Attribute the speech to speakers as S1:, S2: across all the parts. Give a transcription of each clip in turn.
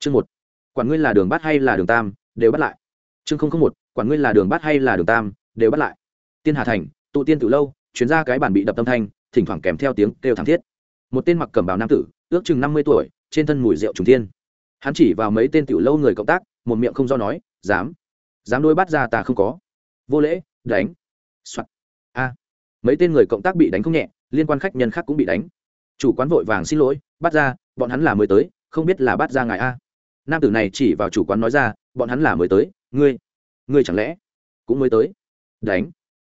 S1: chương một. Quản ngươi là đường bát hay là đường tam, đều bắt lại. Chương không không một. Quản ngươi là đường bát hay là đường tam, đều bắt lại. Tiên hà thành, tụ tiên từ lâu, chuyến ra cái bản bị đập tâm thanh, thỉnh thoảng kèm theo tiếng kêu thảm thiết. Một tên mặc cẩm bào nam tử, ước chừng năm mươi tuổi, trên thân mùi rượu trùng thiên. Hắn chỉ vào mấy tên tiểu lâu người cộng tác, một miệng không do nói, dám. Dám đôi bắt ra ta không có. Vô lễ, đánh. Soạt. A. Mấy tên người cộng tác bị đánh không nhẹ, liên quan khách nhân khác cũng bị đánh. Chủ quán vội vàng xin lỗi, bắt ra, bọn hắn là mới tới, không biết là bắt ra ngài a nam tử này chỉ vào chủ quán nói ra, bọn hắn là mới tới, ngươi ngươi chẳng lẽ cũng mới tới? Đánh.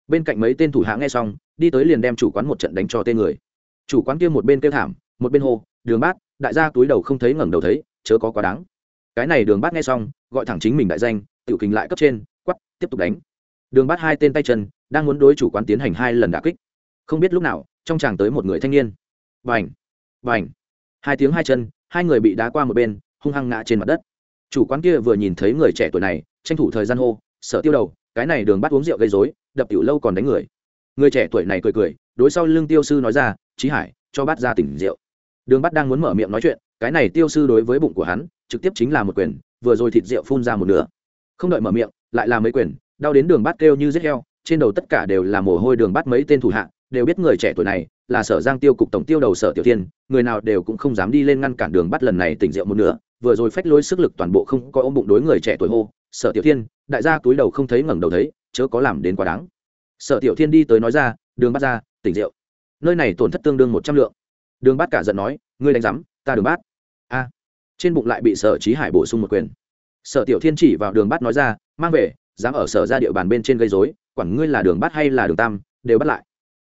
S1: Bên cạnh mấy tên thủ hạ nghe xong, đi tới liền đem chủ quán một trận đánh cho tên người. Chủ quán kia một bên kêu thảm, một bên hô, đường bát, đại gia túi đầu không thấy ngẩng đầu thấy, chớ có quá đáng. Cái này đường bát nghe xong, gọi thẳng chính mình đại danh tự kình lại cấp trên quắp tiếp tục đánh. Đường bát hai tên tay chân, đang muốn đối chủ quán tiến hành hai lần đả kích. Không biết lúc nào, trong chàng tới một người thanh niên. Vành vành hai tiếng hai chân, hai người bị đá qua một bên hung hăng ngã trên mặt đất. Chủ quán kia vừa nhìn thấy người trẻ tuổi này, tranh thủ thời gian hô sợ tiêu đầu, cái này đường bắt uống rượu gây dối đập tiểu lâu còn đánh người. Người trẻ tuổi này cười cười, đối sau lưng tiêu sư nói ra trí hải, cho bắt ra tỉnh rượu. Đường bắt đang muốn mở miệng nói chuyện, cái này tiêu sư đối với bụng của hắn, trực tiếp chính là một quyền, vừa rồi thịt rượu phun ra một nửa. Không đợi mở miệng, lại là mấy quyền, đau đến đường bắt kêu như rết heo, trên đầu tất cả đều là mồ hôi đường bắt mấy tên thủ hạ, đều biết người trẻ tuổi này là sở giang tiêu cục tổng tiêu đầu sở tiểu thiên người nào đều cũng không dám đi lên ngăn cản đường bắt lần này tỉnh rượu một nửa vừa rồi phách lối sức lực toàn bộ không có ôm bụng đối người trẻ tuổi hô, sở tiểu thiên, đại gia túi đầu không thấy ngẩng đầu thấy, chớ có làm đến quá đáng. Sở tiểu thiên đi tới nói ra, đường bắt ra, tỉnh rượu. Nơi này tổn thất tương đương một trăm lượng. Đường bát cả giận nói, ngươi đánh rắm ta đường bát. A, trên bụng lại bị sở trí hải bổ sung một quyền. Sở tiểu thiên chỉ vào đường bát nói ra, mang về, dám ở sở ra địa bàn bên trên gây dối quản ngươi là đường bát hay là đường tam, đều bắt lại.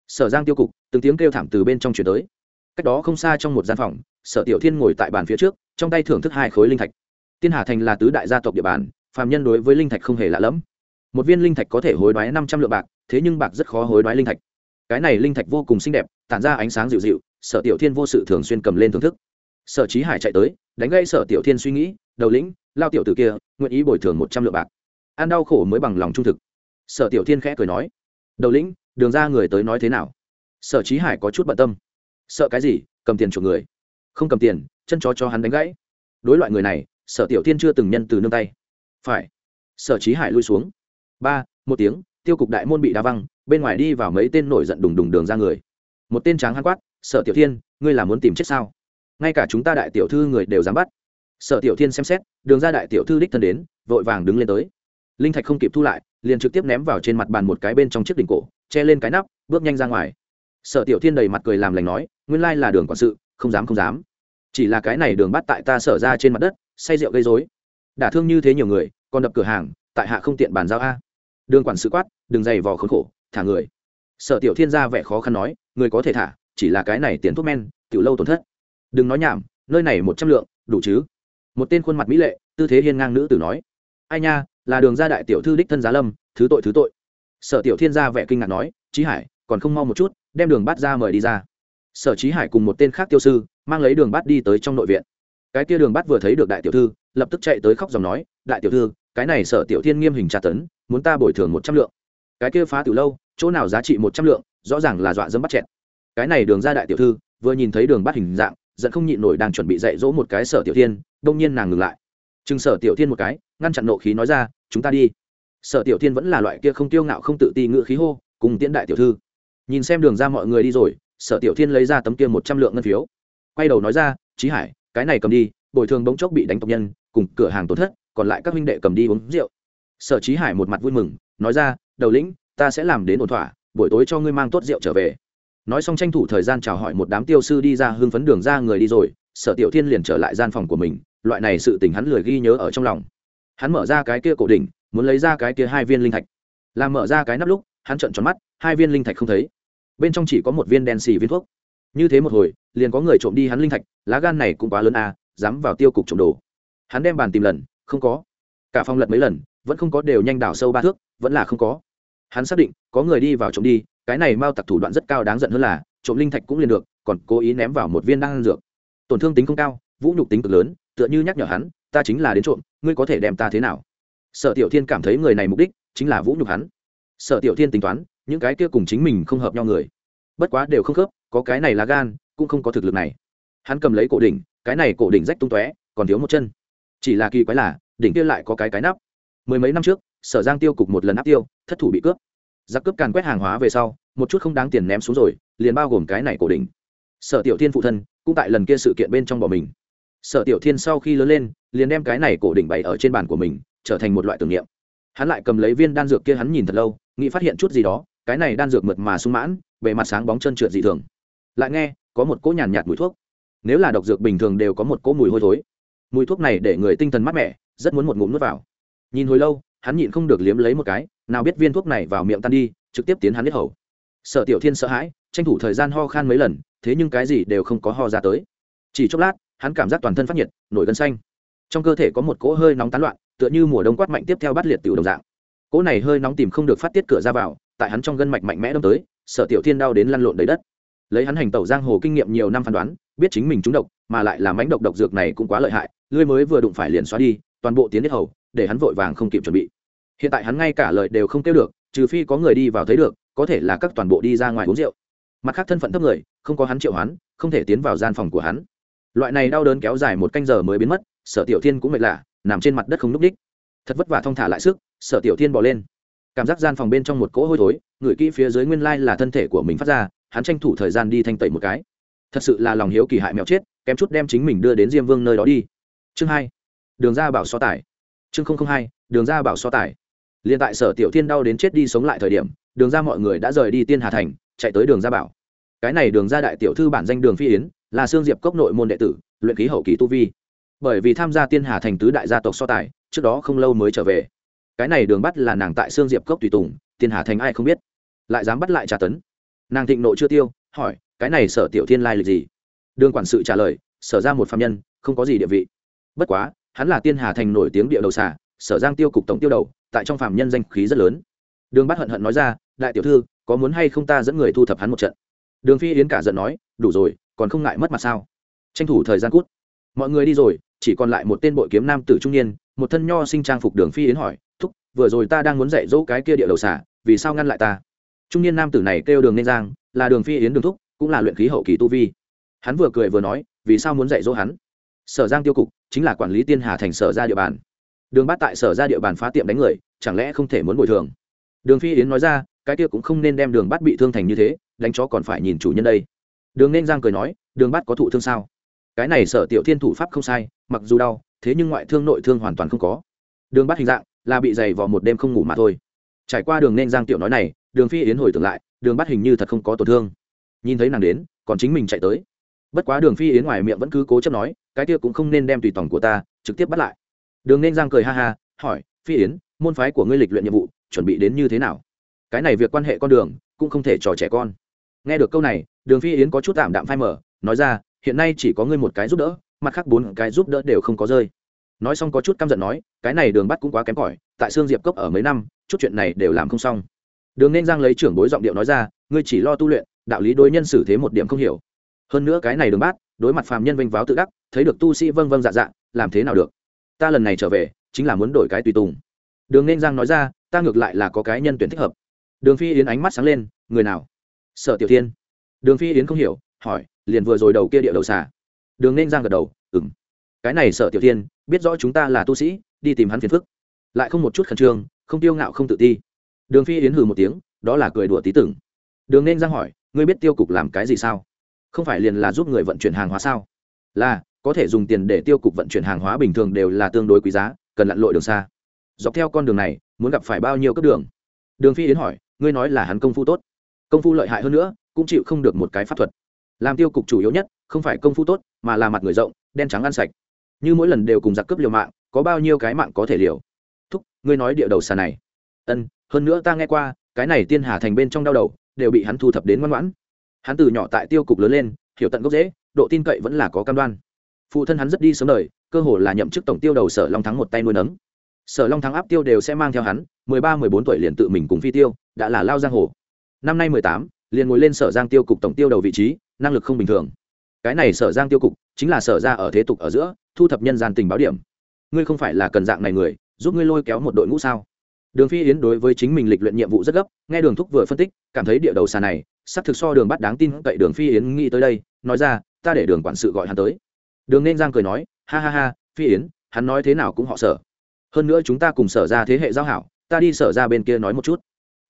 S1: Sở giang tiêu cục, từng tiếng kêu thảm từ bên trong chuyển tới. Cách đó không xa trong một gian phòng, sở tiểu thiên ngồi tại bàn phía trước trong tay thưởng thức hai khối linh thạch. Tiên hà thành là tứ đại gia tộc địa bàn, phàm nhân đối với linh thạch không hề lạ lẫm. Một viên linh thạch có thể hối đoái năm trăm lượng bạc, thế nhưng bạc rất khó hối đoái linh thạch. Cái này linh thạch vô cùng xinh đẹp, tản ra ánh sáng dịu dịu, sở tiểu thiên vô sự thường xuyên cầm lên thưởng thức. Sở trí hải chạy tới, đánh gây sở tiểu thiên suy nghĩ, đầu lĩnh, lao tiểu tử kia, nguyện ý bồi thường một trăm lượng bạc. Ăn đau khổ mới bằng lòng trung thực. Sở tiểu thiên khẽ cười nói, đầu lĩnh, đường ra người tới nói thế nào? Sở trí hải có chút bận tâm, sợ cái gì, cầm tiền chuộc người. Không cầm tiền chân chó cho hắn đánh gãy. Đối loại người này, sở tiểu thiên chưa từng nhân từ nương tay. Phải. Sở trí hải lui xuống. Ba, một tiếng, tiêu cục đại môn bị đá văng, bên ngoài đi vào mấy tên nổi giận đùng đùng đường ra người. Một tên tráng hắn quát, sở tiểu thiên, ngươi là muốn tìm chết sao? Ngay cả chúng ta đại tiểu thư người đều dám bắt. Sở tiểu thiên xem xét, đường ra đại tiểu thư đích thân đến, vội vàng đứng lên tới. Linh thạch không kịp thu lại, liền trực tiếp ném vào trên mặt bàn một cái bên trong chiếc đỉnh cổ, che lên cái nắp, bước nhanh ra ngoài. Sở tiểu thiên đầy mặt cười làm lành nói, nguyên lai là đường quản sự, không dám không dám chỉ là cái này đường bắt tại ta sở ra trên mặt đất, say rượu gây dối đả thương như thế nhiều người, còn đập cửa hàng, tại hạ không tiện bàn giao a. Đường quản sự quát, đừng dày vò khốn khổ, thả người. Sở tiểu thiên ra vẻ khó khăn nói, người có thể thả, chỉ là cái này tiền thuốc men, tiểu lâu tổn thất. Đừng nói nhảm, nơi này một trăm lượng, đủ chứ? Một tên khuôn mặt mỹ lệ, tư thế hiên ngang nữ tử nói. Ai nha, là đường gia đại tiểu thư đích thân giá lâm, thứ tội thứ tội. Sở tiểu thiên ra vẻ kinh ngạc nói trí hải, còn không mau một chút, đem đường bắt ra mời đi ra sở trí hải cùng một tên khác tiêu sư, mang lấy đường Bát đi tới trong nội viện. Cái kia đường Bát vừa thấy được đại tiểu thư, lập tức chạy tới khóc dòng nói, đại tiểu thư, cái này sở tiểu thiên nghiêm hình tra tấn, muốn ta bồi thường một trăm lượng. Cái kia phá từ lâu, chỗ nào giá trị một trăm lượng, rõ ràng là dọa dẫm bắt chẹn cái này đường ra đại tiểu thư, vừa nhìn thấy đường Bát hình dạng, giận không nhịn nổi đang chuẩn bị dạy dỗ một cái sở tiểu thiên, đông nhiên nàng ngừng lại. Chừng sở tiểu thiên một cái, ngăn chặn nộ khí nói ra, chúng ta đi. Sở tiểu thiên vẫn là loại kia không tiêu ngạo không tự ti ngự khí hô, cùng tiễn đại tiểu thư. Nhìn xem đường ra mọi người đi rồi sở tiểu thiên lấy ra tấm kia một trăm lượng ngân phiếu. Quay đầu nói ra trí hải, cái này cầm đi, bồi thường bỗng chốc bị đánh tộc nhân, cùng cửa hàng tổn thất, còn lại các huynh đệ cầm đi uống rượu. Sở trí hải một mặt vui mừng, nói ra, đầu lĩnh, ta sẽ làm đến ổn thỏa, buổi tối cho ngươi mang tốt rượu trở về. Nói xong tranh thủ thời gian chào hỏi một đám tiêu sư đi ra hưng phấn đường ra người đi rồi, sở tiểu thiên liền trở lại gian phòng của mình, loại này sự tình hắn lười ghi nhớ ở trong lòng. Hắn mở ra cái kia cổ đỉnh, muốn lấy ra cái kia hai viên linh thạch. Làm mở ra cái nắp lúc, hắn trợn tròn mắt, hai viên linh thạch không thấy bên trong chỉ có một viên đen xì viên thuốc. Như thế một hồi, liền có người trộm đi hắn linh thạch, lá gan này cũng quá lớn à dám vào tiêu cục trộm đồ. Hắn đem bàn tìm lần, không có. Cả phòng lật mấy lần, vẫn không có đều nhanh đảo sâu ba thước, vẫn là không có. Hắn xác định, có người đi vào trộm đi, cái này mao tặc thủ đoạn rất cao đáng giận hơn là, trộm linh thạch cũng liền được, còn cố ý ném vào một viên đan dược. Tổn thương tính không cao, vũ nhục tính cực lớn, tựa như nhắc nhở hắn, ta chính là đến trộm, ngươi có thể đem ta thế nào? Sở tiểu thiên cảm thấy người này mục đích chính là vũ nhục hắn. Sở tiểu thiên tính toán những cái kia cùng chính mình không hợp nhau người. Bất quá đều không khớp, có cái này là gan, cũng không có thực lực này. Hắn cầm lấy cổ đỉnh, cái này cổ đỉnh rách tung tóe, còn thiếu một chân. Chỉ là kỳ quái là, đỉnh kia lại có cái cái nắp. Mười mấy năm trước, sở giang tiêu cục một lần áp tiêu, thất thủ bị cướp. Giặc cướp càn quét hàng hóa về sau, một chút không đáng tiền ném xuống rồi, liền bao gồm cái này cổ đỉnh. Sở tiểu thiên phụ thân, cũng tại lần kia sự kiện bên trong bỏ mình. Sở tiểu thiên sau khi lớn lên, liền đem cái này cổ đỉnh bày ở trên bàn của mình, trở thành một loại tưởng niệm. Hắn lại cầm lấy viên đan dược kia hắn nhìn thật lâu, nghĩ phát hiện chút gì đó cái này đan dược mượt mà sung mãn, bề mặt sáng bóng chân trượt dị thường. Lại nghe, có một cỗ nhàn nhạt mùi thuốc. Nếu là độc dược bình thường đều có một cỗ mùi hôi thối. Mùi thuốc này để người tinh thần mát mẻ, rất muốn một ngụm nuốt vào. Nhìn hồi lâu, hắn nhịn không được liếm lấy một cái, nào biết viên thuốc này vào miệng tan đi, trực tiếp tiến hắn hết hầu. Sở tiểu thiên sợ hãi, tranh thủ thời gian ho khan mấy lần, thế nhưng cái gì đều không có ho ra tới. Chỉ chốc lát, hắn cảm giác toàn thân phát nhiệt, nổi gân xanh. Trong cơ thể có một cỗ hơi nóng tán loạn, tựa như mùa đông quát mạnh tiếp theo bắt liệt tiểu đồng dạng. Cỗ này hơi nóng tìm không được phát tiết cửa ra vào tại hắn trong gân mạch mạnh mẽ đâm tới, sở tiểu thiên đau đến lăn lộn đầy đất. Lấy hắn hành tẩu giang hồ kinh nghiệm nhiều năm phán đoán, biết chính mình trúng độc, mà lại là mánh độc độc dược này cũng quá lợi hại, lưới mới vừa đụng phải liền xóa đi, toàn bộ tiến đến hầu, để hắn vội vàng không kịp chuẩn bị. Hiện tại hắn ngay cả lời đều không kêu được, trừ phi có người đi vào thấy được, có thể là các toàn bộ đi ra ngoài uống rượu. Mặt khác thân phận thấp người, không có hắn triệu hắn không thể tiến vào gian phòng của hắn. Loại này đau đớn kéo dài một canh giờ mới biến mất, sở tiểu thiên cũng mệt lạ, nằm trên mặt đất không n ú c đích thật vất vả thong thả lại sức, sở tiểu thiên bỏ lên cảm giác gian phòng bên trong một cỗ hôi thối, người kỹ phía dưới nguyên lai là thân thể của mình phát ra, hắn tranh thủ thời gian đi thanh tẩy một cái. Thật sự là lòng hiếu kỳ hại mèo chết, kém chút đem chính mình đưa đến diêm vương nơi đó đi. Chương hai, đường ra bảo so tài. Chương hai, đường ra bảo so tài. Liền tại sở tiểu thiên đau đến chết đi sống lại thời điểm, đường ra mọi người đã rời đi tiên hà thành, chạy tới đường ra bảo. Cái này đường ra đại tiểu thư bản danh đường phi yến, là xương diệp cốc nội môn đệ tử, luyện khí hậu kỳ tu vi. Bởi vì tham gia tiên hà thành tứ đại gia tộc so tài, trước đó không lâu mới trở về cái này đường bắt là nàng tại xương diệp cốc tùy tùng tiên hà thành ai không biết. Lại dám bắt lại trả tấn. Nàng thịnh nộ chưa tiêu, hỏi, cái này sở tiểu thiên lai lịch gì? Đường quản sự trả lời, sở ra một phạm nhân, không có gì địa vị. Bất quá, hắn là tiên hà thành nổi tiếng địa đầu xả sở giang tiêu cục tổng tiêu đầu, tại trong phạm nhân danh khí rất lớn. Đường bắt hận hận nói ra, đại tiểu thư, có muốn hay không ta dẫn người thu thập hắn một trận? Đường phi yến cả giận nói, đủ rồi, còn không ngại mất mặt sao? Tranh thủ thời gian cút. Mọi người đi rồi, chỉ còn lại một tên bội kiếm nam tử trung niên, một thân nho sinh trang phục đường phi yến hỏi vừa rồi ta đang muốn dạy dỗ cái kia địa đầu xả, vì sao ngăn lại ta? Trung niên nam tử này kêu đường nên giang, là đường phi yến đường thúc, cũng là luyện khí hậu kỳ tu vi. Hắn vừa cười vừa nói, vì sao muốn dạy dỗ hắn? Sở giang tiêu cục, chính là quản lý tiên hà thành sở ra địa bàn. Đường bát tại sở ra địa bàn phá tiệm đánh người, chẳng lẽ không thể muốn bồi thường? Đường phi yến nói ra, cái kia cũng không nên đem đường bát bị thương thành như thế, đánh chó còn phải nhìn chủ nhân đây. Đường nên giang cười nói, đường bát có thụ thương sao? Cái này sở tiểu thiên thủ pháp không sai, mặc dù đau, thế nhưng ngoại thương nội thương hoàn toàn không có. Đường bát hình dạng là bị dày vò một đêm không ngủ mà thôi. Trải qua đường nên giang tiểu nói này, đường phi yến hồi tưởng lại, đường bắt hình như thật không có tổn thương. Nhìn thấy nàng đến, còn chính mình chạy tới. Bất quá đường phi yến ngoài miệng vẫn cứ cố chấp nói, cái kia cũng không nên đem tùy tòng của ta trực tiếp bắt lại. Đường nên giang cười ha ha, hỏi, phi yến, môn phái của ngươi lịch luyện nhiệm vụ, chuẩn bị đến như thế nào? Cái này việc quan hệ con đường, cũng không thể trò trẻ con. Nghe được câu này, đường phi yến có chút tạm đạm phai mở nói ra, hiện nay chỉ có ngươi một cái giúp đỡ, mặt khác bốn cái giúp đỡ đều không có rơi nói xong có chút căm giận nói, cái này đường bắt cũng quá kém cỏi, tại xương diệp cốc ở mấy năm, chút chuyện này đều làm không xong. Đường nên giang lấy trưởng bối giọng điệu nói ra, ngươi chỉ lo tu luyện, đạo lý đối nhân xử thế một điểm không hiểu. Hơn nữa cái này đường bát đối mặt phàm nhân vinh váo tự đắc, thấy được tu sĩ vâng vâng dạ dạ làm thế nào được? Ta lần này trở về, chính là muốn đổi cái tùy tùng. Đường nên giang nói ra, ta ngược lại là có cái nhân tuyển thích hợp. Đường phi yến ánh mắt sáng lên, người nào? Sở tiểu thiên. Đường phi yến không hiểu, hỏi, liền vừa rồi đầu kia địa đầu xà? Đường nên giang gật đầu ừng cái này sở tiểu thiên biết rõ chúng ta là tu sĩ, đi tìm hắn phiền phức. Lại không một chút khẩn trương, không tiêu ngạo, không tự ti. Đường phi yến hừ một tiếng, đó là cười đùa tí tưởng. Đường nên giang hỏi, ngươi biết tiêu cục làm cái gì sao? Không phải liền là giúp người vận chuyển hàng hóa sao? Là, có thể dùng tiền để tiêu cục vận chuyển hàng hóa bình thường đều là tương đối quý giá, cần lặn lội đường xa. Dọc theo con đường này, muốn gặp phải bao nhiêu cấp đường? Đường phi yến hỏi, ngươi nói là hắn công phu tốt. Công phu lợi hại hơn nữa, cũng chịu không được một cái pháp thuật. Làm tiêu cục chủ yếu nhất, không phải công phu tốt, mà là mặt người rộng, đen trắng ăn sạch như mỗi lần đều cùng giặc cướp liều mạng, có bao nhiêu cái mạng có thể liều. Thúc, ngươi nói địa đầu xà này. Ân, hơn nữa ta nghe qua, cái này tiên hà thành bên trong đau đầu, đều bị hắn thu thập đến ngoan ngoãn. Hắn từ nhỏ tại tiêu cục lớn lên, hiểu tận gốc dễ, độ tin cậy vẫn là có cam đoan. Phụ thân hắn rất đi sớm đời, cơ hồ là nhậm chức tổng tiêu đầu sở long thắng một tay nuôi nấng. Sở long thắng áp tiêu đều sẽ mang theo hắn, mười ba, mười bốn tuổi liền tự mình cùng phi tiêu, đã là lao giang hồ. Năm nay mười tám, liền ngồi lên sở giang tiêu cục tổng tiêu đầu vị trí, năng lực không bình thường. Cái này sở giang tiêu cục, chính là sở ra ở thế tục ở giữa thu thập nhân gian tình báo điểm. Ngươi không phải là cần dạng này người, giúp ngươi lôi kéo một đội ngũ sao? Đường phi yến đối với chính mình lịch luyện nhiệm vụ rất gấp, nghe đường thúc vừa phân tích, cảm thấy địa đầu xà này, sắp thực so đường bắt đáng tin cậy đường phi yến nghĩ tới đây, nói ra, ta để đường quản sự gọi hắn tới. Đường nên giang cười nói, ha ha ha, phi yến, hắn nói thế nào cũng họ sở. Hơn nữa chúng ta cùng sở ra thế hệ giao hảo, ta đi sở ra bên kia nói một chút.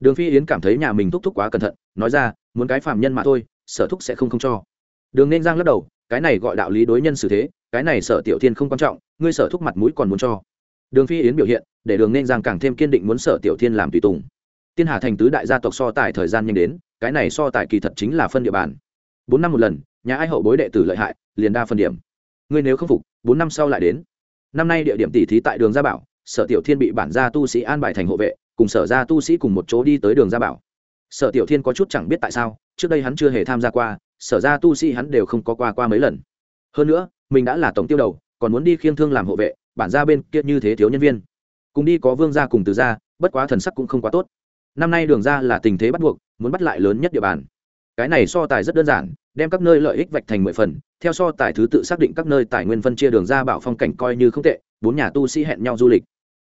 S1: Đường phi yến cảm thấy nhà mình thúc thúc quá cẩn thận, nói ra, muốn cái phạm nhân mà thôi, sở thúc sẽ không không cho đường nên giang lắc đầu, cái này gọi đạo lý đối nhân xử thế, cái này sở tiểu thiên không quan trọng, ngươi sở thúc mặt mũi còn muốn cho. Đường phi yến biểu hiện, để đường nên giang càng thêm kiên định muốn sở tiểu thiên làm tùy tùng. Tiên hà thành tứ đại gia tộc so tài thời gian nhanh đến, cái này so tài kỳ thật chính là phân địa bàn. Bốn năm một lần, nhà ai hậu bối đệ tử lợi hại, liền đa phân điểm. Ngươi nếu không phục, bốn năm sau lại đến. Năm nay địa điểm tỷ thí tại đường gia bảo, sở tiểu thiên bị bản gia tu sĩ an bài thành hộ vệ, cùng sở gia tu sĩ cùng một chỗ đi tới đường gia bảo. Sở tiểu thiên có chút chẳng biết tại sao, trước đây hắn chưa hề tham gia qua sở ra tu sĩ hắn đều không có qua qua mấy lần. Hơn nữa, mình đã là tổng tiêu đầu, còn muốn đi khiêng thương làm hộ vệ, bản gia bên kia như thế thiếu nhân viên. Cùng đi có vương gia cùng từ gia, bất quá thần sắc cũng không quá tốt. Năm nay đường ra là tình thế bắt buộc, muốn bắt lại lớn nhất địa bàn. Cái này so tài rất đơn giản, đem các nơi lợi ích vạch thành mười phần, theo so tài thứ tự xác định các nơi tài nguyên phân chia đường ra bảo phong cảnh coi như không tệ, bốn nhà tu sĩ hẹn nhau du lịch.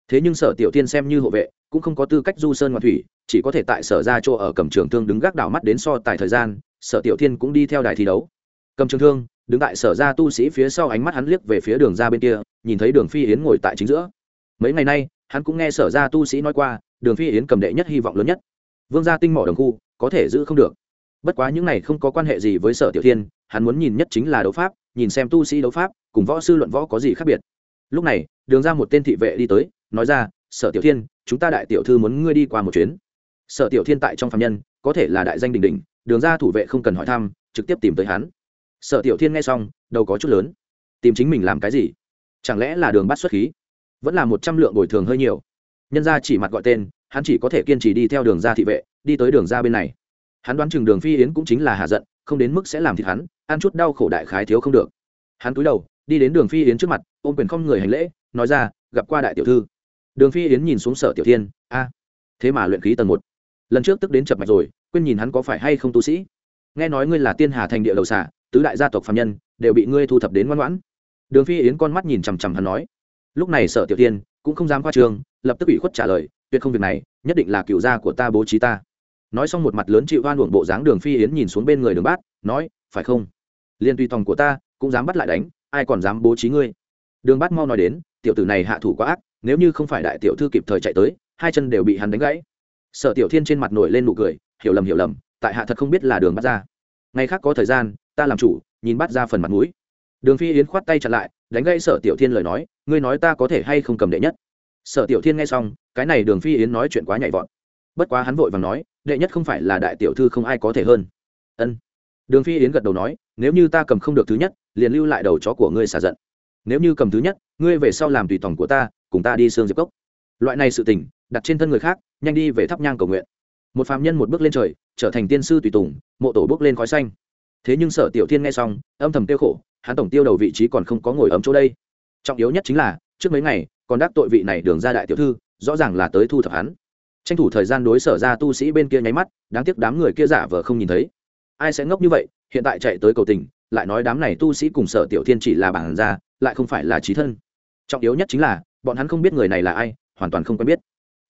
S1: Thế nhưng sở tiểu tiên xem như hộ vệ cũng không có tư cách du sơn ngoạn thủy, chỉ có thể tại sở ra chỗ ở cầm trường thương đứng gác đảo mắt đến so tài thời gian, sở tiểu Thiên cũng đi theo đài thi đấu. Cầm trường thương, đứng tại sở ra tu sĩ phía sau ánh mắt hắn liếc về phía đường ra bên kia, nhìn thấy đường phi yến ngồi tại chính giữa. Mấy ngày nay, hắn cũng nghe sở ra tu sĩ nói qua, đường phi yến cầm đệ nhất hy vọng lớn nhất. Vương gia tinh mỏ đồng khu, có thể giữ không được. Bất quá những này không có quan hệ gì với sở tiểu thiên, hắn muốn nhìn nhất chính là đấu pháp, nhìn xem tu sĩ đấu pháp, cùng võ sư luận võ có gì khác biệt. Lúc này, đường ra một tên thị vệ đi tới, nói ra sở tiểu thiên, chúng ta đại tiểu thư muốn ngươi đi qua một chuyến. Sở tiểu thiên tại trong phạm nhân, có thể là đại danh đình đình đường ra thủ vệ không cần hỏi thăm, trực tiếp tìm tới hắn. Sở tiểu thiên nghe xong, đầu có chút lớn. Tìm chính mình làm cái gì? Chẳng lẽ là đường bắt xuất khí? Vẫn là một trăm lượng bồi thường hơi nhiều. Nhân ra chỉ mặt gọi tên, hắn chỉ có thể kiên trì đi theo đường ra thị vệ, đi tới đường ra bên này. Hắn đoán chừng đường phi yến cũng chính là hạ giận, không đến mức sẽ làm thịt hắn, ăn chút đau khổ đại khái thiếu không được. Hắn cúi đầu, đi đến đường phi yến trước mặt, ôm quyền không người hành lễ, nói ra, gặp qua đại tiểu thư đường phi yến nhìn xuống sở tiểu thiên, a, thế mà luyện khí tầng một. Lần trước tức đến chập mạch rồi, quên nhìn hắn có phải hay không tu sĩ. Nghe nói ngươi là tiên hà thành địa đầu xả tứ đại gia tộc phạm nhân, đều bị ngươi thu thập đến ngoan ngoãn. Đường phi yến con mắt nhìn chằm chằm hắn nói. Lúc này sở tiểu tiên cũng không dám qua trường lập tức ủy khuất trả lời, tuyệt không việc này, nhất định là cựu gia của ta bố trí ta. Nói xong một mặt lớn chịu oan uổng bộ dáng đường phi yến nhìn xuống bên người đường bát, nói, phải không? Liên tùy tòng của ta cũng dám bắt lại đánh, ai còn dám bố trí ngươi? Đường bát mau nói đến, tiểu tử này hạ thủ quá ác nếu như không phải đại tiểu thư kịp thời chạy tới, hai chân đều bị hắn đánh gãy. Sở tiểu thiên trên mặt nổi lên nụ cười, hiểu lầm hiểu lầm, tại hạ thật không biết là đường bắt ra. Ngày khác có thời gian, ta làm chủ, nhìn bắt ra phần mặt mũi. Đường phi yến khoát tay chặt lại, đánh gãy sở tiểu thiên lời nói, ngươi nói ta có thể hay không cầm đệ nhất? Sở tiểu thiên nghe xong, cái này đường phi yến nói chuyện quá nhạy vọt. Bất quá hắn vội vàng nói, đệ nhất không phải là đại tiểu thư không ai có thể hơn. Ân. Đường phi yến gật đầu nói, nếu như ta cầm không được thứ nhất, liền lưu lại đầu chó của ngươi xả giận. Nếu như cầm thứ nhất, ngươi về sau làm tùy tòng của ta cùng ta đi xương diệp cốc. Loại này sự tình, đặt trên thân người khác, nhanh đi về thắp nhang cầu nguyện. Một phạm nhân một bước lên trời, trở thành tiên sư tùy tùng, mộ tổ bước lên khói xanh. Thế nhưng sở tiểu thiên nghe xong, âm thầm tiêu khổ, hắn tổng tiêu đầu vị trí còn không có ngồi ấm chỗ đây. Trọng yếu nhất chính là, trước mấy ngày, còn đắc tội vị này đường ra đại tiểu thư, rõ ràng là tới thu thập hắn. Tranh thủ thời gian đối sở ra tu sĩ bên kia nháy mắt, đáng tiếc đám người kia giả vờ không nhìn thấy. Ai sẽ ngốc như vậy, hiện tại chạy tới cầu tình, lại nói đám này tu sĩ cùng sở tiểu thiên chỉ là bản ra lại không phải là trí thân. Trọng yếu nhất chính là bọn hắn không biết người này là ai hoàn toàn không quen biết.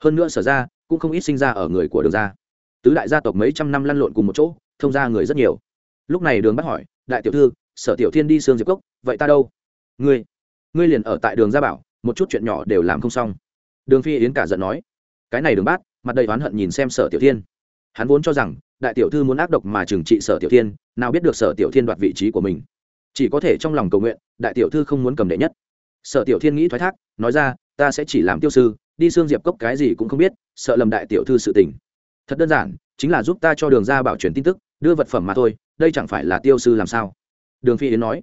S1: Hơn nữa sở ra cũng không ít sinh ra ở người của đường gia, tứ đại gia tộc mấy trăm năm lăn lộn cùng một chỗ thông ra người rất nhiều. Lúc này đường bắt hỏi đại tiểu thư sở tiểu thiên đi sương diệp cốc vậy ta đâu? Ngươi ngươi liền ở tại đường gia bảo một chút chuyện nhỏ đều làm không xong. Đường phi yến cả giận nói. Cái này đường bát mặt đầy oán hận nhìn xem sở tiểu thiên. Hắn vốn cho rằng đại tiểu thư muốn ác độc mà trừng trị sở tiểu thiên nào biết được sở tiểu thiên đoạt vị trí của mình. Chỉ có thể trong lòng cầu nguyện đại tiểu thư không muốn cầm đệ nhất sở tiểu thiên nghĩ thoái thác, nói ra, ta sẽ chỉ làm tiêu sư, đi xương diệp cốc cái gì cũng không biết, sợ lầm đại tiểu thư sự tình. Thật đơn giản, chính là giúp ta cho đường ra bảo truyền tin tức, đưa vật phẩm mà thôi, đây chẳng phải là tiêu sư làm sao? Đường phi yến nói.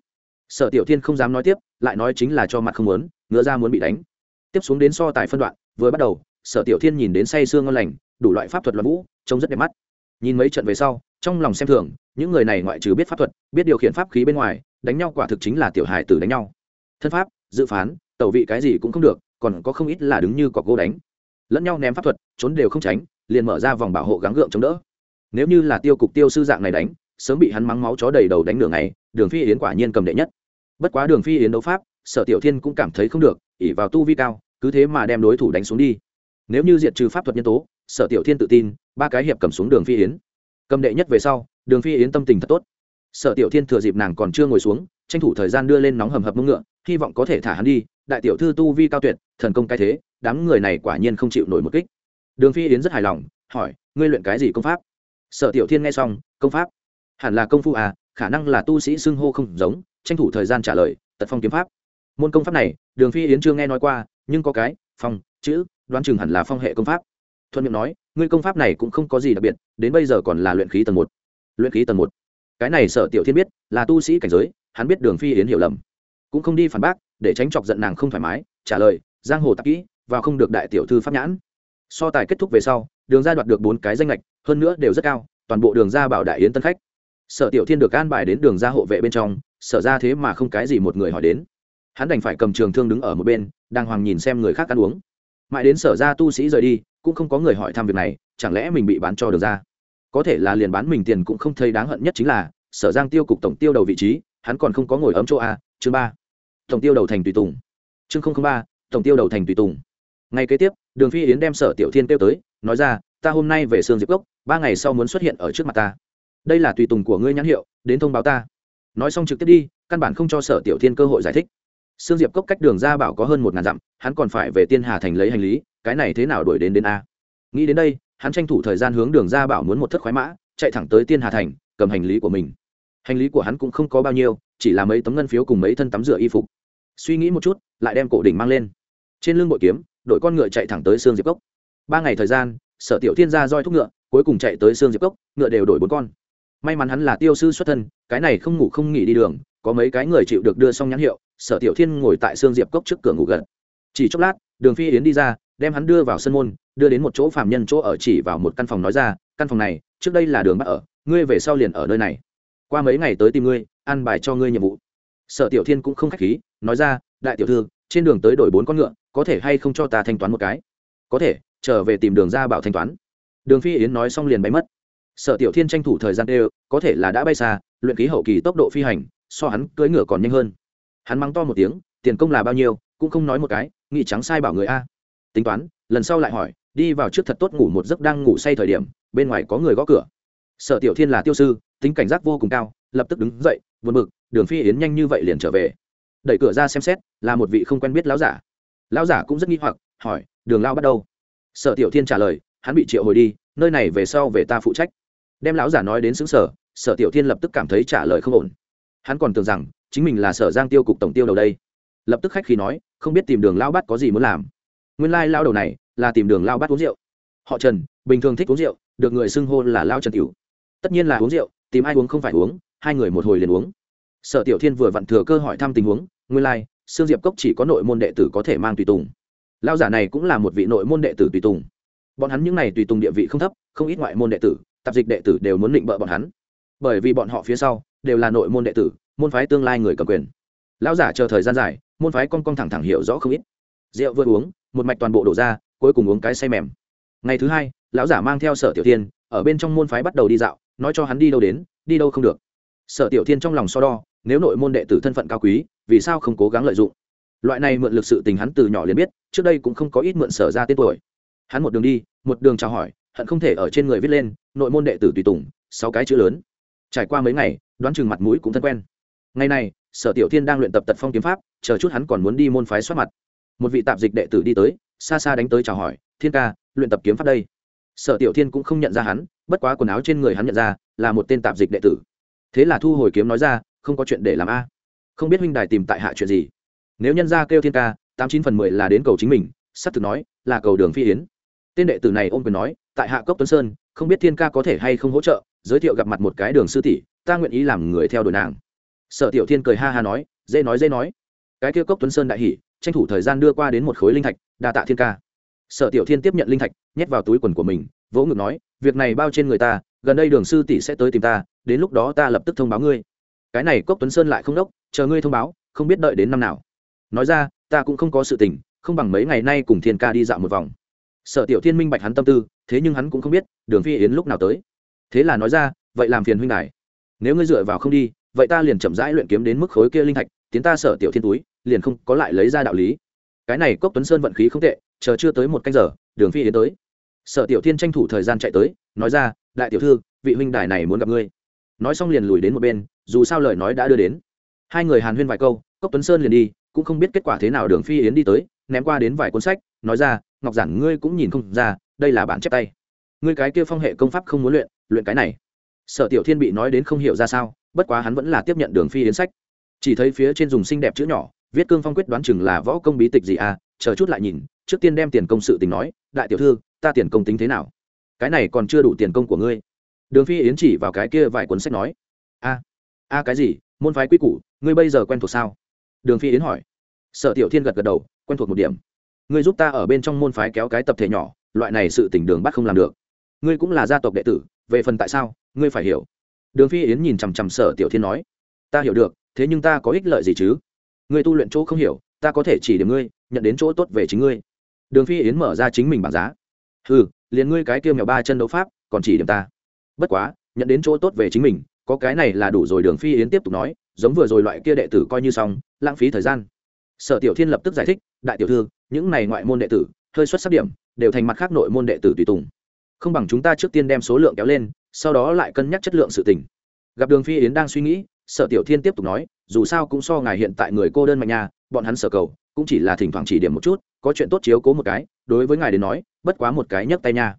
S1: Sở tiểu thiên không dám nói tiếp, lại nói chính là cho mặt không muốn, ngựa ra muốn bị đánh. Tiếp xuống đến so tài phân đoạn, vừa bắt đầu, sở tiểu thiên nhìn đến say sương ngon lành, đủ loại pháp thuật loạn vũ, trông rất đẹp mắt. Nhìn mấy trận về sau, trong lòng xem thường, những người này ngoại trừ biết pháp thuật, biết điều khiển pháp khí bên ngoài, đánh nhau quả thực chính là tiểu hài tử đánh nhau. Thân pháp dự phán, tẩu vị cái gì cũng không được, còn có không ít là đứng như cọc gỗ đánh. Lẫn nhau ném pháp thuật, trốn đều không tránh, liền mở ra vòng bảo hộ gắng gượng chống đỡ. Nếu như là tiêu cục tiêu sư dạng này đánh, sớm bị hắn mắng máu chó đầy đầu đánh đường này đường phi yến quả nhiên cầm đệ nhất. Bất quá đường phi yến đấu pháp, sở tiểu thiên cũng cảm thấy không được ỉ vào tu vi cao, cứ thế mà đem đối thủ đánh xuống đi. Nếu như diệt trừ pháp thuật nhân tố, sở tiểu thiên tự tin, ba cái hiệp cầm xuống đường phi yến. Cầm đệ nhất về sau, đường phi yến tâm tình thật tốt. Sở tiểu thiên thừa dịp nàng còn chưa ngồi xuống tranh thủ thời gian đưa lên nóng hầm hập mông ngựa, hy vọng có thể thả hắn đi, đại tiểu thư tu vi cao tuyệt, thần công cái thế, đám người này quả nhiên không chịu nổi một kích. Đường phi yến rất hài lòng, hỏi, ngươi luyện cái gì công pháp? Sở tiểu thiên nghe xong, công pháp? Hẳn là công phu à khả năng là tu sĩ xưng hô không giống, tranh thủ thời gian trả lời, tật phong kiếm pháp. Môn công pháp này, đường phi yến chưa nghe nói qua, nhưng có cái, phong, chữ, đoán chừng hẳn là phong hệ công pháp. Thuận miệng nói, ngươi công pháp này cũng không có gì đặc biệt, đến bây giờ còn là luyện khí tầng một. Luyện khí tầng một. Cái này sở tiểu thiên biết, là tu sĩ cảnh giới hắn biết đường phi yến hiểu lầm. Cũng không đi phản bác, để tránh chọc giận nàng không thoải mái, trả lời, giang hồ tạp kỹ và không được đại tiểu thư pháp nhãn. So tài kết thúc về sau, đường ra đoạt được bốn cái danh lệch hơn nữa đều rất cao, toàn bộ đường ra bảo đại yến tân khách. Sở tiểu thiên được an bài đến đường ra hộ vệ bên trong, sở ra thế mà không cái gì một người hỏi đến. Hắn đành phải cầm trường thương đứng ở một bên đang hoàng nhìn xem người khác ăn uống. Mãi đến sở ra tu sĩ rời đi, cũng không có người hỏi thăm việc này, chẳng lẽ mình bị bán cho đường ra có thể là liền bán mình tiền cũng không thấy đáng hận nhất chính là, sở giang tiêu cục tổng tiêu đầu vị trí hắn còn không có ngồi ấm chỗ a, chương ba. Tổng tiêu đầu thành tùy tùng. Chương ba, tổng tiêu đầu thành tùy tùng. Ngay kế tiếp, đường phi yến đem sở tiểu thiên kêu tới, nói ra, ta hôm nay về sương diệp cốc, ba ngày sau muốn xuất hiện ở trước mặt ta. Đây là tùy tùng của ngươi nhãn hiệu, đến thông báo ta. Nói xong trực tiếp đi, căn bản không cho sở tiểu thiên cơ hội giải thích. Sương diệp cốc cách đường ra bảo có hơn một ngàn dặm, hắn còn phải về tiên hà thành lấy hành lý, cái này thế nào đuổi đến đến a? Nghĩ đến đây, hắn tranh thủ thời gian hướng đường ra bảo muốn một thất khoái mã, chạy thẳng tới tiên hà thành, cầm hành lý của mình hành lý của hắn cũng không có bao nhiêu, chỉ là mấy tấm ngân phiếu cùng mấy thân tắm rửa y phục. Suy nghĩ một chút, lại đem cổ đỉnh mang lên. Trên lưng bội kiếm, đội con ngựa chạy thẳng tới sương diệp cốc. Ba ngày thời gian, sở tiểu thiên ra roi thúc ngựa, cuối cùng chạy tới sương diệp cốc, ngựa đều đổi bốn con. May mắn hắn là tiêu sư xuất thân, cái này không ngủ không nghỉ đi đường, có mấy cái người chịu được đưa xong nhãn hiệu, sở tiểu thiên ngồi tại sương diệp cốc trước cửa ngủ gần chỉ chốc lát, đường phi yến đi ra, đem hắn đưa vào sân môn, đưa đến một chỗ phạm nhân chỗ ở chỉ vào một căn phòng nói ra, căn phòng này, trước đây là đường bắt ở, ngươi về sau liền ở nơi này qua mấy ngày tới tìm ngươi ăn bài cho ngươi nhiệm vụ. Sở tiểu thiên cũng không khách khí, nói ra, đại tiểu thư, trên đường tới đổi bốn con ngựa, có thể hay không cho ta thanh toán một cái? Có thể, trở về tìm đường ra bảo thanh toán. Đường phi yến nói xong liền bay mất. Sở tiểu thiên tranh thủ thời gian đều, có thể là đã bay xa, luyện khí hậu kỳ tốc độ phi hành, so hắn cưỡi ngựa còn nhanh hơn. Hắn mắng to một tiếng, tiền công là bao nhiêu, cũng không nói một cái nghị trắng sai bảo người a. Tính toán, lần sau lại hỏi, đi vào trước thật tốt ngủ một giấc đang ngủ say thời điểm, bên ngoài có người gõ cửa sở tiểu thiên là tiêu sư, tính cảnh giác vô cùng cao, lập tức đứng dậy vượt bực, đường phi yến nhanh như vậy liền trở về. Đẩy cửa ra xem xét, là một vị không quen biết lão giả. Lão giả cũng rất nghi hoặc, hỏi, đường lao bắt đầu sở tiểu thiên trả lời, hắn bị triệu hồi đi, nơi này về sau về ta phụ trách. Đem lão giả nói đến xứng sở sở tiểu thiên lập tức cảm thấy trả lời không ổn. Hắn còn tưởng rằng, chính mình là sở giang tiêu cục tổng tiêu đầu đây. Lập tức khách khi nói, không biết tìm đường lao bắt có gì muốn làm? Nguyên lai lao đầu này là tìm đường lao bắt uống rượu. Họ trần, bình thường thích uống rượu, được người xưng hô là lao trần tiểu tất nhiên là uống rượu, tìm ai uống không phải uống, hai người một hồi liền uống. Sở tiểu thiên vừa vặn thừa cơ hỏi thăm tình huống, nguyên lai, sương diệp cốc chỉ có nội môn đệ tử có thể mang tùy tùng. Lao giả này cũng là một vị nội môn đệ tử tùy tùng. Bọn hắn những n à y tùy tùng địa vị không thấp, không ít ngoại môn đệ tử, tạp dịch đệ tử đều muốn định bợ bọn hắn. Bởi vì bọn họ phía sau đều là nội môn đệ tử, môn phái tương lai người cầm quyền. Lão giả chờ thời gian dài, môn phái con con thẳng thẳng hiểu rõ không ít. Rượu vừa uống, một mạch toàn bộ đổ ra, cuối cùng uống cái say mềm. Ngày thứ hai, lão giả mang theo sở tiểu tiên ở bên trong môn phái bắt đầu đi dạo nói cho hắn đi đâu đến, đi đâu không được. Sở tiểu thiên trong lòng so đo, nếu nội môn đệ tử thân phận cao quý, vì sao không cố gắng lợi dụng? Loại này mượn lực sự tình hắn từ nhỏ liền biết, trước đây cũng không có ít mượn sở ra tên tuổi. Hắn một đường đi, một đường chào hỏi, hận không thể ở trên người viết lên, nội môn đệ tử tùy tùng, sáu cái chữ lớn. Trải qua mấy ngày, đoán chừng mặt mũi cũng thân quen. Ngày này, sở tiểu thiên đang luyện tập tật phong kiếm pháp, chờ chút hắn còn muốn đi môn phái soát mặt. Một vị tạp dịch đệ tử đi tới, xa xa đánh tới chào hỏi, thiên ca, luyện tập kiếm pháp đây. Sở tiểu thiên cũng không nhận ra hắn bất quá quần áo trên người hắn nhận ra là một tên tạp dịch đệ tử. Thế là thu hồi kiếm nói ra, không có chuyện để làm a. Không biết huynh đài tìm tại hạ chuyện gì. Nếu nhân gia kêu thiên ca, tám chín phần mười là đến cầu chính mình, sắp thực nói, là cầu đường phi yến. Tên đệ tử này ôm quyền nói, tại hạ cốc tuấn sơn, không biết thiên ca có thể hay không hỗ trợ, giới thiệu gặp mặt một cái đường sư tỷ, ta nguyện ý làm người theo đuổi nàng. Sở tiểu thiên cười ha ha nói, dễ nói dễ nói. Cái kia cốc tuấn sơn đại hỉ, tranh thủ thời gian đưa qua đến một khối linh thạch, đa tạ thiên ca. Sở tiểu thiên tiếp nhận linh thạch, nhét vào túi quần của mình vỗ ngực nói, việc này bao trên người ta, gần đây đường sư tỷ sẽ tới tìm ta, đến lúc đó ta lập tức thông báo ngươi. Cái này cốc tuấn sơn lại không đốc, chờ ngươi thông báo, không biết đợi đến năm nào. Nói ra, ta cũng không có sự tình, không bằng mấy ngày nay cùng thiên ca đi dạo một vòng. Sở tiểu thiên minh bạch hắn tâm tư, thế nhưng hắn cũng không biết, đường phi yến lúc nào tới. Thế là nói ra, vậy làm phiền huynh đài. Nếu ngươi dựa vào không đi, vậy ta liền chậm rãi luyện kiếm đến mức khối kia linh thạch, tiến ta sở tiểu thiên túi, liền không có lại lấy ra đạo lý. Cái này cốc tuấn sơn vận khí không tệ, chờ chưa tới một canh giờ, đường phi yến tới sở tiểu thiên tranh thủ thời gian chạy tới, nói ra, đại tiểu thư, vị huynh đài này muốn gặp ngươi. Nói xong liền lùi đến một bên, dù sao lời nói đã đưa đến. Hai người hàn huyên vài câu, cốc tuấn sơn liền đi, cũng không biết kết quả thế nào đường phi yến đi tới, ném qua đến vài cuốn sách, nói ra, ngọc giản, ngươi cũng nhìn không ra, đây là bản chép tay. Ngươi cái kia phong hệ công pháp không muốn luyện luyện cái này. Sở tiểu thiên bị nói đến không hiểu ra sao, bất quá hắn vẫn là tiếp nhận đường phi yến sách. Chỉ thấy phía trên dùng xinh đẹp chữ nhỏ, viết cương phong quyết đoán chừng là võ công bí tịch gì à chờ chút lại nhìn trước tiên đem tiền công sự tình nói, đại tiểu thư, ta tiền công tính thế nào? Cái này còn chưa đủ tiền công của ngươi. Đường phi yến chỉ vào cái kia vài cuốn sách nói, a a cái gì? Môn phái quy củ, ngươi bây giờ quen thuộc sao? Đường phi yến hỏi. Sở tiểu thiên gật gật đầu, quen thuộc một điểm. Ngươi giúp ta ở bên trong môn phái kéo cái tập thể nhỏ, loại này sự tình đường bắt không làm được. Ngươi cũng là gia tộc đệ tử, về phần tại sao, ngươi phải hiểu. Đường phi yến nhìn chằm chằm sở tiểu thiên nói, ta hiểu được, thế nhưng ta có ích lợi gì chứ? Ngươi tu luyện chỗ không hiểu, ta có thể chỉ điểm ngươi, nhận đến chỗ tốt về chính ngươi đường phi yến mở ra chính mình bảng giá. Ừ liền ngươi cái kia mèo ba chân đấu pháp, còn chỉ điểm ta. Bất quá, nhận đến chỗ tốt về chính mình, có cái này là đủ rồi, đường phi yến tiếp tục nói, giống vừa rồi loại kia đệ tử coi như xong, lãng phí thời gian. Sở tiểu thiên lập tức giải thích, đại tiểu thư, những này ngoại môn đệ tử, hơi xuất sắc điểm, đều thành mặt khác nội môn đệ tử tùy tùng. Không bằng chúng ta trước tiên đem số lượng kéo lên, sau đó lại cân nhắc chất lượng sự tình. Gặp đường phi yến đang suy nghĩ, sở tiểu thiên tiếp tục nói, dù sao cũng so ngài hiện tại người cô đơn mạnh nhà bọn hắn sở cầu, cũng chỉ là thỉnh thoảng chỉ điểm một chút có chuyện tốt chiếu cố một cái, đối với ngài đến nói, bất quá một cái nhấc tay nha.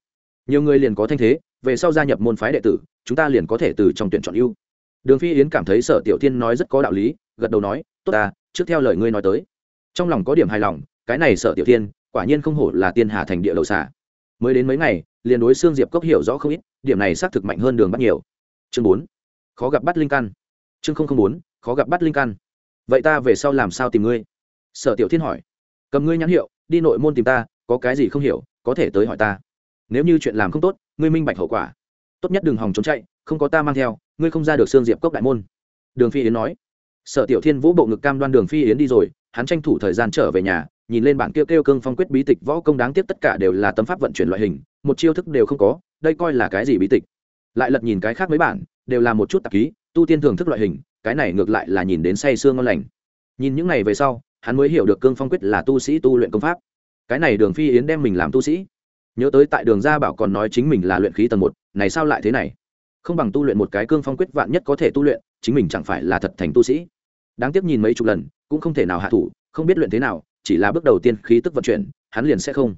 S1: Nhiều người liền có thanh thế, về sau gia nhập môn phái đệ tử, chúng ta liền có thể từ trong tuyển chọn ưu. Đường phi yến cảm thấy sở tiểu thiên nói rất có đạo lý, gật đầu nói, tốt ta, trước theo lời ngươi nói tới. Trong lòng có điểm hài lòng, cái này sở tiểu thiên, quả nhiên không hổ là tiên hà thành địa đầu xả mới đến mấy ngày, liền đối xương diệp cốc hiểu rõ không ít, điểm này xác thực mạnh hơn đường bắt nhiều. Chương bốn, khó gặp bắt linh căn. Chương không không bốn, khó gặp bắt linh căn. Vậy ta về sau làm sao tìm ngươi? Sở tiểu thiên hỏi. Cầm ngươi nhãn hiệu đi nội môn tìm ta có cái gì không hiểu có thể tới hỏi ta. Nếu như chuyện làm không tốt ngươi minh bạch hậu quả. Tốt nhất đừng hòng trốn chạy không có ta mang theo ngươi không ra được xương diệp cốc đại môn. Đường phi yến nói. Sở tiểu thiên vũ bộ ngực cam đoan đường phi yến đi rồi hắn tranh thủ thời gian trở về nhà nhìn lên bản kia kêu, kêu cương phong quyết bí tịch võ công đáng tiếc tất cả đều là tâm pháp vận chuyển loại hình một chiêu thức đều không có đây coi là cái gì bí tịch? Lại lật nhìn cái khác mấy bản đều là một chút tạp ký tu tiên thường thức loại hình cái này ngược lại là nhìn đến say sương ngon lành. Nhìn những này về sau hắn mới hiểu được cương phong quyết là tu sĩ tu luyện công pháp. Cái này đường phi yến đem mình làm tu sĩ. Nhớ tới tại đường gia bảo còn nói chính mình là luyện khí tầng một, này sao lại thế này? Không bằng tu luyện một cái cương phong quyết vạn nhất có thể tu luyện, chính mình chẳng phải là thật thành tu sĩ. Đáng tiếc nhìn mấy chục lần, cũng không thể nào hạ thủ, không biết luyện thế nào, chỉ là bước đầu tiên khí tức vận chuyển, hắn liền sẽ không.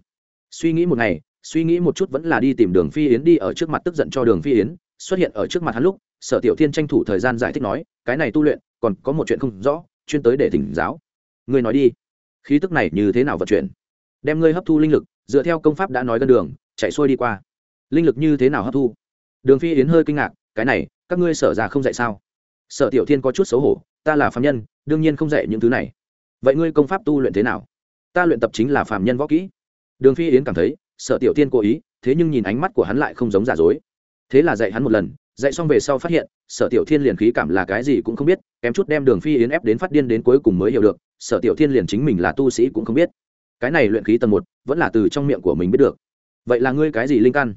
S1: Suy nghĩ một ngày, suy nghĩ một chút vẫn là đi tìm đường phi yến đi ở trước mặt tức giận cho đường phi yến, xuất hiện ở trước mặt hắn lúc, sở tiểu thiên tranh thủ thời gian giải thích nói, cái này tu luyện, còn có một chuyện không rõ, chuyên tới để thỉnh giáo ngươi nói đi. Khí tức này như thế nào vận chuyển? Đem ngươi hấp thu linh lực, dựa theo công pháp đã nói gần đường, chạy xuôi đi qua. Linh lực như thế nào hấp thu? Đường phi yến hơi kinh ngạc, cái này, các ngươi sở ra không dạy sao? Sở tiểu thiên có chút xấu hổ, ta là phạm nhân, đương nhiên không dạy những thứ này. Vậy ngươi công pháp tu luyện thế nào? Ta luyện tập chính là phạm nhân võ kỹ. Đường phi yến cảm thấy, sở tiểu thiên cố ý, thế nhưng nhìn ánh mắt của hắn lại không giống giả dối. Thế là dạy hắn một lần, dạy xong về sau phát hiện, sở tiểu thiên liền khí cảm là cái gì cũng không biết, kém chút đem đường phi yến ép đến phát điên đến cuối cùng mới hiểu được sở tiểu thiên liền chính mình là tu sĩ cũng không biết. Cái này luyện khí tầng một, vẫn là từ trong miệng của mình biết được. Vậy là ngươi cái gì linh căn?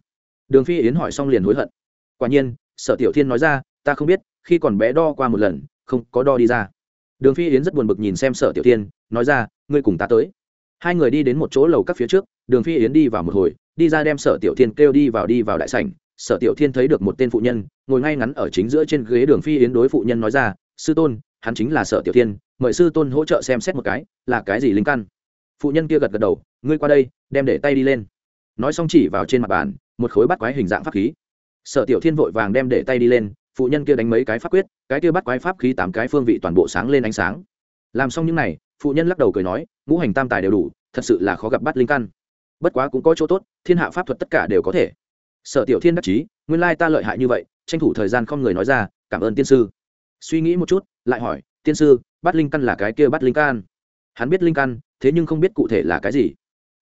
S1: Đường phi yến hỏi xong liền hối hận. Quả nhiên, sở tiểu thiên nói ra, ta không biết, khi còn bé đo qua một lần, không có đo đi ra. Đường phi yến rất buồn bực nhìn xem sở tiểu thiên, nói ra, ngươi cùng ta tới. Hai người đi đến một chỗ lầu các phía trước, đường phi yến đi vào một hồi, đi ra đem sở tiểu thiên kêu đi vào đi vào đại sảnh. Sở tiểu thiên thấy được một tên phụ nhân, ngồi ngay ngắn ở chính giữa trên ghế đường phi yến đối phụ nhân nói ra, sư tôn, hắn chính là sở tiểu thiên mời sư tôn hỗ trợ xem xét một cái, là cái gì linh căn? Phụ nhân kia gật gật đầu, ngươi qua đây, đem để tay đi lên. Nói xong chỉ vào trên mặt bàn, một khối bắt quái hình dạng pháp khí. Sở tiểu thiên vội vàng đem để tay đi lên, phụ nhân kia đánh mấy cái pháp quyết, cái kia bắt quái pháp khí tám cái phương vị toàn bộ sáng lên ánh sáng. Làm xong những n à y phụ nhân lắc đầu cười nói, ngũ hành tam tài đều đủ, thật sự là khó gặp bắt linh căn. Bất quá cũng có chỗ tốt, thiên hạ pháp thuật tất cả đều có thể. Sở tiểu thiên đắc chí, nguyên lai ta lợi hại như vậy, tranh thủ thời gian không người nói ra, cảm ơn tiên sư. Suy nghĩ một chút, lại hỏi, tiên sư bắt linh căn là cái kia bắt linh căn hắn biết linh căn, thế nhưng không biết cụ thể là cái gì.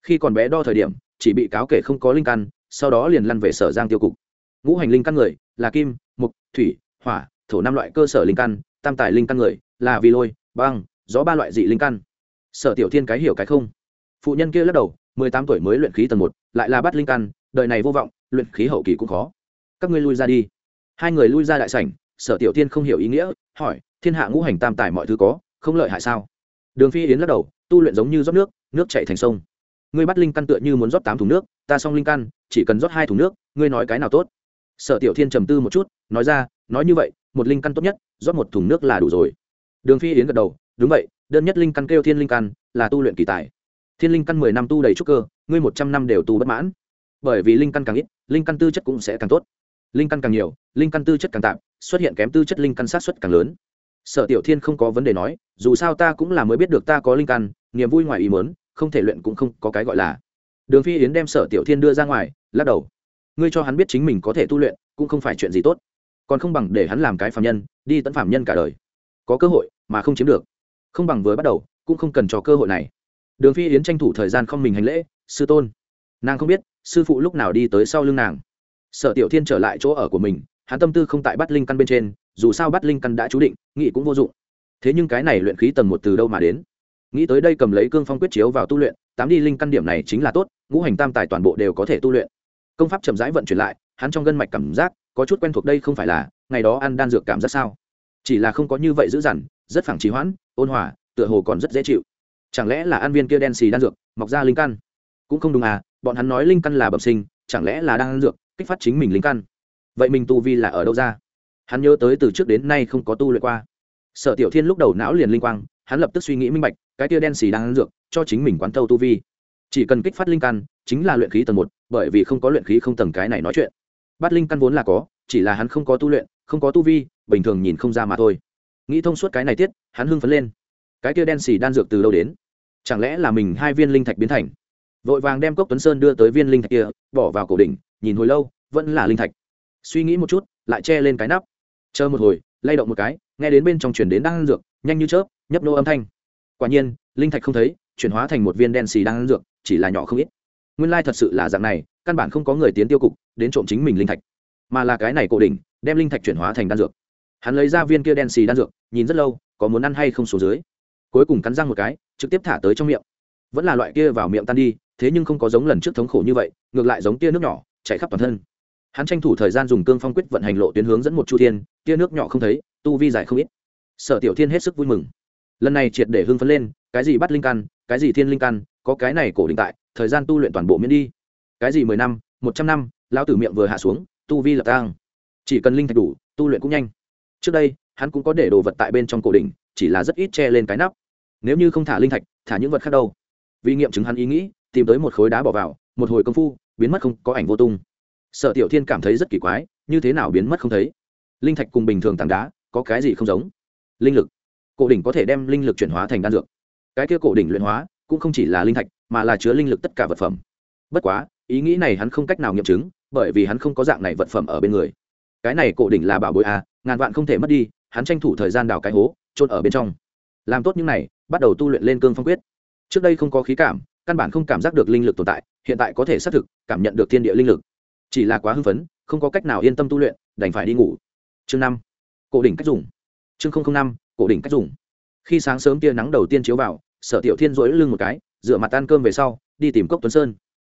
S1: Khi còn bé đo thời điểm, chỉ bị cáo kể không có linh căn, sau đó liền lăn về sở giang tiêu cục. Ngũ hành linh căn người là kim mục thủy, hỏa, thổ năm loại cơ sở linh căn, tam tài linh căn người là vì lôi, băng, gió ba loại dị linh căn. Sở tiểu thiên cái hiểu cái không? Phụ nhân kia lắc đầu, mười tám tuổi mới luyện khí tầng một, lại là bắt linh căn, đời này vô vọng, luyện khí hậu kỳ cũng khó. Các ngươi lui ra đi. Hai người lui ra đại sảnh, sở tiểu thiên không hiểu ý nghĩa hỏi, thiên hạ ngũ hành tam tài mọi thứ có, không lợi hại sao? Đường phi yến lắc đầu, tu luyện giống như rót nước nước chảy thành sông. Ngươi bắt linh căn tựa như muốn rót tám thùng nước, ta xong linh căn, chỉ cần rót hai thùng nước, ngươi nói cái nào tốt? Sở tiểu thiên trầm tư một chút, nói ra, nói như vậy, một linh căn tốt nhất, rót một thùng nước là đủ rồi. Đường phi yến gật đầu, đúng vậy, đơn nhất linh căn kêu thiên linh căn, là tu luyện kỳ tài. Thiên linh căn mười năm tu đầy trúc cơ, ngươi một trăm năm đều tu bất mãn. Bởi vì linh căn càng ít, linh căn tư chất cũng sẽ càng tốt linh căn càng nhiều, linh căn tư chất càng tạm, xuất hiện kém tư chất linh căn sát xuất càng lớn. Sở tiểu thiên không có vấn đề nói, dù sao ta cũng là mới biết được ta có linh căn, niềm vui ngoài ý mớn không thể luyện cũng không có cái gọi là. Đường phi yến đem sở tiểu thiên đưa ra ngoài, lắc đầu. Ngươi cho hắn biết chính mình có thể tu luyện, cũng không phải chuyện gì tốt. Còn không bằng để hắn làm cái phạm nhân, đi tận phạm nhân cả đời. Có cơ hội, mà không chiếm được. Không bằng với bắt đầu, cũng không cần cho cơ hội này. Đường phi yến tranh thủ thời gian không mình hành lễ, sư tôn. Nàng không biết, sư phụ lúc nào đi tới sau lưng nàng sở tiểu thiên trở lại chỗ ở của mình, hắn tâm tư không tại bắt linh căn bên trên, dù sao bắt linh căn đã chú định, nghĩ cũng vô dụng. Thế nhưng cái này luyện khí tầng một từ đâu mà đến? Nghĩ tới đây cầm lấy cương phong quyết chiếu vào tu luyện, tám đi linh căn điểm này chính là tốt, ngũ hành tam tài toàn bộ đều có thể tu luyện. Công pháp chậm rãi vận chuyển lại, hắn trong gân mạch cảm giác, có chút quen thuộc đây không phải là, ngày đó ăn đan dược cảm giác sao? Chỉ là không có như vậy dữ dằn, rất phẳng trí hoãn, ôn hòa, tựa hồ còn rất dễ chịu. Chẳng lẽ là ăn viên kia đen xì đan dược, mọc ra linh căn? Cũng không đúng à bọn hắn nói linh căn là bẩm sinh, chẳng lẽ là đang ăn dược kích phát chính mình linh căn. Vậy mình tu vi là ở đâu ra? Hắn nhớ tới từ trước đến nay không có tu luyện qua. Sở tiểu thiên lúc đầu não liền linh quang, hắn lập tức suy nghĩ minh bạch, cái tia đen xì đang ăn dược, cho chính mình quán thâu tu vi. Chỉ cần kích phát linh căn, chính là luyện khí tầng một, bởi vì không có luyện khí không tầng cái này nói chuyện. Bắt linh căn vốn là có, chỉ là hắn không có tu luyện, không có tu vi, bình thường nhìn không ra mà thôi. Nghĩ thông suốt cái này tiết, hắn hưng phấn lên. Cái kia đen xì đan dược từ đâu đến? Chẳng lẽ là mình hai viên linh thạch biến thành? Vội vàng đem cốc tuấn sơn đưa tới viên linh thạch kia, bỏ vào cổ đỉnh nhìn hồi lâu, vẫn là linh thạch. Suy nghĩ một chút, lại che lên cái nắp. Chờ một hồi, lay động một cái, nghe đến bên trong chuyển đến đan dược, nhanh như chớp, nhấp nô âm thanh. Quả nhiên, linh thạch không thấy, chuyển hóa thành một viên đen xì đan dược, chỉ là nhỏ không ít. Nguyên lai thật sự là dạng này, căn bản không có người tiến tiêu cục, đến trộm chính mình linh thạch. Mà là cái này cổ đỉnh, đem linh thạch chuyển hóa thành đan dược. Hắn lấy ra viên kia đen xì đan dược, nhìn rất lâu, có muốn ăn hay không số dưới. Cuối cùng cắn răng một cái, trực tiếp thả tới trong miệng. Vẫn là loại kia vào miệng tan đi, thế nhưng không có giống lần trước thống khổ như vậy, ngược lại giống tia nước nhỏ chạy khắp toàn thân. Hắn tranh thủ thời gian dùng cương phong quyết vận hành lộ tuyến hướng dẫn một chu thiên tia nước nhỏ không thấy, tu vi dài không ít. Sở tiểu thiên hết sức vui mừng. Lần này triệt để hưng phấn lên, cái gì bắt linh căn, cái gì thiên linh căn, có cái này cổ định tại, thời gian tu luyện toàn bộ miễn đi. Cái gì mười năm, một trăm năm lao tử miệng vừa hạ xuống, tu vi lập tang chỉ cần linh thạch đủ, tu luyện cũng nhanh. Trước đây, hắn cũng có để đồ vật tại bên trong cổ đỉnh, chỉ là rất ít che lên cái nắp. Nếu như không thả linh thạch, thả những vật khác đâu. Vì nghiệm chứng hắn ý nghĩ, tìm tới một khối đá bỏ vào, một hồi công phu biến mất không có ảnh vô tung. Sở tiểu thiên cảm thấy rất kỳ quái, như thế nào biến mất không thấy? Linh thạch cùng bình thường tảng đá, có cái gì không giống? Linh lực. Cổ đỉnh có thể đem linh lực chuyển hóa thành đan dược. Cái kia cổ đỉnh luyện hóa, cũng không chỉ là linh thạch, mà là chứa linh lực tất cả vật phẩm. Bất quá, ý nghĩ này hắn không cách nào nghiệm chứng, bởi vì hắn không có dạng này vật phẩm ở bên người. Cái này cổ đỉnh là bảo bối à ngàn vạn không thể mất đi, hắn tranh thủ thời gian đào cái hố trôn ở bên trong. Làm tốt những này, bắt đầu tu luyện lên cương phong quyết. Trước đây không có khí cảm căn bản không cảm giác được linh lực tồn tại, hiện tại có thể xác thực, cảm nhận được thiên địa linh lực. Chỉ là quá hưng phấn, không có cách nào yên tâm tu luyện, đành phải đi ngủ. Chương năm, cổ đỉnh cách dùng. Chương năm, cổ đỉnh cách dùng. Khi sáng sớm tia nắng đầu tiên chiếu vào, sở tiểu thiên rỗi lưng một cái dựa mặt ăn cơm về sau, đi tìm cốc tuấn sơn.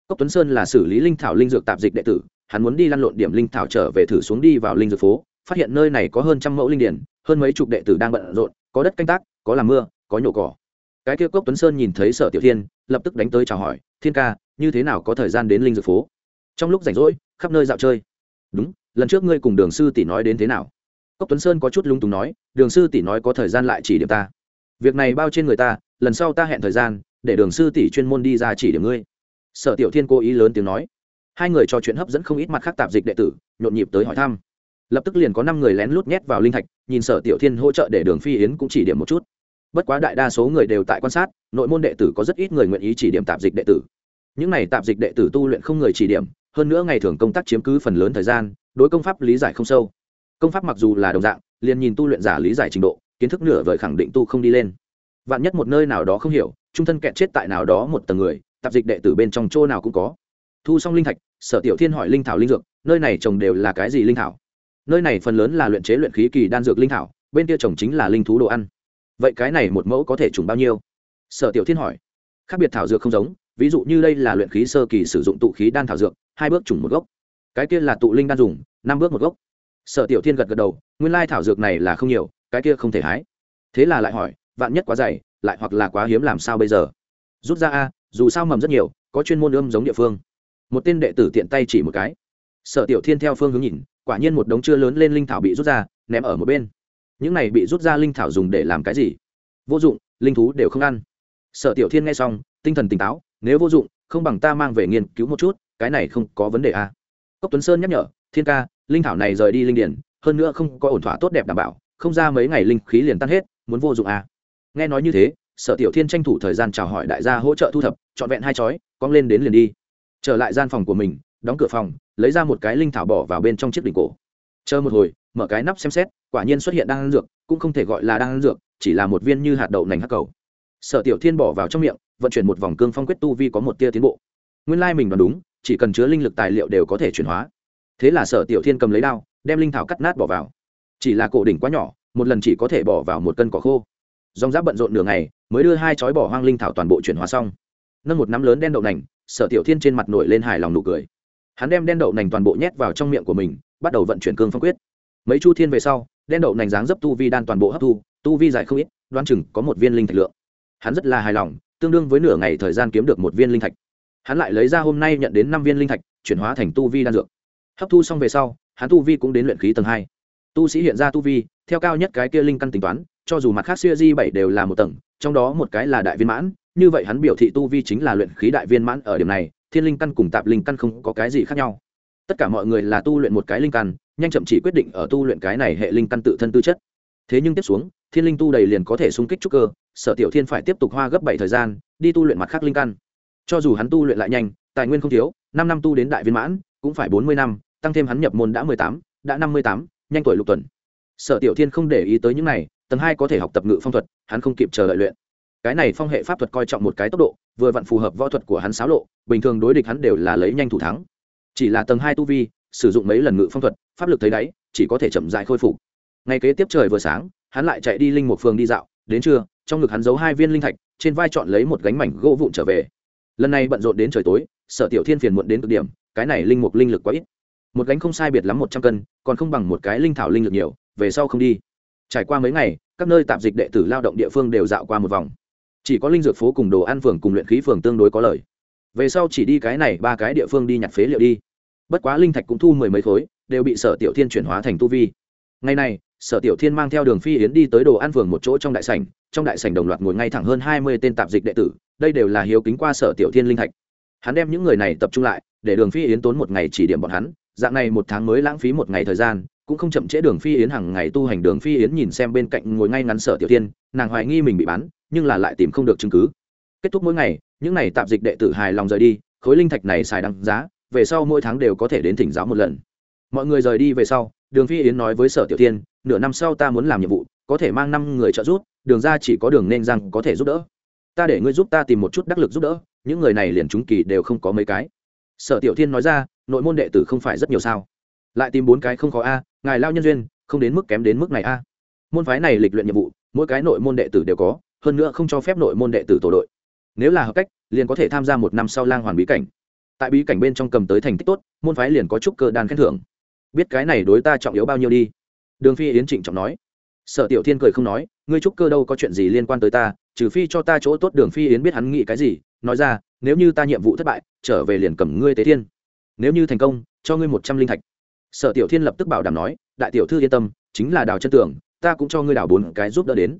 S1: Cốc tuấn sơn là xử lý linh thảo linh dược tạp dịch đệ tử, hắn muốn đi lăn lộn điểm linh thảo trở về thử xuống đi vào linh dược phố, phát hiện nơi này có hơn trăm mẫu linh điển, hơn mấy chục đệ tử đang bận rộn, có đất canh tác, có làm mưa, có nhổ cỏ. Cái kia cốc tuấn sơn nhìn thấy sở tiểu thiên lập tức đánh tới chào hỏi, thiên ca, như thế nào có thời gian đến linh dược phố? Trong lúc rảnh rỗi, khắp nơi dạo chơi. Đúng, lần trước ngươi cùng đường sư tỷ nói đến thế nào? Cốc tuấn sơn có chút lung túng nói, đường sư tỷ nói có thời gian lại chỉ điểm ta. Việc này bao trên người ta, lần sau ta hẹn thời gian, để đường sư tỷ chuyên môn đi ra chỉ điểm ngươi. Sở tiểu thiên cố ý lớn tiếng nói. Hai người trò chuyện hấp dẫn không ít mặt khác tạp dịch đệ tử, nhộn nhịp tới hỏi thăm. Lập tức liền có năm người lén lút nhét vào linh thạch, nhìn sở tiểu thiên hỗ trợ để đường phi yến cũng chỉ điểm một chút bất quá đại đa số người đều tại quan sát, nội môn đệ tử có rất ít người nguyện ý chỉ điểm tạp dịch đệ tử. Những này tạp dịch đệ tử tu luyện không người chỉ điểm, hơn nữa ngày thường công tác chiếm cứ phần lớn thời gian, đối công pháp lý giải không sâu. Công pháp mặc dù là đồng dạng, liền nhìn tu luyện giả lý giải trình độ, kiến thức nửa vời khẳng định tu không đi lên. Vạn nhất một nơi nào đó không hiểu, trung thân kẹt chết tại nào đó một tầng người, tạp dịch đệ tử bên trong chỗ nào cũng có. Thu xong linh thạch, sở tiểu thiên hỏi linh thảo linh dược, nơi này trồng đều là cái gì linh thảo? Nơi này phần lớn là luyện chế luyện khí kỳ đan dược linh thảo, bên kia trồng chính là linh thú đồ ăn vậy cái này một mẫu có thể trùng bao nhiêu? Sở tiểu thiên hỏi. Khác biệt thảo dược không giống, ví dụ như đây là luyện khí sơ kỳ sử dụng tụ khí đan thảo dược, hai bước trùng một gốc. Cái kia là tụ linh đan dùng, năm bước một gốc. Sở tiểu thiên gật gật đầu, nguyên lai thảo dược này là không nhiều, cái kia không thể hái. Thế là lại hỏi, vạn nhất quá dày, lại hoặc là quá hiếm làm sao bây giờ? Rút ra a, dù sao mầm rất nhiều, có chuyên môn ươm giống địa phương. Một tên đệ tử tiện tay chỉ một cái. Sở tiểu thiên theo phương hướng nhìn, quả nhiên một đống chưa lớn lên linh thảo bị rút ra, ném ở một bên những này bị rút ra linh thảo dùng để làm cái gì vô dụng, linh thú đều không ăn sở tiểu thiên nghe xong, tinh thần tỉnh táo, nếu vô dụng, không bằng ta mang về nghiên cứu một chút, cái này không có vấn đề à. cốc tuấn sơn nhắc nhở, thiên ca, linh thảo này rời đi linh điển, hơn nữa không có ổn thỏa tốt đẹp đảm bảo, không ra mấy ngày linh khí liền tan hết, muốn vô dụng à. nghe nói như thế, sở tiểu thiên tranh thủ thời gian chào hỏi đại gia hỗ trợ thu thập, trọn vẹn hai chói, cong lên đến liền đi trở lại gian phòng của mình, đóng cửa phòng, lấy ra một cái linh thảo bỏ vào bên trong chiếc đỉnh cổ chờ một hồi, mở cái nắp xem xét, quả nhiên xuất hiện đang ăn dược, cũng không thể gọi là đang ăn dược, chỉ là một viên như hạt đậu nành hắc cầu. Sở tiểu thiên bỏ vào trong miệng, vận chuyển một vòng cương phong quyết tu vi có một tia tiến bộ. Nguyên lai mình đoán đúng, chỉ cần chứa linh lực tài liệu đều có thể chuyển hóa. Thế là sở tiểu thiên cầm lấy đao, đem linh thảo cắt nát bỏ vào. Chỉ là cổ đỉnh quá nhỏ, một lần chỉ có thể bỏ vào một cân cỏ khô. Dòng giáp bận rộn nửa ngày, mới đưa hai chói bỏ hoang linh thảo toàn bộ chuyển hóa xong. Nâng một nắm lớn đen đậu nành, sở tiểu thiên trên mặt nổi lên hài lòng nụ cười. Hắn đem đen đậu nành toàn bộ nhét vào trong miệng của mình bắt đầu vận chuyển cương phong quyết. Mấy chu thiên về sau, đen đậu nành dáng dấp tu vi đan toàn bộ hấp thu, tu vi dài không ít đoan chừng có một viên linh thạch lượng. Hắn rất là hài lòng, tương đương với nửa ngày thời gian kiếm được một viên linh thạch. Hắn lại lấy ra hôm nay nhận đến năm viên linh thạch, chuyển hóa thành tu vi đan dược. Hấp thu xong về sau, hắn tu vi cũng đến luyện khí tầng hai. Tu sĩ hiện ra tu vi, theo cao nhất cái kia linh căn tính toán, cho dù mặt khác siêu di bảy đều là một tầng, trong đó một cái là đại viên mãn, như vậy hắn biểu thị tu vi chính là luyện khí đại viên mãn ở điểm này, thiên linh căn cùng tạp linh căn không có cái gì khác nhau tất cả mọi người là tu luyện một cái linh căn, nhanh chậm chỉ quyết định ở tu luyện cái này hệ linh căn tự thân tư chất. Thế nhưng tiếp xuống, thiên linh tu đầy liền có thể xung kích trúc cơ, sở tiểu thiên phải tiếp tục hoa gấp bảy thời gian, đi tu luyện mặt khác linh căn. Cho dù hắn tu luyện lại nhanh, tài nguyên không thiếu, năm năm tu đến đại viên mãn, cũng phải bốn mươi năm, tăng thêm hắn nhập môn đã mười tám, đã năm mươi tám, nhanh tuổi lục tuần. Sở tiểu thiên không để ý tới những này, tầng hai có thể học tập ngự phong thuật, hắn không kịp chờ đợi luyện. Cái này phong hệ pháp thuật coi trọng một cái tốc độ, vừa vặn phù hợp võ thuật của hắn xáo lộ, bình thường đối địch hắn đều là lấy nhanh thủ thắng chỉ là tầng hai tu vi, sử dụng mấy lần ngự phong thuật, pháp lực thấy đáy, chỉ có thể chậm dại khôi phục. Ngay kế tiếp trời vừa sáng, hắn lại chạy đi linh một phường đi dạo. Đến trưa, trong ngực hắn giấu hai viên linh thạch, trên vai chọn lấy một gánh mảnh gỗ vụn trở về. Lần này bận rộn đến trời tối, sở tiểu thiên phiền muộn đến cực điểm, cái này linh mục linh lực quá ít. Một gánh không sai biệt lắm một trăm cân, còn không bằng một cái linh thảo linh lực nhiều, về sau không đi. Trải qua mấy ngày, các nơi tạp dịch đệ tử lao động địa phương đều dạo qua một vòng. Chỉ có linh dược phố cùng đồ ăn phường cùng luyện khí phường tương đối có lời. Về sau chỉ đi cái này ba cái địa phương đi nhặt phế liệu đi bất quá linh thạch cũng thu mười mấy khối, đều bị sở tiểu thiên chuyển hóa thành tu vi. Ngày này, sở tiểu thiên mang theo đường phi yến đi tới đồ ăn phường một chỗ trong đại sảnh, trong đại sảnh đồng loạt ngồi ngay thẳng hơn hai mươi tên tạp dịch đệ tử, đây đều là hiếu kính qua sở tiểu thiên linh thạch. Hắn đem những người này tập trung lại, để đường phi yến tốn một ngày chỉ điểm bọn hắn, dạng này một tháng mới lãng phí một ngày thời gian, cũng không chậm trễ đường phi yến hàng ngày tu hành. Đường phi yến nhìn xem bên cạnh ngồi ngay ngắn sở tiểu thiên, nàng hoài nghi mình bị bán, nhưng là lại tìm không được chứng cứ. Kết thúc mỗi ngày, những n à y tạp dịch đệ tử hài lòng rời đi, khối linh thạch này xài đăng giá về sau mỗi tháng đều có thể đến thỉnh giáo một lần. Mọi người rời đi về sau, đường phi yến nói với sở tiểu thiên, nửa năm sau ta muốn làm nhiệm vụ, có thể mang năm người trợ giúp, đường ra chỉ có đường nên rằng có thể giúp đỡ. Ta để ngươi giúp ta tìm một chút đắc lực giúp đỡ, những người này liền chúng kỳ đều không có mấy cái. Sở tiểu thiên nói ra, nội môn đệ tử không phải rất nhiều sao? Lại tìm bốn cái không khó a, ngài lao nhân duyên, không đến mức kém đến mức này a. Môn phái này lịch luyện nhiệm vụ, mỗi cái nội môn đệ tử đều có, hơn nữa không cho phép nội môn đệ tử tổ đội. Nếu là hợp cách, liền có thể tham gia một năm sau lang hoàn bí cảnh tại bí cảnh bên trong cầm tới thành tích tốt, môn phái liền có chúc cơ đan khen thưởng. Biết cái này đối ta trọng yếu bao nhiêu đi? Đường phi yến trịnh trọng nói. Sở tiểu thiên cười không nói, ngươi trúc cơ đâu có chuyện gì liên quan tới ta, trừ phi cho ta chỗ tốt đường phi yến biết hắn nghĩ cái gì, nói ra, nếu như ta nhiệm vụ thất bại, trở về liền cầm ngươi tế thiên. Nếu như thành công, cho ngươi một trăm linh thạch. Sở tiểu thiên lập tức bảo đảm nói, đại tiểu thư yên tâm, chính là đào chân tưởng ta cũng cho ngươi đào bốn cái giúp đỡ đến.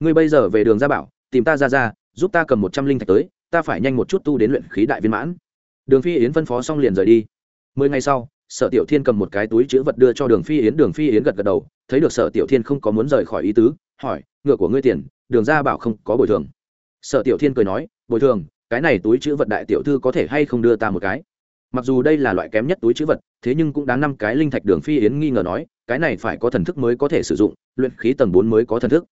S1: Ngươi bây giờ về đường ra bảo, tìm ta ra ra, giúp ta cầm một trăm linh thạch tới, ta phải nhanh một chút tu đến luyện khí đại viên mãn đường phi yến phân phó xong liền rời đi. Mười ngày sau, sở tiểu thiên cầm một cái túi chữ vật đưa cho đường phi yến, đường phi yến gật gật đầu, thấy được sở tiểu thiên không có muốn rời khỏi ý tứ, hỏi, ngựa của ngươi tiền, đường ra bảo không có bồi thường. Sở tiểu thiên cười nói, bồi thường, cái này túi chữ vật đại tiểu thư có thể hay không đưa ta một cái? Mặc dù đây là loại kém nhất túi chữ vật, thế nhưng cũng đáng năm cái linh thạch, đường phi yến nghi ngờ nói, cái này phải có thần thức mới có thể sử dụng, luyện khí tầng bốn mới có thần thức.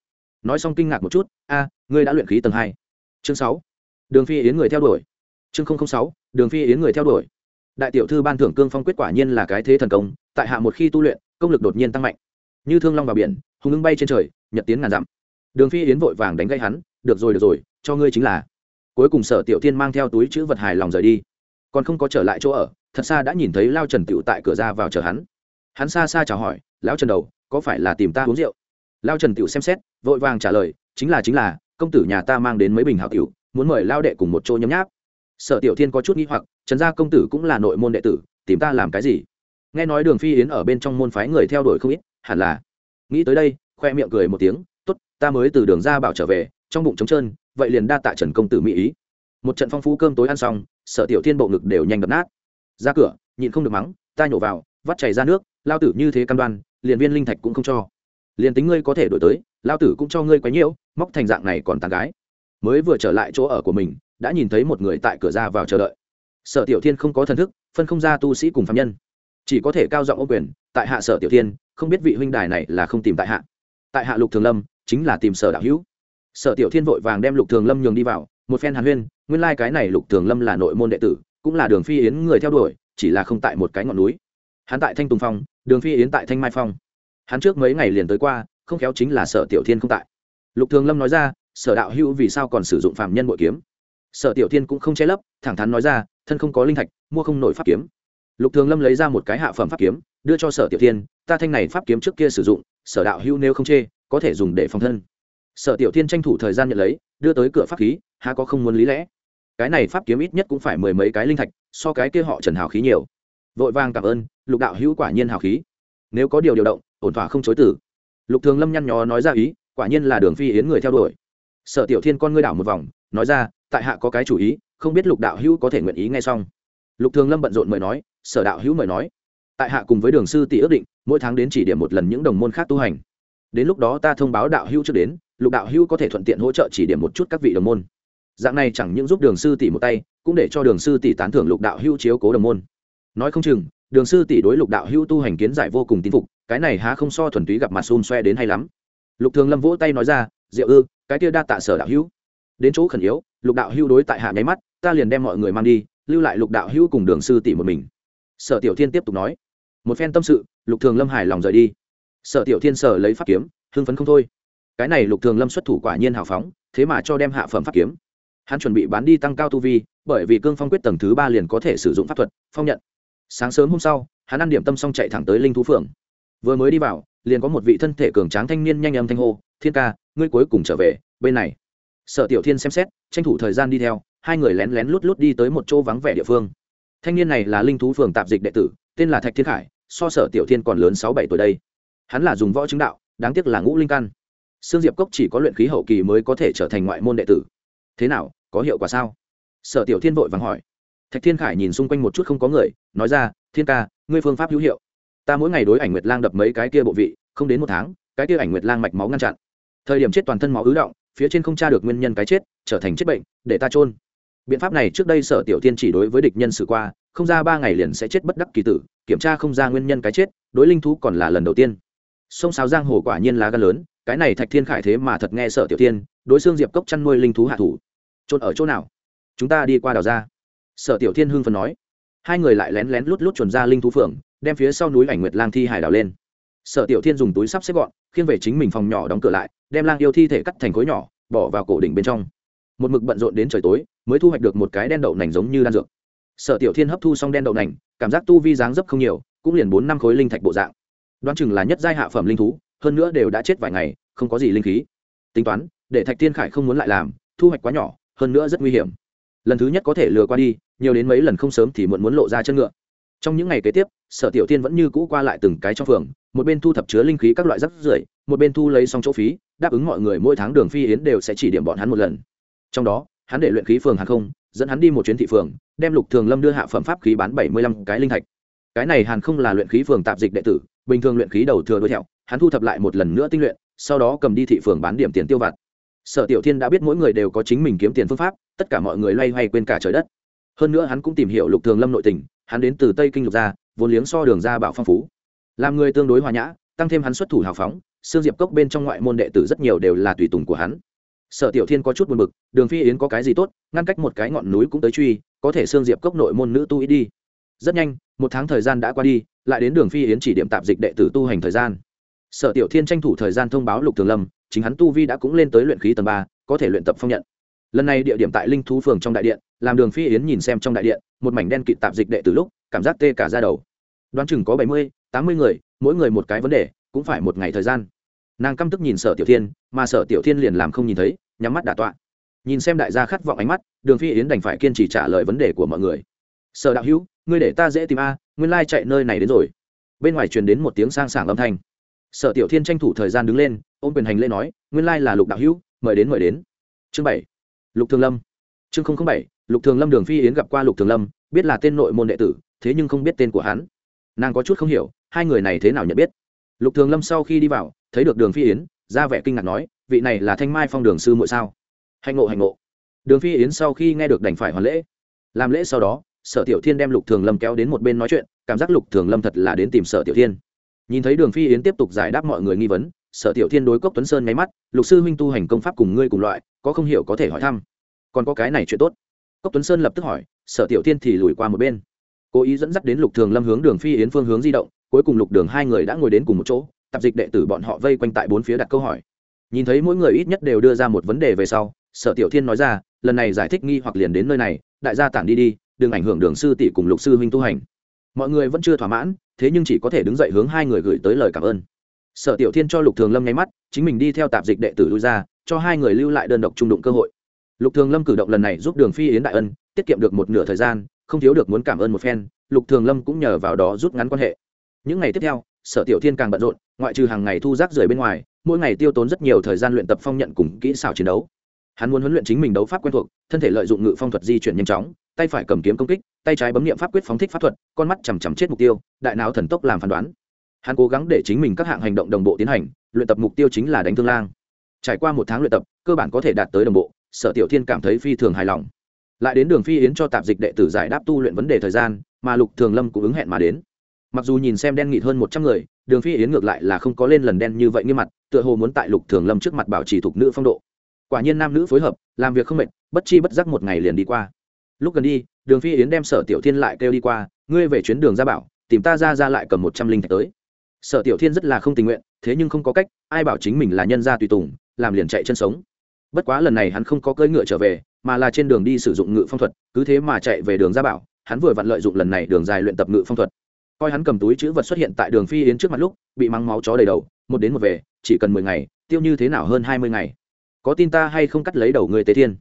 S1: Nói xong kinh ngạc một chút, a, ngươi đã luyện khí tầng hai. Chương sáu. Đường phi yến người theo đuổi. Chương sáu đường phi yến người theo đuổi. Đại tiểu thư ban thưởng cương phong quyết quả nhiên là cái thế thần công, tại hạ một khi tu luyện, công lực đột nhiên tăng mạnh. Như thương long vào biển hùng ưng bay trên trời, nhật tiến ngàn dặm. Đường phi yến vội vàng đánh gãy hắn, được rồi được rồi, cho ngươi chính là. Cuối cùng sở tiểu thiên mang theo túi chữ vật hài lòng rời đi. Còn không có trở lại chỗ ở, thật xa đã nhìn thấy lao trần tựu tại cửa ra vào chờ hắn. Hắn xa xa chào hỏi, lão trần đầu, có phải là tìm ta uống rượu? Lao trần tựu xem xét, vội vàng trả lời, chính là chính là, công tử nhà ta mang đến mấy bình hảo tiểu, muốn mời lao đệ cùng một chỗ nhấm nháp sở tiểu thiên có chút nghi hoặc, trần gia công tử cũng là nội môn đệ tử, tìm ta làm cái gì? Nghe nói đường phi yến ở bên trong môn phái người theo đuổi không ít, hẳn là. Nghĩ tới đây, khoe miệng cười một tiếng t ố t ta mới từ đường ra bảo trở về, trong bụng trống trơn, vậy liền đa tạ trần công tử mỹ ý. Một trận phong phú cơm tối ăn xong, sở tiểu thiên bộ ngực đều nhanh đập nát. Ra cửa, nhịn không được mắng, ta nhổ vào, vắt chảy ra nước, lao tử như thế căn đoan, liền viên linh thạch cũng không cho. Liền tính ngươi có thể đổi tới, lao tử cũng cho ngươi quấy nhiễu, móc thành dạng này còn tàn gái. Mới vừa trở lại chỗ ở của mình đã nhìn thấy một người tại cửa ra vào chờ đợi. Sở tiểu thiên không có thần thức, phân không ra tu sĩ cùng phạm nhân. Chỉ có thể cao giọng ô quyền, tại hạ sở tiểu thiên, không biết vị huynh đài này là không tìm tại hạ. Tại hạ lục thường lâm, chính là tìm sở đạo hữu. Sở tiểu thiên vội vàng đem lục thường lâm nhường đi vào, một phen hàn huyên, nguyên lai、like、cái này lục thường lâm là nội môn đệ tử, cũng là đường phi yến người theo đuổi, chỉ là không tại một cái ngọn núi. Hắn tại thanh tùng phong, đường phi yến tại thanh mai phong. Hắn trước mấy ngày liền tới qua, không khéo chính là sở tiểu thiên không tại. Lục thường lâm nói ra, sở đạo hữu vì sao còn sử dụng phạm nhân bội kiếm? Sở tiểu thiên cũng không che lấp, thẳng thắn nói ra, thân không có linh thạch, mua không nổi pháp kiếm. Lục thường lâm lấy ra một cái hạ phẩm pháp kiếm, đưa cho sở tiểu thiên, ta thanh này pháp kiếm trước kia sử dụng, sở đạo hữu nếu không chê, có thể dùng để phòng thân. Sở tiểu thiên tranh thủ thời gian nhận lấy, đưa tới cửa pháp khí, há có không muốn lý lẽ? Cái này pháp kiếm ít nhất cũng phải mười mấy cái linh thạch, so cái kia họ trần hào khí nhiều. Vội vàng cảm ơn, lục đạo hữu quả nhiên hào khí. Nếu có điều điều động, ổn thỏa không chối tử lục thường lâm nhăn nhó nói ra ý, quả nhiên là đường phi yến người theo đuổi. Sở tiểu thiên con ngươi đảo một vòng, nói ra tại hạ có cái chủ ý, không biết lục đạo hữu có thể nguyện ý ngay xong. Lục thường lâm bận rộn mời nói, sở đạo hữu mời nói. Tại hạ cùng với đường sư tỷ ước định, mỗi tháng đến chỉ điểm một lần những đồng môn khác tu hành. Đến lúc đó ta thông báo đạo hữu trước đến, lục đạo hữu có thể thuận tiện hỗ trợ chỉ điểm một chút các vị đồng môn. Dạng này chẳng những giúp đường sư tỷ một tay, cũng để cho đường sư tỷ tán thưởng lục đạo hữu chiếu cố đồng môn. Nói không chừng, đường sư tỷ đối lục đạo hữu tu hành kiến giải vô cùng tín phục, cái này há không so thuần túy gặp mặt xôn xoe đến hay lắm. Lục thường lâm vỗ tay nói ra, diệu ư, cái kia đa tạ sở đạo hữu đến chỗ khẩn yếu, lục đạo hưu đối tại hạ nháy mắt, ta liền đem mọi người mang đi, lưu lại lục đạo hưu cùng đường sư tỷ một mình. Sở tiểu thiên tiếp tục nói, một phen tâm sự, lục thường lâm hài lòng rời đi. Sở tiểu thiên sở lấy pháp kiếm, hưng phấn không thôi. Cái này lục thường lâm xuất thủ quả nhiên hào phóng, thế mà cho đem hạ phẩm pháp kiếm. Hắn chuẩn bị bán đi tăng cao tu vi, bởi vì cương phong quyết tầng thứ ba liền có thể sử dụng pháp thuật, phong nhận. Sáng sớm hôm sau, hắn ăn điểm tâm xong chạy thẳng tới linh thú phượng. Vừa mới đi vào, liền có một vị thân thể cường tráng thanh niên nhanh âm thanh hô, thiên ca, ngươi cuối cùng trở về, bên này sở tiểu thiên xem xét, tranh thủ thời gian đi theo, hai người lén lén lút lút đi tới một chỗ vắng vẻ địa phương. Thanh niên này là linh thú phường tạp dịch đệ tử, tên là thạch thiên khải, so sở tiểu thiên còn lớn sáu bảy tuổi đây. Hắn là dùng võ chứng đạo, đáng tiếc là ngũ linh căn. Sương diệp cốc chỉ có luyện khí hậu kỳ mới có thể trở thành ngoại môn đệ tử. Thế nào, có hiệu quả sao? Sở tiểu thiên vội vàng hỏi. Thạch thiên khải nhìn xung quanh một chút không có người, nói ra, thiên ca, ngươi phương pháp hữu hiệu. Ta mỗi ngày đối ảnh nguyệt lang đập mấy cái kia bộ vị, không đến một tháng, cái kia ảnh nguyệt lang mạch máu ngăn chặn. Thời điểm chết toàn thân máu ứ động phía trên không tra được nguyên nhân cái chết, trở thành chết bệnh, để ta trôn biện pháp này trước đây sở tiểu tiên chỉ đối với địch nhân xử qua, không ra ba ngày liền sẽ chết bất đắc kỳ tử, kiểm tra không ra nguyên nhân cái chết, đối linh thú còn là lần đầu tiên. Sông sáo giang hồ quả nhiên lá gan lớn, cái này thạch thiên khải thế mà thật nghe sở tiểu tiên, đối xương diệp cốc chăn nuôi linh thú hạ thủ. Trôn ở chỗ nào? Chúng ta đi qua đào ra. Sở tiểu thiên hưng phần nói. Hai người lại lén lén lút lút chuẩn ra linh thú phượng, đem phía sau núi ảnh nguyệt lang thi hải đào lên sở tiểu thiên dùng túi sắp xếp gọn, khiêng về chính mình phòng nhỏ đóng cửa lại, đem lang yêu thi thể cắt thành khối nhỏ, bỏ vào cổ đỉnh bên trong. Một mực bận rộn đến trời tối, mới thu hoạch được một cái đen đậu nành giống như đan dược. Sở tiểu thiên hấp thu xong đen đậu nành, cảm giác tu vi dáng dấp không nhiều, cũng liền bốn năm khối linh thạch bộ dạng. Đoán chừng là nhất giai hạ phẩm linh thú, hơn nữa đều đã chết vài ngày, không có gì linh khí. Tính toán, để thạch thiên khải không muốn lại làm, thu hoạch quá nhỏ, hơn nữa rất nguy hiểm. Lần thứ nhất có thể lừa qua đi, nhiều đến mấy lần không sớm thì muộn muốn lộ ra chân ngựa. Trong những ngày kế tiếp, sở tiểu tiên vẫn như cũ qua lại từng cái trong phường một bên thu thập chứa linh khí các loại rắc rưởi, một bên thu lấy xong chỗ phí, đáp ứng mọi người mỗi tháng đường phi yến đều sẽ chỉ điểm bọn hắn một lần. Trong đó, hắn để luyện khí phường hàng không, dẫn hắn đi một chuyến thị phường, đem lục thường lâm đưa hạ phẩm pháp khí bán bảy mươi lăm cái linh thạch. Cái này hàn không là luyện khí phường tạp dịch đệ tử, bình thường luyện khí đầu thừa đuôi thẹo, hắn thu thập lại một lần nữa tinh luyện, sau đó cầm đi thị phường bán điểm tiền tiêu vặt. Sở tiểu thiên đã biết mỗi người đều có chính mình kiếm tiền phương pháp, tất cả mọi người loay hoay quên cả trời đất. Hơn nữa hắn cũng tìm hiểu lục thường lâm nội tình, hắn đến từ tây kinh lục gia, vốn liếng so đường ra bảo phong phú làm người tương đối hòa nhã, tăng thêm hắn xuất thủ hào phóng xương diệp cốc bên trong ngoại môn đệ tử rất nhiều đều là tùy tùng của hắn. Sở tiểu thiên có chút buồn bực, đường phi yến có cái gì tốt, ngăn cách một cái ngọn núi cũng tới truy, có thể xương diệp cốc nội môn nữ tu ít đi. Rất nhanh, một tháng thời gian đã qua đi, lại đến đường phi yến chỉ điểm tạp dịch đệ tử tu hành thời gian. Sở tiểu thiên tranh thủ thời gian thông báo lục thường lâm, chính hắn tu vi đã cũng lên tới luyện khí tầng ba, có thể luyện tập phong nhận. Lần này địa điểm tại linh thú phường trong đại điện, làm đường phi yến nhìn xem trong đại điện, một mảnh đen kịt tạp dịch đệ từ lúc, cảm giác tê cả ra đầu. Đoán chừng có bảy mươi tám mươi người, mỗi người một cái vấn đề, cũng phải một ngày thời gian. Nàng căm tức nhìn sở tiểu thiên, mà sở tiểu thiên liền làm không nhìn thấy, nhắm mắt đả tọa. Nhìn xem đại gia khát vọng ánh mắt, đường phi yến đành phải kiên trì trả lời vấn đề của mọi người. Sở đạo hữu, ngươi để ta dễ tìm a, nguyên lai chạy nơi này đến rồi. Bên ngoài truyền đến một tiếng sang sảng âm thanh. Sở tiểu thiên tranh thủ thời gian đứng lên, ôm quyền hành lễ nói, nguyên lai là lục đạo hữu, mời đến mời đến. Chương bảy, lục thường lâm. Chương không bảy, lục thường lâm đường phi yến gặp qua lục thường lâm, biết là tên nội môn đệ tử, thế nhưng không biết tên của hắn. Nàng có chút không hiểu hai người này thế nào nhận biết? Lục thường lâm sau khi đi vào, thấy được đường phi yến, ra vẻ kinh ngạc nói, vị này là thanh mai phong đường sư muội sao? Hạnh ngộ hạnh ngộ. Đường phi yến sau khi nghe được đành phải hoàn lễ. Làm lễ sau đó, sở tiểu thiên đem lục thường lâm kéo đến một bên nói chuyện, cảm giác lục thường lâm thật là đến tìm sở tiểu thiên. Nhìn thấy đường phi yến tiếp tục giải đáp mọi người nghi vấn, sở tiểu thiên đối cốc tuấn sơn nháy mắt, lục sư huynh tu hành công pháp cùng ngươi cùng loại, có không hiểu có thể hỏi thăm. Còn có cái này chuyện tốt. Cốc tuấn sơn lập tức hỏi, sở tiểu thiên thì lùi qua một bên. Cố ý dẫn dắt đến lục thường lâm hướng đường phi yến phương hướng di động cuối cùng lục đường hai người đã ngồi đến cùng một chỗ, tạp dịch đệ tử bọn họ vây quanh tại bốn phía đặt câu hỏi. Nhìn thấy mỗi người ít nhất đều đưa ra một vấn đề về sau, sở tiểu thiên nói ra, lần này giải thích nghi hoặc liền đến nơi này, đại gia tản đi đi, đừng ảnh hưởng đường sư tỷ cùng lục sư huynh tu hành. Mọi người vẫn chưa thỏa mãn, thế nhưng chỉ có thể đứng dậy hướng hai người gửi tới lời cảm ơn. Sở tiểu thiên cho lục thường lâm nháy mắt, chính mình đi theo tạp dịch đệ tử lui ra, cho hai người lưu lại đơn độc trung đụng cơ hội. Lục thường lâm cử động lần này giúp đường phi yến đại ân, tiết kiệm được một nửa thời gian, không thiếu được muốn cảm ơn một phen, lục thường lâm cũng nhờ vào đó rút ngắn quan hệ những ngày tiếp theo, sở tiểu thiên càng bận rộn, ngoại trừ hàng ngày thu rác rưởi bên ngoài, mỗi ngày tiêu tốn rất nhiều thời gian luyện tập phong nhận cùng kỹ xảo chiến đấu. Hắn muốn huấn luyện chính mình đấu pháp quen thuộc, thân thể lợi dụng ngự phong thuật di chuyển nhanh chóng, tay phải cầm kiếm công kích, tay trái bấm nghiệm pháp quyết phóng thích pháp thuật, con mắt chằm chằm chết mục tiêu, đại não thần tốc làm phán đoán. Hắn cố gắng để chính mình các hạng hành động đồng bộ tiến hành, luyện tập mục tiêu chính là đánh thương lang. Trải qua một tháng luyện tập, cơ bản có thể đạt tới đồng bộ, sở tiểu thiên cảm thấy phi thường hài lòng. Lại đến đường phi yến cho tạp dịch đệ tử giải đáp tu luyện vấn đề thời gian, mà lục thường lâm cũng ứng hẹn mà đến mặc dù nhìn xem đen nghịt hơn một trăm người, đường phi yến ngược lại là không có lên lần đen như vậy nghiêm mặt, tựa hồ muốn tại lục thường lâm trước mặt bảo trì thục nữ phong độ. Quả nhiên nam nữ phối hợp, làm việc không mệt, bất chi bất giác một ngày liền đi qua. Lúc gần đi, đường phi yến đem sở tiểu thiên lại kêu đi qua, ngươi về chuyến đường ra bảo, tìm ta ra ra lại cầm một trăm linh thạch tới. Sở tiểu thiên rất là không tình nguyện, thế nhưng không có cách, ai bảo chính mình là nhân gia tùy tùng, làm liền chạy chân sống. Bất quá lần này hắn không có cưỡi ngựa trở về, mà là trên đường đi sử dụng ngự phong thuật, cứ thế mà chạy về đường ra bảo, hắn vừa vặn lợi dụng lần này đường dài luyện tập ngự phong thuật coi hắn cầm túi chữ vật xuất hiện tại đường phi yến trước mặt lúc, bị mắng máu chó đầy đầu, một đến một về, chỉ cần mười ngày, tiêu như thế nào hơn hai mươi ngày? Có tin ta hay không cắt lấy đầu người tế thiên?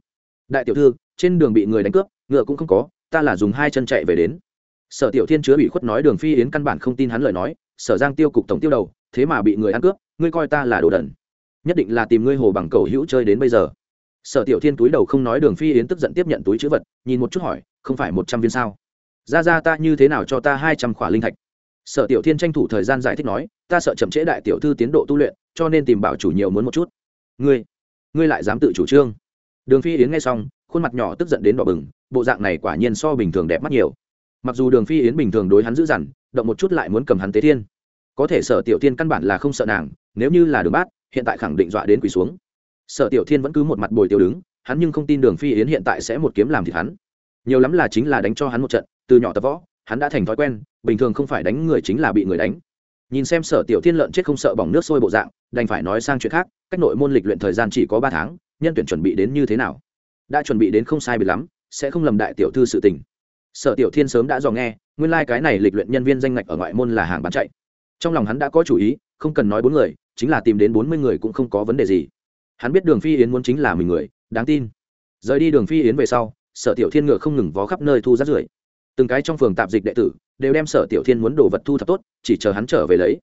S1: Đại tiểu thư, trên đường bị người đánh cướp, ngựa cũng không có, ta là dùng hai chân chạy về đến. Sở tiểu thiên chứa bị khuất nói đường phi yến căn bản không tin hắn lời nói, sở giang tiêu cục tổng tiêu đầu, thế mà bị người ăn cướp, ngươi coi ta là đồ đần. Nhất định là tìm ngươi hồ bằng cầu hữu chơi đến bây giờ. Sở tiểu thiên túi đầu không nói đường phi yến tức giận tiếp nhận túi chữ vật, nhìn một chút hỏi, không phải một trăm viên sao? Ra ra ta như thế nào cho ta hai trăm khỏa linh thạch? Sở tiểu thiên tranh thủ thời gian giải thích nói, ta sợ chậm trễ đại tiểu thư tiến độ tu luyện, cho nên tìm bảo chủ nhiều muốn một chút. Ngươi ngươi lại dám tự chủ trương? Đường phi yến nghe xong, khuôn mặt nhỏ tức giận đến đỏ bừng, bộ dạng này quả nhiên so bình thường đẹp mắt nhiều. Mặc dù đường phi yến bình thường đối hắn dữ dằn, động một chút lại muốn cầm hắn tế thiên. Có thể sở tiểu thiên căn bản là không sợ nàng, nếu như là đường bát, hiện tại khẳng định dọa đến quỳ xuống. Sở tiểu thiên vẫn cứ một mặt bồi tiêu đứng, hắn nhưng không tin đường phi yến hiện tại sẽ một kiếm làm thịt hắn. Nhiều lắm là chính là đánh cho hắn một trận từ nhỏ tập võ, hắn đã thành thói quen, bình thường không phải đánh người chính là bị người đánh. Nhìn xem sở tiểu thiên lợn chết không sợ bỏng nước sôi bộ dạng, đành phải nói sang chuyện khác, cách nội môn lịch luyện thời gian chỉ có ba tháng, nhân tuyển chuẩn bị đến như thế nào? Đã chuẩn bị đến không sai bị lắm, sẽ không lầm đại tiểu thư sự tình. Sở tiểu thiên sớm đã dò nghe, nguyên lai、like、cái này lịch luyện nhân viên danh ngạch ở ngoại môn là hàng bán chạy. Trong lòng hắn đã có chủ ý, không cần nói bốn người, chính là tìm đến bốn mươi người cũng không có vấn đề gì. Hắn biết đường phi yến muốn chính là mình người, đáng tin. Rời đi đường phi yến về sau, sở tiểu thiên ngựa không ngừng vó khắp nơi thu rát rưởi từng cái trong phường tạp dịch đệ tử đều đem sở tiểu thiên muốn đồ vật thu thập tốt, chỉ chờ hắn trở về lấy.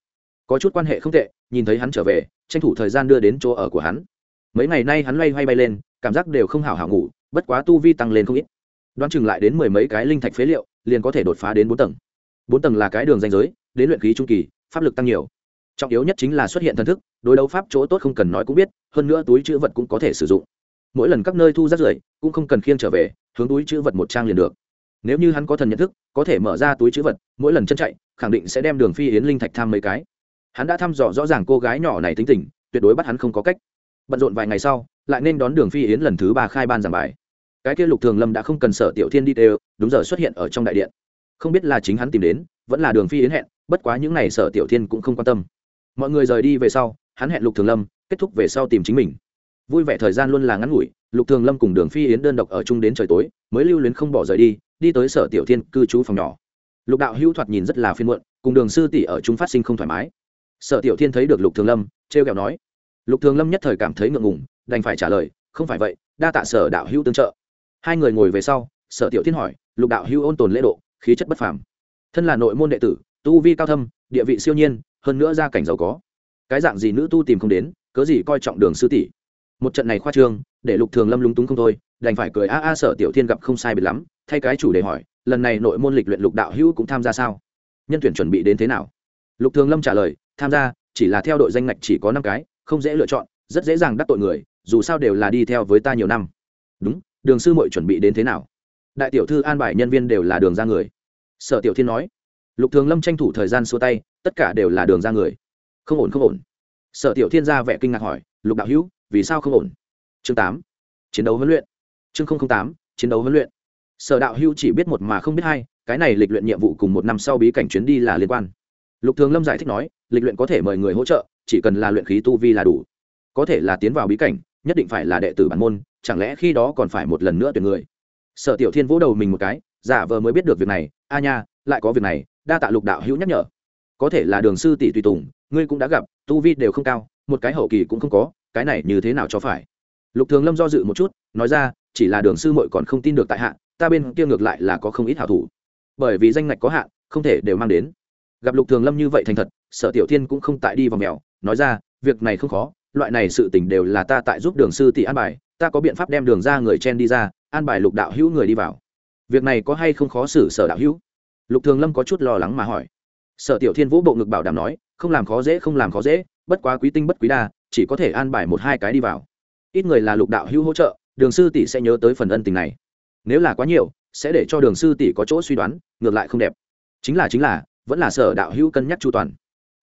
S1: Có chút quan hệ không tệ, nhìn thấy hắn trở về, tranh thủ thời gian đưa đến chỗ ở của hắn. Mấy ngày nay hắn loay hoay bay lên, cảm giác đều không hảo hảo ngủ, bất quá tu vi tăng lên không ít. Đoán chừng lại đến mười mấy cái linh thạch phế liệu, liền có thể đột phá đến bốn tầng. Bốn tầng là cái đường danh giới, đến luyện khí trung kỳ, pháp lực tăng nhiều. Trọng yếu nhất chính là xuất hiện thần thức, đối đấu pháp chỗ tốt không cần nói cũng biết, hơn nữa túi chữ vật cũng có thể sử dụng. Mỗi lần các nơi thu rác rưởi, cũng không cần khiêng trở về, hướng túi chữ vật một trang liền được nếu như hắn có thần nhận thức, có thể mở ra túi chữ vật, mỗi lần chân chạy, khẳng định sẽ đem đường phi yến linh thạch tham mấy cái. Hắn đã thăm dò rõ ràng cô gái nhỏ này tính tình, tuyệt đối bắt hắn không có cách. Bận rộn vài ngày sau, lại nên đón đường phi yến lần thứ ba khai ban giảng bài. Cái kia lục thường lâm đã không cần sở tiểu thiên đi đều đúng giờ xuất hiện ở trong đại điện. Không biết là chính hắn tìm đến, vẫn là đường phi yến hẹn, bất quá những ngày sở tiểu thiên cũng không quan tâm. Mọi người rời đi về sau, hắn hẹn lục thường lâm, kết thúc về sau tìm chính mình. Vui vẻ thời gian luôn là ngắn ngủi, lục thường lâm cùng đường phi yến đơn độc ở chung đến trời tối, mới lưu luyến không bỏ rời đi đi tới sở tiểu thiên cư trú phòng nhỏ. Lục đạo hữu thoạt nhìn rất là phiên muộn, cùng đường sư tỷ ở chúng phát sinh không thoải mái. Sở tiểu thiên thấy được lục thường lâm, trêu kẹo nói. Lục thường lâm nhất thời cảm thấy ngượng ngùng, đành phải trả lời, không phải vậy, đa tạ sở đạo hữu tương trợ. Hai người ngồi về sau, sở tiểu thiên hỏi, lục đạo hữu ôn tồn lễ độ, khí chất bất phàm. Thân là nội môn đệ tử, tu vi cao thâm, địa vị siêu nhiên, hơn nữa gia cảnh giàu có. Cái dạng gì nữ tu tìm không đến, cớ gì coi trọng đường sư tỷ? Một trận này khoa trương, để lục thường lâm lúng túng không thôi, đành phải cười a a, sở tiểu thiên gặp không sai biệt lắm thay cái chủ đề hỏi, lần này nội môn lịch luyện lục đạo hữu cũng tham gia sao? Nhân tuyển chuẩn bị đến thế nào? Lục thường lâm trả lời, tham gia, chỉ là theo đội danh ngạch chỉ có năm cái, không dễ lựa chọn, rất dễ dàng đắc tội người, dù sao đều là đi theo với ta nhiều năm. Đúng, đường sư mội chuẩn bị đến thế nào? Đại tiểu thư an bài nhân viên đều là đường ra người. Sở tiểu thiên nói, lục thường lâm tranh thủ thời gian xua tay, tất cả đều là đường ra người. Không ổn không ổn. Sở tiểu thiên ra vẻ kinh ngạc hỏi, lục đạo hữu, vì sao không ổn? Chương tám, chiến đấu huấn luyện. Chương tám, chiến đấu huấn luyện sở đạo hữu chỉ biết một mà không biết hai, cái này lịch luyện nhiệm vụ cùng một năm sau bí cảnh chuyến đi là liên quan. Lục thường lâm giải thích nói, lịch luyện có thể mời người hỗ trợ, chỉ cần là luyện khí tu vi là đủ. Có thể là tiến vào bí cảnh, nhất định phải là đệ tử bản môn, chẳng lẽ khi đó còn phải một lần nữa tuyển người? Sở tiểu thiên vỗ đầu mình một cái, giả vờ mới biết được việc này, a nha, lại có việc này, đa tạ lục đạo hữu nhắc nhở. Có thể là đường sư tỷ tùy tùng, ngươi cũng đã gặp, tu vi đều không cao, một cái hậu kỳ cũng không có, cái này như thế nào cho phải? Lục thường lâm do dự một chút, nói ra, chỉ là đường sư muội còn không tin được tại hạ ta bên kia ngược lại là có không ít hảo thủ. Bởi vì danh ngạch có hạn, không thể đều mang đến. Gặp lục thường lâm như vậy thành thật, sở tiểu thiên cũng không tại đi vào mèo, nói ra, việc này không khó, loại này sự tình đều là ta tại giúp đường sư tỷ an bài, ta có biện pháp đem đường ra người chen đi ra, an bài lục đạo hữu người đi vào. Việc này có hay không khó xử, sở đạo hữu? Lục thường lâm có chút lo lắng mà hỏi. Sở tiểu thiên vũ bộ ngực bảo đảm nói, không làm khó dễ, không làm khó dễ, bất quá quý tinh bất quý đa, chỉ có thể an bài một hai cái đi vào. Ít người là lục đạo hữu hỗ trợ, đường sư tỷ sẽ nhớ tới phần ân tình này nếu là quá nhiều, sẽ để cho đường sư tỷ có chỗ suy đoán, ngược lại không đẹp. Chính là chính là, vẫn là sở đạo hữu cân nhắc chu toàn.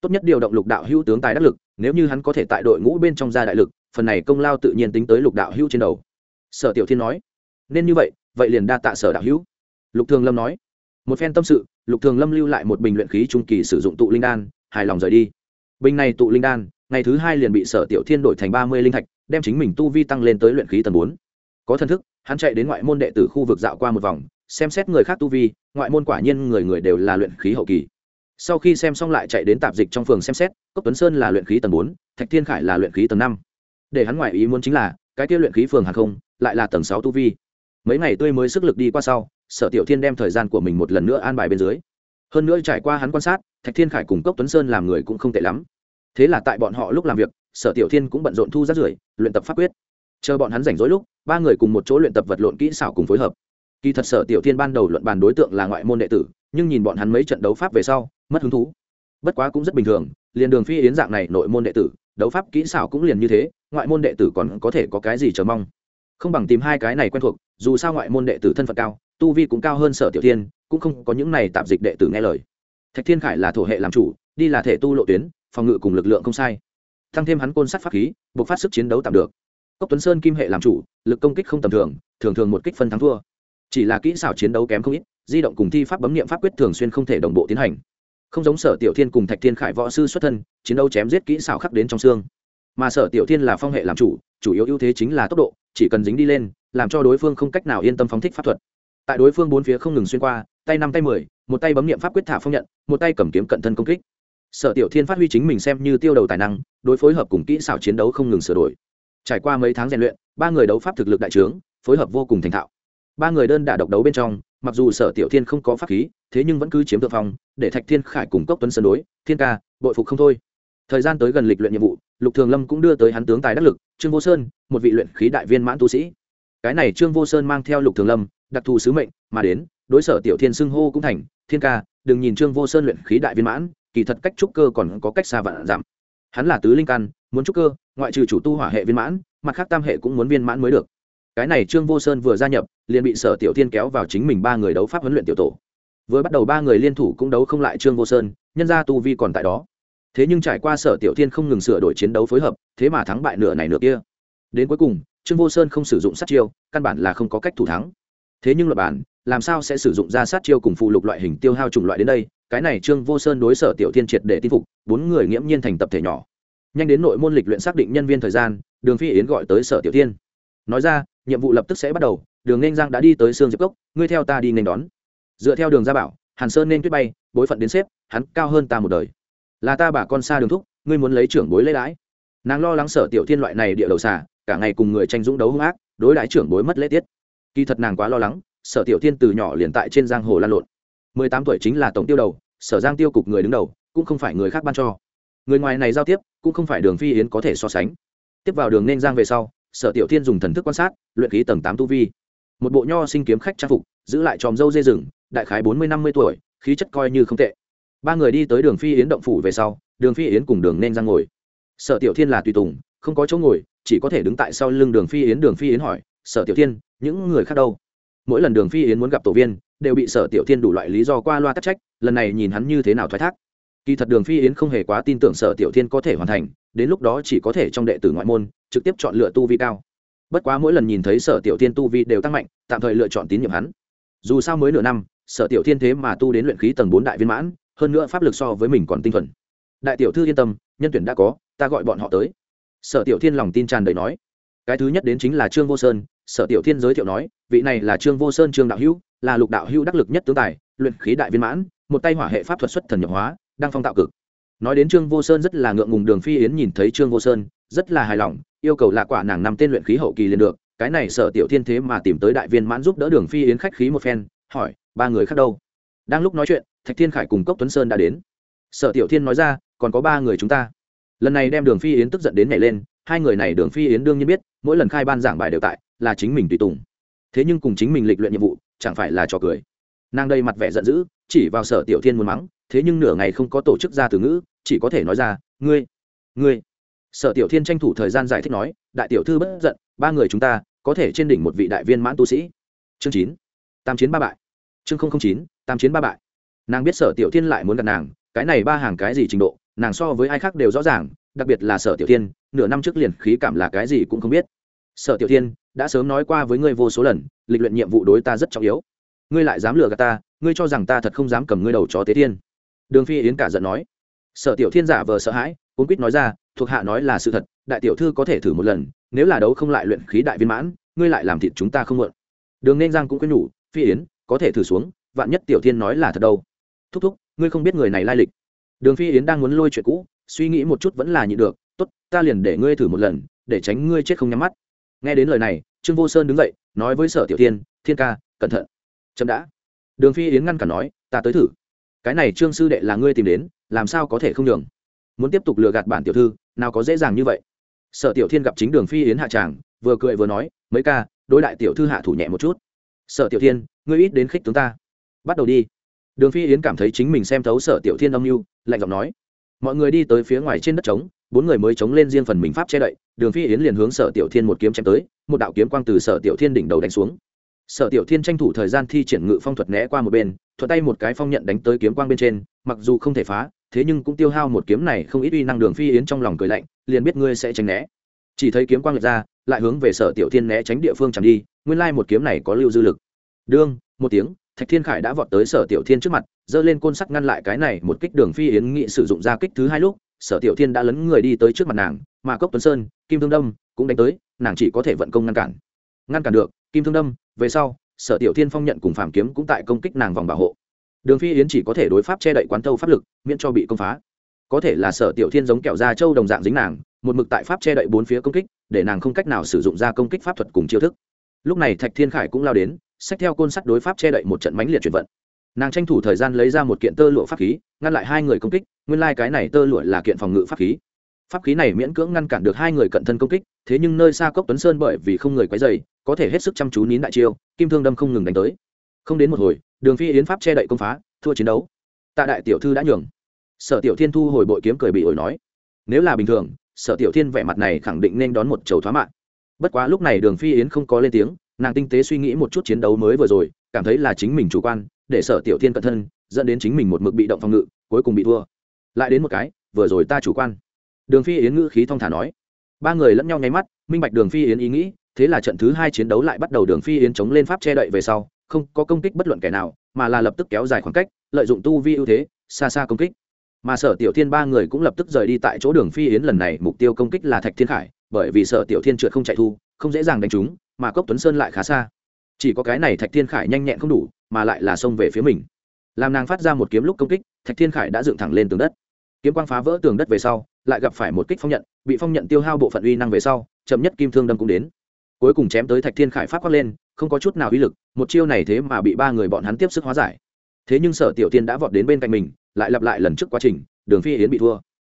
S1: Tốt nhất điều động lục đạo hữu tướng tài đắc lực, nếu như hắn có thể tại đội ngũ bên trong gia đại lực, phần này công lao tự nhiên tính tới lục đạo hữu trên đầu. Sở tiểu thiên nói, nên như vậy vậy liền đa tạ sở đạo hữu. Lục thường lâm nói, một phen tâm sự, lục thường lâm lưu lại một bình luyện khí trung kỳ sử dụng tụ linh đan, hài lòng rời đi. Bình này tụ linh đan, ngày thứ hai liền bị sở tiểu thiên đổi thành ba mươi linh thạch, đem chính mình tu vi tăng lên tới luyện khí tầng bốn có thân thức, hắn chạy đến ngoại môn đệ tử khu vực dạo qua một vòng, xem xét người khác tu vi, ngoại môn quả nhiên người người đều là luyện khí hậu kỳ. Sau khi xem xong lại chạy đến tạp dịch trong phường xem xét, cốc tuấn sơn là luyện khí tầng bốn, thạch thiên khải là luyện khí tầng năm. Để hắn ngoại ý muốn chính là, cái kia luyện khí phường hàng không, lại là tầng sáu tu vi. Mấy ngày tươi mới sức lực đi qua sau, sở tiểu thiên đem thời gian của mình một lần nữa an bài bên dưới. Hơn nữa trải qua hắn quan sát, thạch thiên khải cùng cốc tuấn sơn làm người cũng không tệ lắm. Thế là tại bọn họ lúc làm việc, sở tiểu thiên cũng bận rộn thu rác rưởi, luyện tập pháp quyết chờ bọn hắn rảnh rỗi lúc, ba người cùng một chỗ luyện tập vật lộn kỹ xảo cùng phối hợp. Kỳ thật sở tiểu thiên ban đầu luận bàn đối tượng là ngoại môn đệ tử, nhưng nhìn bọn hắn mấy trận đấu pháp về sau, mất hứng thú. Bất quá cũng rất bình thường, liền đường phi yến dạng này nội môn đệ tử, đấu pháp kỹ xảo cũng liền như thế, ngoại môn đệ tử còn có thể có cái gì chờ mong? Không bằng tìm hai cái này quen thuộc, dù sao ngoại môn đệ tử thân phận cao, tu vi cũng cao hơn sở tiểu thiên, cũng không có những này tạp dịch đệ tử nghe lời. Thạch thiên khải là thổ hệ làm chủ, đi là thể tu lộ tuyến, phòng ngự cùng lực lượng không sai. Tăng thêm hắn côn sắt pháp khí buộc phát sức chiến đấu tạm được cốc tuấn sơn kim hệ làm chủ, lực công kích không tầm thường thường thường một kích phân thắng thua. Chỉ là kỹ xảo chiến đấu kém không ít, di động cùng thi pháp bấm nghiệm pháp quyết thường xuyên không thể đồng bộ tiến hành. Không giống sở tiểu thiên cùng thạch thiên khải võ sư xuất thân, chiến đấu chém giết kỹ xảo khắc đến trong xương. Mà sở tiểu thiên là phong hệ làm chủ chủ yếu ưu thế chính là tốc độ, chỉ cần dính đi lên, làm cho đối phương không cách nào yên tâm phóng thích pháp thuật. Tại đối phương bốn phía không ngừng xuyên qua, tay năm tay mười, một tay bấm nghiệm pháp quyết thả phong nhận, một tay cầm kiếm cận thân công kích. Sở tiểu thiên phát huy chính mình xem như tiêu đầu tài năng, đối phối hợp cùng kỹ xảo chiến đấu không ngừng sửa đổi trải qua mấy tháng rèn luyện, ba người đấu pháp thực lực đại trướng, phối hợp vô cùng thành thạo. Ba người đơn đả độc đấu bên trong, mặc dù sở tiểu thiên không có pháp khí, thế nhưng vẫn cứ chiếm thượng phong, để thạch thiên khải cùng cốc tuấn sân đối, thiên ca, bội phục không thôi. Thời gian tới gần lịch luyện nhiệm vụ, lục thường lâm cũng đưa tới hắn tướng tài đắc lực, trương vô sơn, một vị luyện khí đại viên mãn tu sĩ. Cái này trương vô sơn mang theo lục thường lâm, đặc thù sứ mệnh mà đến, đối sở tiểu thiên xưng hô cũng thành, thiên ca, đừng nhìn trương vô sơn luyện khí đại viên mãn, kỳ thật cách trúc cơ còn có cách xa vạn giảm. Hắn là tứ linh căn muốn trúc cơ, ngoại trừ chủ tu hỏa hệ viên mãn, mặt khác tam hệ cũng muốn viên mãn mới được. Cái này trương vô sơn vừa gia nhập, liền bị sở tiểu thiên kéo vào chính mình ba người đấu pháp huấn luyện tiểu tổ. Vừa bắt đầu ba người liên thủ cũng đấu không lại trương vô sơn, nhân ra tu vi còn tại đó. Thế nhưng trải qua sở tiểu thiên không ngừng sửa đổi chiến đấu phối hợp, thế mà thắng bại nửa này nửa kia. Đến cuối cùng, trương vô sơn không sử dụng sát chiêu, căn bản là không có cách thủ thắng. Thế nhưng luật bản, làm sao sẽ sử dụng ra sát chiêu cùng phụ lục loại hình tiêu hao chủng loại đến đây? Cái này trương vô sơn đối sở tiểu thiên triệt để tin phục, bốn người nghiễm nhiên thành tập thể nhỏ nhanh đến nội môn lịch luyện xác định nhân viên thời gian, đường phi yến gọi tới sở tiểu thiên. Nói ra, nhiệm vụ lập tức sẽ bắt đầu, đường nên giang đã đi tới sương diệp cốc, ngươi theo ta đi nên đón. Dựa theo đường gia bảo, hàn sơn nên tuyết bay, bối phận đến xếp, hắn cao hơn ta một đời. Là ta bà con xa đường thúc, ngươi muốn lấy trưởng bối lấy lãi. Nàng lo lắng sở tiểu thiên loại này địa đầu xà, cả ngày cùng người tranh dũng đấu hung ác, đối đãi trưởng bối mất lễ tiết. Kỳ thật nàng quá lo lắng, sở tiểu thiên từ nhỏ liền tại trên giang hồ lan lộn. Mười tám tuổi chính là tổng tiêu đầu, sở giang tiêu cục người đứng đầu, cũng không phải người khác ban cho người ngoài này giao tiếp, cũng không phải đường phi yến có thể so sánh. Tiếp vào đường nên giang về sau, sở tiểu thiên dùng thần thức quan sát, luyện khí tầng tám tu vi. Một bộ nho sinh kiếm khách trang phục, giữ lại tròm dâu dê rừng, đại khái bốn mươi năm mươi tuổi, khí chất coi như không tệ. Ba người đi tới đường phi yến động phủ về sau, đường phi yến cùng đường nên giang ngồi. Sở tiểu thiên là tùy tùng, không có chỗ ngồi, chỉ có thể đứng tại sau lưng đường phi yến. Đường phi yến hỏi, sở tiểu thiên, những người khác đâu? Mỗi lần đường phi yến muốn gặp tổ viên, đều bị sở tiểu thiên đủ loại lý do qua loa tắc trách, lần này nhìn hắn như thế nào thoái thác kỳ thật đường phi yến không hề quá tin tưởng sở tiểu thiên có thể hoàn thành, đến lúc đó chỉ có thể trong đệ tử ngoại môn, trực tiếp chọn lựa tu vi cao. Bất quá mỗi lần nhìn thấy sở tiểu thiên tu vi đều tăng mạnh, tạm thời lựa chọn tín nhiệm hắn. Dù sao mới nửa năm, sở tiểu thiên thế mà tu đến luyện khí tầng bốn đại viên mãn, hơn nữa pháp lực so với mình còn tinh thuần. Đại tiểu thư yên tâm, nhân tuyển đã có, ta gọi bọn họ tới. Sở tiểu thiên lòng tin tràn đầy nói. Cái thứ nhất đến chính là trương vô sơn, sở tiểu thiên giới thiệu nói, vị này là trương vô sơn trương đạo hữu, là lục đạo hữu đắc lực nhất tướng tài, luyện khí đại viên mãn, một tay hỏa hệ pháp thuật xuất thần nhập hóa đang phong tạo cực. Nói đến trương vô sơn rất là ngượng ngùng, đường phi yến nhìn thấy trương vô sơn, rất là hài lòng, yêu cầu là quả nàng nằm tên luyện khí hậu kỳ liền được, cái này sở tiểu thiên thế mà tìm tới đại viên mãn giúp đỡ đường phi yến khách khí một phen, hỏi, ba người khác đâu? Đang lúc nói chuyện, thạch thiên khải cùng cốc tuấn sơn đã đến. Sở tiểu thiên nói ra, còn có ba người chúng ta. Lần này đem đường phi yến tức giận đến nhảy lên, hai người này đường phi yến đương nhiên biết, mỗi lần khai ban giảng bài đều tại, là chính mình tùy tùng. Thế nhưng cùng chính mình lịch luyện nhiệm vụ, chẳng phải là trò cười. Nàng đây mặt vẻ giận dữ, chỉ vào sở tiểu thiên muốn mắng thế nhưng nửa ngày không có tổ chức ra từ ngữ, chỉ có thể nói ra, ngươi ngươi. Sở tiểu thiên tranh thủ thời gian giải thích nói, đại tiểu thư bất giận, ba người chúng ta có thể trên đỉnh một vị đại viên mãn tu sĩ. Chương chín, tam chiến ba bại. Chương chín, tam chiến ba bại. Nàng biết sở tiểu thiên lại muốn gặp nàng, cái này ba hàng cái gì trình độ, nàng so với ai khác đều rõ ràng, đặc biệt là sở tiểu thiên, nửa năm trước liền khí cảm là cái gì cũng không biết. Sở tiểu thiên, đã sớm nói qua với ngươi vô số lần, lịch luyện nhiệm vụ đối ta rất trọng yếu. Ngươi lại dám lừa gạt ta, ngươi cho rằng ta thật không dám cầm ngươi đầu chó tế thiên đường phi yến cả giận nói. Sở tiểu thiên giả vờ sợ hãi cuốn quýt nói ra, thuộc hạ nói là sự thật, đại tiểu thư có thể thử một lần, nếu là đấu không lại luyện khí đại viên mãn, ngươi lại làm thịt chúng ta không mượn. Đường nên giang cũng quyết nhủ, phi yến, có thể thử xuống, vạn nhất tiểu thiên nói là thật đâu. Thúc thúc, ngươi không biết người này lai lịch. Đường phi yến đang muốn lôi chuyện cũ, suy nghĩ một chút vẫn là nhịn được, tốt, ta liền để ngươi thử một lần, để tránh ngươi chết không nhắm mắt. Nghe đến lời này, trương vô sơn đứng dậy, nói với sở tiểu thiên thiên ca, cẩn thận. Chậm đã. Đường phi yến ngăn cả nói, ta tới thử cái này trương sư đệ là ngươi tìm đến, làm sao có thể không đường muốn tiếp tục lừa gạt bản tiểu thư, nào có dễ dàng như vậy. Sở tiểu thiên gặp chính đường phi yến hạ tràng, vừa cười vừa nói, mấy ca, đối đại tiểu thư hạ thủ nhẹ một chút. Sở tiểu thiên, ngươi ít đến khích tướng ta. Bắt đầu đi. Đường phi yến cảm thấy chính mình xem thấu sở tiểu thiên âm mưu, lạnh giọng nói, mọi người đi tới phía ngoài trên đất trống, bốn người mới chống lên riêng phần mình pháp che đậy. Đường phi yến liền hướng sở tiểu thiên một kiếm chém tới, một đạo kiếm quang từ sở tiểu thiên đỉnh đầu đánh xuống sở tiểu thiên tranh thủ thời gian thi triển ngự phong thuật né qua một bên thuật tay một cái phong nhận đánh tới kiếm quang bên trên, mặc dù không thể phá, thế nhưng cũng tiêu hao một kiếm này không ít uy năng đường phi yến trong lòng cười lạnh, liền biết ngươi sẽ tránh né. Chỉ thấy kiếm quang lật ra, lại hướng về sở tiểu thiên né tránh địa phương chẳng đi, nguyên lai một kiếm này có lưu dư lực. Đương, một tiếng, thạch thiên khải đã vọt tới sở tiểu thiên trước mặt, giơ lên côn sắt ngăn lại cái này một kích đường phi yến nghị sử dụng ra kích thứ hai lúc, sở tiểu thiên đã lấn người đi tới trước mặt nàng, mà cốc tuấn sơn, kim thương đâm cũng đánh tới, nàng chỉ có thể vận công ngăn cản. Ngăn cản được, kim thương đâm về sau, sở tiểu thiên phong nhận cùng phạm kiếm cũng tại công kích nàng vòng bảo hộ. Đường phi yến chỉ có thể đối pháp che đậy quán thâu pháp lực, miễn cho bị công phá. Có thể là sở tiểu thiên giống kẹo da châu đồng dạng dính nàng, một mực tại pháp che đậy bốn phía công kích, để nàng không cách nào sử dụng ra công kích pháp thuật cùng chiêu thức. Lúc này thạch thiên khải cũng lao đến, xách theo côn sắt đối pháp che đậy một trận mãnh liệt chuyển vận. Nàng tranh thủ thời gian lấy ra một kiện tơ lụa pháp khí, ngăn lại hai người công kích, nguyên lai cái này tơ lụa là kiện phòng ngự pháp khí pháp khí này miễn cưỡng ngăn cản được hai người cận thân công kích, thế nhưng nơi xa cốc tuấn sơn bởi vì không người quấy dày có thể hết sức chăm chú nín đại chiêu, kim thương đâm không ngừng đánh tới. Không đến một hồi, đường phi yến pháp che đậy công phá, thua chiến đấu. Tạ đại tiểu thư đã nhường. Sở tiểu thiên thu hồi bội kiếm cười bị ổi nói, nếu là bình thường, sở tiểu thiên vẻ mặt này khẳng định nên đón một chầu thoá mạng. Bất quá lúc này đường phi yến không có lên tiếng, nàng tinh tế suy nghĩ một chút chiến đấu mới vừa rồi, cảm thấy là chính mình chủ quan, để sở tiểu thiên cẩn thân, dẫn đến chính mình một mực bị động phòng ngự, cuối cùng bị thua. Lại đến một cái, vừa rồi ta chủ quan đường phi yến ngữ khí thong thả nói. Ba người lẫn nhau nháy mắt, minh bạch đường phi yến ý nghĩ, thế là trận thứ hai chiến đấu lại bắt đầu đường phi yến chống lên pháp che đậy về sau, không có công kích bất luận kẻ nào, mà là lập tức kéo dài khoảng cách, lợi dụng tu vi ưu thế, xa xa công kích. Mà sở tiểu thiên ba người cũng lập tức rời đi tại chỗ đường phi yến lần này mục tiêu công kích là thạch thiên khải, bởi vì sở tiểu thiên trượt không chạy thu, không dễ dàng đánh trúng, mà cốc tuấn sơn lại khá xa. Chỉ có cái này thạch thiên khải nhanh nhẹn không đủ, mà lại là xông về phía mình. Làm nàng phát ra một kiếm lúc công kích, thạch thiên khải đã dựng thẳng lên tường đất kiếm quang phá vỡ tường đất về sau, lại gặp phải một kích phong nhận, bị phong nhận tiêu hao bộ phận uy năng về sau, chậm nhất kim thương đâm cũng đến. Cuối cùng chém tới thạch thiên khải phát quát lên, không có chút nào uy lực, một chiêu này thế mà bị ba người bọn hắn tiếp sức hóa giải. Thế nhưng sở tiểu tiên đã vọt đến bên cạnh mình, lại lặp lại lần trước quá trình, đường phi yến bị thua.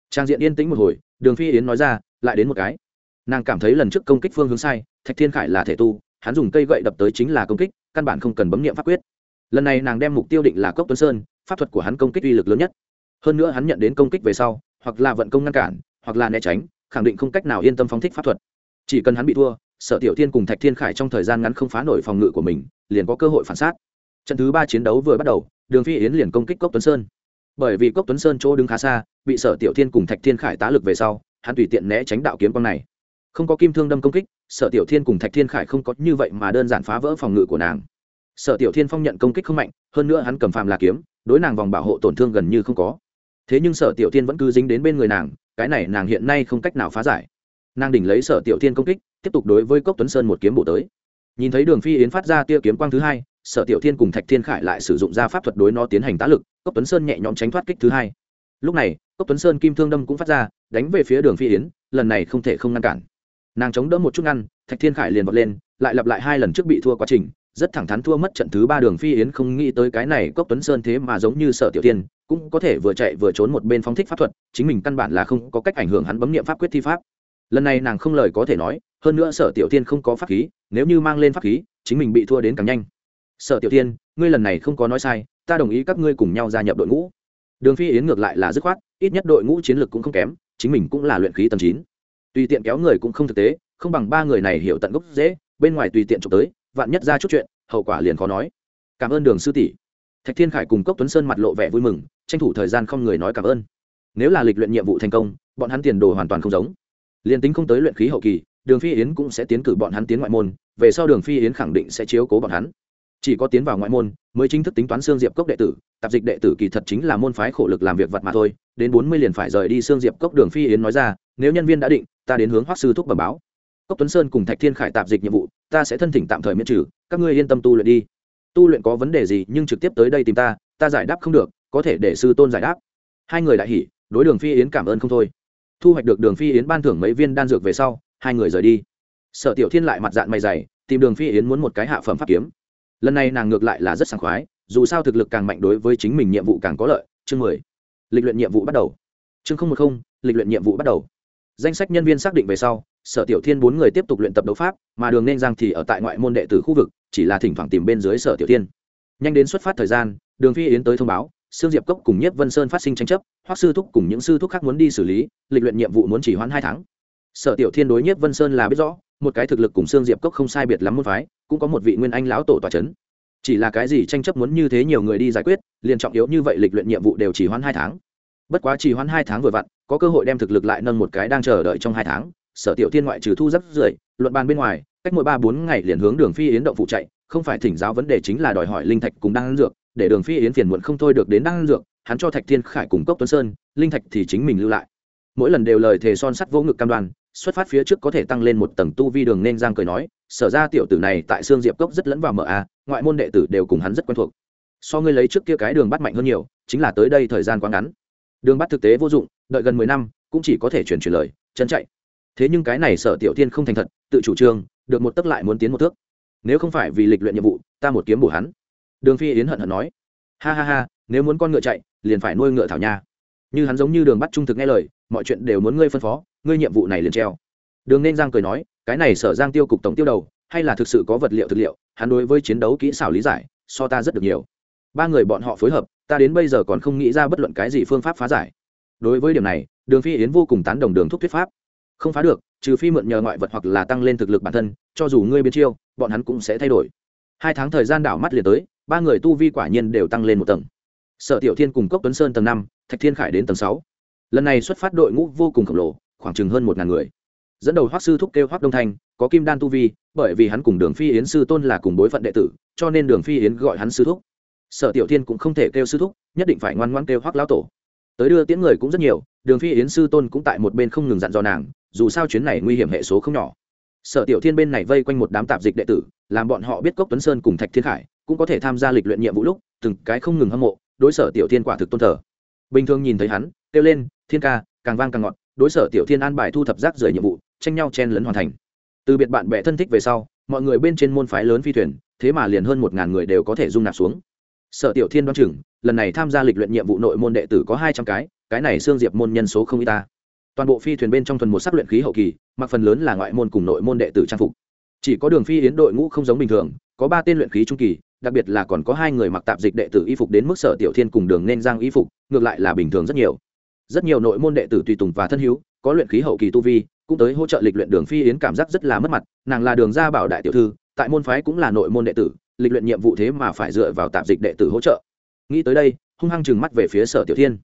S1: Trang diện yên tĩnh một hồi, đường phi yến nói ra, lại đến một cái. Nàng cảm thấy lần trước công kích phương hướng sai, thạch thiên khải là thể tu, hắn dùng cây gậy đập tới chính là công kích, căn bản không cần bấm niệm pháp quyết. Lần này nàng đem mục tiêu định là cốc tuấn sơn, pháp thuật của hắn công kích uy lực lớn nhất hơn nữa hắn nhận đến công kích về sau, hoặc là vận công ngăn cản, hoặc là né tránh, khẳng định không cách nào yên tâm phóng thích pháp thuật. Chỉ cần hắn bị thua, sở tiểu thiên cùng thạch thiên khải trong thời gian ngắn không phá nổi phòng ngự của mình, liền có cơ hội phản sát. Trận thứ ba chiến đấu vừa bắt đầu, đường phi yến liền công kích cốc tuấn sơn. Bởi vì cốc tuấn sơn chỗ đứng khá xa, bị sở tiểu thiên cùng thạch thiên khải tá lực về sau, hắn tùy tiện né tránh đạo kiếm quang này. Không có kim thương đâm công kích, sở tiểu thiên cùng thạch thiên khải không có như vậy mà đơn giản phá vỡ phòng ngự của nàng. Sở tiểu thiên phong nhận công kích không mạnh, hơn nữa hắn cầm phàm là kiếm, đối nàng vòng bảo hộ tổn thương gần như không có thế nhưng sở tiểu thiên vẫn cứ dính đến bên người nàng, cái này nàng hiện nay không cách nào phá giải. Nàng đỉnh lấy sở tiểu thiên công kích, tiếp tục đối với cốc tuấn sơn một kiếm bổ tới. Nhìn thấy đường phi yến phát ra tia kiếm quang thứ hai, sở tiểu thiên cùng thạch thiên khải lại sử dụng ra pháp thuật đối nó tiến hành tá lực, cốc tuấn sơn nhẹ nhõm tránh thoát kích thứ hai. Lúc này, cốc tuấn sơn kim thương đâm cũng phát ra, đánh về phía đường phi yến, lần này không thể không ngăn cản. Nàng chống đỡ một chút ngăn, thạch thiên khải liền vọt lên, lại lặp lại hai lần trước bị thua quá trình, rất thẳng thắn thua mất trận thứ ba đường phi yến không nghĩ tới cái này cốc tuấn sơn thế mà giống như sở tiểu tiên cũng có thể vừa chạy vừa trốn một bên phóng thích pháp thuật, chính mình căn bản là không có cách ảnh hưởng hắn bấm niệm pháp quyết thi pháp. Lần này nàng không lời có thể nói, hơn nữa sở tiểu tiên không có pháp khí, nếu như mang lên pháp khí, chính mình bị thua đến càng nhanh. Sở tiểu tiên ngươi lần này không có nói sai, ta đồng ý các ngươi cùng nhau gia nhập đội ngũ. Đường phi yến ngược lại là dứt khoát, ít nhất đội ngũ chiến lược cũng không kém, chính mình cũng là luyện khí tầm chín. Tùy tiện kéo người cũng không thực tế, không bằng ba người này hiểu tận gốc dễ, bên ngoài tùy tiện trộm tới, vạn nhất ra chút chuyện, hậu quả liền khó nói. Cảm ơn đường sư tỷ thạch thiên khải cùng cốc tuấn sơn mặt lộ vẻ vui mừng, tranh thủ thời gian không người nói cảm ơn. Nếu là lịch luyện nhiệm vụ thành công, bọn hắn tiền đồ hoàn toàn không giống. Liền tính không tới luyện khí hậu kỳ, đường phi yến cũng sẽ tiến cử bọn hắn tiến ngoại môn, về sau đường phi yến khẳng định sẽ chiếu cố bọn hắn. Chỉ có tiến vào ngoại môn, mới chính thức tính toán xương diệp cốc đệ tử, tạp dịch đệ tử kỳ thật chính là môn phái khổ lực làm việc vật mà thôi, đến bốn mươi liền phải rời đi xương diệp cốc, đường phi yến nói ra, nếu nhân viên đã định, ta đến hướng hoắc sư thúc bẩm báo. Cốc tuấn sơn cùng thạch thiên khải tạp dịch nhiệm vụ, ta sẽ thân thỉnh tạm thời miễn trừ, các ngươi yên tâm tu luyện đi tu luyện có vấn đề gì nhưng trực tiếp tới đây tìm ta ta giải đáp không được, có thể để sư tôn giải đáp. Hai người đại hỉ, đối đường phi yến cảm ơn không thôi. Thu hoạch được đường phi yến ban thưởng mấy viên đan dược về sau, hai người rời đi. Sở tiểu thiên lại mặt dạng mày dày, tìm đường phi yến muốn một cái hạ phẩm pháp kiếm. Lần này nàng ngược lại là rất sảng khoái, dù sao thực lực càng mạnh đối với chính mình nhiệm vụ càng có lợi. Chương mười. Lịch luyện nhiệm vụ bắt đầu. Chương không một không, lịch luyện nhiệm vụ bắt đầu danh sách nhân viên xác định về sau, sở tiểu thiên bốn người tiếp tục luyện tập đấu pháp, mà đường nên giang thì ở tại ngoại môn đệ tử khu vực, chỉ là thỉnh thoảng tìm bên dưới sở tiểu thiên. Nhanh đến xuất phát thời gian, đường phi yến tới thông báo, sương diệp cốc cùng nhất vân sơn phát sinh tranh chấp hoặc sư thúc cùng những sư thúc khác muốn đi xử lý, lịch luyện nhiệm vụ muốn chỉ hoãn hai tháng. Sở tiểu thiên đối nhất vân sơn là biết rõ, một cái thực lực cùng sương diệp cốc không sai biệt lắm môn phái, cũng có một vị nguyên anh lão tổ tòa c chỉ là cái gì tranh chấp muốn như thế nhiều người đi giải quyết, liền trọng yếu như vậy lịch luyện nhiệm vụ đều chỉ hoãn hai tháng bất quá chỉ hoãn hai tháng vừa vặn, có cơ hội đem thực lực lại nâng một cái đang chờ đợi trong hai tháng. Sở tiểu thiên ngoại trừ thu rất rưỡi, luận bàn bên ngoài, cách mỗi ba bốn ngày liền hướng đường phi yến động phụ chạy, không phải thỉnh giáo vấn đề chính là đòi hỏi linh thạch cùng đang dược, để đường phi yến phiền muộn không thôi được đến đang dược, hắn cho thạch thiên khải cùng cốc tuấn sơn, linh thạch thì chính mình lưu lại. Mỗi lần đều lời thề son sắt vô ngực cam đoan, xuất phát phía trước có thể tăng lên một tầng tu vi đường nên giang cười nói, sở ra tiểu tử này tại xương diệp cốc rất lẫn vào mở a, ngoại môn đệ tử đều cùng hắn rất quen thuộc. So ngươi lấy trước kia cái đường bắt mạnh hơn nhiều, chính là tới đây thời gian quá ngắn đường bắt thực tế vô dụng, đợi gần mười năm, cũng chỉ có thể chuyển chuyển lời, chân chạy. Thế nhưng cái này sở tiểu tiên không thành thật, tự chủ trương, được một tấc lại muốn tiến một thước. Nếu không phải vì lịch luyện nhiệm vụ, ta một kiếm bổ hắn. Đường phi yến hận hận nói. Ha ha ha, nếu muốn con ngựa chạy, liền phải nuôi ngựa thảo nha. Như hắn giống như đường bắt trung thực nghe lời, mọi chuyện đều muốn ngươi phân phó, ngươi nhiệm vụ này liền treo. Đường nên giang cười nói, cái này sở giang tiêu cục tổng tiêu đầu, hay là thực sự có vật liệu thực liệu, hắn đối với chiến đấu kỹ xảo lý giải, so ta rất được nhiều ba người bọn họ phối hợp, ta đến bây giờ còn không nghĩ ra bất luận cái gì phương pháp phá giải. Đối với điểm này, đường phi yến vô cùng tán đồng đường thúc thuyết pháp. Không phá được, trừ phi mượn nhờ ngoại vật hoặc là tăng lên thực lực bản thân, cho dù ngươi biến chiêu, bọn hắn cũng sẽ thay đổi. Hai tháng thời gian đảo mắt liền tới, ba người tu vi quả nhiên đều tăng lên một tầng. Sở tiểu thiên cùng cốc tuấn sơn tầng năm, thạch thiên khải đến tầng sáu. Lần này xuất phát đội ngũ vô cùng khổng lồ, khoảng chừng hơn một ngàn người. Dẫn đầu hoác sư thúc kêu hoác đông thanh, có kim đan tu vi, bởi vì hắn cùng đường phi yến sư tôn là cùng bối phận đệ tử, cho nên đường phi yến gọi hắn sư thúc sở tiểu thiên cũng không thể kêu sư thúc, nhất định phải ngoan ngoan kêu hoác lão tổ. Tới đưa tiễn người cũng rất nhiều, đường phi yến sư tôn cũng tại một bên không ngừng dặn dò nàng, dù sao chuyến này nguy hiểm hệ số không nhỏ. Sở tiểu thiên bên này vây quanh một đám tạp dịch đệ tử, làm bọn họ biết cốc tuấn sơn cùng thạch thiên khải cũng có thể tham gia lịch luyện nhiệm vụ lúc, từng cái không ngừng hâm mộ, đối sở tiểu thiên quả thực tôn thờ. Bình thường nhìn thấy hắn, kêu lên, thiên ca, càng vang càng ngọt. Đối sở tiểu thiên an bài thu thập rác rời nhiệm vụ, tranh nhau chen lấn hoàn thành. Từ biệt bạn bè thân thích về sau, mọi người bên trên môn phái lớn phi thuyền, thế mà liền hơn một ngàn người đều có thể dung nạp xuống sở tiểu thiên đoán chừng, lần này tham gia lịch luyện nhiệm vụ nội môn đệ tử có hai trăm cái cái này xương diệp môn nhân số không y ta. Toàn bộ phi thuyền bên trong thuần một sắc luyện khí hậu kỳ, mặc phần lớn là ngoại môn cùng nội môn đệ tử trang phục. Chỉ có đường phi yến đội ngũ không giống bình thường, có ba tên luyện khí trung kỳ, đặc biệt là còn có hai người mặc tạp dịch đệ tử y phục đến mức sở tiểu thiên cùng đường nên giang y phục, ngược lại là bình thường rất nhiều. Rất nhiều nội môn đệ tử tùy tùng và thân hữu, có luyện khí hậu kỳ tu vi, cũng tới hỗ trợ lịch luyện đường phi yến cảm giác rất là mất mặt, nàng là đường gia bảo đại tiểu thư, tại môn phái cũng là nội môn đệ tử lịch luyện nhiệm vụ thế mà phải dựa vào tạp dịch đệ tử hỗ trợ. Nghĩ tới đây, hung hăng chừng mắt về phía sở tiểu thiên.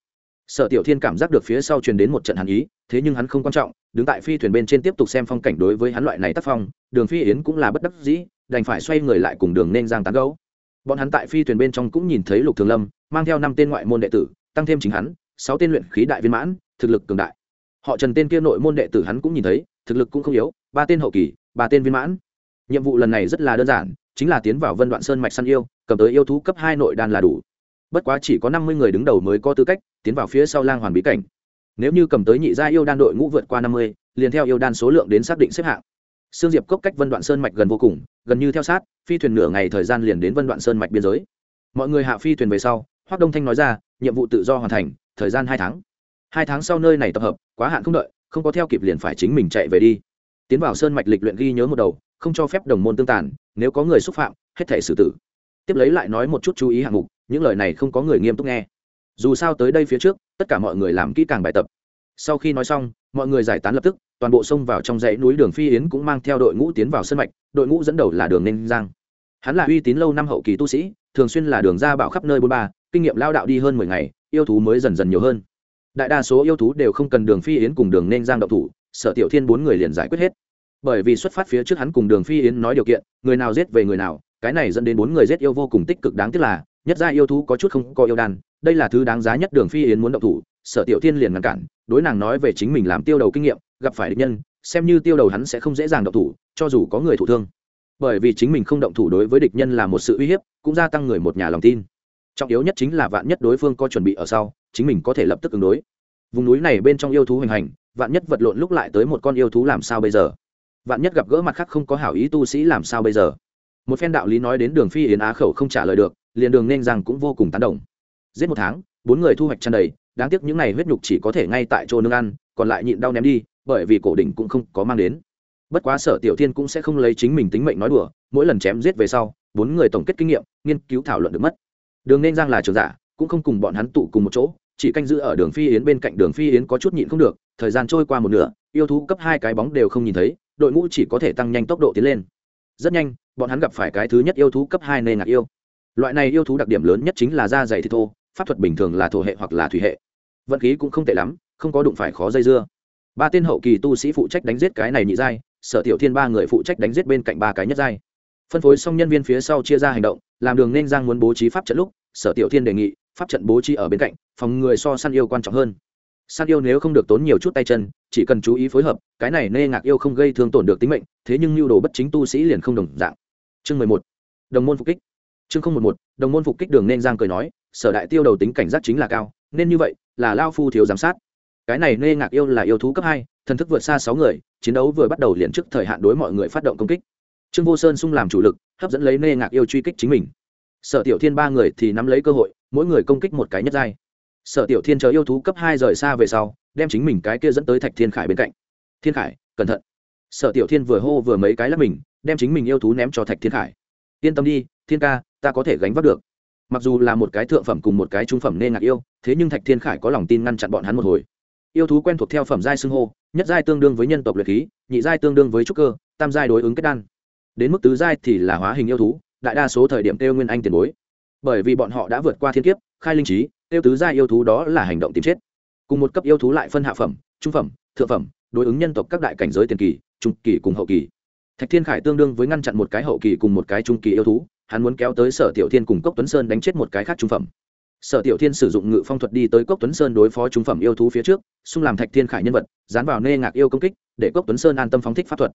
S1: Sở tiểu thiên cảm giác được phía sau truyền đến một trận hàn ý, thế nhưng hắn không quan trọng, đứng tại phi thuyền bên trên tiếp tục xem phong cảnh đối với hắn loại này tác phong, đường phi yến cũng là bất đắc dĩ, đành phải xoay người lại cùng đường nên giang tán gấu bọn hắn tại phi thuyền bên trong cũng nhìn thấy lục thường lâm, mang theo năm tên ngoại môn đệ tử, tăng thêm chính hắn, sáu tên luyện khí đại viên mãn, thực lực cường đại. Họ trần tên kia nội môn đệ tử hắn cũng nhìn thấy, thực lực cũng không yếu, ba tên hậu kỳ, ba tên viên mãn. Nhiệm vụ lần này rất là đơn giản chính là tiến vào vân đoạn sơn mạch săn yêu cầm tới yêu thú cấp hai nội đan là đủ bất quá chỉ có năm mươi người đứng đầu mới có tư cách tiến vào phía sau lang hoàn bí cảnh nếu như cầm tới nhị gia yêu đan đội ngũ vượt qua năm mươi liền theo yêu đan số lượng đến xác định xếp hạng Sương Diệp cốc cách Vân Đoạn Sơn mạch gần vô cùng, gần như theo sát, phi thuyền nửa ngày thời gian liền đến Vân Đoạn Sơn mạch biên giới. Mọi người hạ phi thuyền về sau, Hoắc Đông Thanh nói ra, nhiệm vụ tự do hoàn thành, thời gian hai tháng. Hai tháng sau nơi này tập hợp, quá hạn không đợi, không có theo kịp liền phải chính mình chạy về đi. Tiến vào sơn mạch lịch luyện ghi nhớ một đầu, không cho phép đồng môn tương tàn, nếu có người xúc phạm, hết thể xử tử. Tiếp lấy lại nói một chút chú ý hạng mục, những lời này không có người nghiêm túc nghe. Dù sao tới đây phía trước, tất cả mọi người làm kỹ càng bài tập. Sau khi nói xong, mọi người giải tán lập tức, toàn bộ xông vào trong dãy núi đường phi yến cũng mang theo đội ngũ tiến vào sân mạch đội ngũ dẫn đầu là đường ninh giang hắn là uy tín lâu năm hậu kỳ tu sĩ thường xuyên là đường ra bạo khắp nơi bôn ba kinh nghiệm lao đạo đi hơn mười ngày yêu thú mới dần dần nhiều hơn đại đa số yêu thú đều không cần đường phi yến cùng đường ninh giang động thủ sở tiểu thiên bốn người liền giải quyết hết bởi vì xuất phát phía trước hắn cùng đường phi yến nói điều kiện, người nào giết về người nào, cái này dẫn đến bốn người giết yêu vô cùng tích cực đáng tiếc là, nhất gia yêu thú có chút không có yêu đan, đây là thứ đáng giá nhất đường phi yến muốn động thủ, sở tiểu thiên liền ngăn cản, đối nàng nói về chính mình làm tiêu đầu kinh nghiệm, gặp phải địch nhân, xem như tiêu đầu hắn sẽ không dễ dàng động thủ, cho dù có người thụ thương. Bởi vì chính mình không động thủ đối với địch nhân là một sự uy hiếp, cũng gia tăng người một nhà lòng tin. Trọng yếu nhất chính là vạn nhất đối phương có chuẩn bị ở sau, chính mình có thể lập tức ứng đối. Vùng núi này bên trong yêu thú hình hành, vạn nhất vật lộn lúc lại tới một con yêu thú làm sao bây giờ? Vạn nhất gặp gỡ mặt khác không có hảo ý tu sĩ làm sao bây giờ? Một phen đạo lý nói đến đường phi yến á khẩu không trả lời được, liền đường nên rằng cũng vô cùng tán đồng. Giết một tháng, bốn người thu hoạch tràn đầy, đáng tiếc những này huyết nhục chỉ có thể ngay tại chỗ nương ăn, còn lại nhịn đau ném đi, bởi vì cổ đỉnh cũng không có mang đến. Bất quá sở tiểu thiên cũng sẽ không lấy chính mình tính mệnh nói đùa, mỗi lần chém giết về sau, bốn người tổng kết kinh nghiệm, nghiên cứu thảo luận được mất. Đường nên giang là trường giả, cũng không cùng bọn hắn tụ cùng một chỗ, chỉ canh giữ ở đường phi yến bên cạnh đường phi yến có chút nhịn không được, thời gian trôi qua một nửa, yêu thú cấp hai cái bóng đều không nhìn thấy đội ngũ chỉ có thể tăng nhanh tốc độ tiến lên. Rất nhanh, bọn hắn gặp phải cái thứ nhất yêu thú cấp hai nê ngạc yêu. Loại này yêu thú đặc điểm lớn nhất chính là da dày thịt thô, pháp thuật bình thường là thổ hệ hoặc là thủy hệ. Vận khí cũng không tệ lắm, không có đụng phải khó dây dưa. Ba tên hậu kỳ tu sĩ phụ trách đánh giết cái này nhị giai, sở tiểu thiên ba người phụ trách đánh giết bên cạnh ba cái nhất giai. Phân phối xong nhân viên phía sau chia ra hành động, làm đường nên giang muốn bố trí pháp trận lúc, sở tiểu thiên đề nghị, pháp trận bố trí ở bên cạnh, phòng người so săn yêu quan trọng hơn san yêu nếu không được tốn nhiều chút tay chân, chỉ cần chú ý phối hợp, cái này nê ngạc yêu không gây thương tổn được tính mệnh, thế nhưng nhu đồ bất chính tu sĩ liền không đồng dạng. Chương mười một, đồng môn phục kích. Chương không một một, đồng môn phục kích đường nên giang cười nói, sở đại tiêu đầu tính cảnh giác chính là cao, nên như vậy, là lao phu thiếu giám sát. Cái này nê ngạc yêu là yêu thú cấp hai, thần thức vượt xa sáu người, chiến đấu vừa bắt đầu liền trước thời hạn đối mọi người phát động công kích. Trương vô sơn sung làm chủ lực, hấp dẫn lấy nê ngạc yêu truy kích chính mình. Sở tiểu thiên ba người thì nắm lấy cơ hội, mỗi người công kích một cái nhất giai sở tiểu thiên chờ yêu thú cấp hai rời xa về sau, đem chính mình cái kia dẫn tới thạch thiên khải bên cạnh. Thiên khải, cẩn thận. Sở tiểu thiên vừa hô vừa mấy cái lắp mình, đem chính mình yêu thú ném cho thạch thiên khải. Yên tâm đi, thiên ca, ta có thể gánh vác được. Mặc dù là một cái thượng phẩm cùng một cái trung phẩm nên ngạc yêu, thế nhưng thạch thiên khải có lòng tin ngăn chặn bọn hắn một hồi. Yêu thú quen thuộc theo phẩm giai xưng hô, nhất giai tương đương với nhân tộc luyện khí, nhị giai tương đương với trúc cơ, tam giai đối ứng kết đan. Đến mức tứ giai thì là hóa hình yêu thú, đại đa số thời điểm tiêu nguyên anh tiền bối. Bởi vì bọn họ đã vượt qua thiên kiếp, khai linh trí tiêu tứ giai yêu thú đó là hành động tìm chết. Cùng một cấp yêu thú lại phân hạ phẩm, trung phẩm, thượng phẩm, đối ứng nhân tộc các đại cảnh giới tiền kỳ, trung kỳ cùng hậu kỳ. Thạch thiên khải tương đương với ngăn chặn một cái hậu kỳ cùng một cái trung kỳ yêu thú, hắn muốn kéo tới sở tiểu thiên cùng cốc tuấn sơn đánh chết một cái khác trung phẩm. Sở tiểu thiên sử dụng ngự phong thuật đi tới cốc tuấn sơn đối phó trung phẩm yêu thú phía trước, xung làm thạch thiên khải nhân vật, dán vào nê ngạc yêu công kích, để cốc tuấn sơn an tâm phóng thích pháp thuật.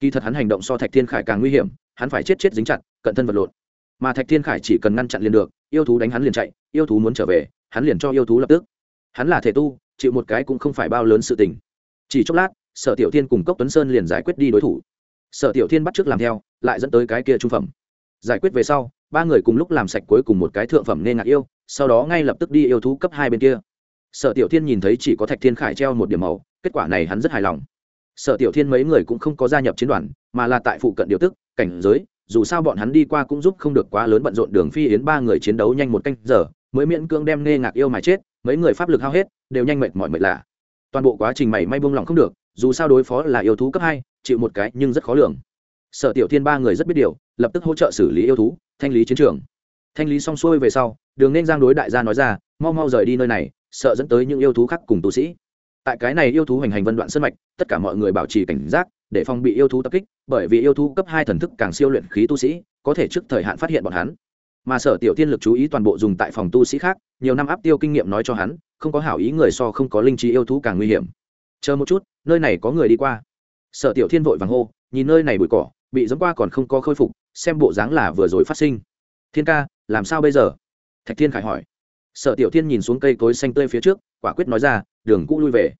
S1: Kỳ thật hắn hành động so thạch thiên khải càng nguy hiểm, hắn phải chết chết dính chặt, cận thân vật lộn. Mà thạch thiên khải chỉ cần ngăn chặn liền được, yêu thú đánh hắn liền chạy, yêu thú muốn trở về hắn liền cho yêu thú lập tức. Hắn là thể tu, chịu một cái cũng không phải bao lớn sự tình. Chỉ chốc lát, sở tiểu thiên cùng cốc tuấn sơn liền giải quyết đi đối thủ. Sở tiểu thiên bắt t làm theo, lại dẫn tới cái kia trung phẩm. Giải quyết về sau, ba người cùng lúc làm sạch cuối cùng một cái thượng phẩm nên ngạc yêu, sau đó ngay lập tức đi yêu thú cấp hai bên kia. Sở tiểu thiên nhìn thấy chỉ có thạch thiên khải treo một điểm màu, kết quả này hắn rất hài lòng. Sở tiểu thiên mấy người cũng không có gia nhập chiến đoàn, mà là tại phụ cận điều tức, cảnh giới, dù sao bọn hắn đi qua cũng giúp không được quá lớn bận rộn đường phi yến ba người chiến đấu nhanh một canh giờ mới miễn cưỡng đem nghe ngạc yêu mà chết, mấy người pháp lực hao hết, đều nhanh mệt mỏi mệt lạ. Toàn bộ quá trình mày may buông lỏng không được, dù sao đối phó là yêu thú cấp hai, chịu một cái nhưng rất khó lường. Sở tiểu thiên ba người rất biết điều, lập tức hỗ trợ xử lý yêu thú, thanh lý chiến trường. Thanh lý xong xuôi về sau, đường nên giang đối đại gia nói ra, mau mau rời đi nơi này, sợ dẫn tới những yêu thú khác cùng tu sĩ. Tại cái này yêu thú hành hành vân đoạn sân mạch, tất cả mọi người bảo trì cảnh giác, để phòng bị yêu thú tập kích, bởi vì yêu thú cấp hai thần thức càng siêu luyện khí tu sĩ, có thể trước thời hạn phát hiện bọn hắn mà sở tiểu thiên lực chú ý toàn bộ dùng tại phòng tu sĩ khác, nhiều năm áp tiêu kinh nghiệm nói cho hắn, không có hảo ý người so không có linh trí yêu thú càng nguy hiểm. Chờ một chút, nơi này có người đi qua. Sở tiểu thiên vội vàng hô, nhìn nơi này bụi cỏ, bị dẫm qua còn không có khôi phục, xem bộ dáng là vừa rồi phát sinh. Thiên ca, làm sao bây giờ? Thạch thiên khải hỏi. Sở tiểu thiên nhìn xuống cây cối xanh tươi phía trước, quả quyết nói ra, đường cũ lui về.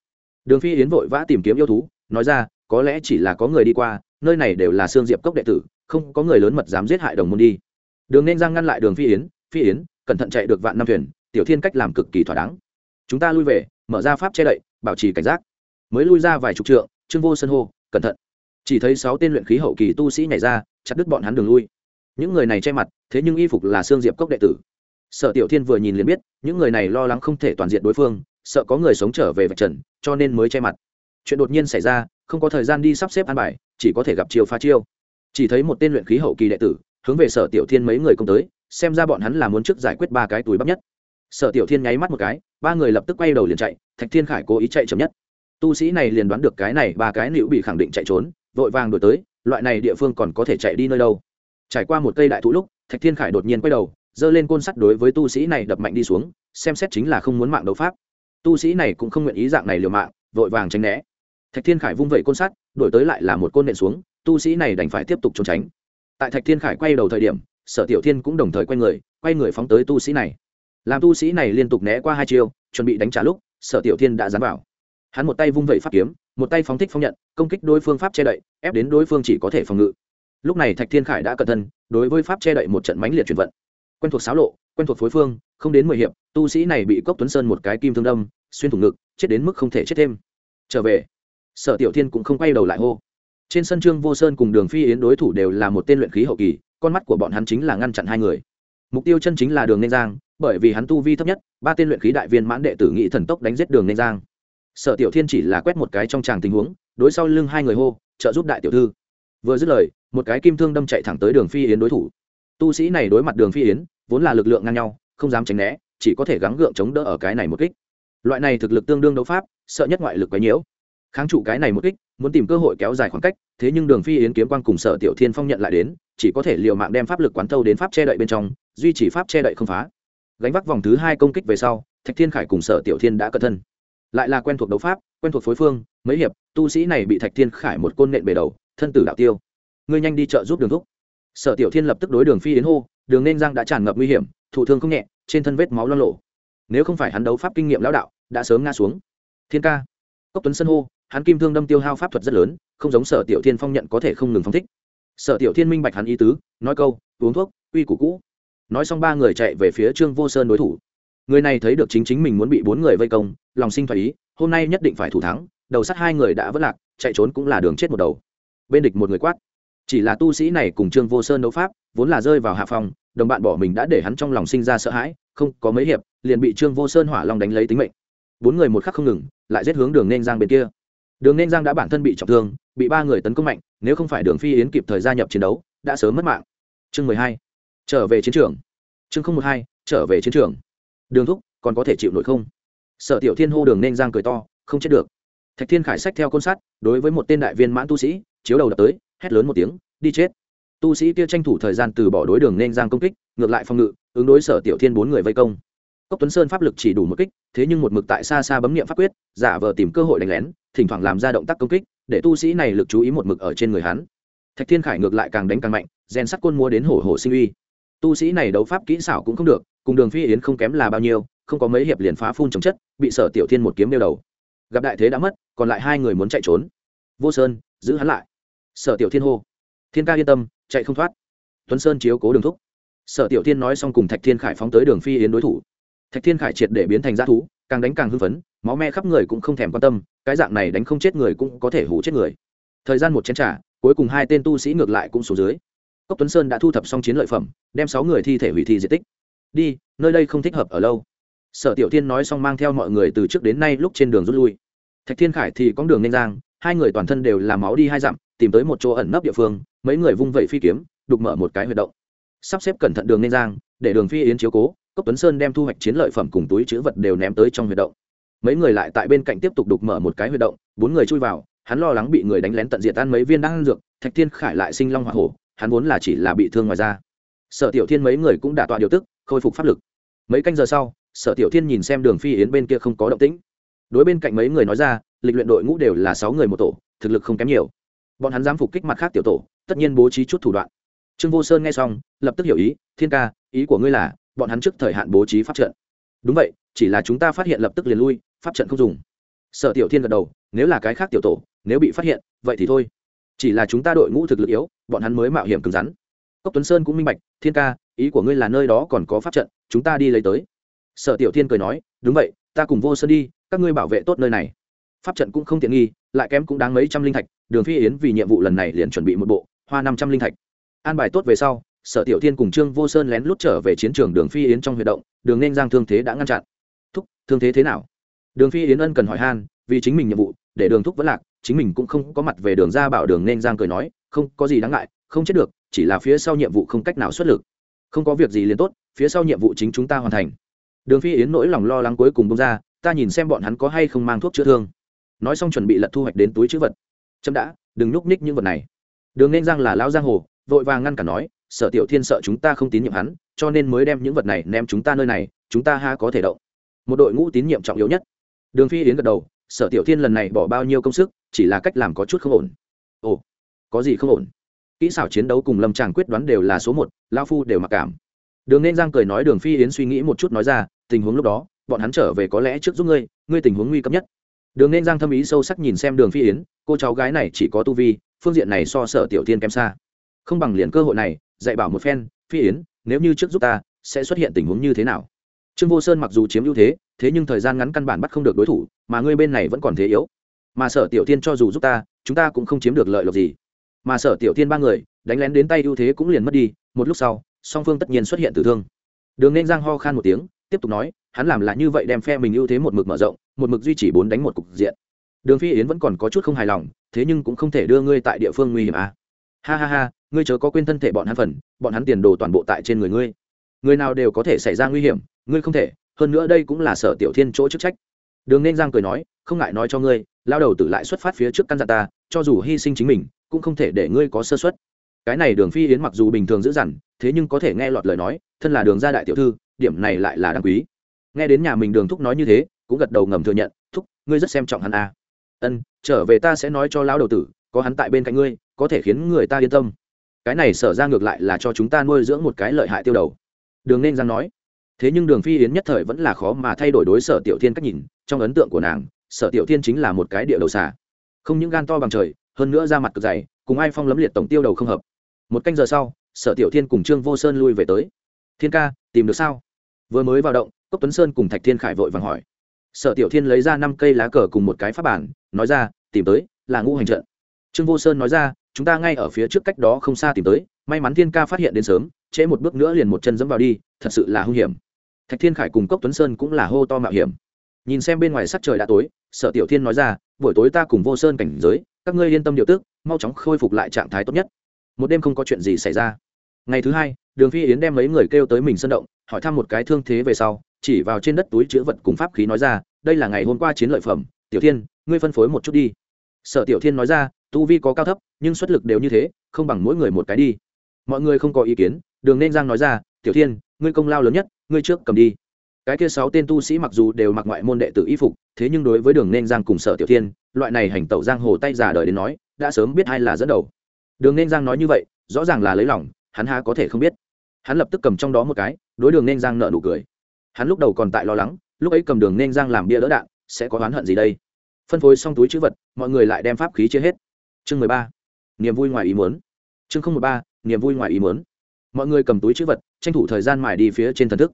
S1: Đường phi yến vội vã tìm kiếm yêu thú, nói ra, có lẽ chỉ là có người đi qua, nơi này đều là xương diệp cốc đệ tử, không có người lớn mật dám giết hại đồng môn đi đường nên giang ngăn lại đường phi yến phi yến, cẩn thận chạy được vạn năm thuyền, tiểu thiên cách làm cực kỳ thỏa đáng. Chúng ta lui về, mở ra pháp che đậy, bảo trì cảnh giác. Mới lui ra vài chục trượng, trương vô sân hô, cẩn thận. Chỉ thấy sáu tên luyện khí hậu kỳ tu sĩ nhảy ra, chặt đứt bọn hắn đường lui. Những người này che mặt, thế nhưng y phục là xương diệp cốc đệ tử. Sở tiểu thiên vừa nhìn liền biết, những người này lo lắng không thể toàn diện đối phương, sợ có người sống trở về vạch trần, cho nên mới che mặt. Chuyện đột nhiên xảy ra, không có thời gian đi sắp xếp an bài, chỉ có thể gặp chiêu pha chiêu. Chỉ thấy một tên luyện khí hậu kỳ đệ tử hướng về sở tiểu thiên mấy người công tới, xem ra bọn hắn là muốn trước giải quyết ba cái túi bắp nhất. Sở tiểu thiên nháy mắt một cái, ba người lập tức quay đầu liền chạy, thạch thiên khải cố ý chạy chậm nhất. Tu sĩ này liền đoán được cái này ba cái nữ bị khẳng định chạy trốn, vội vàng đổi tới, loại này địa phương còn có thể chạy đi nơi đâu. Trải qua một cây đại thụ lúc, thạch thiên khải đột nhiên quay đầu, giơ lên côn sắt đối với tu sĩ này đập mạnh đi xuống, xem xét chính là không muốn mạng đấu pháp. Tu sĩ này cũng không nguyện ý dạng này liều mạng, vội vàng tránh né. Thạch thiên khải vung vẩy côn sắt đổi tới lại là một côn nện xuống, tu sĩ này đành phải tiếp tục trốn tránh tại thạch thiên khải quay đầu thời điểm, sở tiểu thiên cũng đồng thời quay người quay người phóng tới tu sĩ này. Làm tu sĩ này liên tục né qua hai chiêu, chuẩn bị đánh trả lúc, sở tiểu thiên đã dán vào. Hắn một tay vung vẩy pháp kiếm, một tay phóng thích phong nhận, công kích đối phương pháp che đậy, ép đến đối phương chỉ có thể phòng ngự. Lúc này thạch thiên khải đã cẩn thân đối với pháp che đậy một trận mãnh liệt chuyển vận. Quen thuộc xáo lộ, quen thuộc phối phương, không đến mười hiệp, tu sĩ này bị cốc tuấn sơn một cái kim thương đâm, xuyên thủng ngực, chết đến mức không thể chết thêm. Trở về, sở tiểu thiên cũng không quay đầu lại hô trên sân trương vô sơn cùng đường phi yến đối thủ đều là một tên luyện khí hậu kỳ, con mắt của bọn hắn chính là ngăn chặn hai người. Mục tiêu chân chính là đường nên giang, bởi vì hắn tu vi thấp nhất, ba tên luyện khí đại viên mãn đệ tử nghị thần tốc đánh giết đường nên giang. Sở tiểu thiên chỉ là quét một cái trong tràng tình huống, đối sau lưng hai người hô, trợ giúp đại tiểu thư. Vừa dứt lời, một cái kim thương đâm chạy thẳng tới đường phi yến đối thủ. Tu sĩ này đối mặt đường phi yến, vốn là lực lượng ngang nhau, không dám tránh né, chỉ có thể gắng gượng chống đỡ ở cái này một kích. Loại này thực lực tương đương đấu pháp, sợ nhất ngoại lực quấy nhiễu kháng trụ cái này một kích, muốn tìm cơ hội kéo dài khoảng cách, thế nhưng đường phi yến kiếm quang cùng sở tiểu thiên phong nhận lại đến, chỉ có thể liều mạng đem pháp lực quán thâu đến pháp che đậy bên trong, duy trì pháp che đậy không phá. Gánh vác vòng thứ hai công kích về sau, thạch thiên khải cùng sở tiểu thiên đã cất thân. Lại là quen thuộc đấu pháp, quen thuộc phối phương, mấy hiệp, tu sĩ này bị thạch thiên khải một côn nện bề đầu, thân tử đạo tiêu. Ngươi nhanh đi chợ giúp đường thúc. Sở tiểu thiên lập tức đối đường phi yến hô, đường nên giang đã tràn ngập nguy hiểm, thụ thương không nhẹ, trên thân vết máu lo lộ nếu không phải hắn đấu pháp kinh nghiệm lão đạo, đã sớm ngã xuống. Thiên ca. Cốc tuấn sân hô hắn kim thương đâm tiêu hao pháp thuật rất lớn, không giống sở tiểu thiên phong nhận có thể không ngừng phong thích. Sở tiểu thiên minh bạch hắn ý tứ, nói câu, uống thuốc uy củ cũ. Nói xong ba người chạy về phía trương vô sơn đối thủ. Người này thấy được chính chính mình muốn bị bốn người vây công, lòng sinh thoải ý, hôm nay nhất định phải thủ thắng, đầu sắt hai người đã vất lạc, chạy trốn cũng là đường chết một đầu. Bên địch một người quát. Chỉ là tu sĩ này cùng trương vô sơn đấu pháp, vốn là rơi vào hạ phòng đồng bạn bỏ mình đã để hắn trong lòng sinh ra sợ hãi, không có mấy hiệp, liền bị trương vô sơn hỏa long đánh lấy tính mệnh. Bốn người một khắc không ngừng, lại giết hướng đường nên giang bên kia đường nên giang đã bản thân bị trọng thương, bị ba người tấn công mạnh, nếu không phải đường phi yến kịp thời gia nhập chiến đấu, đã sớm mất mạng. Chương mười hai, trở về chiến trường. Chương không một hai, trở về chiến trường. Đường thúc, còn có thể chịu nổi không? Sở tiểu thiên hô đường nên giang cười to, không chết được. Thạch thiên khải sách theo côn sắt đối với một tên đại viên mãn tu sĩ, chiếu đầu đập tới, hét lớn một tiếng, đi chết. Tu sĩ kia tranh thủ thời gian từ bỏ đối đường nên giang công kích, ngược lại phòng ngự, ứng đối sở tiểu thiên bốn người vây công. Cốc tuấn sơn pháp lực chỉ đủ một kích, thế nhưng một mực tại xa xa bấm nghiệm pháp quyết, giả vờ tìm cơ hội đánh lén thỉnh thoảng làm ra động tác công kích, để tu sĩ này lực chú ý một mực ở trên người hắn. Thạch thiên khải ngược lại càng đánh càng mạnh, rèn sắt côn mua đến hổ hổ sinh uy. Tu sĩ này đấu pháp kỹ xảo cũng không được, cùng đường phi yến không kém là bao nhiêu, không có mấy hiệp liền phá phun chống chất, bị sở tiểu thiên một kiếm đeo đầu. Gặp đại thế đã mất, còn lại hai người muốn chạy trốn. Vô sơn, giữ hắn lại. Sở tiểu thiên hô. Thiên ca yên tâm, chạy không thoát. Tuấn sơn chiếu cố đường thúc. Sở tiểu thiên nói xong cùng thạch thiên khải phóng tới đường phi yến đối thủ. Thạch thiên khải triệt để biến thành g thú càng đánh càng hưng phấn, máu me khắp người cũng không thèm quan tâm, cái dạng này đánh không chết người cũng có thể hủ chết người. Thời gian một chén t r à cuối cùng hai tên tu sĩ ngược lại cũng xuống dưới. Cốc tuấn sơn đã thu thập xong chiến lợi phẩm, đem sáu người thi thể hủy thi di tích. Đi, nơi đây không thích hợp ở lâu. Sở tiểu thiên nói xong mang theo mọi người từ trước đến nay lúc trên đường rút lui. Thạch thiên khải thì có đường nên giang, hai người toàn thân đều làm máu đi hai dặm, tìm tới một chỗ ẩn nấp địa phương, mấy người vung vẩy phi kiếm, đục mở một cái huyệt động. Sắp xếp cẩn thận đường nên giang, để đường phi yến chiếu cố cốc tuấn sơn đem thu hoạch chiến lợi phẩm cùng túi chữ vật đều ném tới trong huy động. Mấy người lại tại bên cạnh tiếp tục đục mở một cái huy động, bốn người chui vào, hắn lo lắng bị người đánh lén tận diệt tan mấy viên đang dược, thạch thiên khải lại sinh long hoa hổ, hắn vốn là chỉ là bị thương ngoài ra sở tiểu thiên mấy người cũng đã tọa điều tức, khôi phục pháp lực. Mấy canh giờ sau, sở tiểu thiên nhìn xem đường phi yến bên kia không có động tĩnh. Đối bên cạnh mấy người nói ra, lịch luyện đội ngũ đều là sáu người một tổ, thực lực không kém nhiều. Bọn hắn dám phục kích mặt khác tiểu tổ, tất nhiên bố trí chút thủ đoạn. Trương vô sơn nghe xong, lập tức hiểu ý, thiên ca, ý của ngươi là bọn hắn trước thời hạn bố trí pháp trận. Đúng vậy, chỉ là chúng ta phát hiện lập tức liền lui, pháp trận không dùng. Sở tiểu thiên gật đầu, nếu là cái khác tiểu tổ, nếu bị phát hiện, vậy thì thôi. Chỉ là chúng ta đội ngũ thực lực yếu, bọn hắn mới mạo hiểm cứng rắn. Cốc tuấn sơn cũng minh bạch, thiên ca, ý của ngươi là nơi đó còn có pháp trận, chúng ta đi lấy tới. Sở tiểu thiên cười nói, đúng vậy, ta cùng vô sơn đi, các ngươi bảo vệ tốt nơi này. Pháp trận cũng không tiện nghi, lại kém cũng đáng mấy trăm linh thạch, đường phi yến vì nhiệm vụ lần này liền chuẩn bị một bộ hoa năm trăm linh thạch. An bài tốt về sau sở tiểu thiên cùng trương vô sơn lén lút trở về chiến trường đường phi yến trong huy động, đường nên giang thương thế đã ngăn chặn. Thúc, thương thế thế nào? Đường phi yến ân cần hỏi han, vì chính mình nhiệm vụ, để đường thúc vẫn lạc, chính mình cũng không có mặt về đường ra bảo đường nên giang cười nói, không có gì đáng ngại, không chết được, chỉ là phía sau nhiệm vụ không cách nào xuất lực. Không có việc gì liền tốt, phía sau nhiệm vụ chính chúng ta hoàn thành. Đường phi yến nỗi lòng lo lắng cuối cùng bông ra, ta nhìn xem bọn hắn có hay không mang thuốc chữa thương. Nói xong chuẩn bị lật thu hoạch đến túi chữ vật. Chấm đã, đừng nhúc ních những vật này. Đường nên giang là lão giang hồ, vội vàng ngăn cả nói sở tiểu thiên sợ chúng ta không tín nhiệm hắn, cho nên mới đem những vật này ném chúng ta nơi này, chúng ta ha có thể động. Một đội ngũ tín nhiệm trọng yếu nhất. Đường phi yến gật đầu, sở tiểu thiên lần này bỏ bao nhiêu công sức, chỉ là cách làm có chút không ổn. Ồ, có gì không ổn? Kỹ xảo chiến đấu cùng lâm tràng quyết đoán đều là số một, lao phu đều mặc cảm. Đường nên giang cười nói đường phi yến suy nghĩ một chút nói ra, tình huống lúc đó, bọn hắn trở về có lẽ trước giúp ngươi ngươi tình huống nguy cấp nhất. Đường nên giang thâm ý sâu sắc nhìn xem đường phi yến, cô cháu gái này chỉ có tu vi, phương diện này so sở tiểu thiên kém xa. Không bằng liền cơ hội này dạy bảo một phen, phi yến, nếu như trước giúp ta, sẽ xuất hiện tình huống như thế nào? Trương vô sơn mặc dù chiếm ưu thế thế nhưng thời gian ngắn căn bản bắt không được đối thủ, mà ngươi bên này vẫn còn thế yếu. Mà sở tiểu tiên cho dù giúp ta, chúng ta cũng không chiếm được lợi lộc gì. Mà sở tiểu tiên ba người, đánh lén đến tay ưu thế cũng liền mất đi, một lúc sau, song phương tất nhiên xuất hiện tử thương. Đường nên giang ho khan một tiếng, tiếp tục nói, hắn làm là như vậy đem phe mình ưu thế một mực mở rộng, một mực duy trì bốn đánh một cục diện. Đường phi yến vẫn còn có chút không hài lòng, thế nhưng cũng không thể đưa ngươi tại địa phương nguy hiểm à ha ha ha, ngươi chớ có quên thân thể bọn hắn phần, bọn hắn tiền đồ toàn bộ tại trên người ngươi. Người nào đều có thể xảy ra nguy hiểm, ngươi không thể, hơn nữa đây cũng là sở tiểu thiên chỗ chức trách. Đường nên giang cười nói, không ngại nói cho ngươi, lao đầu tử lại xuất phát phía trước căn dặn ta, cho dù hy sinh chính mình, cũng không thể để ngươi có sơ xuất cái này đường phi yến mặc dù bình thường dữ dằn, thế nhưng có thể nghe lọt lời nói, thân là đường gia đại tiểu thư, điểm này lại là đáng quý. Nghe đến nhà mình đường thúc nói như thế, cũng gật đầu ngầm thừa nhận, thúc, ngươi rất xem trọng hắn à. ân, trở về ta sẽ nói cho lão đầu tử, có hắn tại bên cạnh ngươi có thể khiến người ta yên tâm. Cái này sở ra ngược lại là cho chúng ta nuôi dưỡng một cái lợi hại tiêu đầu. Đường nên giang nói. Thế nhưng đường phi yến nhất thời vẫn là khó mà thay đổi đối sở tiểu thiên cách nhìn, trong ấn tượng của nàng, sở tiểu thiên chính là một cái địa đầu xà. Không những gan to bằng trời, hơn nữa ra mặt cực dày, cùng ai phong lấm liệt tổng tiêu đầu không hợp. Một canh giờ sau, sở tiểu thiên cùng trương vô sơn lui về tới. Thiên ca, tìm được sao? Vừa mới vào động, cốc tuấn sơn cùng thạch thiên khải vội vàng hỏi. Sở tiểu thiên lấy ra năm cây lá cờ cùng một cái pháp bản, nói ra, tìm tới, là ngũ hành trận trương vô sơn nói ra, chúng ta ngay ở phía trước cách đó không xa tìm tới, may mắn thiên ca phát hiện đến sớm, trễ một bước nữa liền một chân dẫm vào đi, thật sự là hung hiểm. Thạch thiên khải cùng cốc tuấn sơn cũng là hô to mạo hiểm. Nhìn xem bên ngoài sắc trời đã tối, sở tiểu thiên nói ra, buổi tối ta cùng vô sơn cảnh giới, các ngươi yên tâm điều tức, mau chóng khôi phục lại trạng thái tốt nhất. Một đêm không có chuyện gì xảy ra. Ngày thứ hai, đường phi yến đem mấy người kêu tới mình sân động, hỏi thăm một cái thương thế về sau, chỉ vào trên đất túi chứa vật cùng pháp khí nói ra, đây là ngày hôm qua chiến lợi phẩm, tiểu thiên, ngươi phân phối một chút đi. Sở tiểu thiên nói ra tu vi có cao thấp, nhưng xuất lực đều như thế, không bằng mỗi người một cái đi. Mọi người không có ý kiến, đường nên giang nói ra, tiểu thiên, ngươi công lao lớn nhất, ngươi trước cầm đi. Cái kia sáu tên tu sĩ mặc dù đều mặc ngoại môn đệ tử y phục, thế nhưng đối với đường nên giang cùng sở tiểu thiên, loại này hành tẩu giang hồ tay giả đời đến nói, đã sớm biết ai là dẫn đầu. Đường nên giang nói như vậy, rõ ràng là lấy lòng, hắn há có thể không biết. Hắn lập tức cầm trong đó một cái, đối đường nên giang nợ nụ cười. Hắn lúc đầu còn tại lo lắng, lúc ấy cầm đường nên giang làm bia đỡ đạn, sẽ có oán hận gì đây? Phân phối xong túi chữ vật, mọi người lại đem pháp khí chia hết chương mười ba. Niềm vui ngoài ý muốn. Chương không một ba, niềm vui ngoài ý muốn. Mọi người cầm túi chữ vật, tranh thủ thời gian mải đi phía trên thần thức.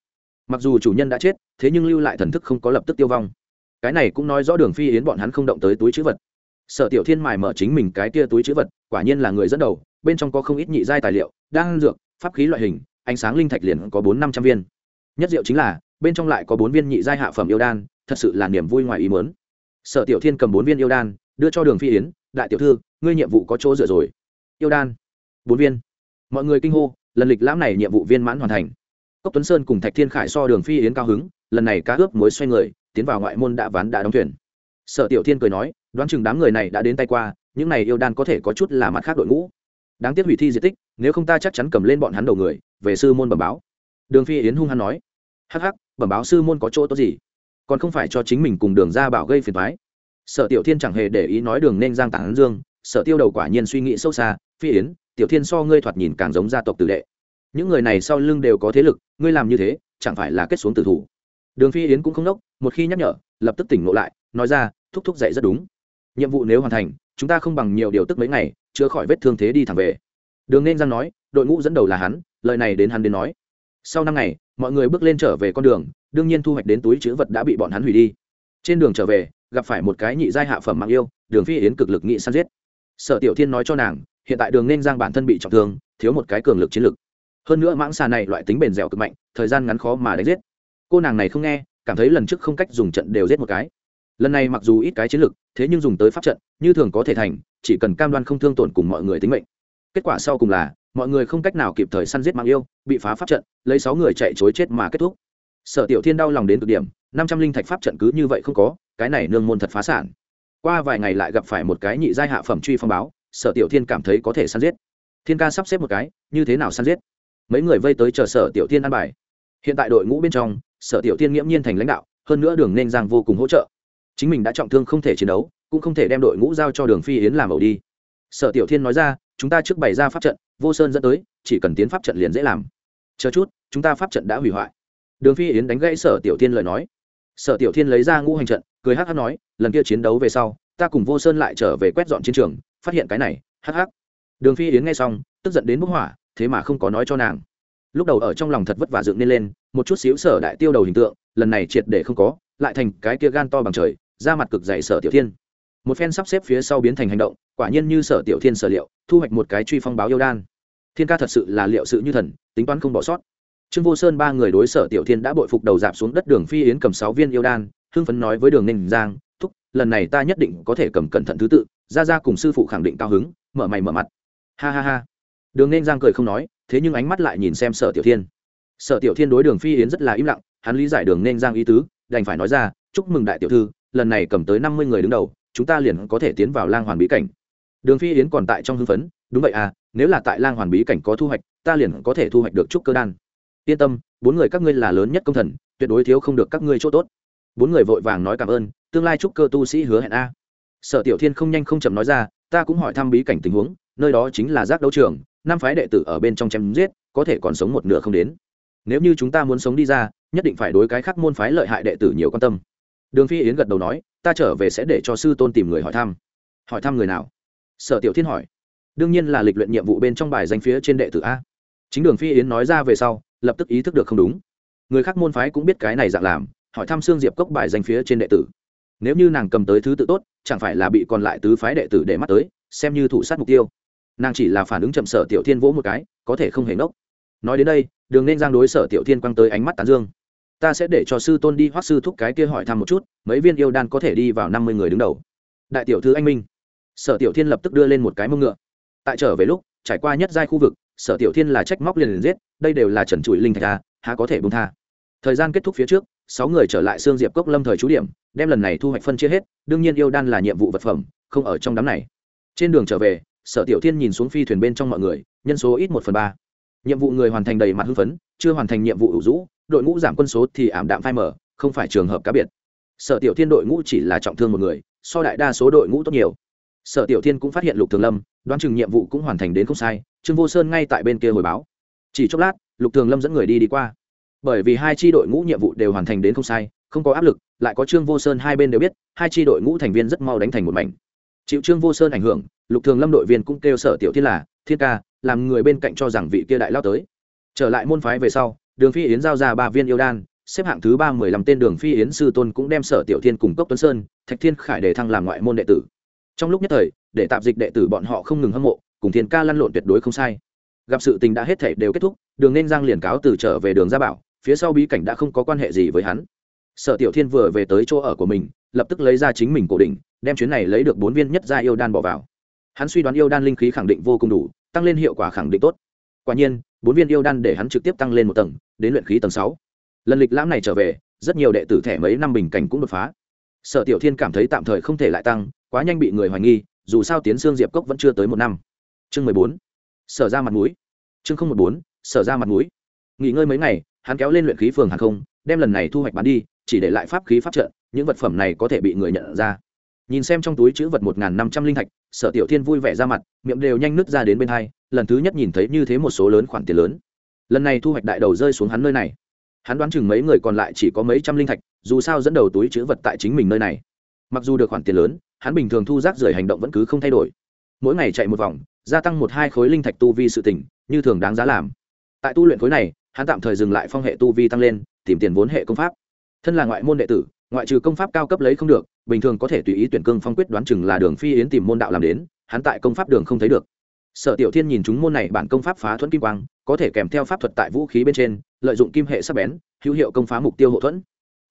S1: Mặc dù chủ nhân đã chết, thế nhưng lưu lại thần thức không có lập tức tiêu vong. Cái này cũng nói rõ đường phi yến bọn hắn không động tới túi chữ vật. Sở tiểu thiên mài mở chính mình cái kia túi chữ vật, quả nhiên là người dẫn đầu, bên trong có không ít nhị giai tài liệu đang dược, pháp khí loại hình, ánh sáng linh thạch liền có bốn năm trăm viên. Nhất diệu chính là, bên trong lại có bốn viên nhị giai hạ phẩm yêu đan, thật sự là niềm vui ngoài ý mớn sở tiểu thiên cầm bốn viên yêu đan, đưa cho đường phi yến, đại tiểu thư ngươi nhiệm vụ có chỗ dựa rồi. Yêu đan. Bốn viên. Mọi người kinh hô, lần lịch lãm này nhiệm vụ viên mãn hoàn thành. Cốc tuấn sơn cùng thạch thiên khải so đường phi yến cao hứng, lần này cá ướp muối xoay người, tiến vào ngoại môn đã ván đã đóng thuyền. Sở tiểu thiên cười nói, đoán chừng đám người này đã đến tay qua, những này yêu đan có thể có chút là mặt khác đội ngũ. Đáng tiếc hủy thi di tích, nếu không ta chắc chắn cầm lên bọn hắn đầu người, về sư môn bẩm báo. Đường phi yến hung hăng nói, hắc hắc, bẩm báo sư môn có chỗ tốt gì? Còn không phải cho chính mình cùng đường ra bảo gây phiền thoái sở tiểu thiên chẳng hề để ý nói đường nên giang tản dương sở tiêu đầu quả nhiên suy nghĩ sâu xa, phi yến, tiểu thiên so ngươi thoạt nhìn càng giống gia tộc tử đệ. Những người này sau lưng đều có thế lực, ngươi làm như thế, chẳng phải là kết xuống tử thủ? Đường phi yến cũng không đốc một khi nhắc nhở, lập tức tỉnh ngộ lại, nói ra, thúc thúc dạy rất đúng. Nhiệm vụ nếu hoàn thành, chúng ta không bằng nhiều điều tức mấy ngày, chữa khỏi vết thương thế đi thẳng về. Đường nên giang nói, đội ngũ dẫn đầu là hắn, lời này đến hắn đến nói. Sau năm ngày, mọi người bước lên trở về con đường, đương nhiên thu hoạch đến túi chữ vật đã bị bọn hắn hủy đi. Trên đường trở về, gặp phải một cái nhị giai hạ phẩm mạng yêu, đường phi yến cực lực nghị săn giết sở tiểu thiên nói cho nàng, hiện tại đường nên giang bản thân bị trọng thương, thiếu một cái cường lực chiến lực. Hơn nữa mãng xà này loại tính bền dẻo cực mạnh, thời gian ngắn khó mà đánh giết. Cô nàng này không nghe, cảm thấy lần trước không cách dùng trận đều giết một cái. Lần này mặc dù ít cái chiến lực, thế nhưng dùng tới pháp trận, như thường có thể thành, chỉ cần cam đoan không thương tổn cùng mọi người tính mệnh. Kết quả sau cùng là, mọi người không cách nào kịp thời săn giết mạng yêu, bị phá pháp trận, lấy sáu người chạy chối chết mà kết thúc. Sở tiểu thiên đau lòng đến cực điểm, năm trăm linh thạch pháp trận cứ như vậy không có, cái này nương môn thật phá sản qua vài ngày lại gặp phải một cái nhị giai hạ phẩm truy phong báo, sở tiểu thiên cảm thấy có thể săn giết. Thiên ca sắp xếp một cái, như thế nào săn giết? Mấy người vây tới chờ sở tiểu thiên ăn bài. Hiện tại đội ngũ bên trong, sở tiểu thiên nghiễm nhiên thành lãnh đạo, hơn nữa đường nên giang vô cùng hỗ trợ. Chính mình đã trọng thương không thể chiến đấu, cũng không thể đem đội ngũ giao cho đường phi yến làm ẩu đi. Sở tiểu thiên nói ra, chúng ta trước bày ra pháp trận, vô sơn dẫn tới, chỉ cần tiến pháp trận liền dễ làm. Chờ chút, chúng ta pháp trận đã hủy hoại. Đường phi yến đánh gãy sở tiểu thiên lời nói. Sở tiểu thiên lấy ra ngũ hành trận cười hắc hắc nói, lần kia chiến đấu về sau, ta cùng vô sơn lại trở về quét dọn chiến trường, phát hiện cái này, hắc hắc. Đường phi yến nghe xong, tức giận đến bốc hỏa, thế mà không có nói cho nàng. Lúc đầu ở trong lòng thật vất vả dựng nên lên, một chút xíu sở đại tiêu đầu hình tượng, lần này triệt để không có, lại thành cái kia gan to bằng trời ra mặt cực dày sở tiểu thiên. Một phen sắp xếp phía sau biến thành hành động, quả nhiên như sở tiểu thiên sở liệu, thu hoạch một cái truy phong báo yêu đan. Thiên ca thật sự là liệu sự như thần, tính toán không bỏ sót. Trương vô sơn ba người đối sở tiểu thiên đã bội phục đầu dạp xuống đất, đường phi yến cầm sáu viên yêu đan hưng phấn nói với đường ninh giang, thúc, lần này ta nhất định có thể cầm cẩn thận thứ tự, ra ra cùng sư phụ khẳng định cao hứng, mở mày mở mặt. Ha ha ha. Đường ninh giang cười không nói, thế nhưng ánh mắt lại nhìn xem sở tiểu thiên. Sở tiểu thiên đối đường phi yến rất là im lặng, hắn lý giải đường ninh giang ý tứ, đành phải nói ra, chúc mừng đại tiểu thư, lần này cầm tới năm mươi người đứng đầu, chúng ta liền có thể tiến vào lang hoàn bí cảnh. Đường phi yến còn tại trong hưng phấn, đúng vậy à nếu là tại lang hoàn bí cảnh có thu hoạch, ta liền có thể thu hoạch được trúc cơ đan. Yên tâm, bốn người các ngươi là lớn nhất công thần, tuyệt đối thiếu không được các ngươi chỗ tốt bốn người vội vàng nói cảm ơn, tương lai chúc cơ tu sĩ hứa hẹn a. Sở tiểu thiên không nhanh không chậm nói ra, ta cũng hỏi thăm bí cảnh tình huống, nơi đó chính là giác đấu trường, năm phái đệ tử ở bên trong chém giết, có thể còn sống một nửa không đến. Nếu như chúng ta muốn sống đi ra, nhất định phải đối cái khác môn phái lợi hại đệ tử nhiều quan tâm. Đường phi yến gật đầu nói, ta trở về sẽ để cho sư tôn tìm người hỏi thăm. Hỏi thăm người nào? Sở tiểu thiên hỏi. Đương nhiên là lịch luyện nhiệm vụ bên trong bài danh phía trên đệ tử a. Chính đường phi yến nói ra về sau, lập tức ý thức được không đúng. Người khác môn phái cũng biết cái này dạng làm hỏi thăm xương diệp cốc bài danh phía trên đệ tử. Nếu như nàng cầm tới thứ tự tốt, chẳng phải là bị còn lại tứ phái đệ tử để mắt tới, xem như thủ sát mục tiêu. Nàng chỉ là phản ứng chậm sở tiểu thiên vỗ một cái, có thể không hề ngốc. Nói đến đây, đường nên giang đối sở tiểu thiên quăng tới ánh mắt tán dương. Ta sẽ để cho sư tôn đi hoác sư thúc cái kia hỏi thăm một chút, mấy viên yêu đan có thể đi vào năm mươi người đứng đầu. Đại tiểu thư anh minh. Sở tiểu thiên lập tức đưa lên một cái mông ngựa. Tại trở về lúc, trải qua nhất giai khu vực, sở tiểu thiên là trách móc liền liền giết, đây đều là trần trụi linh thạch ta há có thể bung tha. Thời gian kết thúc phía trước sáu người trở lại xương diệp cốc lâm thời trú điểm, đem lần này thu hoạch phân chia hết, đương nhiên yêu đan là nhiệm vụ vật phẩm, không ở trong đám này. Trên đường trở về, sở tiểu thiên nhìn xuống phi thuyền bên trong mọi người, nhân số ít một phần ba. Nhiệm vụ người hoàn thành đầy mặt hưng phấn, chưa hoàn thành nhiệm vụ ủ rũ, đội ngũ giảm quân số thì ảm đạm phai mở không phải trường hợp cá biệt. Sở tiểu thiên đội ngũ chỉ là trọng thương một người, so đại đa số đội ngũ tốt nhiều. Sở tiểu thiên cũng phát hiện lục thường lâm, đoán chừng nhiệm vụ cũng hoàn thành đến không sai, trương vô sơn ngay tại bên kia hồi báo. Chỉ chốc lát, lục thường lâm dẫn người đi đi qua bởi vì hai tri đội ngũ nhiệm vụ đều hoàn thành đến không sai, không có áp lực, lại có trương vô sơn hai bên đều biết, hai tri đội ngũ thành viên rất mau đánh thành một mảnh. Chịu trương vô sơn ảnh hưởng, lục thường lâm đội viên cũng kêu sở tiểu thiên là, thiên ca, làm người bên cạnh cho rằng vị kia đại lao tới. Trở lại môn phái về sau, đường phi yến giao ra ba viên yêu đan, xếp hạng thứ ba mười lăm tên đường phi yến sư tôn cũng đem sở tiểu thiên cùng cốc tuấn sơn, thạch thiên khải để thăng làm ngoại môn đệ tử. Trong lúc nhất thời, để tạp dịch đệ tử bọn họ không ngừng hâm mộ, cùng thiên ca lăn lộn tuyệt đối không sai. Gặp sự tình đã hết thể đều kết thúc, đường nên giang liền cáo từ trở về đường gia bảo phía sau bí cảnh đã không có quan hệ gì với hắn. Sở tiểu thiên vừa về tới chỗ ở của mình, lập tức lấy ra chính mình cổ đỉnh, đem chuyến này lấy được bốn viên nhất gia yêu đan bỏ vào. Hắn suy đoán yêu đan linh khí khẳng định vô cùng đủ, tăng lên hiệu quả khẳng định tốt. Quả nhiên, bốn viên yêu đan để hắn trực tiếp tăng lên một tầng, đến luyện khí tầng sáu. Lần lịch lãm này trở về, rất nhiều đệ tử thẻ mấy năm bình cảnh cũng đột phá. Sở tiểu thiên cảm thấy tạm thời không thể lại tăng, quá nhanh bị người hoài nghi, dù sao tiến xương diệp cốc vẫn chưa tới một năm. Chương mười bốn, sở ra mặt mũi. Chương không một bốn, sở ra mặt mũi. Nghỉ ngơi mấy ngày hắn kéo lên luyện khí phường hàng không, đem lần này thu hoạch bán đi, chỉ để lại pháp khí pháp trận, những vật phẩm này có thể bị người nhận ra. Nhìn xem trong túi chữ vật một năm trăm linh thạch, sở tiểu thiên vui vẻ ra mặt, miệng đều nhanh nứt ra đến bên hai, lần thứ nhất nhìn thấy như thế một số lớn khoản tiền lớn. Lần này thu hoạch đại đầu rơi xuống hắn nơi này. Hắn đoán chừng mấy người còn lại chỉ có mấy trăm linh thạch, dù sao dẫn đầu túi chữ vật tại chính mình nơi này. Mặc dù được khoản tiền lớn, hắn bình thường thu rác rưởi hành động vẫn cứ không thay đổi. Mỗi ngày chạy một vòng, gia tăng một hai khối linh thạch tu vi sự tỉnh như thường đáng giá làm. Tại tu luyện khối này hắn tạm thời dừng lại phong hệ tu vi tăng lên, tìm tiền vốn hệ công pháp. Thân là ngoại môn đệ tử, ngoại trừ công pháp cao cấp lấy không được, bình thường có thể tùy ý tuyển cương phong quyết đoán chừng là đường phi yến tìm môn đạo làm đến, hắn tại công pháp đường không thấy được. Sở tiểu thiên nhìn chúng môn này bản công pháp phá thuẫn kim quang, có thể kèm theo pháp thuật tại vũ khí bên trên, lợi dụng kim hệ sắc bén, hữu hiệu công phá mục tiêu hậu thuẫn.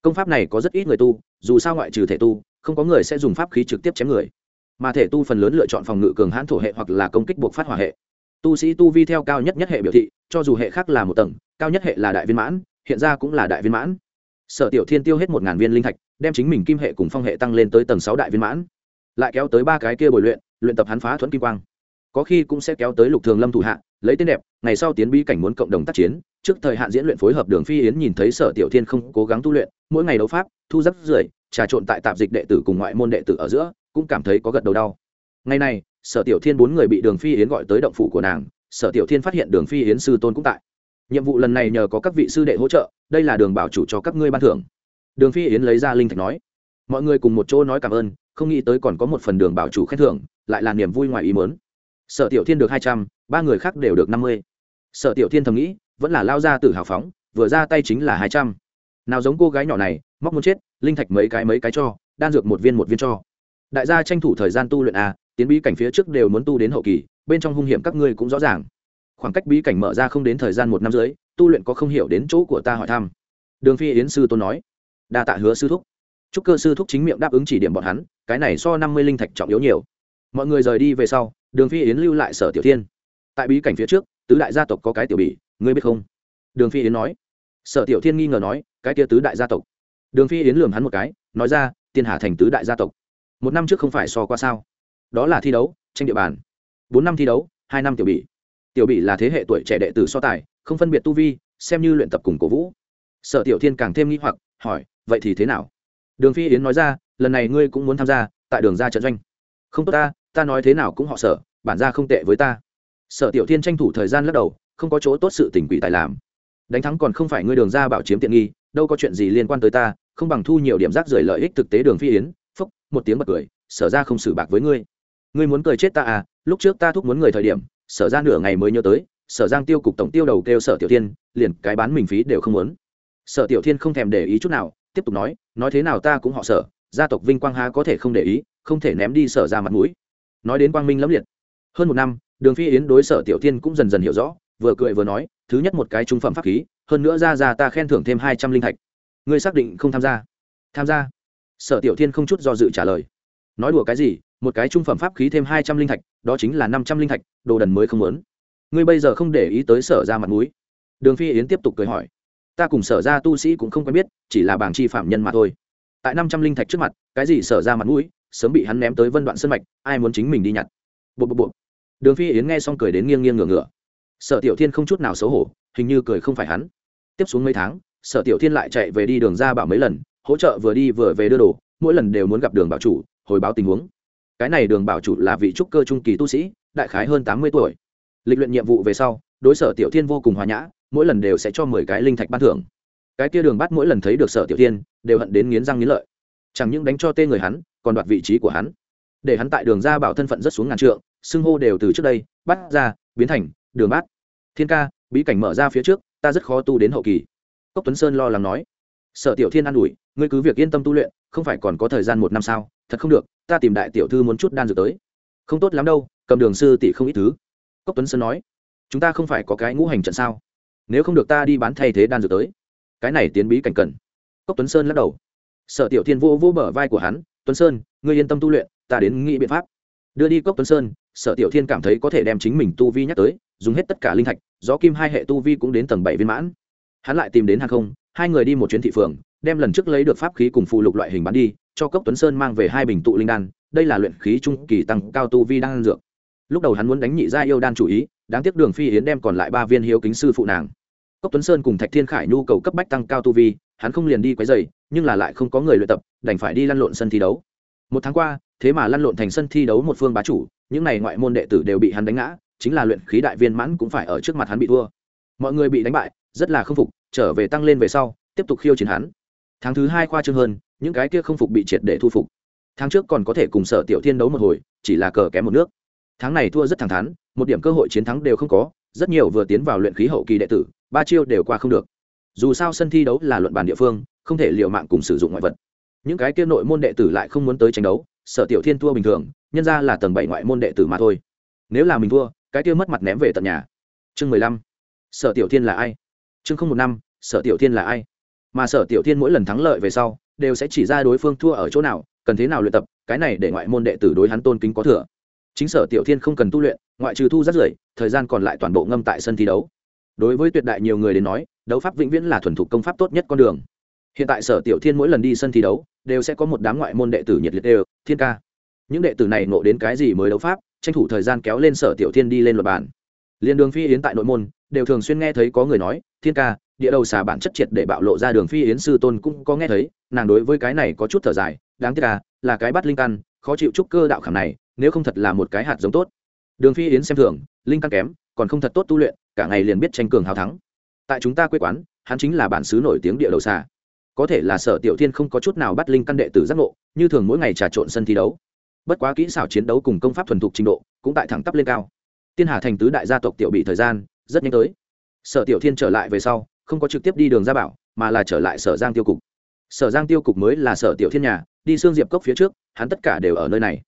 S1: Công pháp này có rất ít người tu, dù sao ngoại trừ thể tu, không có người sẽ dùng pháp khí trực tiếp chém người. Mà thể tu phần lớn lựa chọn phòng ngự cường hãn thổ hệ hoặc là công kích buộc phát hỏa hệ tu sĩ tu vi theo cao nhất nhất hệ biểu thị, cho dù hệ khác là một tầng, cao nhất hệ là đại viên mãn, hiện ra cũng là đại viên mãn. Sở tiểu thiên tiêu hết một ngàn viên linh thạch, đem chính mình kim hệ cùng phong hệ tăng lên tới tầng sáu đại viên mãn. Lại kéo tới ba cái kia bồi luyện luyện tập hắn phá thuẫn kim quang. Có khi cũng sẽ kéo tới lục thường lâm thủ hạ, lấy tên đẹp, ngày sau tiến bi cảnh muốn cộng đồng tác chiến, trước thời hạn diễn luyện phối hợp đường phi yến nhìn thấy sở tiểu thiên không cố gắng tu luyện, mỗi ngày đấu pháp, thu rất rưởi trà trộn tại tạp dịch đệ tử cùng ngoại môn đệ tử ở giữa, cũng cảm thấy có gật đầu đau. Ngày này sở tiểu thiên bốn người bị đường phi yến gọi tới động phủ của nàng, sở tiểu thiên phát hiện đường phi yến sư tôn cũng tại. Nhiệm vụ lần này nhờ có các vị sư đệ hỗ trợ, đây là đường bảo chủ cho các ngươi ban thưởng. Đường phi yến lấy ra linh thạch nói, mọi người cùng một chỗ nói cảm ơn, không nghĩ tới còn có một phần đường bảo chủ khen thưởng, lại là niềm vui ngoài ý mớn sở tiểu thiên được hai trăm, ba người khác đều được năm mươi. Sở tiểu thiên thầm nghĩ, vẫn là lao ra từ hào phóng, vừa ra tay chính là hai trăm. Nào giống cô gái nhỏ này, móc muốn chết, linh thạch mấy cái mấy cái cho, đan dược một viên một viên cho. Đại gia tranh thủ thời gian tu luyện à? Tiến bí cảnh phía trước đều muốn tu đến hậu kỳ, bên trong hung hiểm các ngươi cũng rõ ràng. Khoảng cách bí cảnh mở ra không đến thời gian một năm dưới tu luyện có không hiểu đến chỗ của ta hỏi thăm. Đường phi yến sư tôn nói. Đa tạ hứa sư thúc. Chúc cơ sư thúc chính miệng đáp ứng chỉ điểm bọn hắn, cái này so năm mươi linh thạch trọng yếu nhiều. Mọi người rời đi về sau, đường phi yến lưu lại sở tiểu thiên. Tại bí cảnh phía trước, tứ đại gia tộc có cái tiểu bỉ, ngươi biết không? Đường phi yến nói. Sở tiểu thiên nghi ngờ nói, cái kia tứ đại gia tộc. Đường phi yến lườm hắn một cái, nói ra, tiên hà thành tứ đại gia tộc. Một năm trước không phải so qua sao? Đó là thi đấu, tranh địa bàn. Bốn năm thi đấu, hai năm tiểu bị. tiểu bị là thế hệ tuổi trẻ đệ tử so tài, không phân biệt tu vi, xem như luyện tập cùng cổ vũ. Sở tiểu thiên càng thêm nghi hoặc, hỏi, vậy thì thế nào? Đường phi yến nói ra, lần này ngươi cũng muốn tham gia, tại đường ra trận doanh. Không tốt ta ta nói thế nào cũng họ sở, bản ra không tệ với ta. Sở tiểu thiên tranh thủ thời gian lắc đầu, không có chỗ tốt sự tình quỷ tài làm. Đánh thắng còn không phải ngươi đường ra bảo chiếm tiện nghi, đâu có chuyện gì liên quan tới ta, không bằng thu nhiều điểm rác rời lợi ích thực tế. Đường phi yến, phúc, một tiếng bật cười, sở ra không xử bạc với ngươi ngươi muốn cười chết ta à lúc trước ta thúc muốn người thời điểm, sở ra nửa ngày mới nhớ tới, sở giang tiêu cục tổng tiêu đầu kêu sở tiểu thiên, liền cái bán mình phí đều không muốn. Sở tiểu thiên không thèm để ý chút nào, tiếp tục nói nói thế nào ta cũng họ sở, gia tộc vinh quang há có thể không để ý, không thể ném đi sở ra mặt mũi. Nói đến quang minh lẫm liệt. Hơn một năm, đường phi yến đối sở tiểu thiên cũng dần dần hiểu rõ, vừa cười vừa nói, thứ nhất một cái trung phẩm pháp khí, hơn nữa ra ra ta khen thưởng thêm hai trăm linh thạch. Ngươi xác định không tham gia? Tham gia? Sở tiểu thiên không chút do dự trả lời. Nói đùa cái gì một cái trung phẩm pháp khí thêm hai trăm linh thạch, đó chính là năm trăm linh thạch, đồ đần mới không muốn. Ngươi bây giờ không để ý tới sở ra mặt mũi. Đường phi yến tiếp tục cười hỏi. Ta cùng sở ra tu sĩ cũng không quen biết, chỉ là bảng chi phạm nhân mà thôi. Tại năm trăm linh thạch trước mặt, cái gì sở ra mặt mũi, sớm bị hắn ném tới vân đoạn sân mạch, ai muốn chính mình đi nhặt. Bộ bộ bộ đường phi yến nghe xong cười đến nghiêng nghiêng ngửa ngửa. Sở tiểu thiên không chút nào xấu hổ, hình như cười không phải hắn. Tiếp xuống mấy tháng, sở tiểu thiên lại chạy về đi đường ra bảo mấy lần, hỗ trợ vừa đi vừa về đưa đồ, mỗi lần đều muốn gặp đường bảo chủ, hồi báo tình huống cái này đường bảo chủ là vị trúc cơ trung kỳ tu sĩ, đại khái hơn tám mươi tuổi. Lịch luyện nhiệm vụ về sau, đối sở tiểu thiên vô cùng hòa nhã, mỗi lần đều sẽ cho mười cái linh thạch ban thưởng. Cái kia đường bắt mỗi lần thấy được sở tiểu thiên, đều hận đến nghiến răng nghiến lợi. Chẳng những đánh cho tên người hắn, còn đoạt vị trí của hắn. Để hắn tại đường ra bảo thân phận rất xuống ngàn trượng, xưng hô đều từ trước đây, bắt ra, biến thành, đường bát. Thiên ca, bí cảnh mở ra phía trước, ta rất khó tu đến hậu kỳ. Cốc tuấn sơn lo lắng nói. Sở tiểu thiên an ủi, ngươi cứ việc yên tâm tu luyện, không phải còn có thời gian một năm sao? Thật không được, ta tìm đại tiểu thư muốn chút đan dược tới. Không tốt lắm đâu, cầm đường sư tỷ không ít thứ. Cốc tuấn sơn nói, chúng ta không phải có cái ngũ hành trận sao? Nếu không được ta đi bán thay thế đan dược tới. Cái này tiến bí cảnh cần. Cốc tuấn sơn lắc đầu. Sở tiểu thiên vô vô bờ vai của hắn, tuấn sơn, ngươi yên tâm tu luyện, ta đến nghĩ biện pháp. Đưa đi cốc tuấn sơn, sở tiểu thiên cảm thấy có thể đem chính mình tu vi nhắc tới, dùng hết tất cả linh thạch, gió kim hai hệ tu vi cũng đến tầng bảy viên mãn. Hắn lại tìm đến hàng không, hai người đi một chuyến thị phường, đem lần trước lấy được pháp khí cùng phụ lục loại hình bán đi cho cốc tuấn sơn mang về hai bình tụ linh đan, đây là luyện khí trung kỳ tăng cao tu vi đan dược. Lúc đầu hắn muốn đánh nhị gia yêu đan chủ ý, đáng tiếc đường phi yến đem còn lại ba viên hiếu kính sư phụ nàng. Cốc tuấn sơn cùng thạch thiên khải nhu cầu cấp bách tăng cao tu vi, hắn không liền đi quấy giày nhưng là lại không có người luyện tập, đành phải đi lăn lộn sân thi đấu. Một tháng qua, thế mà lăn lộn thành sân thi đấu một phương bá chủ, những này ngoại môn đệ tử đều bị hắn đánh ngã, chính là luyện khí đại viên mãn cũng phải ở trước mặt hắn bị thua. Mọi người bị đánh bại, rất là không phục, trở về tăng lên về sau, tiếp tục khiêu chiến hắn. Tháng thứ hai khoa trương hơn những cái kia không phục bị triệt để thu phục. Tháng trước còn có thể cùng sở tiểu thiên đấu một hồi, chỉ là cờ kém một nước. Tháng này thua rất thẳng thắn, một điểm cơ hội chiến thắng đều không có, rất nhiều vừa tiến vào luyện khí hậu kỳ đệ tử, ba chiêu đều qua không được. Dù sao sân thi đấu là luận bàn địa phương, không thể liều mạng cùng sử dụng ngoại vật. Những cái kia nội môn đệ tử lại không muốn tới tranh đấu, sở tiểu thiên thua bình thường, nhân ra là tầng bảy ngoại môn đệ tử mà thôi. Nếu là mình thua, cái kia mất mặt ném về tận nhà. Chương mười lăm. Sở tiểu thiên là ai? Chương không một năm, sở tiểu thiên là ai? Mà sở tiểu thiên mỗi lần thắng lợi về sau đều sẽ chỉ ra đối phương thua ở chỗ nào, cần thế nào luyện tập, cái này để ngoại môn đệ tử đối hắn tôn kính có thừa. Chính sở tiểu thiên không cần tu luyện, ngoại trừ thu rất rưởi thời gian còn lại toàn bộ ngâm tại sân thi đấu. Đối với tuyệt đại nhiều người đến nói, đấu pháp vĩnh viễn là thuần thục công pháp tốt nhất con đường. Hiện tại sở tiểu thiên mỗi lần đi sân thi đấu, đều sẽ có một đám ngoại môn đệ tử nhiệt liệt đều, thiên ca. Những đệ tử này nộ đến cái gì mới đấu pháp, tranh thủ thời gian kéo lên sở tiểu thiên đi lên luật bản liên đường phi yến tại nội môn, đều thường xuyên nghe thấy có người nói, thiên ca địa đầu xà bản chất triệt để bạo lộ ra đường phi yến sư tôn cũng có nghe thấy, nàng đối với cái này có chút thở dài, đáng tiếc à là cái bắt linh căn, khó chịu chút cơ đạo khảm này, nếu không thật là một cái hạt giống tốt. Đường phi yến xem thường, linh căn kém, còn không thật tốt tu luyện, cả ngày liền biết tranh cường hào thắng. Tại chúng ta quê quán, hắn chính là bản xứ nổi tiếng địa đầu xà. Có thể là sở tiểu thiên không có chút nào bắt linh căn đệ tử giác ngộ, như thường mỗi ngày trà trộn sân thi đấu. Bất quá kỹ xảo chiến đấu cùng công pháp thuần thục trình độ, cũng tại thẳng tắp lên cao. Tiên hà thành tứ đại gia tộc tiểu bị thời gian, rất nhanh tới. Sở tiểu thiên trở lại về sau không có trực tiếp đi đường ra bảo, mà là trở lại sở giang tiêu cục. Sở giang tiêu cục mới là sở tiểu thiên nhà, đi xương diệp cốc phía trước, hắn tất cả đều ở nơi này.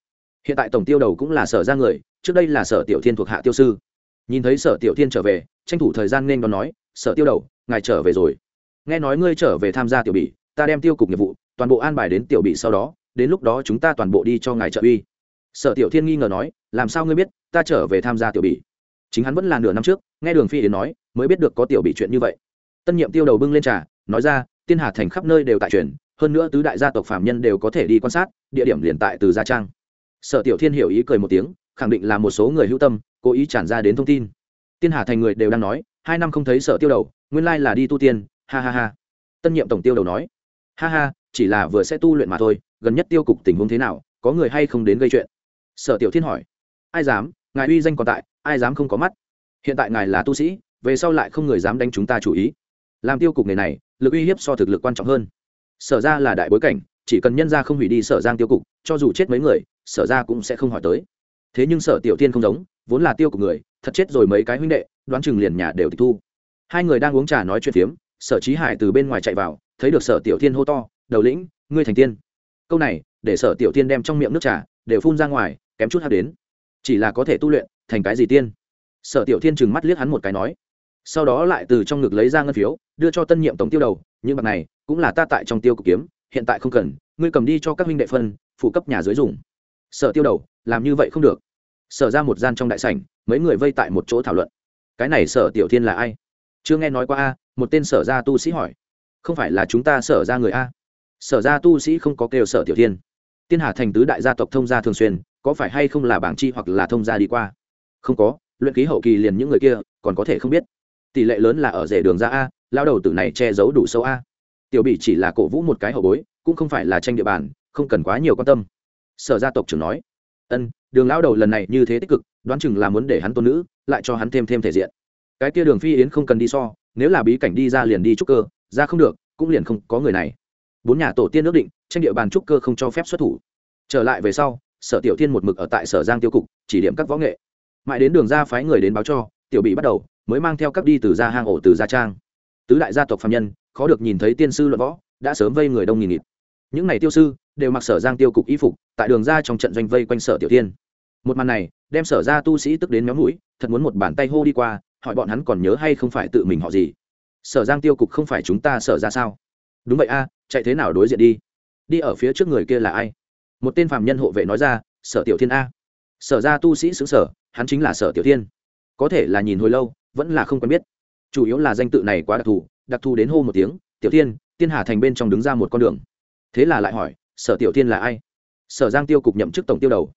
S1: Hiện tại tổng tiêu đầu cũng là sở giang người, trước đây là sở tiểu thiên thuộc hạ tiêu sư. Nhìn thấy sở tiểu thiên trở về, tranh thủ thời gian nên đón nói, sở tiêu đầu, ngài trở về rồi. Nghe nói ngươi trở về tham gia tiểu bị ta đem tiêu cục nghiệp vụ, toàn bộ an bài đến tiểu bị sau đó, đến lúc đó chúng ta toàn bộ đi cho ngài trợ uy. Sở tiểu thiên nghi ngờ nói, làm sao ngươi biết, ta trở về tham gia tiểu bị chính hắn vẫn là nửa năm trước, nghe đường phi đến nói, mới biết được có tiểu bị chuyện như vậy tân nhiệm tiêu đầu bưng lên trà, nói ra, tiên hà thành khắp nơi đều tại truyền, hơn nữa tứ đại gia tộc phạm nhân đều có thể đi quan sát, địa điểm liền tại từ gia trang. Sở tiểu thiên hiểu ý cười một tiếng, khẳng định là một số người hữu tâm, cố ý tràn ra đến thông tin. Tiên hà thành người đều đang nói, hai năm không thấy sở tiêu đầu, nguyên lai là đi tu tiên, ha ha ha. Tân nhiệm tổng tiêu đầu nói, ha ha, chỉ là vừa sẽ tu luyện mà thôi, gần nhất tiêu cục tình huống thế nào, có người hay không đến gây chuyện? Sở tiểu thiên hỏi, ai dám, ngài uy danh còn tại, ai dám không có mắt? Hiện tại ngài là tu sĩ, về sau lại không người dám đánh chúng ta chủ ý làm tiêu cục nghề này, lực uy hiếp so thực lực quan trọng hơn. Sở ra là đại bối cảnh, chỉ cần nhân ra không hủy đi sở giang tiêu cục, cho dù chết mấy người, sở ra cũng sẽ không hỏi tới. Thế nhưng sở tiểu tiên không giống, vốn là tiêu cục người, thật chết rồi mấy cái huynh đệ, đoán chừng liền nhà đều tịch thu. Hai người đang uống trà nói chuyện phiếm, sở trí hải từ bên ngoài chạy vào, thấy được sở tiểu tiên hô to, đầu lĩnh, ngươi thành tiên. Câu này, để sở tiểu tiên đem trong miệng nước trà, đều phun ra ngoài, kém chút hát đến. Chỉ là có thể tu luyện, thành cái gì tiên? Sở tiểu tiên trừng mắt liếc hắn một cái nói sau đó lại từ trong ngực lấy ra ngân phiếu, đưa cho tân nhiệm tổng tiêu đầu, những bạc này cũng là ta tại trong tiêu cực kiếm, hiện tại không cần, ngươi cầm đi cho các huynh đệ phân, phụ cấp nhà dưới dùng. Sở tiêu đầu, làm như vậy không được. Sở ra một gian trong đại sảnh, mấy người vây tại một chỗ thảo luận. Cái này sở tiểu thiên là ai? Chưa nghe nói qua a. Một tên sở ra tu sĩ hỏi. Không phải là chúng ta sở ra người a? Sở ra tu sĩ không có kêu sở tiểu thiên. Tiên hà thành tứ đại gia tộc thông gia thường xuyên, có phải hay không là bảng chi hoặc là thông gia đi qua? Không có, luyện ký hậu kỳ liền những người kia, còn có thể không biết tỷ lệ lớn là ở rể đường ra a lao đầu tử này che giấu đủ sâu a. Tiểu bị chỉ là cổ vũ một cái hậu bối, cũng không phải là tranh địa bàn, không cần quá nhiều quan tâm. Sở gia tộc trưởng nói, ân, đường lao đầu lần này như thế tích cực, đoán chừng là muốn để hắn tôn nữ, lại cho hắn thêm thêm thể diện. Cái kia đường phi yến không cần đi so, nếu là bí cảnh đi ra liền đi trúc cơ, ra không được, cũng liền không có người này. Bốn nhà tổ tiên ước định, tranh địa bàn trúc cơ không cho phép xuất thủ. Trở lại về sau, sở tiểu thiên một mực ở tại sở giang tiêu cục, chỉ điểm các võ nghệ. Mãi đến đường ra phái người đến báo cho, tiểu bị bắt đầu mới mang theo các đi từ ra hang ổ từ gia trang. Tứ đại gia tộc phạm nhân, khó được nhìn thấy tiên sư luận võ, đã sớm vây người đông nghìn nghịt. Những n à y tiêu sư, đều mặc sở giang tiêu cục y phục, tại đường ra trong trận doanh vây quanh sở tiểu tiên một màn này, đem sở ra tu sĩ tức đến méo mũi, thật muốn một bàn tay hô đi qua, hỏi bọn hắn còn nhớ hay không phải tự mình họ gì? Sở giang tiêu cục không phải chúng ta sở ra sao? Đúng vậy a, chạy thế nào đối diện đi? Đi ở phía trước người kia là ai? Một tên phạm nhân hộ vệ nói ra, sở tiểu thiên a. Sở ra tu sĩ xứ sở, hắn chính là sở tiểu thiên. Có thể là nhìn hồi lâu vẫn là không quen biết. Chủ yếu là danh tự này quá đặc thù đặc thù đến hô một tiếng tiểu tiên, tiên hà thành bên trong đứng ra một con đường. Thế là lại hỏi sở tiểu tiên là ai? Sở giang tiêu cục nhậm chức tổng tiêu đầu.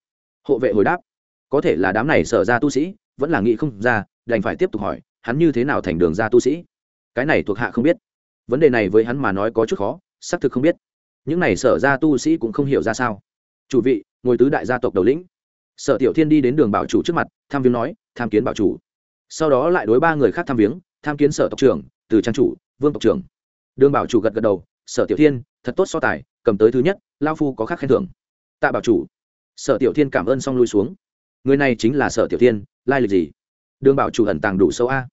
S1: Hộ vệ hồi đáp có thể là đám này sở ra tu sĩ vẫn là nghĩ không ra đành phải tiếp tục hỏi hắn như thế nào thành đường ra tu sĩ? Cái này thuộc hạ không biết. Vấn đề này với hắn mà nói có chút khó xác thực không biết. Những này sở ra tu sĩ cũng không hiểu ra sao. Chủ vị ngồi tứ đại gia tộc đầu lĩnh. Sở tiểu thiên đi đến đường bảo chủ trước mặt tham viếng nói tham kiến bảo chủ sau đó lại đối ba người khác tham viếng, tham kiến sở tộc trưởng, từ trang chủ, vương tộc trưởng. Đương bảo chủ gật gật đầu, sở tiểu thiên, thật tốt so tài, cầm tới thứ nhất lao phu có khác khen thưởng. Tạ bảo chủ. Sở tiểu thiên cảm ơn xong lui xuống. Người này chính là sở tiểu thiên, lai lịch gì? Đường bảo chủ ẩn tàng đủ sâu a.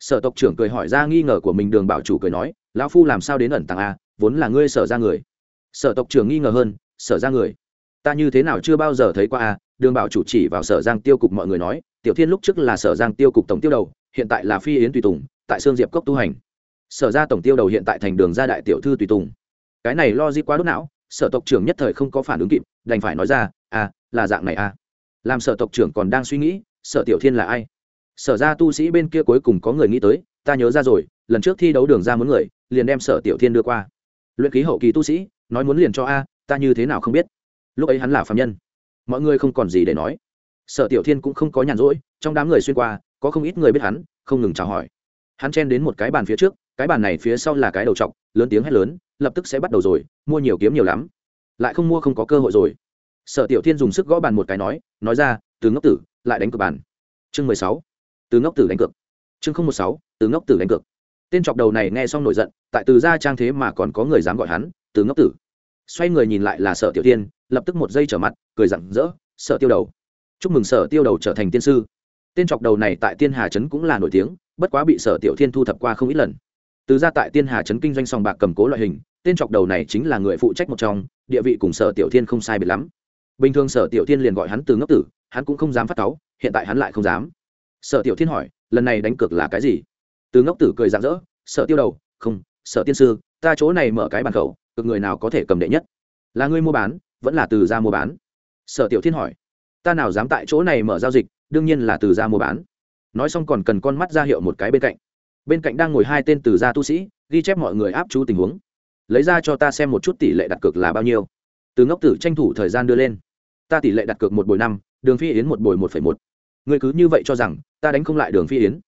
S1: Sở tộc trưởng cười hỏi ra nghi ngờ của mình, đường bảo chủ cười nói, lão phu làm sao đến ẩn tàng a, vốn là ngươi sở ra người. Sở tộc trưởng nghi ngờ hơn, sở ra người? Ta như thế nào chưa bao giờ thấy qua a? Đường bảo chủ chỉ vào sở giang tiêu cục mọi người nói tiểu thiên lúc trước là sở giang tiêu cục tổng tiêu đầu, hiện tại là phi yến tùy tùng, tại sương diệp cốc tu hành. Sở ra tổng tiêu đầu hiện tại thành đường gia đại tiểu thư tùy tùng. Cái này lo di quá đốt não, sở tộc trưởng nhất thời không có phản ứng kịp, đành phải nói ra à là dạng này à. Làm sở tộc trưởng còn đang suy nghĩ, sở tiểu thiên là ai? Sở ra tu sĩ bên kia cuối cùng có người nghĩ tới, ta nhớ ra rồi, lần trước thi đấu đường ra muốn người, liền đem sở tiểu thiên đưa qua. Luyện ký hậu kỳ tu sĩ, nói muốn liền cho a, ta như thế nào không biết. Lúc ấy hắn là phạm nhân. Mọi người không còn gì để nói sở tiểu thiên cũng không có nhàn rỗi, trong đám người xuyên qua, có không ít người biết hắn, không ngừng chào hỏi. Hắn chen đến một cái bàn phía trước, cái bàn này phía sau là cái đầu t lớn tiếng hét lớn, lập tức sẽ bắt đầu rồi, mua nhiều kiếm nhiều lắm. Lại không mua không có cơ hội rồi. Sở tiểu thiên dùng sức gõ bàn một cái nói nói ra, từ ngốc tử, lại đánh cược bàn. Chương mười sáu, từ ngốc tử đánh cược. Chương không một sáu, từ ngốc tử đánh cược. Tên chọc đầu này nghe xong nổi giận, tại từ gia trang thế mà còn có người dám gọi hắn, từ ngốc tử. Xoay người nhìn lại là sở tiểu tiên lập tức một giây trở mặt, cười rặng rỡ, sở tiêu đầu chúc mừng sở tiêu đầu trở thành tiên sư. Tên chọc đầu này tại tiên hà trấn cũng là nổi tiếng, bất quá bị sở tiểu thiên thu thập qua không ít lần. Từ ra tại tiên hà trấn kinh doanh sòng bạc cầm cố loại hình, tên chọc đầu này chính là người phụ trách một trong, địa vị cùng sở tiểu thiên không sai biệt lắm. Bình thường sở tiểu thiên liền gọi hắn từ ngốc tử, hắn cũng không dám phát cáu, hiện tại hắn lại không dám. Sở tiểu thiên hỏi, lần này đánh cược là cái gì? Từ ngốc tử cười rạng rỡ, sở tiêu đầu, không, sở tiên sư, ta chỗ này mở cái bàn khẩu cực người nào có thể cầm đệ nhất? Là ngươi mua bán, vẫn là từ ra mua bán? Sở tiểu thiên hỏi ta nào dám tại chỗ này mở giao dịch, đương nhiên là từ ra mua bán. Nói xong còn cần con mắt ra hiệu một cái bên cạnh. Bên cạnh đang ngồi hai tên từ gia tu sĩ, ghi chép mọi người áp chú tình huống. Lấy ra cho ta xem một chút tỷ lệ đặt cược là bao nhiêu. Từ ngốc tử tranh thủ thời gian đưa lên. Ta tỷ lệ đặt cược một bồi năm, đường phi yến một bồi một phẩy một. Người cứ như vậy cho rằng, ta đánh không lại đường phi yến.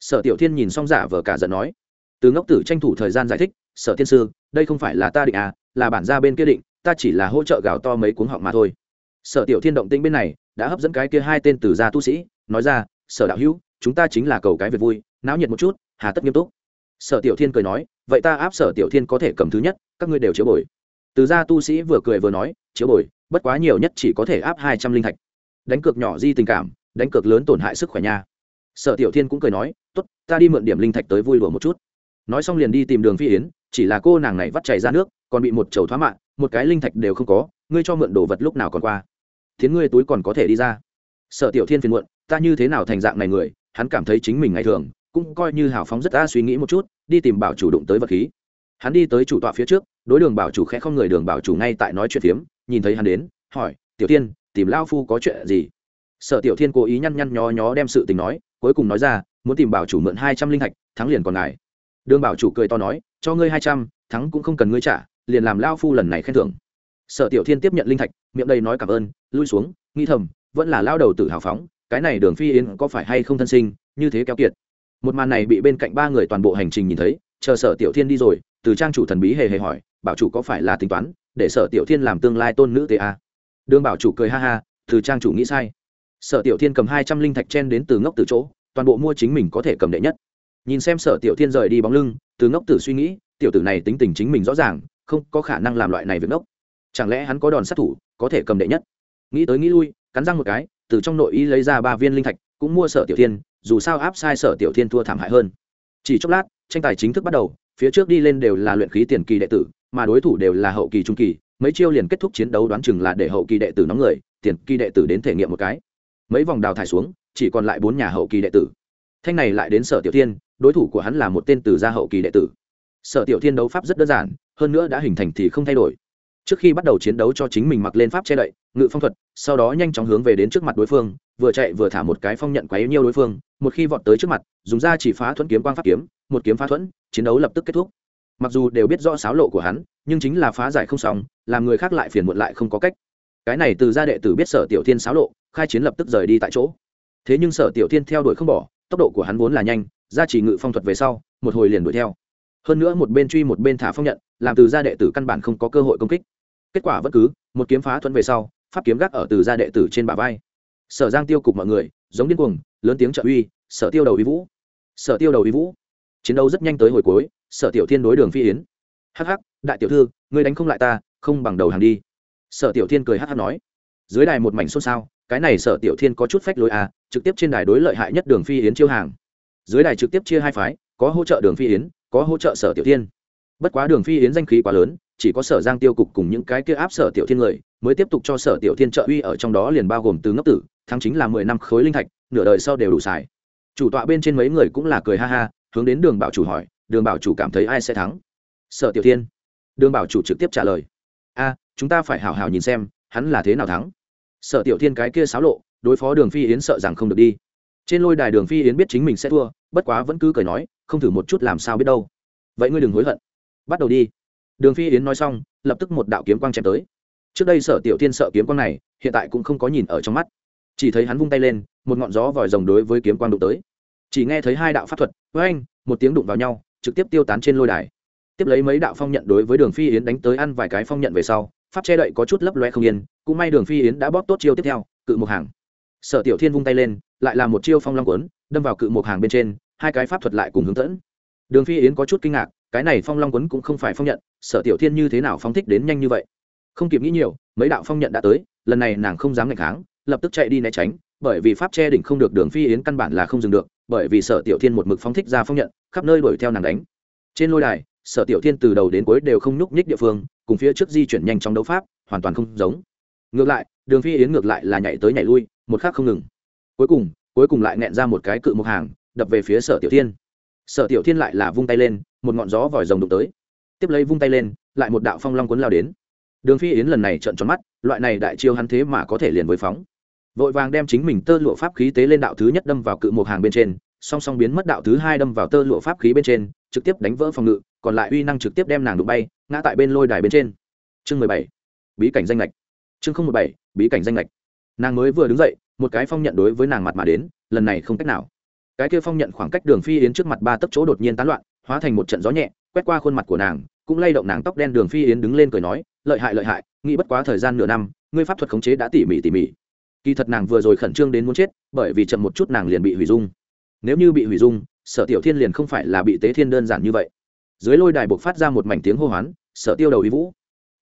S1: Sở tiểu thiên nhìn xong giả vờ cả giận nói. Từ ngốc tử tranh thủ thời gian giải thích, sở thiên sư, đây không phải là ta định à là bản gia bên kia định, ta chỉ là hỗ trợ gào to mấy cuống họng mà thôi sở tiểu thiên động tĩnh bên này, đã hấp dẫn cái kia hai tên từ gia tu sĩ, nói ra, sở đạo hữu, chúng ta chính là cầu cái việc vui, náo nhiệt một chút, hà tất nghiêm túc. Sở tiểu thiên cười nói, vậy ta áp sở tiểu thiên có thể cầm thứ nhất, các ngươi đều chiếu bồi. Từ gia tu sĩ vừa cười vừa nói, chiếu bồi, bất quá nhiều nhất chỉ có thể áp hai trăm linh thạch. Đánh cược nhỏ di tình cảm, đánh cược lớn tổn hại sức khỏe nha. Sở tiểu thiên cũng cười nói, tốt, ta đi mượn điểm linh thạch tới vui đùa một chút. Nói xong liền đi tìm đường phi yến, chỉ là cô nàng này vắt chảy ra nước, còn bị một chầu thoá mạng, một cái linh thạch đều không có, ngươi cho mượn đồ vật lúc nào còn qua thiến ngươi túi còn có thể đi ra. Sợ tiểu thiên phiền muộn, ta như thế nào thành dạng này người, hắn cảm thấy chính mình ngày thường, cũng coi như hào phóng rất ta suy nghĩ một chút, đi tìm bảo chủ đụng tới vật khí. Hắn đi tới chủ tọa phía trước, đối đường bảo chủ khẽ không người, đường bảo chủ ngay tại nói chuyện phiếm, nhìn thấy hắn đến, hỏi, tiểu tiên tìm lao phu có chuyện gì? Sợ tiểu thiên cố ý nhăn nhăn nhó nhó đem sự tình nói, cuối cùng nói ra, muốn tìm bảo chủ mượn hai trăm linh thạch, thắng liền còn ngài đường bảo chủ cười to nói, cho ngươi hai trăm, thắng cũng không cần ngươi trả, liền làm lao phu lần này khen thưởng sở tiểu thiên tiếp nhận linh thạch, miệng đầy nói cảm ơn, lui xuống nghi thầm, vẫn là lao đầu tử hào phóng, cái này đường phi yến có phải hay không thân sinh, như thế kéo kiệt. Một màn này bị bên cạnh ba người toàn bộ hành trình nhìn thấy, chờ sở tiểu thiên đi rồi, từ trang chủ thần bí hề hề hỏi, bảo chủ có phải là tính toán để sở tiểu thiên làm tương lai tôn nữ tề a? Đường bảo chủ cười ha ha, từ trang chủ nghĩ sai. Sở tiểu thiên cầm hai trăm linh thạch chen đến từ ngốc từ chỗ, toàn bộ mua chính mình có thể cầm đệ nhất. Nhìn xem sở tiểu thiên rời đi bóng lưng, từ ngốc tử suy nghĩ, tiểu tử này tính tình chính mình rõ ràng, không có khả năng làm loại này việc ngốc chẳng lẽ hắn có đòn sát thủ, có thể cầm đệ nhất? Nghĩ tới nghĩ lui, cắn răng một cái, từ trong nội y lấy ra ba viên linh thạch, cũng mua sở tiểu thiên, dù sao áp sai sở tiểu thiên thua thảm hại hơn. Chỉ chốc lát, tranh tài chính thức bắt đầu, phía trước đi lên đều là luyện khí tiền kỳ đệ tử, mà đối thủ đều là hậu kỳ, trung kỳ. Mấy chiêu liền kết thúc chiến đấu đoán chừng là để hậu kỳ đệ tử nóng người, tiền kỳ đệ tử đến thể nghiệm một cái. Mấy vòng đào thải xuống, chỉ còn lại bốn nhà hậu kỳ đệ tử. Thanh này lại đến sở tiểu thiên, đối thủ của hắn là một tên từ gia hậu kỳ đệ tử. Sở tiểu thiên đấu pháp rất đơn giản, hơn nữa đã hình thành thì không thay đổi trước khi bắt đầu chiến đấu cho chính mình mặc lên pháp che đậy, ngự phong thuật, sau đó nhanh chóng hướng về đến trước mặt đối phương, vừa chạy vừa thả một cái phong nhận quá yếu nhiêu đối phương, một khi vọt tới trước mặt, dùng ra chỉ phá thuẫn kiếm quang pháp kiếm, một kiếm phá thuẫn, chiến đấu lập tức kết thúc. Mặc dù đều biết rõ sáo lộ của hắn, nhưng chính là phá giải không xong, làm người khác lại phiền muộn lại không có cách. Cái này từ gia đệ tử biết sở tiểu thiên sáo lộ, khai chiến lập tức rời đi tại chỗ. Thế nhưng sở tiểu thiên theo đuổi không bỏ, tốc độ của hắn vốn là nhanh, ra chỉ ngự phong thuật về sau, một hồi liền đuổi theo. Hơn nữa một bên truy một bên thả phong nhận, làm từ gia đệ tử căn bản không có cơ hội công kích kết quả vẫn cứ, một kiếm phá thuẫn về sau, pháp kiếm gác ở từ gia đệ tử trên bả vai. Sở giang tiêu cục mọi người, giống điên cuồng, lớn tiếng trợ uy, sở tiêu đầu uy vũ. Sở tiêu đầu uy vũ. Chiến đấu rất nhanh tới hồi cuối, sở tiểu thiên đối đường phi yến. Hắc hắc, đại tiểu thư, ngươi đánh không lại ta, không bằng đầu hàng đi. Sở tiểu thiên cười hắc hắc nói. Dưới đài một mảnh xôn xao, cái này sở tiểu thiên có chút phách lối à trực tiếp trên đài đối lợi hại nhất đường phi yến chiêu hàng. Dưới đài trực tiếp chia hai phái, có hỗ trợ đường phi yến, có hỗ trợ sở tiểu thiên bất quá đường phi yến danh khí quá lớn, chỉ có sở giang tiêu cục cùng những cái kia áp sở tiểu thiên người mới tiếp tục cho sở tiểu thiên trợ uy ở trong đó liền bao gồm từ ngốc tử, thắng chính là mười năm khối linh thạch, nửa đời sau đều đủ xài. Chủ tọa bên trên mấy người cũng là cười ha ha, hướng đến đường bảo chủ hỏi, đường bảo chủ cảm thấy ai sẽ thắng? Sở tiểu thiên. Đường bảo chủ trực tiếp trả lời. A, chúng ta phải hào hào nhìn xem, hắn là thế nào thắng. Sở tiểu thiên cái kia xáo lộ, đối phó đường phi yến sợ rằng không được đi. Trên lôi đài đường phi yến biết chính mình sẽ thua, bất quá vẫn cứ cười nói, không thử một chút làm sao biết đâu. Vậy ngươi đừng hối hận bắt đầu đi. Đường phi yến nói xong lập tức một đạo kiếm quang chém tới. Trước đây sở tiểu thiên sợ kiếm quang này hiện tại cũng không có nhìn ở trong mắt. Chỉ thấy hắn vung tay lên một ngọn gió vòi rồng đối với kiếm quang đụng tới. Chỉ nghe thấy hai đạo pháp thuật với anh một tiếng đụng vào nhau trực tiếp tiêu tán trên lôi đài. Tiếp lấy mấy đạo phong nhận đối với đường phi yến đánh tới ăn vài cái phong nhận về sau pháp che đậy có chút lấp loe không yên cũng may đường phi yến đã bóp tốt chiêu tiếp theo cự một hàng. Sở tiểu thiên vung tay lên lại là một chiêu phong long cuốn, đâm vào cự một hàng bên trên hai cái pháp thuật lại cùng hướng dẫn. đường phi yến có chút kinh ngạc cái này phong long quấn cũng không phải phong nhận, sở tiểu thiên như thế nào phong thích đến nhanh như vậy? Không kịp nghĩ nhiều, mấy đạo phong nhận đã tới, lần này nàng không dám ngạch kháng, lập tức chạy đi né tránh, bởi vì pháp che đỉnh không được đường phi yến căn bản là không dừng được, bởi vì sở tiểu thiên một mực phong thích ra phong nhận, khắp nơi đuổi theo nàng đánh. Trên lôi đài, sở tiểu thiên từ đầu đến cuối đều không nhúc nhích địa phương, cùng phía trước di chuyển nhanh trong đấu pháp, hoàn toàn không giống. Ngược lại, đường phi yến ngược lại là nhảy tới nhảy lui, một khác không ngừng. Cuối cùng cuối cùng lại nẹn ra một cái cự mục hàng, đập về phía sở tiểu thiên sở tiểu thiên lại là vung tay lên, một ngọn gió vòi rồng đụng tới. Tiếp lấy vung tay lên, lại một đạo phong long cuốn lao đến. Đường phi yến lần này trợn tròn mắt, loại này đại chiêu hắn thế mà có thể liền với phóng. Vội vàng đem chính mình tơ lụa pháp khí tế lên đạo thứ nhất đâm vào cự một hàng bên trên, song song biến mất đạo thứ hai đâm vào tơ lụa pháp khí bên trên, trực tiếp đánh vỡ phòng ngự, còn lại uy năng trực tiếp đem nàng đụng bay, ngã tại bên lôi đài bên trên. Chương mười bảy, bí cảnh danh lệch chương không một bảy, bí cảnh danh lệch nàng mới vừa đứng dậy, một cái phong nhận đối với nàng mặt mà đến, lần này không cách nào cái kia phong nhận khoảng cách đường phi yến trước mặt ba tấc chỗ đột nhiên tán loạn, hóa thành một trận gió nhẹ, quét qua khuôn mặt của nàng, cũng lay động nàng tóc đen đường phi yến đứng lên cười nói, lợi hại lợi hại, nghĩ bất quá thời gian nửa năm, ngươi pháp thuật khống chế đã tỉ mỉ tỉ mỉ. Kỳ thật nàng vừa rồi khẩn trương đến muốn chết, bởi vì chậm một chút nàng liền bị hủy dung. Nếu như bị hủy dung, sở tiểu thiên liền không phải là bị tế thiên đơn giản như vậy. Dưới lôi đài buộc phát ra một mảnh tiếng hô hoán, sở tiêu đầu ý vũ.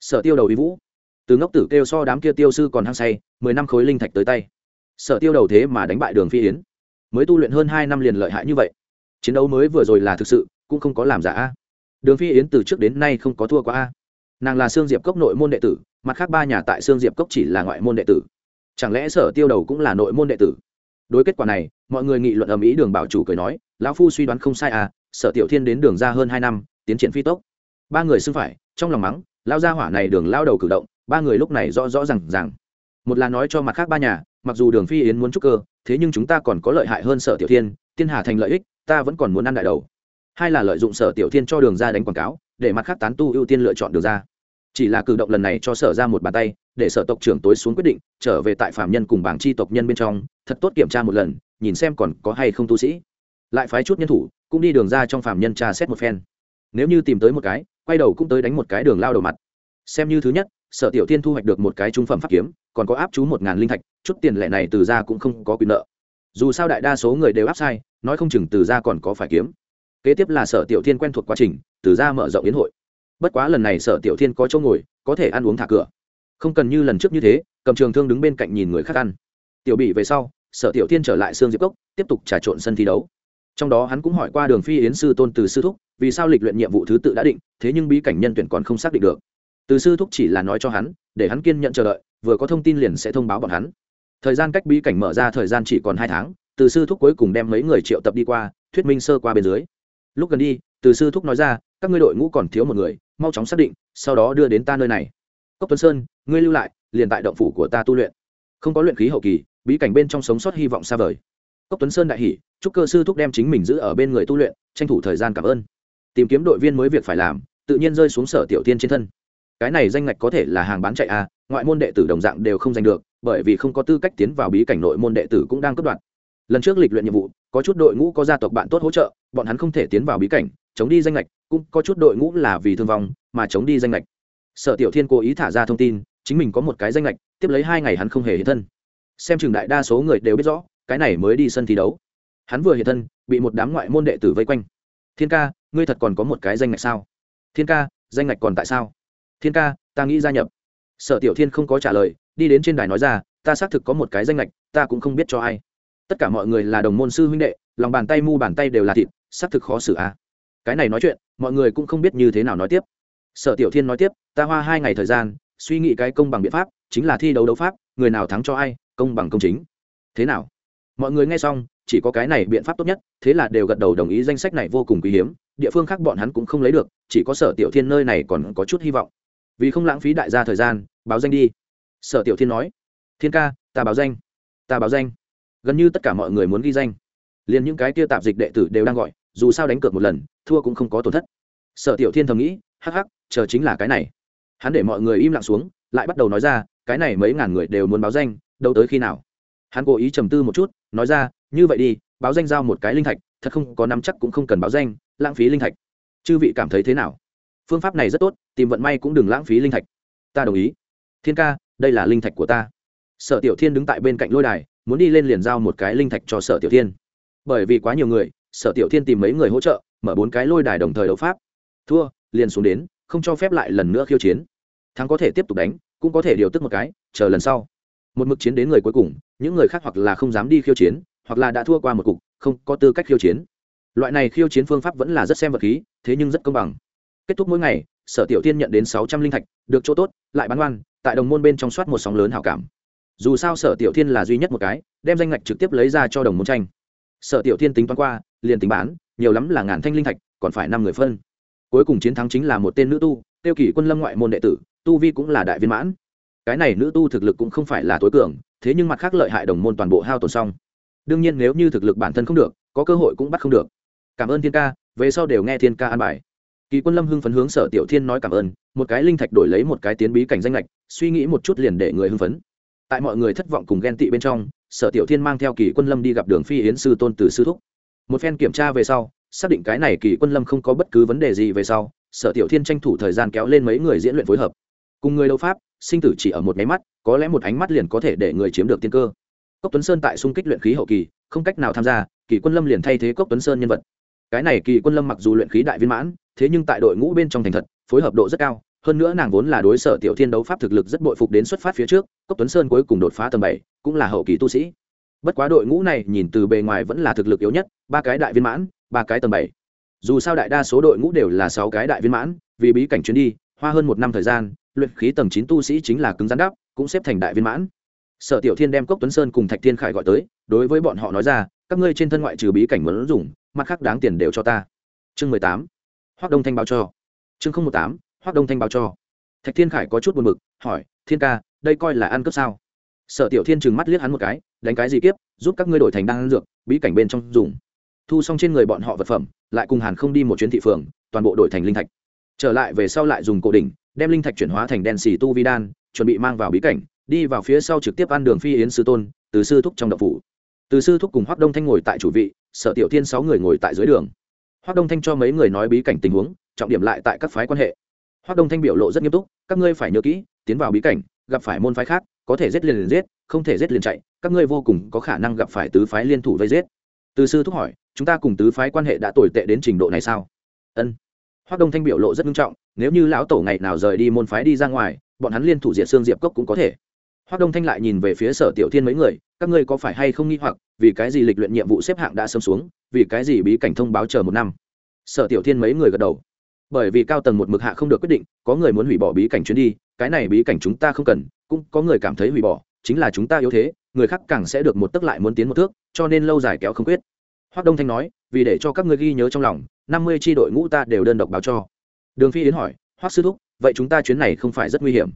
S1: Sở tiêu đầu ý vũ. Từ ngốc tử kêu so đám kia tiêu sư còn hăng say, mười năm khối linh thạch tới tay. Sở tiêu đầu thế mà đánh bại đường phi yến mới tu luyện hơn hai năm liền lợi hại như vậy. Chiến đấu mới vừa rồi là thực sự, cũng không có làm giả a. Đường phi yến từ trước đến nay không có thua qua a. Nàng là sương diệp cốc nội môn đệ tử, mặt khác ba nhà tại sương diệp cốc chỉ là ngoại môn đệ tử. Chẳng lẽ sở tiêu đầu cũng là nội môn đệ tử? Đối kết quả này, mọi người nghị luận ầm ĩ đường bảo chủ cười nói, lão phu suy đoán không sai à sở tiểu thiên đến đường ra hơn hai năm, tiến triển phi tốc. Ba người xưng phải, trong lòng mắng lao ra hỏa này đường lao đầu cử động, ba người lúc này rõ rõ rằng rằng một là nói cho mặt khác ba nhà mặc dù đường phi yến muốn trúc cơ, thế nhưng chúng ta còn có lợi hại hơn sở tiểu thiên thiên hà thành lợi ích, ta vẫn còn muốn ăn đại đầu. Hai là lợi dụng sở tiểu thiên cho đường ra đánh quảng cáo, để mặt khác tán tu ưu tiên lựa chọn đường ra. Chỉ là cử động lần này cho sở ra một bàn tay, để sở tộc trưởng tối xuống quyết định, trở về tại phạm nhân cùng bảng chi tộc nhân bên trong, thật tốt kiểm tra một lần, nhìn xem còn có hay không tu sĩ. Lại phái chút nhân thủ, cũng đi đường ra trong phạm nhân tra xét một phen. Nếu như tìm tới một cái, quay đầu cũng tới đánh một cái đường lao đầu mặt. Xem như thứ nhất sở tiểu Thiên thu hoạch được một cái trung phẩm pháp kiếm, còn có áp chú một ngàn linh thạch, chút tiền lệ này từ ra cũng không có quyền nợ. Dù sao đại đa số người đều áp sai, nói không chừng từ ra còn có phải kiếm. Kế tiếp là sở tiểu thiên quen thuộc quá trình, từ ra mở rộng yến hội. Bất quá lần này sở tiểu thiên có chỗ ngồi, có thể ăn uống thả cửa. Không cần như lần trước như thế, cầm trường thương đứng bên cạnh nhìn người khác ăn. Tiểu bị về sau, sở tiểu thiên trở lại sương diệp cốc, tiếp tục trà trộn sân thi đấu. Trong đó hắn cũng hỏi qua đường phi yến sư tôn từ sư thúc, vì sao lịch luyện nhiệm vụ thứ tự đã định, thế nhưng bí cảnh nhân tuyển còn không xác định được từ sư thúc chỉ là nói cho hắn, để hắn kiên nhận chờ đợi, vừa có thông tin liền sẽ thông báo bọn hắn. Thời gian cách bí cảnh mở ra thời gian chỉ còn hai tháng, từ sư thúc cuối cùng đem mấy người triệu tập đi qua, thuyết minh sơ qua bên dưới. Lúc gần đi, từ sư thúc nói ra, các ngươi đội ngũ còn thiếu một người, mau chóng xác định, sau đó đưa đến ta nơi này. Cốc tuấn sơn, ngươi lưu lại, liền tại động phủ của ta tu luyện. Không có luyện khí hậu kỳ, bí cảnh bên trong sống sót hy vọng xa vời. Cốc tuấn sơn đại hỷ chúc cơ sư thúc đem chính mình giữ ở bên người tu luyện, tranh thủ thời gian cảm ơn. Tìm kiếm đội viên mới việc phải làm, tự nhiên rơi xuống sở tiểu tiên trên thân cái này danh ngạch có thể là hàng bán chạy a, ngoại môn đệ tử đồng dạng đều không giành được, bởi vì không có tư cách tiến vào bí cảnh nội môn đệ tử cũng đang cấp đoạt. Lần trước lịch luyện nhiệm vụ, có chút đội ngũ có gia tộc bạn tốt hỗ trợ, bọn hắn không thể tiến vào bí cảnh, chống đi danh lệch cũng có chút đội ngũ là vì thương vong, mà chống đi danh lệch sở tiểu thiên cố ý thả ra thông tin, chính mình có một cái danh lệch tiếp lấy hai ngày hắn không hề hiện thân. Xem chừng đại đa số người đều biết rõ, cái này mới đi sân thi đấu. Hắn vừa hiện thân, bị một đám ngoại môn đệ tử vây quanh. Thiên ca, ngươi thật còn có một cái danh lệch sao? Thiên ca, danh lệch còn tại sao? Thiên ca, ta nghĩ gia nhập. Sở tiểu thiên không có trả lời, đi đến trên đài nói ra, ta xác thực có một cái danh lệch ta cũng không biết cho ai. Tất cả mọi người là đồng môn sư huynh đệ, lòng bàn tay mu bàn tay đều là thịt, xác thực khó xử à. cái này nói chuyện, mọi người cũng không biết như thế nào nói tiếp. Sở tiểu thiên nói tiếp, ta hoa hai ngày thời gian, suy nghĩ cái công bằng biện pháp, chính là thi đấu đấu pháp, người nào thắng cho ai, công bằng công chính. Thế nào? Mọi người nghe xong, chỉ có cái này biện pháp tốt nhất, thế là đều gật đầu đồng ý danh sách này vô cùng quý hiếm, địa phương khác bọn hắn cũng không lấy được, chỉ có sở tiểu thiên nơi này còn có chút hy vọng vì không lãng phí đại gia thời gian, báo danh đi. Sở tiểu thiên nói. Thiên ca, ta báo danh, ta báo danh. Gần như tất cả mọi người muốn ghi danh. Liền những cái kia tạp dịch đệ tử đều đang gọi, dù sao đánh cược một lần, thua cũng không có tổn thất. Sở tiểu thiên thầm nghĩ, hắc hắc, chờ chính là cái này. Hắn để mọi người im lặng xuống, lại bắt đầu nói ra, cái này mấy ngàn người đều muốn báo danh, đâu tới khi nào? Hắn cố ý trầm tư một chút, nói ra, như vậy đi, báo danh giao một cái linh thạch, thật không có nắm chắc cũng không cần báo danh, lãng phí linh thạch. Chư vị cảm thấy thế nào? Phương pháp này rất tốt, tìm vận may cũng đừng lãng phí linh thạch. Ta đồng ý. Thiên ca, đây là linh thạch của ta. Sở tiểu thiên đứng tại bên cạnh lôi đài, muốn đi lên liền giao một cái linh thạch cho sở tiểu thiên. Bởi vì quá nhiều người, sở tiểu thiên tìm mấy người hỗ trợ, mở bốn cái lôi đài đồng thời đấu pháp. Thua, liền xuống đến, không cho phép lại lần nữa khiêu chiến. Thắng có thể tiếp tục đánh, cũng có thể điều tức một cái, chờ lần sau. Một mực chiến đến người cuối cùng, những người khác hoặc là không dám đi khiêu chiến, hoặc là đã thua qua một cục, không có tư cách khiêu chiến. Loại này khiêu chiến phương pháp vẫn là rất xem vật khí, thế nhưng rất công bằng kết thúc mỗi ngày, sở tiểu tiên nhận đến sáu trăm linh thạch, được chỗ tốt, lại bán oan, tại đồng môn bên trong soát một sóng lớn hảo cảm. Dù sao sở tiểu thiên là duy nhất một cái, đem danh ngạch trực tiếp lấy ra cho đồng môn tranh. Sở tiểu thiên tính toán qua, liền tính bán, nhiều lắm là ngàn thanh linh thạch, còn phải năm người phân. Cuối cùng chiến thắng chính là một tên nữ tu, tiêu kỷ quân lâm ngoại môn đệ tử, tu vi cũng là đại viên mãn. Cái này nữ tu thực lực cũng không phải là tối cường, thế nhưng mặt khác lợi hại đồng môn toàn bộ hao tổn xong. Đương nhiên nếu như thực lực bản thân không được, có cơ hội cũng bắt không được. Cảm ơn thiên ca, về sau đều nghe thiên ca an bài kỳ quân lâm hưng phấn hướng sở tiểu thiên nói cảm ơn, một cái linh thạch đổi lấy một cái tiến bí cảnh danh lệch suy nghĩ một chút liền để người hưng phấn. Tại mọi người thất vọng cùng ghen tị bên trong, sở tiểu thiên mang theo kỳ quân lâm đi gặp đường phi yến sư tôn từ sư thúc. Một phen kiểm tra về sau, xác định cái này kỳ quân lâm không có bất cứ vấn đề gì về sau, sở tiểu thiên tranh thủ thời gian kéo lên mấy người diễn luyện phối hợp. Cùng người đấu pháp, sinh tử chỉ ở một máy mắt, có lẽ một ánh mắt liền có thể để người chiếm được tiên cơ. Cốc tuấn sơn tại xung kích luyện khí hậu kỳ, không cách nào tham gia, kỳ quân lâm liền thay thế cốc tuấn sơn nhân vật cái này kỳ quân lâm mặc dù luyện khí đại viên mãn, thế nhưng tại đội ngũ bên trong thành thật, phối hợp độ rất cao. Hơn nữa nàng vốn là đối sở tiểu thiên đấu pháp thực lực rất bội phục đến xuất phát phía trước, cốc tuấn sơn cuối cùng đột phá tầng bảy, cũng là hậu kỳ tu sĩ. Bất quá đội ngũ này nhìn từ bề ngoài vẫn là thực lực yếu nhất, ba cái đại viên mãn, ba cái tầng bảy. Dù sao đại đa số đội ngũ đều là sáu cái đại viên mãn, vì bí cảnh chuyến đi, hoa hơn một năm thời gian, luyện khí tầng chín tu sĩ chính là cứng rắn đáp cũng xếp thành đại viên mãn. Sở tiểu thiên đem cốc tuấn sơn cùng thạch thiên khải gọi tới, đối với bọn họ nói ra, các ngươi trên thân ngoại trừ bí cảnh muốn dùng mặt khác đáng tiền đều cho ta. Chương mười tám hoác đông thanh báo cho. Chương không một tám hoác đông thanh báo cho. Thạch thiên khải có chút buồn b ự c hỏi, thiên ca, đây coi là ăn cướp sao? Sở tiểu thiên trừng mắt liếc hắn một cái, đánh cái gì kiếp, giúp các ngươi đổi thành đan dược, bí cảnh bên trong dùng. Thu xong trên người bọn họ vật phẩm, lại cùng hàn không đi một chuyến thị phường, toàn bộ đổi thành linh thạch. Trở lại về sau lại dùng cổ đỉnh, đem linh thạch chuyển hóa thành đen xì tu vi đan, chuẩn bị mang vào bí cảnh, đi vào phía sau trực tiếp ăn đường phi yến sư tôn, từ sư thúc trong đậu phủ. Từ sư thúc cùng hoác đông thanh ngồi tại chủ vị sở tiểu thiên sáu người ngồi tại dưới đường. Hoác đông thanh cho mấy người nói bí cảnh tình huống, trọng điểm lại tại các phái quan hệ. Hoác đông thanh biểu lộ rất nghiêm túc, các ngươi phải nhớ kỹ, tiến vào bí cảnh, gặp phải môn phái khác, có thể giết liền liền giết, không thể giết liền chạy, các ngươi vô cùng có khả năng gặp phải tứ phái liên thủ vây giết. Từ sư thúc hỏi, chúng ta cùng tứ phái quan hệ đã tồi tệ đến trình độ này sao? Ân. Hoác đông thanh biểu lộ rất nghiêm trọng, nếu như lão tổ ngày nào rời đi môn phái đi ra ngoài, bọn hắn liên thủ diệt xương diệp cốc cũng có thể. Hoắc đông thanh lại nhìn về phía sở tiểu thiên mấy người, các ngươi có phải hay không nghi hoặc, vì cái gì lịch luyện nhiệm vụ xếp hạng đã sớm xuống, vì cái gì bí cảnh thông báo chờ một năm? Sở tiểu thiên mấy người gật đầu. Bởi vì cao tầng một mực hạ không được quyết định, có người muốn hủy bỏ bí cảnh chuyến đi, cái này bí cảnh chúng ta không cần, cũng có người cảm thấy hủy bỏ, chính là chúng ta yếu thế, người khác càng sẽ được một tức lại muốn tiến một thước, cho nên lâu dài kéo không quyết. Hoắc đông thanh nói, vì để cho các ngươi ghi nhớ trong lòng, năm mươi tri đội ngũ ta đều đơn độc báo cho. Đường phi yến hỏi, Hoắc sư thúc, vậy chúng ta chuyến này không phải rất nguy hiểm?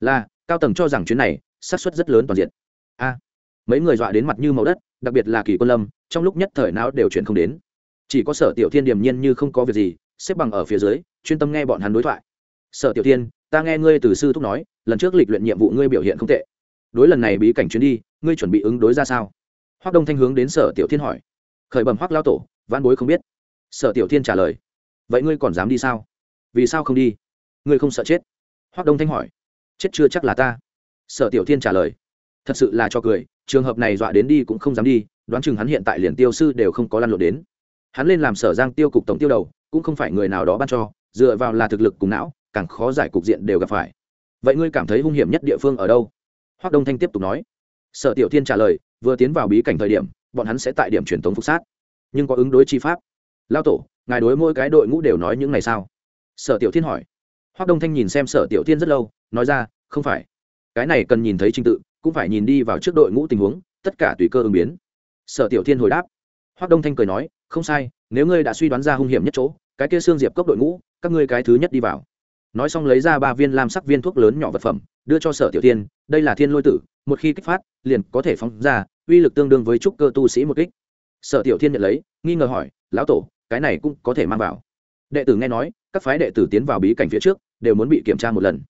S1: Là, cao tầng cho rằng chuyến này xác suất rất lớn toàn diện. A, mấy người dọa đến mặt như màu đất, đặc biệt là kỳ quân lâm, trong lúc nhất thời não đều chuyển không đến. Chỉ có sở tiểu thiên điềm nhiên như không có việc gì, xếp bằng ở phía dưới, chuyên tâm nghe bọn hắn đối thoại. Sở tiểu thiên, ta nghe ngươi từ sư thúc nói, lần trước lịch luyện nhiệm vụ ngươi biểu hiện không tệ. Đối lần này bí cảnh chuyến đi, ngươi chuẩn bị ứng đối ra sao? Hoác đông thanh hướng đến sở tiểu thiên hỏi. Khởi bẩm hoác lao tổ văn bối không biết. Sở tiểu thiên trả lời. Vậy ngươi còn dám đi sao? Vì sao không đi? Ngươi không sợ chết? Hoác đông thanh hỏi. Chết chưa chắc là ta sở tiểu thiên trả lời, thật sự là cho cười, trường hợp này dọa đến đi cũng không dám đi, đoán chừng hắn hiện tại liền tiêu sư đều không có lăn lộn đến. Hắn lên làm sở giang tiêu cục tổng tiêu đầu, cũng không phải người nào đó ban cho, dựa vào là thực lực cùng não, càng khó giải cục diện đều gặp phải. Vậy ngươi cảm thấy hung hiểm nhất địa phương ở đâu? Hoác đông thanh tiếp tục nói. Sở tiểu thiên trả lời, vừa tiến vào bí cảnh thời điểm, bọn hắn sẽ tại điểm truyền tống phục sát. Nhưng có ứng đối chi pháp. Lao tổ, ngài đối mỗi cái đội ngũ đều nói những ngày sao? Sở tiểu thiên hỏi. Hoác đông thanh nhìn xem sở tiểu thiên rất lâu, nói ra, không phải cái này cần nhìn thấy trình tự, cũng phải nhìn đi vào trước đội ngũ tình huống, tất cả tùy cơ ứng biến. Sở tiểu thiên hồi đáp. Hoác đông thanh cười nói, không sai, nếu ngươi đã suy đoán ra hung hiểm nhất chỗ, cái kia xương diệp cốc đội ngũ, các ngươi cái thứ nhất đi vào. Nói xong lấy ra ba viên lam sắc viên thuốc lớn nhỏ vật phẩm, đưa cho sở tiểu thiên, đây là thiên lôi tử, một khi kích phát, liền có thể phóng ra, uy lực tương đương với trúc cơ tu sĩ một kích. Sở tiểu thiên nhận lấy, nghi ngờ hỏi, lão tổ, cái này cũng có thể mang vào. Đệ tử nghe nói, các phái đệ tử tiến vào bí cảnh phía trước, đều muốn bị kiểm tra một lần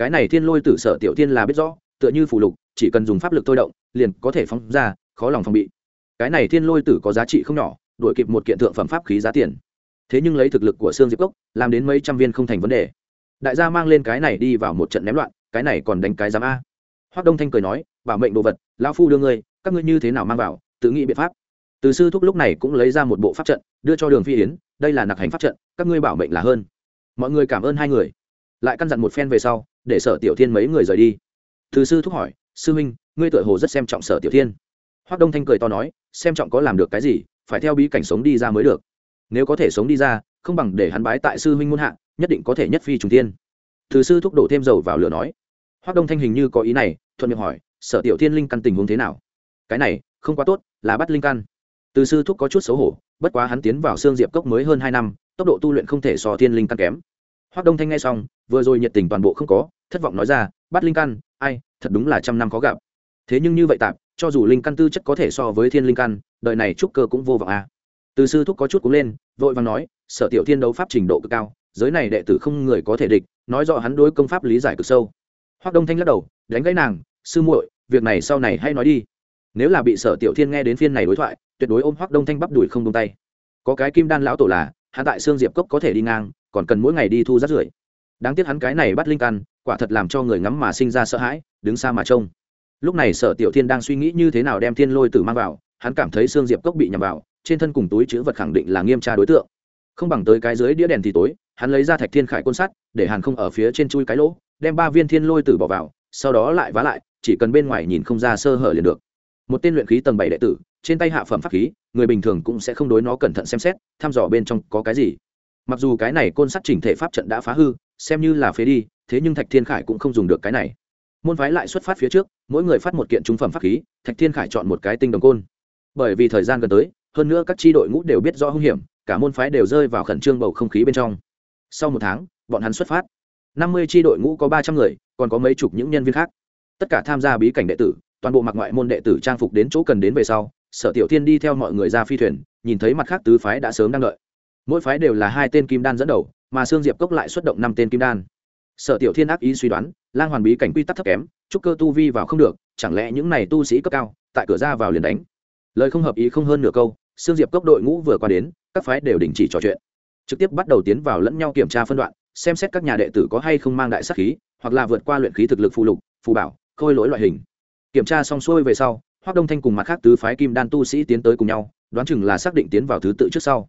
S1: cái này thiên lôi tử sở tiểu thiên là biết rõ, tựa như phù lục, chỉ cần dùng pháp lực thôi động, liền có thể phóng ra, khó lòng phòng bị. Cái này thiên lôi tử có giá trị không nhỏ, đuổi kịp một kiện thượng phẩm pháp khí giá tiền. Thế nhưng lấy thực lực của sương diệp cốc, làm đến mấy trăm viên không thành vấn đề. Đại gia mang lên cái này đi vào một trận ném loạn, cái này còn đánh cái giám a. Hoác đông thanh cười nói, bảo mệnh đồ vật, lão phu đưa ngươi, các ngươi như thế nào mang vào, tự nghĩ biện pháp. Từ sư thúc lúc này cũng lấy ra một bộ pháp trận, đưa cho đường phi yến, đây là nặc hành pháp trận, các ngươi bảo mệnh là hơn. Mọi người cảm ơn hai người. Lại căn dặn một phen về sau để sở tiểu thiên mấy người rời đi. Thứ sư thúc hỏi, sư huynh, ngươi tựa hồ rất xem trọng sở tiểu thiên. Hoác đông thanh cười to nói, xem trọng có làm được cái gì, phải theo bí cảnh sống đi ra mới được. Nếu có thể sống đi ra, không bằng để hắn bái tại sư huynh muôn hạ, nhất định có thể nhất phi trùng tiên thứ sư thúc đổ thêm dầu vào lửa nói. Hoác đông thanh hình như có ý này, thuận miệng hỏi, sở tiểu thiên linh căn tình huống thế nào? Cái này, không quá tốt, là bắt linh căn. Từ sư thúc có chút xấu hổ, bất quá hắn tiến vào xương diệp cốc mới hơn hai năm, tốc độ tu luyện không thể so thiên linh căn kém. Hoắc đông thanh nghe xong, vừa rồi nhiệt tình toàn bộ không có, thất vọng nói ra bắt linh căn, ai, thật đúng là trăm năm khó gặp. Thế nhưng như vậy tạm, cho dù linh căn tư chất có thể so với thiên linh căn, đời này trúc cơ cũng vô vọng a à. từ sư thúc có chút cũng lên, vội vàng nói, sở tiểu thiên đấu pháp trình độ cực cao, giới này đệ tử không người có thể địch, nói rõ hắn đối công pháp lý giải cực sâu. Hoắc đông thanh lắc đầu, đánh gãy nàng, sư muội, việc này sau này hay nói đi. Nếu là bị sở tiểu thiên nghe đến phiên này đối thoại, tuyệt đối ôm Hoắc đông thanh bắp đuổi không tung tay. Có cái kim đan lão tổ là, hắn tại xương diệp cốc có thể đi ngang còn cần mỗi ngày đi thu rác rưởi. Đáng tiếc hắn cái này bắt linh căn, quả thật làm cho người ngắm mà sinh ra sợ hãi, đứng xa mà trông. Lúc này sở tiểu thiên đang suy nghĩ như thế nào đem thiên lôi tử mang vào, hắn cảm thấy xương diệp cốc bị nhằm vào, trên thân cùng túi chữ vật khẳng định là nghiêm tra đối tượng. Không bằng tới cái dưới đĩa đèn thì tối, hắn lấy ra thạch thiên khải côn sắt, để hàn không ở phía trên chui cái lỗ, đem ba viên thiên lôi tử bỏ vào, sau đó lại vá lại, chỉ cần bên ngoài nhìn không ra sơ hở liền được. Một tên luyện khí tầng bảy đệ tử, trên tay hạ phẩm pháp khí, người bình thường cũng sẽ không đối nó cẩn thận xem xét, thăm dò bên trong có cái gì mặc dù cái này côn sắt chỉnh thể pháp trận đã phá hư, xem như là phế đi, thế nhưng thạch thiên khải cũng không dùng được cái này. Môn phái lại xuất phát phía trước, mỗi người phát một kiện trung phẩm pháp khí, thạch thiên khải chọn một cái tinh đồng côn. Bởi vì thời gian gần tới, hơn nữa các tri đội ngũ đều biết rõ hung hiểm, cả môn phái đều rơi vào khẩn trương bầu không khí bên trong. Sau một tháng, bọn hắn xuất phát. Năm mươi tri đội ngũ có ba trăm người, còn có mấy chục những nhân viên khác. Tất cả tham gia bí cảnh đệ tử, toàn bộ mặc ngoại môn đệ tử trang phục đến chỗ cần đến về sau, sở tiểu thiên đi theo mọi người ra phi thuyền, nhìn thấy mặt khác tứ phái đã sớm đang đợi mỗi phái đều là hai tên kim đan dẫn đầu, mà sương diệp cốc lại xuất động năm tên kim đan. Sở tiểu thiên ác ý suy đoán, lang hoàn bí cảnh quy tắc thấp kém chúc cơ tu vi vào không được, chẳng lẽ những này tu sĩ cấp cao, tại cửa ra vào liền đánh? Lời không hợp ý không hơn nửa câu, sương diệp cốc đội ngũ vừa qua đến, các phái đều đình chỉ trò chuyện. Trực tiếp bắt đầu tiến vào lẫn nhau kiểm tra phân đoạn, xem xét các nhà đệ tử có hay không mang đại sắc khí, hoặc là vượt qua luyện khí thực lực phù lục, phù bảo, khôi lỗi loại hình. Kiểm tra xong xuôi về sau hoác đông thanh cùng mặt khác tứ phái kim đan tu sĩ tiến tới cùng nhau, đoán chừng là xác định tiến vào thứ tự trước sau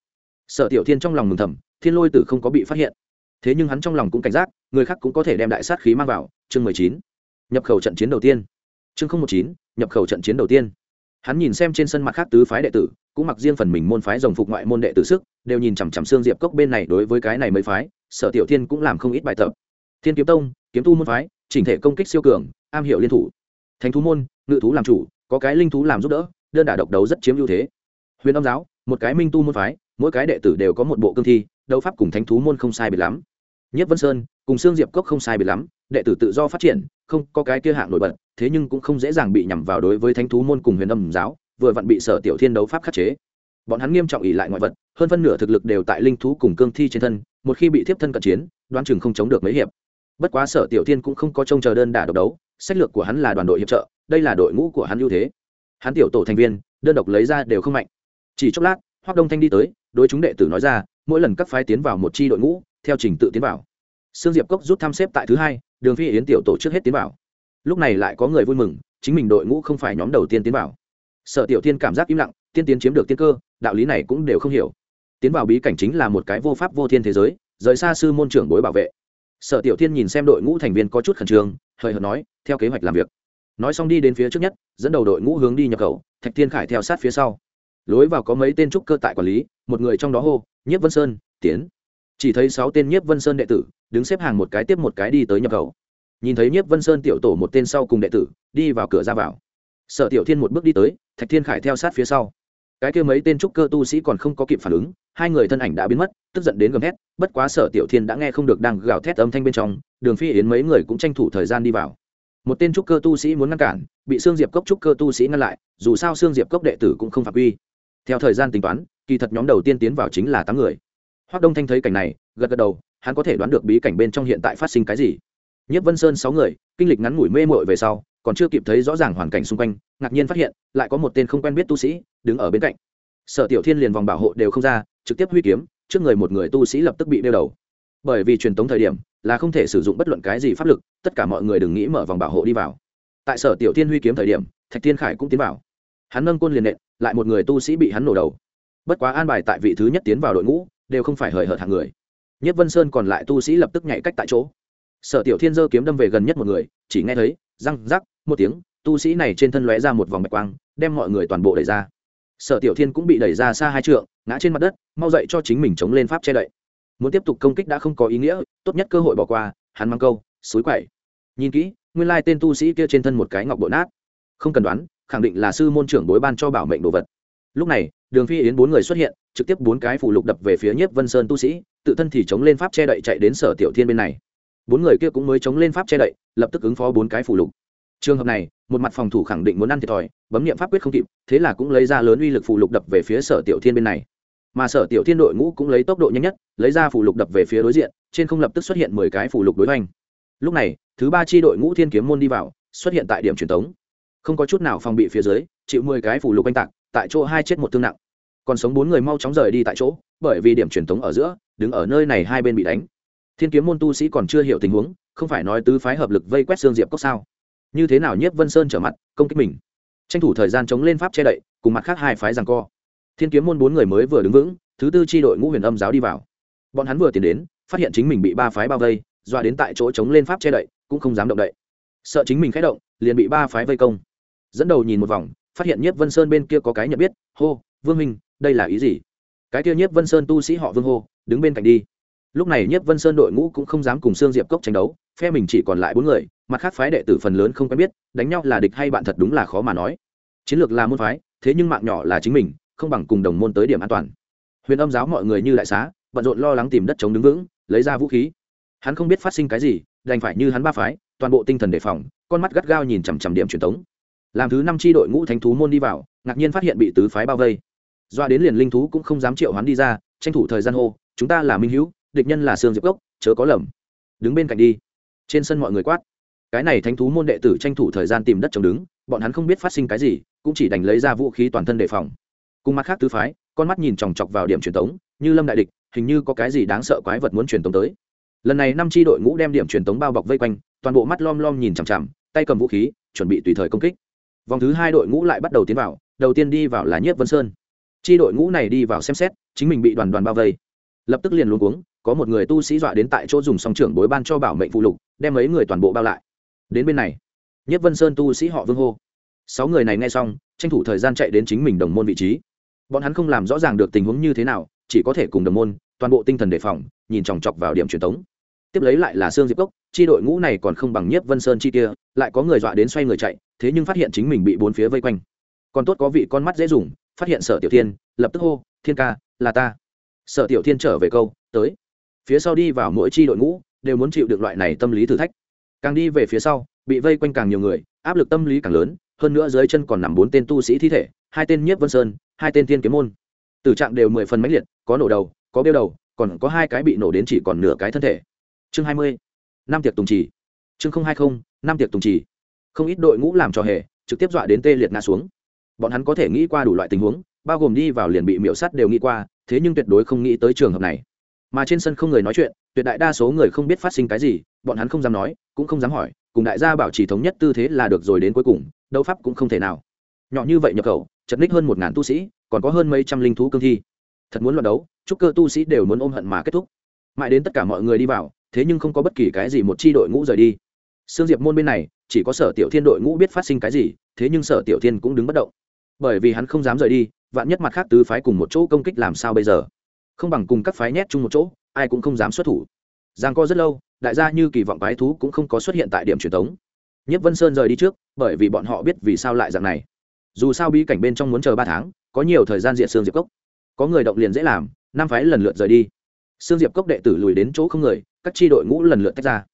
S1: sở tiểu thiên trong lòng mừng thầm, thiên lôi tử không có bị phát hiện. Thế nhưng hắn trong lòng cũng cảnh giác, người khác cũng có thể đem đại sát khí mang vào. Chương mười chín. Nhập khẩu trận chiến đầu tiên. Chương không một chín, nhập khẩu trận chiến đầu tiên. Hắn nhìn xem trên sân mặt khác tứ phái đệ tử, cũng mặc riêng phần mình môn phái rồng phục ngoại môn đệ tử sức, đều nhìn chằm chằm xương diệp cốc bên này đối với cái này mới phái, sở tiểu thiên cũng làm không ít bài tập. Thiên kiếm tông, kiếm tu môn phái, chỉnh thể công kích siêu cường, am hiểu liên thủ. Thánh thú môn, ngự thú làm chủ, có cái linh thú làm giúp đỡ, đơn đả độc đấu rất chiếm ưu thế. Huyền âm giáo, một cái minh tu môn phái mỗi cái đệ tử đều có một bộ cương thi, đấu pháp cùng thánh thú môn không sai biệt lắm. Nhất vân sơn cùng xương diệp cốc không sai biệt lắm, đệ tử tự do phát triển, không có cái kia hạng nổi bật, thế nhưng cũng không dễ dàng bị nhằm vào đối với thánh thú môn cùng huyền âm giáo, vừa vặn bị sở tiểu thiên đấu pháp khắc chế. Bọn hắn nghiêm trọng ỉ lại ngoại vật, hơn phân nửa thực lực đều tại linh thú cùng cương thi trên thân, một khi bị thiếp thân cận chiến, đoán chừng không chống được mấy hiệp. Bất quá sở tiểu thiên cũng không có trông chờ đơn đả độc đấu, sách lược của hắn là đoàn đội hiệp trợ, đây là đội ngũ của hắn ưu thế. Hắn tiểu tổ thành viên, đơn độc lấy ra đều không mạnh. Chỉ chốc lát hoác đông thanh đi tới đối chúng đệ tử nói ra, mỗi lần các phái tiến vào một chi đội ngũ, theo trình tự tiến vào. Sương diệp cốc rút thăm xếp tại thứ hai, đường phi yến tiểu tổ trước hết tiến vào. Lúc này lại có người vui mừng, chính mình đội ngũ không phải nhóm đầu tiên tiến vào. Sở tiểu thiên cảm giác im lặng, tiên tiến chiếm được tiên cơ, đạo lý này cũng đều không hiểu. Tiến vào bí cảnh chính là một cái vô pháp vô thiên thế giới, rời xa sư môn trưởng bối bảo vệ. Sở tiểu thiên nhìn xem đội ngũ thành viên có chút khẩn trương, hời hợt nói, theo kế hoạch làm việc. Nói xong đi đến phía trước nhất, dẫn đầu đội ngũ hướng đi nhập khẩu, thạch thiên khải theo sát phía sau lối vào có mấy tên trúc cơ tại quản lý, một người trong đó hô, nhiếp vân sơn, tiến. Chỉ thấy sáu tên nhiếp vân sơn đệ tử đứng xếp hàng một cái tiếp một cái đi tới nhập khẩu. Nhìn thấy nhiếp vân sơn tiểu tổ một tên sau cùng đệ tử, đi vào cửa ra vào. Sở tiểu thiên một bước đi tới, thạch thiên khải theo sát phía sau. Cái kia mấy tên trúc cơ tu sĩ còn không có kịp phản ứng, hai người thân ảnh đã biến mất, tức giận đến gầm thét, bất quá sở tiểu thiên đã nghe không được đang gào thét âm thanh bên trong, đường phi yến mấy người cũng tranh thủ thời gian đi vào. Một tên trúc cơ tu sĩ muốn ngăn cản, bị xương diệp cốc trúc cơ tu sĩ ngăn lại, dù sao xương diệp cốc đệ tử cũng không phạm quy theo thời gian tính toán, kỳ thật nhóm đầu tiên tiến vào chính là tám người. Hoác đông thanh thấy cảnh này, gật gật đầu, hắn có thể đoán được bí cảnh bên trong hiện tại phát sinh cái gì. Nhất vân sơn sáu người, kinh lịch ngắn ngủi mê mội về sau, còn chưa kịp thấy rõ ràng hoàn cảnh xung quanh, ngạc nhiên phát hiện, lại có một tên không quen biết tu sĩ đứng ở bên cạnh. Sở tiểu thiên liền vòng bảo hộ đều không ra, trực tiếp huy kiếm, trước người một người tu sĩ lập tức bị đeo đầu. Bởi vì truyền tống thời điểm, là không thể sử dụng bất luận cái gì pháp lực, tất cả mọi người đừng nghĩ mở vòng bảo hộ đi vào. Tại sở tiểu thiên huy kiếm thời điểm, thạch thiên khải cũng tiến vào. Hắn nâng côn liền nện lại một người tu sĩ bị hắn nổ đầu. Bất quá an bài tại vị thứ nhất tiến vào đội ngũ, đều không phải hời hợt hàng người. Nhất vân sơn còn lại tu sĩ lập tức nhảy cách tại chỗ. Sở tiểu thiên giơ kiếm đâm về gần nhất một người, chỉ nghe thấy, răng rắc, một tiếng, tu sĩ này trên thân lóe ra một vòng bạch quang, đem mọi người toàn bộ đẩy ra. Sở tiểu thiên cũng bị đẩy ra xa hai trượng, ngã trên mặt đất, mau dậy cho chính mình chống lên pháp che đậy. Muốn tiếp tục công kích đã không có ý nghĩa, tốt nhất cơ hội bỏ qua, hắn mang câu, suối quậy. Nhìn kỹ, nguyên lai tên tu sĩ kia trên thân một cái ngọc bội nát. Không cần đoán khẳng định là sư môn trưởng bối ban cho bảo mệnh đồ vật. Lúc này, đường phi yến bốn người xuất hiện, trực tiếp bốn cái phủ lục đập về phía nhiếp vân sơn tu sĩ, tự thân thì chống lên pháp che đậy chạy đến sở tiểu thiên bên này. Bốn người kia cũng mới chống lên pháp che đậy, lập tức ứng phó bốn cái phủ lục. Trường hợp này, một mặt phòng thủ khẳng định muốn ăn thiệt thòi, bấm nghiệm pháp quyết không kịp, thế là cũng lấy ra lớn uy lực phủ lục đập về phía sở tiểu thiên bên này. Mà sở tiểu thiên đội ngũ cũng lấy tốc độ nhanh nhất, lấy ra phủ lục đập về phía đối diện, trên không lập tức xuất hiện mười cái phủ lục đối hoành. Lúc này, thứ ba chi đội ngũ thiên kiếm môn đi vào, xuất hiện tại điểm truyền tống không có chút nào phòng bị phía dưới, chịu mười cái phủ lục oanh tạc, tại chỗ hai chết một thương nặng. Còn sống bốn người mau chóng rời đi tại chỗ, bởi vì điểm truyền tống ở giữa, đứng ở nơi này hai bên bị đánh. Thiên kiếm môn tu sĩ còn chưa hiểu tình huống, không phải nói tứ phái hợp lực vây quét xương diệp cốc sao? Như thế nào nhiếp vân sơn trở mặt, công kích mình? Tranh thủ thời gian chống lên pháp che đậy, cùng mặt khác hai phái rằng co. Thiên kiếm môn bốn người mới vừa đứng vững, thứ tư tri đội ngũ huyền âm giáo đi vào. Bọn hắn vừa tiến đến, phát hiện chính mình bị ba phái bao vây, dọa đến tại chỗ chống lên pháp che đậy, cũng không dám động đậy. Sợ chính mình khẽ động, liền bị ba phái vây công dẫn đầu nhìn một vòng, phát hiện nhiếp vân sơn bên kia có cái nhận biết, hô, vương minh, đây là ý gì? Cái kia nhiếp vân sơn tu sĩ họ vương hô, đứng bên cạnh đi. Lúc này nhiếp vân sơn đội ngũ cũng không dám cùng sương diệp cốc tranh đấu, phe mình chỉ còn lại bốn người, mặt khác phái đệ tử phần lớn không quen biết, đánh nhau là địch hay bạn thật đúng là khó mà nói. Chiến lược là môn phái, thế nhưng mạng nhỏ là chính mình, không bằng cùng đồng môn tới điểm an toàn. Huyền âm giáo mọi người như lại xá, bận rộn lo lắng tìm đất chống đứng vững, lấy ra vũ khí. Hắn không biết phát sinh cái gì, đành phải như hắn ba phái, toàn bộ tinh thần đề phòng, con mắt gắt gao nhìn chằm chằm điểm truyền thống làm thứ năm tri đội ngũ thánh thú môn đi vào, ngạc nhiên phát hiện bị tứ phái bao vây. Doa đến liền linh thú cũng không dám triệu hắn đi ra, tranh thủ thời gian hô, chúng ta là minh hữu, địch nhân là sương diệp gốc chớ có lầm. Đứng bên cạnh đi. Trên sân mọi người quát. Cái này thánh thú môn đệ tử tranh thủ thời gian tìm đất chống đứng, bọn hắn không biết phát sinh cái gì, cũng chỉ đành lấy ra vũ khí toàn thân đề phòng. Cùng mặt khác tứ phái, con mắt nhìn chòng chọc vào điểm truyền tống, như lâm đại địch, hình như có cái gì đáng sợ quái vật muốn truyền tống tới. Lần này năm tri đội ngũ đem điểm truyền tống bao bọc vây quanh, toàn bộ mắt lom lom nhìn chằm chằm, tay cầm vũ khí, chuẩn bị tùy thời công kích vòng thứ hai đội ngũ lại bắt đầu tiến vào, đầu tiên đi vào là nhiếp vân sơn. Chi đội ngũ này đi vào xem xét, chính mình bị đoàn đoàn bao vây. Lập tức liền luôn cuống, có một người tu sĩ dọa đến tại chỗ dùng song trưởng bối ban cho bảo mệnh phụ lục, đem mấy người toàn bộ bao lại. Đến bên này nhất vân sơn tu sĩ họ vương hô. Sáu người này nghe xong, tranh thủ thời gian chạy đến chính mình đồng môn vị trí. Bọn hắn không làm rõ ràng được tình huống như thế nào, chỉ có thể cùng đồng môn, toàn bộ tinh thần đề phòng, nhìn chòng chọc vào điểm truyền tống tiếp lấy lại là sương diệp cốc, chi đội ngũ này còn không bằng nhiếp vân sơn chi kia, lại có người dọa đến xoay người chạy, thế nhưng phát hiện chính mình bị bốn phía vây quanh. Còn tốt có vị con mắt dễ dùng, phát hiện sở tiểu thiên, lập tức hô, thiên ca, là ta. Sở tiểu thiên trở về câu, tới. Phía sau đi vào mỗi chi đội ngũ, đều muốn chịu được loại này tâm lý thử thách. Càng đi về phía sau, bị vây quanh càng nhiều người, áp lực tâm lý càng lớn, hơn nữa dưới chân còn nằm bốn tên tu sĩ thi thể, hai tên nhiếp vân sơn, hai tên thiên kiếm môn. Tử trạng đều mười phần mãnh liệt, có nổ đầu, có bêu đầu, còn có hai cái bị nổ đến chỉ còn nửa cái thân thể chương hai mươi, năm tiệc tùng trì. Chương không hai không, năm tiệc tùng trì. Không ít đội ngũ làm trò hề, trực tiếp dọa đến tê liệt ngã xuống. Bọn hắn có thể nghĩ qua đủ loại tình huống, bao gồm đi vào liền bị miễu sắt đều nghĩ qua, thế nhưng tuyệt đối không nghĩ tới trường hợp này. Mà trên sân không người nói chuyện, tuyệt đại đa số người không biết phát sinh cái gì, bọn hắn không dám nói, cũng không dám hỏi, cùng đại gia bảo trì thống nhất tư thế là được rồi đến cuối cùng, đấu pháp cũng không thể nào. Nhỏ như vậy nhập khẩu, chật ních hơn một ngàn tu sĩ, còn có hơn mấy trăm linh thú cương thi. Thật muốn luận đấu, chúc cơ tu sĩ đều muốn ôm hận mà kết thúc. Mãi đến tất cả mọi người đi vào thế nhưng không có bất kỳ cái gì một chi đội ngũ rời đi. Sương diệp môn bên này, chỉ có sở tiểu thiên đội ngũ biết phát sinh cái gì, thế nhưng sở tiểu thiên cũng đứng bất động. Bởi vì hắn không dám rời đi, vạn nhất mặt khác tứ phái cùng một chỗ công kích làm sao bây giờ? Không bằng cùng các phái nhét chung một chỗ, ai cũng không dám xuất thủ. Giang co rất lâu, đại gia như kỳ vọng quái thú cũng không có xuất hiện tại điểm truyền thống. Nhất vân sơn rời đi trước, bởi vì bọn họ biết vì sao lại dạng này. Dù sao bí cảnh bên trong muốn chờ ba tháng, có nhiều thời gian diện xương diệp cốc. Có người động liền dễ làm, năm phái lần lượt rời đi. Xương diệp cốc đệ tử lùi đến chỗ không người các tri đội ngũ lần lượt tách ra.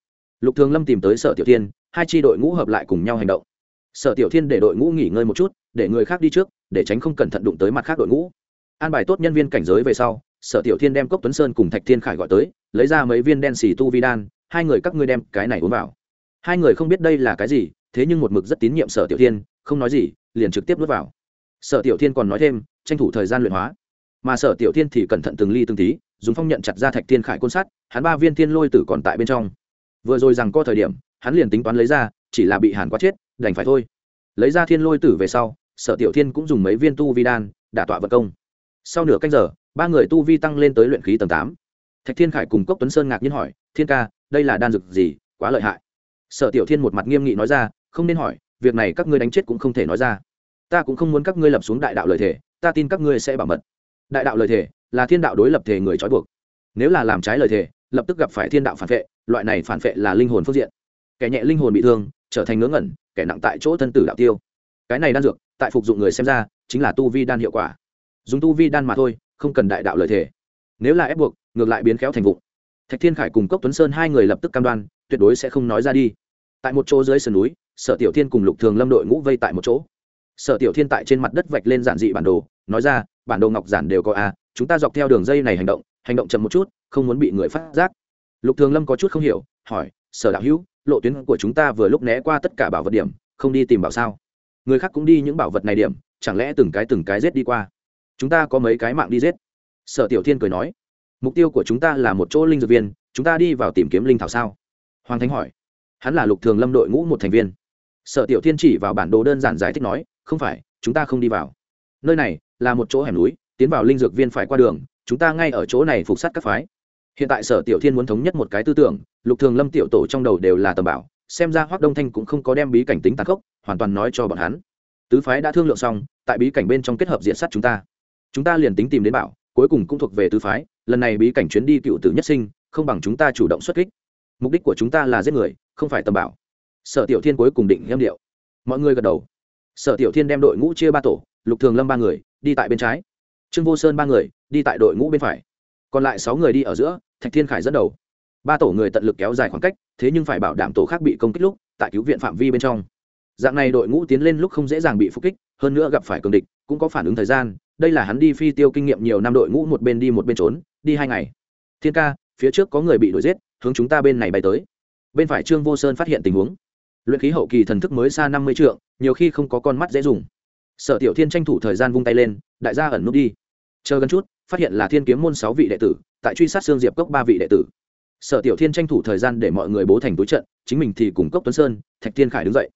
S1: Lục thường lâm tìm tới sở tiểu thiên, hai tri đội ngũ hợp lại cùng nhau hành động. Sở tiểu thiên để đội ngũ nghỉ ngơi một chút, để người khác đi trước, để tránh không cẩn thận đụng tới mặt khác đội ngũ. An bài tốt nhân viên cảnh giới về sau, sở tiểu thiên đem cốc tuấn sơn cùng thạch thiên khải gọi tới, lấy ra mấy viên đen xì tu vi đan, hai người các ngươi đem cái này uống vào. Hai người không biết đây là cái gì, thế nhưng một mực rất tín nhiệm sở tiểu thiên, không nói gì, liền trực tiếp nuốt vào. Sở tiểu thiên còn nói thêm, tranh thủ thời gian luyện hóa. Mà sở tiểu thiên thì cẩn thận từng ly từng tí dùng phong nhận chặt ra thạch thiên khải côn sắt, hắn ba viên thiên lôi tử còn tại bên trong. Vừa rồi rằng có thời điểm, hắn liền tính toán lấy ra, chỉ là bị hàn quá chết, đành phải thôi. Lấy ra thiên lôi tử về sau, sở tiểu thiên cũng dùng mấy viên tu vi đan, đả tọa vật công. Sau nửa canh giờ, ba người tu vi tăng lên tới luyện khí tầng tám. Thạch thiên khải cùng cốc tuấn sơn ngạc nhiên hỏi, thiên ca, đây là đan dược gì? Quá lợi hại. Sở tiểu thiên một mặt nghiêm nghị nói ra, không nên hỏi, việc này các ngươi đánh chết cũng không thể nói ra. Ta cũng không muốn các ngươi lập xuống đại đạo lời thể ta tin các ngươi sẽ bảo mật. Đại đạo lời thể là thiên đạo đối lập thể người trói buộc. Nếu là làm trái lời thể lập tức gặp phải thiên đạo phản vệ, loại này phản vệ là linh hồn phương diện. Kẻ nhẹ linh hồn bị thương, trở thành ngớ ngẩn, kẻ nặng tại chỗ thân tử đạo tiêu. Cái này đan dược, tại phục dụng người xem ra, chính là tu vi đan hiệu quả. Dùng tu vi đan mà thôi, không cần đại đạo lời thể nếu là ép buộc, ngược lại biến khéo thành vụng. Thạch thiên khải cùng cốc tuấn sơn hai người lập tức cam đoan, tuyệt đối sẽ không nói ra đi. Tại một chỗ dưới sườn núi, sở tiểu thiên cùng lục thường lâm đội ngũ vây tại một chỗ. Sở tiểu thiên tại trên mặt đất vạch lên giản dị bản đồ, nói ra, bản đồ ngọc giản đều có a chúng ta dọc theo đường dây này hành động hành động chậm một chút, không muốn bị người phát giác. Lục thường lâm có chút không hiểu, hỏi, sở đạo hữu, lộ tuyến của chúng ta vừa lúc né qua tất cả bảo vật điểm, không đi tìm bảo sao? Người khác cũng đi những bảo vật này điểm, chẳng lẽ từng cái từng cái rết đi qua? Chúng ta có mấy cái mạng đi rết sở tiểu thiên cười nói, mục tiêu của chúng ta là một chỗ linh dược viên, chúng ta đi vào tìm kiếm linh thảo sao? Hoàng thánh hỏi, hắn là lục thường lâm đội ngũ một thành viên. Sở tiểu thiên chỉ vào bản đồ đơn giản giải thích nói, không phải, chúng ta không đi vào. Nơi này là một chỗ hẻm núi tiến vào linh dược viên phải qua đường, chúng ta ngay ở chỗ này phục sát các phái. Hiện tại sở tiểu thiên muốn thống nhất một cái tư tưởng, lục thường lâm tiểu tổ trong đầu đều là tầm bảo, xem ra hoác đông thanh cũng không có đem bí cảnh tính tàn khốc, hoàn toàn nói cho bọn hắn. Tứ phái đã thương lượng xong, tại bí cảnh bên trong kết hợp diện sát chúng ta. Chúng ta liền tính tìm đến bảo, cuối cùng cũng thuộc về tứ phái, lần này bí cảnh chuyến đi cựu tử nhất sinh, không bằng chúng ta chủ động xuất kích. Mục đích của chúng ta là giết người, không phải tầm bảo. Sở tiểu thiên cuối cùng định nghiêm điệu. Mọi người gật đầu. Sở tiểu thiên đem đội ngũ chia ba tổ, lục thường lâm ba người, đi tại bên trái trương vô sơn ba người đi tại đội ngũ bên phải. Còn lại sáu người đi ở giữa, thạch thiên khải dẫn đầu. Ba tổ người tận lực kéo dài khoảng cách, thế nhưng phải bảo đảm tổ khác bị công kích lúc, tại cứu viện phạm vi bên trong. Dạng này đội ngũ tiến lên lúc không dễ dàng bị phục kích, hơn nữa gặp phải cường địch, cũng có phản ứng thời gian. Đây là hắn đi phi tiêu kinh nghiệm nhiều năm đội ngũ một bên đi một bên trốn, đi hai ngày. Thiên ca, phía trước có người bị đuổi giết, hướng chúng ta bên này bay tới. Bên phải trương vô sơn phát hiện tình huống. Luyện khí hậu kỳ thần thức mới xa năm mươi trượng, nhiều khi không có con mắt dễ dùng sở tiểu thiên tranh thủ thời gian vung tay lên, đại gia ẩn nút đi. Chờ gần chút, phát hiện là thiên kiếm môn sáu vị đệ tử, tại truy sát xương diệp cốc ba vị đệ tử. Sở tiểu thiên tranh thủ thời gian để mọi người bố thành túi trận, chính mình thì cùng cốc tuấn sơn, thạch thiên khải đứng dậy.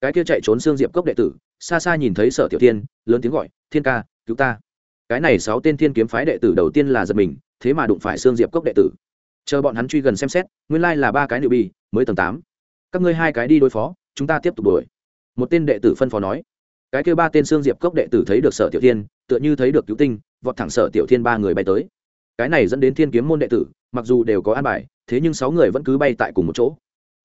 S1: Cái kia chạy trốn xương diệp cốc đệ tử, xa xa nhìn thấy sở tiểu thiên, lớn tiếng gọi, thiên ca, cứu ta. Cái này sáu tên thiên kiếm phái đệ tử đầu tiên là giật mình, thế mà đụng phải xương diệp cốc đệ tử. Chờ bọn hắn truy gần xem xét, nguyên lai là ba cái nữ bi mới tầng tám. Các ngươi hai cái đi đối phó, chúng ta tiếp tục đuổi. Một tên đệ tử phân phó nói cái kêu ba tên xương diệp cốc đệ tử thấy được sở tiểu thiên, tựa như thấy được cứu tinh, vọt thẳng sở tiểu thiên ba người bay tới. Cái này dẫn đến thiên kiếm môn đệ tử, mặc dù đều có an bài, thế nhưng sáu người vẫn cứ bay tại cùng một chỗ.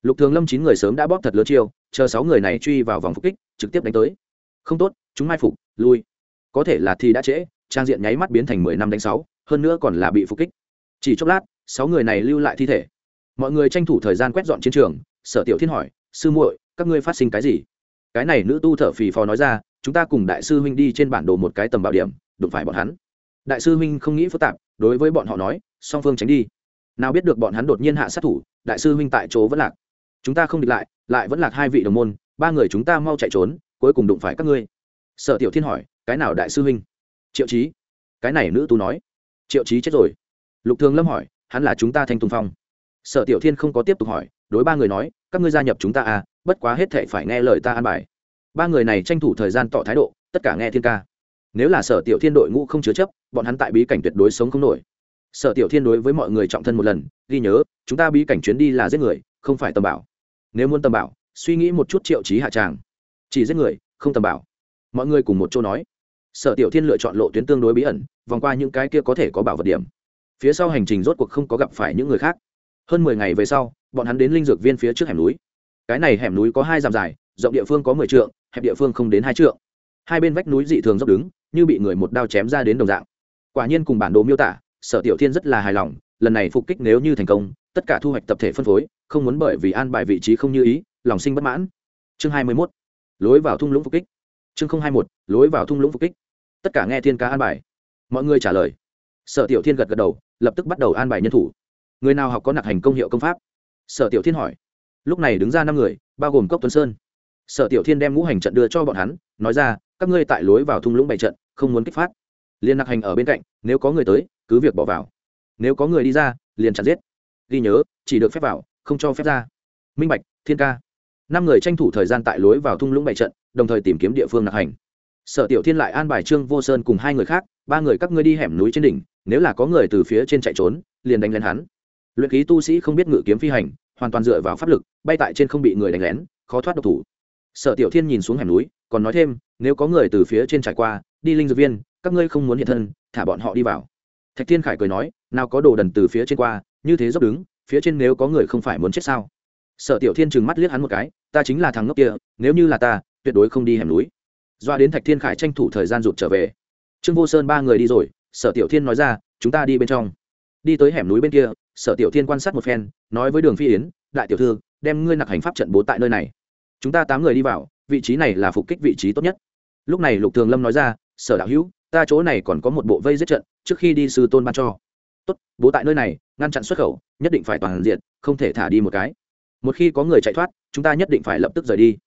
S1: Lục thường lâm chín người sớm đã bóp thật lớn chiêu, chờ sáu người này truy vào vòng phục kích, trực tiếp đánh tới. Không tốt, chúng mai phục, lui. Có thể là thì đã trễ, trang diện nháy mắt biến thành mười năm đánh sáu, hơn nữa còn là bị phục kích. Chỉ chốc lát, sáu người này lưu lại thi thể. Mọi người tranh thủ thời gian quét dọn chiến trường, sở tiểu thiên hỏi, sư muội, các ngươi phát sinh cái gì? Cái này nữ tu thở phì phò nói ra, chúng ta cùng đại sư huynh đi trên bản đồ một cái tầm bảo điểm, đụng phải bọn hắn. Đại sư huynh không nghĩ phức tạp, đối với bọn họ nói, song phương tránh đi. Nào biết được bọn hắn đột nhiên hạ sát thủ, đại sư huynh tại chỗ vẫn lạc. Chúng ta không địch lại lại vẫn lạc hai vị đồng môn, ba người chúng ta mau chạy trốn, cuối cùng đụng phải các ngươi. Sở tiểu thiên hỏi, cái nào đại sư huynh? Triệu trí cái này nữ tu nói. Triệu trí chết rồi. Lục thường lâm hỏi, hắn là chúng ta thanh tùng phong? Sở tiểu thiên không có tiếp tục hỏi, đối ba người nói, các ngươi gia nhập chúng ta à bất quá hết thệ phải nghe lời ta an bài. Ba người này tranh thủ thời gian tỏ thái độ, tất cả nghe thiên ca. Nếu là sở tiểu thiên đội ngũ không chứa chấp, bọn hắn tại bí cảnh tuyệt đối sống không nổi. Sở tiểu thiên đối với mọi người trọng thân một lần, ghi nhớ, chúng ta bí cảnh chuyến đi là giết người, không phải tầm bảo. Nếu muốn tầm bảo, suy nghĩ một chút triệu chí hạ tràng. Chỉ giết người, không tầm bảo. Mọi người cùng một chỗ nói. Sở tiểu thiên lựa chọn lộ tuyến tương đối bí ẩn, vòng qua những cái kia có thể có bảo vật điểm. Phía sau hành trình rốt cuộc không có gặp phải những người khác. Hơn mười ngày về sau, bọn hắn đến linh dược viên phía trước hẻm núi cái này hẻm núi có hai dặm dài, rộng địa phương có mười trượng, hẹp địa phương không đến hai trượng. Hai bên vách núi dị thường dốc đứng, như bị người một đao chém ra đến đồng dạng. Quả nhiên cùng bản đồ miêu tả, sở tiểu thiên rất là hài lòng, lần này phục kích nếu như thành công, tất cả thu hoạch tập thể phân phối, không muốn bởi vì an bài vị trí không như ý, lòng sinh bất mãn. Chương hai mươi mốt, lối vào thung lũng phục kích. Chương không hai một lối vào thung lũng phục kích. Tất cả nghe thiên ca an bài. Mọi người trả lời. Sở tiểu thiên gật gật đầu, lập tức bắt đầu an bài nhân thủ. Người nào học có nặc hành công hiệu công pháp? Sở tiểu thiên hỏi lúc này đứng ra năm người, bao gồm cốc tuấn sơn. Sở tiểu thiên đem ngũ hành trận đưa cho bọn hắn, nói ra, các ngươi tại lối vào thung lũng bày trận, không muốn kích phát. Liền nặc hành ở bên cạnh, nếu có người tới, cứ việc bỏ vào. Nếu có người đi ra, liền chặt giết. Ghi nhớ, chỉ được phép vào, không cho phép ra. Minh bạch, thiên ca. Năm người tranh thủ thời gian tại lối vào thung lũng bày trận, đồng thời tìm kiếm địa phương nặc hành. Sở tiểu thiên lại an bài trương vô sơn cùng hai người khác, ba người các ngươi đi hẻm núi trên đỉnh, nếu là có người từ phía trên chạy trốn, liền đánh lên hắn. Luyện ký tu sĩ không biết ngự kiếm phi hành hoàn toàn dựa vào pháp lực, bay tại trên không bị người đánh lén, khó thoát độc thủ. Sở tiểu thiên nhìn xuống hẻm núi, còn nói thêm, nếu có người từ phía trên trải qua, đi linh dược viên, các ngươi không muốn hiện thân, thả bọn họ đi vào. Thạch thiên khải cười nói, nào có đồ đần từ phía trên qua, như thế dốc đứng, phía trên nếu có người không phải muốn chết sao? Sở tiểu thiên trừng mắt liếc hắn một cái, ta chính là thằng ngốc kia, nếu như là ta, tuyệt đối không đi hẻm núi. Doa đến thạch thiên khải tranh thủ thời gian rụt trở về. Trương vô sơn ba người đi rồi, sở tiểu thiên nói ra, chúng ta đi bên trong. Đi tới hẻm núi bên kia, sở tiểu thiên quan sát một phen nói với đường phi yến, đại tiểu thư, đem ngươi nặc hành pháp trận bố tại nơi này. Chúng ta tám người đi vào, vị trí này là phục kích vị trí tốt nhất. Lúc này lục thường lâm nói ra, sở đạo hữu, ta chỗ này còn có một bộ vây giết trận, trước khi đi sư tôn ban cho. Tốt, bố tại nơi này, ngăn chặn xuất khẩu, nhất định phải toàn diện, không thể thả đi một cái. Một khi có người chạy thoát, chúng ta nhất định phải lập tức rời đi.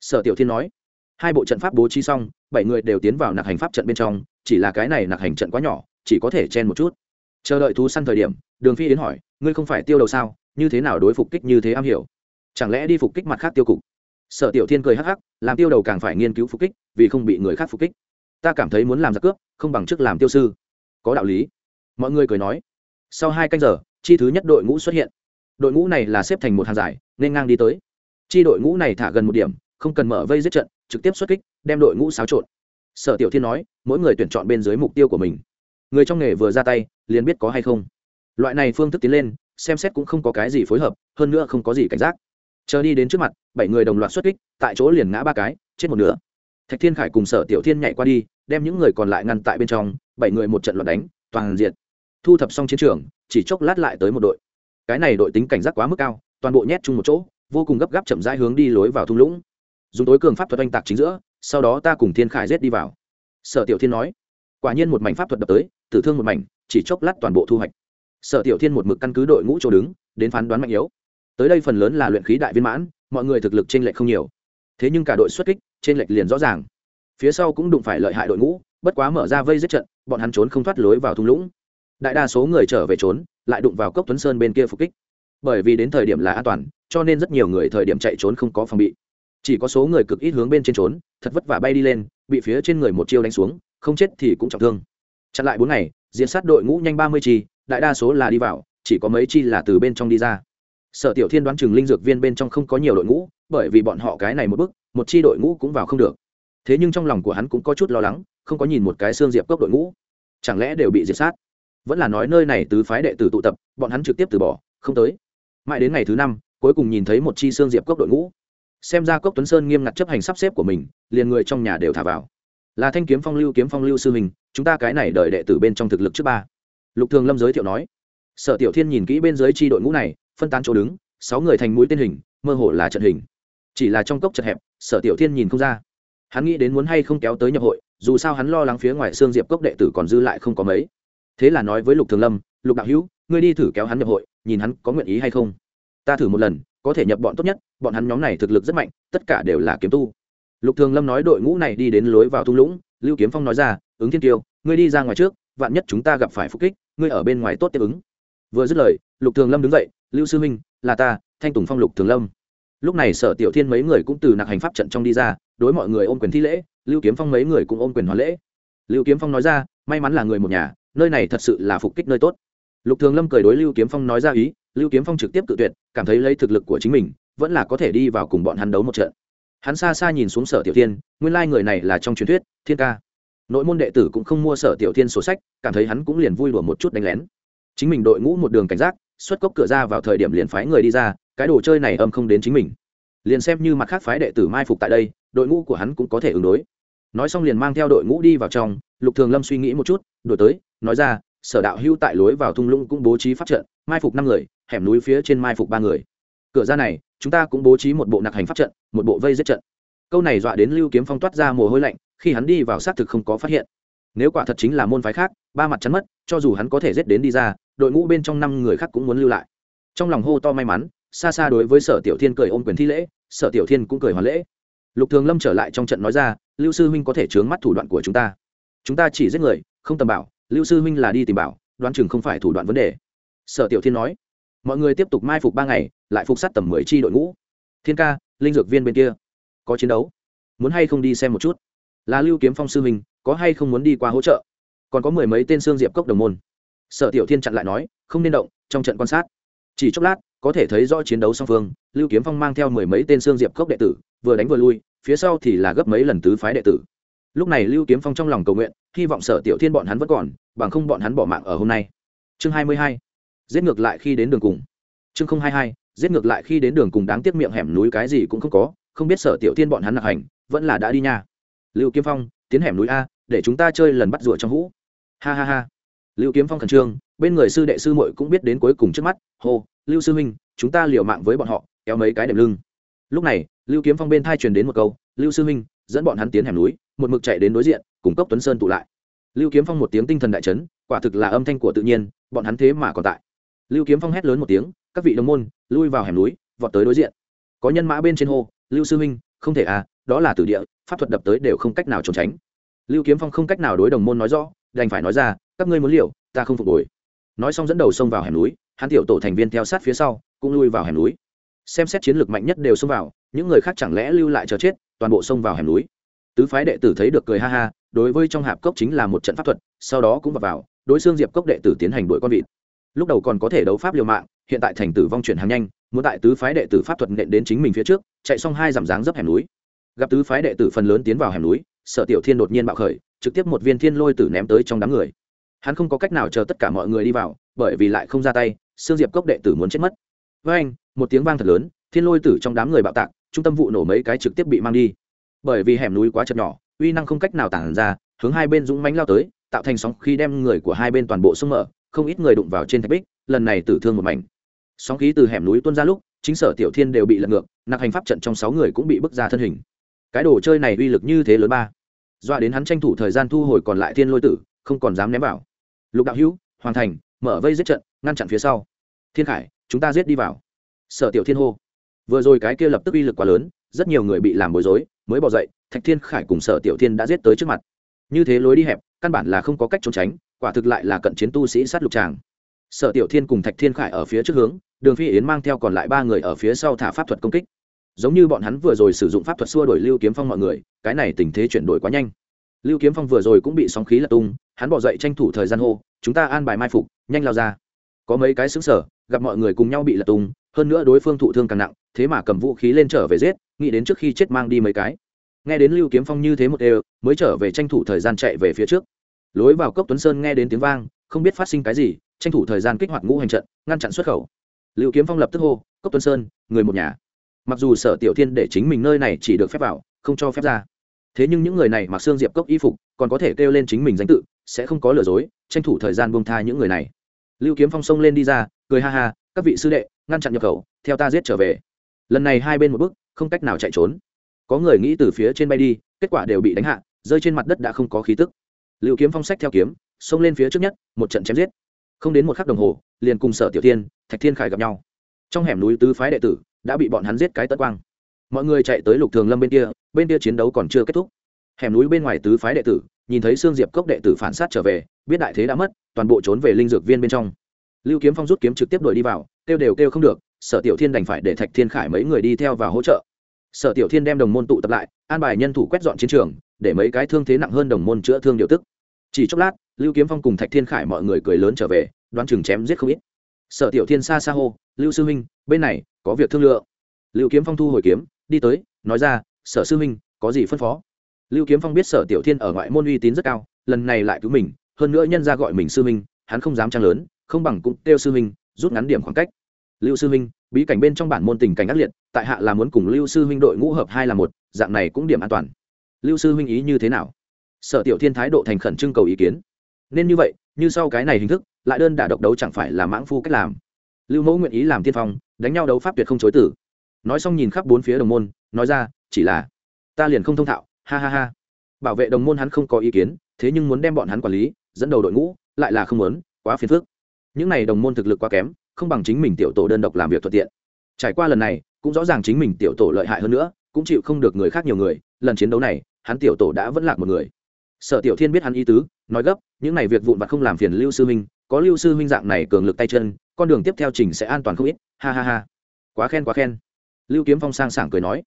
S1: Sở tiểu thiên nói. Hai bộ trận pháp bố trí xong, bảy người đều tiến vào nặc hành pháp trận bên trong, chỉ là cái này nặc hành trận quá nhỏ, chỉ có thể chen một chút. Chờ đợi thú săn thời điểm, đường phi yến hỏi, ngươi không phải tiêu đầu sao? Như thế nào đối phục kích như thế am hiểu? Chẳng lẽ đi phục kích mặt khác tiêu cục? Sở tiểu thiên cười hắc hắc, làm tiêu đầu càng phải nghiên cứu phục kích, vì không bị người khác phục kích. Ta cảm thấy muốn làm giặc cướp, không bằng trước làm tiêu sư. Có đạo lý. Mọi người cười nói. Sau hai canh giờ, chi thứ nhất đội ngũ xuất hiện. Đội ngũ này là xếp thành một hàng dài, nên ngang đi tới. Chi đội ngũ này thả gần một điểm, không cần mở vây giết trận, trực tiếp xuất kích, đem đội ngũ xáo trộn. Sở tiểu thiên nói, mỗi người tuyển chọn bên dưới mục tiêu của mình. Người trong nghề vừa ra tay, liền biết có hay không. Loại này phương thức tiến lên xem xét cũng không có cái gì phối hợp, hơn nữa không có gì cảnh giác. Chờ đi đến trước mặt, bảy người đồng loạt xuất kích, tại chỗ liền ngã ba cái, chết một nửa. Thạch thiên khải cùng sở tiểu thiên nhảy qua đi, đem những người còn lại ngăn tại bên trong, bảy người một trận loạt đánh, toàn diện thu thập xong chiến trường, chỉ chốc lát lại tới một đội. Cái này đội tính cảnh giác quá mức cao, toàn bộ nhét chung một chỗ, vô cùng gấp gáp chậm rãi hướng đi lối vào thung lũng. Dùng tối cường pháp thuật oanh tạc chính giữa, sau đó ta cùng thiên khải rết đi vào. Sở tiểu thiên nói, quả nhiên một mảnh pháp thuật đập tới, tử thương một mảnh, chỉ chốc lát toàn bộ thu hoạch sở tiểu thiên một mực căn cứ đội ngũ chỗ đứng, đến phán đoán mạnh yếu. Tới đây phần lớn là luyện khí đại viên mãn, mọi người thực lực t r ê n lệch không nhiều. Thế nhưng cả đội xuất kích t r ê n lệch liền rõ ràng. Phía sau cũng đụng phải lợi hại đội ngũ, bất quá mở ra vây giết trận, bọn hắn trốn không thoát lối vào thung lũng. Đại đa số người trở về trốn, lại đụng vào cốc tuấn sơn bên kia phục kích. Bởi vì đến thời điểm là an toàn, cho nên rất nhiều người thời điểm chạy trốn không có phòng bị. Chỉ có số người cực ít hướng bên trên trốn, thật vất vả bay đi lên, bị phía trên người một chiêu đánh xuống, không chết thì cũng trọng thương. Chặn lại bốn ngày diễn sát đội ngũ nhanh ba mươi chi đại đa số là đi vào, chỉ có mấy chi là từ bên trong đi ra. Sở tiểu thiên đoán chừng linh dược viên bên trong không có nhiều đội ngũ, bởi vì bọn họ cái này một bước một chi đội ngũ cũng vào không được. Thế nhưng trong lòng của hắn cũng có chút lo lắng, không có nhìn một cái xương diệp cốc đội ngũ. Chẳng lẽ đều bị diệt sát? Vẫn là nói nơi này tứ phái đệ tử tụ tập, bọn hắn trực tiếp từ bỏ, không tới. Mãi đến ngày thứ năm, cuối cùng nhìn thấy một chi xương diệp cốc đội ngũ. Xem ra cốc tuấn sơn nghiêm ngặt chấp hành sắp xếp của mình, liền người trong nhà đều thả vào. Là thanh kiếm phong lưu kiếm phong lưu sư hình chúng ta cái này đợi đệ tử bên trong thực lực trước ba lục thường lâm giới thiệu nói sở tiểu thiên nhìn kỹ bên dưới tri đội ngũ này phân tán chỗ đứng sáu người thành mũi tên hình mơ hồ là trận hình. Chỉ là trong cốc chật hẹp sở tiểu thiên nhìn không ra. Hắn nghĩ đến muốn hay không kéo tới nhập hội dù sao hắn lo lắng phía ngoài xương diệp cốc đệ tử còn dư lại không có mấy. Thế là nói với lục thường lâm lục đạo hữu ngươi đi thử kéo hắn nhập hội nhìn hắn có nguyện ý hay không. Ta thử một lần có thể nhập bọn tốt nhất bọn hắn nhóm này thực lực rất mạnh tất cả đều là kiếm tu. Lục thường lâm nói đội ngũ này đi đến lối vào thung lũng lưu kiếm phong nói ra ứng thiên Kiêu, ngươi đi ra ngoài trước vạn nhất chúng ta gặp phải phúc kích, ngươi ở bên ngoài tốt tiếp ứng. Vừa dứt lời, lục thường lâm đứng dậy, lưu sư minh, là ta, thanh tùng phong lục thường lâm. Lúc này sở tiểu thiên mấy người cũng từ nặc hành pháp trận trong đi ra, đối mọi người ôm quyền thi lễ, lưu kiếm phong mấy người cũng ôm quyền hoàn lễ. Lưu kiếm phong nói ra, may mắn là người một nhà, nơi này thật sự là phục kích nơi tốt. Lục thường lâm cười đối lưu kiếm phong nói ra ý, lưu kiếm phong trực tiếp tự tuyệt, cảm thấy lấy thực lực của chính mình, vẫn là có thể đi vào cùng bọn hắn đấu một trận. Hắn xa xa nhìn xuống sở tiểu thiên, nguyên lai người này là trong truyền thuyết, thiên ca nội môn đệ tử cũng không mua sở tiểu thiên sổ sách, cảm thấy hắn cũng liền vui đùa một chút đánh lén. Chính mình đội ngũ một đường cảnh giác, xuất cốc cửa ra vào thời điểm liền phái người đi ra, cái đồ chơi này âm không đến chính mình. Liền xem như mặt khác phái đệ tử mai phục tại đây, đội ngũ của hắn cũng có thể ứng đối. Nói xong liền mang theo đội ngũ đi vào trong, lục thường lâm suy nghĩ một chút, đổi tới, nói ra, sở đạo hưu tại lối vào thung lũng cũng bố trí pháp trận, mai phục năm người, hẻm núi phía trên mai phục ba người. Cửa ra này, chúng ta cũng bố trí một bộ nặc hành pháp trận, một bộ vây giết trận. Câu này dọa đến lưu kiếm phong toát ra mồ hôi lạnh khi hắn đi vào xác thực không có phát hiện. Nếu quả thật chính là môn phái khác, ba mặt chắn mất, cho dù hắn có thể giết đến đi ra, đội ngũ bên trong năm người khác cũng muốn lưu lại. Trong lòng hô to may mắn, xa xa đối với sở tiểu thiên cười ôm quyền thi lễ, sở tiểu thiên cũng cười hoàn lễ. Lục thường lâm trở lại trong trận nói ra, lưu sư huynh có thể chướng mắt thủ đoạn của chúng ta. Chúng ta chỉ giết người, không tầm bảo, lưu sư huynh là đi tìm bảo, đoán chừng không phải thủ đoạn vấn đề. Sở tiểu thiên nói. Mọi người tiếp tục mai phục ba ngày, lại phục sát tầm mười chi đội ngũ. Thiên ca, linh dược viên bên kia, có chiến đấu. Muốn hay không đi xem một chút? Là lưu kiếm phong sư huynh, có hay không muốn đi qua hỗ trợ? Còn có mười mấy tên xương diệp cốc đồng môn. Sở tiểu thiên chặn lại nói, không nên động, trong trận quan sát. Chỉ chốc lát, có thể thấy rõ chiến đấu song phương, lưu kiếm phong mang theo mười mấy tên xương diệp cốc đệ tử, vừa đánh vừa lui, phía sau thì là gấp mấy lần tứ phái đệ tử. Lúc này lưu kiếm phong trong lòng cầu nguyện, hy vọng sở tiểu thiên bọn hắn vẫn còn, bằng không bọn hắn bỏ mạng ở hôm nay. Chương hai mươi hai. Giết ngược lại khi đến đường cùng. Chương không hai hai. Giết ngược lại khi đến đường cùng đáng tiếc miệng hẻm núi cái gì cũng không có, không biết sở tiểu thiên bọn hắn nặc hành, vẫn là đã đi nha lưu kiếm phong, tiến hẻm núi a, để chúng ta chơi lần bắt rùa trong hũ. Ha ha ha. Lưu kiếm phong khẩn trương, bên người sư đệ sư muội cũng biết đến cuối cùng trước mắt, hô, lưu sư huynh, chúng ta liều mạng với bọn họ, kéo mấy cái đệm lưng. Lúc này, lưu kiếm phong bên thai truyền đến một câu, lưu sư huynh, dẫn bọn hắn tiến hẻm núi, một mực chạy đến đối diện, cùng cốc tuấn sơn tụ lại. Lưu kiếm phong một tiếng tinh thần đại chấn, quả thực là âm thanh của tự nhiên, bọn hắn thế mà còn tại. Lưu kiếm phong hét lớn một tiếng, các vị đồng môn, lui vào hẻm núi, vọt tới đối diện. Có nhân mã bên trên hô, lưu sư huynh, không thể à đó là tử địa pháp thuật đập tới đều không cách nào trốn tránh. Lưu kiếm phong không cách nào đối đồng môn nói rõ đành phải nói ra các ngươi muốn liều ta không phục hồi. Nói xong dẫn đầu xông vào hẻm núi hắn tiểu tổ thành viên theo sát phía sau cũng lui vào hẻm núi. Xem xét chiến lược mạnh nhất đều xông vào những người khác chẳng lẽ lưu lại chờ chết toàn bộ xông vào hẻm núi. Tứ phái đệ tử thấy được cười ha ha đối với trong hạp cốc chính là một trận pháp thuật sau đó cũng vào, vào đối xương diệp cốc đệ tử tiến hành đuổi con vịt. Lúc đầu còn có thể đấu pháp liều mạng hiện tại thành tử vong chuyển hàng nhanh muốn tại tứ phái đệ tử pháp thuật nện đến chính mình phía trước chạy xong hai dặm dáng dấp hẻm núi gặp tứ phái đệ tử phần lớn tiến vào hẻm núi, sở tiểu thiên đột nhiên bạo khởi, trực tiếp một viên thiên lôi tử ném tới trong đám người. Hắn không có cách nào chờ tất cả mọi người đi vào, bởi vì lại không ra tay xương diệp cốc đệ tử muốn chết mất. Với anh, một tiếng vang thật lớn, thiên lôi tử trong đám người bạo tạc, trung tâm vụ nổ mấy cái trực tiếp bị mang đi. Bởi vì hẻm núi quá chật nhỏ, uy năng không cách nào tản ra, hướng hai bên dũng mánh lao tới, tạo thành sóng khi đem người của hai bên toàn bộ sông mở, không ít người đụng vào trên thạch bích, lần này tử thương một mảnh. Sóng khí từ hẻm núi tuôn ra lúc, chính sở tiểu thiên đều bị lật ngược nặc hành pháp trận trong sáu người cũng bị bức ra thân hình cái đồ chơi này uy lực như thế lớn ba. Dọa đến hắn tranh thủ thời gian thu hồi còn lại thiên lôi tử, không còn dám ném vào. Lục đạo hữu hoàn thành, mở vây giết trận, ngăn chặn phía sau. Thiên khải, chúng ta giết đi vào. Sở tiểu thiên hô. Vừa rồi cái kia lập tức uy lực quá lớn, rất nhiều người bị làm bối rối, mới bỏ dậy, thạch thiên khải cùng sở tiểu thiên đã giết tới trước mặt. Như thế lối đi hẹp, căn bản là không có cách trốn tránh, quả thực lại là cận chiến tu sĩ sát lục tràng. Sở tiểu thiên cùng thạch thiên khải ở phía trước hướng, đường phi yến mang theo còn lại ba người ở phía sau thả pháp thuật công kích giống như bọn hắn vừa rồi sử dụng pháp thuật xua đổi lưu kiếm phong mọi người, cái này tình thế chuyển đổi quá nhanh. Lưu kiếm phong vừa rồi cũng bị sóng khí lật tung, hắn bỏ dậy tranh thủ thời gian hô, chúng ta an bài mai phục, nhanh lao ra. Có mấy cái xứng sở, gặp mọi người cùng nhau bị lật tung, hơn nữa đối phương thụ thương càng nặng, thế mà cầm vũ khí lên trở về giết, nghĩ đến trước khi chết mang đi mấy cái. Nghe đến lưu kiếm phong như thế một đều, mới trở về tranh thủ thời gian chạy về phía trước. Lối vào cốc tuấn sơn nghe đến tiếng vang, không biết phát sinh cái gì, tranh thủ thời gian kích hoạt ngũ hành trận, ngăn chặn xuất khẩu. Lưu kiếm phong lập tức hô, cốc tuấn sơn, người một nhà mặc dù sở tiểu thiên để chính mình nơi này chỉ được phép vào, không cho phép ra. Thế nhưng những người này mặc xương diệp cốc y phục, còn có thể kêu lên chính mình danh tự, sẽ không có lừa dối, tranh thủ thời gian buông tha những người này. Lưu kiếm phong sông lên đi ra, cười ha ha, các vị sư đệ, ngăn chặn nhập khẩu, theo ta giết trở về. Lần này hai bên một bước, không cách nào chạy trốn. Có người nghĩ từ phía trên bay đi, kết quả đều bị đánh hạ, rơi trên mặt đất đã không có khí tức. Lưu kiếm phong sách theo kiếm, xông lên phía trước nhất, một trận chém giết. Không đến một khắc đồng hồ, liền cùng sở tiểu thiên, thạch thiên khải gặp nhau. Trong hẻm núi tứ phái đệ tử đã bị bọn hắn giết cái tất quang. Mọi người chạy tới lục thường lâm bên kia bên kia chiến đấu còn chưa kết thúc. Hẻm núi bên ngoài tứ phái đệ tử, nhìn thấy xương diệp cốc đệ tử phản sát trở về, biết đại thế đã mất, toàn bộ trốn về linh dược viên bên trong. Lưu kiếm phong rút kiếm trực tiếp đuổi đi vào, kêu đều kêu không được, sở tiểu thiên đành phải để thạch thiên khải mấy người đi theo và hỗ trợ. Sở tiểu thiên đem đồng môn tụ tập lại, an bài nhân thủ quét dọn chiến trường, để mấy cái thương thế nặng hơn đồng môn chữa thương điều tức. Chỉ chốc lát, lưu kiếm phong cùng thạch thiên khải mọi người cười lớn trở về, đoán chừng chém giết không ít sở tiểu thiên xa xa hô, lưu sư huynh, bên này có việc thương lượng. Lưu kiếm phong thu hồi kiếm, đi tới, nói ra, sở sư huynh, có gì phân phó? Lưu kiếm phong biết sở tiểu thiên ở ngoại môn uy tín rất cao, lần này lại cứu mình, hơn nữa nhân ra gọi mình sư huynh, hắn không dám trang lớn, không bằng cũng kêu sư huynh, rút ngắn điểm khoảng cách. Lưu sư huynh, bí cảnh bên trong bản môn tình cảnh ác liệt, tại hạ là muốn cùng lưu sư huynh đội ngũ hợp hai là một, dạng này cũng điểm an toàn. Lưu sư huynh ý như thế nào? Sở tiểu thiên thái độ thành khẩn trưng cầu ý kiến. Nên như vậy, như sau cái này hình thức lại đơn đả độc đấu chẳng phải là mãng phu cách làm. Lưu mẫu nguyện ý làm tiên phong, đánh nhau đấu pháp tuyệt không chối tử nói xong nhìn khắp bốn phía đồng môn, nói ra, chỉ là, ta liền không thông thạo, ha ha ha. Bảo vệ đồng môn hắn không có ý kiến, thế nhưng muốn đem bọn hắn quản lý, dẫn đầu đội ngũ, lại là không muốn, quá phiền phức. Những này đồng môn thực lực quá kém, không bằng chính mình tiểu tổ đơn độc làm việc thuận tiện. Trải qua lần này, cũng rõ ràng chính mình tiểu tổ lợi hại hơn nữa, cũng chịu không được người khác nhiều người, lần chiến đấu này, hắn tiểu tổ đã vẫn lạc một người. Sở tiểu thiên biết hắn ý tứ, nói gấp, những này việc vụn vặt không làm phiền lưu sư Minh có lưu sư huynh dạng này cường lực tay chân, con đường tiếp theo trình sẽ an toàn không ít, ha ha ha. Quá khen quá khen. Lưu kiếm phong sang sảng cười nói.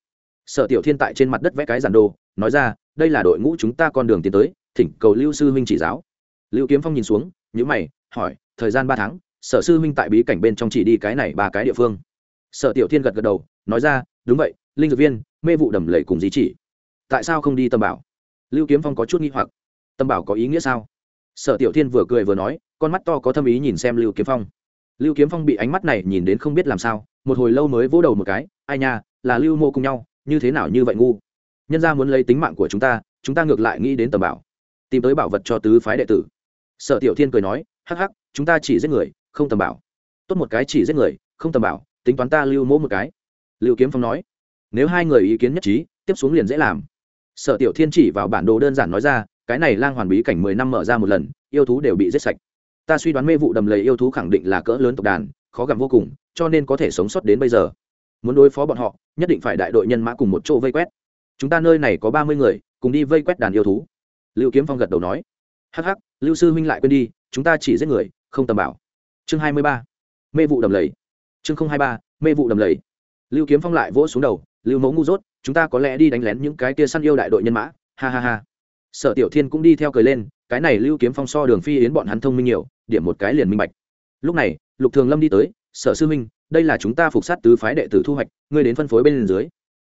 S1: Sở tiểu thiên tại trên mặt đất vẽ cái giản đồ, nói ra, đây là đội ngũ chúng ta con đường tiến tới, thỉnh cầu lưu sư huynh chỉ giáo. Lưu kiếm phong nhìn xuống nhữ mày, hỏi, thời gian ba tháng, sở sư huynh tại bí cảnh bên trong chỉ đi cái này ba cái địa phương. Sở tiểu thiên gật gật đầu, nói ra, đúng vậy, linh dược viên, mê vụ đầm lầy cùng di chỉ. Tại sao không đi tâm bảo? Lưu kiếm phong có chút nghi hoặc. Tâm bảo có ý nghĩa sao? Sở tiểu thiên vừa cười vừa nói, con mắt to có thâm ý nhìn xem lưu kiếm phong. Lưu kiếm phong bị ánh mắt này nhìn đến không biết làm sao, một hồi lâu mới vỗ đầu một cái, ai nha, là lưu mô cùng nhau, như thế nào như vậy ngu? Nhân ra muốn lấy tính mạng của chúng ta chúng ta ngược lại nghĩ đến tầm bảo, tìm tới bảo vật cho tứ phái đệ tử. Sở tiểu thiên cười nói, hắc hắc, chúng ta chỉ giết người, không tầm bảo. Tốt một cái chỉ giết người, không tầm bảo, tính toán ta lưu mỗ một cái. Lưu kiếm phong nói, nếu hai người ý kiến nhất trí, tiếp xuống liền dễ làm. Sở tiểu thiên chỉ vào bản đồ đơn giản nói ra cái này lang hoàn bí cảnh mười năm mở ra một lần, yêu thú đều bị giết sạch. Ta suy đoán mê vụ đầm lầy yêu thú khẳng định là cỡ lớn tộc đàn, khó gặm vô cùng, cho nên có thể sống sót đến bây giờ. Muốn đối phó bọn họ, nhất định phải đại đội nhân mã cùng một chỗ vây quét. Chúng ta nơi này có ba mươi người, cùng đi vây quét đàn yêu thú. Lưu kiếm phong gật đầu nói. Hắc hắc, lưu sư huynh lại quên đi, chúng ta chỉ giết người, không tầm bảo. Chương hai mươi ba. Mê vụ đầm lầy. Chương không hai ba, mê vụ đầm lầy. Lưu kiếm phong lại vỗ xuống đầu, lưu mẫu ngu dốt, chúng ta có lẽ đi đánh lén những cái kia săn yêu đại đội nhân mã. Ha ha ha sở tiểu thiên cũng đi theo cười lên, cái này lưu kiếm phong so đường phi yến bọn hắn thông minh nhiều, điểm một cái liền minh bạch. Lúc này, lục thường lâm đi tới, sở sư minh đây là chúng ta phục sát tứ phái đệ tử thu hoạch, ngươi đến phân phối bên dưới.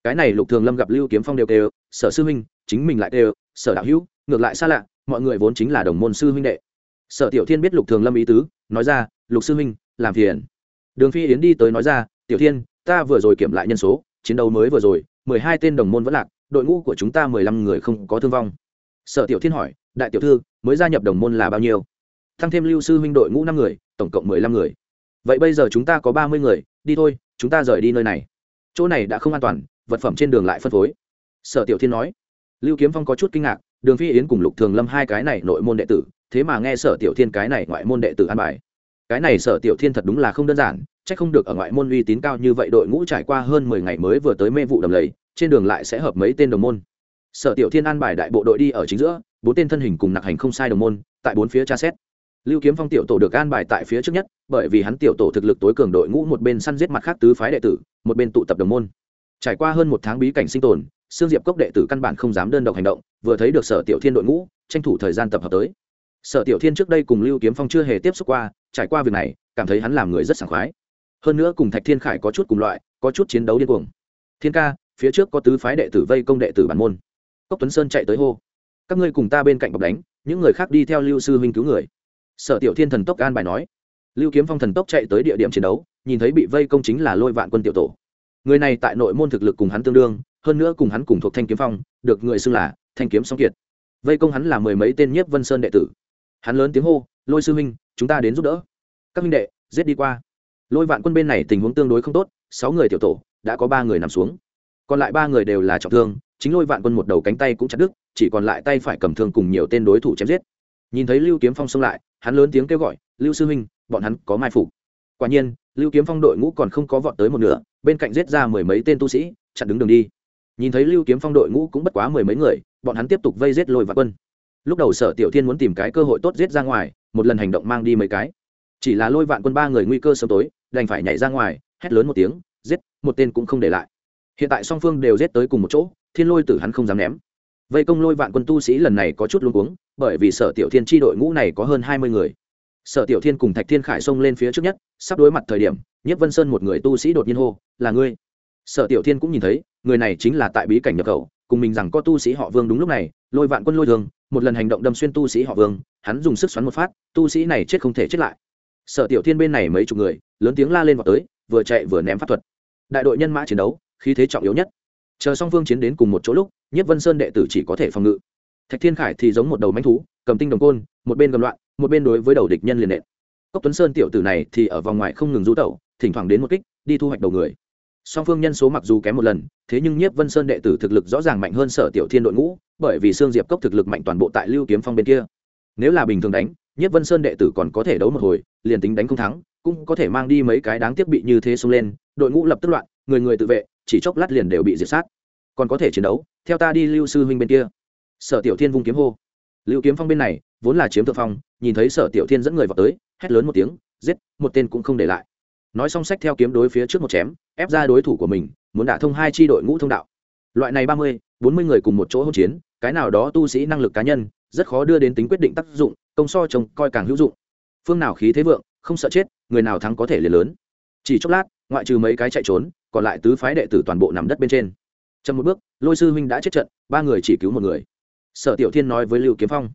S1: Cái này lục thường lâm gặp lưu kiếm phong đều đều sở sư minh chính mình lại đều sở đạo hữu, ngược lại xa lạ, mọi người vốn chính là đồng môn sư huynh đệ. Sở tiểu thiên biết lục thường lâm ý tứ, nói ra, lục sư huynh, làm phiền. Đường phi yến đi tới nói ra, tiểu thiên, ta vừa rồi kiểm lại nhân số, chiến đấu mới vừa rồi, mười hai tên đồng môn vẫn lạc, đội ngũ của chúng ta mười lăm người không có thương vong sở tiểu thiên hỏi, đại tiểu thư, mới gia nhập đồng môn là bao nhiêu? Thăng thêm lưu sư huynh đội ngũ năm người, tổng cộng mười lăm người. Vậy bây giờ chúng ta có ba mươi người, đi thôi, chúng ta rời đi nơi này. Chỗ này đã không an toàn, vật phẩm trên đường lại phân phối. Sở tiểu thiên nói. Lưu kiếm phong có chút kinh ngạc, đường phi yến cùng lục thường lâm hai cái này nội môn đệ tử, thế mà nghe sở tiểu thiên cái này ngoại môn đệ tử an bài. Cái này sở tiểu thiên thật đúng là không đơn giản, chắc không được ở ngoại môn uy tín cao như vậy đội ngũ trải qua hơn mười ngày mới vừa tới mê vụ đầm lầy, trên đường lại sẽ hợp mấy tên đồng môn sở tiểu thiên an bài đại bộ đội đi ở chính giữa, bốn tên thân hình cùng nặc hành không sai đồng môn, tại bốn phía tra xét. Lưu kiếm phong tiểu tổ được an bài tại phía trước nhất, bởi vì hắn tiểu tổ thực lực tối cường đội ngũ một bên săn giết mặt khác tứ phái đệ tử, một bên tụ tập đồng môn. Trải qua hơn một tháng bí cảnh sinh tồn xương diệp cốc đệ tử căn bản không dám đơn độc hành động, vừa thấy được sở tiểu thiên đội ngũ, tranh thủ thời gian tập hợp tới. Sở tiểu thiên trước đây cùng lưu kiếm phong chưa hề tiếp xúc qua, trải qua việc này, cảm thấy hắn làm người rất sảng khoái. Hơn nữa cùng thạch thiên khải có chút cùng loại, có chút chiến đấu điên cuồng. Thiên ca, phía trước có tứ phái đệ tử vây công đệ tử bản môn cốc tuấn sơn chạy tới hô, các ngươi cùng ta bên cạnh bọc đánh, những người khác đi theo lưu sư huynh cứu người. Sở tiểu thiên thần tốc an bài nói. Lưu kiếm phong thần tốc chạy tới địa điểm chiến đấu, nhìn thấy bị vây công chính là lôi vạn quân tiểu tổ. Người này tại nội môn thực lực cùng hắn tương đương, hơn nữa cùng hắn cùng thuộc thanh kiếm phong, được người xưng là thanh kiếm song kiệt. Vây công hắn là mười mấy tên nhiếp vân sơn đệ tử. Hắn lớn tiếng hô, lôi sư huynh, chúng ta đến giúp đỡ. Các huynh đệ, giết đi qua. Lôi vạn quân bên này tình huống tương đối không tốt, sáu người tiểu tổ, đã có ba người nằm xuống. Còn lại ba người đều là trọng thương chính lôi vạn quân một đầu cánh tay cũng chặt đứt, chỉ còn lại tay phải cầm thương cùng nhiều tên đối thủ chém giết. Nhìn thấy lưu kiếm phong xông lại, hắn lớn tiếng kêu gọi, lưu sư huynh, bọn hắn có mai phục. Quả nhiên, lưu kiếm phong đội ngũ còn không có vọt tới một nửa, bên cạnh giết ra mười mấy tên tu sĩ, chặn đứng đường đi. Nhìn thấy lưu kiếm phong đội ngũ cũng bất quá mười mấy người, bọn hắn tiếp tục vây giết lôi vạn quân. Lúc đầu sở tiểu thiên muốn tìm cái cơ hội tốt giết ra ngoài, một lần hành động mang đi mấy cái. Chỉ là lôi vạn quân ba người nguy cơ sớm tối, đành phải nhảy ra ngoài, hét lớn một tiếng, giết, một tên cũng không để lại. Hiện tại song phương đều giết tới cùng một chỗ thiên lôi tử hắn không dám ném. Vây công lôi vạn quân tu sĩ lần này có chút luống cuống, bởi vì sở tiểu thiên tri đội ngũ này có hơn hai mươi người. Sở tiểu thiên cùng thạch thiên khải xông lên phía trước nhất, sắp đối mặt thời điểm nhất vân sơn một người tu sĩ đột nhiên hô, là ngươi? Sở tiểu thiên cũng nhìn thấy, người này chính là tại bí cảnh nhập khẩu, cùng mình rằng có tu sĩ họ vương đúng lúc này, lôi vạn quân lôi thường, một lần hành động đâm xuyên tu sĩ họ vương, hắn dùng sức xoắn một phát, tu sĩ này chết không thể chết lại. Sở tiểu thiên bên này mấy chục người, lớn tiếng la lên vào tới, vừa chạy vừa ném pháp thuật. Đại đội nhân mã chiến đấu, khí thế trọng yếu nhất chờ song phương chiến đến cùng một chỗ lúc, nhất vân sơn đệ tử chỉ có thể phòng ngự. Thạch thiên khải thì giống một đầu manh thú, cầm tinh đồng côn, một bên cầm loạn, một bên đối với đầu địch nhân liền nện. Cốc tuấn sơn tiểu tử này thì ở vòng ngoài không ngừng rú tẩu, thỉnh thoảng đến một kích, đi thu hoạch đầu người. Song phương nhân số mặc dù kém một lần, thế nhưng nhiếp vân sơn đệ tử thực lực rõ ràng mạnh hơn sở tiểu thiên đội ngũ, bởi vì sương diệp cốc thực lực mạnh toàn bộ tại lưu kiếm phong bên kia. Nếu là bình thường đánh nhiếp vân sơn đệ tử còn có thể đấu một hồi, liền tính đánh không thắng, cũng có thể mang đi mấy cái đáng tiếc bị như thế xông lên, đội ngũ lập tức loạn, người người tự vệ chỉ chốc lát liền đều bị diệt sát. Còn có thể chiến đấu, theo ta đi lưu sư huynh bên kia. Sở tiểu thiên vung kiếm hô. Lưu kiếm phong bên này, vốn là chiếm thượng phong, nhìn thấy sở tiểu thiên dẫn người vào tới, hét lớn một tiếng, giết, một tên cũng không để lại. Nói xong sách theo kiếm đối phía trước một chém, ép ra đối thủ của mình, muốn đả thông hai tri đội ngũ thông đạo. Loại này ba mươi, bốn mươi người cùng một chỗ hỗn chiến, cái nào đó tu sĩ năng lực cá nhân, rất khó đưa đến tính quyết định tác dụng, công so trông coi càng hữu dụng. Phương nào khí thế vượng, không sợ chết, người nào thắng có thể liền lớn. Chỉ chốc lát, ngoại trừ mấy cái chạy trốn còn lại tứ phái đệ tử toàn bộ nằm đất bên trên. Chậm một bước, lôi sư huynh đã chết trận, ba người chỉ cứu một người. Sở tiểu thiên nói với lưu kiếm phong,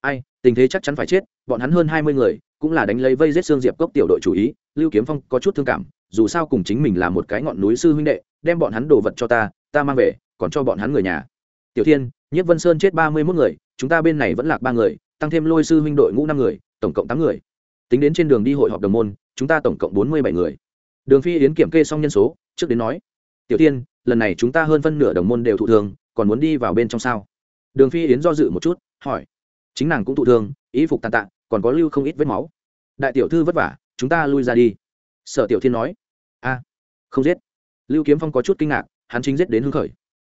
S1: ai, tình thế chắc chắn phải chết, bọn hắn hơn hai mươi người, cũng là đánh lấy vây giết xương diệp cốc tiểu đội chủ ý. Lưu kiếm phong có chút thương cảm, dù sao cùng chính mình là một cái ngọn núi sư huynh đệ, đem bọn hắn đồ vật cho ta ta mang về, còn cho bọn hắn người nhà. Tiểu thiên nhất vân sơn chết ba mươi mốt người, chúng ta bên này vẫn lạc ba người, tăng thêm lôi sư huynh đội ngũ năm người, tổng cộng tám người. Tính đến trên đường đi hội họp đồng môn, chúng ta tổng cộng bốn mươi bảy người. Đường phi yến kiểm kê xong nhân số trước đến nói, tiểu tiên lần này chúng ta hơn phân nửa đồng môn đều thụ thương, còn muốn đi vào bên trong sao? Đường phi yến do dự một chút, hỏi. Chính nàng cũng thụ thương ý phục tàn tạ, còn có lưu không ít vết máu. Đại tiểu thư vất vả, chúng ta lui ra đi. Sở tiểu thiên nói. A, không giết. Lưu kiếm phong có chút kinh ngạc, hắn chính giết đến hưng khởi.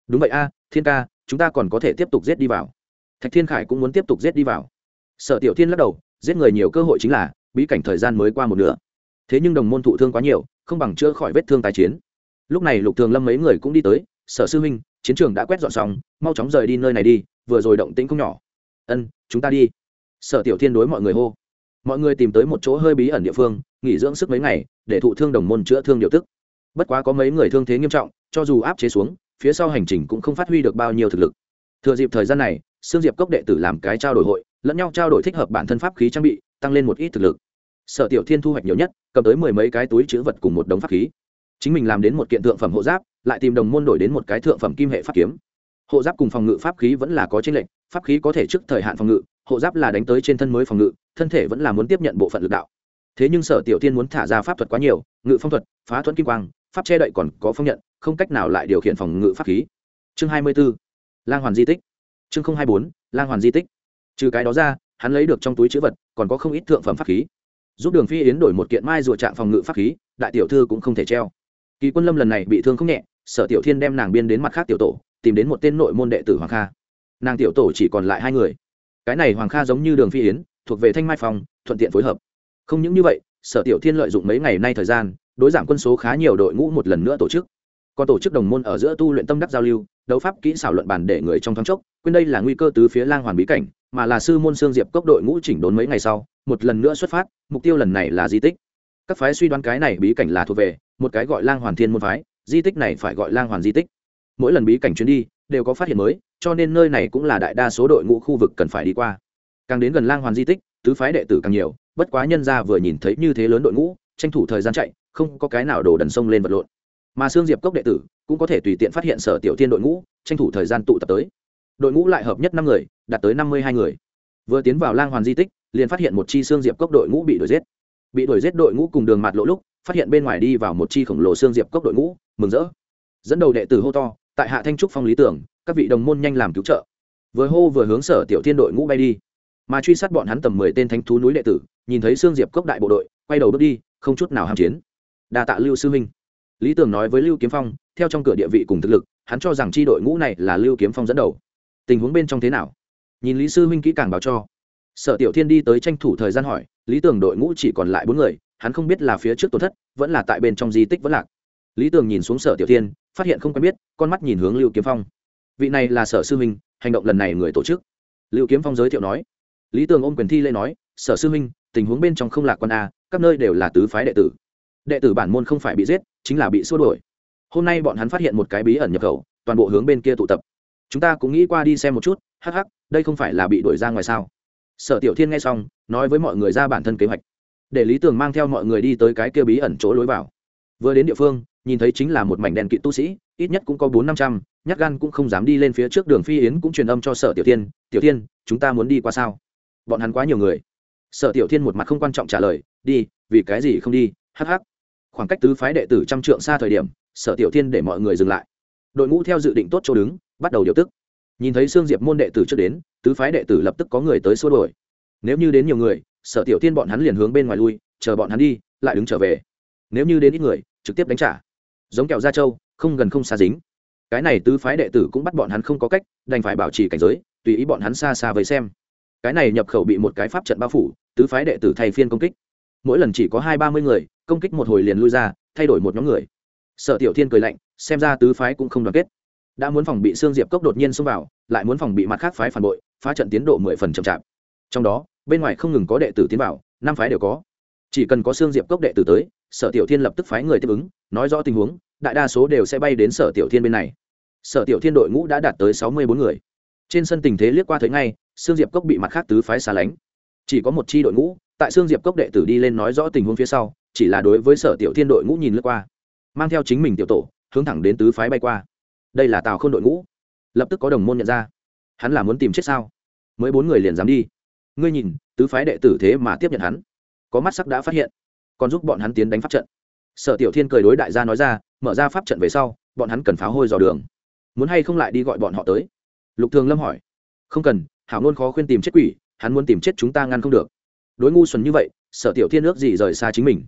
S1: Đúng vậy a, thiên ca, chúng ta còn có thể tiếp tục giết đi vào. Thạch thiên khải cũng muốn tiếp tục giết đi vào. Sở tiểu thiên lắc đầu, giết người nhiều cơ hội chính là, bí cảnh thời gian mới qua một nửa. Thế nhưng đồng môn thụ thương quá nhiều, không bằng chữa khỏi vết thương tái chiến lúc này lục thường lâm mấy người cũng đi tới, sở sư huynh, chiến trường đã quét dọn xong, mau chóng rời đi nơi này đi, vừa rồi động tĩnh không nhỏ. Ân, chúng ta đi. Sở tiểu thiên đối mọi người hô. Mọi người tìm tới một chỗ hơi bí ẩn địa phương, nghỉ dưỡng sức mấy ngày, để thụ thương đồng môn chữa thương điều tức. Bất quá có mấy người thương thế nghiêm trọng, cho dù áp chế xuống, phía sau hành trình cũng không phát huy được bao nhiêu thực lực. Thừa dịp thời gian này, sương diệp cốc đệ tử làm cái trao đổi hội, lẫn nhau trao đổi thích hợp bản thân pháp khí trang bị, tăng lên một ít thực lực. Sở tiểu thiên thu hoạch nhiều nhất, cầm tới mười mấy cái túi chữ vật cùng một đống pháp khí chính mình làm đến một kiện thượng phẩm hộ giáp lại tìm đồng môn đổi đến một cái thượng phẩm kim hệ pháp kiếm. Hộ giáp cùng phòng ngự pháp khí vẫn là có tranh lệch, pháp khí có thể trước thời hạn phòng ngự hộ giáp là đánh tới trên thân mới phòng ngự thân thể vẫn là muốn tiếp nhận bộ phận lực đạo. Thế nhưng sở tiểu tiên muốn thả ra pháp thuật quá nhiều ngự phong thuật phá thuẫn kim quang pháp che đậy còn có phong nhận không cách nào lại điều khiển phòng ngự pháp khí. Chương hai mươi b ố lang hoàn di tích. Chương hai mươi bốn lang hoàn di tích. Trừ cái đó ra hắn lấy được trong túi chữ vật còn có không ít thượng phẩm pháp khí. Giúp đường phi yến đổi một kiện mai rùa trạng phòng ngự pháp khí đại tiểu thư cũng không thể treo kỳ quân lâm lần này bị thương không nhẹ, sở tiểu thiên đem nàng biên đến mặt khác tiểu tổ, tìm đến một tên nội môn đệ tử hoàng kha. Nàng tiểu tổ chỉ còn lại hai người. Cái này hoàng kha giống như đường phi yến, thuộc về thanh mai phòng thuận tiện phối hợp. Không những như vậy, sở tiểu thiên lợi dụng mấy ngày nay thời gian, đối giảm quân số khá nhiều đội ngũ một lần nữa tổ chức. Còn tổ chức đồng môn ở giữa tu luyện tâm đắc giao lưu, đấu pháp kỹ xảo luận bàn để người trong thoáng chốc, quên đây là nguy cơ tứ phía lang hoàn bí cảnh, mà là sư môn xương diệp cốc đội ngũ chỉnh đốn mấy ngày sau, một lần nữa xuất phát, mục tiêu lần này là di tích. Các phái suy đoán cái này bí cảnh là thuộc về một cái gọi lang hoàn thiên môn phái, di tích này phải gọi lang hoàn di tích. Mỗi lần bí cảnh chuyến đi, đều có phát hiện mới, cho nên nơi này cũng là đại đa số đội ngũ khu vực cần phải đi qua. Càng đến gần lang hoàn di tích, tứ phái đệ tử càng nhiều, bất quá nhân ra vừa nhìn thấy như thế lớn đội ngũ, tranh thủ thời gian chạy, không có cái nào đổ đần sông lên vật lộn. Mà xương diệp cốc đệ tử cũng có thể tùy tiện phát hiện sở tiểu tiên đội ngũ, tranh thủ thời gian tụ tập tới. Đội ngũ lại hợp nhất năm người, đạt tới năm mươi hai người. Vừa tiến vào lang hoàn di tích, liền phát hiện một chi xương diệp cốc đội ngũ bị đuổi giết bị đuổi giết đội ngũ cùng đường mặt lộ lúc, phát hiện bên ngoài đi vào một chi khổng lồ xương diệp cốc đội ngũ, mừng rỡ. Dẫn đầu đệ tử hô to, tại hạ thanh trúc phong lý tưởng, các vị đồng môn nhanh làm cứu trợ. Vừa hô vừa hướng sở tiểu thiên đội ngũ bay đi. Mà truy sát bọn hắn tầm mười tên thánh thú núi đệ tử, nhìn thấy xương diệp cốc đại bộ đội, quay đầu bước đi, không chút nào ham chiến. Đa tạ lưu sư minh. Lý tưởng nói với lưu kiếm phong, theo trong cửa địa vị cùng thực lực, hắn cho rằng chi đội ngũ này là lưu kiếm phong dẫn đầu. Tình huống bên trong thế nào? Nhìn lý sư huynh kỹ càng báo cho. Sở tiểu thiên đi tới tranh thủ thời gian hỏi lý tưởng đội ngũ chỉ còn lại bốn người, hắn không biết là phía trước tổn thất, vẫn là tại bên trong di tích vẫn lạc. Lý tưởng nhìn xuống sở tiểu thiên, phát hiện không quen biết, con mắt nhìn hướng lưu kiếm phong. Vị này là sở sư huynh hành động lần này người tổ chức. Lưu kiếm phong giới thiệu nói. Lý tường ôm quyền thi lê nói, sở sư huynh tình huống bên trong không lạc quan a, các nơi đều là tứ phái đệ tử. Đệ tử bản môn không phải bị giết, chính là bị xua đuổi. Hôm nay bọn hắn phát hiện một cái bí ẩn nhập khẩu, toàn bộ hướng bên kia tụ tập. Chúng ta cũng nghĩ qua đi xem một chút, hắc hắc, đây không phải là bị đuổi ra ngoài sao? Sở tiểu thiên nghe xong, nói với mọi người ra bản thân kế hoạch. Để lý tường mang theo mọi người đi tới cái kia bí ẩn chỗ lối vào. Vừa đến địa phương, nhìn thấy chính là một mảnh đèn kỵ tu sĩ, ít nhất cũng có bốn năm trăm, nhát gan cũng không dám đi lên phía trước đường phi yến cũng truyền âm cho sở tiểu thiên tiểu thiên, chúng ta muốn đi qua sao? Bọn hắn quá nhiều người. Sở tiểu thiên một mặt không quan trọng trả lời, đi, vì cái gì không đi? Hh khoảng cách tứ phái đệ tử trăm trượng xa thời điểm, sở tiểu thiên để mọi người dừng lại. Đội ngũ theo dự định tốt chỗ đứng, bắt đầu điều tức nhìn thấy sương diệp môn đệ tử trước đến, tứ phái đệ tử lập tức có người tới xua đổi nếu như đến nhiều người, sở tiểu thiên bọn hắn liền hướng bên ngoài lui, chờ bọn hắn đi, lại đứng trở về. Nếu như đến ít người, trực tiếp đánh trả. Giống kẹo gia châu không gần không xa dính. Cái này tứ phái đệ tử cũng bắt bọn hắn không có cách, đành phải bảo trì cảnh giới, tùy ý bọn hắn xa xa với xem. Cái này nhập khẩu bị một cái pháp trận bao phủ, tứ phái đệ tử thay phiên công kích. Mỗi lần chỉ có hai ba mươi người, công kích một hồi liền lui ra, thay đổi một nhóm người. Sở tiểu thiên cười lạnh, xem ra tứ phái cũng không đoàn kết đã muốn phòng bị xương diệp cốc đột nhiên xông vào, lại muốn phòng bị mặt khác phái phản bội, phá trận tiến độ mười phần chậm chạp. Trong đó, bên ngoài không ngừng có đệ tử tiến vào, năm phái đều có. Chỉ cần có xương diệp cốc đệ tử tới, sở tiểu thiên lập tức phái người tiếp ứng, nói rõ tình huống, đại đa số đều sẽ bay đến sở tiểu thiên bên này. Sở tiểu thiên đội ngũ đã đạt tới sáu mươi bốn người. Trên sân tình thế liếc qua thấy ngay xương diệp cốc bị mặt khác tứ phái xa lánh. Chỉ có một chi đội ngũ, tại xương diệp cốc đệ tử đi lên nói rõ tình huống phía sau, chỉ là đối với sở tiểu thiên đội ngũ nhìn lướt qua, mang theo chính mình tiểu tổ, hướng thẳng đến tứ phái bay qua đây là tào k h ô n đội ngũ lập tức có đồng môn nhận ra hắn là muốn tìm chết sao mới bốn người liền dám đi ngươi nhìn tứ phái đệ tử thế mà tiếp nhận hắn có mắt sắc đã phát hiện còn giúp bọn hắn tiến đánh pháp trận sở tiểu thiên cười đối đại gia nói ra mở ra pháp trận về sau bọn hắn cần pháo hôi dò đường muốn hay không lại đi gọi bọn họ tới lục thường lâm hỏi không cần hảo ngôn khó khuyên tìm chết quỷ hắn muốn tìm chết chúng ta ngăn không được đối ngu xuẩn như vậy sở tiểu thiên ước gì rời xa chính mình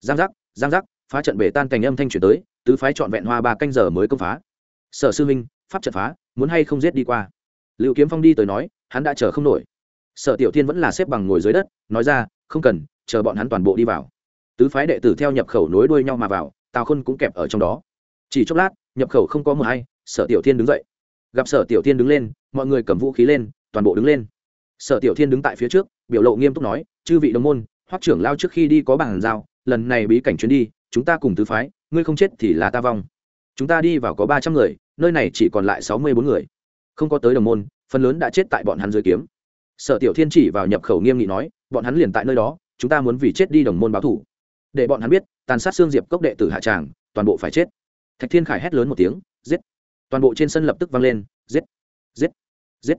S1: giang giác giang giác phá trận bể tan cành âm thanh chuyển tới tứ phái trọn vẹn hoa ba canh giờ mới công phá sở sư minh pháp trận phá, muốn hay không giết đi qua? Liệu kiếm phong đi tới nói, hắn đã chờ không nổi. Sở tiểu thiên vẫn là xếp bằng ngồi dưới đất, nói ra, không cần, chờ bọn hắn toàn bộ đi vào. Tứ phái đệ tử theo nhập khẩu nối đuôi nhau mà vào, tào khôn cũng kẹp ở trong đó. Chỉ chốc lát, nhập khẩu không có mờ hay, sở tiểu thiên đứng dậy. Gặp sở tiểu thiên đứng lên, mọi người cầm vũ khí lên, toàn bộ đứng lên. Sở tiểu thiên đứng tại phía trước, biểu lộ nghiêm túc nói, chư vị đồng môn, hoắc trưởng lao trước khi đi có bàn giao, lần này bí cảnh chuyến đi, chúng ta cùng tứ phái, ngươi không chết thì là ta vong. Chúng ta đi vào có ba trăm người nơi này chỉ còn lại sáu mươi bốn người. Không có tới đồng môn, phần lớn đã chết tại bọn hắn dưới kiếm. Sở tiểu thiên chỉ vào nhập khẩu nghiêm nghị nói, bọn hắn liền tại nơi đó, chúng ta muốn vì chết đi đồng môn báo thủ. Để bọn hắn biết, tàn sát xương diệp cốc đệ tử hạ tràng, toàn bộ phải chết. Thạch thiên khải hét lớn một tiếng, giết! Toàn bộ trên sân lập tức vang lên, giết! Giết! Giết!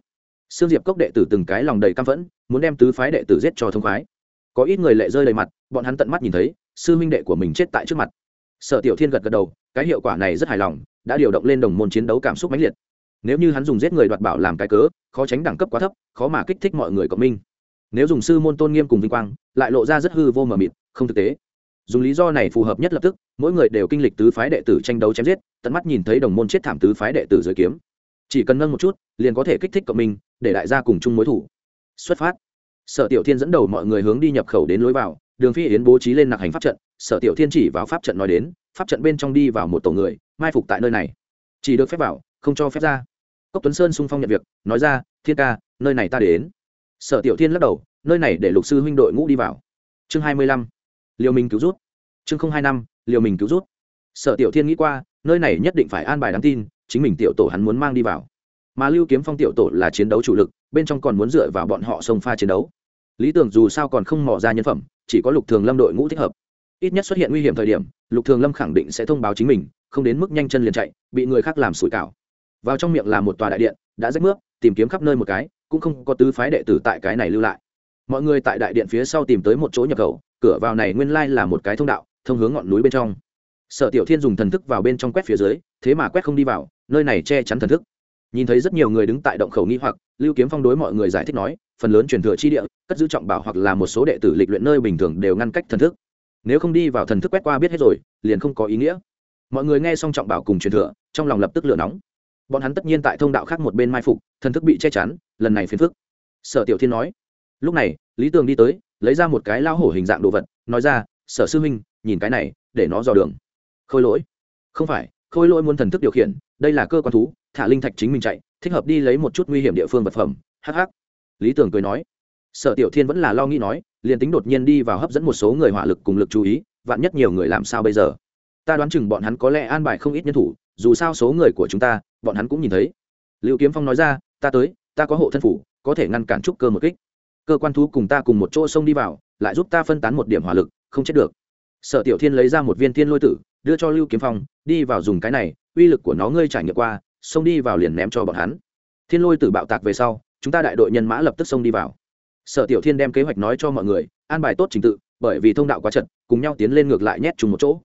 S1: Xương diệp cốc đệ tử từng cái lòng đầy căm phẫn, muốn đem tứ phái đệ tử giết cho thông khoái. Có ít người lệ rơi đầy mặt, bọn hắn tận mắt nhìn thấy, sư minh đệ của mình chết tại trước mặt. Sở tiểu thiên gật gật đầu cái hiệu quả này rất hài lòng, đã điều động lên đồng môn chiến đấu cảm xúc mãnh liệt. Nếu như hắn dùng giết người đoạt bảo làm cái cớ, khó tránh đẳng cấp quá thấp, khó mà kích thích mọi người cộng minh. Nếu dùng sư môn tôn nghiêm cùng vinh quang, lại lộ ra rất hư vô mờ mịt, không thực tế. Dùng lý do này phù hợp nhất lập tức, mỗi người đều kinh lịch tứ phái đệ tử tranh đấu chém giết, tận mắt nhìn thấy đồng môn chết thảm tứ phái đệ tử dưới kiếm. Chỉ cần nâng một chút, liền có thể kích thích cộng minh, để đại gia cùng chung mối thủ. Xuất phát. Sở tiểu thiên dẫn đầu mọi người hướng đi nhập khẩu đến lối vào, đường phi yến bố trí lên nặc hành pháp trận, sở tiểu thiên chỉ vào pháp trận nói đến pháp trận bên trong đi vào một tổ người, mai phục tại nơi này. Chỉ được phép vào, không cho phép ra. Cốc tuấn sơn sung phong nhận việc, nói ra, thiên ca, nơi này ta đến. Sở tiểu thiên lắc đầu, nơi này để lục sư huynh đội ngũ đi vào. Chương hai mươi lăm liều minh cứu rút. Chương không hai năm liều mình cứu rút. Sở tiểu thiên nghĩ qua, nơi này nhất định phải an bài đáng tin, chính mình tiểu tổ hắn muốn mang đi vào. Mà lưu kiếm phong tiểu tổ là chiến đấu chủ lực, bên trong còn muốn dựa vào bọn họ sông pha chiến đấu. Lý tưởng dù sao còn không mò ra nhân phẩm, chỉ có lục thường lâm đội ngũ thích hợp ít nhất xuất hiện nguy hiểm thời điểm, lục thường lâm khẳng định sẽ thông báo chính mình, không đến mức nhanh chân liền chạy, bị người khác làm sủi cảo. Vào trong miệng là một tòa đại điện, đã rách nước tìm kiếm khắp nơi một cái, cũng không có tứ phái đệ tử tại cái này lưu lại. Mọi người tại đại điện phía sau tìm tới một chỗ nhập khẩu, cửa vào này nguyên lai là một cái thông đạo, thông hướng ngọn núi bên trong. Sở tiểu thiên dùng thần thức vào bên trong quét phía dưới, thế mà quét không đi vào, nơi này che chắn thần thức. Nhìn thấy rất nhiều người đứng tại động khẩu nghi hoặc, lưu kiếm phong đối mọi người giải thích nói, phần lớn truyền thừa chi địa, cất giữ trọng bảo hoặc là một số đệ tử lịch luyện nơi bình thường đều ngăn cách thần thức nếu không đi vào thần thức quét qua biết hết rồi, liền không có ý nghĩa. Mọi người nghe xong trọng bảo cùng truyền thừa, trong lòng lập tức lửa nóng. Bọn hắn tất nhiên tại thông đạo khác một bên mai phục, thần thức bị che chắn, lần này phiền phức. Sở tiểu thiên nói, lúc này, lý tường đi tới, lấy ra một cái lao hổ hình dạng đồ vật, nói ra, sở sư huynh, nhìn cái này, để nó dò đường. Khôi lỗi. Không phải, khôi lỗi muốn thần thức điều khiển, đây là cơ quan thú, thả linh thạch chính mình chạy, thích hợp đi lấy một chút nguy hiểm địa phương vật phẩm. Hh lý tường cười nói sở tiểu thiên vẫn là lo nghĩ nói, liền tính đột nhiên đi vào hấp dẫn một số người hỏa lực cùng lực chú ý, vạn nhất nhiều người làm sao bây giờ? Ta đoán chừng bọn hắn có lẽ an bài không ít nhân thủ, dù sao số người của chúng ta, bọn hắn cũng nhìn thấy. Liệu kiếm phong nói ra, ta tới, ta có hộ thân phủ, có thể ngăn cản trúc cơ một kích. Cơ quan thú cùng ta cùng một chỗ xông đi vào, lại giúp ta phân tán một điểm hỏa lực, không chết được. Sở tiểu thiên lấy ra một viên thiên lôi tử, đưa cho lưu kiếm phong, đi vào dùng cái này, uy lực của nó ngươi trải nghiệm qua, xông đi vào liền ném cho bọn hắn. Thiên lôi tử bạo tạc về sau, chúng ta đại đội nhân mã lập tức xông đi vào sở tiểu thiên đem kế hoạch nói cho mọi người, an bài tốt trình tự, bởi vì thông đạo quá chật, cùng nhau tiến lên ngược lại nhét chung một chỗ.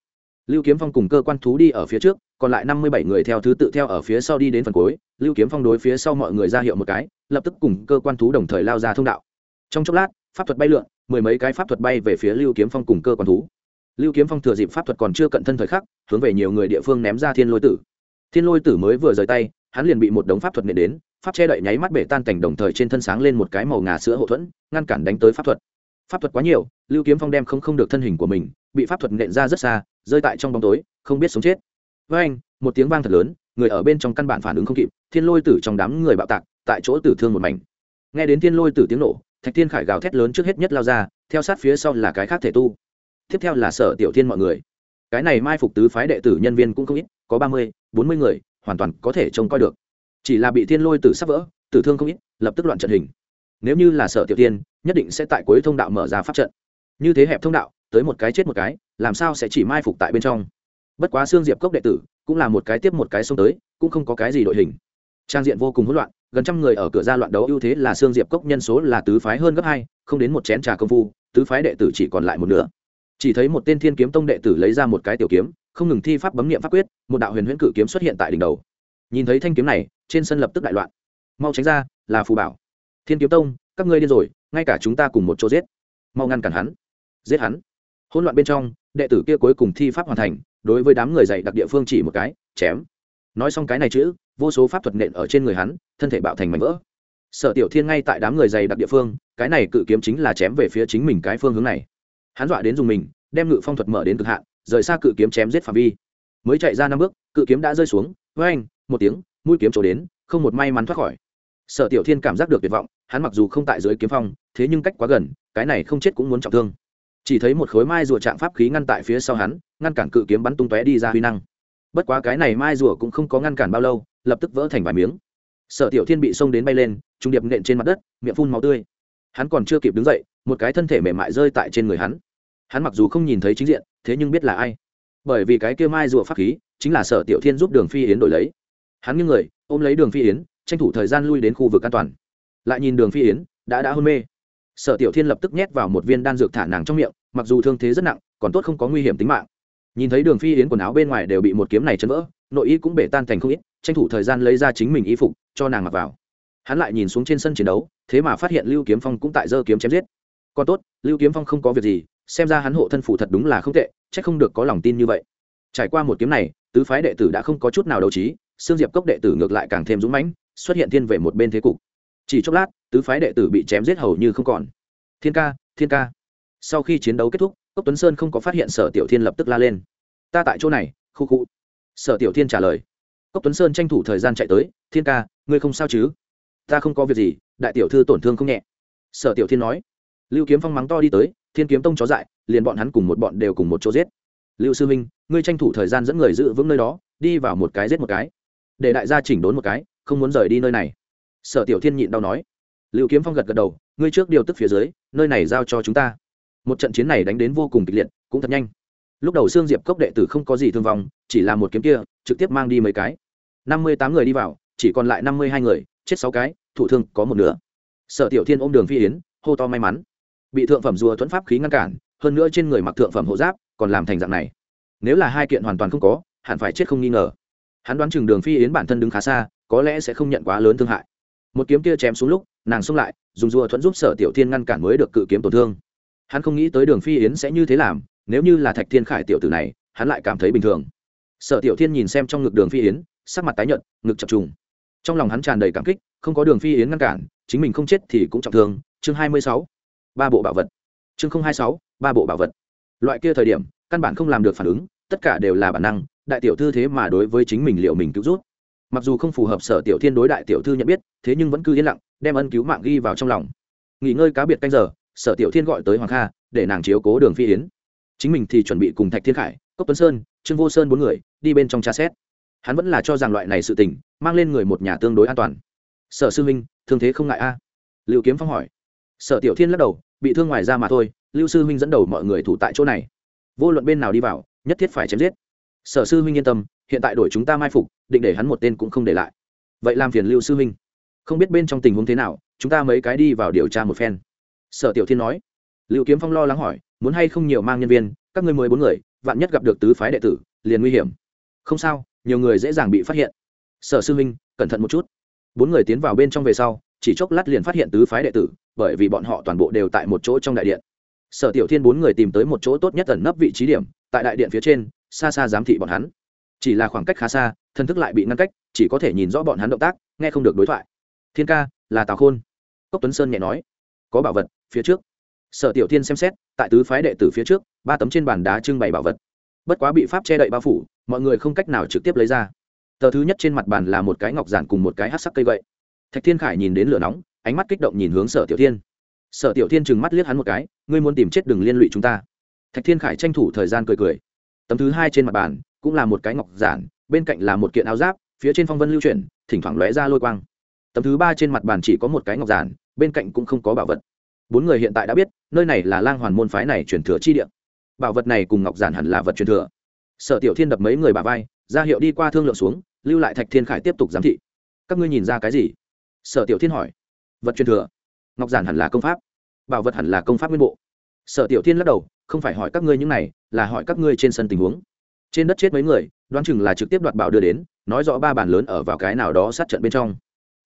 S1: Lưu kiếm phong cùng cơ quan thú đi ở phía trước, còn lại năm mươi bảy người theo thứ tự theo ở phía sau đi đến phần cuối. Lưu kiếm phong đối phía sau mọi người ra hiệu một cái, lập tức cùng cơ quan thú đồng thời lao ra thông đạo. Trong chốc lát, pháp thuật bay lượn, mười mấy cái pháp thuật bay về phía lưu kiếm phong cùng cơ quan thú. Lưu kiếm phong thừa dịp pháp thuật còn chưa cận thân thời khắc, hướng về nhiều người địa phương ném ra thiên lôi tử. Thiên lôi tử mới vừa rời tay, hắn liền bị một đống pháp thuật nện đến pháp che đậy nháy mắt bể tan cảnh đồng thời trên thân sáng lên một cái màu ngà sữa hậu thuẫn, ngăn cản đánh tới pháp thuật. Pháp thuật quá nhiều, lưu kiếm phong đem không không được thân hình của mình, bị pháp thuật nện ra rất xa, rơi tại trong bóng tối, không biết sống chết. Với anh, một tiếng vang thật lớn, người ở bên trong căn bản phản ứng không kịp, thiên lôi tử trong đám người bạo tạc, tại chỗ tử thương một mảnh. Nghe đến thiên lôi tử tiếng nổ, thạch thiên khải gào thét lớn trước hết nhất lao ra, theo sát phía sau là cái khác thể tu. Tiếp theo là sở tiểu thiên mọi người. Cái này mai phục tứ phái đệ tử nhân viên cũng không ít, có ba mươi, bốn mươi người, hoàn toàn có thể trông coi được chỉ là bị thiên lôi tử sắp vỡ, tử thương không ít, lập tức loạn trận hình. Nếu như là sở tiểu tiên, nhất định sẽ tại cuối thông đạo mở ra pháp trận. Như thế hẹp thông đạo, tới một cái chết một cái, làm sao sẽ chỉ mai phục tại bên trong? Bất quá xương diệp cốc đệ tử, cũng là một cái tiếp một cái xông tới, cũng không có cái gì đội hình. Trang diện vô cùng hỗn loạn, gần trăm người ở cửa ra loạn đấu ưu thế là xương diệp cốc nhân số là tứ phái hơn gấp hai, không đến một chén trà công phu, tứ phái đệ tử chỉ còn lại một nửa. Chỉ thấy một tên thiên kiếm tông đệ tử lấy ra một cái tiểu kiếm, không ngừng thi pháp bấm nghiệm pháp quyết, một đạo huyền huyễn cự kiếm xuất hiện tại đỉnh đầu. Nhìn thấy thanh kiếm này trên sân lập tức đại loạn. Mau tránh ra, là phù bảo. Thiên kiếm tông, các ngươi điên rồi, ngay cả chúng ta cùng một chỗ giết. Mau ngăn cản hắn. Giết hắn. Hỗn loạn bên trong, đệ tử kia cuối cùng thi pháp hoàn thành, đối với đám người dạy đặc địa phương chỉ một cái, chém. Nói xong cái này chữ, vô số pháp thuật nện ở trên người hắn, thân thể bạo thành mảnh vỡ. Sở tiểu thiên ngay tại đám người dày đặc địa phương, cái này cự kiếm chính là chém về phía chính mình cái phương hướng này. Hắn dọa đến dùng mình, đem ngự phong thuật mở đến cực hạn, rời xa cự kiếm chém giết phạm vi. Mới chạy ra năm bước, cự kiếm đã rơi xuống với anh một tiếng mũi kiếm chỗ đến, không một may mắn thoát khỏi. Sở tiểu thiên cảm giác được tuyệt vọng, hắn mặc dù không tại dưới kiếm phong, thế nhưng cách quá gần, cái này không chết cũng muốn trọng thương. Chỉ thấy một khối mai rùa trạng pháp khí ngăn tại phía sau hắn, ngăn cản cự kiếm bắn tung tóe đi ra huy năng. Bất quá cái này mai rùa cũng không có ngăn cản bao lâu, lập tức vỡ thành vài miếng. Sở tiểu thiên bị xông đến bay lên, trung điệp nện trên mặt đất, miệng phun máu tươi. Hắn còn chưa kịp đứng dậy, một cái thân thể mềm mại rơi tại trên người hắn. Hắn mặc dù không nhìn thấy chính diện, thế nhưng biết là ai. Bởi vì cái kia mai rùa pháp khí, chính là sở tiểu thiên giúp đường phi yến đổi lấy hắn như người, ôm lấy đường phi yến, tranh thủ thời gian lui đến khu vực an toàn. Lại nhìn đường phi yến, đã đã hôn mê. Sở tiểu thiên lập tức nhét vào một viên đan dược thả nàng trong miệng, mặc dù thương thế rất nặng, còn tốt không có nguy hiểm tính mạng. Nhìn thấy đường phi yến quần áo bên ngoài đều bị một kiếm này chấn vỡ, nội y cũng bể tan thành không ít, tranh thủ thời gian lấy ra chính mình y phục, cho nàng mặc vào. Hắn lại nhìn xuống trên sân chiến đấu, thế mà phát hiện lưu kiếm phong cũng tại giơ kiếm chém giết. Còn tốt, lưu kiếm phong không có việc gì, xem ra hắn hộ thân phủ thật đúng là không tệ c h ắ c không được có lòng tin như vậy. Trải qua một kiếm này, tứ phái đệ tử đã không có chút nào đấu trí xương diệp cốc đệ tử ngược lại càng thêm dũng mãnh, xuất hiện thiên về một bên thế cục. Chỉ chốc lát, tứ phái đệ tử bị chém giết hầu như không còn. Thiên ca thiên ca. Sau khi chiến đấu kết thúc, cốc tuấn sơn không có phát hiện sở tiểu thiên lập tức la lên. Ta tại chỗ này, khu khu. Sở tiểu thiên trả lời. Cốc tuấn sơn tranh thủ thời gian chạy tới, thiên ca, ngươi không sao chứ? Ta không có việc gì, đại tiểu thư tổn thương không nhẹ. Sở tiểu thiên nói. Lưu kiếm phong mắng to đi tới, thiên kiếm tông chó dại, liền bọn hắn cùng một bọn đều cùng một chỗ giết. Lưu sư minh ngươi tranh thủ thời gian dẫn người giữ vững nơi đó, đi vào một cái giết một cái để đại gia chỉnh đốn một cái, không muốn rời đi nơi này. Sở tiểu thiên nhịn đau nói. Lưu kiếm phong gật gật đầu, ngươi trước điều tức phía dưới, nơi này giao cho chúng ta. Một trận chiến này đánh đến vô cùng kịch liệt, cũng thật nhanh. Lúc đầu xương diệp cốc đệ tử không có gì thương vong, chỉ là một kiếm kia, trực tiếp mang đi mấy cái. Năm mươi tám người đi vào, chỉ còn lại năm mươi hai người, chết sáu cái, thụ thương có một nửa. Sở tiểu thiên ôm đường phi yến, hô to may mắn. Bị thượng phẩm rùa thuẫn pháp khí ngăn cản, hơn nữa trên người mặc thượng phẩm hộ giáp, còn làm thành dạng này. Nếu là hai kiện hoàn toàn không có, hẳn phải chết không nghi ngờ hắn đoán chừng đường phi yến bản thân đứng khá xa, có lẽ sẽ không nhận quá lớn thương hại. Một kiếm kia chém xuống lúc, nàng xông lại, dùng rùa thuẫn giúp sở tiểu thiên ngăn cản mới được cự kiếm tổn thương. Hắn không nghĩ tới đường phi yến sẽ như thế làm, nếu như là thạch thiên khải tiểu tử này, hắn lại cảm thấy bình thường. Sở tiểu thiên nhìn xem trong ngực đường phi yến, sắc mặt tái nhợt, ngực chập trùng. Trong lòng hắn tràn đầy cảm kích, không có đường phi yến ngăn cản, chính mình không chết thì cũng trọng thương. Chương hai mươi sáu, ba bộ bảo vật. Chương không hai sáu, ba bộ bảo vật. Loại kia thời điểm, căn bản không làm được phản ứng, tất cả đều là bản năng đại tiểu thư thế mà đối với chính mình liệu mình cứu rút. Mặc dù không phù hợp sở tiểu thiên đối đại tiểu thư nhận biết, thế nhưng vẫn cứ yên lặng, đem ân cứu mạng ghi vào trong lòng. Nghỉ ngơi cá biệt canh giờ, sở tiểu thiên gọi tới hoàng kha, để nàng chiếu cố đường phi yến. Chính mình thì chuẩn bị cùng thạch thiên khải, cốc tuấn sơn, trương vô sơn bốn người, đi bên trong tra xét. Hắn vẫn là cho rằng loại này sự tình, mang lên người một nhà tương đối an toàn. Sở sư huynh, thương thế không ngại a? À? liệu kiếm phong hỏi. Sở tiểu thiên lắc đầu, bị thương ngoài ra mà thôi, lưu sư huynh dẫn đầu mọi người thủ tại chỗ này. Vô luận bên nào đi vào, nhất thiết phải chém giết sở sư huynh yên tâm, hiện tại đổi chúng ta mai phục, định để hắn một tên cũng không để lại. Vậy làm phiền lưu sư huynh. Không biết bên trong tình huống thế nào, chúng ta mấy cái đi vào điều tra một phen. Sở tiểu thiên nói. Liệu kiếm phong lo lắng hỏi, muốn hay không nhiều mang nhân viên, các ngươi mười bốn người, vạn nhất gặp được tứ phái đệ tử, liền nguy hiểm. Không sao, nhiều người dễ dàng bị phát hiện. Sở sư huynh, cẩn thận một chút. Bốn người tiến vào bên trong về sau, chỉ chốc lát liền phát hiện tứ phái đệ tử, bởi vì bọn họ toàn bộ đều tại một chỗ trong đại điện. Sở tiểu thiên bốn người tìm tới một chỗ tốt nhất ẩn nấp vị trí điểm, tại đại điện phía trên xa xa giám thị bọn hắn. Chỉ là khoảng cách khá xa, thân thức lại bị ngăn cách, chỉ có thể nhìn rõ bọn hắn động tác, nghe không được đối thoại. Thiên ca, là tào khôn. Cốc tuấn sơn nhẹ nói. Có bảo vật, phía trước. Sở tiểu thiên xem xét, tại tứ phái đệ tử phía trước, ba tấm trên bàn đá trưng bày bảo vật. Bất quá bị pháp che đậy bao phủ, mọi người không cách nào trực tiếp lấy ra. Tờ thứ nhất trên mặt bàn là một cái ngọc giản cùng một cái hát sắc cây gậy. Thạch thiên khải nhìn đến lửa nóng, ánh mắt kích động nhìn hướng sở tiểu thiên. Sở tiểu thiên trừng mắt liếc hắn một cái, ngươi muốn tìm chết đừng liên lụy chúng ta. Thạch thiên khải tranh thủ thời gian cười cười tấm thứ hai trên mặt bàn cũng là một cái ngọc giản, bên cạnh là một kiện áo giáp, phía trên phong vân lưu chuyển, thỉnh thoảng lóe ra lôi quang. Tấm thứ ba trên mặt bàn chỉ có một cái ngọc giản, bên cạnh cũng không có bảo vật. Bốn người hiện tại đã biết, nơi này là lang hoàn môn phái này truyền thừa chi địa. Bảo vật này cùng ngọc giản hẳn là vật truyền thừa. Sở tiểu thiên đập mấy người bà vai, ra hiệu đi qua thương lượng xuống, lưu lại thạch thiên khải tiếp tục giám thị. Các ngươi nhìn ra cái gì? Sở tiểu thiên hỏi. Vật truyền thừa. Ngọc giản hẳn là công pháp. Bảo vật hẳn là công pháp nguyên bộ. Sở tiểu thiên lắc đầu không phải hỏi các ngươi những này, là hỏi các ngươi trên sân tình huống. Trên đất chết mấy người, đoán chừng là trực tiếp đoạt bảo đưa đến, nói rõ ba bàn lớn ở vào cái nào đó sát trận bên trong.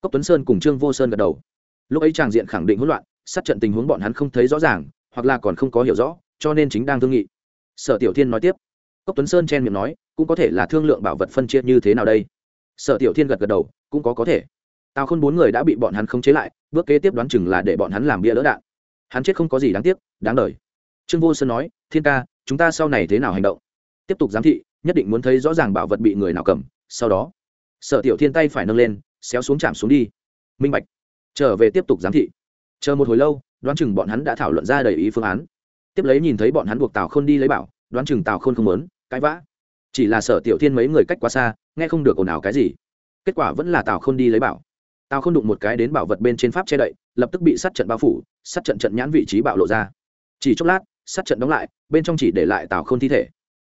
S1: Cốc tuấn sơn cùng trương vô sơn gật đầu. Lúc ấy tràng diện khẳng định hỗn loạn, sát trận tình huống bọn hắn không thấy rõ ràng, hoặc là còn không có hiểu rõ, cho nên chính đang thương nghị. Sở tiểu thiên nói tiếp. Cốc tuấn sơn chen miệng nói, cũng có thể là thương lượng bảo vật phân chia như thế nào đây? Sở tiểu thiên gật gật đầu, cũng có có thể. Tào khôn bốn người đã bị bọn hắn khống chế lại, bước kế tiếp đoán chừng là để bọn hắn làm bia lỡ đạn. Hắn chết không có gì đáng tiếc, đáng đời trương vô sơn nói, thiên ca, chúng ta sau này thế nào hành động? Tiếp tục giám thị, nhất định muốn thấy rõ ràng bảo vật bị người nào cầm, sau đó, sở tiểu thiên tay phải nâng lên, xéo xuống chạm xuống đi. Minh bạch. Trở về tiếp tục giám thị. Chờ một hồi lâu, đoán chừng bọn hắn đã thảo luận ra đầy ý phương án. Tiếp lấy nhìn thấy bọn hắn buộc tào khôn đi lấy bảo, đoán chừng tào khôn không muốn, cãi vã. Chỉ là sở tiểu thiên mấy người cách quá xa, nghe không được ồn ào cái gì. Kết quả vẫn là tào khôn đi lấy bảo. Tào khôn đụng một cái đến bảo vật bên trên pháp che đậy, lập tức bị sát trận bao phủ, sát trận trận nhãn vị trí bạo lộ ra. Chỉ chốc lát sát trận đóng lại, bên trong chỉ để lại tào khôn thi thể.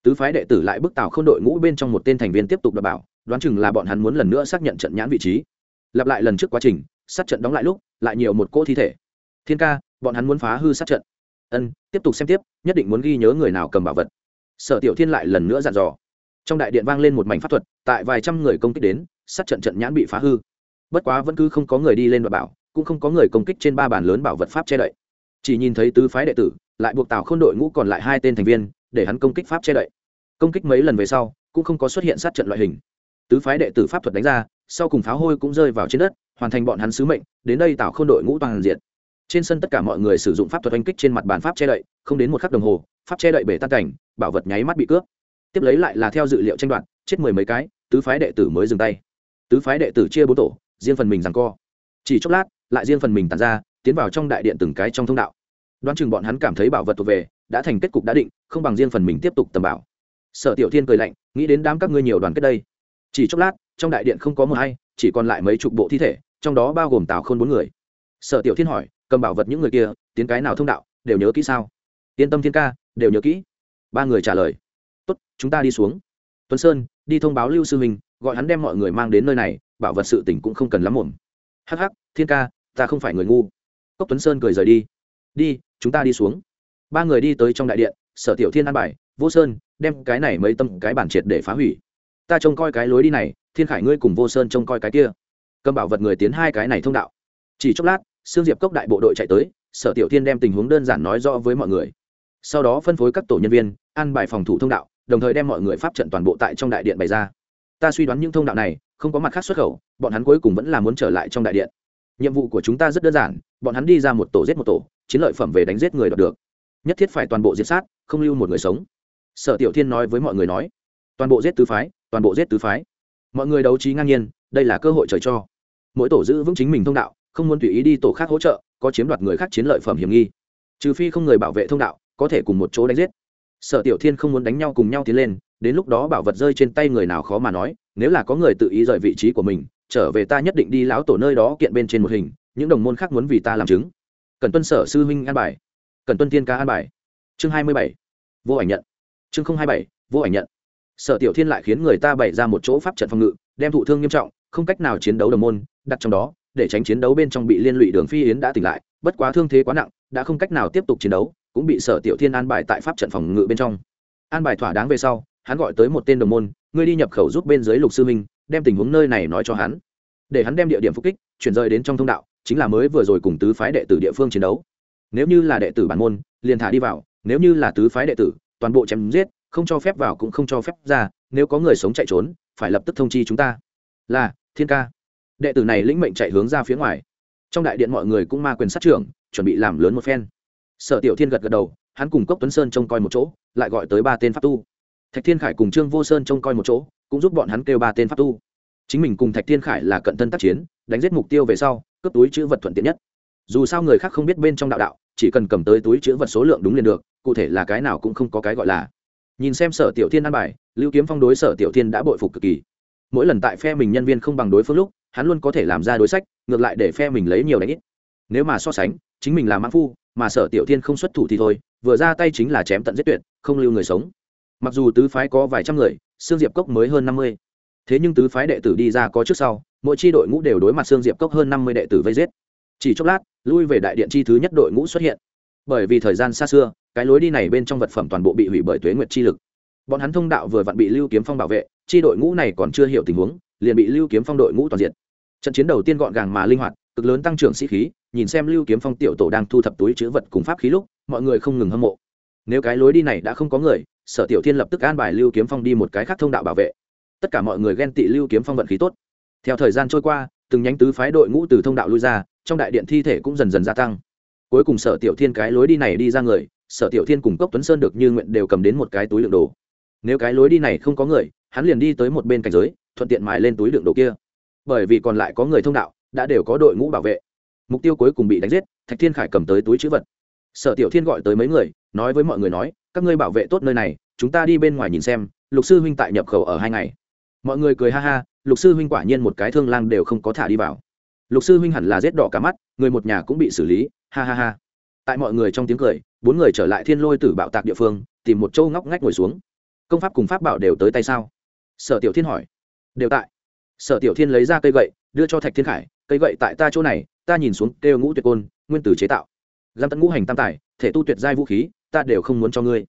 S1: Tứ phái đệ tử lại bức tào khôn đội ngũ bên trong một tên thành viên tiếp tục đảm bảo, đoán chừng là bọn hắn muốn lần nữa xác nhận trận nhãn vị trí. Lặp lại lần trước quá trình, sát trận đóng lại lúc, lại nhiều một cỗ thi thể. Thiên ca, bọn hắn muốn phá hư sát trận. Ân, tiếp tục xem tiếp, nhất định muốn ghi nhớ người nào cầm bảo vật. Sở tiểu thiên lại lần nữa dặn dò. Trong đại điện vang lên một mảnh pháp thuật, tại vài trăm người công kích đến, sát trận trận nhãn bị phá hư. Bất quá vẫn cứ không có người đi lên và bảo, cũng không có người công kích trên ba bàn lớn bảo vật pháp che đậy chỉ nhìn thấy tứ phái đệ tử, lại buộc tào k h ô n đội ngũ còn lại hai tên thành viên, để hắn công kích pháp che đậy. Công kích mấy lần về sau, cũng không có xuất hiện sát trận loại hình. Tứ phái đệ tử pháp thuật đánh ra, sau cùng pháo hôi cũng rơi vào trên đất, hoàn thành bọn hắn sứ mệnh, đến đây tạo k h ô n đội ngũ toàn diện. Trên sân tất cả mọi người sử dụng pháp thuật oanh kích trên mặt bàn pháp che đậy, không đến một khắc đồng hồ, pháp che đậy bể tan cảnh, bảo vật nháy mắt bị cướp. Tiếp lấy lại là theo dự liệu tranh đoạt, chết mười mấy cái, tứ phái đệ tử mới dừng tay. Tứ phái đệ tử chia bốn tổ, riêng phần mình rằng co. Chỉ chốc lát, lại riêng phần mình tàn ra tiến vào trong đại điện từng cái trong thông đạo. Đoán chừng bọn hắn cảm thấy bảo vật thuộc về, đã thành kết cục đã định, không bằng riêng phần mình tiếp tục tầm bảo. Sở tiểu thiên cười lạnh, nghĩ đến đám các ngươi nhiều đoàn kết đây. Chỉ chốc lát, trong đại điện không có một hay chỉ còn lại mấy chục bộ thi thể, trong đó bao gồm tào khôn bốn người. Sở tiểu thiên hỏi, cầm bảo vật những người kia, tiến cái nào thông đạo, đều nhớ kỹ sao? Yên tâm thiên ca, đều nhớ kỹ. Ba người trả lời. Tốt, chúng ta đi xuống. Tuấn sơn, đi thông báo lưu sư huynh gọi hắn đem mọi người mang đến nơi này, bảo vật sự tỉnh cũng không cần lắm mồm hắc hắc, thiên ca, ta không phải người ngu cốc tuấn sơn cười rời đi. Đi, chúng ta đi xuống. Ba người đi tới trong đại điện, sở tiểu thiên an bài, vô sơn, đem cái này mấy tâm cái bản triệt để phá hủy. Ta trông coi cái lối đi này, thiên khải ngươi cùng vô sơn trông coi cái kia. Cầm bảo vật người tiến hai cái này thông đạo. Chỉ chốc lát, sương diệp cốc đại bộ đội chạy tới, sở tiểu thiên đem tình huống đơn giản nói rõ với mọi người. Sau đó phân phối các tổ nhân viên, an bài phòng thủ thông đạo, đồng thời đem mọi người pháp trận toàn bộ tại trong đại điện bày ra. Ta suy đoán những thông đạo này không có mặt khác xuất khẩu, bọn hắn cuối cùng vẫn là muốn trở lại trong đại điện. Nhiệm vụ của chúng ta rất đơn giản bọn hắn đi ra một tổ giết một tổ, chiến lợi phẩm về đánh giết người đoạt được. Nhất thiết phải toàn bộ diệt sát, không lưu một người sống. Sở tiểu thiên nói với mọi người nói, toàn bộ giết tứ phái, toàn bộ giết tứ phái. Mọi người đấu trí ngang nhiên, đây là cơ hội trời cho. Mỗi tổ giữ vững chính mình thông đạo, không muốn tùy ý đi tổ khác hỗ trợ, có chiếm đoạt người khác chiến lợi phẩm hiểm nghi. Trừ phi không người bảo vệ thông đạo, có thể cùng một chỗ đánh giết. Sở tiểu thiên không muốn đánh nhau cùng nhau tiến lên, đến lúc đó bảo vật rơi trên tay người nào khó mà nói, nếu là có người tự ý rời vị trí của mình, trở về ta nhất định đi lão tổ nơi đó kiện bên trên một hình những đồng môn khác muốn vì ta làm chứng. Cần tuân sở sư huynh an bài. Cần tuân tiên ca an bài. Chương hai mươi bảy. Vô ảnh nhận. Chương không hai bảy, vô ảnh nhận. Sở tiểu thiên lại khiến người ta bày ra một chỗ pháp trận phòng ngự, đem thụ thương nghiêm trọng, không cách nào chiến đấu đồng môn, đặt trong đó, để tránh chiến đấu bên trong bị liên lụy đường phi yến đã tỉnh lại, bất quá thương thế quá nặng, đã không cách nào tiếp tục chiến đấu, cũng bị sở tiểu thiên an bài tại pháp trận phòng ngự bên trong. An bài thỏa đáng về sau, hắn gọi tới một tên đồng môn, ngươi đi nhập khẩu giúp bên dưới lục sư minh đem tình huống nơi này nói cho hắn. Để hắn đem địa điểm phục kích, chuyển rời đến trong thông đạo chính là mới vừa rồi cùng tứ phái đệ tử địa phương chiến đấu. Nếu như là đệ tử bản môn, liền thả đi vào, nếu như là tứ phái đệ tử, toàn bộ chém giết, không cho phép vào cũng không cho phép ra, nếu có người sống chạy trốn, phải lập tức thông chi chúng ta. Là, thiên ca. Đệ tử này lĩnh mệnh chạy hướng ra phía ngoài. Trong đại điện mọi người cũng ma quyền sát trưởng, chuẩn bị làm lớn một phen. Sở tiểu thiên gật gật đầu, hắn cùng cốc tuấn sơn trông coi một chỗ, lại gọi tới ba tên pháp tu. Thạch thiên khải cùng trương vô sơn trông coi một chỗ, cũng giúp bọn hắn kêu ba tên pháp tu. Chính mình cùng thạch thiên khải là cận thân tác chiến, đánh giết mục tiêu về sau cướp túi chữ vật thuận tiện nhất. Dù sao người khác không biết bên trong đạo đạo, chỉ cần cầm tới túi chữ vật số lượng đúng liền được, cụ thể là cái nào cũng không có cái gọi là. Nhìn xem sở tiểu thiên ăn bài, lưu kiếm phong đối sở tiểu thiên đã bội phục cực kỳ. Mỗi lần tại phe mình nhân viên không bằng đối phương lúc, hắn luôn có thể làm ra đối sách, ngược lại để phe mình lấy nhiều đánh ít. Nếu mà so sánh, chính mình là mãn phu, mà sở tiểu thiên không xuất thủ thì thôi, vừa ra tay chính là chém tận giết tuyệt, không lưu người sống. Mặc dù tứ phái có vài trăm người, xương diệp cốc mới hơn năm mươi. Thế nhưng tứ phái đệ tử đi ra có trước sau mỗi chi đội ngũ đều đối mặt xương diệp cốc hơn năm mươi đệ tử vây giết. Chỉ chốc lát, lui về đại điện chi thứ nhất đội ngũ xuất hiện. Bởi vì thời gian xa xưa, cái lối đi này bên trong vật phẩm toàn bộ bị hủy bởi tuế nguyệt chi lực. Bọn hắn thông đạo vừa vặn bị lưu kiếm phong bảo vệ, chi đội ngũ này còn chưa hiểu tình huống, liền bị lưu kiếm phong đội ngũ toàn diện trận chiến đầu tiên gọn gàng mà linh hoạt, cực lớn tăng trưởng sĩ khí, nhìn xem lưu kiếm phong tiểu tổ đang thu thập túi chứa vật cùng pháp khí lúc, mọi người không ngừng hâm mộ. Nếu cái lối đi này đã không có người, sở tiểu thiên lập tức an bài lưu kiếm phong đi một cái khác thông đạo bảo vệ. Tất cả mọi người ghen tị lưu kiếm phong vận khí tốt theo thời gian trôi qua, từng nhánh tứ phái đội ngũ từ thông đạo lui ra, trong đại điện thi thể cũng dần dần gia tăng. Cuối cùng sở tiểu thiên cái lối đi này đi ra người, sở tiểu thiên cùng cốc tuấn sơn được như nguyện đều cầm đến một cái túi lượng đồ. Nếu cái lối đi này không có người, hắn liền đi tới một bên cảnh giới, thuận tiện mài lên túi lượng đồ kia. Bởi vì còn lại có người thông đạo, đã đều có đội ngũ bảo vệ. Mục tiêu cuối cùng bị đánh giết, thạch thiên khải cầm tới túi chữ vật. Sở tiểu thiên gọi tới mấy người, nói với mọi người nói, các ngươi bảo vệ tốt nơi này, chúng ta đi bên ngoài nhìn xem, lục sư huynh tại nhập khẩu ở hai ngày. Mọi người cười ha ha lục sư huynh quả nhiên một cái thương lang đều không có thả đi vào. Lục sư huynh hẳn là rét đỏ cả mắt, người một nhà cũng bị xử lý, ha ha ha. Tại mọi người trong tiếng cười, bốn người trở lại thiên lôi tử bạo tạc địa phương, tìm một châu ngóc ngách ngồi xuống. Công pháp cùng pháp bảo đều tới tay sao? Sở tiểu thiên hỏi. Đều tại. Sở tiểu thiên lấy ra cây gậy, đưa cho thạch thiên khải, cây gậy tại ta chỗ này, ta nhìn xuống, kêu ngũ tuyệt côn, nguyên tử chế tạo. Giam tận ngũ hành tam tài, thể tu tuyệt giai vũ khí, ta đều không muốn cho ngươi.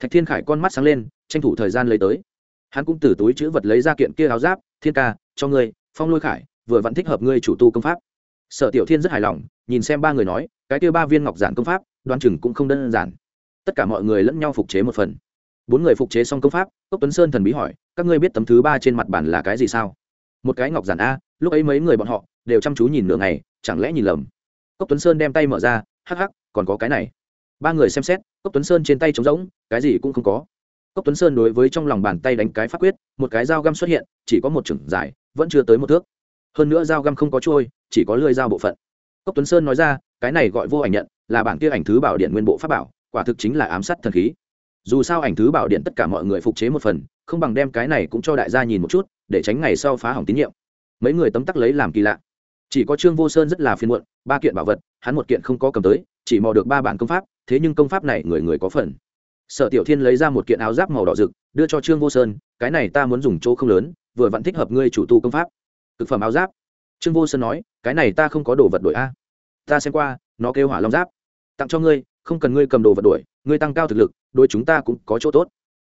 S1: Thạch thiên khải con mắt sáng lên, tranh thủ thời gian lấy tới hắn cũng từ túi chữ vật lấy ra kiện kia áo giáp, thiên ca, cho ngươi, phong lôi khải, vừa vẫn thích hợp ngươi chủ tu công pháp. Sở tiểu thiên rất hài lòng, nhìn xem ba người nói, cái kia ba viên ngọc giản công pháp đoan chừng cũng không đơn giản. Tất cả mọi người lẫn nhau phục chế một phần. Bốn người phục chế xong công pháp, cốc tuấn sơn thần bí hỏi, các ngươi biết tấm thứ ba trên mặt bản là cái gì sao? Một cái ngọc giản a, lúc ấy mấy người bọn họ đều chăm chú nhìn nửa ngày, chẳng lẽ nhìn lầm? Cốc tuấn sơn đem tay mở ra, hắc hắc, còn có cái này. Ba người xem xét, cốc tuấn sơn trên tay trống rỗng, cái gì cũng không có cốc tuấn sơn đối với trong lòng bàn tay đánh cái pháp quyết, một cái dao găm xuất hiện, chỉ có một chừng dài, vẫn chưa tới một thước. Hơn nữa dao găm không có trôi, chỉ có lưỡi dao bộ phận. Cốc tuấn sơn nói ra, cái này gọi vô ảnh nhận, là bản kia ảnh thứ bảo điện nguyên bộ pháp bảo, quả thực chính là ám sát thần khí. Dù sao ảnh thứ bảo điện tất cả mọi người phục chế một phần, không bằng đem cái này cũng cho đại gia nhìn một chút, để tránh ngày sau phá hỏng tín nhiệm. Mấy người tấm tắc lấy làm kỳ lạ. Chỉ có trương vô sơn rất là phiền muộn, ba kiện bảo vật, hắn một kiện không có cầm tới, chỉ mò được ba bản công pháp, thế nhưng công pháp này người người có phần sở tiểu thiên lấy ra một kiện áo giáp màu đỏ rực, đưa cho trương vô sơn, cái này ta muốn dùng chỗ không lớn, vừa vẫn thích hợp ngươi chủ tu công pháp. Thực phẩm áo giáp. Trương vô sơn nói, cái này ta không có đồ vật đổi a. Ta xem qua, nó kêu hỏa long giáp. Tặng cho ngươi, không cần ngươi cầm đồ vật đổi ngươi tăng cao thực lực đôi chúng ta cũng có chỗ tốt.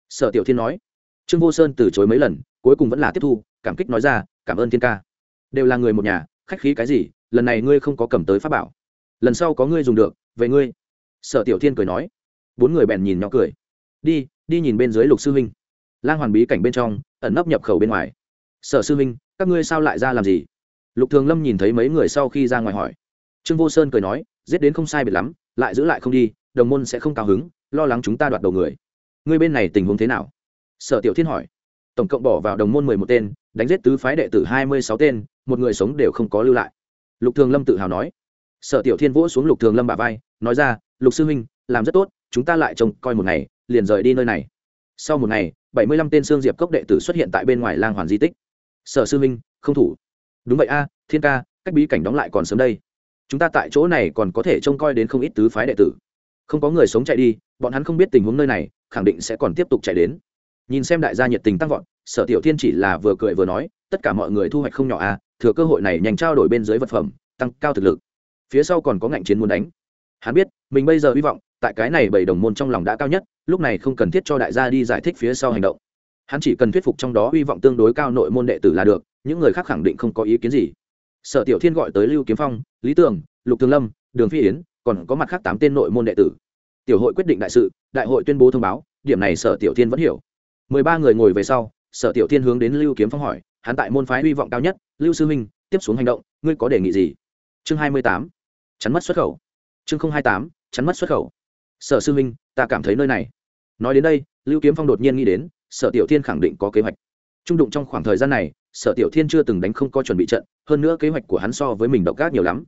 S1: Sở tiểu thiên nói. Trương vô sơn từ chối mấy lần, cuối cùng vẫn là tiếp thu, cảm kích nói ra, cảm ơn thiên ca. Đều là người một nhà, khách khí cái gì, lần này ngươi không có cầm tới pháp bảo. Lần sau có ngươi dùng được, về ngươi. Sở tiểu thiên cười nói bốn người bèn nhìn nhỏ cười. Đi đi nhìn bên dưới lục sư huynh. Lang hoàn bí cảnh bên trong, ẩn nấp nhập khẩu bên ngoài. Sở sư huynh, các ngươi sao lại ra làm gì? Lục thường lâm nhìn thấy mấy người sau khi ra ngoài hỏi. Trương vô sơn cười nói, giết đến không sai biệt lắm, lại giữ lại không đi, đồng môn sẽ không cao hứng, lo lắng chúng ta đoạt đầu người. Ngươi bên này tình huống thế nào? Sở tiểu thiên hỏi. Tổng cộng bỏ vào đồng môn mười một tên, đánh giết tứ phái đệ tử hai mươi sáu tên, một người sống đều không có lưu lại. Lục thường lâm tự hào nói. Sở tiểu thiên vỗ xuống lục thường lâm bà vai, nói ra, lục sư huynh, làm rất tốt chúng ta lại trông coi một ngày liền rời đi nơi này. Sau một ngày bảy mươi lăm tên xương diệp cốc đệ tử xuất hiện tại bên ngoài lang hoàn di tích. Sở sư minh, không thủ. Đúng vậy a thiên ca cách bí cảnh đóng lại còn sớm đây. Chúng ta tại chỗ này còn có thể trông coi đến không ít tứ phái đệ tử. Không có người sống chạy đi bọn hắn không biết tình huống nơi này khẳng định sẽ còn tiếp tục chạy đến. Nhìn xem đại gia nhiệt tình tăng vọt sở tiểu thiên chỉ là vừa cười vừa nói tất cả mọi người thu hoạch không nhỏ a thừa cơ hội này nhanh trao đổi bên dưới vật phẩm tăng cao thực lực. Phía sau còn có ngạnh chiến muốn đánh hắn biết, mình bây giờ hy vọng, tại cái này bảy đồng môn trong lòng đã cao nhất, lúc này không cần thiết cho đại gia đi giải thích phía sau hành động. Hắn chỉ cần thuyết phục trong đó hy vọng tương đối cao nội môn đệ tử là được, những người khác khẳng định không có ý kiến gì. Sở tiểu thiên gọi tới lưu kiếm phong, lý tường, lục tường lâm, đường phi yến, còn có mặt khác tám tên nội môn đệ tử. Tiểu hội quyết định đại sự, đại hội tuyên bố thông báo, điểm này sở tiểu thiên vẫn hiểu. Mười ba người ngồi về sau, sở tiểu thiên hướng đến lưu kiếm phong hỏi, hắn tại môn phái hy vọng cao nhất, lưu sư minh, tiếp xuống hành động, ngươi có đề nghị gì? Chương hai mươi tám, chắn mất xuất khẩu chương không hai tám, chắn mất xuất khẩu. Sở sư minh ta cảm thấy nơi này. Nói đến đây, lưu kiếm phong đột nhiên nghĩ đến, sở tiểu thiên khẳng định có kế hoạch. Trung đụng trong khoảng thời gian này, sở tiểu thiên chưa từng đánh không có chuẩn bị trận, hơn nữa kế hoạch của hắn so với mình độc gác nhiều lắm.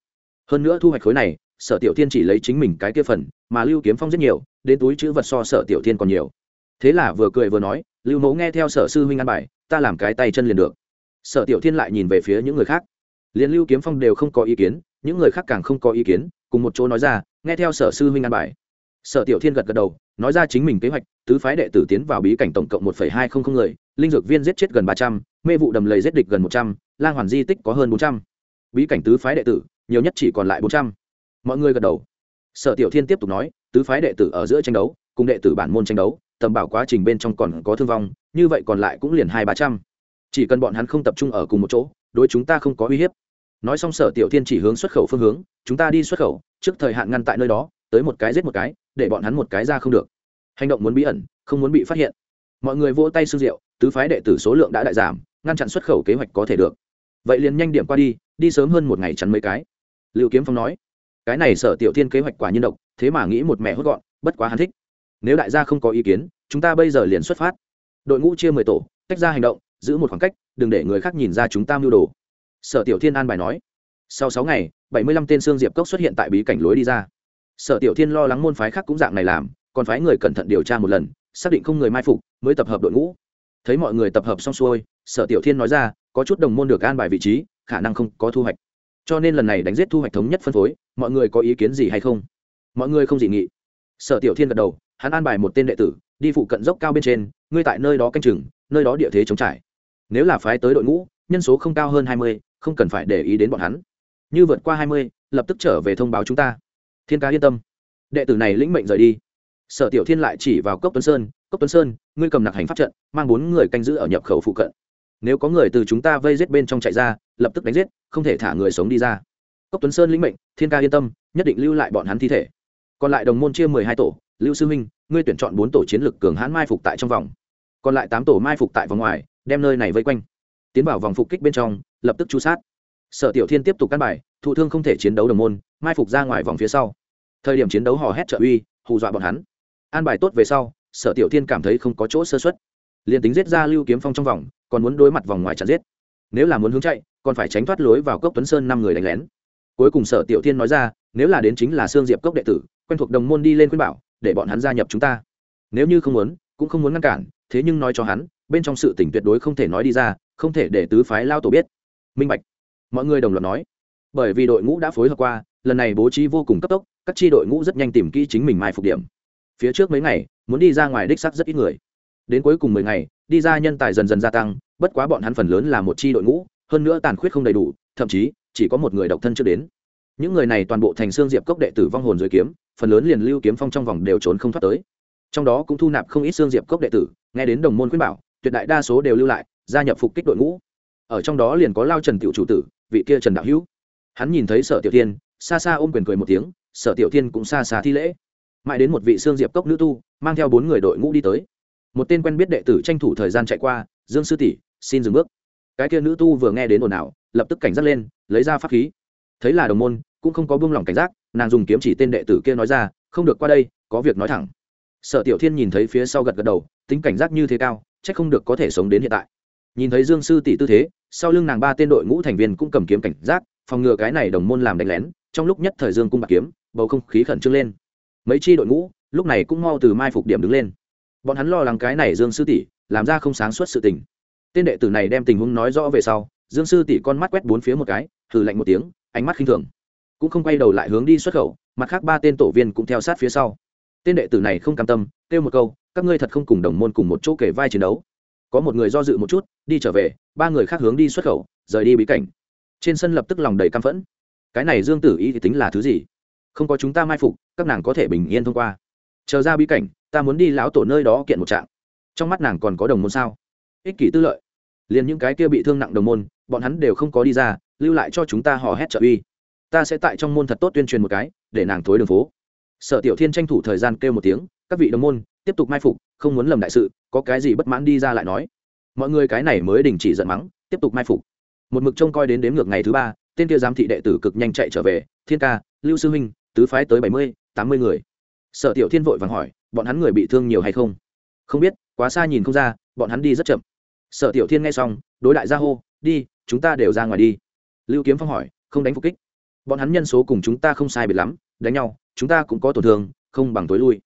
S1: Hơn nữa thu hoạch khối này, sở tiểu thiên chỉ lấy chính mình cái kia phần, mà lưu kiếm phong rất nhiều, đến túi chữ vật so sở tiểu thiên còn nhiều. Thế là vừa cười vừa nói, lưu mẫu nghe theo sở sư huynh ăn bài, ta làm cái tay chân liền được. Sở tiểu thiên lại nhìn về phía những người khác. Liền lưu kiếm phong đều không có ý kiến, những người khác càng không có ý kiến cùng một chỗ nói ra, nghe theo sở sư huynh an bài. Sở tiểu thiên gật gật đầu, nói ra chính mình kế hoạch, tứ phái đệ tử tiến vào bí cảnh tổng cộng một hai không không người, linh dược viên giết chết gần ba trăm, mê vụ đầm lầy giết địch gần một trăm, lang hoàn di tích có hơn bốn trăm. Bí cảnh tứ phái đệ tử, nhiều nhất chỉ còn lại bốn trăm. Mọi người gật đầu. Sở tiểu thiên tiếp tục nói, tứ phái đệ tử ở giữa tranh đấu, cùng đệ tử bản môn tranh đấu, tầm bảo quá trình bên trong còn có thương vong, như vậy còn lại cũng liền hai ba trăm. Chỉ cần bọn hắn không tập trung ở cùng một chỗ, đối chúng ta không có uy hiếp nói xong sở tiểu thiên chỉ hướng xuất khẩu phương hướng, chúng ta đi xuất khẩu, trước thời hạn ngăn tại nơi đó, tới một cái giết một cái, để bọn hắn một cái ra không được. Hành động muốn bí ẩn, không muốn bị phát hiện. Mọi người vỗ tay sư diệu tứ phái đệ tử số lượng đã đại giảm, ngăn chặn xuất khẩu kế hoạch có thể được. Vậy liền nhanh điểm qua đi đi sớm hơn một ngày chắn mấy cái. Liệu kiếm phong nói, cái này sở tiểu thiên kế hoạch quả nhiên độc, thế mà nghĩ một mẹ hốt gọn, bất quá hắn thích. Nếu đại gia không có ý kiến, chúng ta bây giờ liền xuất phát. Đội ngũ chia mười tổ, tách ra hành động, giữ một khoảng cách, đừng để người khác nhìn ra chúng ta mưu đồ sở tiểu thiên an bài nói, sau sáu ngày, bảy mươi lăm tên xương diệp cốc xuất hiện tại bí cảnh lối đi ra. Sở tiểu thiên lo lắng môn phái khác cũng dạng này làm, còn phái người cẩn thận điều tra một lần, xác định không người mai phục, mới tập hợp đội ngũ. Thấy mọi người tập hợp xong xuôi, sở tiểu thiên nói ra, có chút đồng môn được an bài vị trí, khả năng không có thu hoạch. Cho nên lần này đánh giết thu hoạch thống nhất phân phối, mọi người có ý kiến gì hay không? Mọi người không dị nghị. Sở tiểu thiên gật đầu, hắn an bài một tên đệ tử, đi phụ cận dốc cao bên trên, ngươi tại nơi đó canh chừng, nơi đó địa thế chống trải. Nếu là phái tới đội ngũ, nhân số không cao hơn hai mươi không cần phải để ý đến bọn hắn. Như vượt qua hai mươi, lập tức trở về thông báo chúng ta. Thiên ca yên tâm. Đệ tử này lĩnh mệnh rời đi. Sở tiểu thiên lại chỉ vào cốc tuấn sơn, cốc tuấn sơn, ngươi cầm nặc hành pháp trận, mang bốn người canh giữ ở nhập khẩu phụ cận. Nếu có người từ chúng ta vây giết bên trong chạy ra, lập tức đánh giết, không thể thả người sống đi ra. Cốc tuấn sơn lĩnh mệnh, thiên ca yên tâm, nhất định lưu lại bọn hắn thi thể. Còn lại đồng môn chia mười hai tổ, lưu sư minh ngươi tuyển chọn bốn tổ chiến lực cường hãn mai phục tại trong vòng. Còn lại tám tổ mai phục tại vòng ngoài, đem nơi này vây quanh. Tiến vào vòng phục kích bên trong lập tức chu sát. Sở tiểu thiên tiếp tục căn bài, thụ thương không thể chiến đấu đồng môn, mai phục ra ngoài vòng phía sau. Thời điểm chiến đấu hò hét trợ uy, hù dọa bọn hắn. An bài tốt về sau, sở tiểu thiên cảm thấy không có chỗ sơ xuất liền tính giết ra lưu kiếm phong trong vòng, còn muốn đối mặt vòng ngoài chặt giết. Nếu là muốn hướng chạy, còn phải tránh thoát lối vào cốc tuấn sơn năm người đánh lén. Cuối cùng sở tiểu thiên nói ra, nếu là đến chính là sương diệp cốc đệ tử, quen thuộc đồng môn đi lên khuyên bảo, để bọn hắn gia nhập chúng ta. Nếu như không muốn, cũng không muốn ngăn cản, thế nhưng nói cho hắn, bên trong sự tỉnh tuyệt đối không thể nói đi ra, không thể để tứ phái lao tổ biết minh bạch. Mọi người đồng loạt nói, bởi vì đội ngũ đã phối hợp qua, lần này bố trí vô cùng cấp tốc, các tri đội ngũ rất nhanh tìm kỹ chính mình mai phục điểm. Phía trước mấy ngày, muốn đi ra ngoài đích sắc rất ít người. Đến cuối cùng mười ngày, đi ra nhân tài dần dần gia tăng, bất quá bọn hắn phần lớn là một tri đội ngũ, hơn nữa tàn khuyết không đầy đủ, thậm chí, chỉ có một người độc thân chưa đến. Những người này toàn bộ thành xương diệp cốc đệ tử vong hồn dưới kiếm, phần lớn liền lưu kiếm phong trong vòng đều trốn không thoát tới. Trong đó cũng thu nạp không ít xương diệp cốc đệ tử, nghe đến đồng môn khuyên bảo, tuyệt đại đa số đều lưu lại, gia nhập phục kích đội ngũ ở trong đó liền có lao trần tiểu chủ tử, vị kia trần đạo hữu. Hắn nhìn thấy sở tiểu tiên xa xa ôm quyền cười một tiếng, sở tiểu tiên cũng xa xa thi lễ. Mãi đến một vị xương diệp cốc nữ tu, mang theo bốn người đội ngũ đi tới. Một tên quen biết đệ tử tranh thủ thời gian chạy qua, dương sư tỷ, xin dừng bước. Cái kia nữ tu vừa nghe đến ồn ào, lập tức cảnh giác lên, lấy ra pháp khí. Thấy là đồng môn, cũng không có buông lỏng cảnh giác, nàng dùng kiếm chỉ tên đệ tử kia nói ra, không được qua đây, có việc nói thẳng. Sở tiểu thiên nhìn thấy phía sau gật gật đầu, tính cảnh giác như thế cao c h ắ c không được có thể sống đến hiện tại nhìn thấy dương sư tỷ tư thế, sau lưng nàng ba tên đội ngũ thành viên cũng cầm kiếm cảnh giác, phòng ngừa cái này đồng môn làm đánh lén, trong lúc nhất thời dương cung bạc kiếm, bầu không khí khẩn trương lên. Mấy chi đội ngũ, lúc này cũng mau từ mai phục điểm đứng lên. Bọn hắn lo lắng cái này dương sư tỷ, làm ra không sáng suốt sự tình. Tên đệ tử này đem tình huống nói rõ về sau, dương sư tỷ con mắt quét bốn phía một cái thử lạnh một tiếng, ánh mắt khinh thường. Cũng không quay đầu lại hướng đi xuất khẩu, mặt khác ba tên tổ viên cũng theo sát phía sau. Tên đệ tử này không cam tâm, kêu một câu, các ngươi thật không cùng đồng môn cùng một chỗ kể vai chiến đấu có một người do dự một chút, đi trở về, ba người khác hướng đi xuất khẩu, rời đi bí cảnh. Trên sân lập tức lòng đầy căm phẫn. Cái này dương tử ý thì tính là thứ gì? Không có chúng ta mai phục, các nàng có thể bình yên thông qua. Chờ ra bí cảnh, ta muốn đi lão tổ nơi đó kiện một trạng. Trong mắt nàng còn có đồng môn sao? Ích kỷ tư lợi. Liền những cái kia bị thương nặng đồng môn, bọn hắn đều không có đi ra, lưu lại cho chúng ta hò hét trợ uy. Ta sẽ tại trong môn thật tốt tuyên truyền một cái, để nàng thối đường phố. Sở tiểu thiên tranh thủ thời gian kêu một tiếng, các vị đồng môn tiếp tục mai phục, không muốn lầm đại sự, có cái gì bất mãn đi ra lại nói. Mọi người cái này mới đình chỉ giận mắng, tiếp tục mai phục. Một mực trông coi đến đếm ngược ngày thứ ba, tên kia giám thị đệ tử cực nhanh chạy trở về, thiên ca, lưu sư huynh, tứ phái tới bảy mươi, tám mươi người. Sở tiểu thiên vội vàng hỏi, bọn hắn người bị thương nhiều hay không? Không biết, quá xa nhìn không ra, bọn hắn đi rất chậm. Sở tiểu thiên nghe xong, đối đại gia hô, đi, chúng ta đều ra ngoài đi. Lưu kiếm phong hỏi, không đánh phục kích. Bọn hắn nhân số cùng chúng ta không sai biệt lắm, đánh nhau, chúng ta cũng có tổn thương, không bằng tối lui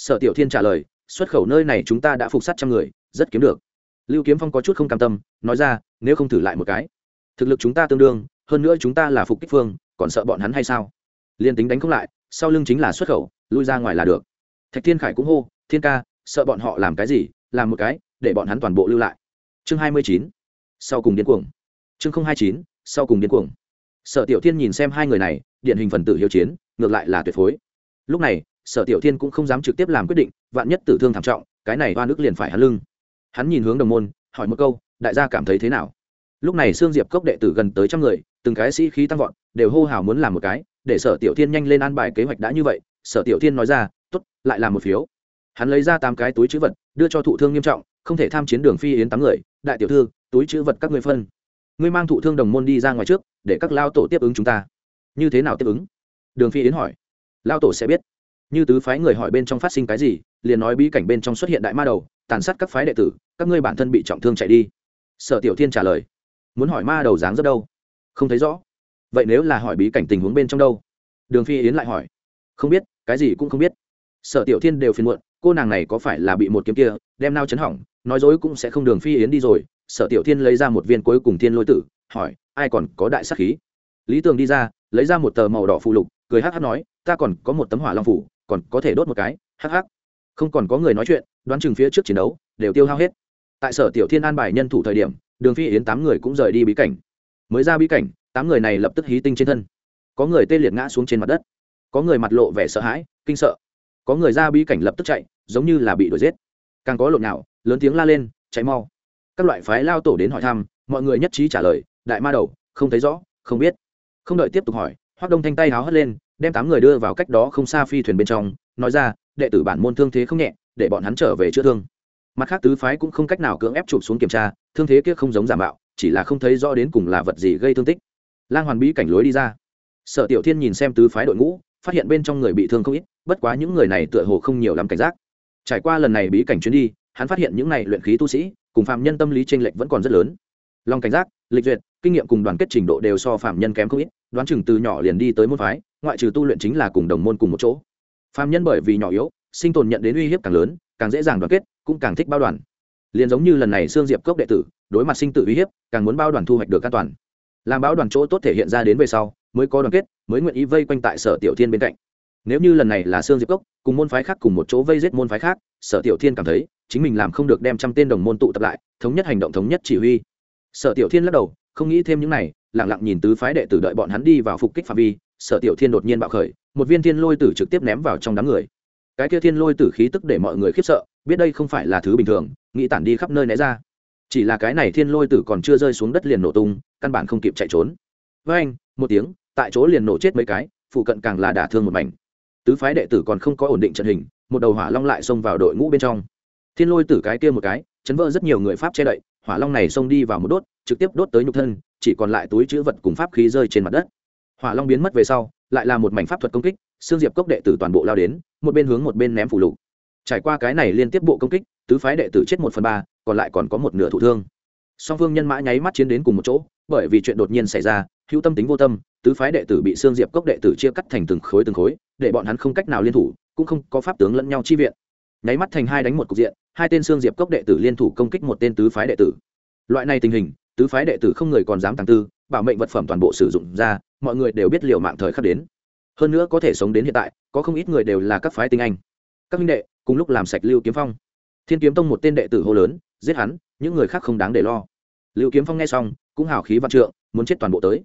S1: sở tiểu thiên trả lời, xuất khẩu nơi này chúng ta đã phục sát trăm người, rất kiếm được. Lưu kiếm phong có chút không cam tâm, nói ra, nếu không thử lại một cái, thực lực chúng ta tương đương, hơn nữa chúng ta là phục kích phương, còn sợ bọn hắn hay sao? Liền tính đánh không lại, sau lưng chính là xuất khẩu, lui ra ngoài là được. Thạch thiên khải cũng hô, thiên ca, sợ bọn họ làm cái gì, làm một cái, để bọn hắn toàn bộ lưu lại. Chương hai mươi chín, sau cùng điên cuồng. Chương không hai chín, sau cùng điên cuồng. Sở tiểu thiên nhìn xem hai người này điện hình phần tử hiếu chiến, ngược lại là tuyệt phối. Lúc này sở tiểu thiên cũng không dám trực tiếp làm quyết định, vạn nhất tử thương thảm trọng, cái này oan ức liền phải hắn lưng. Hắn nhìn hướng đồng môn, hỏi một câu, đại gia cảm thấy thế nào? Lúc này sương diệp cốc đệ tử gần tới trăm người, từng cái sĩ khí tăng vọt, đều hô hào muốn làm một cái, để sở tiểu thiên nhanh lên an bài kế hoạch đã như vậy, sở tiểu thiên nói ra t ố t lại làm một phiếu. Hắn lấy ra tám cái túi chữ vật, đưa cho thụ thương nghiêm trọng, không thể tham chiến đường phi yến tám người, đại tiểu thư, túi chữ vật các người phân. Ngươi mang thụ thương đồng môn đi ra ngoài trước, để các lao tổ tiếp ứng chúng ta. Như thế nào tiếp ứng? Đường phi yến hỏi. Lao tổ sẽ biết như tứ phái người hỏi bên trong phát sinh cái gì, liền nói bí cảnh bên trong xuất hiện đại ma đầu, tàn sát các phái đệ tử, các ngươi bản thân bị trọng thương chạy đi. Sở tiểu thiên trả lời, muốn hỏi ma đầu dáng rất đâu? Không thấy rõ. Vậy nếu là hỏi bí cảnh tình huống bên trong đâu? Đường phi yến lại hỏi, không biết, cái gì cũng không biết. Sở tiểu thiên đều phiền muộn, cô nàng này có phải là bị một kiếm kia đem nao chấn hỏng, nói dối cũng sẽ không đường phi yến đi rồi. Sở tiểu thiên lấy ra một viên cuối cùng thiên lôi tử, hỏi, ai còn có đại sát khí? Lý tường đi ra, lấy ra một tờ màu đỏ phụ lục, cười hắc hắc nói, ta còn có một tấm hỏa long phủ còn có thể đốt một cái, hắc hắc. Không còn có người nói chuyện, đoán chừng phía trước chiến đấu, đều tiêu hao hết. Tại sở tiểu thiên an bài nhân thủ thời điểm, đường phi yến tám người cũng rời đi bí cảnh. Mới ra bí cảnh, tám người này lập tức hí tinh trên thân. Có người tê liệt ngã xuống trên mặt đất. Có người mặt lộ vẻ sợ hãi, kinh sợ. Có người ra bí cảnh lập tức chạy, giống như là bị đuổi giết. Càng có lộn nào lớn tiếng la lên, chạy mau. Các loại phái lao tổ đến hỏi thăm, mọi người nhất trí trả lời, đại ma đầu, không thấy rõ, không biết. Không đợi tiếp tục hỏi hoác đông thanh tay háo hất lên đem tám người đưa vào cách đó không xa phi thuyền bên trong, nói ra, đệ tử bản môn thương thế không nhẹ, để bọn hắn trở về chữa thương. Mặt khác tứ phái cũng không cách nào cưỡng ép chụp xuống kiểm tra, thương thế kia không giống giả mạo, chỉ là không thấy rõ đến cùng là vật gì gây thương tích. Lang hoàn bí cảnh lối đi ra. Sở tiểu thiên nhìn xem tứ phái đội ngũ, phát hiện bên trong người bị thương không ít, bất quá những người này tựa hồ không nhiều lắm cảnh giác. Trải qua lần này bí cảnh chuyến đi, hắn phát hiện những này luyện khí tu sĩ, cùng phạm nhân tâm lý tranh lệch vẫn còn rất lớn. Lòng cảnh giác, lịch duyệt, kinh nghiệm cùng đoàn kết trình độ đều so phạm nhân kém không ít, đoán chừng từ nhỏ liền đi tới môn phái ngoại trừ tu luyện chính là cùng đồng môn cùng một chỗ. Phạm nhân bởi vì nhỏ yếu, sinh tồn nhận đến uy hiếp càng lớn, càng dễ dàng đoàn kết, cũng càng thích bao đoàn. Liền giống như lần này sương diệp cốc đệ tử, đối mặt sinh tử uy hiếp, càng muốn bao đoàn thu hoạch được an toàn. Làm báo đoàn chỗ tốt thể hiện ra đến về sau, mới có đoàn kết, mới nguyện ý vây quanh tại sở tiểu thiên bên cạnh. Nếu như lần này là sương diệp cốc, cùng môn phái khác cùng một chỗ vây giết môn phái khác, sở tiểu thiên cảm thấy, chính mình làm không được đem trăm tên đồng môn tụ tập lại, thống nhất hành động, thống nhất chỉ huy. Sở tiểu thiên lắc đầu, không nghĩ thêm những này lẳng lặng nhìn tứ phái đệ tử đợi bọn hắn đi vào phục kích phạm vi sở tiểu thiên đột nhiên bạo khởi, một viên thiên lôi tử trực tiếp ném vào trong đám người. Cái kia thiên lôi tử khí tức để mọi người khiếp sợ, biết đây không phải là thứ bình thường, nghĩ tản đi khắp nơi né ra. Chỉ là cái này thiên lôi tử còn chưa rơi xuống đất liền nổ tung, căn bản không kịp chạy trốn. Với anh, một tiếng, tại chỗ liền nổ chết mấy cái, phụ cận càng là đả thương một mảnh. Tứ phái đệ tử còn không có ổn định trận hình, một đầu hỏa long lại xông vào đội ngũ bên trong. Thiên lôi tử cái kia một cái, chấn vỡ rất nhiều người pháp che đậy, hỏa long này xông đi vào một đốt, trực tiếp đốt tới nhục thân, chỉ còn lại túi chữ vật cùng pháp khí rơi trên mặt đất hỏa long biến mất về sau, lại là một mảnh pháp thuật công kích, xương diệp cốc đệ tử toàn bộ lao đến, một bên hướng một bên ném phủ lục. Trải qua cái này liên tiếp bộ công kích, tứ phái đệ tử chết một phần ba, còn lại còn có một nửa thụ thương. Song phương nhân mã nháy mắt chiến đến cùng một chỗ, bởi vì chuyện đột nhiên xảy ra, hữu tâm tính vô tâm, tứ phái đệ tử bị xương diệp cốc đệ tử chia cắt thành từng khối từng khối, để bọn hắn không cách nào liên thủ, cũng không có pháp tướng lẫn nhau chi viện. Nháy mắt thành hai đánh một cục diện, hai tên xương diệp cốc đệ tử liên thủ công kích một tên tứ phái đệ tử. Loại này tình hình, tứ phái đệ tử không người còn dám tàng tư bảo mệnh vật phẩm toàn bộ sử dụng ra, mọi người đều biết liều mạng thời khắc đến. Hơn nữa có thể sống đến hiện tại, có không ít người đều là các phái tinh anh. Các minh đệ, cùng lúc làm sạch lưu kiếm phong. Thiên kiếm tông một tên đệ tử hô lớn, giết hắn, những người khác không đáng để lo. Lưu kiếm phong nghe xong, cũng hào khí vạn trượng, muốn chết toàn bộ tới.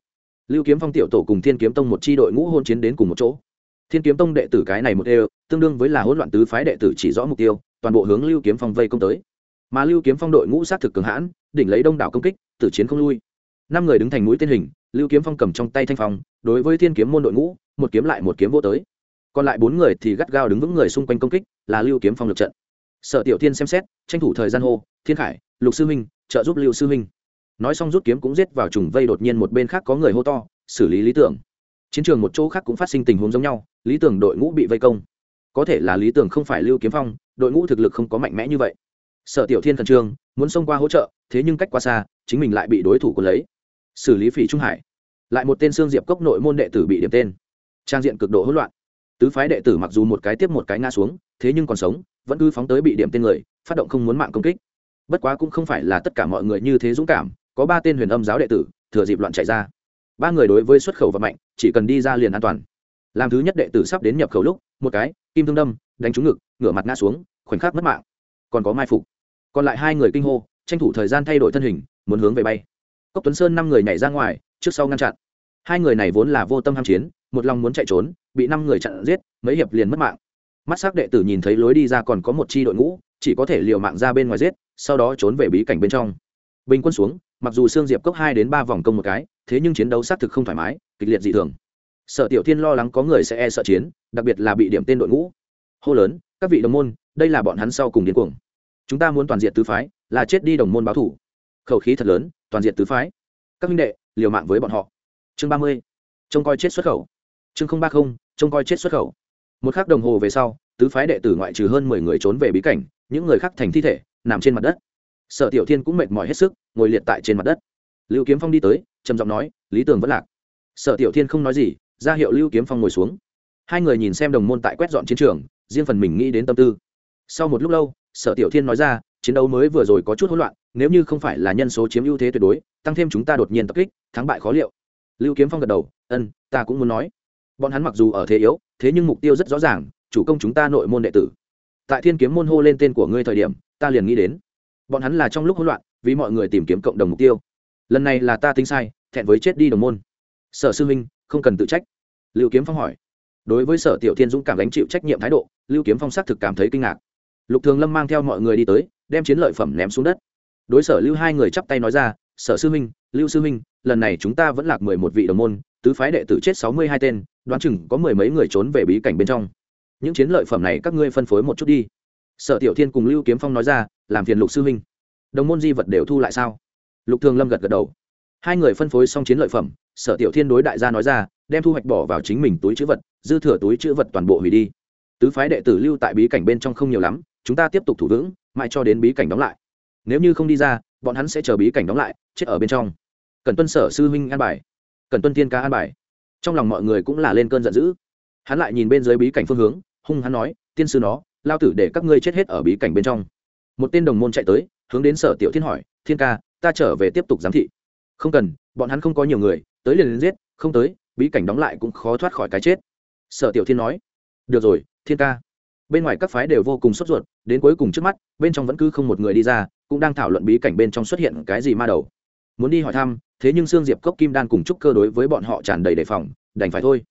S1: Lưu kiếm phong tiểu tổ cùng thiên kiếm tông một c h i đội ngũ hôn chiến đến cùng một chỗ. Thiên kiếm tông đệ tử cái này một đều, tương đương với là hỗn loạn tứ phái đệ tử chỉ rõ mục tiêu, toàn bộ hướng lưu kiếm phong vây công tới. Mà lưu kiếm phong đội ngũ sát thực cường hãn, đỉnh lấy đông đảo công kích, tử chiến không lui năm người đứng thành mũi tên hình, lưu kiếm phong cầm trong tay thanh phong, đối với thiên kiếm môn đội ngũ, một kiếm lại một kiếm vô tới. Còn lại bốn người thì gắt gao đứng vững người xung quanh công kích, là lưu kiếm phong lực trận. Sở tiểu thiên xem xét, tranh thủ thời gian hô, thiên khải, lục sư huynh trợ giúp lưu sư huynh nói xong rút kiếm cũng giết vào trùng vây đột nhiên một bên khác có người hô to, xử lý lý tưởng. Chiến trường một chỗ khác cũng phát sinh tình huống giống nhau, lý tưởng đội ngũ bị vây công. Có thể là lý tưởng không phải lưu kiếm phong, đội ngũ thực lực không có mạnh mẽ như vậy. Sở tiểu thiên khẩn trương, muốn xông qua hỗ trợ, thế nhưng cách quá xa, chính mình lại bị đối thủ của lấy xử lý phỉ trung hải. Lại một tên xương diệp cốc nội môn đệ tử bị điểm tên. Trang diện cực độ hỗn loạn. Tứ phái đệ tử mặc dù một cái tiếp một cái ngã xuống, thế nhưng còn sống, vẫn cứ phóng tới bị điểm tên người, phát động không muốn mạng công kích. Bất quá cũng không phải là tất cả mọi người như thế dũng cảm, có ba tên huyền âm giáo đệ tử, thừa dịp loạn chạy ra. Ba người đối với xuất khẩu và mạnh chỉ cần đi ra liền an toàn. Làm thứ nhất đệ tử sắp đến nhập khẩu lúc, một cái, kim thương đâm, đánh trúng ngực, ngửa mặt ngã xuống, khoảnh khắc mất mạng. Còn có mai phục. Còn lại hai người kinh hô, tranh thủ thời gian thay đổi thân hình, muốn hướng về bay cốc tuấn sơn năm người nhảy ra ngoài, trước sau ngăn chặn. Hai người này vốn là vô tâm ham chiến, một lòng muốn chạy trốn, bị năm người chặn giết, mấy hiệp liền mất mạng. Mắt s á c đệ tử nhìn thấy lối đi ra còn có một c h i đội ngũ, chỉ có thể liều mạng ra bên ngoài giết, sau đó trốn về bí cảnh bên trong. Bình quân xuống, mặc dù sương diệp cốc hai đến ba vòng công một cái, thế nhưng chiến đấu xác thực không thoải mái, kịch liệt dị thường. Sở tiểu thiên lo lắng có người sẽ e sợ chiến, đặc biệt là bị điểm tên đội ngũ. Hô lớn, các vị đồng môn, đây là bọn hắn sau cùng điên cuồng. Chúng ta muốn toàn diện tứ phái, là chết đi đồng môn báo thủ khẩu khí thật lớn, toàn diện tứ phái. Các minh đệ, liều mạng với bọn họ. Chương ba mươi, trông coi chết xuất khẩu. Chương không ba không, trông coi chết xuất khẩu. Một k h ắ c đồng hồ về sau, tứ phái đệ tử ngoại trừ hơn mười người trốn về bí cảnh, những người khác thành thi thể, nằm trên mặt đất. Sở tiểu thiên cũng mệt mỏi hết sức, ngồi liệt tại trên mặt đất. Lưu kiếm phong đi tới, trầm giọng nói, lý tường vẫn lạc. Sở tiểu thiên không nói gì, ra hiệu lưu kiếm phong ngồi xuống. Hai người nhìn xem đồng môn tại quét dọn chiến trường, riêng phần mình nghĩ đến tâm tư. Sau một lúc lâu, sở tiểu thiên nói ra chiến đấu mới vừa rồi có chút hỗn loạn, nếu như không phải là nhân số chiếm ưu thế tuyệt đối, tăng thêm chúng ta đột nhiên tập kích, thắng bại khó liệu. Lưu kiếm phong gật đầu ân ta cũng muốn nói. Bọn hắn mặc dù ở thế yếu, thế nhưng mục tiêu rất rõ ràng, chủ công chúng ta nội môn đệ tử. Tại thiên kiếm môn hô lên tên của ngươi thời điểm, ta liền nghĩ đến. Bọn hắn là trong lúc hỗn loạn, vì mọi người tìm kiếm cộng đồng mục tiêu. Lần này là ta tính sai, thẹn với chết đi đồng môn. Sở sư huynh, không cần tự trách. Lưu kiếm phong hỏi. Đối với sở tiểu thiên dũng cảm gánh chịu trách nhiệm thái độ, lưu kiếm phong xác thực cảm thấy kinh ngạc. Lục thường lâm mang theo mọi người đi tới đem chiến lợi phẩm ném xuống đất. Đối sở lưu hai người chắp tay nói ra, sở sư huynh, lưu sư huynh, lần này chúng ta vẫn lạc mười một vị đồng môn, tứ phái đệ tử chết sáu mươi hai tên, đoán chừng có mười mấy người trốn về bí cảnh bên trong. Những chiến lợi phẩm này các ngươi phân phối một chút đi. Sở tiểu thiên cùng lưu kiếm phong nói ra, làm phiền lục sư huynh. Đồng môn di vật đều thu lại sao? Lục thường lâm gật gật đầu. Hai người phân phối xong chiến lợi phẩm, sở tiểu thiên đối đại gia nói ra, đem thu hoạch bỏ vào chính mình túi chữ vật, dư thừa túi chữ vật toàn bộ hủy đi. Tứ phái đệ tử lưu tại bí cảnh bên trong không nhiều lắm, chúng ta tiếp tục thủ vững mãi cho đến bí cảnh đóng lại. Nếu như không đi ra, bọn hắn sẽ chờ bí cảnh đóng lại, chết ở bên trong. Cần tuân sở sư huynh an bài. Cần tuân tiên ca an bài. Trong lòng mọi người cũng là lên cơn giận dữ. Hắn lại nhìn bên dưới bí cảnh phương hướng, hung hắn nói, tiên sư nó, lao tử để các ngươi chết hết ở bí cảnh bên trong. Một tên đồng môn chạy tới, hướng đến sở tiểu thiên hỏi, thiên ca, ta trở về tiếp tục giám thị. Không cần, bọn hắn không có nhiều người, tới liền giết, không tới, bí cảnh đóng lại cũng khó thoát khỏi cái chết. Sở tiểu thiên nói, được rồi, thiên ca bên ngoài các phái đều vô cùng sốt ruột, đến cuối cùng trước mắt, bên trong vẫn cứ không một người đi ra, cũng đang thảo luận bí cảnh bên trong xuất hiện cái gì ma đầu. Muốn đi hỏi thăm, thế nhưng sương diệp cốc kim đan cùng chúc cơ đối với bọn họ tràn đầy đề phòng, đành phải thôi.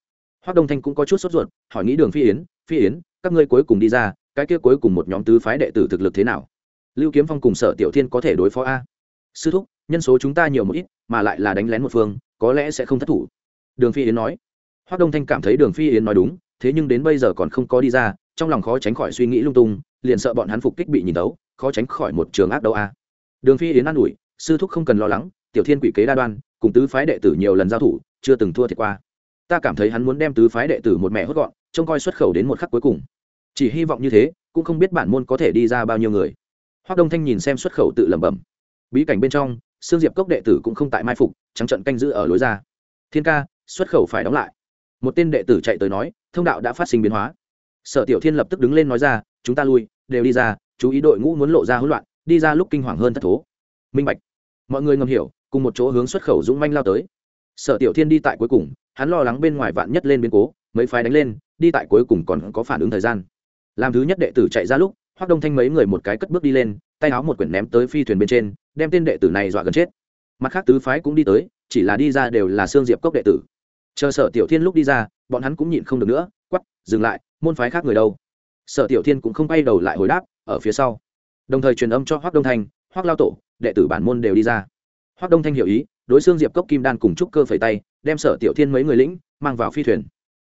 S1: Hoác đông thanh cũng có chút sốt ruột, hỏi nghĩ đường phi yến phi yến, các ngươi cuối cùng đi ra, cái kia cuối cùng một nhóm tứ phái đệ tử thực lực thế nào? Lưu kiếm phong cùng sở tiểu thiên có thể đối phó a? Sư thúc, nhân số chúng ta nhiều một ít, mà lại là đánh lén một phương, có lẽ sẽ không thất thủ. Đường phi yến nói. Hoác đông thanh cảm thấy đường phi yến nói đúng, thế nhưng đến bây giờ còn không có đi ra trong lòng khó tránh khỏi suy nghĩ lung tung, liền sợ bọn hắn phục kích bị nhìn đấu khó tránh khỏi một trường ác đấu a. Đường phi yến an ủi, sư thúc không cần lo lắng, tiểu thiên quỷ kế đa đoan, cùng tứ phái đệ tử nhiều lần giao thủ, chưa từng thua thiệt qua. Ta cảm thấy hắn muốn đem tứ phái đệ tử một mẹ hốt gọn, trông coi xuất khẩu đến một khắc cuối cùng. Chỉ hy vọng như thế, cũng không biết bản môn có thể đi ra bao nhiêu người. Hoắc đông thanh nhìn xem xuất khẩu tự lẩm bẩm. Bí cảnh bên trong xương diệp cốc đệ tử cũng không tại mai phục, trắng trận canh giữ ở lối ra. Thiên ca, xuất khẩu phải đóng lại. Một tên đệ tử chạy tới nói, thông đạo đã phát sinh biến hóa sở tiểu thiên lập tức đứng lên nói ra, chúng ta lui, đều đi ra, chú ý đội ngũ muốn lộ ra hỗn loạn, đi ra lúc kinh hoàng hơn thất thố. Minh bạch. Mọi người ngầm hiểu, cùng một chỗ hướng xuất khẩu dũng manh lao tới. Sở tiểu thiên đi tại cuối cùng, hắn lo lắng bên ngoài vạn nhất lên biến cố, mấy phái đánh lên, đi tại cuối cùng còn có phản ứng thời gian. Làm thứ nhất đệ tử chạy ra lúc hoác đông thanh mấy người một cái cất bước đi lên, tay áo một quyển ném tới phi thuyền bên trên, đem tên đệ tử này dọa gần chết. Mặt khác tứ phái cũng đi tới, chỉ là đi ra đều là xương diệp cốc đệ tử. Chờ sở tiểu thiên lúc đi ra, bọn hắn cũng nhịn không được nữa dừng lại, môn phái khác người đâu? Sở tiểu thiên cũng không bay đầu lại hồi đáp, ở phía sau. Đồng thời truyền âm cho hoác đông thanh hoác lao tổ, đệ tử bản môn đều đi ra. Hoác đông thanh hiểu ý, đối xương diệp cốc kim đan cùng trúc cơ phẩy tay, đem sở tiểu thiên mấy người lĩnh, mang vào phi thuyền.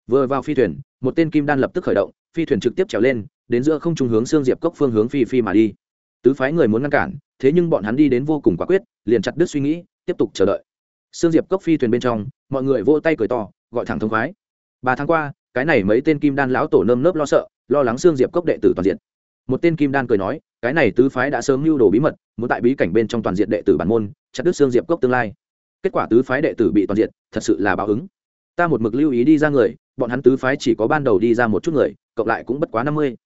S1: Vừa vào phi thuyền, một tên kim đan lập tức khởi động, phi thuyền trực tiếp trèo lên, đến giữa không trung hướng xương diệp cốc phương hướng phi phi mà đi. Tứ phái người muốn ngăn cản, thế nhưng bọn hắn đi đến vô cùng quả quyết, liền chặt đứt suy nghĩ, tiếp tục chờ đợi. Xương diệp cốc phi thuyền bên trong, mọi người vô tay cười to, gọi thẳng thông khoái. Ba tháng qua cái này mấy tên kim đan lão tổ nơm nớp lo sợ, lo lắng xương diệp cốc đệ tử toàn diện. Một tên kim đan cười nói, cái này tứ phái đã sớm lưu đồ bí mật, muốn tại bí cảnh bên trong toàn diện đệ tử bản môn, chặt đứt xương diệp cốc tương lai. Kết quả tứ phái đệ tử bị toàn diện, thật sự là báo ứng. Ta một mực lưu ý đi ra người, bọn hắn tứ phái chỉ có ban đầu đi ra một chút người, cộng lại cũng bất quá năm mươi.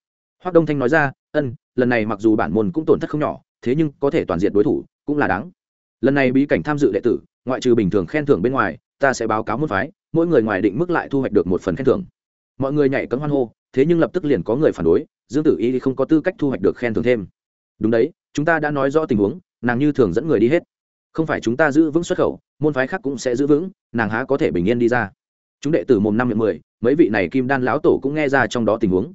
S1: Hoác đông thanh nói ra, ân, lần này mặc dù bản môn cũng tổn thất không nhỏ, thế nhưng có thể toàn diện đối thủ cũng là đáng. Lần này bí cảnh tham dự đệ tử, ngoại trừ bình thường khen thưởng bên ngoài, ta sẽ báo cáo môn phái, mỗi người ngoài định mức lại thu hoạch được một phần khen thưởng mọi người nhảy cấm hoan hô, thế nhưng lập tức liền có người phản đối, dương tử y không có tư cách thu hoạch được khen thưởng thêm. Đúng đấy, chúng ta đã nói rõ tình huống, nàng như thường dẫn người đi hết. Không phải chúng ta giữ vững xuất khẩu, môn phái khác cũng sẽ giữ vững, nàng há có thể bình yên đi ra. Chúng đệ tử mồm năm miệng mười, mấy vị này kim đan lão tổ cũng nghe ra trong đó tình huống.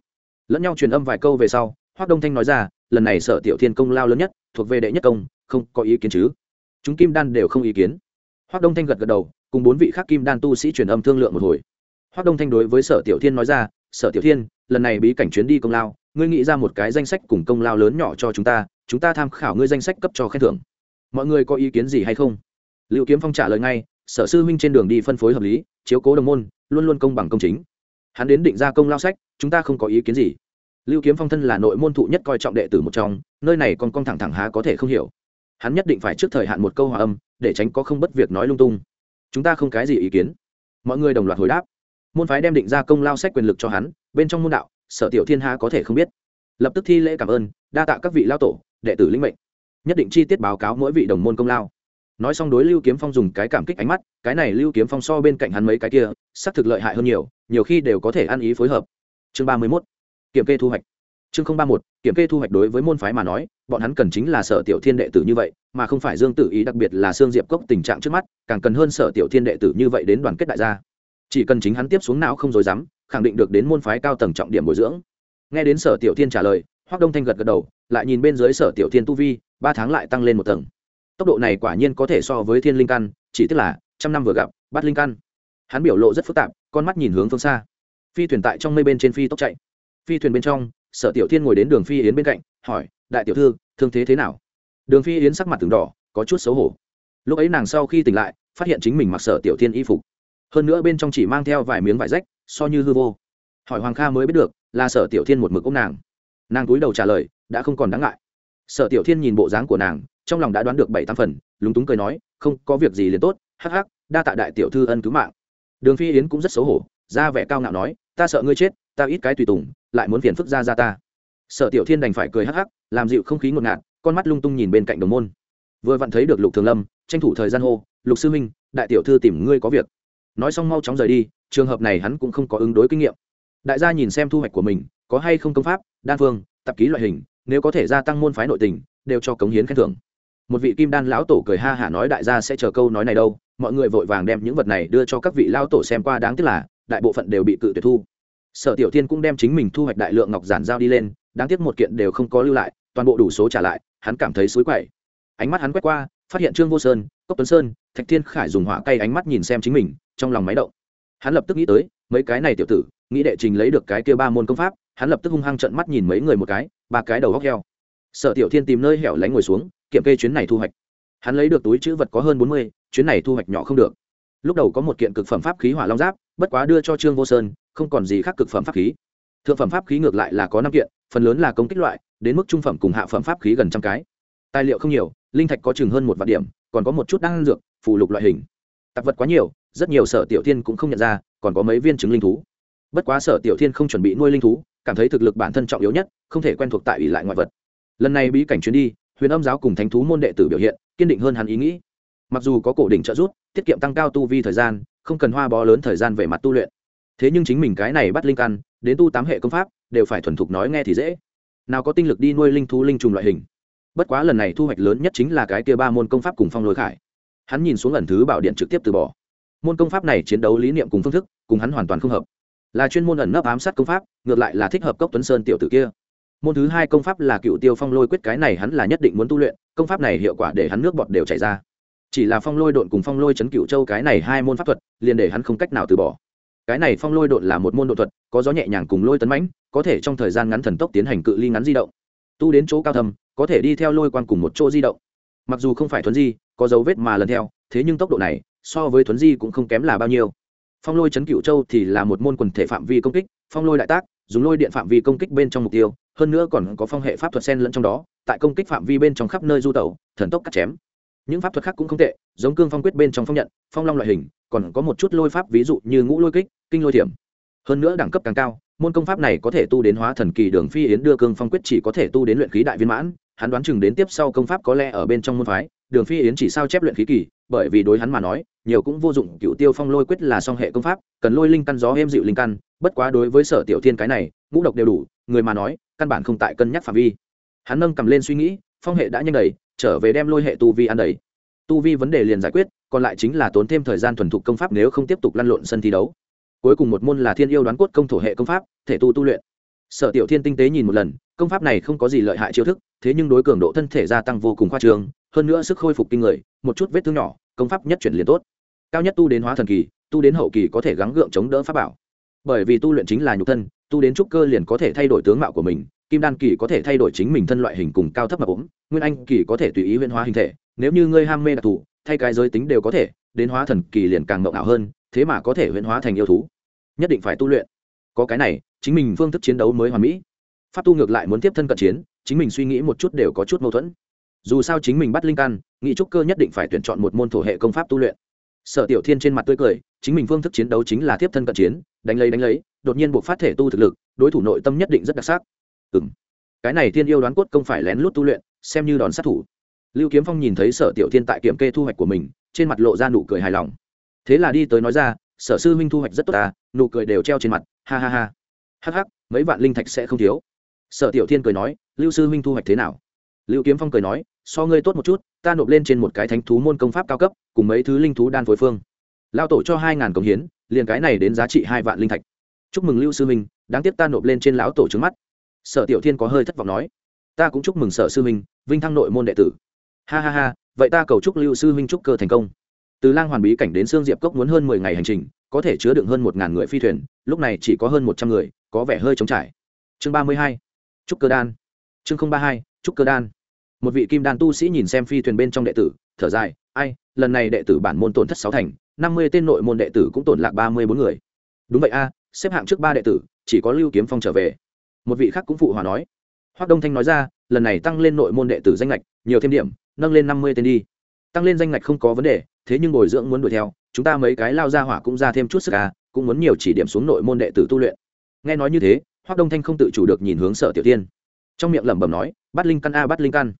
S1: Lẫn nhau truyền âm vài câu về sau, hoác đông thanh nói ra, lần này sở tiểu thiên công lao lớn nhất, thuộc về đệ nhất công, không có ý kiến chứ? Chúng kim đan đều không ý kiến. Hoác đông thanh gật gật đầu, cùng bốn vị khác kim đan tu sĩ truyền âm thương lượng một hồi hoác đông thanh đối với sở tiểu thiên nói ra, sở tiểu thiên, lần này bí cảnh chuyến đi công lao, ngươi nghĩ ra một cái danh sách cùng công lao lớn nhỏ cho chúng ta chúng ta tham khảo ngươi danh sách cấp cho khen thưởng. Mọi người có ý kiến gì hay không? Liệu kiếm phong trả lời ngay, sở sư huynh trên đường đi phân phối hợp lý, chiếu cố đồng môn, luôn luôn công bằng công chính. Hắn đến định ra công lao sách, chúng ta không có ý kiến gì. Lưu kiếm phong thân là nội môn thụ nhất coi trọng đệ tử một trong, nơi này còn con thẳng thẳng há có thể không hiểu. Hắn nhất định phải trước thời hạn một câu hòa âm, để tránh có không bất việc nói lung tung. Chúng ta không cái gì ý kiến. Mọi người đồng loạt hồi đáp môn phái đem định ra công lao sách quyền lực cho hắn, bên trong môn đạo, sở tiểu thiên ha có thể không biết. Lập tức thi lễ cảm ơn, đa tạ các vị lao tổ, đệ tử linh mệnh. Nhất định chi tiết báo cáo mỗi vị đồng môn công lao. Nói xong đối lưu kiếm phong dùng cái cảm kích ánh mắt, cái này lưu kiếm phong so bên cạnh hắn mấy cái kia, xác thực lợi hại hơn nhiều nhiều khi đều có thể ăn ý phối hợp. Chương ba mươi mốt, kiểm kê thu hoạch. Chương không ba một kiểm kê thu hoạch đối với môn phái mà nói, bọn hắn cần chính là sở tiểu thiên đệ tử như vậy, mà không phải dương tử ý, đặc biệt là sương diệp cốc tình trạng trước mắt, càng cần hơn sở tiểu thiên đệ tử như vậy đến đoàn kết đại gia chỉ cần chính hắn tiếp xuống não không dối dám, khẳng định được đến môn phái cao tầng trọng điểm bồi dưỡng. Nghe đến sở tiểu thiên trả lời hoác đông thanh gật gật đầu, lại nhìn bên dưới sở tiểu thiên tu vi, ba tháng lại tăng lên một tầng. Tốc độ này quả nhiên có thể so với thiên linh căn, chỉ tức là, trăm năm vừa gặp bắt linh căn. Hắn biểu lộ rất phức tạp, con mắt nhìn hướng phương xa. Phi thuyền tại trong mây bên trên phi tốc chạy. Phi thuyền bên trong, sở tiểu thiên ngồi đến đường phi yến bên cạnh, hỏi, đại tiểu thư, thương thế thế nào? Đường phi yến sắc mặt từng đỏ, có chút xấu hổ. Lúc ấy nàng sau khi tỉnh lại, phát hiện chính mình mặc sở tiểu thiên y phục hơn nữa bên trong chỉ mang theo vài miếng vải rách, so như hư vô. Hỏi hoàng kha mới biết được, là sở tiểu thiên một mực ôm nàng. Nàng cúi đầu trả lời, đã không còn đáng ngại. Sở tiểu thiên nhìn bộ dáng của nàng, trong lòng đã đoán được bảy tám phần, lúng túng cười nói, không, có việc gì liền tốt, hắc hắc, đa tạ đại tiểu thư ân cứu mạng. Đường phi yến cũng rất xấu hổ, ra vẻ cao ngạo nói, ta sợ ngươi chết, ta ít cái tùy tùng, lại muốn phiền phức ra ra ta. Sở tiểu thiên đành phải cười hắc hắc, làm dịu không khí ngột ngạt, con mắt lung tung nhìn bên cạnh đồng môn. Vừa vặn thấy được lục thường lâm, tranh thủ thời gian hô, lục sư minh đại tiểu thư tìm ngươi có việc nói xong mau chóng rời đi, trường hợp này hắn cũng không có ứng đối kinh nghiệm. Đại gia nhìn xem thu hoạch của mình, có hay không công pháp, đan phương tạp ký loại hình, nếu có thể gia tăng môn phái nội tình, đều cho cống hiến khen thưởng. Một vị kim đan lão tổ cười ha hả nói đại gia sẽ chờ câu nói này đâu, mọi người vội vàng đem những vật này đưa cho các vị lão tổ xem qua đáng tiếc là, đại bộ phận đều bị cự tuyệt thu. Sở tiểu thiên cũng đem chính mình thu hoạch đại lượng ngọc giản giao đi lên, đáng tiếc một kiện đều không có lưu lại, toàn bộ đủ số trả lại, hắn cảm thấy xối quậy. Ánh mắt hắn quét qua, phát hiện trương vô sơn, cốc tuấn sơn, thạch thiên khải dùng hỏa cay ánh mắt nhìn xem chính mình trong lòng máy động. Hắn lập tức nghĩ tới, mấy cái này tiểu tử, nghĩ đệ trình lấy được cái kia ba môn công pháp, hắn lập tức hung hăng trận mắt nhìn mấy người một cái, ba cái đầu góc heo. Sở tiểu thiên tìm nơi hẻo lánh ngồi xuống, kiểm kê chuyến này thu hoạch. Hắn lấy được túi chữ vật có hơn bốn mươi, chuyến này thu hoạch nhỏ không được. Lúc đầu có một kiện cực phẩm pháp khí hỏa long giáp, bất quá đưa cho trương vô sơn, không còn gì khác cực phẩm pháp khí. Thượng phẩm pháp khí ngược lại là có năm kiện, phần lớn là công kích loại, đến mức trung phẩm cùng hạ phẩm pháp khí gần trăm cái. Tài liệu không nhiều, linh thạch có chừng hơn một vạn điểm, còn có một chút đan dược, phụ lục loại hình. Tạp vật quá nhiều rất nhiều sở tiểu thiên cũng không nhận ra còn có mấy viên chứng linh thú. Bất quá sở tiểu thiên không chuẩn bị nuôi linh thú cảm thấy thực lực bản thân trọng yếu nhất không thể quen thuộc tại ủy lại ngoại vật. Lần này bí cảnh chuyến đi huyền âm giáo cùng thánh thú môn đệ tử biểu hiện kiên định hơn hắn ý nghĩ. Mặc dù có cổ đỉnh trợ rút, tiết kiệm tăng cao tu vi thời gian không cần hoa bó lớn thời gian về mặt tu luyện. Thế nhưng chính mình cái này bắt linh căn đến tu tám hệ công pháp đều phải thuần thục nói nghe thì dễ. Nào có tinh lực đi nuôi linh thú linh trùng loại hình. Bất quá lần này thu hoạch lớn nhất chính là cái kia ba môn công pháp cùng phong lôi khải. Hắn nhìn xuống lần thứ bảo điện trực tiếp từ bỏ môn công pháp này chiến đấu lý niệm cùng phương thức, cùng hắn hoàn toàn không hợp. Là chuyên môn ẩn nấp ám sát công pháp, ngược lại là thích hợp cốc tuấn sơn tiểu tử kia. Môn thứ hai công pháp là cựu tiêu phong lôi quyết, cái này hắn là nhất định muốn tu luyện, công pháp này hiệu quả để hắn nước bọt đều chảy ra. Chỉ là phong lôi độn cùng phong lôi chấn cựu châu cái này hai môn pháp thuật, liền để hắn không cách nào từ bỏ. Cái này phong lôi độn là một môn độ thuật, có gió nhẹ nhàng cùng lôi tấn mãnh, có thể trong thời gian ngắn thần tốc tiến hành cự ly ngắn di động. Tu đến chỗ cao thầm có thể đi theo lôi quan cùng một chỗ di động. Mặc dù không phải thuấn di, có dấu vết mà lần theo, thế nhưng tốc độ này so với thuấn di cũng không kém là bao nhiêu. Phong lôi chấn cựu châu thì là một môn quần thể phạm vi công kích, phong lôi đại tác, dùng lôi điện phạm vi công kích bên trong mục tiêu, hơn nữa còn có phong hệ pháp thuật sen lẫn trong đó, tại công kích phạm vi bên trong khắp nơi du tẩu, thần tốc cắt chém. Những pháp thuật khác cũng không tệ, giống cương phong quyết bên trong phong nhận, phong long loại hình, còn có một chút lôi pháp ví dụ như ngũ lôi kích, kinh lôi thiểm. Hơn nữa đẳng cấp càng cao, môn công pháp này có thể tu đến hóa thần kỳ đường phi yến đưa cương phong quyết chỉ có thể tu đến luyện khí đại viên mãn, hắn đoán chừng đến tiếp sau công pháp có lẽ ở bên trong môn phái, đường phi yến chỉ sao chép luyện khí kỳ bởi vì đối hắn mà nói, nhiều cũng vô dụng, cựu tiêu phong lôi quyết là song hệ công pháp, cần lôi linh căn, gió êm dịu linh căn, bất quá đối với sở tiểu thiên cái này, ngũ độc đều đủ, người mà nói, căn bản không tại cân nhắc phạm vi. Hắn nâng cầm lên suy nghĩ, phong hệ đã nhanh đầy, trở về đem lôi hệ tu vi ăn đầy. Tu vi vấn đề liền giải quyết, còn lại chính là tốn thêm thời gian thuần thục công pháp nếu không tiếp tục lăn lộn sân thi đấu. Cuối cùng một môn là thiên yêu đoán cốt công thổ hệ công pháp, thể tu tu luyện. Sở tiểu thiên tinh tế nhìn một lần, công pháp này không có gì lợi hại chiêu thức, thế nhưng đối cường độ thân thể gia tăng vô cùng khoa trương hơn nữa sức khôi phục kinh người, một chút vết thương nhỏ, công pháp nhất chuyển liền tốt. Cao nhất tu đến hóa thần kỳ, tu đến hậu kỳ có thể gắng gượng chống đỡ pháp bảo. Bởi vì tu luyện chính là nhục thân, tu đến trúc cơ liền có thể thay đổi tướng mạo của mình, kim đan kỳ có thể thay đổi chính mình thân loại hình cùng cao thấp mà ốm, nguyên anh kỳ có thể tùy ý huyễn hóa hình thể, nếu như ngươi ham mê đặc thù, thay cái giới tính đều có thể, đến hóa thần kỳ liền càng mộng ảo hơn, thế mà có thể huyễn hóa thành yêu thú. Nhất định phải tu luyện. Có cái này, chính mình phương thức chiến đấu mới hoàn mỹ. Pháp tu ngược lại muốn tiếp thân cận chiến, chính mình suy nghĩ một chút đều có chút mâu thuẫn dù sao chính mình bắt linh căn, nghị trúc cơ nhất định phải tuyển chọn một môn thổ hệ công pháp tu luyện. Sở tiểu thiên trên mặt tươi cười, chính mình phương thức chiến đấu chính là tiếp thân cận chiến, đánh lấy đánh lấy, đột nhiên buộc phát thể tu thực lực, đối thủ nội tâm nhất định rất đặc sắc. Ừ m cái này thiên yêu đoán cốt công phải lén lút tu luyện, xem như đòn sát thủ. Lưu kiếm phong nhìn thấy sở tiểu thiên tại kiểm kê thu hoạch của mình, trên mặt lộ ra nụ cười hài lòng. Thế là đi tới nói ra, sở sư huynh thu hoạch rất tốt ta nụ cười đều treo trên mặt, ha ha ha. Hắc hắc, mấy vạn linh thạch sẽ không thiếu. Sở tiểu thiên cười nói, lưu sư huynh thu hoạch thế nào? Lưu kiếm phong cười nói so ngươi tốt một chút, ta nộp lên trên một cái thánh thú môn công pháp cao cấp, cùng mấy thứ linh thú đan phối phương. Lao tổ cho hai ngàn công hiến, liền cái này đến giá trị hai vạn linh thạch. Chúc mừng lưu sư minh, đáng tiếc ta nộp lên trên lão tổ trứng mắt. Sở tiểu thiên có hơi thất vọng nói, ta cũng chúc mừng sở sư minh, vinh thăng nội môn đệ tử. Ha ha ha, vậy ta cầu chúc lưu sư minh chúc cơ thành công. Từ lang hoàn bí cảnh đến sương diệp cốc muốn hơn mười ngày hành trình, có thể chứa đựng hơn một ngàn người phi thuyền, lúc này chỉ có hơn một trăm người, có vẻ hơi trống trải. Chương ba mươi hai, trúc cơ đan. Chương không ba hai, trúc cơ đan một vị kim đan tu sĩ nhìn xem phi thuyền bên trong đệ tử, thở dài, ai, lần này đệ tử bản môn tổn thất sáu thành, năm mươi tên nội môn đệ tử cũng tổn lạc ba mươi bốn người. Đúng vậy a, xếp hạng trước ba đệ tử, chỉ có lưu kiếm phong trở về. Một vị khác cũng phụ hòa nói. Hoác đông thanh nói ra, lần này tăng lên nội môn đệ tử danh lệch nhiều thêm điểm, nâng lên năm mươi tên đi. Tăng lên danh lệch không có vấn đề, thế nhưng bồi dưỡng muốn đuổi theo, chúng ta mấy cái lao ra hỏa cũng ra thêm chút sức à cũng muốn nhiều chỉ điểm xuống nội môn đệ tử tu luyện. Nghe nói như thế hoác đông thanh không tự chủ được nhìn hướng sở tiểu tiên. Trong miệng lẩm bẩm nói bắt linh căn a bắt linh căn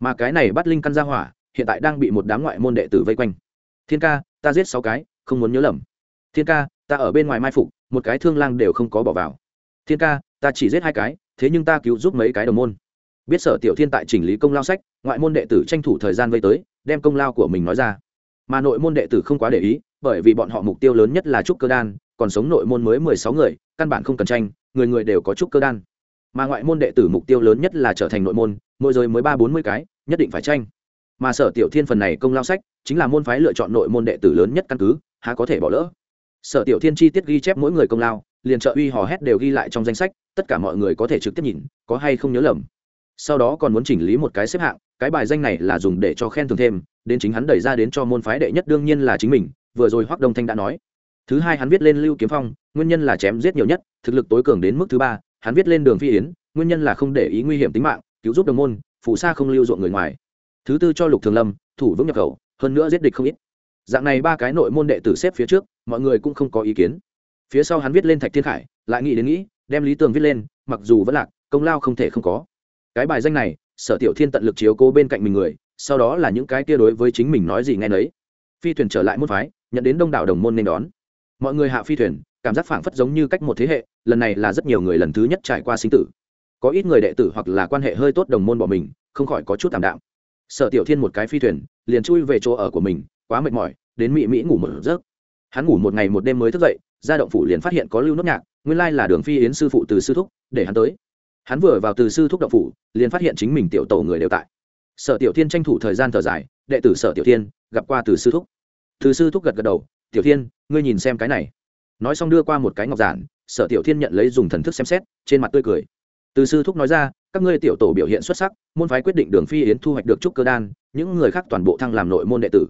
S1: mà cái này bắt linh căn ra hỏa, hiện tại đang bị một đám ngoại môn đệ tử vây quanh. Thiên ca, ta giết sáu cái, không muốn nhớ lầm. Thiên ca, ta ở bên ngoài mai phục, một cái thương lang đều không có bỏ vào. Thiên ca, ta chỉ giết hai cái, thế nhưng ta cứu giúp mấy cái đồng môn. Biết sở tiểu thiên tại chỉnh lý công lao sách, ngoại môn đệ tử tranh thủ thời gian vây tới, đem công lao của mình nói ra. Mà nội môn đệ tử không quá để ý, bởi vì bọn họ mục tiêu lớn nhất là trúc cơ đan, còn sống nội môn mới mười sáu người, căn bản không cần tranh, người người đều có trúc cơ đan mà ngoại môn đệ tử mục tiêu lớn nhất là trở thành nội môn, mỗi giới mới ba bốn mươi cái, nhất định phải tranh. Mà sở tiểu thiên phần này công lao sách, chính là môn phái lựa chọn nội môn đệ tử lớn nhất căn cứ, há có thể bỏ lỡ. Sở tiểu thiên chi tiết ghi chép mỗi người công lao, liền trợ uy hò hét đều ghi lại trong danh sách, tất cả mọi người có thể trực tiếp nhìn, có hay không nhớ lầm. Sau đó còn muốn chỉnh lý một cái xếp hạng, cái bài danh này là dùng để cho khen thưởng thêm, đến chính hắn đẩy ra đến cho môn phái đệ nhất đương nhiên là chính mình, vừa rồi hoắc đông thanh đã nói. Thứ hai hắn viết lên lưu kiếm phong, nguyên nhân là chém giết nhiều nhất, thực lực tối cường đến mức thứ ba hắn viết lên đường phi yến, nguyên nhân là không để ý nguy hiểm tính mạng, cứu giúp đồng môn phụ sa không lưu ruộng người ngoài. Thứ tư cho lục thường lâm, thủ vững nhập khẩu, hơn nữa giết địch không ít. Dạng này ba cái nội môn đệ tử xếp phía trước, mọi người cũng không có ý kiến. Phía sau hắn viết lên thạch thiên khải, lại nghĩ đến nghĩ, đem lý tường viết lên, mặc dù vẫn lạc, công lao không thể không có. Cái bài danh này, sở tiểu thiên tận lực chiếu cố bên cạnh mình người, sau đó là những cái kia đối với chính mình nói gì nghe nấy. Phi thuyền trở lại môn phái, nhận đến đông đảo đồng môn nên đón. Mọi người hạ phi thuyền cảm giác phảng phất giống như cách một thế hệ, lần này là rất nhiều người lần thứ nhất trải qua sinh tử. Có ít người đệ tử hoặc là quan hệ hơi tốt đồng môn bỏ mình, không khỏi có chút tạm đạm. Sở tiểu thiên một cái phi thuyền, liền chui về chỗ ở của mình, quá mệt mỏi, đến mỹ mỹ ngủ một giấc. Hắn ngủ một ngày một đêm mới thức dậy, ra động phủ liền phát hiện có lưu nốt nhạc, nguyên lai là đường phi yến sư phụ từ sư thúc, để hắn tới. Hắn vừa vào từ sư thúc động phủ, liền phát hiện chính mình tiểu tổ người đều tại. Sở tiểu thiên tranh thủ thời gian thở dài, đệ tử sở tiểu thiên, gặp qua từ sư thúc. Từ sư thúc gật gật đầu, tiểu thiên, ngươi nhìn xem cái này nói xong đưa qua một cái ngọc giản, sở tiểu thiên nhận lấy dùng thần thức xem xét, trên mặt tươi cười. Từ sư thúc nói ra, các ngươi tiểu tổ biểu hiện xuất sắc, môn phái quyết định đường phi yến thu hoạch được trúc cơ đan, những người khác toàn bộ thăng làm nội môn đệ tử.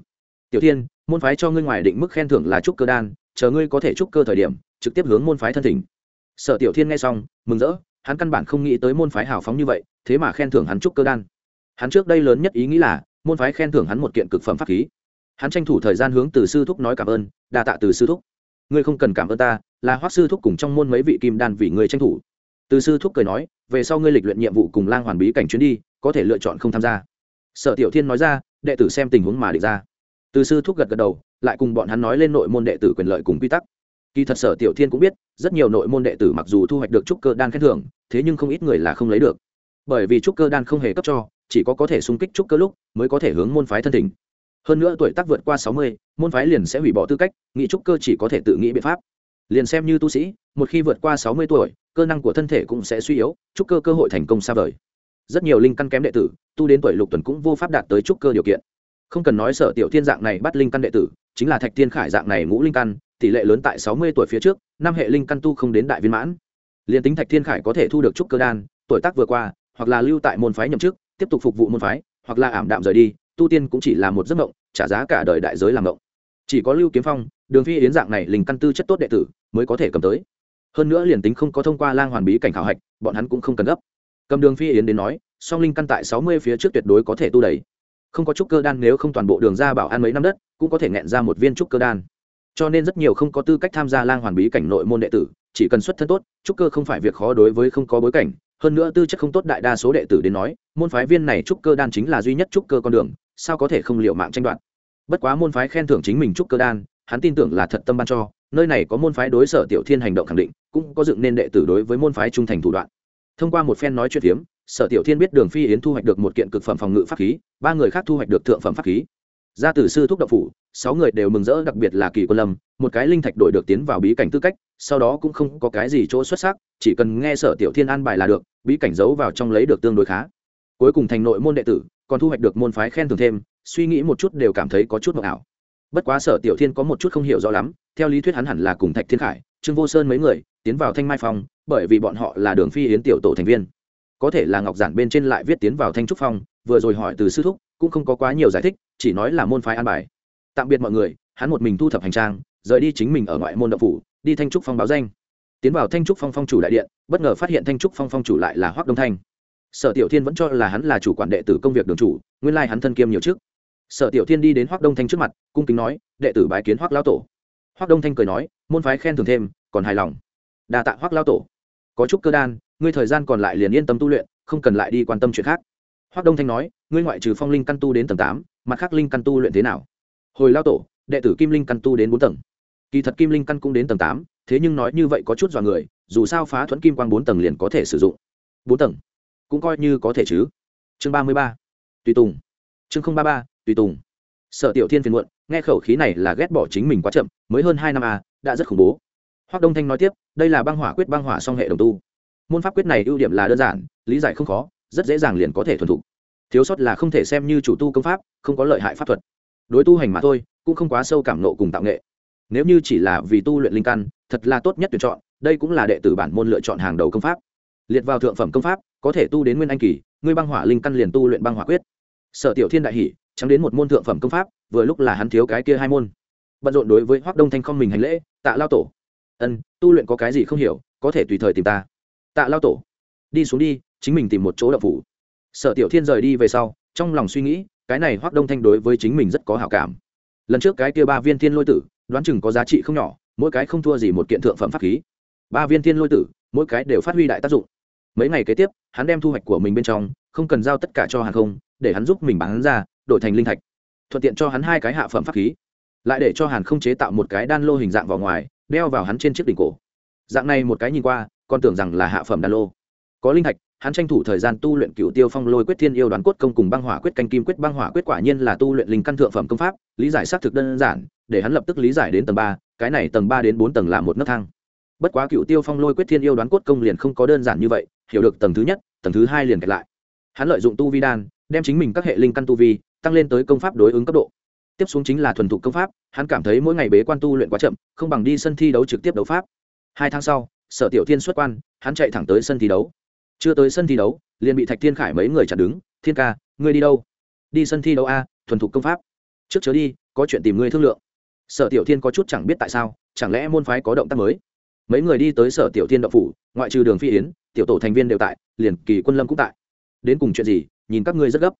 S1: Tiểu thiên, môn phái cho ngươi ngoài định mức khen thưởng là trúc cơ đan, chờ ngươi có thể trúc cơ thời điểm, trực tiếp hướng môn phái thân thỉnh. Sở tiểu thiên nghe xong, mừng rỡ, hắn căn bản không nghĩ tới môn phái hào phóng như vậy, thế mà khen thưởng hắn trúc cơ đan. Hắn trước đây lớn nhất ý nghĩ là, môn phái khen thưởng hắn một kiện cực phẩm pháp khí. Hắn tranh thủ thời gian hướng từ sư thúc nói cảm ơn, đa tạ từ sư thúc ngươi không cần cảm ơn ta, là hoác sư thúc cùng trong môn mấy vị kim đan vì ngươi tranh thủ. Từ sư thúc cười nói, về sau ngươi lịch luyện nhiệm vụ cùng lang hoàn bí cảnh chuyến đi, có thể lựa chọn không tham gia. Sở tiểu thiên nói ra, đệ tử xem tình huống mà địch ra. Từ sư thúc gật gật đầu, lại cùng bọn hắn nói lên nội môn đệ tử quyền lợi cùng quy tắc. Kỳ thật sở tiểu thiên cũng biết, rất nhiều nội môn đệ tử mặc dù thu hoạch được trúc cơ đan khen thưởng, thế nhưng không ít người là không lấy được. Bởi vì trúc cơ đan không hề cấp cho, chỉ có có thể xung kích trúc cơ lúc, mới có thể hướng môn phái thân thỉnh hơn nữa tuổi tác vượt qua sáu mươi, môn phái liền sẽ hủy bỏ tư cách, nghị trúc cơ chỉ có thể tự nghĩ biện pháp. Liền xem như tu sĩ, một khi vượt qua sáu mươi tuổi, cơ năng của thân thể cũng sẽ suy yếu, trúc cơ cơ hội thành công xa vời. Rất nhiều linh căn kém đệ tử, tu đến tuổi lục tuần cũng vô pháp đạt tới trúc cơ điều kiện. Không cần nói sở tiểu thiên dạng này bắt linh căn đệ tử, chính là thạch thiên khải dạng này ngũ linh căn, tỷ lệ lớn tại sáu mươi tuổi phía trước, năm hệ linh căn tu không đến đại viên mãn. Liền tính thạch thiên khải có thể thu được trúc cơ đan, tuổi tác vừa qua, hoặc là lưu tại môn phái nhậm chức, tiếp tục phục vụ môn phái, hoặc là ảm đạm rời đi tu tiên cũng chỉ là một giấc mộng, trả giá cả đời đại giới làm mộng. Chỉ có lưu kiếm phong, đường phi yến dạng này linh căn tư chất tốt đệ tử, mới có thể cầm tới. Hơn nữa liền tính không có thông qua lang hoàn bí cảnh khảo hạch, bọn hắn cũng không cần gấp. Cầm đường phi yến đến nói, song linh căn tại sáu mươi phía trước tuyệt đối có thể tu đầy. Không có trúc cơ đan nếu không toàn bộ đường ra bảo an mấy năm đất, cũng có thể nghẹn ra một viên trúc cơ đan. Cho nên rất nhiều không có tư cách tham gia lang hoàn bí cảnh nội môn đệ tử, chỉ cần xuất thân tốt, trúc cơ không phải việc khó đối với không có bối cảnh. Hơn nữa tư chất không tốt đại đa số đệ tử đến nói, môn phái viên này trúc cơ đan chính là duy nhất trúc cơ con đường sao có thể không liệu mạng tranh đoạt? Bất quá môn phái khen thưởng chính mình trúc cơ đan, hắn tin tưởng là thật tâm ban cho, nơi này có môn phái đối sở tiểu thiên hành động khẳng định, cũng có dựng nên đệ tử đối với môn phái trung thành thủ đoạn. Thông qua một phen nói chuyện phiếm, sở tiểu thiên biết đường phi yến thu hoạch được một kiện cực phẩm phòng ngự pháp khí, ba người khác thu hoạch được thượng phẩm pháp khí. Gia tử sư thúc đậu phủ, sáu người đều mừng rỡ, đặc biệt là kỳ quân lâm, một cái linh thạch đổi được tiến vào bí cảnh tư cách, sau đó cũng không có cái gì chỗ xuất sắc, chỉ cần nghe sở tiểu thiên an bài là được, bí cảnh giấu vào trong lấy được tương đối khá. Cuối cùng thành nội môn đệ tử còn thu hoạch được môn phái khen thưởng thêm, suy nghĩ một chút đều cảm thấy có chút mộng ảo. Bất quá sở tiểu thiên có một chút không hiểu rõ lắm, theo lý thuyết hắn hẳn là cùng thạch thiên khải, trương vô sơn mấy người, tiến vào thanh mai phong, bởi vì bọn họ là đường phi yến tiểu tổ thành viên. Có thể là ngọc giản bên trên lại viết tiến vào thanh trúc phong, vừa rồi hỏi từ sư thúc, cũng không có quá nhiều giải thích, chỉ nói là môn phái an bài. Tạm biệt mọi người, hắn một mình thu thập hành trang, rời đi chính mình ở ngoại môn đậu phủ, đi thanh trúc phong báo danh. Tiến vào thanh trúc phong phong chủ đại điện, bất ngờ phát hiện thanh trúc phong phong chủ lại là hoác đông thanh sở tiểu thiên vẫn cho là hắn là chủ quản đệ tử công việc đường chủ, nguyên lai hắn thân kiêm nhiều trước sở tiểu thiên đi đến hoác đông thanh trước mặt, cung kính nói, đệ tử bái kiến hoác lao tổ. Hoác đông thanh cười nói, môn phái khen thưởng thêm, còn hài lòng. Đà tạ hoác lao tổ. Có chút cơ đan, ngươi thời gian còn lại liền yên tâm tu luyện, không cần lại đi quan tâm chuyện khác. Hoác đông thanh nói, ngươi ngoại trừ phong linh căn tu đến tầng tám, mặt khác linh căn tu luyện thế nào? Hồi lao tổ, đệ tử kim linh căn tu đến bốn tầng. Kỳ thật kim linh căn cũng đến tầng tám, thế nhưng nói như vậy có chút dọa người, dù sao phá thuẫn kim quang bốn tầng liền có thể sử dụng. Bốn tầng? Cũng coi như có thể chứ. Chương ba mươi ba, tùy tùng. Chương ba ba, tùy tùng. Sở tiểu thiên phiền muộn, nghe khẩu khí này là ghét bỏ chính mình quá chậm, mới hơn hai năm à đã rất khủng bố. Hoác đông thanh nói tiếp, đây là băng hỏa quyết băng hỏa song hệ đồng tu. Môn pháp quyết này ưu điểm là đơn giản, lý giải không khó, rất dễ dàng liền có thể thuần thục. Thiếu sót là không thể xem như chủ tu công pháp, không có lợi hại pháp thuật. Đối tu hành mà thôi, cũng không quá sâu cảm nộ cùng tạo nghệ. Nếu như chỉ là vì tu luyện linh căn, thật là tốt nhất tuyển chọn, đây cũng là đệ tử bản môn lựa chọn hàng đầu công pháp. Liệt vào thượng phẩm công pháp có thể tu đến nguyên anh kỳ, ngươi băng hỏa linh căn liền tu luyện băng hỏa quyết. Sở tiểu thiên đại hỷ chẳng đến một môn thượng phẩm công pháp, vừa lúc là hắn thiếu cái kia hai môn. Bận rộn đối với hoác đông thanh không mình hành lễ, tạ lao tổ. Ân, tu luyện có cái gì không hiểu, có thể tùy thời tìm ta. Tạ lao tổ. Đi xuống đi, chính mình tìm một chỗ đậu phủ. Sở tiểu thiên rời đi về sau, trong lòng suy nghĩ, cái này hoác đông thanh đối với chính mình rất có hảo cảm. Lần trước cái kia ba viên thiên lôi tử, đoán chừng có giá trị không nhỏ, mỗi cái không thua gì một kiện thượng phẩm pháp khí. Ba viên thiên lôi tử, mỗi cái đều phát huy đại tác dụng mấy ngày kế tiếp, hắn đem thu hoạch của mình bên trong, không cần giao tất cả cho hàng không, để hắn giúp mình bán ra, đổi thành linh thạch. Thuận tiện cho hắn hai cái hạ phẩm pháp khí, lại để cho hàn không chế tạo một cái đan lô hình dạng vào ngoài, đeo vào hắn trên chiếc đỉnh cổ. Dạng này một cái nhìn qua còn tưởng rằng là hạ phẩm đan lô. Có linh thạch, hắn tranh thủ thời gian tu luyện cựu tiêu phong lôi quyết thiên yêu đoán cốt công cùng băng hỏa quyết canh kim quyết. Băng hỏa quyết quả nhiên là tu luyện linh căn thượng phẩm công pháp, lý giải xác thực đơn giản, để hắn lập tức lý giải đến tầng ba, cái này tầng ba đến bốn tầng là một nấc thang bất quá cựu tiêu phong lôi quyết thiên yêu đoán cốt công liền không có đơn giản như vậy, hiểu được tầng thứ nhất, tầng thứ hai liền kẹt lại. Hắn lợi dụng tu vi đan, đem chính mình các hệ linh căn tu vi tăng lên tới công pháp đối ứng cấp độ. Tiếp xuống chính là thuần thục công pháp, hắn cảm thấy mỗi ngày bế quan tu luyện quá chậm, không bằng đi sân thi đấu trực tiếp đấu pháp. Hai tháng sau, sở tiểu thiên xuất quan, hắn chạy thẳng tới sân thi đấu. Chưa tới sân thi đấu, liền bị thạch thiên khải mấy người chặn đứng, thiên ca, ngươi đi đâu? Đi sân thi đấu a, thuần thục công pháp. Trước chớ đi, có chuyện tìm ngươi thương lượng. Sở tiểu thiên có chút chẳng biết tại sao, chẳng lẽ môn phái có động tác mới? Mấy người đi tới sở tiểu thiên đậu phủ, ngoại trừ đường phi yến, tiểu tổ thành viên đều tại, liền kỳ quân lâm cũng tại. Đến cùng chuyện gì, nhìn các ngươi rất gấp.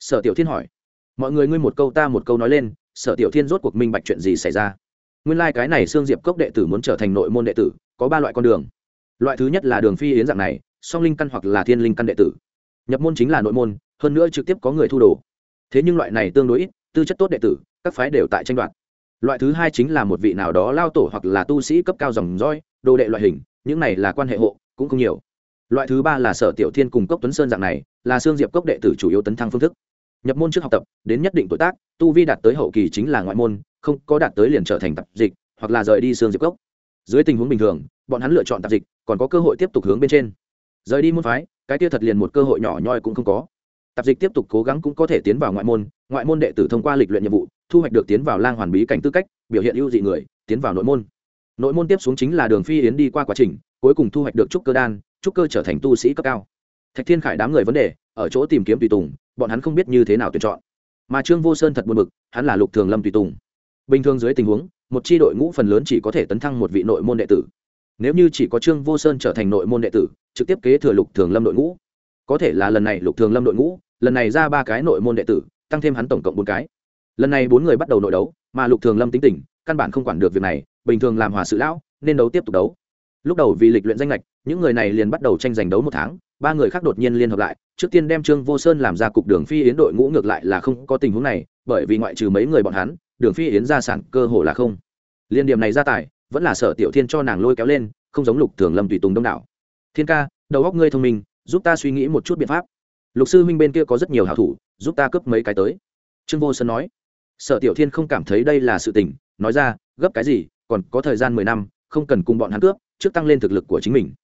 S1: Sở tiểu thiên hỏi. Mọi người ngươi một câu ta một câu nói lên, sở tiểu thiên rốt cuộc minh bạch chuyện gì xảy ra. Nguyên lai、like、cái này xương diệp cốc đệ tử muốn trở thành nội môn đệ tử, có ba loại con đường. Loại thứ nhất là đường phi yến dạng này, song linh căn hoặc là thiên linh căn đệ tử. Nhập môn chính là nội môn, hơn nữa trực tiếp có người thu đồ. Thế nhưng loại này tương đối ít, tư chất tốt đệ tử, các phái đều tại tranh đoạt. Loại thứ hai chính là một vị nào đó lao tổ hoặc là tu sĩ cấp cao dòng roi đồ đệ loại hình, những này là quan hệ hộ, cũng không nhiều. Loại thứ ba là sở tiểu thiên cùng cốc tuấn sơn dạng này, là xương diệp cốc đệ tử chủ yếu tấn thăng phương thức. Nhập môn trước học tập, đến nhất định tuổi tác, tu vi đạt tới hậu kỳ chính là ngoại môn, không có đạt tới liền trở thành tập dịch, hoặc là rời đi xương diệp cốc. Dưới tình huống bình thường, bọn hắn lựa chọn tập dịch, còn có cơ hội tiếp tục hướng bên trên. Rời đi môn phái, cái kia thật liền một cơ hội nhỏ nhoi cũng không có. Tập dịch tiếp tục cố gắng cũng có thể tiến vào ngoại môn ngoại môn đệ tử thông qua lịch luyện nhiệm vụ, thu hoạch được tiến vào lang hoàn bí cảnh tư cách, biểu hiện ưu dị người, tiến vào nội môn nội môn tiếp xuống chính là đường phi yến đi qua quá trình, cuối cùng thu hoạch được trúc cơ đan, trúc cơ trở thành tu sĩ cấp cao. Thạch thiên khải đám người vấn đề, ở chỗ tìm kiếm tùy tùng, bọn hắn không biết như thế nào tuyển chọn. Mà trương vô sơn thật buồn bực, hắn là lục thường lâm tùy tùng. Bình thường dưới tình huống, một tri đội ngũ phần lớn chỉ có thể tấn thăng một vị nội môn đệ tử. Nếu như chỉ có trương vô sơn trở thành nội môn đệ tử, trực tiếp kế thừa lục thường lâm đội ngũ. Có thể là lần này lục thường lâm đội ngũ, lần này ra ba cái nội môn đệ tử, tăng thêm hắn tổng cộng bốn cái. Lần này bốn người bắt đầu nội đấu, mà lục thường lâm tính tình, căn bản không quản được việc này bình thường làm hòa sự lão, nên đấu tiếp tục đấu. Lúc đầu vì lịch luyện danh lệch những người này liền bắt đầu tranh giành đấu một tháng, ba người khác đột nhiên liên hợp lại, trước tiên đem trương vô sơn làm ra cục đường phi yến đội ngũ ngược lại là không có tình huống này, bởi vì ngoại trừ mấy người bọn hắn, đường phi yến gia sản cơ hồ là không. Liên điểm này gia tài, vẫn là sở tiểu thiên cho nàng lôi kéo lên, không giống lục thường lâm tùy tùng đông đảo. Thiên ca, đầu óc ngươi thông minh, giúp ta suy nghĩ một chút biện pháp. Lục sư huynh bên kia có rất nhiều hảo thủ, giúp ta cướp mấy cái tới. Trương vô sơn nói. Sở tiểu thiên không cảm thấy đây là sự tình, nói ra, gấp cái gì còn có thời gian mười năm, không cần cùng bọn hắn cướp, trước tăng lên thực lực của chính mình.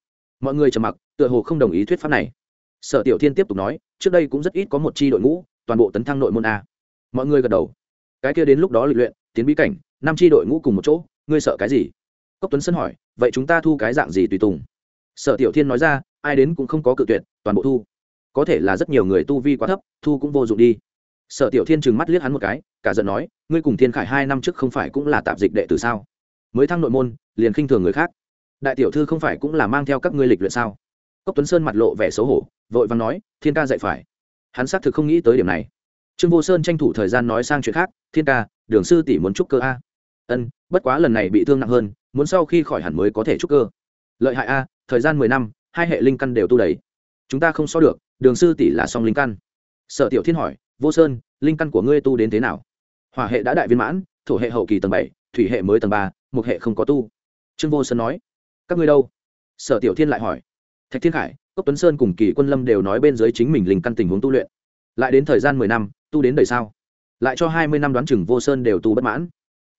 S1: Mọi người trầm mặc, tựa hồ không đồng ý thuyết pháp này. Sở tiểu thiên tiếp tục nói, trước đây cũng rất ít có một chi đội ngũ, toàn bộ tấn thăng nội môn a. Mọi người gật đầu. Cái kia đến lúc đó lịch luyện, tiến bí cảnh, năm chi đội ngũ cùng một chỗ, ngươi sợ cái gì? Cốc tuấn sân hỏi, vậy chúng ta thu cái dạng gì tùy tùng? Sở tiểu thiên nói ra, ai đến cũng không có cự tuyệt, toàn bộ thu. Có thể là rất nhiều người tu vi quá thấp, thu cũng vô dụng đi. Sở tiểu thiên trừng mắt liếc hắn một cái, cả giận nói, ngươi cùng thiên khải hai năm trước không phải cũng là tạp dịch đệ tử sao? Mới thăng nội môn, liền khinh thường người khác. Đại tiểu thư không phải cũng là mang theo các ngươi lịch luyện sao? Cốc tuấn sơn mặt lộ vẻ xấu hổ, vội vàng nói, thiên ca dạy phải. Hắn xác thực không nghĩ tới điểm này. Trương vô sơn tranh thủ thời gian nói sang chuyện khác, thiên ca, đường sư tỷ muốn trúc cơ a. Ân, bất quá lần này bị thương nặng hơn, muốn sau khi khỏi hẳn mới có thể trúc cơ. Lợi hại a, thời gian mười năm, hai hệ linh căn đều tu đầy. Chúng ta không so được, đường sư tỷ là song linh căn. Sở tiểu thiên hỏi, vô sơn, linh căn của ngươi tu đến thế nào? Hỏa hệ đã đại viên mãn, thổ hệ hậu kỳ tầng bảy, thủy hệ mới tầng ba một hệ không có tu. Trương vô sơn nói, các ngươi đâu? Sở tiểu thiên lại hỏi. Thạch thiên khải, cốc tuấn sơn cùng kỳ quân lâm đều nói bên dưới chính mình linh căn tình huống tu luyện. Lại đến thời gian mười năm, tu đến đầy sao? Lại cho hai mươi năm đoán chừng vô sơn đều tu bất mãn.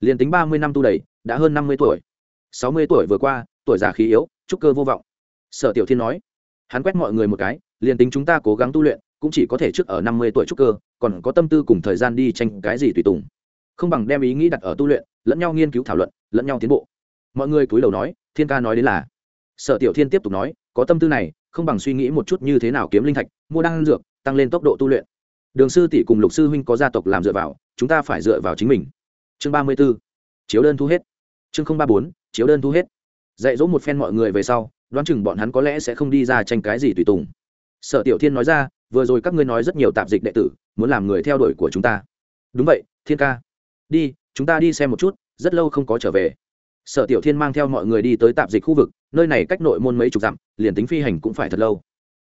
S1: Liền tính ba mươi năm tu đầy, đã hơn năm mươi tuổi. Sáu mươi tuổi vừa qua, tuổi già khí yếu, trúc cơ vô vọng. Sở tiểu thiên nói, hắn quét mọi người một cái, liền tính chúng ta cố gắng tu luyện, cũng chỉ có thể trước ở năm mươi tuổi trúc cơ, còn có tâm tư cùng thời gian đi tranh cái gì tùy tùng. Không bằng đem ý nghĩ đặt ở tu luyện, lẫn nhau nghiên cứu thảo luận lẫn nhau tiến bộ. Mọi người cúi đầu nói, thiên ca nói đến là. Sở tiểu thiên tiếp tục nói, có tâm tư này, không bằng suy nghĩ một chút như thế nào kiếm linh thạch, mua đan dược, tăng lên tốc độ tu luyện. Đường sư tỷ cùng lục sư huynh có gia tộc làm dựa vào, chúng ta phải dựa vào chính mình. Chương ba mươi b ố chiếu đơn thu hết. Chương ba bốn, chiếu đơn thu hết. Dạy dỗ một phen mọi người về sau, đoán chừng bọn hắn có lẽ sẽ không đi ra tranh cái gì tùy tùng. Sở tiểu thiên nói ra, vừa rồi các ngươi nói rất nhiều tạp dịch đệ tử, muốn làm người theo đuổi của chúng ta. Đúng vậy, thiên ca. Đi, chúng ta đi xem một chút rất lâu không có trở về. Sở tiểu thiên mang theo mọi người đi tới tạp dịch khu vực, nơi này cách nội môn mấy chục dặm, liền tính phi hành cũng phải thật lâu.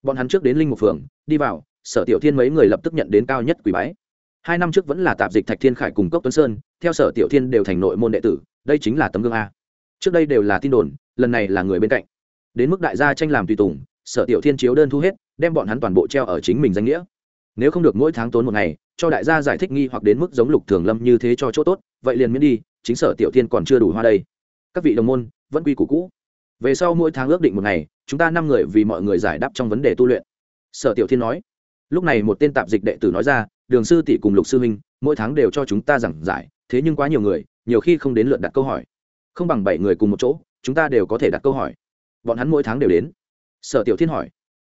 S1: Bọn hắn trước đến linh mục phường, đi vào, sở tiểu thiên mấy người lập tức nhận đến cao nhất quỷ bái. Hai năm trước vẫn là tạp dịch thạch thiên khải cùng cốc tuấn sơn, theo sở tiểu thiên đều thành nội môn đệ tử, đây chính là tấm gương a. Trước đây đều là tin đồn, lần này là người bên cạnh. Đến mức đại gia tranh làm tùy tùng, sở tiểu thiên chiếu đơn thu hết, đem bọn hắn toàn bộ treo ở chính mình danh nghĩa. Nếu không được mỗi tháng tốn một ngày, cho đại gia giải thích nghi hoặc đến mức giống lục thường lâm như thế cho chỗ tốt, vậy liền miễn đi chính sở tiểu thiên còn chưa đủ hoa đây. Các vị đồng môn, vẫn quy củ cũ. Về sau mỗi tháng ước định một ngày, chúng ta năm người vì mọi người giải đáp trong vấn đề tu luyện. Sở tiểu thiên nói. Lúc này một tên tạp dịch đệ tử nói ra, đường sư tỷ cùng lục sư huynh, mỗi tháng đều cho chúng ta giảng giải, thế nhưng quá nhiều người, nhiều khi không đến lượt đặt câu hỏi. Không bằng bảy người cùng một chỗ, chúng ta đều có thể đặt câu hỏi. Bọn hắn mỗi tháng đều đến. Sở tiểu thiên hỏi.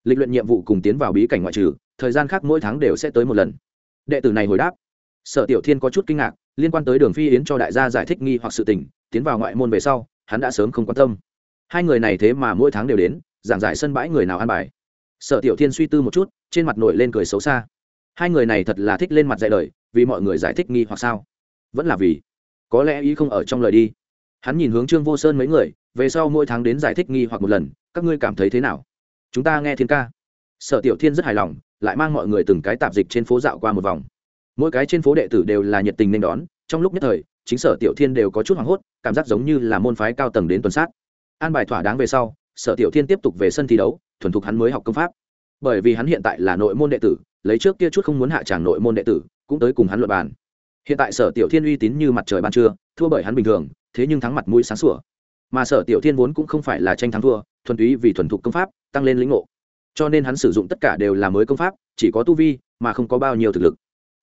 S1: Lịch luyện nhiệm vụ cùng tiến vào bí cảnh ngoại trừ, thời gian khác mỗi tháng đều sẽ tới một lần. Đệ tử này hồi đáp. Sở tiểu thiên có chút kinh ngạc liên quan tới đường phi yến cho đại gia giải thích nghi hoặc sự tình, tiến vào ngoại môn về sau, hắn đã sớm không quan tâm. Hai người này thế mà mỗi tháng đều đến, giảng giải sân bãi người nào ăn bài. Sở tiểu thiên suy tư một chút, trên mặt nổi lên cười xấu xa. Hai người này thật là thích lên mặt dạy lời vì mọi người giải thích nghi hoặc sao? Vẫn là vì. Có lẽ ý không ở trong lời đi. Hắn nhìn hướng trương vô sơn mấy người, về sau mỗi tháng đến giải thích nghi hoặc một lần, các ngươi cảm thấy thế nào? Chúng ta nghe thiên ca. Sở tiểu thiên rất hài lòng, lại mang mọi người từng cái tạp dịch trên phố dạo qua một vòng mỗi cái trên phố đệ tử đều là nhiệt tình nên đón, trong lúc nhất thời, chính sở tiểu thiên đều có chút hoảng hốt, cảm giác giống như là môn phái cao tầng đến tuần sát. An bài thỏa đáng về sau, sở tiểu thiên tiếp tục về sân thi đấu, thuần thục hắn mới học công pháp. Bởi vì hắn hiện tại là nội môn đệ tử, lấy trước kia chút không muốn hạ tràng nội môn đệ tử, cũng tới cùng hắn luận bàn. Hiện tại sở tiểu thiên uy tín như mặt trời ban trưa, thua bởi hắn bình thường, thế nhưng thắng mặt mũi sáng sủa. Mà sở tiểu thiên vốn cũng không phải là tranh thắng thua, thuần túy vì thuần thục công pháp, tăng lên lĩnh ngộ. Cho nên hắn sử dụng tất cả đều là mới công pháp, chỉ có tu vi, mà không có bao nhiêu thực lực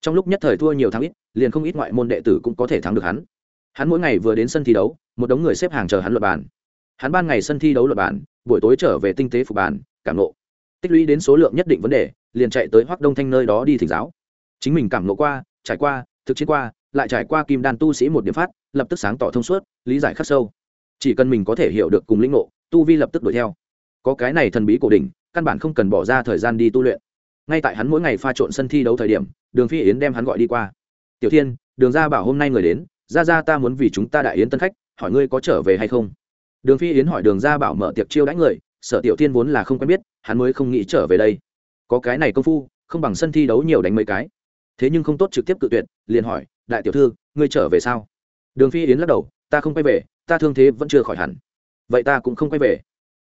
S1: trong lúc nhất thời thua nhiều thắng ít, liền không ít ngoại môn đệ tử cũng có thể thắng được hắn. Hắn mỗi ngày vừa đến sân thi đấu, một đống người xếp hàng chờ hắn luật bàn. Hắn ban ngày sân thi đấu luật bàn, buổi tối trở về tinh tế phục bàn, cảm lộ tích lũy đến số lượng nhất định vấn đề, liền chạy tới hoác đông thanh nơi đó đi thỉnh giáo. Chính mình cảm lộ qua, trải qua, thực chiến qua, lại trải qua kim đan tu sĩ một điểm phát, lập tức sáng tỏ thông suốt, lý giải khắc sâu. Chỉ cần mình có thể hiểu được cùng lĩnh ngộ, tu vi lập tức đuổi theo. Có cái này thần bí cổ đỉnh, căn bản không cần bỏ ra thời gian đi tu luyện. Ngay tại hắn mỗi ngày pha trộn sân thi đấu thời điểm đường phi yến đem hắn gọi đi qua. Tiểu thiên, đường gia bảo hôm nay người đến, ra ra ta muốn vì chúng ta đại yến tân khách, hỏi ngươi có trở về hay không? Đường phi yến hỏi đường gia bảo mở tiệc chiêu đãi người, sở tiểu thiên vốn là không quen biết, hắn mới không nghĩ trở về đây. Có cái này công phu, không bằng sân thi đấu nhiều đánh mấy cái. Thế nhưng không tốt trực tiếp cự tuyệt, liền hỏi, đại tiểu thư, ngươi trở về sao? Đường phi yến lắc đầu, ta không quay về, ta thương thế vẫn chưa khỏi hẳn. Vậy ta cũng không quay về.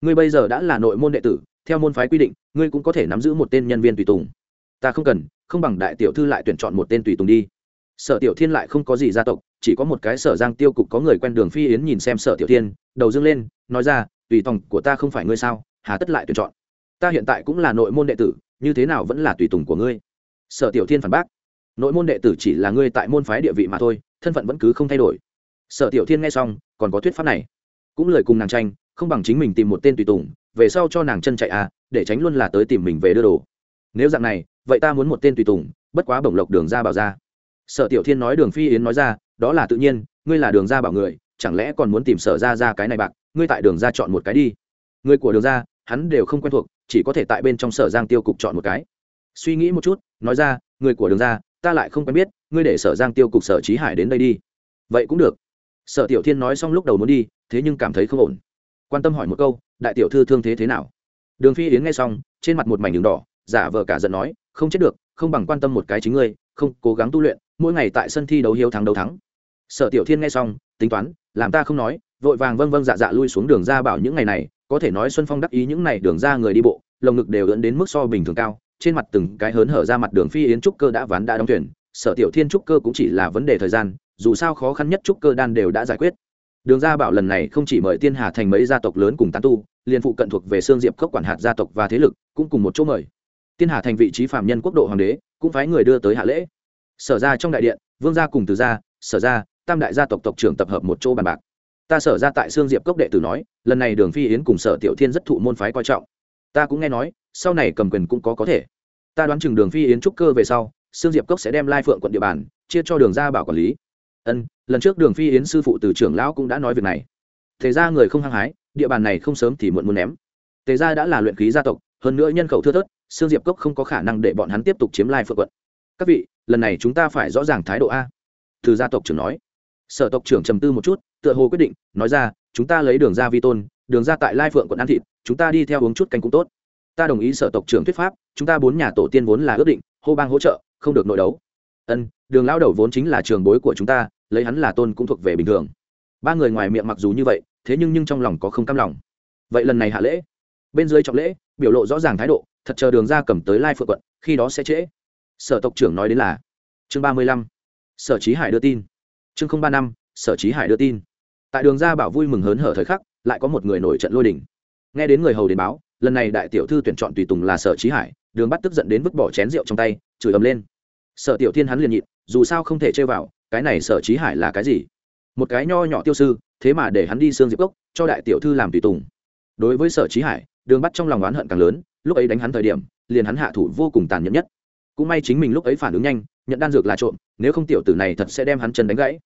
S1: Ngươi bây giờ đã là nội môn đệ tử, theo môn phái quy định, ngươi cũng có thể nắm giữ một tên nhân viên tùy tùng. Ta không cần không bằng đại tiểu thư lại tuyển chọn một tên tùy tùng đi. Sở tiểu thiên lại không có gì gia tộc, chỉ có một cái sở giang tiêu cục có người quen đường phi yến nhìn xem sở tiểu thiên, đầu dâng lên, nói ra, tùy tùng của ta không phải ngươi sao, hà tất lại tuyển chọn. Ta hiện tại cũng là nội môn đệ tử, như thế nào vẫn là tùy tùng của ngươi? Sở tiểu thiên phản bác, nội môn đệ tử chỉ là ngươi tại môn phái địa vị mà thôi, thân phận vẫn cứ không thay đổi. Sở tiểu thiên nghe xong, còn có thuyết pháp này. Cũng lời cùng nàng tranh, không bằng chính mình tìm một tên tùy tùng, về sau cho nàng chân chạy à để tránh luôn là tới tìm mình về đưa đồ. Nếu dạng này vậy ta muốn một tên tùy tùng, bất quá bổng lộc đường ra bảo ra. Sở tiểu thiên nói đường phi yến nói ra, đó là tự nhiên, ngươi là đường ra bảo người, chẳng lẽ còn muốn tìm sở ra ra cái này bạc, ngươi tại đường ra chọn một cái đi. Người của đường ra, hắn đều không quen thuộc, chỉ có thể tại bên trong sở giang tiêu cục chọn một cái. Suy nghĩ một chút, nói ra, người của đường ra, ta lại không quen biết, ngươi để sở giang tiêu cục sở trí hải đến đây đi. Vậy cũng được. Sở tiểu thiên nói xong lúc đầu muốn đi, thế nhưng cảm thấy không ổn. Quan tâm hỏi một câu, đại tiểu thư thương thế thế nào? Đường phi yến nghe xong, trên mặt một mảnh đường đỏ, giả vờ cả giận nói không chết được, không bằng quan tâm một cái chính ngươi, không, cố gắng tu luyện, mỗi ngày tại sân thi đấu hiếu thắng đấu thắng. Sở tiểu thiên nghe xong, tính toán, làm ta không nói, vội vàng vâng vâng dạ dạ lui xuống đường ra bảo những ngày này, có thể nói xuân phong đắc ý những ngày đường ra người đi bộ, lồng ngực đều dẫn đến mức so bình thường cao, trên mặt từng cái hớn hở ra mặt đường phi yến trúc cơ đã ván đã đóng tuyển sở tiểu thiên trúc cơ cũng chỉ là vấn đề thời gian, dù sao khó khăn nhất trúc cơ đan đều đã giải quyết. Đường gia bảo lần này không chỉ mời tiên hà thành mấy gia tộc lớn cùng tán tu, liền phụ cận thuộc về xương diệp cốc quản hạt gia tộc và thế lực, cũng cùng một chỗ mời tiên hà thành vị trí phạm nhân quốc độ hoàng đế, cũng phái người đưa tới hạ lễ. Sở ra trong đại điện, vương gia cùng từ gia, sở ra, tam đại gia tộc tộc trưởng tập hợp một chỗ bàn bạc. Ta sở ra tại xương diệp cốc đệ tử nói, lần này đường phi yến cùng sở tiểu thiên rất thụ môn phái coi trọng. Ta cũng nghe nói, sau này cầm quyền cũng có có thể. Ta đoán chừng đường phi yến trúc cơ về sau xương diệp cốc sẽ đem lai phượng quận địa bàn, chia cho đường gia bảo quản lý. Ân, lần trước đường phi yến sư phụ từ trưởng lão cũng đã nói việc này. Thế ra người không hăng hái, địa bàn này không sớm thì muộn muốn ném. Tề gia đã là luyện khí gia tộc hơn nữa nhân khẩu thưa thớt xương diệp cốc không có khả năng để bọn hắn tiếp tục chiếm lai phượng quận. Các vị, lần này chúng ta phải rõ ràng thái độ a. Từ gia tộc trưởng nói. Sở tộc trưởng trầm tư một chút, tựa hồ quyết định, nói ra, chúng ta lấy đường ra vi tôn, đường ra tại lai phượng quận ăn thịt, chúng ta đi theo uống chút canh cũng tốt. Ta đồng ý sở tộc trưởng thuyết pháp, chúng ta bốn nhà tổ tiên vốn là ước định, hô bang hỗ trợ, không được nội đấu. Ân, đường lao đầu vốn chính là trường bối của chúng ta, lấy hắn là tôn cũng thuộc về bình thường. Ba người ngoài miệng mặc dù như vậy, thế nhưng nhưng trong lòng có không cam lòng. Vậy lần này hạ lễ bên dưới trọng lễ, biểu lộ rõ ràng thái độ, thật chờ đường ra cầm tới lai phượng quận, khi đó sẽ trễ. Sở tộc trưởng nói đến là, chương ba mươi lăm, sở trí hải đưa tin. Chương không ba năm, sở trí hải đưa tin. Tại đường ra bảo vui mừng hớn hở thời khắc, lại có một người nổi trận lôi đình. Nghe đến người hầu đến báo, lần này đại tiểu thư tuyển chọn tùy tùng là sở trí hải, đường bắt tức giận đến vứt bỏ chén rượu trong tay, chửi ầm lên. Sở tiểu thiên hắn liền nhịn, dù sao không thể chơi vào, cái này sở trí hải là cái gì? Một cái nho nhỏ tiêu sư, thế mà để hắn đi xương diệp cốc, cho đại tiểu thư làm tùy tùng. Đối với sở trí hải đường bắt trong lòng oán hận càng lớn, lúc ấy đánh hắn thời điểm, liền hắn hạ thủ vô cùng tàn nhẫn nhất. Cũng may chính mình lúc ấy phản ứng nhanh, nhận đan dược là trộm, nếu không tiểu tử này thật sẽ đem hắn chân đánh gãy.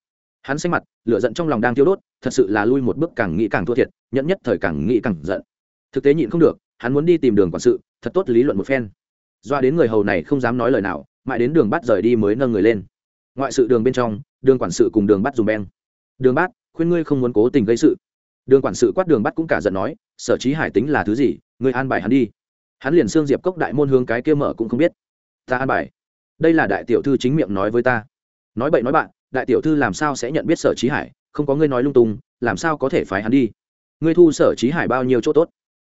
S1: Hắn xanh mặt, lửa giận trong lòng đang tiêu đốt, thật sự là lui một bước càng nghĩ càng thua thiệt, nhẫn nhất thời càng nghĩ càng giận. Thực tế nhịn không được, hắn muốn đi tìm đường quản sự, thật tốt lý luận một phen. Doa đến người hầu này không dám nói lời nào, mãi đến đường bắt rời đi mới nâng người lên. Ngoại sự đường bên trong, đường quản sự cùng đường bắt dùng beng. Đường bắt khuyên ngươi không muốn cố tình gây sự đường quản sự quát đường bắt cũng cả giận nói, sở trí hải tính là thứ gì? Người an bài hắn đi. Hắn liền xương diệp cốc đại môn hướng cái kia mở cũng không biết. Ta an bài. Đây là đại tiểu thư chính miệng nói với ta. Nói bậy nói bạn, đại tiểu thư làm sao sẽ nhận biết sở trí hải? Không có ngươi nói lung tung, làm sao có thể phái hắn đi? Ngươi thu sở trí hải bao nhiêu chỗ tốt?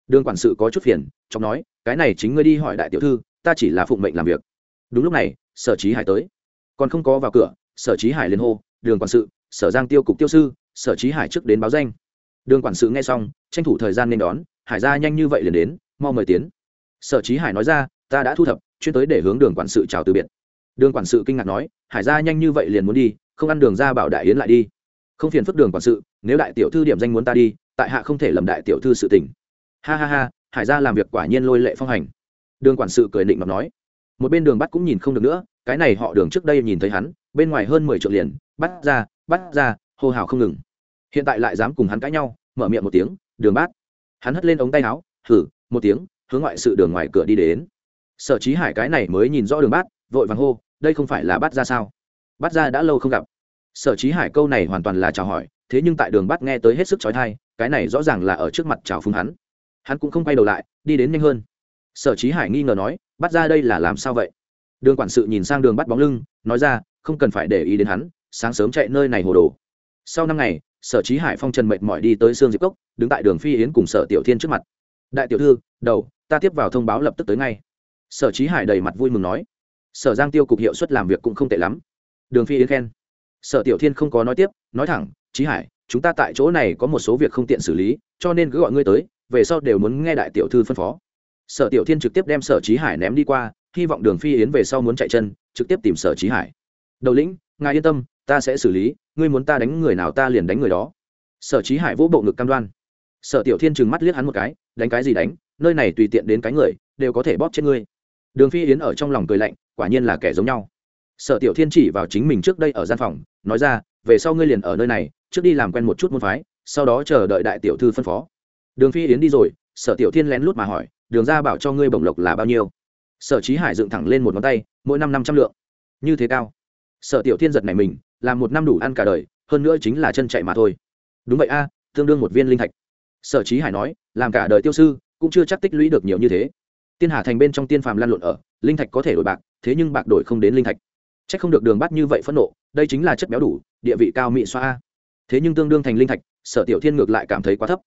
S1: Đường quản sự có chút phiền, chọc nói, cái này chính ngươi đi hỏi đại tiểu thư, ta chỉ là phụng mệnh làm việc. Đúng lúc này, sở trí hải tới. Còn không có vào cửa, sở trí hải liền hô, đường quản sự, sở giang tiêu cục tiêu sư, sở trí hải trước đến báo danh đường quản sự nghe xong, tranh thủ thời gian nên đón, hải ra nhanh như vậy liền đến, mau mời tiến. Sở trí hải nói ra, ta đã thu thập, chuyên tới để hướng đường quản sự chào từ biệt. Đường quản sự kinh ngạc nói, hải ra nhanh như vậy liền muốn đi, không ăn đường ra bảo đại yến lại đi. Không phiền phức đường quản sự, nếu đại tiểu thư điểm danh muốn ta đi, tại hạ không thể lầm đại tiểu thư sự tình. Ha ha ha, hải ra làm việc quả nhiên lôi lệ phong hành. Đường quản sự cười định mà nói. Một bên đường bắt cũng nhìn không được nữa, cái này họ đường trước đây nhìn thấy hắn, bên ngoài hơn mười triệu liền, bắt ra bắt ra, hô hào không ngừng hiện tại lại dám cùng hắn cãi nhau, mở miệng một tiếng, đường bát hắn hất lên ống tay áo thử một tiếng, hướng ngoại sự đường ngoài cửa đi đến. Sở trí hải cái này mới nhìn rõ đường bát vội vàng hô, đây không phải là Bát ra sao? Bát ra đã lâu không gặp. Sở trí hải câu này hoàn toàn là chào hỏi, thế nhưng tại đường Bát nghe tới hết sức trói thai cái này rõ ràng là ở trước mặt chào phúng hắn. Hắn cũng không quay đầu lại, đi đến nhanh hơn. Sở trí hải nghi ngờ nói bắt ra đây là làm sao vậy? Đường quản sự nhìn sang đường bắt bóng lưng, nói ra, không cần phải để ý đến hắn, sáng sớm chạy nơi này hồ đồ. Sau năm ngày sở trí hải phong trần mệt mỏi đi tới sương diệp cốc, đứng tại đường phi yến cùng sở tiểu thiên trước mặt. Đại tiểu thư, đầu, ta tiếp vào thông báo lập tức tới ngay. Sở trí hải đầy mặt vui mừng nói. Sở giang tiêu cục hiệu suất làm việc cũng không tệ lắm. Đường phi yến khen. Sở tiểu thiên không có nói tiếp, nói thẳng, trí hải, chúng ta tại chỗ này có một số việc không tiện xử lý, cho nên cứ gọi ngươi tới, về sau đều muốn nghe đại tiểu thư phân phó. Sở tiểu thiên trực tiếp đem sở trí hải ném đi qua, hy vọng đường phi yến về sau muốn chạy chân, trực tiếp tìm sở trí hải. Đầu lĩnh, ngài yên tâm, ta sẽ xử lý ngươi muốn ta đánh người nào ta liền đánh người đó. Sở trí hải vỗ bộ ngực cam đoan. Sở tiểu thiên trừng mắt liếc hắn một cái, đánh cái gì đánh, nơi này tùy tiện đến cái người, đều có thể bóp chết ngươi. Đường phi yến ở trong lòng cười lạnh, quả nhiên là kẻ giống nhau. Sở tiểu thiên chỉ vào chính mình trước đây ở gian phòng, nói ra, về sau ngươi liền ở nơi này, trước đi làm quen một chút môn phái, sau đó chờ đợi đại tiểu thư phân phó. Đường phi yến đi rồi, sở tiểu thiên lén lút mà hỏi, đường ra bảo cho ngươi bổng lộc là bao nhiêu? Sở trí hải dựng thẳng lên một ngón tay, mỗi năm năm trăm lượng. Như thế cao. Sở tiểu thiên giật này mình làm một năm đủ ăn cả đời, hơn nữa chính là chân chạy mà thôi. Đúng vậy a, tương đương một viên linh thạch. Sở trí hải nói, làm cả đời tiêu sư, cũng chưa chắc tích lũy được nhiều như thế. Tiên hà thành bên trong tiên phàm lan lộn ở, linh thạch có thể đổi bạc, thế nhưng bạc đổi không đến linh thạch. C h ắ c không được đường bắt như vậy phẫn nộ, đây chính là chất béo đủ, địa vị cao mị xoa thế nhưng tương đương thành linh thạch, sở tiểu thiên ngược lại cảm thấy quá thấp.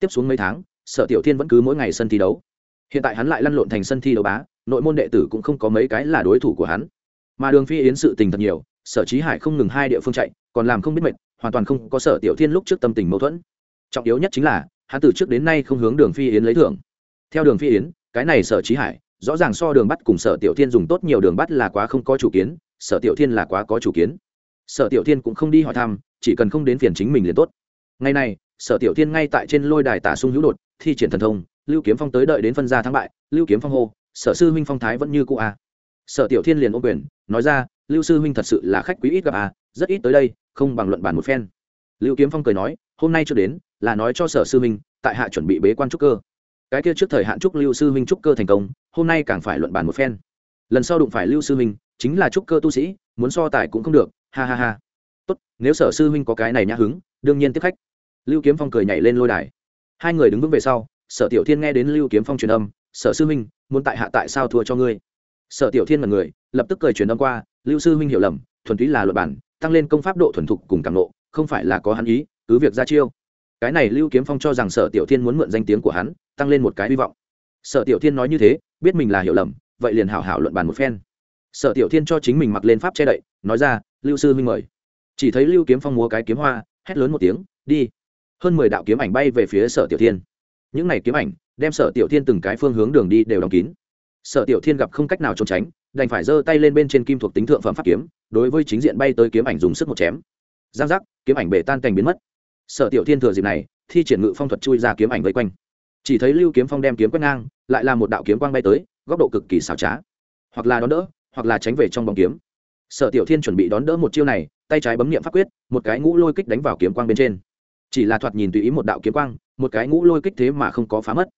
S1: Tiếp xuống mấy tháng, sở tiểu thiên vẫn cứ mỗi ngày sân thi đấu. Hiện tại hắn lại lăn lộn thành sân thi đấu bá, nội môn đệ tử cũng không có mấy cái là đối thủ của hắn. Mà đường phi yến sự tình thật nhiều sở trí hải không ngừng hai địa phương chạy, còn làm không biết mệt, hoàn toàn không có sở tiểu thiên lúc trước tâm tình mâu thuẫn. Trọng yếu nhất chính là, hắn từ trước đến nay không hướng đường phi yến lấy thưởng. Theo đường phi yến, cái này sở trí hải, rõ ràng so đường bắt cùng sở tiểu thiên dùng tốt nhiều đường bắt là quá không có chủ kiến, sở tiểu thiên là quá có chủ kiến. Sở tiểu thiên cũng không đi hỏi thăm, chỉ cần không đến phiền chính mình liền tốt. Ngày này, sở tiểu thiên ngay tại trên lôi đài tả sung hữu đột, thi triển thần thông, lưu kiếm phong tới đợi đến phân gia thắng bại, lưu kiếm phong hô, sở sư huynh phong thái vẫn như cũ a à. sở tiểu thiên liền ôm quyền, nói ra lưu sư huynh thật sự là khách quý ít gặp à rất ít tới đây, không bằng luận bàn một phen. Lưu kiếm phong cười nói, hôm nay chưa đến, là nói cho sở sư huynh, tại hạ chuẩn bị bế quan trúc cơ. Cái kia trước thời hạn trúc lưu sư huynh trúc cơ thành công, hôm nay càng phải luận bàn một phen. Lần sau đụng phải lưu sư huynh, chính là trúc cơ tu sĩ, muốn so tài cũng không được, ha ha ha. Tốt, nếu sở sư huynh có cái này nhã hứng, đương nhiên tiếp khách. Lưu kiếm phong cười nhảy lên lôi đài. Hai người đứng vững về sau, sở tiểu thiên nghe đến lưu kiếm phong truyền âm, sở sư huynh, muốn tại hạ tại sao thua cho ngươi? Sở tiểu thiên là người, lập tức cười truyền âm qua lưu sư huynh hiểu lầm, thuần túy là luật bản, tăng lên công pháp độ thuần thục cùng càng lộ không phải là có hắn ý, cứ việc ra chiêu. Cái này lưu kiếm phong cho rằng sở tiểu thiên muốn mượn danh tiếng của hắn, tăng lên một cái hy vọng. Sở tiểu thiên nói như thế, biết mình là hiểu lầm, vậy liền hảo hảo luận bàn một phen. Sở tiểu thiên cho chính mình mặc lên pháp che đậy, nói ra, lưu sư huynh mời. Chỉ thấy lưu kiếm phong múa cái kiếm hoa, hét lớn một tiếng, đi. Hơn mười đạo kiếm ảnh bay về phía sở tiểu thiên. Những này kiếm ảnh, đem sở tiểu thiên từng cái phương hướng đường đi đều đóng kín. Sở tiểu thiên gặp không cách nào trốn tránh đành phải giơ tay lên bên trên kim thuộc tính thượng phẩm pháp kiếm, đối với chính diện bay tới kiếm ảnh dùng sức một chém. Giang giác, kiếm ảnh bể tan cành biến mất. Sở tiểu thiên thừa dịp này, thi triển ngự phong thuật chui ra kiếm ảnh vây quanh. Chỉ thấy lưu kiếm phong đem kiếm quét ngang, lại là một đạo kiếm quang bay tới, góc độ cực kỳ xảo trá. Hoặc là đón đỡ, hoặc là tránh về trong bóng kiếm. Sở tiểu thiên chuẩn bị đón đỡ một chiêu này, tay trái bấm niệm pháp quyết, một cái ngũ lôi kích đánh vào kiếm quang bên trên. Chỉ là thoạt nhìn tùy ý một đạo kiếm quang, một cái ngũ lôi kích thế mà không có phá mất.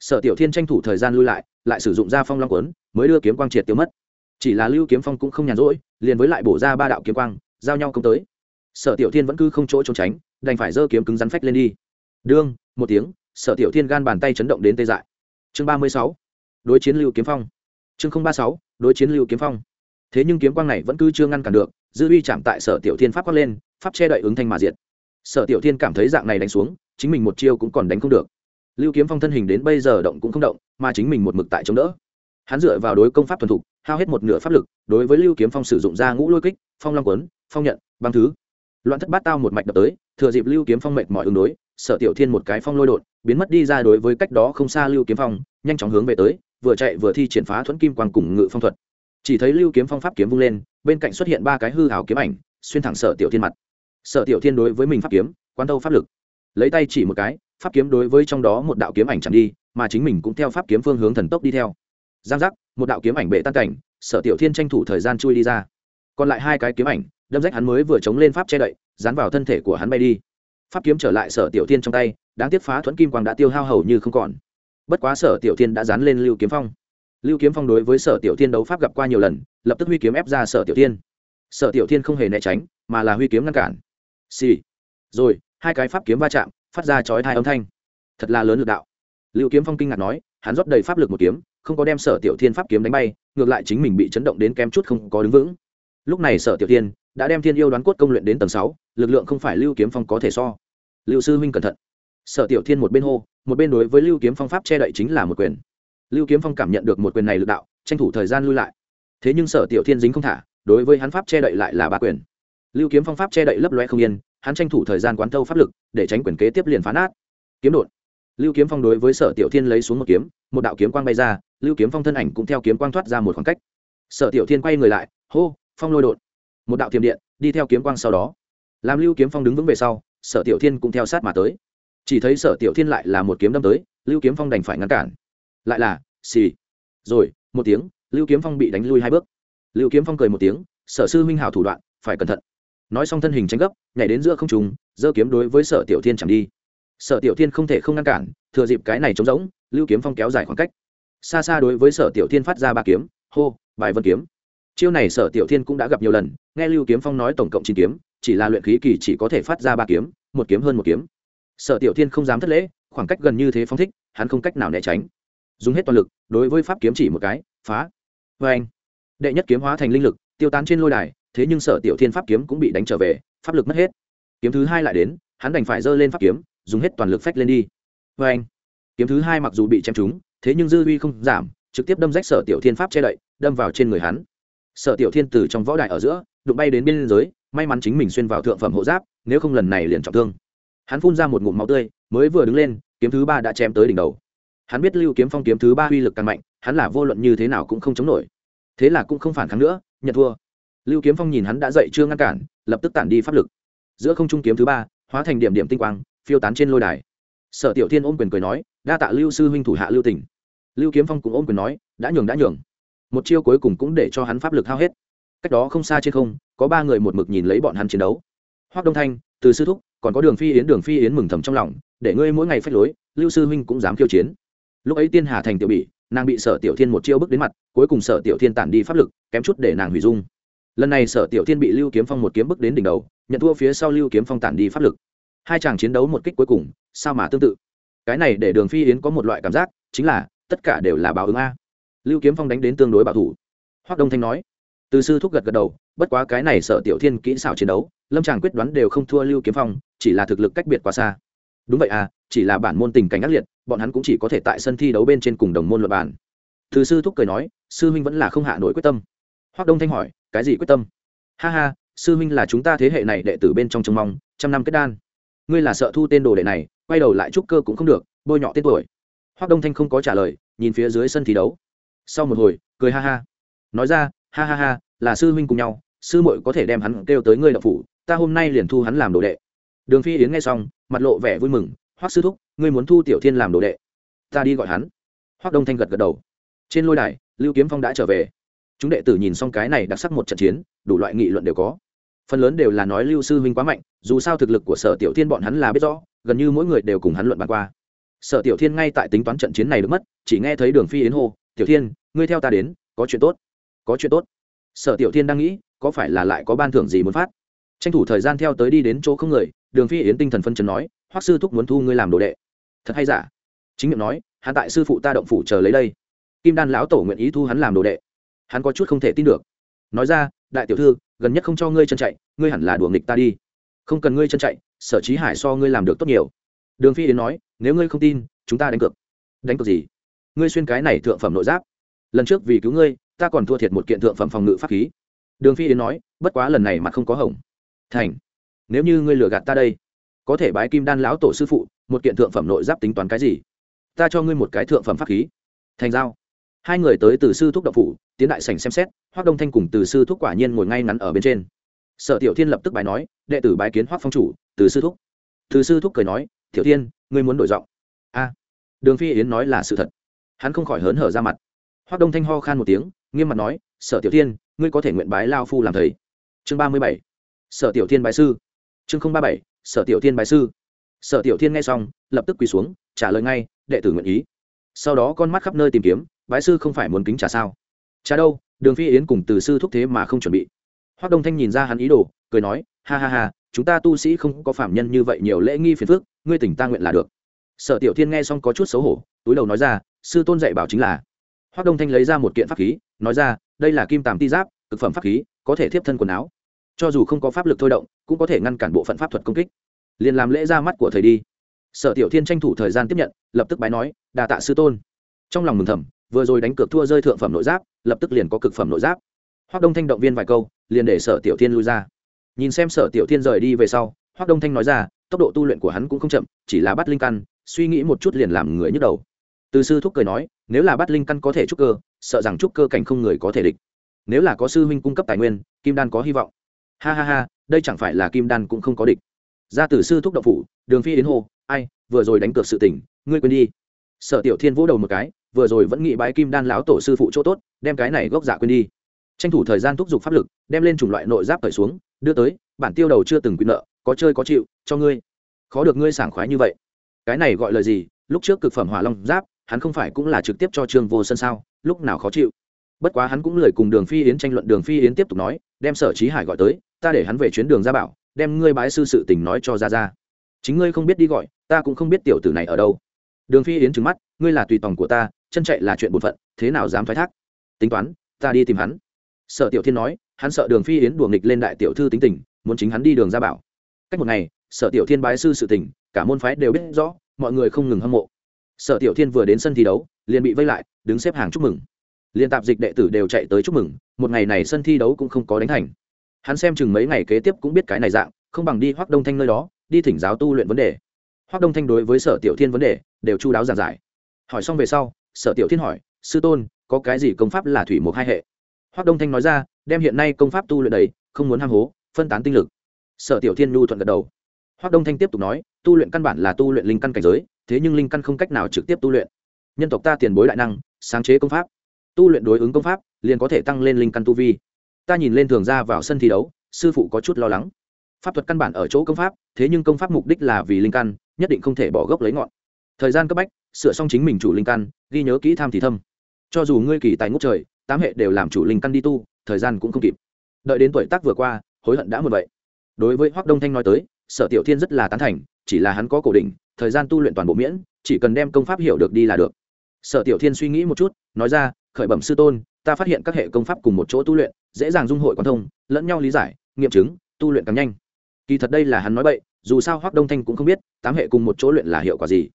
S1: Sở tiểu thiên tranh thủ thời gian lui lại lại sử dụng ra phong long quấn mới đưa kiếm quang triệt tiêu mất. Chỉ là lưu kiếm phong cũng không nhàn rỗi, liền với lại bổ ra ba đạo kiếm quang, giao nhau công tới. Sở tiểu thiên vẫn cứ không chỗ trốn tránh, đành phải giơ kiếm cứng rắn phách lên đi. Đương, một tiếng, sở tiểu thiên gan bàn tay chấn động đến tê dại. Chương ba mươi sáu, đối chiến lưu kiếm phong. Chương ba sáu, đối chiến lưu kiếm phong. Thế nhưng kiếm quang này vẫn cứ chưa ngăn cản được, dư uy chạm tại sở tiểu thiên pháp quát lên, pháp che đậy ứng thanh mà diệt. Sở tiểu thiên cảm thấy dạng này đánh xuống, chính mình một chiêu cũng còn đánh không được lưu kiếm phong thân hình đến bây giờ động cũng không động, mà chính mình một mực tại chống đỡ. Hắn dựa vào đối công pháp thuần thục, hao hết một nửa pháp lực, đối với lưu kiếm phong sử dụng ra ngũ lôi kích, phong long quấn, phong nhận, băng thứ. Loạn thất bát tao một mạch đập tới, thừa dịp lưu kiếm phong mệt mỏi ứng đối, sở tiểu thiên một cái phong lôi đột, biến mất đi ra đối với cách đó không xa lưu kiếm phong, nhanh chóng hướng về tới, vừa chạy vừa thi triển phá thuẫn kim quang cùng ngự phong thuật. Chỉ thấy lưu kiếm phong pháp kiếm vung lên, bên cạnh xuất hiện ba cái hư hào kiếm ảnh, xuyên thẳng sở tiểu thiên mặt. Sở tiểu thiên đối với mình pháp kiếm quan tâu pháp lực. Lấy tay chỉ một cái pháp kiếm đối với trong đó một đạo kiếm ảnh chẳng đi, mà chính mình cũng theo pháp kiếm phương hướng thần tốc đi theo. Giang giác, một đạo kiếm ảnh bệ tan cảnh, sở tiểu thiên tranh thủ thời gian chui đi ra. Còn lại hai cái kiếm ảnh, đâm rách hắn mới vừa chống lên pháp che đậy, dán vào thân thể của hắn bay đi. Pháp kiếm trở lại sở tiểu thiên trong tay, đáng tiếc phá thuẫn kim quang đã tiêu hao hầu như không còn. Bất quá sở tiểu thiên đã dán lên lưu kiếm phong. Lưu kiếm phong đối với sở tiểu thiên đấu pháp gặp qua nhiều lần, lập tức huy kiếm ép ra sở tiểu thiên. Sở tiểu thiên không hề né tránh, mà là huy kiếm ngăn cản. Xì、sì. rồi, hai cái pháp kiếm va chạm phát ra chói thai âm thanh. Thật là lớn lực đạo. Lưu kiếm phong kinh ngạc nói, hắn rót đầy pháp lực một kiếm, không có đem sở tiểu thiên pháp kiếm đánh bay, ngược lại chính mình bị chấn động đến kém chút không có đứng vững. Lúc này sở tiểu thiên đã đem thiên yêu đoán cốt công luyện đến tầng sáu, lực lượng không phải lưu kiếm phong có thể so. Lưu sư huynh cẩn thận. Sở tiểu thiên một bên hô, một bên đối với lưu kiếm phong pháp che đậy chính là một quyền. Lưu kiếm phong cảm nhận được một quyền này lực đạo, tranh thủ thời gian lui lại. Thế nhưng sở tiểu thiên dính không thả, đối với hắn pháp che đậy lại là ba quyền. Lưu kiếm phong pháp che đậy lấp loe không yên hắn tranh thủ thời gian quán thâu pháp lực, để tránh quyền kế tiếp liền phán át kiếm đột. Lưu kiếm phong đối với sở tiểu thiên lấy xuống một kiếm, một đạo kiếm quang bay ra, lưu kiếm phong thân ảnh cũng theo kiếm quang thoát ra một khoảng cách. Sở tiểu thiên quay người lại, hô, phong lôi đột. Một đạo tiềm điện đi theo kiếm quang sau đó. Làm lưu kiếm phong đứng vững về sau, sở tiểu thiên cũng theo sát mà tới. Chỉ thấy sở tiểu thiên lại là một kiếm đâm tới, lưu kiếm phong đành phải ngăn cản. Lại là, xì. Rồi, một tiếng, lưu kiếm phong bị đánh lui hai bước. Lưu kiếm phong cười một tiếng, sở sư minh hảo thủ đoạn, phải cẩn thận nói xong thân hình tranh gấp, nhảy đến giữa không trùng giơ kiếm đối với sở tiểu thiên chẳng đi. Sở tiểu thiên không thể không ngăn cản, thừa dịp cái này trống rỗng, lưu kiếm phong kéo dài khoảng cách. Xa xa đối với sở tiểu thiên phát ra ba kiếm, hô, bài vân kiếm. Chiêu này sở tiểu thiên cũng đã gặp nhiều lần, nghe lưu kiếm phong nói tổng cộng chín kiếm, chỉ là luyện khí kỳ chỉ có thể phát ra ba kiếm, một kiếm hơn một kiếm. Sở tiểu thiên không dám thất lễ, khoảng cách gần như thế phong thích, hắn không cách nào né tránh. Dùng hết toàn lực, đối với pháp kiếm chỉ một cái, phá. Vê anh đệ nhất kiếm hóa thành linh lực, tiêu tán trên lôi đài thế nhưng sở tiểu thiên pháp kiếm cũng bị đánh trở về, pháp lực mất hết. Kiếm thứ hai lại đến, hắn đành phải giơ lên pháp kiếm, dùng hết toàn lực phách lên đi. Vê anh, kiếm thứ hai mặc dù bị chém trúng, thế nhưng dư uy không giảm, trực tiếp đâm rách sở tiểu thiên pháp che đậy, đâm vào trên người hắn. Sở tiểu thiên từ trong võ đài ở giữa, đụng bay đến biên giới may mắn chính mình xuyên vào thượng phẩm hộ giáp, nếu không lần này liền trọng thương. Hắn phun ra một ngụm máu tươi, mới vừa đứng lên, kiếm thứ ba đã chém tới đỉnh đầu. Hắn biết lưu kiếm phong kiếm thứ ba uy lực càng mạnh, hắn là vô luận như thế nào cũng không chống nổi. Thế là cũng không phản kháng nữa, nhận thua lưu kiếm phong nhìn hắn đã dậy chưa ngăn cản, lập tức tản đi pháp lực. Giữa không trung kiếm thứ ba, hóa thành điểm điểm tinh quang, phiêu tán trên lôi đài. Sở tiểu thiên ôm quyền cười nói, đa tạ lưu sư huynh thủ hạ lưu tỉnh lưu kiếm phong cũng ôm quyền nói, đã nhường đã nhường. Một chiêu cuối cùng cũng để cho hắn pháp lực hao hết. Cách đó không xa trên không, có ba người một mực nhìn lấy bọn hắn chiến đấu. Hoác đông thanh, từ sư thúc, còn có đường phi yến, đường phi yến mừng thầm trong lòng, để ngươi mỗi ngày phách lối, lưu sư huynh cũng dám khiêu chiến. Lúc ấy tiên hà thành tiểu bị nàng bị sở tiểu thiên một chiêu bước đến mặt, cuối cùng sở tiểu thiên tản đi pháp lực, kém chút để nàng hủy dung lần này sở tiểu thiên bị lưu kiếm phong một kiếm bước đến đỉnh đầu, nhận thua phía sau lưu kiếm phong tản đi pháp lực. Hai chàng chiến đấu một kích cuối cùng, sao mà tương tự? Cái này để đường phi yến có một loại cảm giác, chính là, tất cả đều là báo ứng a. Lưu kiếm phong đánh đến tương đối bảo thủ. Hoắc đông thanh nói. Từ sư thúc gật gật đầu, bất quá cái này sở tiểu thiên kỹ xảo chiến đấu, lâm tràng quyết đoán đều không thua lưu kiếm phong, chỉ là thực lực cách biệt quá xa. Đúng vậy à chỉ là bản môn tình cảnh ác liệt, bọn hắn cũng chỉ có thể tại sân thi đấu bên trên cùng đồng môn luật bản từ sư thúc cười nói, sư huynh vẫn là không hạ nổi quyết tâm hoác đông thanh hỏi, cái gì quyết tâm? Ha ha, sư huynh là chúng ta thế hệ này đệ tử bên trong trông mong, trăm năm kết đan. Ngươi là sợ thu tên đồ đệ này, quay đầu lại trúc cơ cũng không được, bôi nhọ tên tuổi. Hoác đông thanh không có trả lời, nhìn phía dưới sân thi đấu. Sau một hồi, cười ha ha. Nói ra, ha ha ha, là sư huynh cùng nhau, sư muội có thể đem hắn kêu tới ngươi đậu phủ, ta hôm nay liền thu hắn làm đồ đệ. Đường phi yến nghe xong, mặt lộ vẻ vui mừng, hoắc sư thúc, ngươi muốn thu tiểu thiên làm đồ đệ? Ta đi gọi hắn. Hoắc đông thanh gật gật đầu. Trên lôi đài, lưu kiếm phong đã trở về chúng đệ tử nhìn xong cái này đặc sắc một trận chiến, đủ loại nghị luận đều có. Phần lớn đều là nói lưu sư huynh quá mạnh, dù sao thực lực của sở tiểu thiên bọn hắn là biết rõ, gần như mỗi người đều cùng hắn luận bàn qua. Sở tiểu thiên ngay tại tính toán trận chiến này được mất, chỉ nghe thấy đường phi yến hô, tiểu thiên, ngươi theo ta đến, có chuyện tốt, có chuyện tốt. Sở tiểu thiên đang nghĩ, có phải là lại có ban thưởng gì muốn phát? Tranh thủ thời gian theo tới đi đến chỗ không người, đường phi yến tinh thần phân chấn nói, hoắc sư thúc muốn thu ngươi làm đồ đệ. Thật hay giả? Chính miệng nói, hắn tại sư phụ ta động phủ chờ lấy đây. Kim đan lão tổ nguyện ý thu hắn làm đồ đệ hắn có chút không thể tin được. Nói ra, đại tiểu thư, gần nhất không cho ngươi chân chạy, ngươi hẳn là đùa nghịch ta đi. Không cần ngươi chân chạy, sở trí hải so ngươi làm được tốt nhiều. Đường phi yến nói, nếu ngươi không tin, chúng ta đánh cược. Đánh cược gì? Ngươi xuyên cái này thượng phẩm nội giáp. Lần trước vì cứu ngươi, ta còn thua thiệt một kiện thượng phẩm phòng ngự pháp khí. Đường phi yến nói, bất quá lần này mặt không có hỏng thành, nếu như ngươi lừa gạt ta đây, có thể bái kim đan lão tổ sư phụ, một kiện thượng phẩm nội giáp tính toán cái gì? Ta cho ngươi một cái thượng phẩm pháp khí. Thành giao hai người tới từ sư thuốc đậu phủ, tiến đại sảnh xem xét hoác đông thanh cùng từ sư thuốc quả nhiên ngồi ngay ngắn ở bên trên. Sở tiểu thiên lập tức bài nói, đệ tử bái kiến hoác phong chủ, từ sư thúc. Từ sư thúc cười nói, tiểu thiên, ngươi muốn đổi giọng. A. Đường phi yến nói là sự thật. Hắn không khỏi hớn hở ra mặt. Hoác đông thanh ho khan một tiếng, nghiêm mặt nói, sở tiểu thiên, ngươi có thể nguyện bái lao phu làm thầy. Chương ba mươi bảy. Sở tiểu thiên bái sư. Chương không ba bảy, sở tiểu thiên bái sư. Sở tiểu thiên nghe xong, lập tức quỳ xuống, trả lời ngay, đệ tử nguyện ý. Sau đó con mắt khắp nơi tìm kiếm bái sư không phải muốn kính trả sao? Trả đâu? Đường phi yến cùng từ sư thúc thế mà không chuẩn bị. Hoắc đông thanh nhìn ra hắn ý đồ, cười nói, ha ha ha, chúng ta tu sĩ không có phạm nhân như vậy nhiều lễ nghi phiền phước ngươi tỉnh ta nguyện là được. Sở tiểu thiên nghe xong có chút xấu hổ, túi đầu nói ra, sư tôn dạy bảo chính là. Hoắc đông thanh lấy ra một kiện pháp khí, nói ra, đây là kim tàm ti giáp thực phẩm pháp khí, có thể tiếp thân quần áo. Cho dù không có pháp lực thôi động, cũng có thể ngăn cản bộ phận pháp thuật công kích. Liền làm lễ ra mắt của thầy đi. Sở tiểu thiên tranh thủ thời gian tiếp nhận, lập tức bái nói đà tạ sư tôn. Trong lòng mừng thầm vừa rồi đánh cược thua rơi thượng phẩm nội giáp lập tức liền có cực phẩm nội giáp. Hoác đông thanh động viên vài câu liền để sở tiểu thiên lui ra. Nhìn xem sở tiểu thiên rời đi về sau hoác đông thanh nói ra tốc độ tu luyện của hắn cũng không chậm chỉ là bắt linh căn suy nghĩ một chút liền làm người nhức đầu. Từ sư thúc cười nói nếu là bắt linh căn có thể trúc cơ sợ rằng trúc cơ cảnh không người có thể địch. Nếu là có sư huynh cung cấp tài nguyên kim đan có hy vọng. Ha ha ha đây chẳng phải là kim đan cũng không có địch. Ra từ sư thúc đậu phủ đường phi đến hồ ai vừa rồi đánh cược sự tỉnh, ngươi quên đi. Sở tiểu thiên vỗ đầu một cái vừa rồi vẫn nghĩ bái kim đan lão tổ sư phụ chỗ tốt, đem cái này gốc dạ quên đi. Tranh thủ thời gian thúc giục pháp lực, đem lên chủng loại nội giáp cởi xuống, đưa tới, bản tiêu đầu chưa từng quyền nợ, có chơi có chịu, cho ngươi. Khó được ngươi sảng khoái như vậy. Cái này gọi là gì? Lúc trước cực phẩm hỏa long giáp, hắn không phải cũng là trực tiếp cho trương vô sân sao? Lúc nào khó chịu? Bất quá hắn cũng lười cùng đường phi yến tranh luận, đường phi yến tiếp tục nói, đem sở trí hải gọi tới, ta để hắn về chuyến đường ra bảo, đem ngươi bái sư sự tình nói cho ra ra. Chính ngươi không biết đi gọi, ta cũng không biết tiểu tử này ở đâu đường phi yến trừng mắt, ngươi là tùy tòng của ta, chân chạy là chuyện bổn phận, thế nào dám thoái thác? Tính toán, ta đi tìm hắn. Sợ tiểu thiên nói, hắn sợ đường phi yến đùa nghịch lên đại tiểu thư tính tình, muốn chính hắn đi đường ra bảo. Cách một ngày, sở tiểu thiên bái sư sự tình, cả môn phái đều biết rõ, mọi người không ngừng hâm mộ. Sở tiểu thiên vừa đến sân thi đấu, liền bị vây lại, đứng xếp hàng chúc mừng. Liên tạp dịch đệ tử đều chạy tới chúc mừng, một ngày này sân thi đấu cũng không có đánh thành. Hắn xem chừng mấy ngày kế tiếp cũng biết cái này dạng, không bằng đi hoác đông thanh nơi đó, đi thỉnh giáo tu luyện vấn đề hoác đông thanh đối với sở tiểu thiên vấn đề đều chu đáo giảng giải. Hỏi xong về sau, sở tiểu thiên hỏi, sư tôn, có cái gì công pháp là thủy một hai hệ? Hoác đông thanh nói ra, đem hiện nay công pháp tu luyện đầy, không muốn ham hố, phân tán tinh lực. Sở tiểu thiên nhu thuận gật đầu. Hoác đông thanh tiếp tục nói, tu luyện căn bản là tu luyện linh căn cảnh giới, thế nhưng linh căn không cách nào trực tiếp tu luyện. Nhân tộc ta tiền bối đại năng, sáng chế công pháp. Tu luyện đối ứng công pháp, liền có thể tăng lên linh căn tu vi. Ta nhìn lên thường ra vào sân thi đấu, sư phụ có chút lo lắng. Pháp thuật căn bản ở chỗ công pháp, thế nhưng công pháp mục đích là vì linh căn nhất định không thể bỏ gốc lấy ngọn. Thời gian cấp bách, sửa xong chính mình chủ linh căn, ghi nhớ kỹ tham thì thâm. Cho dù ngươi kỳ tài ngút trời, tám hệ đều làm chủ linh căn đi tu, thời gian cũng không kịp. Đợi đến tuổi tác vừa qua, hối hận đã một vậy. Đối với hoác đông thanh nói tới, sở tiểu thiên rất là tán thành, chỉ là hắn có cổ định thời gian tu luyện toàn bộ miễn, chỉ cần đem công pháp hiểu được đi là được. Sở tiểu thiên suy nghĩ một chút, nói ra, khởi bẩm sư tôn, ta phát hiện các hệ công pháp cùng một chỗ tu luyện, dễ dàng dung hội quan thông, lẫn nhau lý giải, nghiệm chứng, tu luyện càng nhanh. Kỳ thật đây là hắn nói bậy dù sao hoác đông thanh cũng không biết tám hệ cùng một chỗ luyện là hiệu quả gì.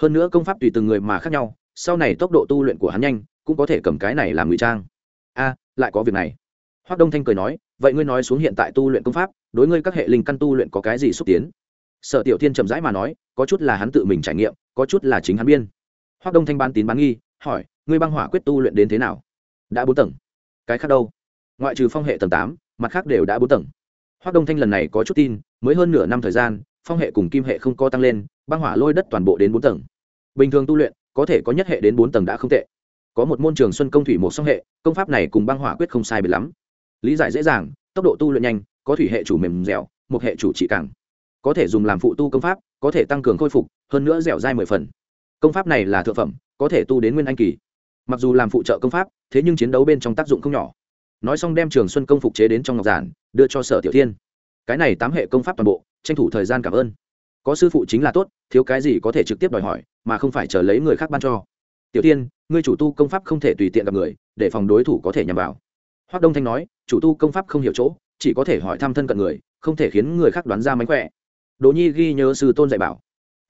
S1: Hơn nữa công pháp tùy từng người mà khác nhau, sau này tốc độ tu luyện của hắn nhanh, cũng có thể cầm cái này làm ngụy trang. A, lại có việc này. Hoác đông thanh cười nói, vậy ngươi nói xuống hiện tại tu luyện công pháp, đối ngươi các hệ linh căn tu luyện có cái gì xúc tiến? Sở tiểu thiên chậm rãi mà nói, có chút là hắn tự mình trải nghiệm, có chút là chính hắn biên. Hoác đông thanh bán tín bán nghi, hỏi, ngươi băng hỏa quyết tu luyện đến thế nào? Đã bốn tầng. Cái khác đâu? Ngoại trừ phong hệ tầng tám, mặt khác đều đã bốn tầng. Hoắc đông thanh lần này có chút tin, mới hơn nửa năm thời gian, phong hệ cùng kim hệ không co tăng lên, băng hỏa lôi đất toàn bộ đến bốn tầng. Bình thường tu luyện, có thể có nhất hệ đến bốn tầng đã không tệ. Có một môn trường xuân công thủy một song hệ, công pháp này cùng băng hỏa quyết không sai biệt lắm. Lý giải dễ dàng, tốc độ tu luyện nhanh, có thủy hệ chủ mềm dẻo, một hệ chủ trị càng. Có thể dùng làm phụ tu công pháp, có thể tăng cường khôi phục, hơn nữa dẻo dai mười phần. Công pháp này là thượng phẩm, có thể tu đến nguyên anh kỳ. Mặc dù làm phụ trợ công pháp, thế nhưng chiến đấu bên trong tác dụng không nhỏ. Nói xong đem trường xuân công phục chế đến trong ngọc giản đưa cho sở tiểu thiên. Cái này tám hệ công pháp toàn bộ, tranh thủ thời gian cảm ơn. Có sư phụ chính là tốt, thiếu cái gì có thể trực tiếp đòi hỏi, mà không phải chờ lấy người khác ban cho. Tiểu tiên ngươi chủ tu công pháp không thể tùy tiện gặp người, để phòng đối thủ có thể nhằm vào. Hoác đông thanh nói, chủ tu công pháp không hiểu chỗ, chỉ có thể hỏi thăm thân cận người, không thể khiến người khác đoán ra mánh khỏe. Đỗ nhi ghi nhớ sư tôn dạy bảo.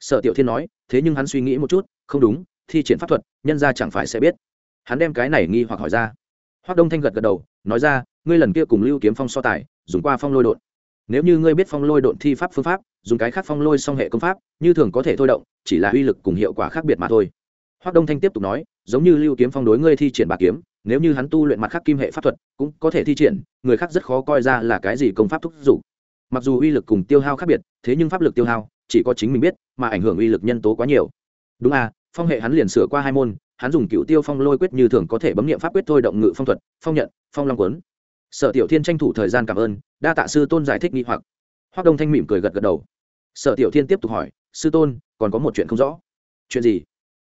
S1: Sở tiểu thiên nói, thế nhưng hắn suy nghĩ một chút, không đúng, thi triển pháp thuật, nhân ra chẳng phải sẽ biết. Hắn đem cái này nghi hoặc hỏi ra. Hoác đông thanh gật gật đầu, nói ra ngươi lần kia cùng lưu kiếm phong so tài, dùng qua phong lôi đột nếu như ngươi biết phong lôi độn thi pháp phương pháp, dùng cái khác phong lôi song hệ công pháp, như thường có thể thôi động, chỉ là uy lực cùng hiệu quả khác biệt mà thôi. Hoác đông thanh tiếp tục nói, giống như lưu kiếm phong đối ngươi thi triển bà kiếm, nếu như hắn tu luyện mặt khác kim hệ pháp thuật, cũng có thể thi triển, người khác rất khó coi ra là cái gì công pháp thúc giục. Mặc dù uy lực cùng tiêu hao khác biệt, thế nhưng pháp lực tiêu hao, chỉ có chính mình biết, mà ảnh hưởng uy lực nhân tố quá nhiều. Đúng à phong hệ hắn liền sửa qua hai môn, hắn dùng cựu tiêu phong lôi quyết như thường có thể bấm nghiệm pháp quyết thôi động ngự phong thuật, phong nhận, phong long quấn sở tiểu thiên tranh thủ thời gian cảm ơn, đa tạ sư tôn giải thích nghi hoặc. Hoác đông thanh mỉm cười gật gật đầu. Sở tiểu thiên tiếp tục hỏi, sư tôn, còn có một chuyện không rõ. Chuyện gì?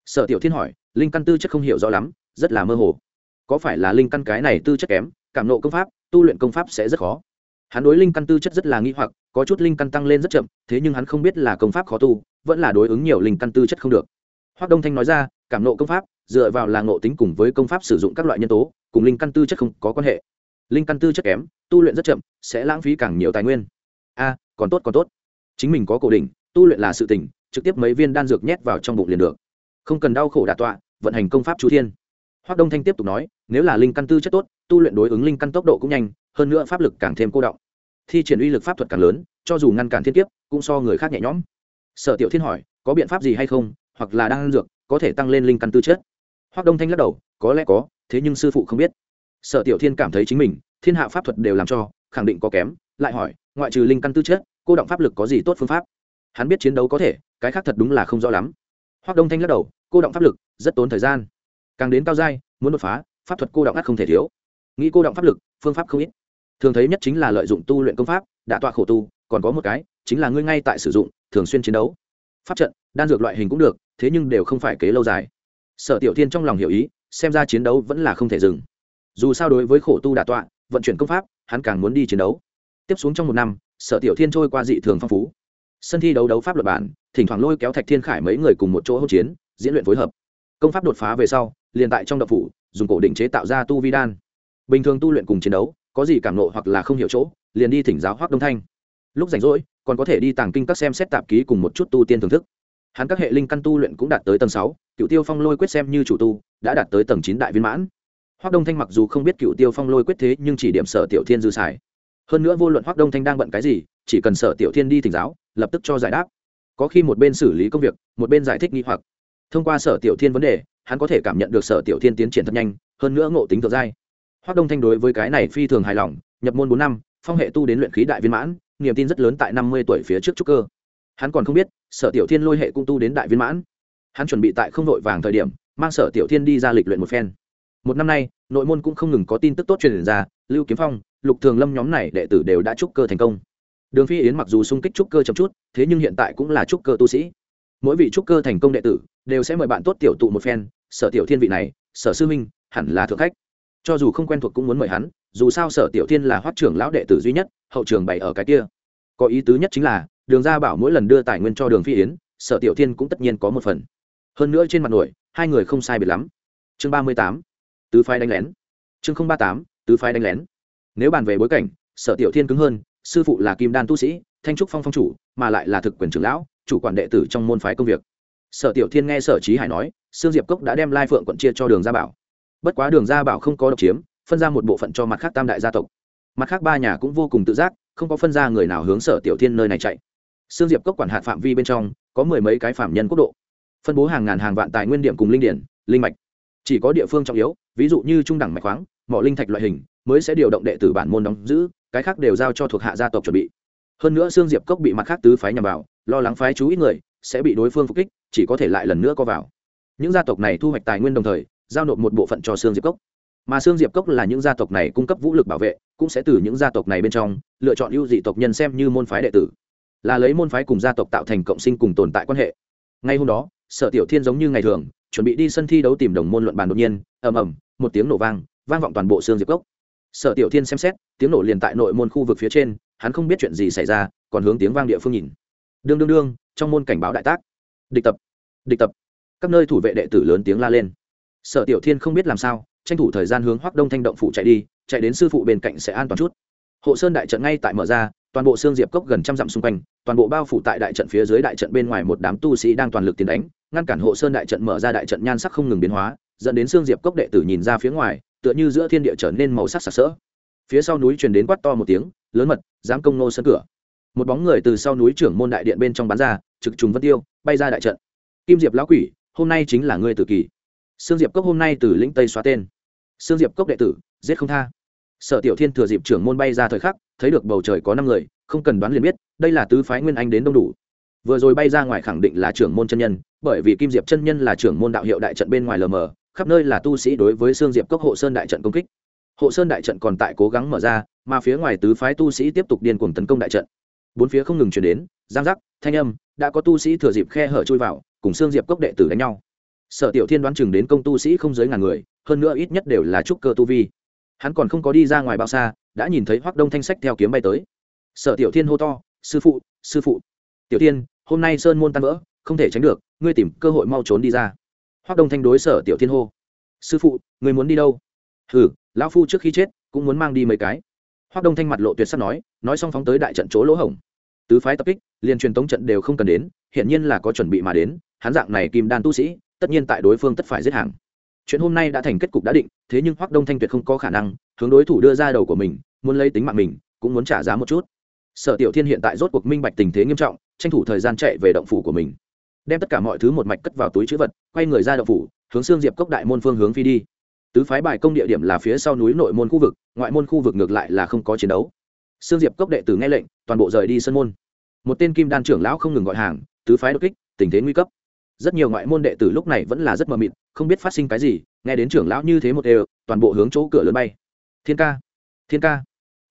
S1: Sở tiểu thiên hỏi, linh căn tư chất không hiểu rõ lắm, rất là mơ hồ. Có phải là linh căn cái này tư chất kém, cảm nộ công pháp, tu luyện công pháp sẽ rất khó? Hắn đối linh căn tư chất rất là nghi hoặc, có chút linh căn tăng lên rất chậm, thế nhưng hắn không biết là công pháp khó tu, vẫn là đối ứng nhiều linh căn tư chất không được. Hoác đông thanh nói ra, cảm nộ công pháp, dựa vào là ngộ tính cùng với công pháp sử dụng các loại nhân tố, cùng linh căn tư chất không có quan hệ linh căn tư chất kém, tu luyện rất chậm, sẽ lãng phí càng nhiều tài nguyên. A, còn tốt còn tốt. Chính mình có cổ đỉnh, tu luyện là sự tỉnh trực tiếp mấy viên đan dược nhét vào trong bụng liền được. Không cần đau khổ đà tọa, vận hành công pháp chú thiên. Hoác đông thanh tiếp tục nói, nếu là linh căn tư chất tốt, tu luyện đối ứng linh căn tốc độ cũng nhanh, hơn nữa pháp lực càng thêm cô động. Thi triển uy lực pháp thuật càng lớn, cho dù ngăn cản thiên kiếp, cũng so người khác nhẹ nhõm. Sở tiểu thiên hỏi, có biện pháp gì hay không, hoặc là đang dược, có thể tăng lên linh căn tư chất? Hoác đông thanh lắc đầu, có lẽ có, thế nhưng sư phụ không biết sở tiểu thiên cảm thấy chính mình, thiên hạ pháp thuật đều làm cho, khẳng định có kém, lại hỏi, ngoại trừ linh căn tư chất, cô động pháp lực có gì tốt phương pháp? Hắn biết chiến đấu có thể, cái khác thật đúng là không rõ lắm. Hoác đông thanh lắc đầu, cô động pháp lực, rất tốn thời gian. Càng đến cao giai, muốn đột phá, pháp thuật cô động ắt không thể thiếu. Nghĩ cô động pháp lực, phương pháp không ít. Thường thấy nhất chính là lợi dụng tu luyện công pháp đả tọa khổ tu, còn có một cái, chính là ngươi ngay tại sử dụng, thường xuyên chiến đấu. Pháp trận, đan dược loại hình cũng được, thế nhưng đều không phải kế lâu dài. Sở tiểu thiên trong lòng hiểu ý, xem ra chiến đấu vẫn là không thể dừng dù sao đối với khổ tu đà tọa, vận chuyển công pháp, hắn càng muốn đi chiến đấu. Tiếp xuống trong một năm, sở tiểu thiên trôi qua dị thường phong phú. Sân thi đấu đấu pháp luật bản, thỉnh thoảng lôi kéo thạch thiên khải mấy người cùng một chỗ hỗn chiến, diễn luyện phối hợp. Công pháp đột phá về sau, liền tại trong đậu phủ, dùng cổ định chế tạo ra tu vi đan. Bình thường tu luyện cùng chiến đấu, có gì cảm nộ hoặc là không hiểu chỗ, liền đi thỉnh giáo hoác đông thanh. Lúc rảnh rỗi, còn có thể đi tàng kinh các xem xét tạp ký cùng một chút tu tiên thưởng thức. Hắn các hệ linh căn tu luyện cũng đạt tới tầng sáu cựu tiêu phong lôi quyết xem như chủ tu, đã đạt tới tầng chín đại viên mãn hoác đông thanh mặc dù không biết cựu tiêu phong lôi quyết thế, nhưng chỉ điểm sở tiểu thiên dư xài. Hơn nữa vô luận hoác đông thanh đang bận cái gì, chỉ cần sở tiểu thiên đi thỉnh giáo, lập tức cho giải đáp. Có khi một bên xử lý công việc, một bên giải thích nghi hoặc. Thông qua sở tiểu thiên vấn đề, hắn có thể cảm nhận được sở tiểu thiên tiến triển thật nhanh, hơn nữa ngộ tính thượng giai. Hoác đông thanh đối với cái này phi thường hài lòng, nhập môn bốn năm, phong hệ tu đến luyện khí đại viên mãn, niềm tin rất lớn tại năm mươi tuổi phía trước trúc cơ. Hắn còn không biết, sở tiểu thiên lôi hệ cũng tu đến đại viên mãn. Hắn chuẩn bị tại không nội vàng thời điểm, mang sở tiểu thiên đi ra lịch luyện một phen một năm nay, nội môn cũng không ngừng có tin tức tốt truyền ra, lưu kiếm phong, lục thường lâm nhóm này đệ tử đều đã trúc cơ thành công. Đường phi yến mặc dù sung kích trúc cơ chậm chút, thế nhưng hiện tại cũng là trúc cơ tu sĩ. Mỗi vị trúc cơ thành công đệ tử đều sẽ mời bạn tốt tiểu tụ một phen, sở tiểu thiên vị này, sở sư minh hẳn là thượng khách. Cho dù không quen thuộc cũng muốn mời hắn, dù sao sở tiểu thiên là hoát trưởng lão đệ tử duy nhất, hậu trường bày ở cái kia. Có ý tứ nhất chính là, đường gia bảo mỗi lần đưa tài nguyên cho đường phi yến, sở tiểu thiên cũng tất nhiên có một phần. Hơn nữa trên mặt nổi, hai người không sai biệt lắm. Chương ba mươi tám tứ phái đánh lén. Chương không ba tám, tứ phái đánh lén. Nếu bàn về bối cảnh, sở tiểu thiên cứng hơn, sư phụ là kim đan tu sĩ, thanh trúc phong phong chủ, mà lại là thực quyền trưởng lão, chủ quản đệ tử trong môn phái công việc. Sở tiểu thiên nghe sở trí hải nói, sương diệp cốc đã đem lai phượng quận chia cho đường gia bảo. Bất quá đường gia bảo không có độc chiếm, phân ra một bộ phận cho mặt khác tam đại gia tộc. Mặt khác ba nhà cũng vô cùng tự giác, không có phân ra người nào hướng sở tiểu thiên nơi này chạy. Sương diệp cốc quản hạt phạm vi bên trong, có mười mấy cái phạm nhân quốc độ. Phân bố hàng ngàn hàng vạn tài nguyên điểm cùng linh điển, linh mạch chỉ có địa phương trọng yếu, ví dụ như trung đẳng mạch khoáng, mỏ linh thạch loại hình, mới sẽ điều động đệ tử bản môn đóng giữ, cái khác đều giao cho thuộc hạ gia tộc chuẩn bị. Hơn nữa xương diệp cốc bị mặt khác tứ phái nhằm vào, lo lắng phái chú ít người, sẽ bị đối phương phục kích, chỉ có thể lại lần nữa co vào. Những gia tộc này thu hoạch tài nguyên đồng thời, giao nộp một bộ phận cho xương diệp cốc. Mà xương diệp cốc là những gia tộc này cung cấp vũ lực bảo vệ, cũng sẽ từ những gia tộc này bên trong, lựa chọn ưu dị tộc nhân xem như môn phái đệ tử. Là lấy môn phái cùng gia tộc tạo thành cộng sinh cùng tồn tại quan hệ. Ngay hôm đó, sở tiểu thiên giống như ngày thường chuẩn bị đi sân thi đấu tìm đồng môn luận bàn đột nhiên, ầm ầm, một tiếng nổ vang vang vọng toàn bộ xương diệp cốc. Sở tiểu thiên xem xét, tiếng nổ liền tại nội môn khu vực phía trên, hắn không biết chuyện gì xảy ra, còn hướng tiếng vang địa phương nhìn. Đương đương đương, trong môn cảnh báo đại tác. Địch tập địch tập. Các nơi thủ vệ đệ tử lớn tiếng la lên. Sở tiểu thiên không biết làm sao, tranh thủ thời gian hướng hoắc đông thanh động phụ chạy đi, chạy đến sư phụ bên cạnh sẽ an toàn chút. Hộ sơn đại trận ngay tại mở ra, toàn bộ xương diệp cốc gần trăm dặm xung quanh, toàn bộ bao phủ tại đại trận phía dưới đại trận bên ngoài một đám tu sĩ đang toàn lực tiến đánh ngăn cản hộ sơn đại trận mở ra đại trận nhan sắc không ngừng biến hóa, dẫn đến xương diệp cốc đệ tử nhìn ra phía ngoài, tựa như giữa thiên địa trở nên màu sắc sặc sỡ. Phía sau núi truyền đến quát to một tiếng, lớn mật, dám công nô sân cửa. Một bóng người từ sau núi trưởng môn đại điện bên trong bán ra, trực trùng vân tiêu, bay ra đại trận. Kim diệp lão quỷ, hôm nay chính là ngươi tự kỳ. Sương diệp cốc hôm nay từ lĩnh tây xóa tên. Sương diệp cốc đệ tử, giết không tha. Sở tiểu thiên thừa dịp trưởng môn bay ra thời khắc, thấy được bầu trời có năm người, không cần đoán liền biết, đây là tứ phái nguyên anh đến đông đủ vừa rồi bay ra ngoài khẳng định là trưởng môn chân nhân, bởi vì kim diệp chân nhân là trưởng môn đạo hiệu đại trận bên ngoài lờ mờ, khắp nơi là tu sĩ đối với xương diệp cốc hộ sơn đại trận công kích. Hộ sơn đại trận còn tại cố gắng mở ra, mà phía ngoài tứ phái tu sĩ tiếp tục điên cuồng tấn công đại trận. Bốn phía không ngừng chuyển đến, giang giác, thanh âm, đã có tu sĩ thừa dịp khe hở chui vào, cùng xương diệp cốc đệ tử đánh nhau. Sở tiểu thiên đoán chừng đến công tu sĩ không dưới ngàn người, hơn nữa ít nhất đều là trúc cơ tu vi. Hắn còn không có đi ra ngoài bao xa, đã nhìn thấy hoác đông thanh sách theo kiếm bay tới. Sở tiểu thiên hô to, sư phụ sư phụ. Tiểu thiên hôm nay sơn môn tan vỡ, không thể tránh được, ngươi tìm cơ hội mau trốn đi ra. Hoác đông thanh đối sở tiểu thiên hô, sư phụ người muốn đi đâu? Hừ, lão phu trước khi chết, cũng muốn mang đi mấy cái. Hoác đông thanh mặt lộ tuyệt sắc nói nói xong phóng tới đại trận chỗ lỗ hổng. Tứ phái tập kích, liền truyền tống trận đều không cần đến, hiển nhiên là có chuẩn bị mà đến, hắn dạng này kim đan tu sĩ, tất nhiên tại đối phương tất phải giết hàng. Chuyện hôm nay đã thành kết cục đã định, thế nhưng hoác đông thanh tuyệt không có khả năng, hướng đối thủ đưa ra đầu của mình, muốn lấy tính mạng mình, cũng muốn trả giá một chút. Sở tiểu thiên hiện tại rốt cuộc minh bạch tình thế nghiêm trọng tranh thủ thời gian chạy về động phủ của mình. Đem tất cả mọi thứ một mạch cất vào túi chữ vật, quay người ra động phủ, hướng xương diệp cốc đại môn phương hướng phi đi. Tứ phái bài công địa điểm là phía sau núi nội môn khu vực, ngoại môn khu vực ngược lại là không có chiến đấu. Xương diệp cốc đệ tử nghe lệnh, toàn bộ rời đi sân môn. Một tên kim đan trưởng lão không ngừng gọi hàng, tứ phái đột kích, tình thế nguy cấp. Rất nhiều ngoại môn đệ tử lúc này vẫn là rất mờ mịt, không biết phát sinh cái gì, nghe đến trưởng lão như thế một đều, toàn bộ hướng chỗ cửa lớn bay. Thiên ca thiên ca.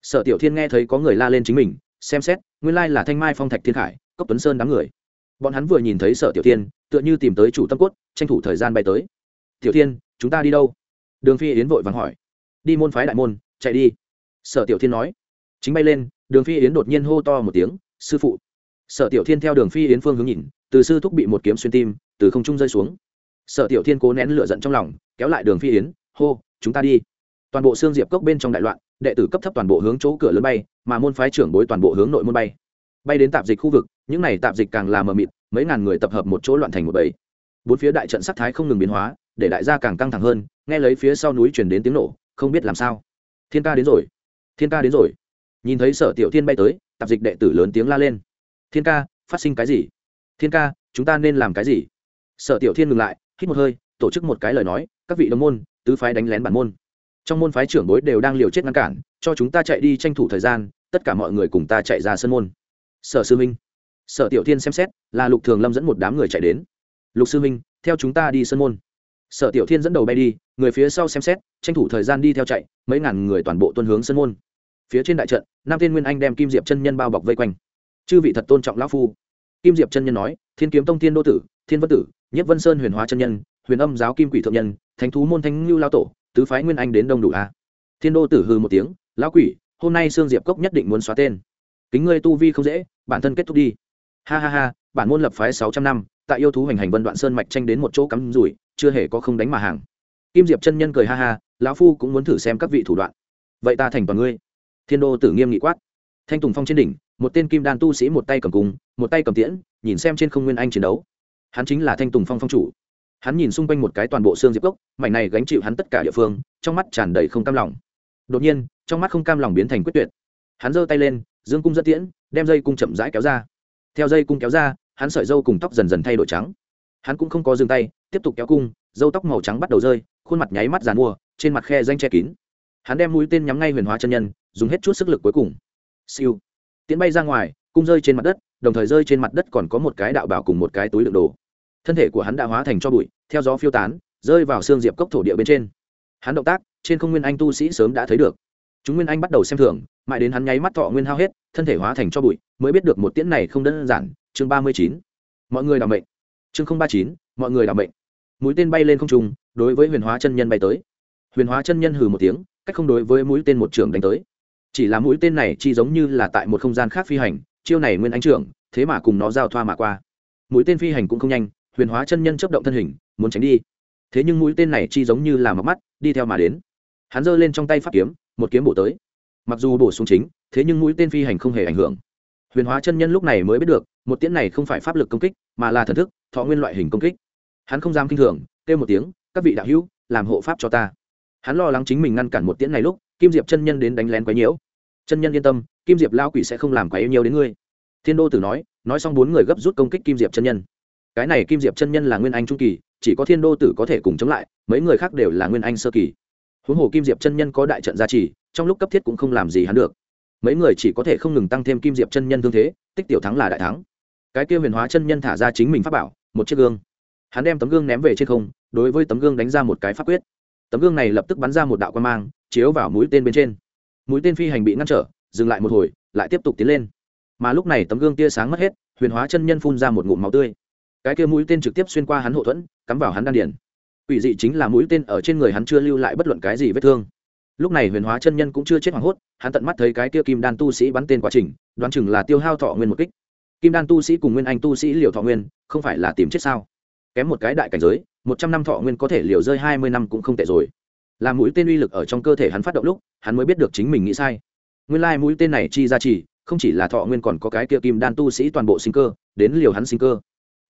S1: Sở tiểu thiên nghe thấy có người la lên chính mình, xem xét, nguyên lai là thanh mai phong thạch thiên khải cốc tuấn sơn đám người. Bọn hắn vừa nhìn thấy sở tiểu thiên, tựa như tìm tới chủ tâm cốt, tranh thủ thời gian bay tới. Tiểu thiên, chúng ta đi đâu? Đường phi yến vội vàng hỏi. Đi môn phái đại môn, chạy đi. Sở tiểu thiên nói. Chính bay lên, đường phi yến đột nhiên hô to một tiếng, sư phụ. Sở tiểu thiên theo đường phi yến phương hướng nhìn, từ sư thúc bị một kiếm xuyên tim, từ không trung rơi xuống. Sở tiểu thiên cố nén lửa giận trong lòng, kéo lại đường phi yến, hô, chúng ta đi. Toàn bộ xương diệp cốc bên trong đại loạn, đệ tử cấp thấp toàn bộ hướng chỗ cửa lớn bay, mà môn phái trưởng bối toàn bộ hướng nội môn bay. Bay đến tạp dịch khu vực những này tạp dịch càng là mờ mịt, mấy ngàn người tập hợp một chỗ loạn thành một bầy. Bốn phía đại trận sắc thái không ngừng biến hóa, để đại gia càng căng thẳng hơn, nghe lấy phía sau núi chuyển đến tiếng nổ, không biết làm sao. Thiên ca đến rồi. Thiên ca đến rồi. Nhìn thấy sở tiểu thiên bay tới, tạp dịch đệ tử lớn tiếng la lên. Thiên ca, phát sinh cái gì? Thiên ca, chúng ta nên làm cái gì? Sở tiểu thiên ngừng lại, hít một hơi, tổ chức một cái lời nói, các vị đồng môn, tứ phái đánh lén bản môn. Trong môn phái trưởng bối đều đang liều chết ngăn cản, cho chúng ta chạy đi tranh thủ thời gian, tất cả mọi người cùng ta chạy ra sân môn. Sở sư minh sở tiểu thiên xem xét, là lục thường lâm dẫn một đám người chạy đến. Lục sư minh theo chúng ta đi sân môn. Sở tiểu thiên dẫn đầu bay đi, người phía sau xem xét, tranh thủ thời gian đi theo chạy, mấy ngàn người toàn bộ tuân hướng sân môn. Phía trên đại trận, nam thiên nguyên anh đem kim diệp chân nhân bao bọc vây quanh. Chư vị thật tôn trọng lão phu. Kim diệp chân nhân nói, thiên kiếm tông thiên đô tử, thiên vân tử, nhất vân sơn huyền hóa chân nhân, huyền âm giáo kim quỷ thượng nhân, thánh thú môn Thánh Lưu lao tổ, tứ phái nguyên anh đến đông đủ a. Thiên đô tử hư một tiếng, lão quỷ, hôm nay sương diệp cốc nhất định muốn xóa tên. Kính ngươi tu vi không dễ, bản thân kết thúc đi ha ha ha, bản môn lập phái sáu trăm năm, tại yêu thú hành hành vân đoạn sơn mạch tranh đến một chỗ cắm rủi, chưa hề có không đánh mà hàng. Kim diệp chân nhân cười ha ha, lão phu cũng muốn thử xem các vị thủ đoạn. Vậy ta thành toàn ngươi. Thiên đô tử nghiêm nghị quát. Thanh tùng phong trên đỉnh, một tên kim đan tu sĩ một tay cầm cung, một tay cầm tiễn, nhìn xem trên không nguyên anh chiến đấu. Hắn chính là thanh tùng phong phong chủ. Hắn nhìn xung quanh một cái toàn bộ xương diệp cốc, mảnh này gánh chịu hắn tất cả địa phương, trong mắt tràn đầy không cam lòng. Đột nhiên, trong mắt không cam lòng biến thành quyết tuyệt. Hắn giơ tay lên, dương cung dẫn tiễn, đem dây cung chậm rãi kéo ra theo dây cung kéo ra, hắn sợi dâu cùng tóc dần dần thay đổi trắng. Hắn cũng không có dừng tay, tiếp tục kéo cung, dâu tóc màu trắng bắt đầu rơi, khuôn mặt nháy mắt dàn mua, trên mặt khe danh che kín. Hắn đem mũi tên nhắm ngay huyền hóa chân nhân, dùng hết chút sức lực cuối cùng. Siêu. Tiến bay ra ngoài, cung rơi trên mặt đất, đồng thời rơi trên mặt đất còn có một cái đạo bảo cùng một cái túi đựng đồ. Thân thể của hắn đã hóa thành cho bụi, theo gió phiêu tán, rơi vào xương diệp cốc thổ địa bên trên. Hắn động tác, trên không nguyên anh tu sĩ sớm đã thấy được chúng nguyên anh bắt đầu xem thường, mãi đến hắn nháy mắt thọ nguyên hao hết, thân thể hóa thành cho bụi, mới biết được một tiễn này không đơn giản. Chương ba mươi chín. Mọi người đảm mệnh. Chương không ba chín, mọi người đảm mệnh. Mũi tên bay lên không trung, đối với huyền hóa chân nhân bay tới. Huyền hóa chân nhân hừ một tiếng, cách không đối với mũi tên một trường đánh tới. Chỉ là mũi tên này chi giống như là tại một không gian khác phi hành, chiêu này nguyên anh trưởng, thế mà cùng nó giao thoa mà qua. Mũi tên phi hành cũng không nhanh, huyền hóa chân nhân chấp động thân hình, muốn tránh đi. Thế nhưng mũi tên này chi giống như là mặc mắt, đi theo mà đến. Hắn giơ lên trong tay pháp kiếm một kiếm bổ tới. Mặc dù bổ xuống chính, thế nhưng mũi tên phi hành không hề ảnh hưởng. Huyền hóa chân nhân lúc này mới biết được, một tiễn này không phải pháp lực công kích, mà là thần thức, thọ nguyên loại hình công kích. Hắn không dám kinh thường, kêu một tiếng, các vị đạo hữu, làm hộ pháp cho ta. Hắn lo lắng chính mình ngăn cản một tiễn này lúc, kim diệp chân nhân đến đánh lén quấy nhiễu. Chân nhân yên tâm, kim diệp lao quỷ sẽ không làm quấy nhiều đến ngươi. Thiên đô tử nói nói xong bốn người gấp rút công kích kim diệp chân nhân. Cái này kim diệp chân nhân là nguyên anh trung kỳ, chỉ có thiên đô tử có thể cùng chống lại, mấy người khác đều là nguyên anh sơ kỳ huống hồ kim diệp chân nhân có đại trận gia trì, trong lúc cấp thiết cũng không làm gì hắn được. Mấy người chỉ có thể không ngừng tăng thêm kim diệp chân nhân thương thế, tích tiểu thắng là đại thắng. Cái kia huyền hóa chân nhân thả ra chính mình pháp bảo, một chiếc gương. Hắn đem tấm gương ném về trên không, đối với tấm gương đánh ra một cái pháp quyết. Tấm gương này lập tức bắn ra một đạo quan mang, chiếu vào mũi tên bên trên. Mũi tên phi hành bị ngăn trở, dừng lại một hồi, lại tiếp tục tiến lên. Mà lúc này tấm gương tia sáng mất hết, huyền hóa chân nhân phun ra một ngụm máu tươi. Cái kia mũi tên trực tiếp xuyên qua hắn hậu thuẫn, cắm vào hắn đan điền. Quỷ dị chính là mũi tên ở trên người hắn chưa lưu lại bất luận cái gì vết thương. Lúc này huyền hóa chân nhân cũng chưa chết hoảng hốt, hắn tận mắt thấy cái kia kim đan tu sĩ bắn tên quá trình, đoán chừng là tiêu hao thọ nguyên một kích. Kim đan tu sĩ cùng nguyên anh tu sĩ liều thọ nguyên, không phải là tìm chết sao? Kém một cái đại cảnh giới, một trăm năm thọ nguyên có thể liều rơi hai mươi năm cũng không tệ rồi. Làm mũi tên uy lực ở trong cơ thể hắn phát động lúc, hắn mới biết được chính mình nghĩ sai. Nguyên lai mũi tên này chi ra chỉ, không chỉ là thọ nguyên còn có cái kia kim đan tu sĩ toàn bộ sinh cơ, đến liều hắn sinh cơ.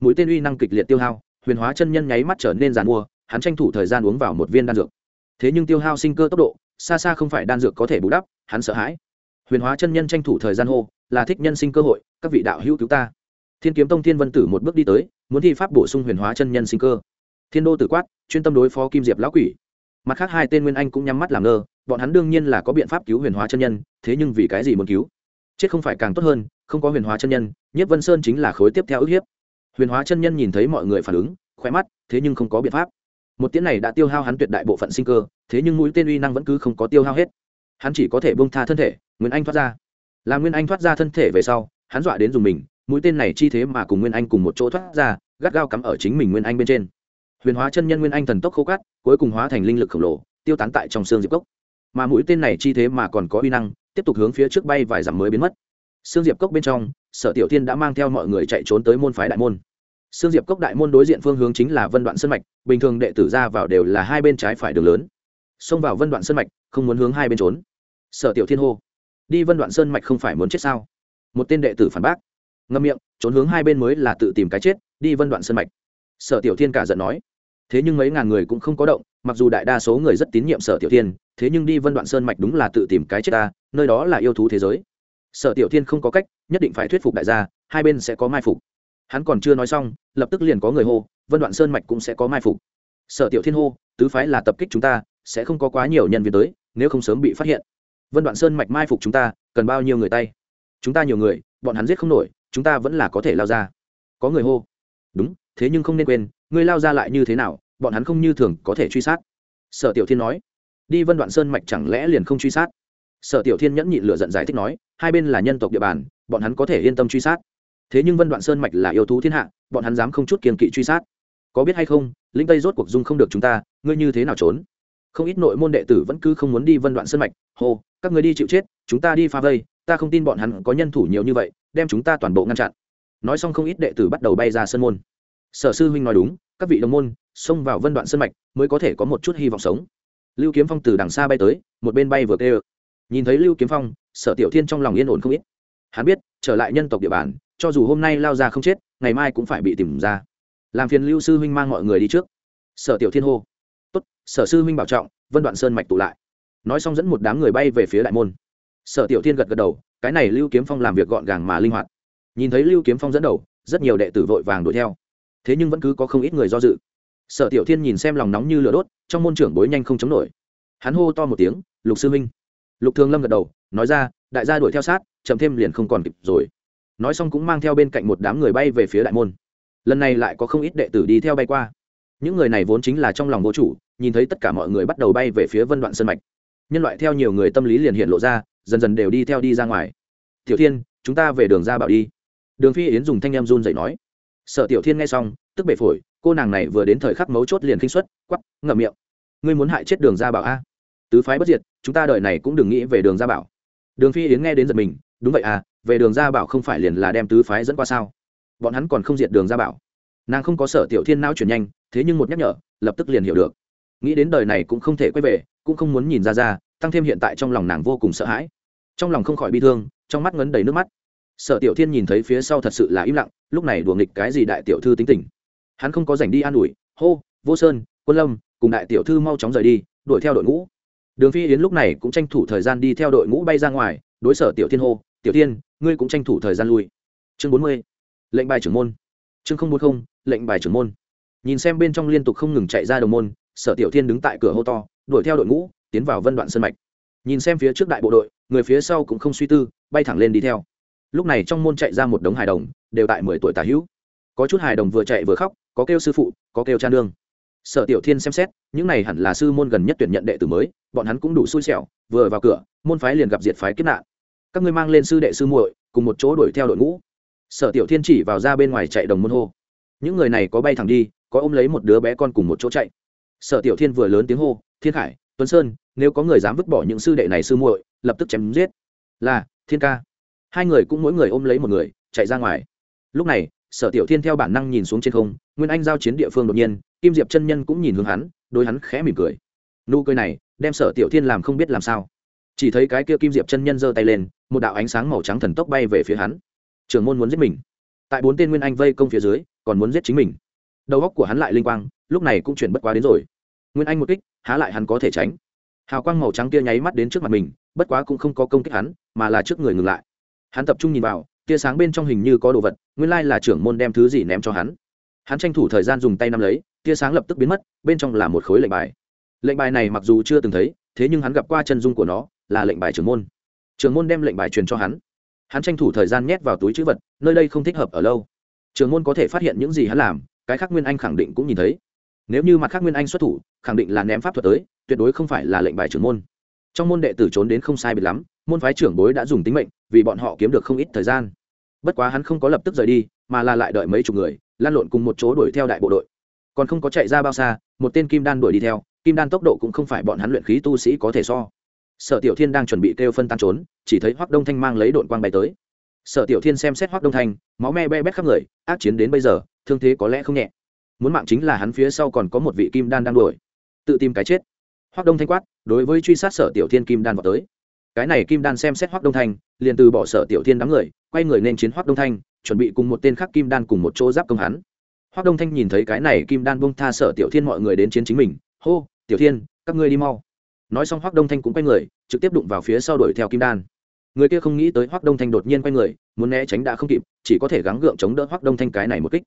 S1: Mũi tên uy năng kịch liệt tiêu hao, huyền hóa chân nhân nháy mắt trở nên giàn mua hắn tranh thủ thời gian uống vào một viên đan dược. Thế nhưng tiêu hao sinh cơ tốc độ, xa xa không phải đan dược có thể bù đắp, hắn sợ hãi. Huyền hóa chân nhân tranh thủ thời gian hô, là thích nhân sinh cơ hội, các vị đạo hữu cứu ta. Thiên kiếm tông thiên vân tử một bước đi tới, muốn thi pháp bổ sung huyền hóa chân nhân sinh cơ. Thiên đô tử quát, chuyên tâm đối phó kim diệp lão quỷ. Mặt khác hai tên nguyên anh cũng nhắm mắt làm ngơ, bọn hắn đương nhiên là có biện pháp cứu huyền hóa chân nhân, thế nhưng vì cái gì muốn cứu? Chết không phải càng tốt hơn, không có huyền hóa chân nhân nhất vân sơn chính là khối tiếp theo ức hiếp. Huyền hóa chân nhân nhìn thấy mọi người phản ứng, khỏe mắt, thế nhưng không có biện pháp một tiếng này đã tiêu hao hắn tuyệt đại bộ phận sinh cơ, thế nhưng mũi tên uy năng vẫn cứ không có tiêu hao hết. Hắn chỉ có thể bông tha thân thể, nguyên anh thoát ra. Là nguyên anh thoát ra thân thể về sau, hắn dọa đến dùng mình, mũi tên này chi thế mà cùng nguyên anh cùng một chỗ thoát ra, gắt gao cắm ở chính mình nguyên anh bên trên. Huyền hóa chân nhân nguyên anh thần tốc khô cát, cuối cùng hóa thành linh lực khổng lồ, tiêu tán tại trong xương diệp cốc. Mà mũi tên này chi thế mà còn có uy năng, tiếp tục hướng phía trước bay vài dặm mới biến mất. Xương diệp cốc bên trong, sở tiểu thiên đã mang theo mọi người chạy trốn tới môn phái đại môn. Sương Diệp Cốc đại môn đối diện phương hướng chính là Vân Đoạn Sơn mạch, bình thường đệ tử ra vào đều là hai bên trái phải đường lớn. Xông vào Vân Đoạn Sơn mạch, không muốn hướng hai bên trốn. Sở Tiểu Thiên hô, đi Vân Đoạn Sơn mạch không phải muốn chết sao? Một tên đệ tử phản bác, ngậm miệng, trốn hướng hai bên mới là tự tìm cái chết, đi Vân Đoạn Sơn mạch. Sở Tiểu Thiên cả giận nói, thế nhưng mấy ngàn người cũng không có động, mặc dù đại đa số người rất tín nhiệm Sở Tiểu Thiên, thế nhưng đi Vân Đoạn Sơn mạch đúng là tự tìm cái chết ta, nơi đó là yêu thú thế giới. Sở Tiểu Thiên không có cách, nhất định phải thuyết phục đại gia, hai bên sẽ có mai phục hắn còn chưa nói xong, lập tức liền có người hô, vân đoạn sơn mạch cũng sẽ có mai phục. Sở tiểu thiên hô, tứ phái là tập kích chúng ta, sẽ không có quá nhiều nhân viên tới, nếu không sớm bị phát hiện. Vân đoạn sơn mạch mai phục chúng ta, cần bao nhiêu người tay? Chúng ta nhiều người, bọn hắn giết không nổi, chúng ta vẫn là có thể lao ra. Có người hô, đúng, thế nhưng không nên quên ngươi lao ra lại như thế nào, bọn hắn không như thường có thể truy sát. Sở tiểu thiên nói, đi vân đoạn sơn mạch chẳng lẽ liền không truy sát? Sở tiểu thiên nhẫn nhịn lựa giận giải thích nói, hai bên là nhân tộc địa bàn, bọn hắn có thể yên tâm truy sát thế nhưng vân đoạn sơn mạch là yêu thú thiên hạ, bọn hắn dám không chút kiên kỵ truy sát. Có biết hay không, linh tây rốt cuộc dung không được chúng ta, ngươi như thế nào trốn? Không ít nội môn đệ tử vẫn cứ không muốn đi vân đoạn sơn mạch. Hô, các người đi chịu chết, chúng ta đi pha vây, ta không tin bọn hắn có nhân thủ nhiều như vậy, đem chúng ta toàn bộ ngăn chặn. Nói xong không ít đệ tử bắt đầu bay ra sân môn. Sở sư huynh nói đúng, các vị đồng môn, xông vào vân đoạn sơn mạch mới có thể có một chút hy vọng sống. Lưu kiếm phong từ đằng xa bay tới, một bên bay vừa kêu. Nhìn thấy lưu kiếm phong, sở tiểu thiên trong lòng yên ổn không ít. Hắn biết, trở lại nhân tộc địa bàn cho dù hôm nay lao ra không chết, ngày mai cũng phải bị tìm ra. Làm phiền lưu sư huynh mang mọi người đi trước. Sở tiểu thiên hô. Tốt, sở sư huynh bảo trọng, vân đoạn sơn mạch tụ lại. Nói xong dẫn một đám người bay về phía đại môn. Sở tiểu thiên gật gật đầu, cái này lưu kiếm phong làm việc gọn gàng mà linh hoạt. Nhìn thấy lưu kiếm phong dẫn đầu, rất nhiều đệ tử vội vàng đuổi theo. Thế nhưng vẫn cứ có không ít người do dự. Sở tiểu thiên nhìn xem lòng nóng như lửa đốt, trong môn trưởng bối nhanh không chống nổi. Hắn hô to một tiếng, lục sư huynh. Lục thường lâm gật đầu, nói ra, đại gia đuổi theo sát, chậm thêm liền không còn kịp rồi nói xong cũng mang theo bên cạnh một đám người bay về phía đại môn. Lần này lại có không ít đệ tử đi theo bay qua. Những người này vốn chính là trong lòng vô chủ, nhìn thấy tất cả mọi người bắt đầu bay về phía vân đoạn sân mạch. Nhân loại theo nhiều người tâm lý liền hiện lộ ra, dần dần đều đi theo đi ra ngoài. Tiểu thiên, chúng ta về đường ra bảo đi. Đường phi yến dùng thanh em run dậy nói. Sợ tiểu thiên nghe xong, tức bể phổi, cô nàng này vừa đến thời khắc mấu chốt liền kinh xuất quắp ngậm miệng. Ngươi muốn hại chết đường ra bảo a? Tứ phái bất diệt, chúng ta đợi này cũng đừng nghĩ về đường ra bảo. Đường phi yến nghe đến giật mình, đúng vậy à về đường gia bảo không phải liền là đem tứ phái dẫn qua sao? Bọn hắn còn không diệt đường gia bảo. Nàng không có sở tiểu thiên não chuyển nhanh, thế nhưng một nhắc nhở, lập tức liền hiểu được. Nghĩ đến đời này cũng không thể quay về, cũng không muốn nhìn ra ra, tăng thêm hiện tại trong lòng nàng vô cùng sợ hãi. Trong lòng không khỏi bi thương, trong mắt ngấn đầy nước mắt. Sở tiểu thiên nhìn thấy phía sau thật sự là im lặng, lúc này đùa nghịch cái gì đại tiểu thư tính tình. Hắn không có dành đi an ủi, hô, vô sơn, quân lâm, cùng đại tiểu thư mau chóng rời đi, đuổi theo đội ngũ. Đường phi yến lúc này cũng tranh thủ thời gian đi theo đội ngũ bay ra ngoài, đối sở tiểu thiên hô, tiểu thiên ngươi cũng tranh thủ thời gian lui. Chương bốn mươi, lệnh bài trưởng môn. Chương không bốn không, lệnh bài trưởng môn. Nhìn xem bên trong liên tục không ngừng chạy ra đồng môn, sở tiểu thiên đứng tại cửa hô to, đuổi theo đội ngũ, tiến vào vân đoạn sân mạch. Nhìn xem phía trước đại bộ đội, người phía sau cũng không suy tư, bay thẳng lên đi theo. Lúc này trong môn chạy ra một đống hài đồng, đều tại mười tuổi tả hữu. Có chút hài đồng vừa chạy vừa khóc, có kêu sư phụ, có kêu cha nương. Sở tiểu thiên xem xét, những này hẳn là sư môn gần nhất tuyển nhận đệ tử mới, bọn hắn cũng đủ xui xẻo, vừa vào cửa, môn phái liền gặp diệt phái kết nạn các ngươi mang lên sư đệ sư muội, cùng một chỗ đuổi theo đội ngũ. Sở tiểu thiên chỉ vào ra bên ngoài chạy đồng môn hô. Những người này có bay thẳng đi, có ôm lấy một đứa bé con cùng một chỗ chạy. Sở tiểu thiên vừa lớn tiếng hô, thiên khải, tuấn sơn, nếu có người dám vứt bỏ những sư đệ này sư muội, lập tức chém giết. Là, thiên ca. Hai người cũng mỗi người ôm lấy một người, chạy ra ngoài. Lúc này, sở tiểu thiên theo bản năng nhìn xuống trên không, nguyên anh giao chiến địa phương đột nhiên, kim diệp chân nhân cũng nhìn hướng hắn, đối hắn khẽ mỉm cười. Nụ cười này, đem sở tiểu thiên làm không biết làm sao chỉ thấy cái kia kim diệp chân nhân giơ tay lên, một đạo ánh sáng màu trắng thần tốc bay về phía hắn. Trưởng môn muốn giết mình. Tại bốn tên nguyên anh vây công phía dưới, còn muốn giết chính mình. Đầu góc của hắn lại linh quang, lúc này cũng chuyển bất quá đến rồi. Nguyên anh một kích, há lại hắn có thể tránh. Hào quang màu trắng kia nháy mắt đến trước mặt mình, bất quá cũng không có công kích hắn, mà là trước người ngừng lại. Hắn tập trung nhìn vào, tia sáng bên trong hình như có đồ vật, nguyên lai là trưởng môn đem thứ gì ném cho hắn. Hắn tranh thủ thời gian dùng tay nắm lấy, tia sáng lập tức biến mất, bên trong là một khối lệnh bài. Lệnh bài này mặc dù chưa từng thấy, thế nhưng hắn gặp qua chân dung của nó là lệnh bài trưởng môn. Trưởng môn đem lệnh bài truyền cho hắn. Hắn tranh thủ thời gian nhét vào túi chữ vật, nơi đây không thích hợp ở lâu. Trưởng môn có thể phát hiện những gì hắn làm, cái khác nguyên anh khẳng định cũng nhìn thấy. Nếu như mặt khác nguyên anh xuất thủ, khẳng định là ném pháp thuật tới, tuyệt đối không phải là lệnh bài trưởng môn. Trong môn đệ tử trốn đến không sai biệt lắm, môn phái trưởng bối đã dùng tính mệnh, vì bọn họ kiếm được không ít thời gian. Bất quá hắn không có lập tức rời đi, mà là lại đợi mấy chục người, lan lộn cùng một chỗ đuổi theo đại bộ đội. Còn không có chạy ra bao xa, một tên kim đan đuổi đi theo, kim đan tốc độ cũng không phải bọn hắn luyện khí tu sĩ có thể so sở tiểu thiên đang chuẩn bị kêu phân tan trốn, chỉ thấy hoắc đông thanh mang lấy đội quang bay tới. Sở tiểu thiên xem xét hoắc đông thanh, máu me be bét khắp người, ác chiến đến bây giờ, thương thế có lẽ không nhẹ. Muốn mạng chính là hắn phía sau còn có một vị kim đan đang đuổi. Tự tìm cái chết. Hoác đông thanh quát, đối với truy sát sở tiểu thiên kim đan vào tới. Cái này kim đan xem xét hoác đông thanh, liền từ bỏ sở tiểu thiên đám người, quay người nên chiến hoác đông thanh, chuẩn bị cùng một tên khác kim đan cùng một chỗ giáp công hắn. Hoác đông thanh nhìn thấy cái này kim đan bông tha sở tiểu thiên mọi người đến chiến chính mình, hô, tiểu thiên, các ngươi đi mau nói xong hoác đông thanh cũng quay người trực tiếp đụng vào phía sau đuổi theo kim đan người kia không nghĩ tới hoác đông thanh đột nhiên quay người muốn né tránh đã không kịp chỉ có thể gắng gượng chống đỡ hoác đông thanh cái này một kích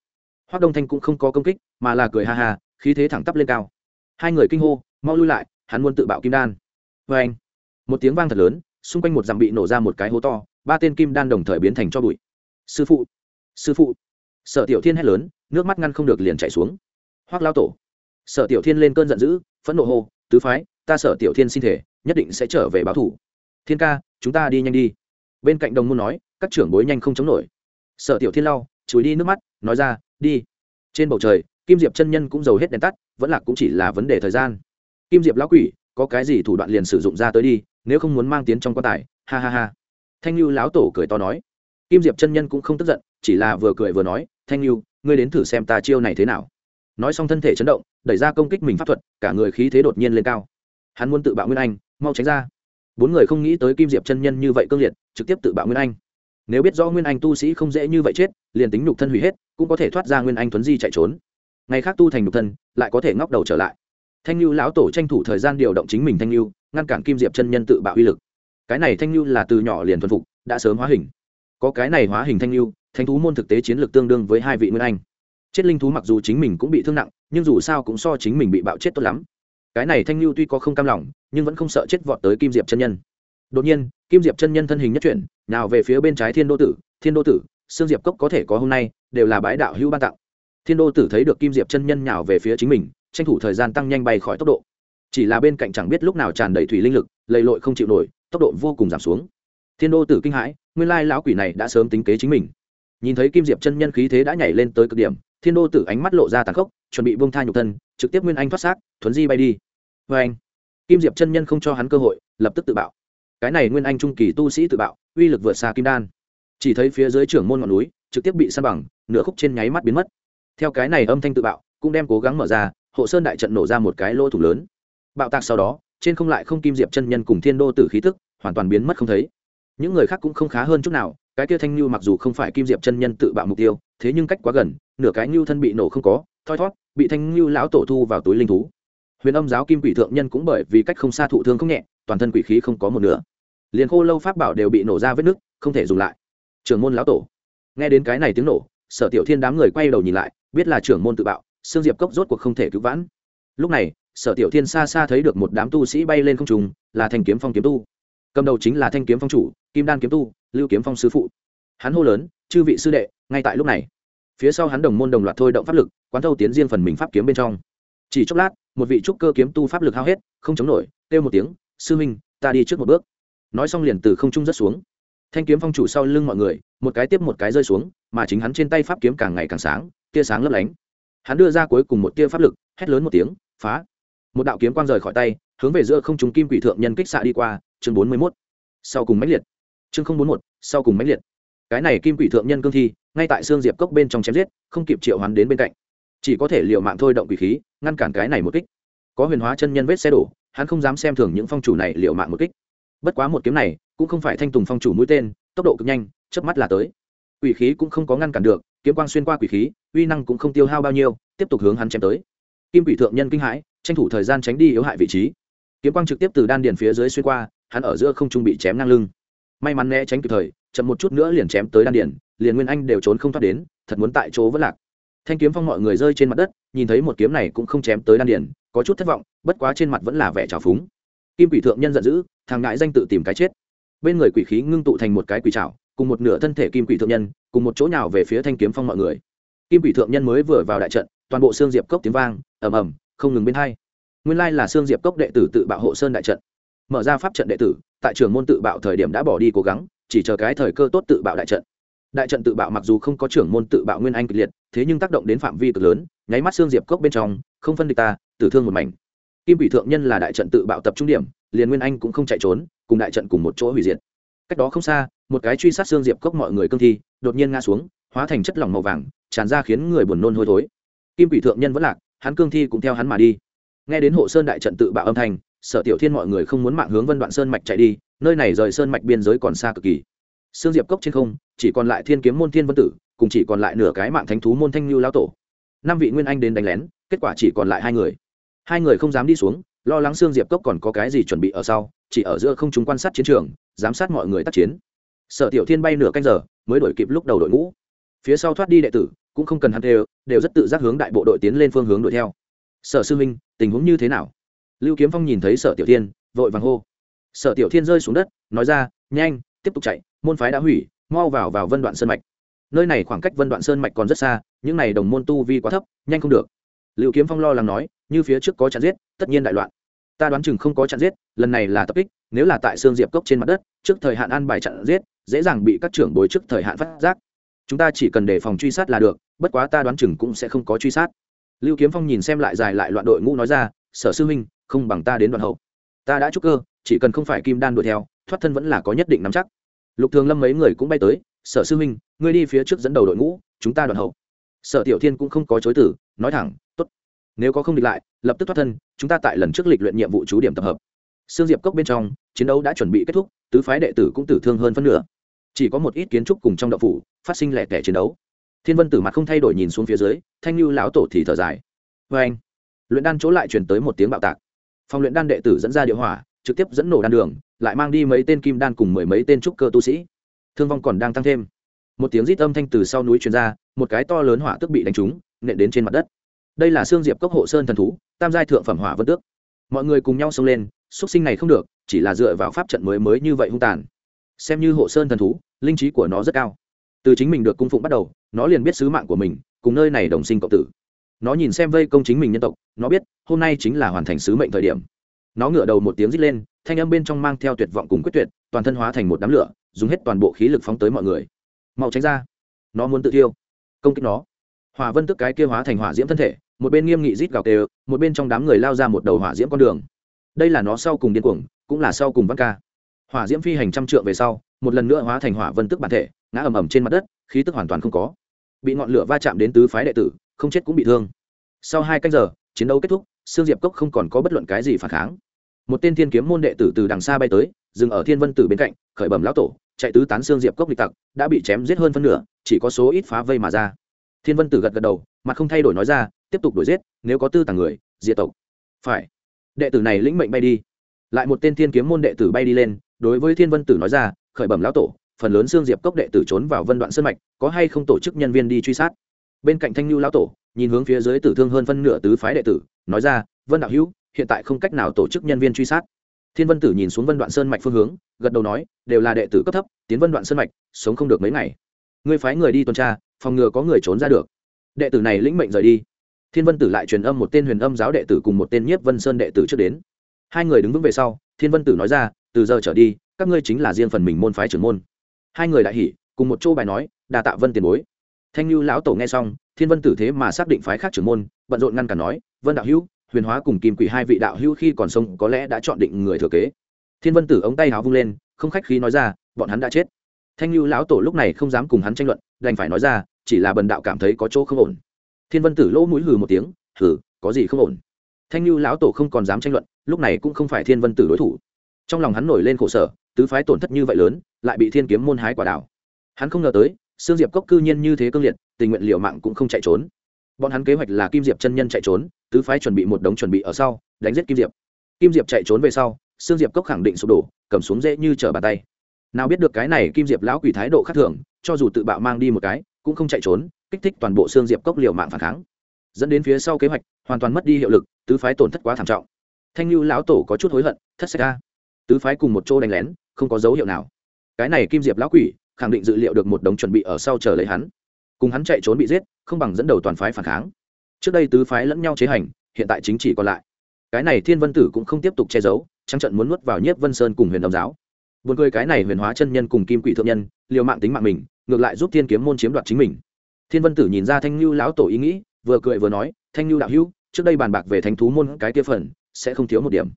S1: hoác đông thanh cũng không có công kích mà là cười ha ha khí thế thẳng tắp lên cao hai người kinh hô mau lui lại hắn muốn tự bạo kim đan vê anh một tiếng vang thật lớn xung quanh một dặm bị nổ ra một cái hố to ba tên kim đan đồng thời biến thành cho bụi sư phụ sư phụ sở tiểu thiên hét lớn nước mắt ngăn không được liền chạy xuống hoác lao tổ sở tiểu thiên lên cơn giận dữ phẫn nộ hô tứ phái ta sở tiểu thiên xin thể, nhất định sẽ trở về báo thủ. Thiên ca, chúng ta đi nhanh đi. Bên cạnh đồng môn nói, các trưởng bối nhanh không chống nổi. Sở tiểu thiên lau, chùi đi nước mắt, nói ra, đi. Trên bầu trời, kim diệp chân nhân cũng giàu hết đèn tắt, vẫn là cũng chỉ là vấn đề thời gian. Kim diệp lão quỷ, có cái gì thủ đoạn liền sử dụng ra tới đi, nếu không muốn mang tiến trong quan tài, ha ha ha. Thanh lưu lão tổ cười to nói. Kim diệp chân nhân cũng không tức giận, chỉ là vừa cười vừa nói, thanh lưu ngươi đến thử xem ta chiêu này thế nào. Nói xong thân thể chấn động, đẩy ra công kích mình pháp thuật, cả người khí thế đột nhiên lên cao hắn muốn tự bạo nguyên anh, mau tránh ra. Bốn người không nghĩ tới kim diệp chân nhân như vậy cương liệt, trực tiếp tự bạo nguyên anh. Nếu biết rõ nguyên anh tu sĩ không dễ như vậy chết, liền tính nhục thân hủy hết, cũng có thể thoát ra nguyên anh thuấn di chạy trốn. Ngày khác tu thành nhục thân, lại có thể ngóc đầu trở lại. Thanh lưu lão tổ tranh thủ thời gian điều động chính mình thanh lưu ngăn cản kim diệp chân nhân tự bạo uy lực. Cái này thanh lưu là từ nhỏ liền thuần phục, đã sớm hóa hình. Có cái này hóa hình thanh lưu thanh thú môn thực tế chiến lược tương đương với hai vị nguyên anh. Chết linh thú mặc dù chính mình cũng bị thương nặng, nhưng dù sao cũng so chính mình bị bạo chết tốt lắm cái này thanh lưu tuy có không cam lòng, nhưng vẫn không sợ chết vọt tới kim diệp chân nhân. Đột nhiên, kim diệp chân nhân thân hình nhất chuyển, nào về phía bên trái thiên đô tử, thiên đô tử xương diệp cốc có thể có hôm nay, đều là bái đạo hữu ban tặng. Thiên đô tử thấy được kim diệp chân nhân nhào về phía chính mình, tranh thủ thời gian tăng nhanh bay khỏi tốc độ. Chỉ là bên cạnh chẳng biết lúc nào tràn đầy thủy linh lực, lầy lội không chịu nổi, tốc độ vô cùng giảm xuống. Thiên đô tử kinh hãi, nguyên lai lão quỷ này đã sớm tính kế chính mình. Nhìn thấy kim diệp chân nhân khí thế đã nhảy lên tới cực điểm thiên đô tử ánh mắt lộ ra tàn khốc, chuẩn bị bông tha nhục thân, trực tiếp nguyên anh thoát xác, thuấn di bay đi. Vê anh, kim diệp chân nhân không cho hắn cơ hội, lập tức tự bạo. Cái này nguyên anh trung kỳ tu sĩ tự bạo, uy lực vượt xa kim đan. Chỉ thấy phía dưới trưởng môn ngọn núi, trực tiếp bị săn bằng, nửa khúc trên nháy mắt biến mất. Theo cái này âm thanh tự bạo, cũng đem cố gắng mở ra, hộ sơn đại trận nổ ra một cái lỗ thủ lớn. Bạo tạc sau đó, trên không lại không kim diệp chân nhân cùng thiên đô tử khí tức hoàn toàn biến mất không thấy. Những người khác cũng không khá hơn chút nào, cái kia thanh như mặc dù không phải kim diệp chân nhân tự bạo mục tiêu thế nhưng cách quá gần, nửa cái lưu thân bị nổ không có, thoi thót, bị thanh lưu lão tổ thu vào túi linh thú. Huyền âm giáo kim quỷ thượng nhân cũng bởi vì cách không xa thụ thương không nhẹ, toàn thân quỷ khí không có một nửa. Liền khô lâu pháp bảo đều bị nổ ra vết nứt, không thể dùng lại. Trưởng môn lão tổ. Nghe đến cái này tiếng nổ, sở tiểu thiên đám người quay đầu nhìn lại, biết là trưởng môn tự bạo xương diệp cốc rốt cuộc không thể cứu vãn. Lúc này, sở tiểu thiên xa xa thấy được một đám tu sĩ bay lên không trùng là thanh kiếm phong kiếm tu. Cầm đầu chính là thanh kiếm phong chủ, kim đan kiếm tu, lưu kiếm phong sứ phụ. Hắn hô lớn chư vị sư đệ, ngay tại lúc này. Phía sau hắn đồng môn đồng loạt thôi động pháp lực, quán thâu tiến riêng phần mình pháp kiếm bên trong. Chỉ chốc lát, một vị trúc cơ kiếm tu pháp lực hao hết, không chống nổi, kêu một tiếng, sư minh ta đi trước một bước. Nói xong liền từ không trung rất xuống. Thanh kiếm phong chủ sau lưng mọi người, một cái tiếp một cái rơi xuống, mà chính hắn trên tay pháp kiếm càng ngày càng sáng, tia sáng lấp lánh. Hắn đưa ra cuối cùng một tia pháp lực, hét lớn một tiếng, phá! Một đạo kiếm quang rời khỏi tay, hướng về giữa không trung kim quỷ thượng nhân kích xạ đi qua, chương bốn mươi mốt. Sau cùng mãnh liệt. Chương không bốn một sau cùng mãnh liệt cái này kim quỷ thượng nhân cương thi, ngay tại xương diệp cốc bên trong chém giết, không kịp triệu hoán đến bên cạnh. Chỉ có thể liệu mạng thôi động quỷ khí, ngăn cản cái này một kích. Có huyền hóa chân nhân vết xe đổ, hắn không dám xem thường những phong chủ này liệu mạng một kích. Bất quá một kiếm này, cũng không phải thanh tùng phong chủ mũi tên, tốc độ cực nhanh, chớp mắt là tới. Quỷ khí cũng không có ngăn cản được, kiếm quang xuyên qua quỷ khí, uy năng cũng không tiêu hao bao nhiêu, tiếp tục hướng hắn chém tới. Kim quỷ thượng nhân kinh hãi, tranh thủ thời gian tránh đi yếu hại vị trí. Kiếm quang trực tiếp từ đan điền phía dưới xuyên qua, hắn ở giữa không trung bị chém ngang lưng may mắn né tránh kịp thời, chậm một chút nữa liền chém tới đan điền, liền nguyên anh đều trốn không thoát đến, thật muốn tại chỗ vẫn lạc. Thanh kiếm phong mọi người rơi trên mặt đất, nhìn thấy một kiếm này cũng không chém tới đan điền, có chút thất vọng, bất quá trên mặt vẫn là vẻ trào phúng. Kim quỷ thượng nhân giận dữ, thằng ngại danh tự tìm cái chết. Bên người quỷ khí ngưng tụ thành một cái quỷ trào cùng một nửa thân thể kim quỷ thượng nhân, cùng một chỗ nhào về phía thanh kiếm phong mọi người. Kim quỷ thượng nhân mới vừa vào đại trận, toàn bộ xương diệp cốc tiếng vang, ầm ầm, không ngừng bên hai. Nguyên lai là xương diệp cốc đệ tử tự bạo hộ sơn đại trận. Mở ra pháp trận đệ tử tại trường môn tự bạo thời điểm đã bỏ đi cố gắng, chỉ chờ cái thời cơ tốt tự bạo đại trận. Đại trận tự bạo mặc dù không có trưởng môn tự bạo nguyên anh kịch liệt, thế nhưng tác động đến phạm vi cực lớn, nháy mắt xương diệp cốc bên trong, không phân địch ta, tử thương một mảnh. Kim quỷ thượng nhân là đại trận tự bạo tập trung điểm, liền nguyên anh cũng không chạy trốn, cùng đại trận cùng một chỗ hủy diệt. Cách đó không xa, một cái truy sát xương diệp cốc mọi người cương thi, đột nhiên ngã xuống, hóa thành chất lỏng màu vàng, tràn ra khiến người buồn nôn hôi thối. Kim quỷ thượng nhân vẫn lạc, hắn cương thi cũng theo hắn mà đi. Nghe đến hộ sơn đại trận tự bạo âm thanh sở tiểu thiên mọi người không muốn mạng hướng vân đoạn sơn mạch chạy đi, nơi này rời sơn mạch biên giới còn xa cực kỳ. Sương diệp cốc trên không, chỉ còn lại thiên kiếm môn thiên vân tử, cùng chỉ còn lại nửa cái mạng thánh thú môn thanh lưu lão tổ. Năm vị nguyên anh đến đánh lén, kết quả chỉ còn lại hai người. Hai người không dám đi xuống, lo lắng sương diệp cốc còn có cái gì chuẩn bị ở sau, chỉ ở giữa không chúng quan sát chiến trường, giám sát mọi người tác chiến. Sở tiểu thiên bay nửa canh giờ, mới đổi kịp lúc đầu đội ngũ. Phía sau thoát đi đệ tử, cũng không cần hắn đều đều rất tự giác hướng đại bộ đội tiến lên phương hướng đuổi theo. Sở sư minh tình huống như thế nào? Lưu kiếm phong nhìn thấy sở tiểu thiên, vội vàng hô. Sở tiểu thiên rơi xuống đất, nói ra, nhanh, tiếp tục chạy, môn phái đã hủy, mau vào vào vân đoạn sơn mạch. Nơi này khoảng cách vân đoạn sơn mạch còn rất xa, những này đồng môn tu vi quá thấp, nhanh không được. Lưu kiếm phong lo lắng nói, như phía trước có chặn giết, tất nhiên đại loạn. Ta đoán chừng không có chặn giết, lần này là tập kích, nếu là tại xương diệp cốc trên mặt đất, trước thời hạn an bài chặn giết, dễ dàng bị các trưởng bối trước thời hạn phát giác. Chúng ta chỉ cần đề phòng truy sát là được, bất quá ta đoán chừng cũng sẽ không có truy sát. Lưu kiếm phong nhìn xem lại dài lại loạn đội ngũ nói ra, sở sư huynh không bằng ta đến đoạn hậu. Ta đã chúc cơ, chỉ cần không phải kim đan đuổi theo, thoát thân vẫn là có nhất định nắm chắc. Lục thường lâm mấy người cũng bay tới, sở sư huynh, ngươi đi phía trước dẫn đầu đội ngũ, chúng ta đoạn hậu. Sở tiểu thiên cũng không có chối tử nói thẳng, tốt, nếu có không địch lại, lập tức thoát thân, chúng ta tại lần trước lịch luyện nhiệm vụ chú điểm tập hợp. Sương diệp cốc bên trong, chiến đấu đã chuẩn bị kết thúc, tứ phái đệ tử cũng tử thương hơn phân nửa. Chỉ có một ít kiến trúc cùng trong đậu phủ phát sinh lẻ tẻ chiến đấu. Thiên vân tử mặt không thay đổi nhìn xuống phía dưới, thanh lưu lão tổ thì thở dài. Vê anh luyện đan chỗ lại truyền tới một tiếng bạo tạc phòng luyện đan đệ tử dẫn ra địa hỏa, trực tiếp dẫn nổ đan đường, lại mang đi mấy tên kim đan cùng mười mấy tên trúc cơ tu sĩ. Thương vong còn đang tăng thêm. Một tiếng rít âm thanh từ sau núi truyền ra, một cái to lớn hỏa tức bị đánh trúng, nện đến trên mặt đất. Đây là xương diệp cốc hộ sơn thần thú, tam giai thượng phẩm hỏa vân tước. Mọi người cùng nhau xông lên xuất sinh này không được, chỉ là dựa vào pháp trận mới mới như vậy hung tàn. Xem như hộ sơn thần thú, linh trí của nó rất cao. Từ chính mình được cung phụng bắt đầu, nó liền biết sứ mạng của mình, cùng nơi này đồng sinh cộng tử nó nhìn xem vây công chính mình nhân tộc, nó biết, hôm nay chính là hoàn thành sứ mệnh thời điểm. Nó ngửa đầu một tiếng rít lên, thanh âm bên trong mang theo tuyệt vọng cùng quyết tuyệt, toàn thân hóa thành một đám lửa, dùng hết toàn bộ khí lực phóng tới mọi người. Mau tránh ra. Nó muốn tự thiêu. Công kích nó. Hỏa vân tức cái kia hóa thành hỏa diễm thân thể, một bên nghiêm nghị rít gào kêu, một bên trong đám người lao ra một đầu hỏa diễm con đường. Đây là nó sau cùng điên cuồng, cũng là sau cùng văn ca. Hỏa diễm phi hành trăm trượng về sau, một lần nữa hóa thành hỏa vân tức bản thể, ngã ầm ầm trên mặt đất, khí tức hoàn toàn không có. Bị ngọn lửa va chạm đến tứ phái đệ tử không chết cũng bị thương. Sau hai canh giờ, chiến đấu kết thúc, sương diệp cốc không còn có bất luận cái gì phản kháng. Một tên thiên kiếm môn đệ tử từ đằng xa bay tới, dừng ở thiên vân tử bên cạnh, khởi bẩm lão tổ, chạy tứ tán xương diệp cốc lịch tặc, đã bị chém giết hơn phân nửa, chỉ có số ít phá vây mà ra. Thiên vân tử gật gật đầu, mặt không thay đổi nói ra, tiếp tục đuổi giết, nếu có tư tàng người, diệt tộc. Phải. Đệ tử này lĩnh mệnh bay đi. Lại một tên thiên kiếm môn đệ tử bay đi lên, đối với thiên vân tử nói ra, khởi bẩm lão tổ, phần lớn xương diệp cốc đệ tử trốn vào vân đoạn sơn mạch, có hay không tổ chức nhân viên đi truy sát? Bên cạnh thanh lưu lão tổ nhìn hướng phía dưới tử thương hơn phân nửa tứ phái đệ tử nói ra vân đạo hữu hiện tại không cách nào tổ chức nhân viên truy sát thiên vân tử nhìn xuống vân đoạn sơn mạch phương hướng gật đầu nói đều là đệ tử cấp thấp tiến vân đoạn sơn mạch sống không được mấy ngày ngươi phái người đi tuần tra phòng ngừa có người trốn ra được đệ tử này lĩnh mệnh rời đi thiên vân tử lại truyền âm một tên huyền âm giáo đệ tử cùng một tên nhiếp vân sơn đệ tử trước đến hai người đứng vững về sau thiên vân tử nói ra từ giờ trở đi các ngươi chính là riêng phần mình môn phái trưởng môn hai người đại hỉ cùng một chỗ bài nói đà tạ vân tiền bối thanh lưu lão tổ nghe xong, thiên vân tử thế mà xác định phái khác trưởng môn, bận rộn ngăn cản nói, vân đạo hữu, huyền hóa cùng kim quỷ hai vị đạo hữu khi còn sống có lẽ đã chọn định người thừa kế. Thiên vân tử ống tay háo vung lên, không khách khí nói ra, bọn hắn đã chết. Thanh lưu lão tổ lúc này không dám cùng hắn tranh luận, đành phải nói ra, chỉ là bần đạo cảm thấy có chỗ không ổn. Thiên vân tử lỗ mũi hừ một tiếng, hừ, có gì không ổn? Thanh lưu lão tổ không còn dám tranh luận, lúc này cũng không phải thiên vân tử đối thủ. Trong lòng hắn nổi lên khổ sở, tứ phái tổn thất như vậy lớn, lại bị thiên kiếm môn hái quả đảo. Hắn không ngờ tới sương diệp cốc cư nhiên như thế cương liệt, tình nguyện liều mạng cũng không chạy trốn. Bọn hắn kế hoạch là kim diệp chân nhân chạy trốn, tứ phái chuẩn bị một đống chuẩn bị ở sau, đánh giết kim diệp. Kim diệp chạy trốn về sau, sương diệp cốc khẳng định sụp đổ, cầm xuống dễ như trở bàn tay. Nào biết được cái này kim diệp lão quỷ thái độ khác thường, cho dù tự bạo mang đi một cái, cũng không chạy trốn, kích thích toàn bộ Sương diệp cốc liều mạng phản kháng. Dẫn đến phía sau kế hoạch, hoàn toàn mất đi hiệu lực, tứ phái tổn thất quá thảm trọng. Thanh lưu lão tổ có chút hối hận, thất xảy ra tứ phái cùng một chỗ đánh lén, không có dấu hiệu nào. Cái này kim diệp lão quỷ khẳng định dự liệu được một đống chuẩn bị ở sau chờ lấy hắn. Cùng hắn chạy trốn bị giết, không bằng dẫn đầu toàn phái phản kháng. Trước đây tứ phái lẫn nhau chế hành, hiện tại chính chỉ còn lại. Cái này thiên vân tử cũng không tiếp tục che giấu, trắng trận muốn nuốt vào nhiếp vân sơn cùng huyền đồng giáo. Buồn cười cái này huyền hóa chân nhân cùng kim quỷ thượng nhân, liều mạng tính mạng mình, ngược lại giúp thiên kiếm môn chiếm đoạt chính mình. Thiên vân tử nhìn ra thanh lưu lão tổ ý nghĩ, vừa cười vừa nói, thanh lưu đạo hữu, trước đây bàn bạc về thánh thú môn cái kia phần, sẽ không thiếu một điểm.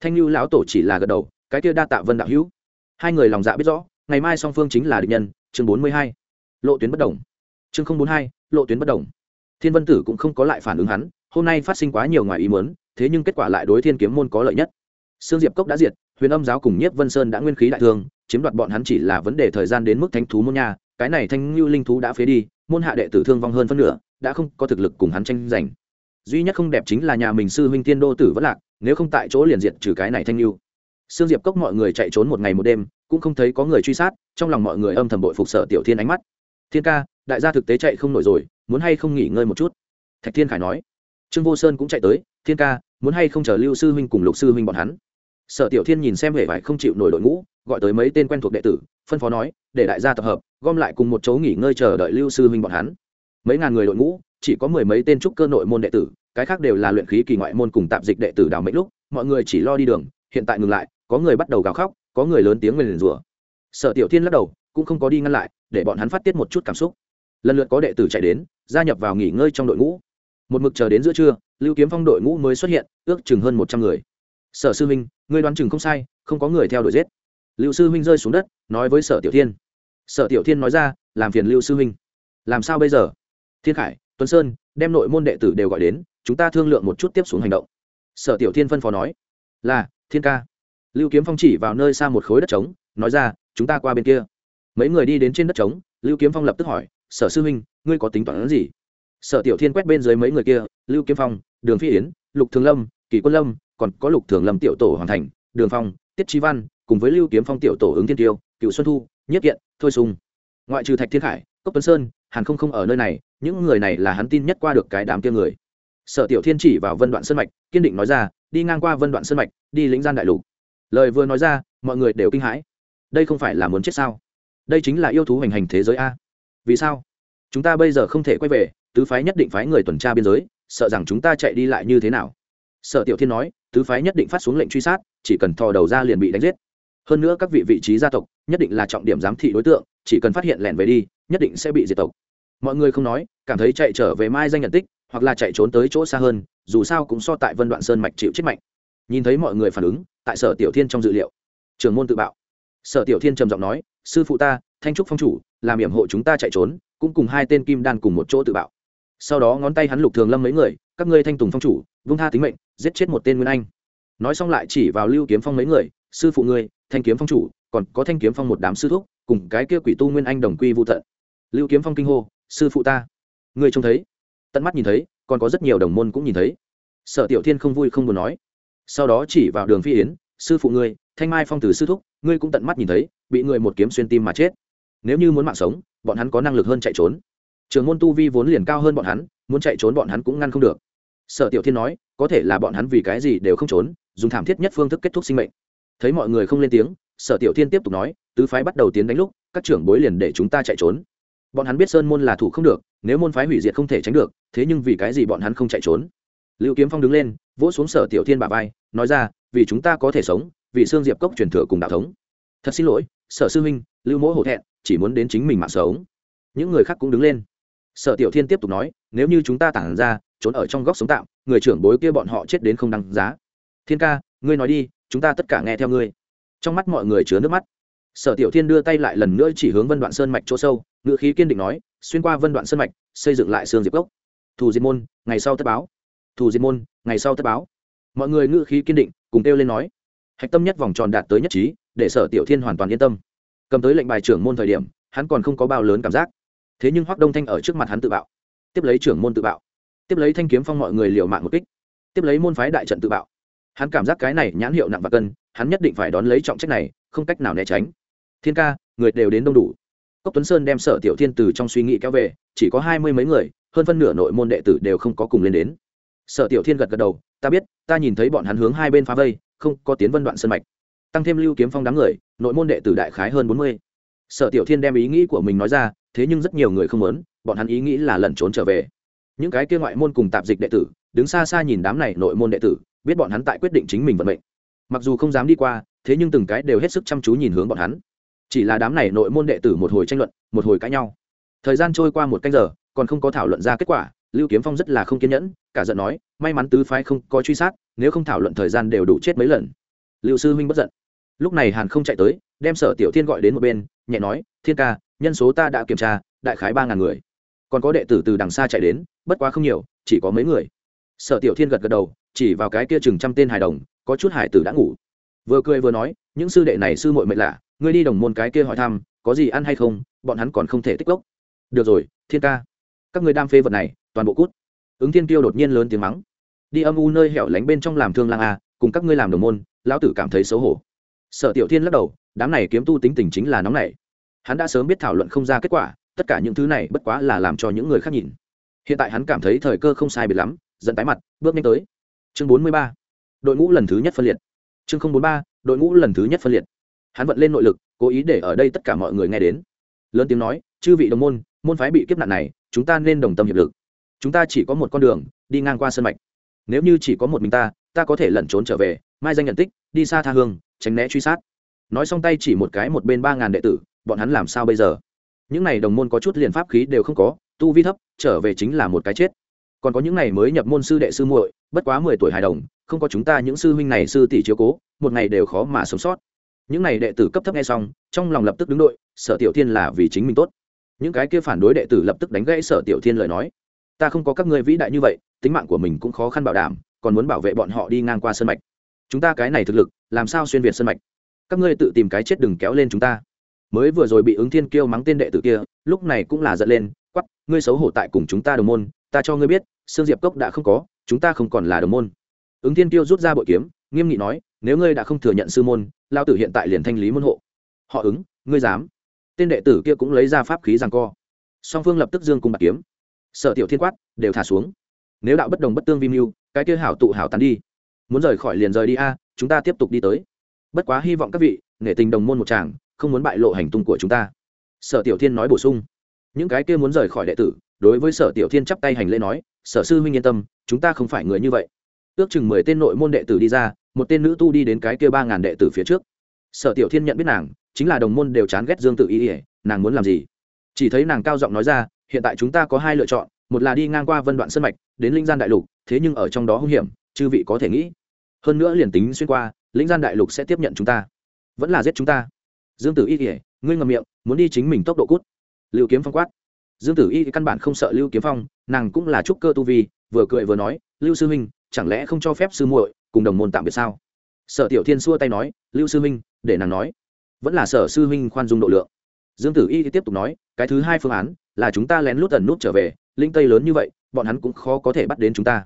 S1: Thanh lưu lão tổ chỉ là gật đầu, cái kia đa tạ vân đạo hữu. Hai người lòng dạ biết rõ ngày mai song phương chính là địch nhân chương bốn mươi hai lộ tuyến bất đồng. Chương không bốn hai lộ tuyến bất đồng. Thiên vân tử cũng không có lại phản ứng hắn hôm nay phát sinh quá nhiều ngoài ý muốn thế nhưng kết quả lại đối thiên kiếm môn có lợi nhất. Sương diệp cốc đã diệt huyền âm giáo cùng nhiếp vân sơn đã nguyên khí đại thương chiếm đoạt bọn hắn chỉ là vấn đề thời gian đến mức thánh thú môn nhà, cái này thanh ngưu linh thú đã phế đi môn hạ đệ tử thương vong hơn phân nửa đã không có thực lực cùng hắn tranh giành. Duy nhất không đẹp chính là nhà mình sư huynh tiên đô tử vẫn lạc nếu không tại chỗ liền diệt trừ cái này thanh lưu sương diệp cốc mọi người chạy trốn một ngày một đêm cũng không thấy có người truy sát, trong lòng mọi người âm thầm bội phục sở tiểu thiên ánh mắt. Thiên ca, đại gia thực tế chạy không nổi rồi, muốn hay không nghỉ ngơi một chút? Thạch thiên khải nói. Trương vô sơn cũng chạy tới. Thiên ca, muốn hay không chờ lưu sư huynh cùng lục sư huynh bọn hắn? Sở tiểu thiên nhìn xem hệ vải không chịu nổi đội ngũ, gọi tới mấy tên quen thuộc đệ tử, phân phó nói, để đại gia tập hợp, gom lại cùng một chỗ nghỉ ngơi chờ đợi lưu sư huynh bọn hắn. Mấy ngàn người đội ngũ, chỉ có mười mấy tên trúc cơ nội môn đệ tử, cái khác đều là luyện khí kỳ ngoại môn cùng tạp dịch đệ tử đào mệnh lúc, mọi người chỉ lo đi đường, hiện tại ngừng lại, có người bắt đầu gào khóc có người lớn tiếng nguyền rủa. Sở tiểu thiên lắc đầu, cũng không có đi ngăn lại, để bọn hắn phát tiết một chút cảm xúc. Lần lượt có đệ tử chạy đến, gia nhập vào nghỉ ngơi trong đội ngũ. Một mực chờ đến giữa trưa, lưu kiếm phong đội ngũ mới xuất hiện, ước chừng hơn một trăm người. Sở sư huynh, ngươi đoán chừng không sai, không có người theo đuổi giết. Lưu sư huynh rơi xuống đất, nói với sở tiểu thiên. Sở tiểu thiên nói ra, làm phiền lưu sư huynh. Làm sao bây giờ? Thiên khải, tuấn sơn, đem nội môn đệ tử đều gọi đến, chúng ta thương lượng một chút tiếp xuống hành động. Sở tiểu thiên phân phó nói. Là, thiên ca lưu kiếm phong chỉ vào nơi xa một khối đất trống, nói ra, chúng ta qua bên kia. Mấy người đi đến trên đất trống, lưu kiếm phong lập tức hỏi, sở sư huynh, ngươi có tính toán ứng gì? Sở tiểu thiên quét bên dưới mấy người kia, lưu kiếm phong, đường phi yến, lục thường lâm, kỳ quân lâm, còn có lục thường lâm tiểu tổ hoàn thành, đường phong, tiết trí văn, cùng với lưu kiếm phong tiểu tổ ứng thiên tiêu, cựu xuân thu, nhất kiện, thôi sung ngoại trừ thạch thiên khải, cốc tuấn sơn, hàn không không ở nơi này, những người này là hắn tin nhất qua được cái đám kia người. Sở tiểu thiên chỉ vào vân đoạn sơn mạch, kiên định nói ra, đi ngang qua vân đoạn sơn mạch, đi lĩnh gian đại lục lời vừa nói ra, mọi người đều kinh hãi. Đây không phải là muốn chết sao? Đây chính là yêu thú hành hành thế giới a. Vì sao? Chúng ta bây giờ không thể quay về, tứ phái nhất định phái người tuần tra biên giới, sợ rằng chúng ta chạy đi lại như thế nào? Sở tiểu thiên nói, tứ phái nhất định phát xuống lệnh truy sát, chỉ cần thò đầu ra liền bị đánh giết. Hơn nữa các vị vị trí gia tộc, nhất định là trọng điểm giám thị đối tượng, chỉ cần phát hiện lẻn về đi, nhất định sẽ bị diệt tộc. Mọi người không nói, cảm thấy chạy trở về mai danh nhận tích, hoặc là chạy trốn tới chỗ xa hơn, dù sao cũng so tại vân đoạn sơn mạch chịu chết mạnh nhìn thấy mọi người phản ứng, tại sở tiểu thiên trong dự liệu trường môn tự bạo. Sở tiểu thiên trầm giọng nói, sư phụ ta, thanh trúc phong chủ, làm hiểm hộ chúng ta chạy trốn, cũng cùng hai tên kim đan cùng một chỗ tự bạo. Sau đó ngón tay hắn lục thường lâm mấy người, các ngươi thanh tùng phong chủ, vung tha tính mệnh, giết chết một tên nguyên anh. Nói xong lại chỉ vào lưu kiếm phong mấy người, sư phụ ngươi, thanh kiếm phong chủ, còn có thanh kiếm phong một đám sư thúc, cùng cái kia quỷ tu nguyên anh đồng quy vô tận. Lưu kiếm phong kinh hô, sư phụ ta, ngươi trông thấy. Tận mắt nhìn thấy, còn có rất nhiều đồng môn cũng nhìn thấy. Sở tiểu thiên không vui không buồn nói sau đó chỉ vào đường phi yến, sư phụ ngươi, thanh mai phong tử sư thúc, ngươi cũng tận mắt nhìn thấy, bị người một kiếm xuyên tim mà chết. Nếu như muốn mạng sống, bọn hắn có năng lực hơn chạy trốn. Trường môn tu vi vốn liền cao hơn bọn hắn, muốn chạy trốn bọn hắn cũng ngăn không được. Sở tiểu thiên nói, có thể là bọn hắn vì cái gì đều không trốn, dùng thảm thiết nhất phương thức kết thúc sinh mệnh. Thấy mọi người không lên tiếng, sở tiểu thiên tiếp tục nói, tứ phái bắt đầu tiến đánh lúc, các trưởng bối liền để chúng ta chạy trốn. Bọn hắn biết sơn môn là thủ không được, nếu môn phái hủy diệt không thể tránh được, thế nhưng vì cái gì bọn hắn không chạy trốn? Lưu kiếm phong đứng lên, vỗ xuống sở tiểu thiên bà vai, nói ra, vì chúng ta có thể sống, vì xương diệp cốc truyền thừa cùng đạo thống. Thật xin lỗi, sở sư huynh lưu mỗ hổ thẹn, chỉ muốn đến chính mình mạng sống. Những người khác cũng đứng lên. Sở tiểu thiên tiếp tục nói, nếu như chúng ta tản ra, trốn ở trong góc sống tạm, người trưởng bối kia bọn họ chết đến không đăng giá. Thiên ca, ngươi nói đi, chúng ta tất cả nghe theo ngươi. Trong mắt mọi người chứa nước mắt. Sở tiểu thiên đưa tay lại lần nữa chỉ hướng vân đoạn sơn mạch chỗ sâu ngự khí kiên định nói, xuyên qua vân đoạn sơn mạch, xây dựng lại xương diệp Cốc. thù diệt môn, ngày sau tất báo thù diệt môn, ngày sau tất báo. Mọi người ngự khí kiên định, cùng kêu lên nói. Hạch tâm nhất vòng tròn đạt tới nhất trí, để sở tiểu thiên hoàn toàn yên tâm. Cầm tới lệnh bài trưởng môn thời điểm, hắn còn không có bao lớn cảm giác. Thế nhưng hoác đông thanh ở trước mặt hắn tự bạo. Tiếp lấy trưởng môn tự bạo. Tiếp lấy thanh kiếm phong mọi người liều mạng một kích. Tiếp lấy môn phái đại trận tự bạo. Hắn cảm giác cái này nhãn hiệu nặng và cân, hắn nhất định phải đón lấy trọng trách này, không cách nào né tránh. Thiên ca, người đều đến đông đủ. Cốc tuấn sơn đem sở tiểu thiên từ trong suy nghĩ kéo về, chỉ có hai mươi mấy người, hơn phân nửa nội môn đệ tử đều không có cùng lên đến sở tiểu thiên gật gật đầu, ta biết, ta nhìn thấy bọn hắn hướng hai bên phá vây, không có tiến vân đoạn sân mạch. Tăng thêm lưu kiếm phong đám người, nội môn đệ tử đại khái hơn bốn mươi. Sở tiểu thiên đem ý nghĩ của mình nói ra, thế nhưng rất nhiều người không muốn, bọn hắn ý nghĩ là lẩn trốn trở về. Những cái kia ngoại môn cùng tạp dịch đệ tử, đứng xa xa nhìn đám này nội môn đệ tử, biết bọn hắn tại quyết định chính mình vận mệnh. Mặc dù không dám đi qua, thế nhưng từng cái đều hết sức chăm chú nhìn hướng bọn hắn. Chỉ là đám này nội môn đệ tử một hồi tranh luận, một hồi cãi nhau. Thời gian trôi qua một canh giờ, còn không có thảo luận ra kết quả, lưu kiếm phong rất là không kiên nhẫn cả giận nói, may mắn tứ phái không có truy sát, nếu không thảo luận thời gian đều đủ chết mấy lần. Liệu sư huynh bất giận. Lúc này hàn không chạy tới, đem sở tiểu thiên gọi đến một bên, nhẹ nói, thiên ca, nhân số ta đã kiểm tra, đại khái ba ngàn người. Còn có đệ tử từ đằng xa chạy đến, bất quá không nhiều, chỉ có mấy người. Sở tiểu thiên gật gật đầu, chỉ vào cái kia chừng trăm tên hài đồng, có chút hải tử đã ngủ. Vừa cười vừa nói, những sư đệ này sư muội mệnh lạ, ngươi đi đồng môn cái kia hỏi thăm, có gì ăn hay không, bọn hắn còn không thể tích gốc được rồi, thiên ca. Các người đam phê vật này, toàn bộ cút ứng thiên tiêu đột nhiên lớn tiếng mắng. Đi âm u nơi hẻo lánh bên trong làm thương lang a, cùng các ngươi làm đồng môn, lão tử cảm thấy xấu hổ. Sở tiểu thiên lắc đầu, đám này kiếm tu tính tình chính là nóng nảy. Hắn đã sớm biết thảo luận không ra kết quả, tất cả những thứ này bất quá là làm cho những người khác nhìn. Hiện tại hắn cảm thấy thời cơ không sai biệt lắm dẫn tái mặt, bước nhanh tới. Chương bốn mươi ba, đội ngũ lần thứ nhất phân liệt. Chương bốn mươi ba, đội ngũ lần thứ nhất phân liệt. Hắn vận lên nội lực, cố ý để ở đây tất cả mọi người nghe đến. Lớn tiếng nói, chư vị đồng môn môn phái bị kiếp nạn này, chúng ta nên đồng tâm hiệp lực chúng ta chỉ có một con đường, đi ngang qua sân mạch. Nếu như chỉ có một mình ta ta có thể lẩn trốn trở về, mai danh nhận tích, đi xa tha hương, tránh né truy sát. Nói xong tay chỉ một cái một bên ba ngàn đệ tử, bọn hắn làm sao bây giờ? Những này đồng môn có chút liền pháp khí đều không có, tu vi thấp, trở về chính là một cái chết. Còn có những này mới nhập môn sư đệ sư muội, bất quá mười tuổi hài đồng, không có chúng ta những sư huynh này sư tỷ chiếu cố, một ngày đều khó mà sống sót. Những này đệ tử cấp thấp nghe xong, trong lòng lập tức đứng đội, sở tiểu thiên là vì chính mình tốt. Những cái kia phản đối đệ tử lập tức đánh gãy sở tiểu thiên lời nói ta không có các ngươi vĩ đại như vậy, tính mạng của mình cũng khó khăn bảo đảm, còn muốn bảo vệ bọn họ đi ngang qua sân mạch. Chúng ta cái này thực lực, làm sao xuyên việt sân mạch? Các ngươi tự tìm cái chết đừng kéo lên chúng ta. Mới vừa rồi bị ứng thiên kêu mắng tên đệ tử kia, lúc này cũng là giận lên quắp ngươi xấu hổ tại cùng chúng ta đồng môn, ta cho ngươi biết, sương diệp cốc đã không có, chúng ta không còn là đồng môn. Ứng thiên kiêu rút ra bội kiếm, nghiêm nghị nói, nếu ngươi đã không thừa nhận sư môn lao tử hiện tại liền thanh lý môn hộ. Họ ứng, ngươi dám. Tên đệ tử kia cũng lấy ra pháp khí rằng co. Song phương lập tức dương cùng bạc kiếm sợ tiểu thiên quát, đều thả xuống. Nếu đạo bất đồng bất tương vi mưu, cái kia hảo tụ hảo tán đi. Muốn rời khỏi liền rời đi a, chúng ta tiếp tục đi tới. Bất quá hy vọng các vị nghệ tình đồng môn một chàng không muốn bại lộ hành tung của chúng ta. Sở tiểu thiên nói bổ sung. Những cái kia muốn rời khỏi đệ tử, đối với sở tiểu thiên chắp tay hành lễ nói, sở sư huynh yên tâm, chúng ta không phải người như vậy. Ước chừng mười tên nội môn đệ tử đi ra, một tên nữ tu đi đến cái kia ba ngàn đệ tử phía trước. Sở tiểu thiên nhận biết nàng, chính là đồng môn đều chán ghét dương tự ý ỉa nàng muốn làm gì? Chỉ thấy nàng cao giọng nói ra hiện tại chúng ta có hai lựa chọn, một là đi ngang qua vân đoạn sân mạch, đến linh gian đại lục, thế nhưng ở trong đó hung hiểm, chư vị có thể nghĩ. Hơn nữa liền tính xuyên qua lĩnh gian đại lục sẽ tiếp nhận chúng ta. Vẫn là giết chúng ta. Dương tử y kể ngươi ngầm miệng, muốn đi chính mình tốc độ cút. Lưu kiếm phong quát. Dương tử y căn bản không sợ lưu kiếm phong, nàng cũng là trúc cơ tu vi, vừa cười vừa nói, lưu sư huynh, chẳng lẽ không cho phép sư muội cùng đồng môn tạm biệt sao? Sở tiểu thiên xua tay nói, lưu sư huynh, để nàng nói. Vẫn là sở sư huynh khoan dung độ lượng. Dương tử y tiếp tục nói, cái thứ hai phương án là chúng ta lén lút ẩn nút trở về, linh tây lớn như vậy, bọn hắn cũng khó có thể bắt đến chúng ta.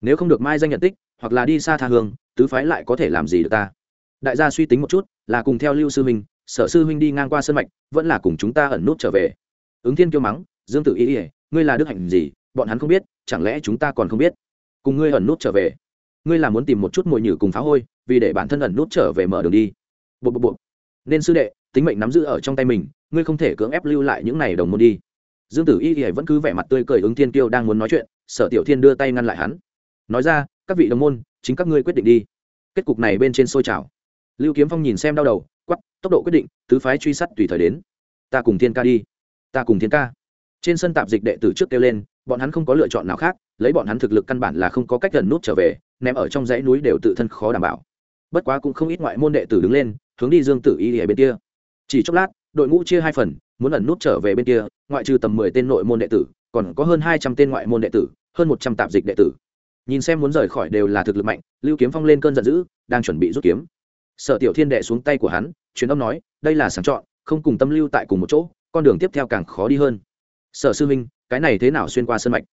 S1: Nếu không được mai danh nhận tích, hoặc là đi xa tha hương, tứ phái lại có thể làm gì được ta? Đại gia suy tính một chút, là cùng theo lưu sư huynh sở sư huynh đi ngang qua sân mạch, vẫn là cùng chúng ta ẩn nút trở về. Ứng thiên kêu mắng, dương tử y ỉa ngươi là đức hạnh gì, bọn hắn không biết, chẳng lẽ chúng ta còn không biết? Cùng ngươi ẩn nút trở về. Ngươi là muốn tìm một chút mồi nhử cùng phá hôi, vì để bản thân ẩn nút trở về mở đường đi. Bộ bộ bộ nên sư đệ, tính mệnh nắm giữ ở trong tay mình, ngươi không thể cưỡng ép lưu lại những này đồng môn đi dương tử y ỉa vẫn cứ vẻ mặt tươi cười ứng thiên kiêu đang muốn nói chuyện, sở tiểu thiên đưa tay ngăn lại hắn. Nói ra, các vị đồng môn, chính các ngươi quyết định đi. Kết cục này bên trên sôi trào. Lưu kiếm phong nhìn xem đau đầu quắp tốc độ quyết định, tứ phái truy sát tùy thời đến. Ta cùng thiên ca đi. Ta cùng thiên ca. Trên sân tạp dịch đệ tử trước kêu lên, bọn hắn không có lựa chọn nào khác, lấy bọn hắn thực lực căn bản là không có cách gần nút trở về, ném ở trong dãy núi đều tự thân khó đảm bảo. Bất quá cũng không ít ngoại môn đệ tử đứng lên, hướng đi dương tử y ở bên kia. Chỉ chốc lát, đội ngũ chia hai phần muốn ẩn nút trở về bên kia, ngoại trừ tầm mười tên nội môn đệ tử, còn có hơn hai trăm tên ngoại môn đệ tử, hơn một trăm tạp dịch đệ tử. Nhìn xem muốn rời khỏi đều là thực lực mạnh, lưu kiếm phong lên cơn giận dữ, đang chuẩn bị rút kiếm. Sở tiểu thiên đệ xuống tay của hắn, truyền âm nói, đây là sàng chọn, không cùng tâm lưu tại cùng một chỗ, con đường tiếp theo càng khó đi hơn. Sở sư huynh, cái này thế nào xuyên qua sân mạch?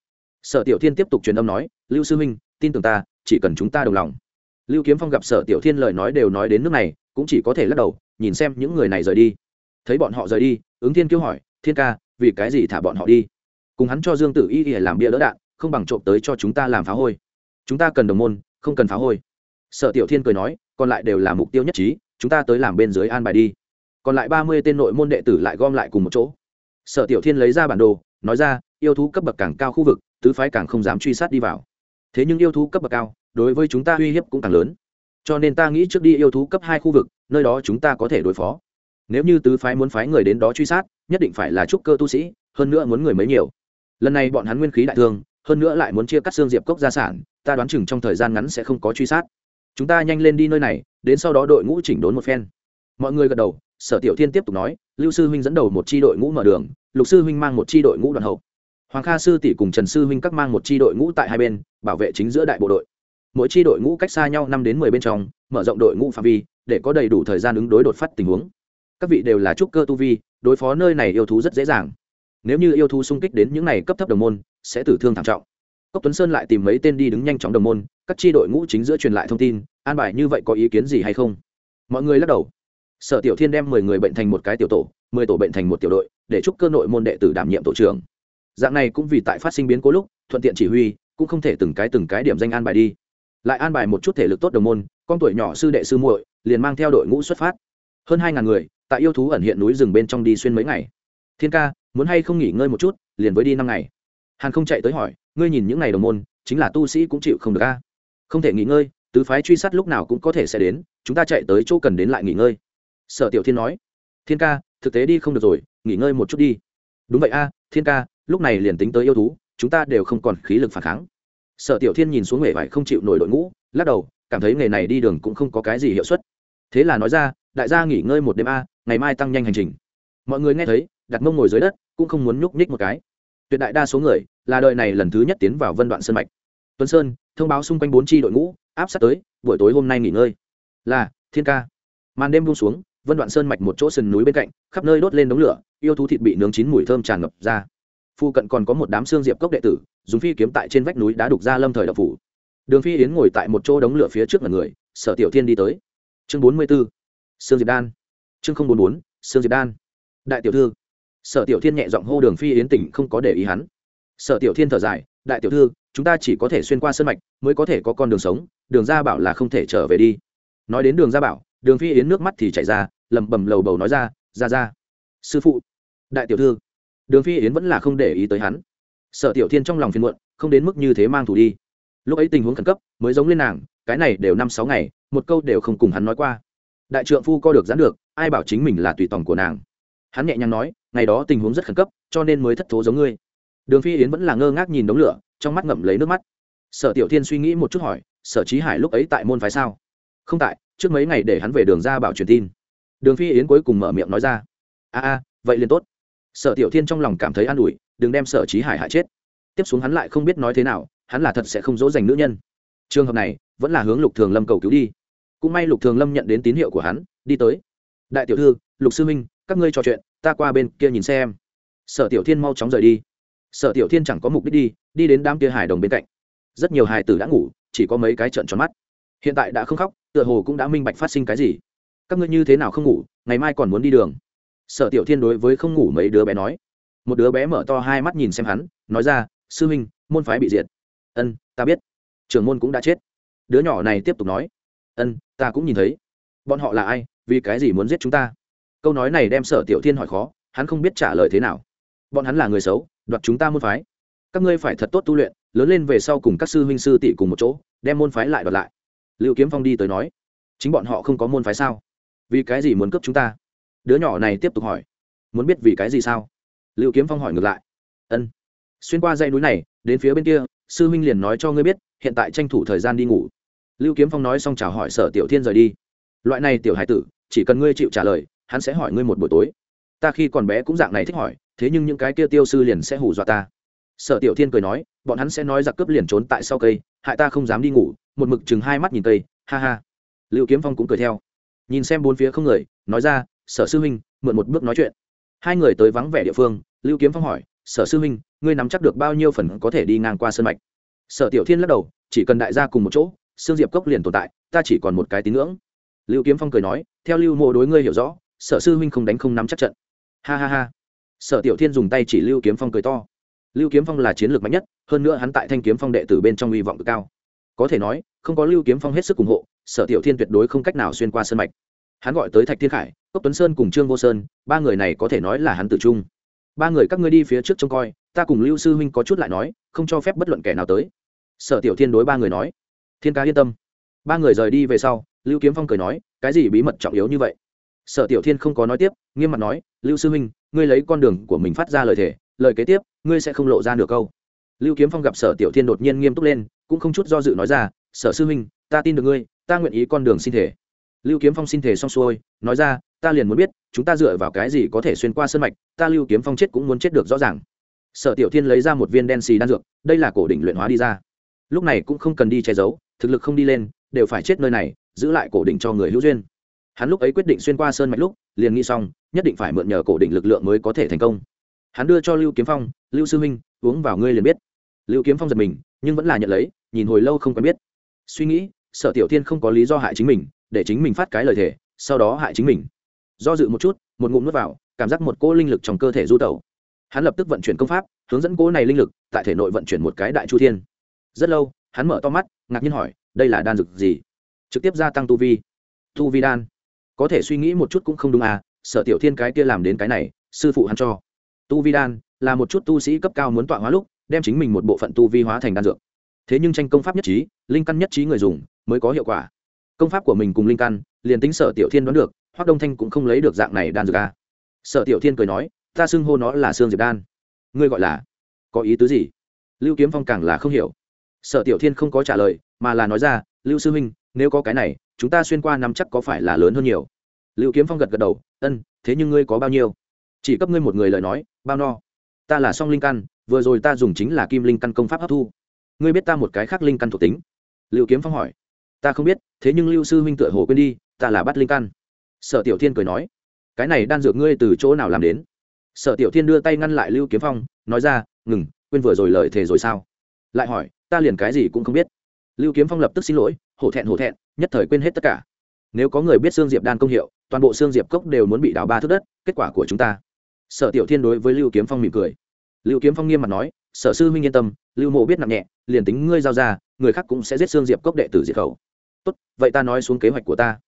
S1: Sở tiểu thiên tiếp tục truyền âm nói, lưu sư huynh, tin tưởng ta, chỉ cần chúng ta đồng lòng. Lưu kiếm phong gặp sở tiểu thiên lời nói đều nói đến nước này, cũng chỉ có thể lắc đầu, nhìn xem những người này rời đi. Thấy bọn họ rời đi ứng thiên kêu hỏi, thiên ca, vì cái gì thả bọn họ đi? Cùng hắn cho dương tử y y làm bia đỡ đạn, không bằng trộm tới cho chúng ta làm phá hôi. Chúng ta cần đồng môn, không cần phá hôi. Sở tiểu thiên cười nói, còn lại đều là mục tiêu nhất trí, chúng ta tới làm bên dưới an bài đi. Còn lại ba mươi tên nội môn đệ tử lại gom lại cùng một chỗ. Sở tiểu thiên lấy ra bản đồ, nói ra, yêu thú cấp bậc càng cao khu vực, tứ phái càng không dám truy sát đi vào. Thế nhưng yêu thú cấp bậc cao, đối với chúng ta uy hiếp cũng càng lớn. Cho nên ta nghĩ trước đi yêu thú cấp hai khu vực, nơi đó chúng ta có thể đối phó nếu như tứ phái muốn phái người đến đó truy sát, nhất định phải là trúc cơ tu sĩ, hơn nữa muốn người mấy nhiều. Lần này bọn hắn nguyên khí đại thương, hơn nữa lại muốn chia cắt xương diệp cốc gia sản, ta đoán chừng trong thời gian ngắn sẽ không có truy sát. Chúng ta nhanh lên đi nơi này, đến sau đó đội ngũ chỉnh đốn một phen. Mọi người gật đầu, sở tiểu thiên tiếp tục nói, lưu sư huynh dẫn đầu một c h i đội ngũ mở đường, lục sư huynh mang một c h i đội ngũ đoàn hậu. Hoàng kha sư tỷ cùng trần sư huynh các mang một tri đội ngũ tại hai bên, bảo vệ chính giữa đại bộ đội. Mỗi tri đội ngũ cách xa nhau năm đến mười bên trong, mở rộng đội ngũ phạm vi, để có đầy đủ thời gian ứng đối đột phát tình huống các vị đều là trúc cơ tu vi, đối phó nơi này yêu thú rất dễ dàng. Nếu như yêu thú xung kích đến những này cấp thấp đồng môn, sẽ tử thương thảm trọng. Cốc tuấn sơn lại tìm mấy tên đi đứng nhanh chóng đồng môn, các tri đội ngũ chính giữa truyền lại thông tin, an bài như vậy có ý kiến gì hay không? Mọi người lắc đầu. Sở tiểu thiên đem mười người bệnh thành một cái tiểu tổ, mười tổ bệnh thành một tiểu đội, để chúc cơ nội môn đệ tử đảm nhiệm tổ trưởng. Dạng này cũng vì tại phát sinh biến cố lúc, thuận tiện chỉ huy, cũng không thể từng cái từng cái điểm danh an bài đi. Lại an bài một chút thể lực tốt đồng môn, con tuổi nhỏ sư đệ sư muội, liền mang theo đội ngũ xuất phát hơn hai ngàn người, tại yêu thú ẩn hiện núi rừng bên trong đi xuyên mấy ngày. Thiên ca, muốn hay không nghỉ ngơi một chút, liền với đi năm ngày. Hàn không chạy tới hỏi, ngươi nhìn những ngày đồng môn, chính là tu sĩ cũng chịu không được ca không thể nghỉ ngơi, tứ phái truy sát lúc nào cũng có thể sẽ đến, chúng ta chạy tới chỗ cần đến lại nghỉ ngơi. Sở tiểu thiên nói, thiên ca, thực tế đi không được rồi, nghỉ ngơi một chút đi. Đúng vậy a, thiên ca, lúc này liền tính tới yêu thú, chúng ta đều không còn khí lực phản kháng. Sở tiểu thiên nhìn xuống huệ vải không chịu nổi đội ngũ, lắc đầu, cảm thấy nghề này đi đường cũng không có cái gì hiệu suất. Thế là nói ra đại gia nghỉ ngơi một đêm a, ngày mai tăng nhanh hành trình. Mọi người nghe thấy, đặt mông ngồi dưới đất, cũng không muốn nhúc nhích một cái. Tuyệt đại đa số người, là đời này lần thứ nhất tiến vào vân đoạn sơn mạch. Tuấn sơn, thông báo xung quanh bốn tri đội ngũ, áp sát tới, buổi tối hôm nay nghỉ ngơi. Là, thiên ca. Màn đêm buông xuống, vân đoạn sơn mạch một chỗ sườn núi bên cạnh, khắp nơi đốt lên đống lửa, yêu thú thịt bị nướng chín mùi thơm tràn ngập ra. Phu cận còn có một đám xương diệp cốc đệ tử, dùng phi kiếm tại trên vách núi đá đục ra lâm thời đập phủ. Đường phi yến ngồi tại một chỗ đống lửa phía trước mặt người, sở tiểu thiên đi tới. Chương bốn mươi 44 sương diệp đan. Chương không bốn bốn, sương diệp đan. Đại tiểu thư. Sở tiểu thiên nhẹ giọng hô đường phi yến tỉnh không có để ý hắn. Sở tiểu thiên thở dài, đại tiểu thư, chúng ta chỉ có thể xuyên qua sân mạch, mới có thể có con đường sống, đường ra bảo là không thể trở về đi. Nói đến đường ra bảo, đường phi yến nước mắt thì chảy ra, lẩm bẩm lầu bầu nói ra ra ra. Sư phụ. Đại tiểu thư. Đường phi yến vẫn là không để ý tới hắn. Sở tiểu thiên trong lòng phiền muộn, không đến mức như thế mang thủ đi. Lúc ấy tình huống khẩn cấp, mới giống lên nàng, cái này đều năm sáu ngày, một câu đều không cùng hắn nói qua đại trượng phu co được giãn được, ai bảo chính mình là tùy tòng của nàng. Hắn nhẹ nhàng nói, ngày đó tình huống rất khẩn cấp, cho nên mới thất thố giống ngươi. Đường phi yến vẫn là ngơ ngác nhìn đống lửa, trong mắt ngậm lấy nước mắt. Sở tiểu thiên suy nghĩ một chút hỏi, sở trí hải lúc ấy tại môn phái sao? Không tại, trước mấy ngày để hắn về đường ra bảo truyền tin. Đường phi yến cuối cùng mở miệng nói ra, a a, vậy liền tốt. Sở tiểu thiên trong lòng cảm thấy an ủi, đừng đem sở trí hải hại chết. Tiếp xuống hắn lại không biết nói thế nào, hắn là thật sẽ không dỗ dành nữ nhân. Trường hợp này, vẫn là hướng lục thường lâm cầu cứu đi cũng may lục thường lâm nhận đến tín hiệu của hắn, đi tới. Đại tiểu thư, lục sư minh các ngươi trò chuyện, ta qua bên kia nhìn xem. Sở tiểu thiên mau chóng rời đi. Sở tiểu thiên chẳng có mục đích đi đi đến đám kia hài đồng bên cạnh. Rất nhiều hài tử đã ngủ, chỉ có mấy cái trận tròn mắt. Hiện tại đã không khóc, tựa hồ cũng đã minh bạch phát sinh cái gì. Các ngươi như thế nào không ngủ, ngày mai còn muốn đi đường. Sở tiểu thiên đối với không ngủ mấy đứa bé nói. Một đứa bé mở to hai mắt nhìn xem hắn, nói ra, sư huynh, môn phái bị diệt. Ân, ta biết. Trưởng môn cũng đã chết. Đứa nhỏ này tiếp tục nói ân, ta cũng nhìn thấy. Bọn họ là ai, vì cái gì muốn giết chúng ta? Câu nói này đem sở tiểu thiên hỏi khó, hắn không biết trả lời thế nào. Bọn hắn là người xấu, đoạt chúng ta môn phái. Các ngươi phải thật tốt tu luyện, lớn lên về sau cùng các sư huynh sư tỷ cùng một chỗ, đem môn phái lại đoạt lại. Liệu kiếm phong đi tới nói, chính bọn họ không có môn phái sao? Vì cái gì muốn cướp chúng ta? Đứa nhỏ này tiếp tục hỏi, muốn biết vì cái gì sao? Liệu kiếm phong hỏi ngược lại, ân. Xuyên qua dãy núi này, đến phía bên kia, sư huynh liền nói cho ngươi biết, hiện tại tranh thủ thời gian đi ngủ lưu kiếm phong nói xong chào hỏi sở tiểu thiên rời đi. Loại này tiểu hải tử, chỉ cần ngươi chịu trả lời, hắn sẽ hỏi ngươi một buổi tối. Ta khi còn bé cũng dạng này thích hỏi, thế nhưng những cái kia tiêu sư liền sẽ hù dọa ta. Sở tiểu thiên cười nói, bọn hắn sẽ nói giặc cướp liền trốn tại sau cây, hại ta không dám đi ngủ, một mực chừng hai mắt nhìn cây, ha ha. Lưu kiếm phong cũng cười theo. Nhìn xem bốn phía không người, nói ra, sở sư huynh, mượn một bước nói chuyện. Hai người tới vắng vẻ địa phương, lưu kiếm phong hỏi, sở sư huynh, ngươi nắm chắc được bao nhiêu phần có thể đi ngang qua sân mạch? Sở tiểu thiên lắc đầu, chỉ cần đại gia cùng một chỗ xương diệp cốc liền tồn tại, ta chỉ còn một cái tín ngưỡng. Lưu kiếm phong cười nói, theo lưu mộ đối ngươi hiểu rõ, sở sư huynh không đánh không nắm chắc trận. Ha ha ha. Sở tiểu thiên dùng tay chỉ lưu kiếm phong cười to. Lưu kiếm phong là chiến lược mạnh nhất, hơn nữa hắn tại thanh kiếm phong đệ tử bên trong hy vọng cực cao. Có thể nói, không có lưu kiếm phong hết sức ủng hộ, sở tiểu thiên tuyệt đối không cách nào xuyên qua sân mạch. Hắn gọi tới thạch thiên khải, cốc tuấn sơn cùng trương vô sơn, ba người này có thể nói là hắn tự trung. Ba người các ngươi đi phía trước trông coi, ta cùng lưu sư huynh có chút lại nói, không cho phép bất luận kẻ nào tới. Sở tiểu thiên đối ba người nói thiên ca yên tâm. Ba người rời đi về sau, lưu kiếm phong cười nói, cái gì bí mật trọng yếu như vậy? Sở tiểu thiên không có nói tiếp, nghiêm mặt nói, lưu sư huynh, ngươi lấy con đường của mình phát ra lời thề, lời kế tiếp, ngươi sẽ không lộ ra được câu. Lưu kiếm phong gặp sở tiểu thiên đột nhiên nghiêm túc lên, cũng không chút do dự nói ra, sở sư huynh, ta tin được ngươi, ta nguyện ý con đường xin thể lưu kiếm phong xin thể xong xuôi, nói ra, ta liền muốn biết, chúng ta dựa vào cái gì có thể xuyên qua sân mạch, ta lưu kiếm phong chết cũng muốn chết được rõ ràng. Sở tiểu thiên lấy ra một viên đen xì đan dược, đây là cổ đỉnh luyện hóa đi ra. Lúc này cũng không cần đi che giấu thực lực không đi lên, đều phải chết nơi này, giữ lại cổ đỉnh cho người hữu duyên. Hắn lúc ấy quyết định xuyên qua sơn mạch lúc, liền nghĩ xong, nhất định phải mượn nhờ cổ đỉnh lực lượng mới có thể thành công. Hắn đưa cho lưu kiếm phong, lưu sư minh uống vào ngươi liền biết. Lưu kiếm phong giật mình, nhưng vẫn là nhận lấy, nhìn hồi lâu không quen biết. Suy nghĩ, sở tiểu thiên không có lý do hại chính mình, để chính mình phát cái lời thề, sau đó hại chính mình. Do dự một chút, một ngụm nuốt vào, cảm giác một cỗ linh lực trong cơ thể du tẩu. Hắn lập tức vận chuyển công pháp, hướng dẫn cỗ này linh lực, tại thể nội vận chuyển một cái đại chu thiên. Rất lâu, hắn mở to mắt ngạc nhiên hỏi, đây là đan dược gì? Trực tiếp gia tăng tu vi. Tu vi đan. Có thể suy nghĩ một chút cũng không đúng à sở tiểu thiên cái kia làm đến cái này, sư phụ hắn cho. Tu vi đan là một chút tu sĩ cấp cao muốn tọa hóa lúc, đem chính mình một bộ phận tu vi hóa thành đan dược. Thế nhưng tranh công pháp nhất trí, linh căn nhất trí người dùng mới có hiệu quả. Công pháp của mình cùng linh căn, liền tính sở tiểu thiên đoán được hoác đông thanh cũng không lấy được dạng này đan dược à. sở tiểu thiên cười nói, ta xưng hô nó là xương diệp đan. Ngươi gọi là, có ý tứ gì? Lưu kiếm phong càng là không hiểu sở tiểu thiên không có trả lời, mà là nói ra, lưu sư huynh, nếu có cái này, chúng ta xuyên qua năm chắc có phải là lớn hơn nhiều? Lưu kiếm phong gật gật đầu, ân, thế nhưng ngươi có bao nhiêu? Chỉ cấp ngươi một người lời nói, bao no. Ta là song linh căn, vừa rồi ta dùng chính là kim linh căn công pháp hấp thu. Ngươi biết ta một cái khác linh căn thuộc tính? Lưu kiếm phong hỏi. Ta không biết, thế nhưng lưu sư huynh tựa hồ quên đi, ta là bắt linh căn. Sở tiểu thiên cười nói. Cái này đan dược ngươi từ chỗ nào làm đến? Sở tiểu thiên đưa tay ngăn lại lưu kiếm phong, nói ra, ngừng, quên vừa rồi lời thề rồi sao? Lại hỏi ta liền cái gì cũng không biết. Lưu kiếm phong lập tức xin lỗi, hổ thẹn hổ thẹn, nhất thời quên hết tất cả. Nếu có người biết xương diệp đan công hiệu, toàn bộ xương diệp cốc đều muốn bị đào ba thước đất, kết quả của chúng ta. Sở tiểu thiên đối với lưu kiếm phong mỉm cười. Lưu kiếm phong nghiêm mặt nói, sở sư huynh yên tâm, lưu mộ biết nặng nhẹ, liền tính ngươi giao ra, người khác cũng sẽ giết xương diệp cốc đệ tử diệt khẩu. Tốt, vậy ta nói xuống kế hoạch của ta.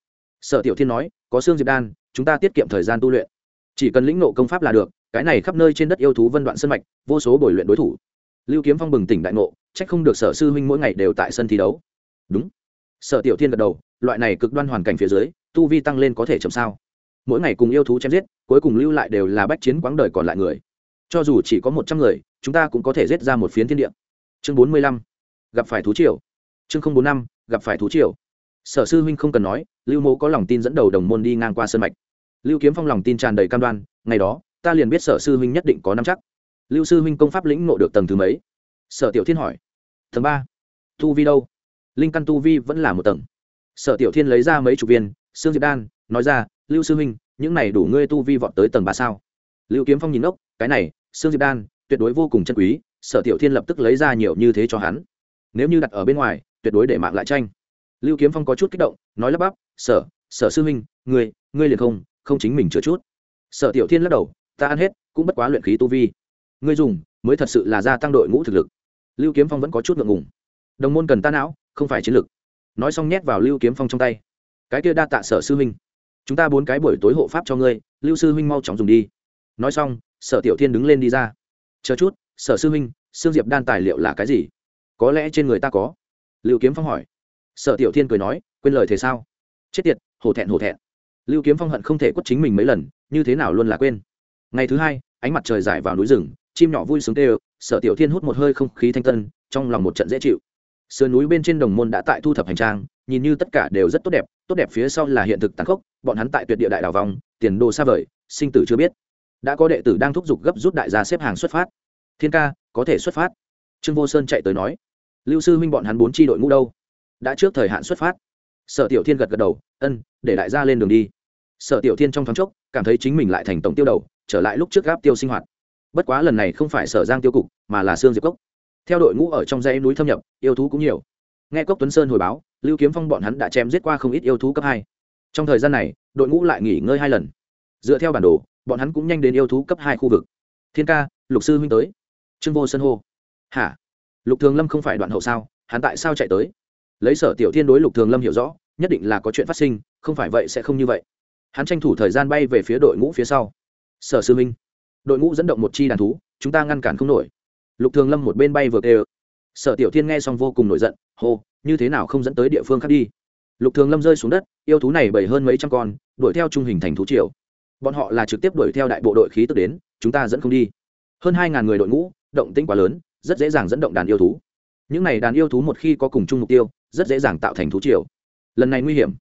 S1: Sở tiểu thiên nói, có xương diệp đan, chúng ta tiết kiệm thời gian tu luyện. Chỉ cần lĩnh nộ công pháp là được, cái này khắp nơi trên đất yêu thú vân đoạn sân mạch, vô số bồi luyện đối thủ. Lưu kiếm phong bừng tỉnh đại ngộ trách không được sở sư huynh mỗi ngày đều tại sân thi đấu. Đúng. Sở tiểu thiên gật đầu, loại này cực đoan hoàn cảnh phía dưới, tu vi tăng lên có thể chậm sao? Mỗi ngày cùng yêu thú chém giết, cuối cùng lưu lại đều là bách chiến quãng đời còn lại người. Cho dù chỉ có một trăm người, chúng ta cũng có thể giết ra một phiến thiên địa. Chương bốn mươi lăm. Gặp phải thú triều. Chương không bốn năm, gặp phải thú triều. Sở sư huynh không cần nói, lưu mô có lòng tin dẫn đầu đồng môn đi ngang qua sân mạch. Lưu kiếm phong lòng tin tràn đầy cam đoan, ngày đó, ta liền biết sở sư huynh nhất định có năm chắc. Lưu sư huynh công pháp lĩnh ngộ được tầng thứ mấy? Sở tiểu thiên hỏi tầng ba. Tu vi đâu? Linh căn tu vi vẫn là một tầng. Sở tiểu thiên lấy ra mấy chục viên xương diệp đan, nói ra, lưu sư huynh, những này đủ ngươi tu vi vọt tới tầng ba sao? Lưu kiếm phong nhìn ốc cái này xương diệp đan, tuyệt đối vô cùng chân quý, sở tiểu thiên lập tức lấy ra nhiều như thế cho hắn. Nếu như đặt ở bên ngoài, tuyệt đối để mạng lại tranh. Lưu kiếm phong có chút kích động, nói lắp bắp, sở sở sư huynh, ngươi ngươi liền không không chính mình chữa chút. Sở tiểu thiên lắc đầu, ta ăn hết, cũng bất quá luyện khí tu vi. Ngươi dùng, mới thật sự là gia tăng đội ngũ thực lực lưu kiếm phong vẫn có chút ngượng ngùng. Đồng môn cần ta não, không phải chiến lược. nói xong nhét vào lưu kiếm phong trong tay. Cái kia đa tạ sở sư huynh. Chúng ta bốn cái buổi tối hộ pháp cho ngươi, lưu sư huynh mau chóng dùng đi. Nói xong, sở tiểu thiên đứng lên đi ra. Chờ chút, sở sư huynh xương diệp đan tài liệu là cái gì? Có lẽ trên người ta có. Lưu kiếm phong hỏi. Sở tiểu thiên cười nói, quên lời thế sao? Chết tiệt, hổ thẹn hổ thẹn. Lưu kiếm phong hận không thể quất chính mình mấy lần, như thế nào luôn là quên. Ngày thứ hai, ánh mặt trời dài vào núi rừng, chim nhỏ vui sướng tê sở tiểu thiên hút một hơi không khí thanh tân, trong lòng một trận dễ chịu. Sườn núi bên trên đồng môn đã tại thu thập hành trang, nhìn như tất cả đều rất tốt đẹp tốt đẹp phía sau là hiện thực tàn khốc, bọn hắn tại tuyệt địa đại đảo vòng, tiền đồ xa vời, sinh tử chưa biết. Đã có đệ tử đang thúc giục gấp rút đại gia xếp hàng xuất phát. Thiên ca, có thể xuất phát. Trương vô sơn chạy tới nói. Lưu sư huynh bọn hắn bốn tri đội ngũ đâu? Đã trước thời hạn xuất phát. Sở tiểu thiên gật gật đầu, ân, để đại gia lên đường đi. Sở tiểu thiên trong thoáng chốc cảm thấy chính mình lại thành tổng tiêu đầu, trở lại lúc trước gáp tiêu sinh hoạt bất quá lần này không phải sở giang tiêu cục, mà là sương diệp cốc. Theo đội ngũ ở trong dãy núi thâm nhập, yêu thú cũng nhiều. Nghe cốc tuấn sơn hồi báo, lưu kiếm phong bọn hắn đã chém giết qua không ít yêu thú cấp hai. Trong thời gian này, đội ngũ lại nghỉ ngơi hai lần. Dựa theo bản đồ, bọn hắn cũng nhanh đến yêu thú cấp hai khu vực. Thiên ca, lục sư huynh tới. Trương vô sân hô. Hả? Lục thường lâm không phải đoạn hậu sao? Hắn tại sao chạy tới? Lấy sở tiểu thiên đối lục thường lâm hiểu rõ, nhất định là có chuyện phát sinh, không phải vậy sẽ không như vậy. Hắn tranh thủ thời gian bay về phía đội ngũ phía sau. Sở sư minh đội ngũ dẫn động một chi đàn thú, chúng ta ngăn cản không nổi. Lục thường lâm một bên bay vừa đều sở tiểu thiên nghe xong vô cùng nổi giận, hô, như thế nào không dẫn tới địa phương khác đi? Lục thường lâm rơi xuống đất, yêu thú này bảy hơn mấy trăm con, đuổi theo trung hình thành thú triều. Bọn họ là trực tiếp đuổi theo đại bộ đội khí tức đến, chúng ta dẫn không đi. Hơn hai ngàn người đội ngũ, động tĩnh quá lớn, rất dễ dàng dẫn động đàn yêu thú. Những này đàn yêu thú một khi có cùng chung mục tiêu, rất dễ dàng tạo thành thú triều. Lần này nguy hiểm.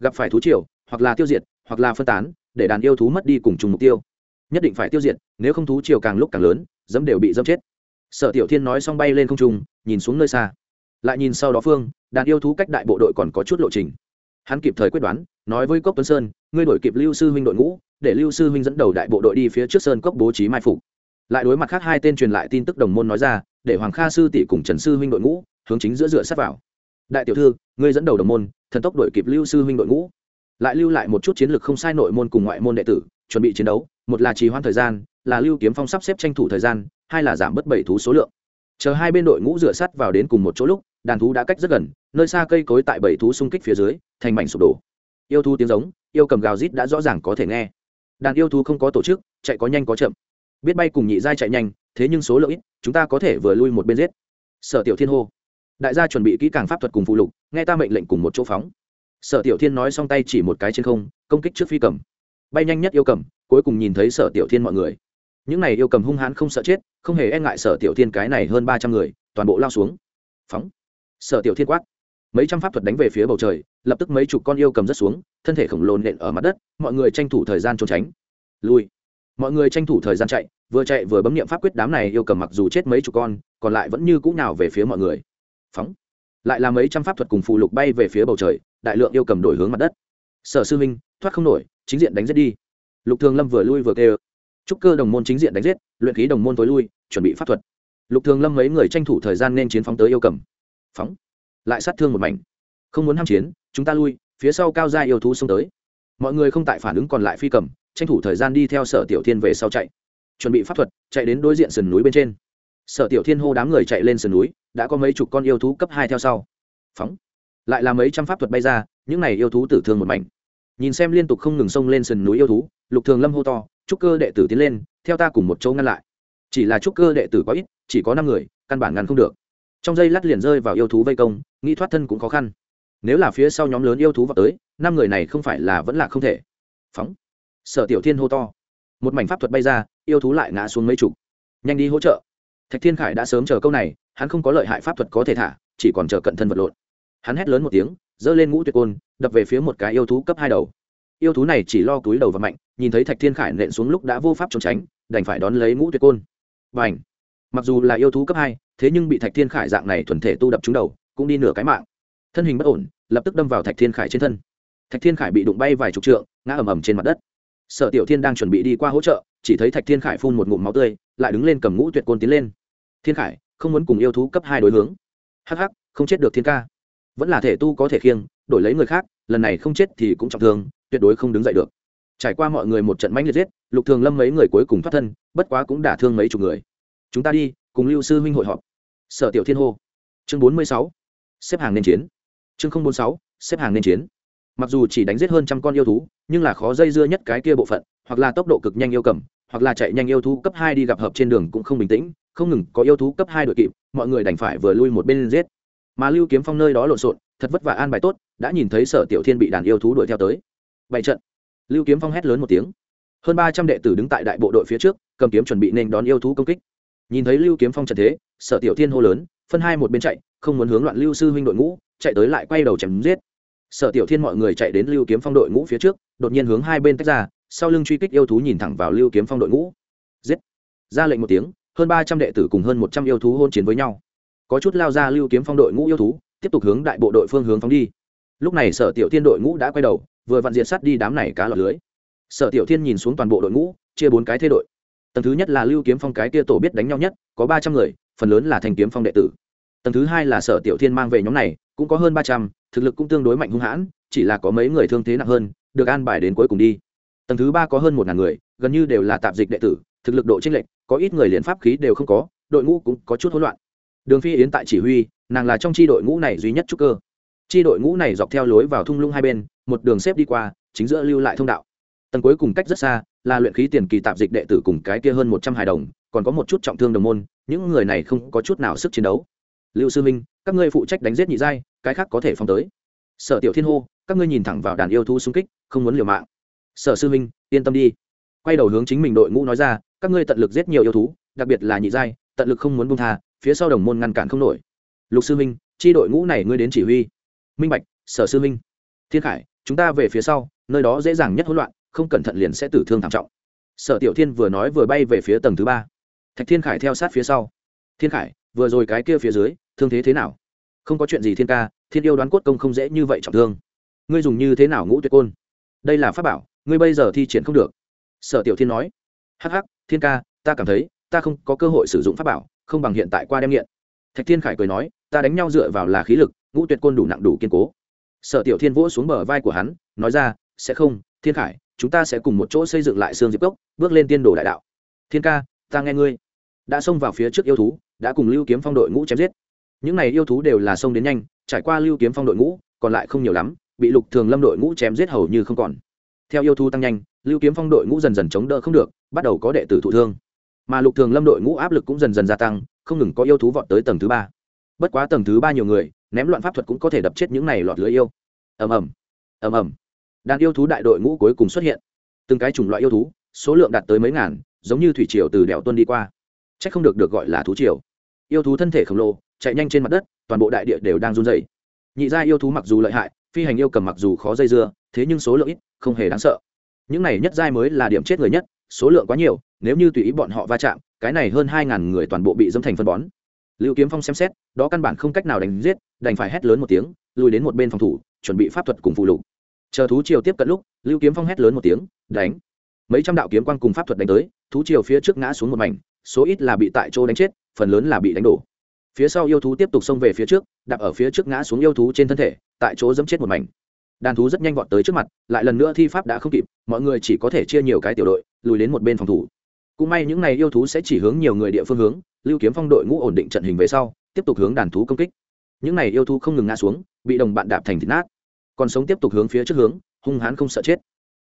S1: Gặp phải thú triều, hoặc là tiêu diệt, hoặc là phân tán, để đàn yêu thú mất đi cùng chung mục tiêu nhất định phải tiêu diệt, nếu không thú chiều càng lúc càng lớn, dẫm đều bị dẫm chết. Sở tiểu thiên nói xong bay lên không trung, nhìn xuống nơi xa. Lại nhìn sau đó phương, đàn yêu thú cách đại bộ đội còn có chút lộ trình. Hắn kịp thời quyết đoán, nói với cốc tuấn sơn, ngươi đổi kịp lưu sư huynh đội ngũ, để lưu sư huynh dẫn đầu đại bộ đội đi phía trước sơn cốc bố trí mai phục. Lại đối mặt khác hai tên truyền lại tin tức đồng môn nói ra, để hoàng kha sư tỷ cùng trần sư huynh đội ngũ, hướng chính giữa dựa sát vào. Đại tiểu thư, ngươi dẫn đầu đồng môn, thần tốc đội kịp lưu sư huynh đội ngũ. Lại lưu lại một chút chiến lược không sai nội môn cùng ngoại môn đệ tử, chuẩn bị chiến đấu một là trì hoãn thời gian, là lưu kiếm phong sắp xếp tranh thủ thời gian, hai là giảm bớt bảy thú số lượng. Chờ hai bên đội ngũ rửa sắt vào đến cùng một chỗ lúc, đàn thú đã cách rất gần, nơi xa cây cối tại bảy thú xung kích phía dưới, thành mảnh sụp đổ. Yêu thú tiếng giống, yêu cầm gào rít đã rõ ràng có thể nghe. Đàn yêu thú không có tổ chức, chạy có nhanh có chậm. Biết bay cùng nhị giai chạy nhanh, thế nhưng số lượng ít, chúng ta có thể vừa lui một bên giết. Sở tiểu thiên hô. Đại gia chuẩn bị kỹ càng pháp thuật cùng phụ lục, nghe ta mệnh lệnh cùng một chỗ phóng. Sở tiểu thiên nói xong tay chỉ một cái trên không, công kích trước phi cầm. Bay nhanh nhất yêu cầm cuối cùng nhìn thấy sở tiểu thiên mọi người. Những này yêu cầm hung hãn không sợ chết, không hề e ngại sở tiểu thiên cái này hơn ba trăm người, toàn bộ lao xuống. Phóng. Sở tiểu thiên quát. Mấy trăm pháp thuật đánh về phía bầu trời, lập tức mấy chục con yêu cầm rất xuống, thân thể khổng lồ nện ở mặt đất, mọi người tranh thủ thời gian trốn tránh. Lui. Mọi người tranh thủ thời gian chạy, vừa chạy vừa bấm nghiệm pháp quyết đám này yêu cầm mặc dù chết mấy chục con, còn lại vẫn như cũ nào về phía mọi người. Phóng. Lại là mấy trăm pháp thuật cùng phù lục bay về phía bầu trời, đại lượng yêu cầm đổi hướng mặt đất. Sở sư minh thoát không nổi, chính diện đánh giết đi lục thường lâm vừa lui vừa kêu trúc cơ đồng môn chính diện đánh giết, luyện khí đồng môn tối lui, chuẩn bị pháp thuật. Lục thường lâm mấy người tranh thủ thời gian nên chiến phóng tới yêu cầm. Phóng. Lại sát thương một mảnh. Không muốn ham chiến, chúng ta lui, phía sau cao gia yêu thú xông tới. Mọi người không tại phản ứng còn lại phi cầm, tranh thủ thời gian đi theo sở tiểu thiên về sau chạy. Chuẩn bị pháp thuật, chạy đến đối diện sườn núi bên trên. Sở tiểu thiên hô đám người chạy lên sườn núi, đã có mấy chục con yêu thú cấp hai theo sau. Phóng. Lại là mấy trăm pháp thuật bay ra, những này yêu thú tử thương một mảnh nhìn xem liên tục không ngừng xông lên sườn núi yêu thú, lục thường lâm hô to, trúc cơ đệ tử tiến lên, theo ta cùng một chỗ ngăn lại. Chỉ là trúc cơ đệ tử có ít, chỉ có năm người, căn bản ngăn không được. Trong giây lát liền rơi vào yêu thú vây công, nghĩ thoát thân cũng khó khăn. Nếu là phía sau nhóm lớn yêu thú vào tới, năm người này không phải là vẫn là không thể. Phóng. Sở tiểu thiên hô to. Một mảnh pháp thuật bay ra, yêu thú lại ngã xuống mấy chục. Nhanh đi hỗ trợ. Thạch thiên khải đã sớm chờ câu này, hắn không có lợi hại pháp thuật có thể thả, chỉ còn chờ cận thân vật lộn. Hắn hét lớn một tiếng giơ lên ngũ tuyệt côn, đập về phía một cái yêu thú cấp hai đầu. Yêu thú này chỉ lo túi đầu và mạnh, nhìn thấy thạch thiên khải nện xuống lúc đã vô pháp trốn tránh, đành phải đón lấy ngũ tuyệt côn. Và mặc dù là yêu thú cấp hai, thế nhưng bị thạch thiên khải dạng này thuần thể tu đập trúng đầu, cũng đi nửa cái mạng. Thân hình bất ổn, lập tức đâm vào thạch thiên khải trên thân. Thạch thiên khải bị đụng bay vài chục trượng, ngã ầm ầm trên mặt đất. Sở tiểu thiên đang chuẩn bị đi qua hỗ trợ, chỉ thấy thạch thiên khải phun một ngụm máu tươi, lại đứng lên cầm ngũ tuyệt côn tiến lên. Thiên khải, không muốn cùng yêu thú cấp hai đối hướng. Hh không chết được thiên ca vẫn là thể tu có thể khiêng, đổi lấy người khác, lần này không chết thì cũng trọng thương, tuyệt đối không đứng dậy được. Trải qua mọi người một trận mãnh liệt giết, lục thường lâm mấy người cuối cùng thoát thân, bất quá cũng đả thương mấy chục người. Chúng ta đi, cùng lưu sư huynh hội họp. Sở tiểu thiên hô. Chương bốn mươi sáu. Xếp hàng nên chiến. Chương bốn mươi sáu. Xếp hàng nên chiến. Mặc dù chỉ đánh giết hơn trăm con yêu thú, nhưng là khó dây dưa nhất cái kia bộ phận, hoặc là tốc độ cực nhanh yêu cầm, hoặc là chạy nhanh yêu thú cấp hai đi gặp hợp trên đường cũng không bình tĩnh, không ngừng có yêu thú cấp hai đội kịp, mọi người đành phải vừa lui một bên giết mà lưu kiếm phong nơi đó lộn xộn, thật vất vả an bài tốt, đã nhìn thấy sở tiểu thiên bị đàn yêu thú đuổi theo tới. Bảy trận. Lưu kiếm phong hét lớn một tiếng. Hơn ba trăm đệ tử đứng tại đại bộ đội phía trước, cầm kiếm chuẩn bị nên đón yêu thú công kích. Nhìn thấy lưu kiếm phong trận thế, sở tiểu thiên hô lớn, phân hai một bên chạy, không muốn hướng loạn lưu sư huynh đội ngũ, chạy tới lại quay đầu chém giết. Sở tiểu thiên mọi người chạy đến lưu kiếm phong đội ngũ phía trước, đột nhiên hướng hai bên tách ra, sau lưng truy kích yêu thú nhìn thẳng vào lưu kiếm phong đội ngũ. Giết. Ra lệnh một tiếng, hơn ba trăm đệ tử cùng hơn một trăm yêu thú hôn chiến với nhau có chút lao ra lưu kiếm phong đội ngũ yêu thú, tiếp tục hướng đại bộ đội phương hướng phóng đi. Lúc này sở tiểu thiên đội ngũ đã quay đầu, vừa vặn diện sát đi đám này cá lọt lưới. Sở tiểu thiên nhìn xuống toàn bộ đội ngũ, chia bốn cái thế đội. Tầng thứ nhất là lưu kiếm phong cái kia tổ biết đánh nhau nhất, có ba trăm người, phần lớn là thành kiếm phong đệ tử. Tầng thứ hai là sở tiểu thiên mang về nhóm này, cũng có hơn ba trăm, thực lực cũng tương đối mạnh hung hãn, chỉ là có mấy người thương thế nặng hơn, được an bài đến cuối cùng đi. Tầng thứ ba có hơn một ngàn người, gần như đều là tạp dịch đệ tử, thực lực độ t r ê n lệch, có ít người liền pháp khí đều không có, đội ngũ cũng có chút hỗn loạn đường phi yến tại chỉ huy, nàng là trong tri đội ngũ này duy nhất trúc cơ. Tri đội ngũ này dọc theo lối vào thung lũng hai bên, một đường xếp đi qua, chính giữa lưu lại thông đạo. Tầng cuối cùng cách rất xa, là luyện khí tiền kỳ tạp dịch đệ tử cùng cái kia hơn một trăm hài đồng, còn có một chút trọng thương đồng môn, những người này không có chút nào sức chiến đấu. Lưu sư minh, các ngươi phụ trách đánh giết nhị giai, cái khác có thể phong tới. Sở tiểu thiên hô, các ngươi nhìn thẳng vào đàn yêu thú xung kích, không muốn liều mạng. Sở sư minh, yên tâm đi. Quay đầu hướng chính mình đội ngũ nói ra, các ngươi tận lực giết nhiều yêu thú, đặc biệt là nhị giai, tận lực không muốn buông tha phía sau đồng môn ngăn cản không nổi. Lục sư minh chi đội ngũ này ngươi đến chỉ huy. Minh bạch, sở sư minh thiên khải, chúng ta về phía sau, nơi đó dễ dàng nhất hỗn loạn, không cẩn thận liền sẽ tử thương thảm trọng. Sở tiểu thiên vừa nói vừa bay về phía tầng thứ ba. Thạch thiên khải theo sát phía sau. Thiên khải, vừa rồi cái kia phía dưới, thương thế thế nào? Không có chuyện gì thiên ca, thiên yêu đoán cốt công không dễ như vậy trọng thương. Ngươi dùng như thế nào ngũ tuyệt côn? Đây là pháp bảo, ngươi bây giờ thi triển không được. Sở tiểu thiên nói. Hắc hắc, thiên ca, ta cảm thấy, ta không có cơ hội sử dụng pháp bảo không bằng hiện tại qua đem nghiện. Thạch thiên khải cười nói, ta đánh nhau dựa vào là khí lực, ngũ tuyệt côn đủ nặng đủ kiên cố. Sở tiểu thiên vỗ xuống bờ vai của hắn, nói ra, sẽ không, thiên khải, chúng ta sẽ cùng một chỗ xây dựng lại xương diệp cốc, bước lên tiên đồ đại đạo. Thiên ca, ta nghe ngươi. Đã xông vào phía trước yêu thú, đã cùng lưu kiếm phong đội ngũ chém giết. Những này yêu thú đều là xông đến nhanh, trải qua lưu kiếm phong đội ngũ, còn lại không nhiều lắm, bị lục thường lâm đội ngũ chém giết hầu như không còn. Theo yêu thú tăng nhanh, lưu kiếm phong đội ngũ dần dần chống đỡ không được, bắt đầu có đệ tử thụ thương mà lục thường lâm đội ngũ áp lực cũng dần dần gia tăng, không ngừng có yêu thú vọt tới tầng thứ ba. Bất quá tầng thứ ba nhiều người, ném loạn pháp thuật cũng có thể đập chết những này lọt lưới yêu. Ầm ầm ầm ầm. Đàn yêu thú đại đội ngũ cuối cùng xuất hiện. Từng cái chủng loại yêu thú, số lượng đạt tới mấy ngàn, giống như thủy triều từ đèo tuân đi qua. C h ắ c không được được gọi là thú triều. Yêu thú thân thể khổng lồ, chạy nhanh trên mặt đất, toàn bộ đại địa đều đang run dày nhị gia yêu thú mặc dù lợi hại, phi hành yêu cầm mặc dù khó dây dưa, thế nhưng số lượng ít, không hề đáng sợ. Những này nhất giai mới là điểm chết người nhất số lượng quá nhiều, nếu như tùy ý bọn họ va chạm, cái này hơn hai ngàn người toàn bộ bị dâm thành phân bón. Lưu kiếm phong xem xét, đó căn bản không cách nào đánh giết, đành phải hét lớn một tiếng, lùi đến một bên phòng thủ, chuẩn bị pháp thuật cùng phụ lục. Chờ thú triều tiếp cận lúc, lưu kiếm phong hét lớn một tiếng, đánh. Mấy trăm đạo kiếm quang cùng pháp thuật đánh tới, thú triều phía trước ngã xuống một mảnh, số ít là bị tại chỗ đánh chết, phần lớn là bị đánh đổ. Phía sau yêu thú tiếp tục xông về phía trước, đạp ở phía trước ngã xuống yêu thú trên thân thể, tại chỗ dẫm chết một mảnh đàn thú rất nhanh vọt tới trước mặt, lại lần nữa thi pháp đã không kịp, mọi người chỉ có thể chia nhiều cái tiểu đội, lùi đến một bên phòng thủ. Cũng may những n à y yêu thú sẽ chỉ hướng nhiều người địa phương hướng, lưu kiếm phong đội ngũ ổn định trận hình về sau, tiếp tục hướng đàn thú công kích. Những n à y yêu thú không ngừng ngã xuống, bị đồng bạn đạp thành thịt nát. Còn sống tiếp tục hướng phía trước hướng, hung hãn không sợ chết.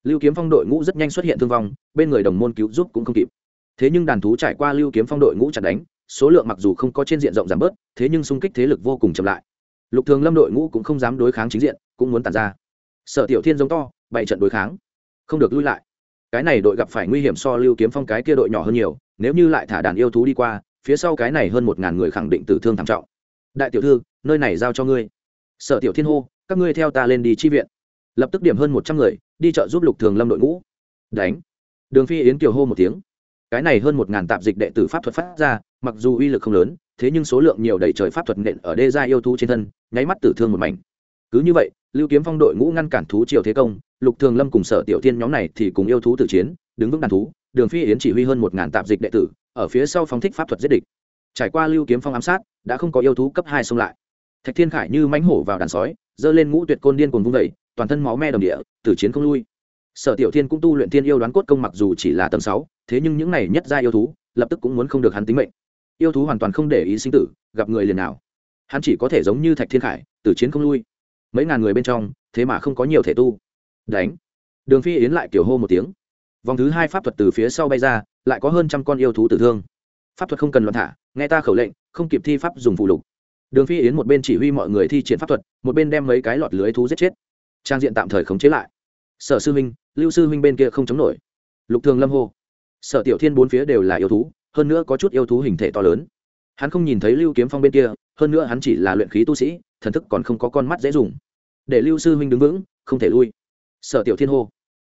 S1: Lưu kiếm phong đội ngũ rất nhanh xuất hiện thương vong, bên người đồng môn cứu giúp cũng không kịp. Thế nhưng đàn thú trải qua lưu kiếm phong đội ngũ chặt đánh, số lượng mặc dù không có trên diện rộng giảm bớt, thế nhưng xung kích thế lực vô cùng chậm lại. Lục thường lâm đội ngũ cũng không dám đối kháng chính diện, cũng muốn tàn ra sở tiểu thiên giống to, bảy trận đối kháng. Không được lui lại. Cái này đội gặp phải nguy hiểm so lưu kiếm phong cái kia đội nhỏ hơn nhiều, nếu như lại thả đàn yêu thú đi qua, phía sau cái này hơn một ngàn người khẳng định tử thương thảm trọng. Đại tiểu thư, nơi này giao cho ngươi. Sở tiểu thiên hô, các ngươi theo ta lên đi chi viện. Lập tức điểm hơn một trăm người, đi chợ giúp lục thường lâm đội ngũ. Đánh. Đường phi yến kiều hô một tiếng. Cái này hơn một ngàn tạp dịch đệ tử pháp thuật phát ra, mặc dù uy lực không lớn, thế nhưng số lượng nhiều đầy trời pháp thuật nện ở đê gia yêu thú trên thân, nháy mắt tử thương một mảnh. Cứ như vậy lưu kiếm phong đội ngũ ngăn cản thú triều thế công, lục thường lâm cùng sở tiểu tiên nhóm này thì cùng yêu thú tử chiến, đứng vững đàn thú, đường phi yến chỉ huy hơn một ngàn tạp dịch đệ tử, ở phía sau phóng thích pháp thuật giết địch. Trải qua lưu kiếm phong ám sát, đã không có yêu thú cấp hai xông lại. Thạch thiên khải như mãnh hổ vào đàn sói, giơ lên ngũ tuyệt côn điên cuồng vung vẩy toàn thân máu me đồng địa, tử chiến không lui. Sở tiểu thiên cũng tu luyện thiên yêu đoán cốt công mặc dù chỉ là tầng sáu, thế nhưng những này nhất gia yêu thú, lập tức cũng muốn không được hắn tính mệnh. Yêu thú hoàn toàn không để ý sinh tử, gặp người liền nào. Hắn chỉ có thể giống như thạch thiên khải, tử chiến không lui mấy ngàn người bên trong, thế mà không có nhiều thể tu. Đánh. Đường phi yến lại kiểu hô một tiếng. Vòng thứ hai pháp thuật từ phía sau bay ra, lại có hơn trăm con yêu thú tử thương. Pháp thuật không cần loạn thả, nghe ta khẩu lệnh, không kịp thi pháp dùng phụ lục. Đường phi yến một bên chỉ huy mọi người thi triển pháp thuật, một bên đem mấy cái lọt lưới thú giết chết. Trang diện tạm thời khống chế lại. Sở sư huynh, lưu sư huynh bên kia không chống nổi. Lục thường lâm hô. Sở tiểu thiên bốn phía đều là yêu thú, hơn nữa có chút yêu thú hình thể to lớn. Hắn không nhìn thấy lưu kiếm phong bên kia, hơn nữa hắn chỉ là luyện khí tu sĩ thần thức còn không có con mắt dễ dùng. Để lưu sư huynh đứng vững, không thể lui. Sở tiểu thiên hô.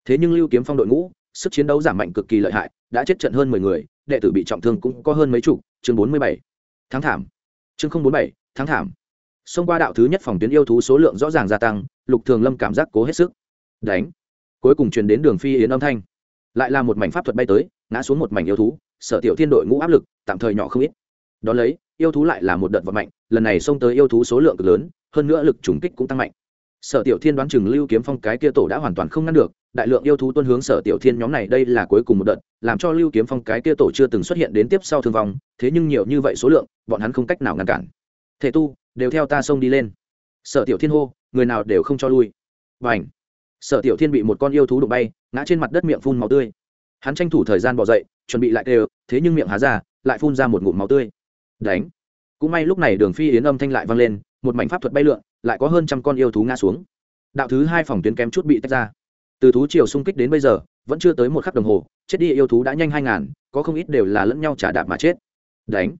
S1: Thế nhưng lưu kiếm phong đội ngũ, sức chiến đấu giảm mạnh cực kỳ lợi hại, đã chết trận hơn mười người, đệ tử bị trọng thương cũng có hơn mấy chục, chương bốn mươi bảy. Tháng thảm. Chương không bốn bảy tháng thảm. Xông qua đạo thứ nhất phòng tuyến yêu thú số lượng rõ ràng gia tăng, lục thường lâm cảm giác cố hết sức. Đánh. Cuối cùng truyền đến đường phi yến âm thanh. Lại là một mảnh pháp thuật bay tới, ngã xuống một mảnh yêu thú, sở tiểu thiên đội ngũ áp lực, tạm thời nhỏ không ít. Đ ó lấy yêu thú lại là một đợt vật mạnh, lần này xông tới yêu thú số lượng cực lớn, hơn nữa lực trùng kích cũng tăng mạnh. Sở tiểu thiên đoán chừng lưu kiếm phong cái kia tổ đã hoàn toàn không ngăn được, đại lượng yêu thú tuân hướng sở tiểu thiên nhóm này, đây là cuối cùng một đợt, làm cho lưu kiếm phong cái kia tổ chưa từng xuất hiện đến tiếp sau thương vong, thế nhưng nhiều như vậy số lượng, bọn hắn không cách nào ngăn cản. Thể tu, đều theo ta xông đi lên. Sở tiểu thiên hô, người nào đều không cho lui. Và ảnh sở tiểu thiên bị một con yêu thú đụng bay, ngã trên mặt đất miệng phun màu tươi. Hắn tranh thủ thời gian bỏ dậy, chuẩn bị lại đều thế nhưng miệng há ra, lại phun ra một ngụm máu tươi đánh. Cũng may lúc này đường phi yến âm thanh lại vang lên, một mảnh pháp thuật bay lượn, lại có hơn trăm con yêu thú ngã xuống. Đạo thứ hai phòng tuyến kém chút bị tách ra. Từ thú chiều xung kích đến bây giờ, vẫn chưa tới một khắc đồng hồ, chết đi yêu thú đã nhanh hai ngàn, có không ít đều là lẫn nhau trả đạp mà chết. Đánh.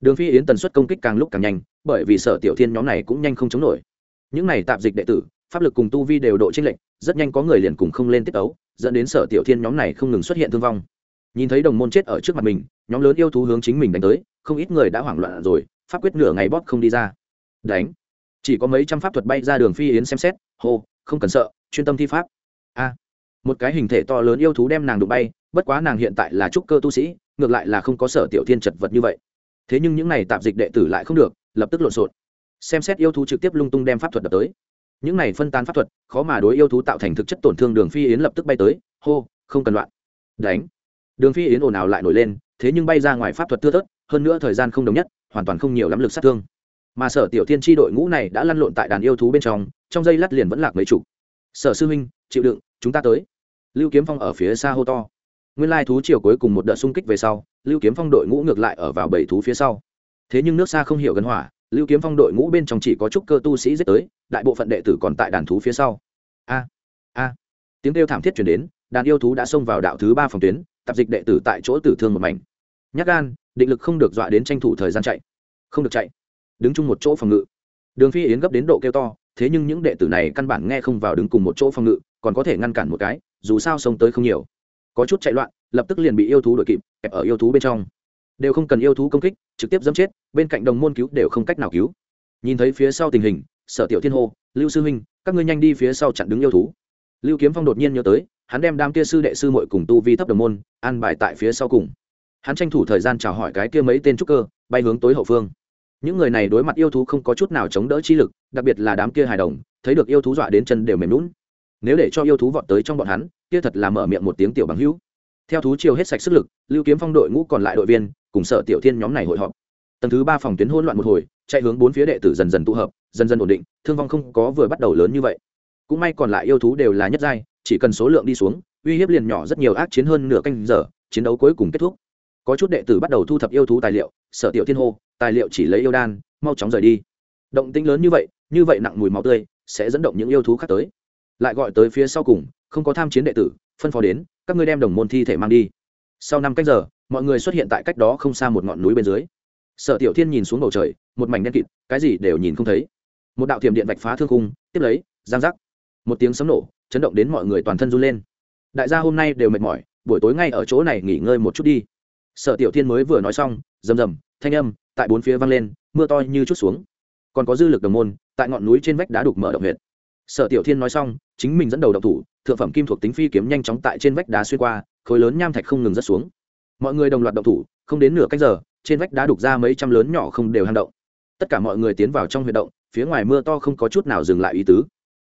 S1: Đường phi yến tần suất công kích càng lúc càng nhanh, bởi vì sở tiểu thiên nhóm này cũng nhanh không chống nổi. Những này tạp dịch đệ tử, pháp lực cùng tu vi đều độ chênh lệch, rất nhanh có người liền cùng không lên tiết ấu dẫn đến sở tiểu thiên nhóm này không ngừng xuất hiện thương vong nhìn thấy đồng môn chết ở trước mặt mình, nhóm lớn yêu thú hướng chính mình đánh tới, không ít người đã hoảng loạn rồi, pháp quyết nửa ngày bóp không đi ra. Đánh. Chỉ có mấy trăm pháp thuật bay ra đường phi yến xem xét, hô, không cần sợ, chuyên tâm thi pháp. A. Một cái hình thể to lớn yêu thú đem nàng đụng bay, bất quá nàng hiện tại là trúc cơ tu sĩ, ngược lại là không có sở tiểu thiên chật vật như vậy. Thế nhưng những này tạp dịch đệ tử lại không được, lập tức lộn xộn. Xem xét yêu thú trực tiếp lung tung đem pháp thuật đập tới. Những này phân tán pháp thuật, khó mà đối yêu thú tạo thành thực chất tổn thương đường phi yến lập tức bay tới, hô, không cần loạn. Đánh đường phi yến ồn ào lại nổi lên, thế nhưng bay ra ngoài pháp thuật thưa thớt, hơn nữa thời gian không đồng nhất, hoàn toàn không nhiều lắm lực sát thương. Mà sở tiểu thiên tri đội ngũ này đã lăn lộn tại đàn yêu thú bên trong trong dây lát liền vẫn lạc mấy chục. Sở sư huynh, chịu đựng, chúng ta tới. Lưu kiếm phong ở phía xa hô to. Nguyên lai thú chiều cuối cùng một đợt xung kích về sau, lưu kiếm phong đội ngũ ngược lại ở vào bảy thú phía sau. Thế nhưng nước xa không hiểu gần hỏa, lưu kiếm phong đội ngũ bên trong chỉ có chút cơ tu sĩ giết tới, đại bộ phận đệ tử còn tại đàn thú phía sau. A a. Tiếng kêu thảm thiết chuyển đến, đàn yêu thú đã xông vào đạo thứ ba phòng tuyến tạp dịch đệ tử tại chỗ tử thương một mảnh. Nhắc gan, định lực không được dọa đến tranh thủ thời gian chạy. Không được chạy. Đứng chung một chỗ phòng ngự. Đường phi yến gấp đến độ kêu to, thế nhưng những đệ tử này căn bản nghe không vào đứng cùng một chỗ phòng ngự, còn có thể ngăn cản một cái, dù sao sông tới không nhiều. Có chút chạy loạn, lập tức liền bị yêu thú đuổi kịp, kẹp ở yêu thú bên trong. Đều không cần yêu thú công kích, trực tiếp dẫm chết, bên cạnh đồng môn cứu đều không cách nào cứu. Nhìn thấy phía sau tình hình, sở tiểu thiên hô, lưu sư huynh, các ngươi nhanh đi phía sau chặn đứng yêu thú. Lưu kiếm phong đột nhiên nhớ tới hắn đem đám kia sư đệ sư muội cùng tu vi thấp đồng môn, an bài tại phía sau cùng. Hắn tranh thủ thời gian chào hỏi cái kia mấy tên trúc cơ, bay hướng tối hậu phương. Những người này đối mặt yêu thú không có chút nào chống đỡ chi lực, đặc biệt là đám kia hài đồng, thấy được yêu thú dọa đến chân đều mềm lún nếu để cho yêu thú vọt tới trong bọn hắn, kia thật là mở miệng một tiếng tiểu bằng hữu. Theo thú chiều hết sạch sức lực, lưu kiếm phong đội ngũ còn lại đội viên, cùng sở tiểu thiên nhóm này hội họp. Tầng thứ ba phòng tuyến hỗn loạn một hồi, chạy hướng bốn phía đệ tử dần dần tụ hợp, dần dần ổn định, thương vong không có vừa bắt đầu lớn như vậy. Cũng may còn lại yêu thú đều là nhất giai chỉ cần số lượng đi xuống, uy hiếp liền nhỏ rất nhiều ác chiến hơn nửa canh giờ, chiến đấu cuối cùng kết thúc. Có chút đệ tử bắt đầu thu thập yêu thú tài liệu, sở tiểu thiên hô, tài liệu chỉ lấy yêu đan, mau chóng rời đi. Động tĩnh lớn như vậy như vậy nặng mùi máu tươi, sẽ dẫn động những yêu thú khác tới. Lại gọi tới phía sau cùng, không có tham chiến đệ tử, phân phó đến, các ngươi đem đồng môn thi thể mang đi. Sau năm cách giờ, mọi người xuất hiện tại cách đó không xa một ngọn núi bên dưới. Sở tiểu thiên nhìn xuống bầu trời, một mảnh đen kịt, cái gì đều nhìn không thấy. Một đạo thiểm điện vạch phá thương khung, tiếp lấy, giang giác. Một tiếng sấm nổ chấn động đến mọi người toàn thân run lên. Đại gia hôm nay đều mệt mỏi, buổi tối ngay ở chỗ này nghỉ ngơi một chút đi. Sở tiểu thiên mới vừa nói xong, rầm rầm, thanh âm tại bốn phía vang lên, mưa to như chút xuống. Còn có dư lực đồng môn, tại ngọn núi trên vách đá đục mở động huyệt. Sở tiểu thiên nói xong, chính mình dẫn đầu động thủ, thượng phẩm kim thuộc tính phi kiếm nhanh chóng tại trên vách đá xuyên qua, khối lớn nham thạch không ngừng rớt xuống. Mọi người đồng loạt động thủ, không đến nửa cách giờ, trên vách đá đục ra mấy trăm lớn nhỏ không đều hang động. Tất cả mọi người tiến vào trong huyệt động, phía ngoài mưa to không có chút nào dừng lại ý tứ.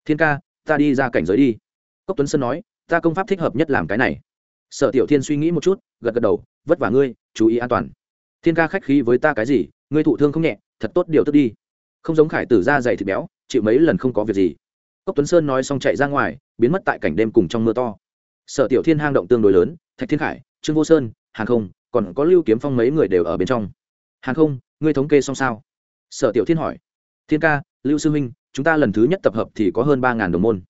S1: Thiên ca ta đi ra cảnh giới đi. Cốc tuấn sơn nói, ta công pháp thích hợp nhất làm cái này. Sở tiểu thiên suy nghĩ một chút, gật gật đầu, vất vả ngươi, chú ý an toàn. Thiên ca khách khí với ta cái gì, ngươi thụ thương không nhẹ, thật tốt điều tức đi. Không giống khải tử ra dày thịt béo, chịu mấy lần không có việc gì. Cốc tuấn sơn nói xong chạy ra ngoài, biến mất tại cảnh đêm cùng trong mưa to. Sở tiểu thiên hang động tương đối lớn, thạch thiên khải, trương vô sơn, hàng không, còn có lưu kiếm phong mấy người đều ở bên trong. Hàng không, ngươi thống kê xong sao? Sở tiểu thiên hỏi. Thiên ca, lưu sư minh chúng ta lần thứ nhất tập hợp thì có hơn ba ngàn đồng môn.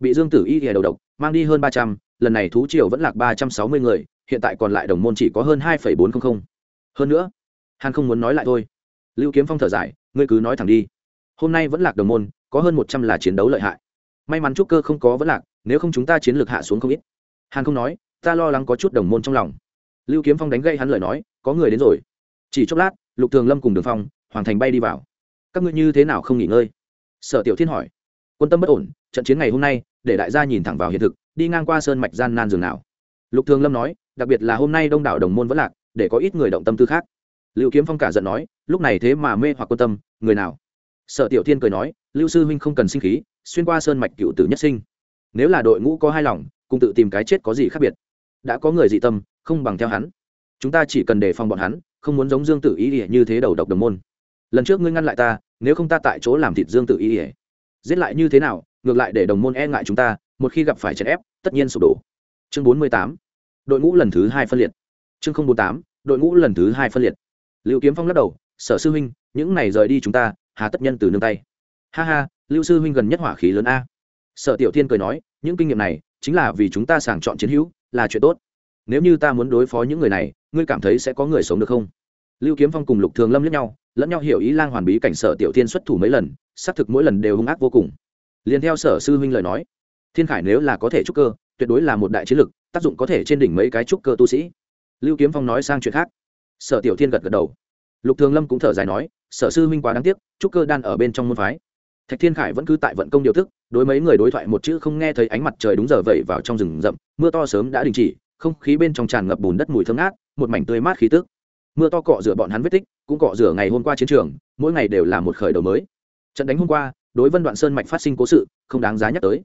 S1: Bị dương tử y ghè đầu độc, mang đi hơn ba trăm, lần này thú triều vẫn lạc ba trăm sáu mươi người, hiện tại còn lại đồng môn chỉ có hơn hai bốn trăm linh hơn nữa, hàn không muốn nói lại thôi. Lưu kiếm phong thở dài, ngươi cứ nói thẳng đi. Hôm nay vẫn lạc đồng môn, có hơn một trăm là chiến đấu lợi hại. May mắn trúc cơ không có vẫn lạc, nếu không chúng ta chiến lược hạ xuống không ít. Hàn không nói, ta lo lắng có chút đồng môn trong lòng. Lưu kiếm phong đánh gây hắn lời nói, có người đến rồi. Chỉ chốc lát, lục thường lâm cùng đường phong, hoàng thành bay đi vào. Các ngươi như thế nào không nghỉ ngơi? Sở tiểu thiên hỏi. Quân tâm bất ổn, trận chiến ngày hôm nay, để đại gia nhìn thẳng vào hiện thực, đi ngang qua sơn mạch gian nan dường nào. Lục thường lâm nói, đặc biệt là hôm nay đông đảo đồng môn vẫn lạc, để có ít người động tâm tư khác. Lưu kiếm phong cả giận nói, lúc này thế mà mê hoặc quân tâm, người nào? Sở tiểu thiên cười nói, lưu sư huynh không cần sinh khí, xuyên qua sơn mạch cựu tử nhất sinh. Nếu là đội ngũ có hai lòng, cùng tự tìm cái chết có gì khác biệt? Đã có người dị tâm, không bằng theo hắn. Chúng ta chỉ cần đề phòng bọn hắn, không muốn giống dương tử ý ỉa như thế đầu độc đồng môn. Lần trước ngươi ngăn lại ta nếu không ta tại chỗ làm thịt dương tử ý ỉa. Giết lại như thế nào, ngược lại để đồng môn e ngại chúng ta, một khi gặp phải chèn ép, tất nhiên sụp đổ. Chương bốn mươi tám. Đội ngũ lần thứ hai phân liệt. Chương bốn tám. Đội ngũ lần thứ hai phân liệt. Lưu kiếm phong lắc đầu, sở sư huynh, những này rời đi chúng ta, hà tất nhân từ nương tay. Ha ha, lưu sư huynh gần nhất hỏa khí lớn a. Sở tiểu thiên cười nói, những kinh nghiệm này, chính là vì chúng ta sàng chọn chiến hữu, là chuyện tốt. Nếu như ta muốn đối phó những người này, ngươi cảm thấy sẽ có người sống được không? Lưu kiếm phong cùng lục thường lâm lẫn nhau lẫn nhau hiểu ý lang hoàn bí cảnh sở tiểu thiên xuất thủ mấy lần, xác thực mỗi lần đều hung ác vô cùng. Liền theo sở sư huynh lời nói, thiên khải nếu là có thể trúc cơ, tuyệt đối là một đại chiến lực, tác dụng có thể trên đỉnh mấy cái trúc cơ tu sĩ. Lưu kiếm phong nói sang chuyện khác. Sở tiểu thiên gật gật đầu. Lục thường lâm cũng thở dài nói, sở sư huynh quá đáng tiếc, trúc cơ đan ở bên trong môn phái. Thạch thiên khải vẫn cứ tại vận công điều thức, đối mấy người đối thoại một chữ không nghe thấy ánh mặt trời đúng giờ vẩy vào trong rừng rậm, mưa to sớm đã đình chỉ, không khí bên trong tràn ngập bùn đất mùi thơm ngát, một mảnh tươi mát khí tức. Mưa to cọ rửa bọn hắn vết tích cũng cọ rửa ngày hôm qua chiến trường, mỗi ngày đều là một khởi đầu mới. Trận đánh hôm qua, đối vân đoạn sơn mạch phát sinh cố sự, không đáng giá nhắc tới.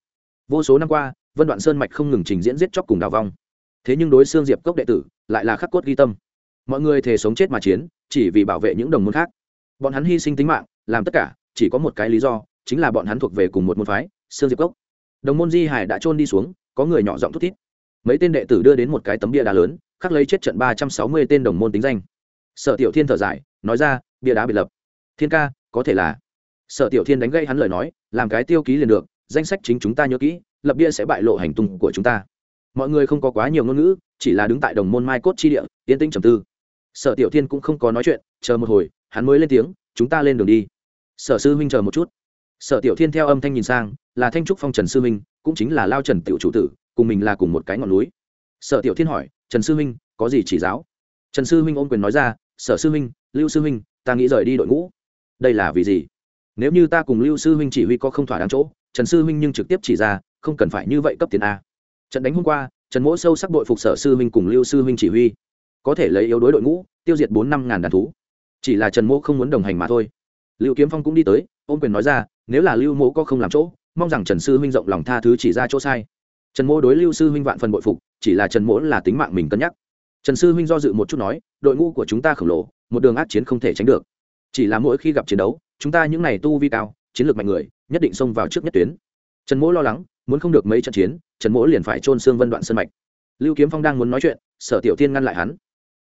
S1: Vô số năm qua, vân đoạn sơn mạch không ngừng trình diễn giết chóc cùng đào vong. Thế nhưng đối xương diệp cốc đệ tử, lại là khắc cốt ghi tâm. Mọi người thề sống chết mà chiến, chỉ vì bảo vệ những đồng môn khác. Bọn hắn hy sinh tính mạng, làm tất cả, chỉ có một cái lý do, chính là bọn hắn thuộc về cùng một môn phái xương diệp cốc. Đồng môn di hải đã trôn đi xuống, có người nhỏ giọng thút thít. Mấy tên đệ tử đưa đến một cái tấm bia đá lớn, khắc lấy chết trận ba trăm sáu mươi tên đồng môn tính danh sở tiểu thiên thở dài, nói ra, bia đá biệt lập. Thiên ca, có thể là. Sở tiểu thiên đánh gây hắn lời nói, làm cái tiêu ký liền được, danh sách chính chúng ta nhớ kỹ, lập bia sẽ bại lộ hành tung của chúng ta. Mọi người không có quá nhiều ngôn ngữ, chỉ là đứng tại đồng môn mai cốt chi địa tiến tĩnh trầm tư. Sở tiểu thiên cũng không có nói chuyện, chờ một hồi, hắn mới lên tiếng, chúng ta lên đường đi. Sở sư huynh chờ một chút. Sở tiểu thiên theo âm thanh nhìn sang, là thanh trúc phong trần sư huynh cũng chính là lao trần tiểu chủ tử, cùng mình là cùng một cái ngọn núi. Sở tiểu thiên hỏi, trần sư huynh có gì chỉ giáo? Trần sư huynh ôm quyền nói ra sở sư huynh, lưu sư huynh, ta nghĩ rời đi đội ngũ. Đây là vì gì? Nếu như ta cùng lưu sư huynh chỉ huy có không thỏa đáng chỗ, trần sư huynh nhưng trực tiếp chỉ ra, không cần phải như vậy cấp tiền a. Trận đánh hôm qua, trần mỗ sâu sắc đội phục sở sư huynh cùng lưu sư huynh chỉ huy. Có thể lấy yếu đối đội ngũ, tiêu diệt bốn năm ngàn đàn thú. Chỉ là trần mỗ không muốn đồng hành mà thôi. Lưu kiếm phong cũng đi tới, ôm quyền nói ra, nếu là lưu mỗ có không làm chỗ, mong rằng trần sư huynh rộng lòng tha thứ chỉ ra chỗ sai. Trần mỗ đối lưu sư huynh vạn phần bội phục, chỉ là trần mỗ là tính mạng mình cân nhắc trần sư huynh do dự một chút nói, đội ngũ của chúng ta khổng lồ, một đường ác chiến không thể tránh được. Chỉ là mỗi khi gặp chiến đấu, chúng ta những n à y tu vi cao, chiến lược mạnh người, nhất định xông vào trước nhất tuyến. Trần mỗ lo lắng, muốn không được mấy trận chiến, trần mỗ liền phải trôn xương vân đoạn sân mạch. Lưu kiếm phong đang muốn nói chuyện, sở tiểu thiên ngăn lại hắn.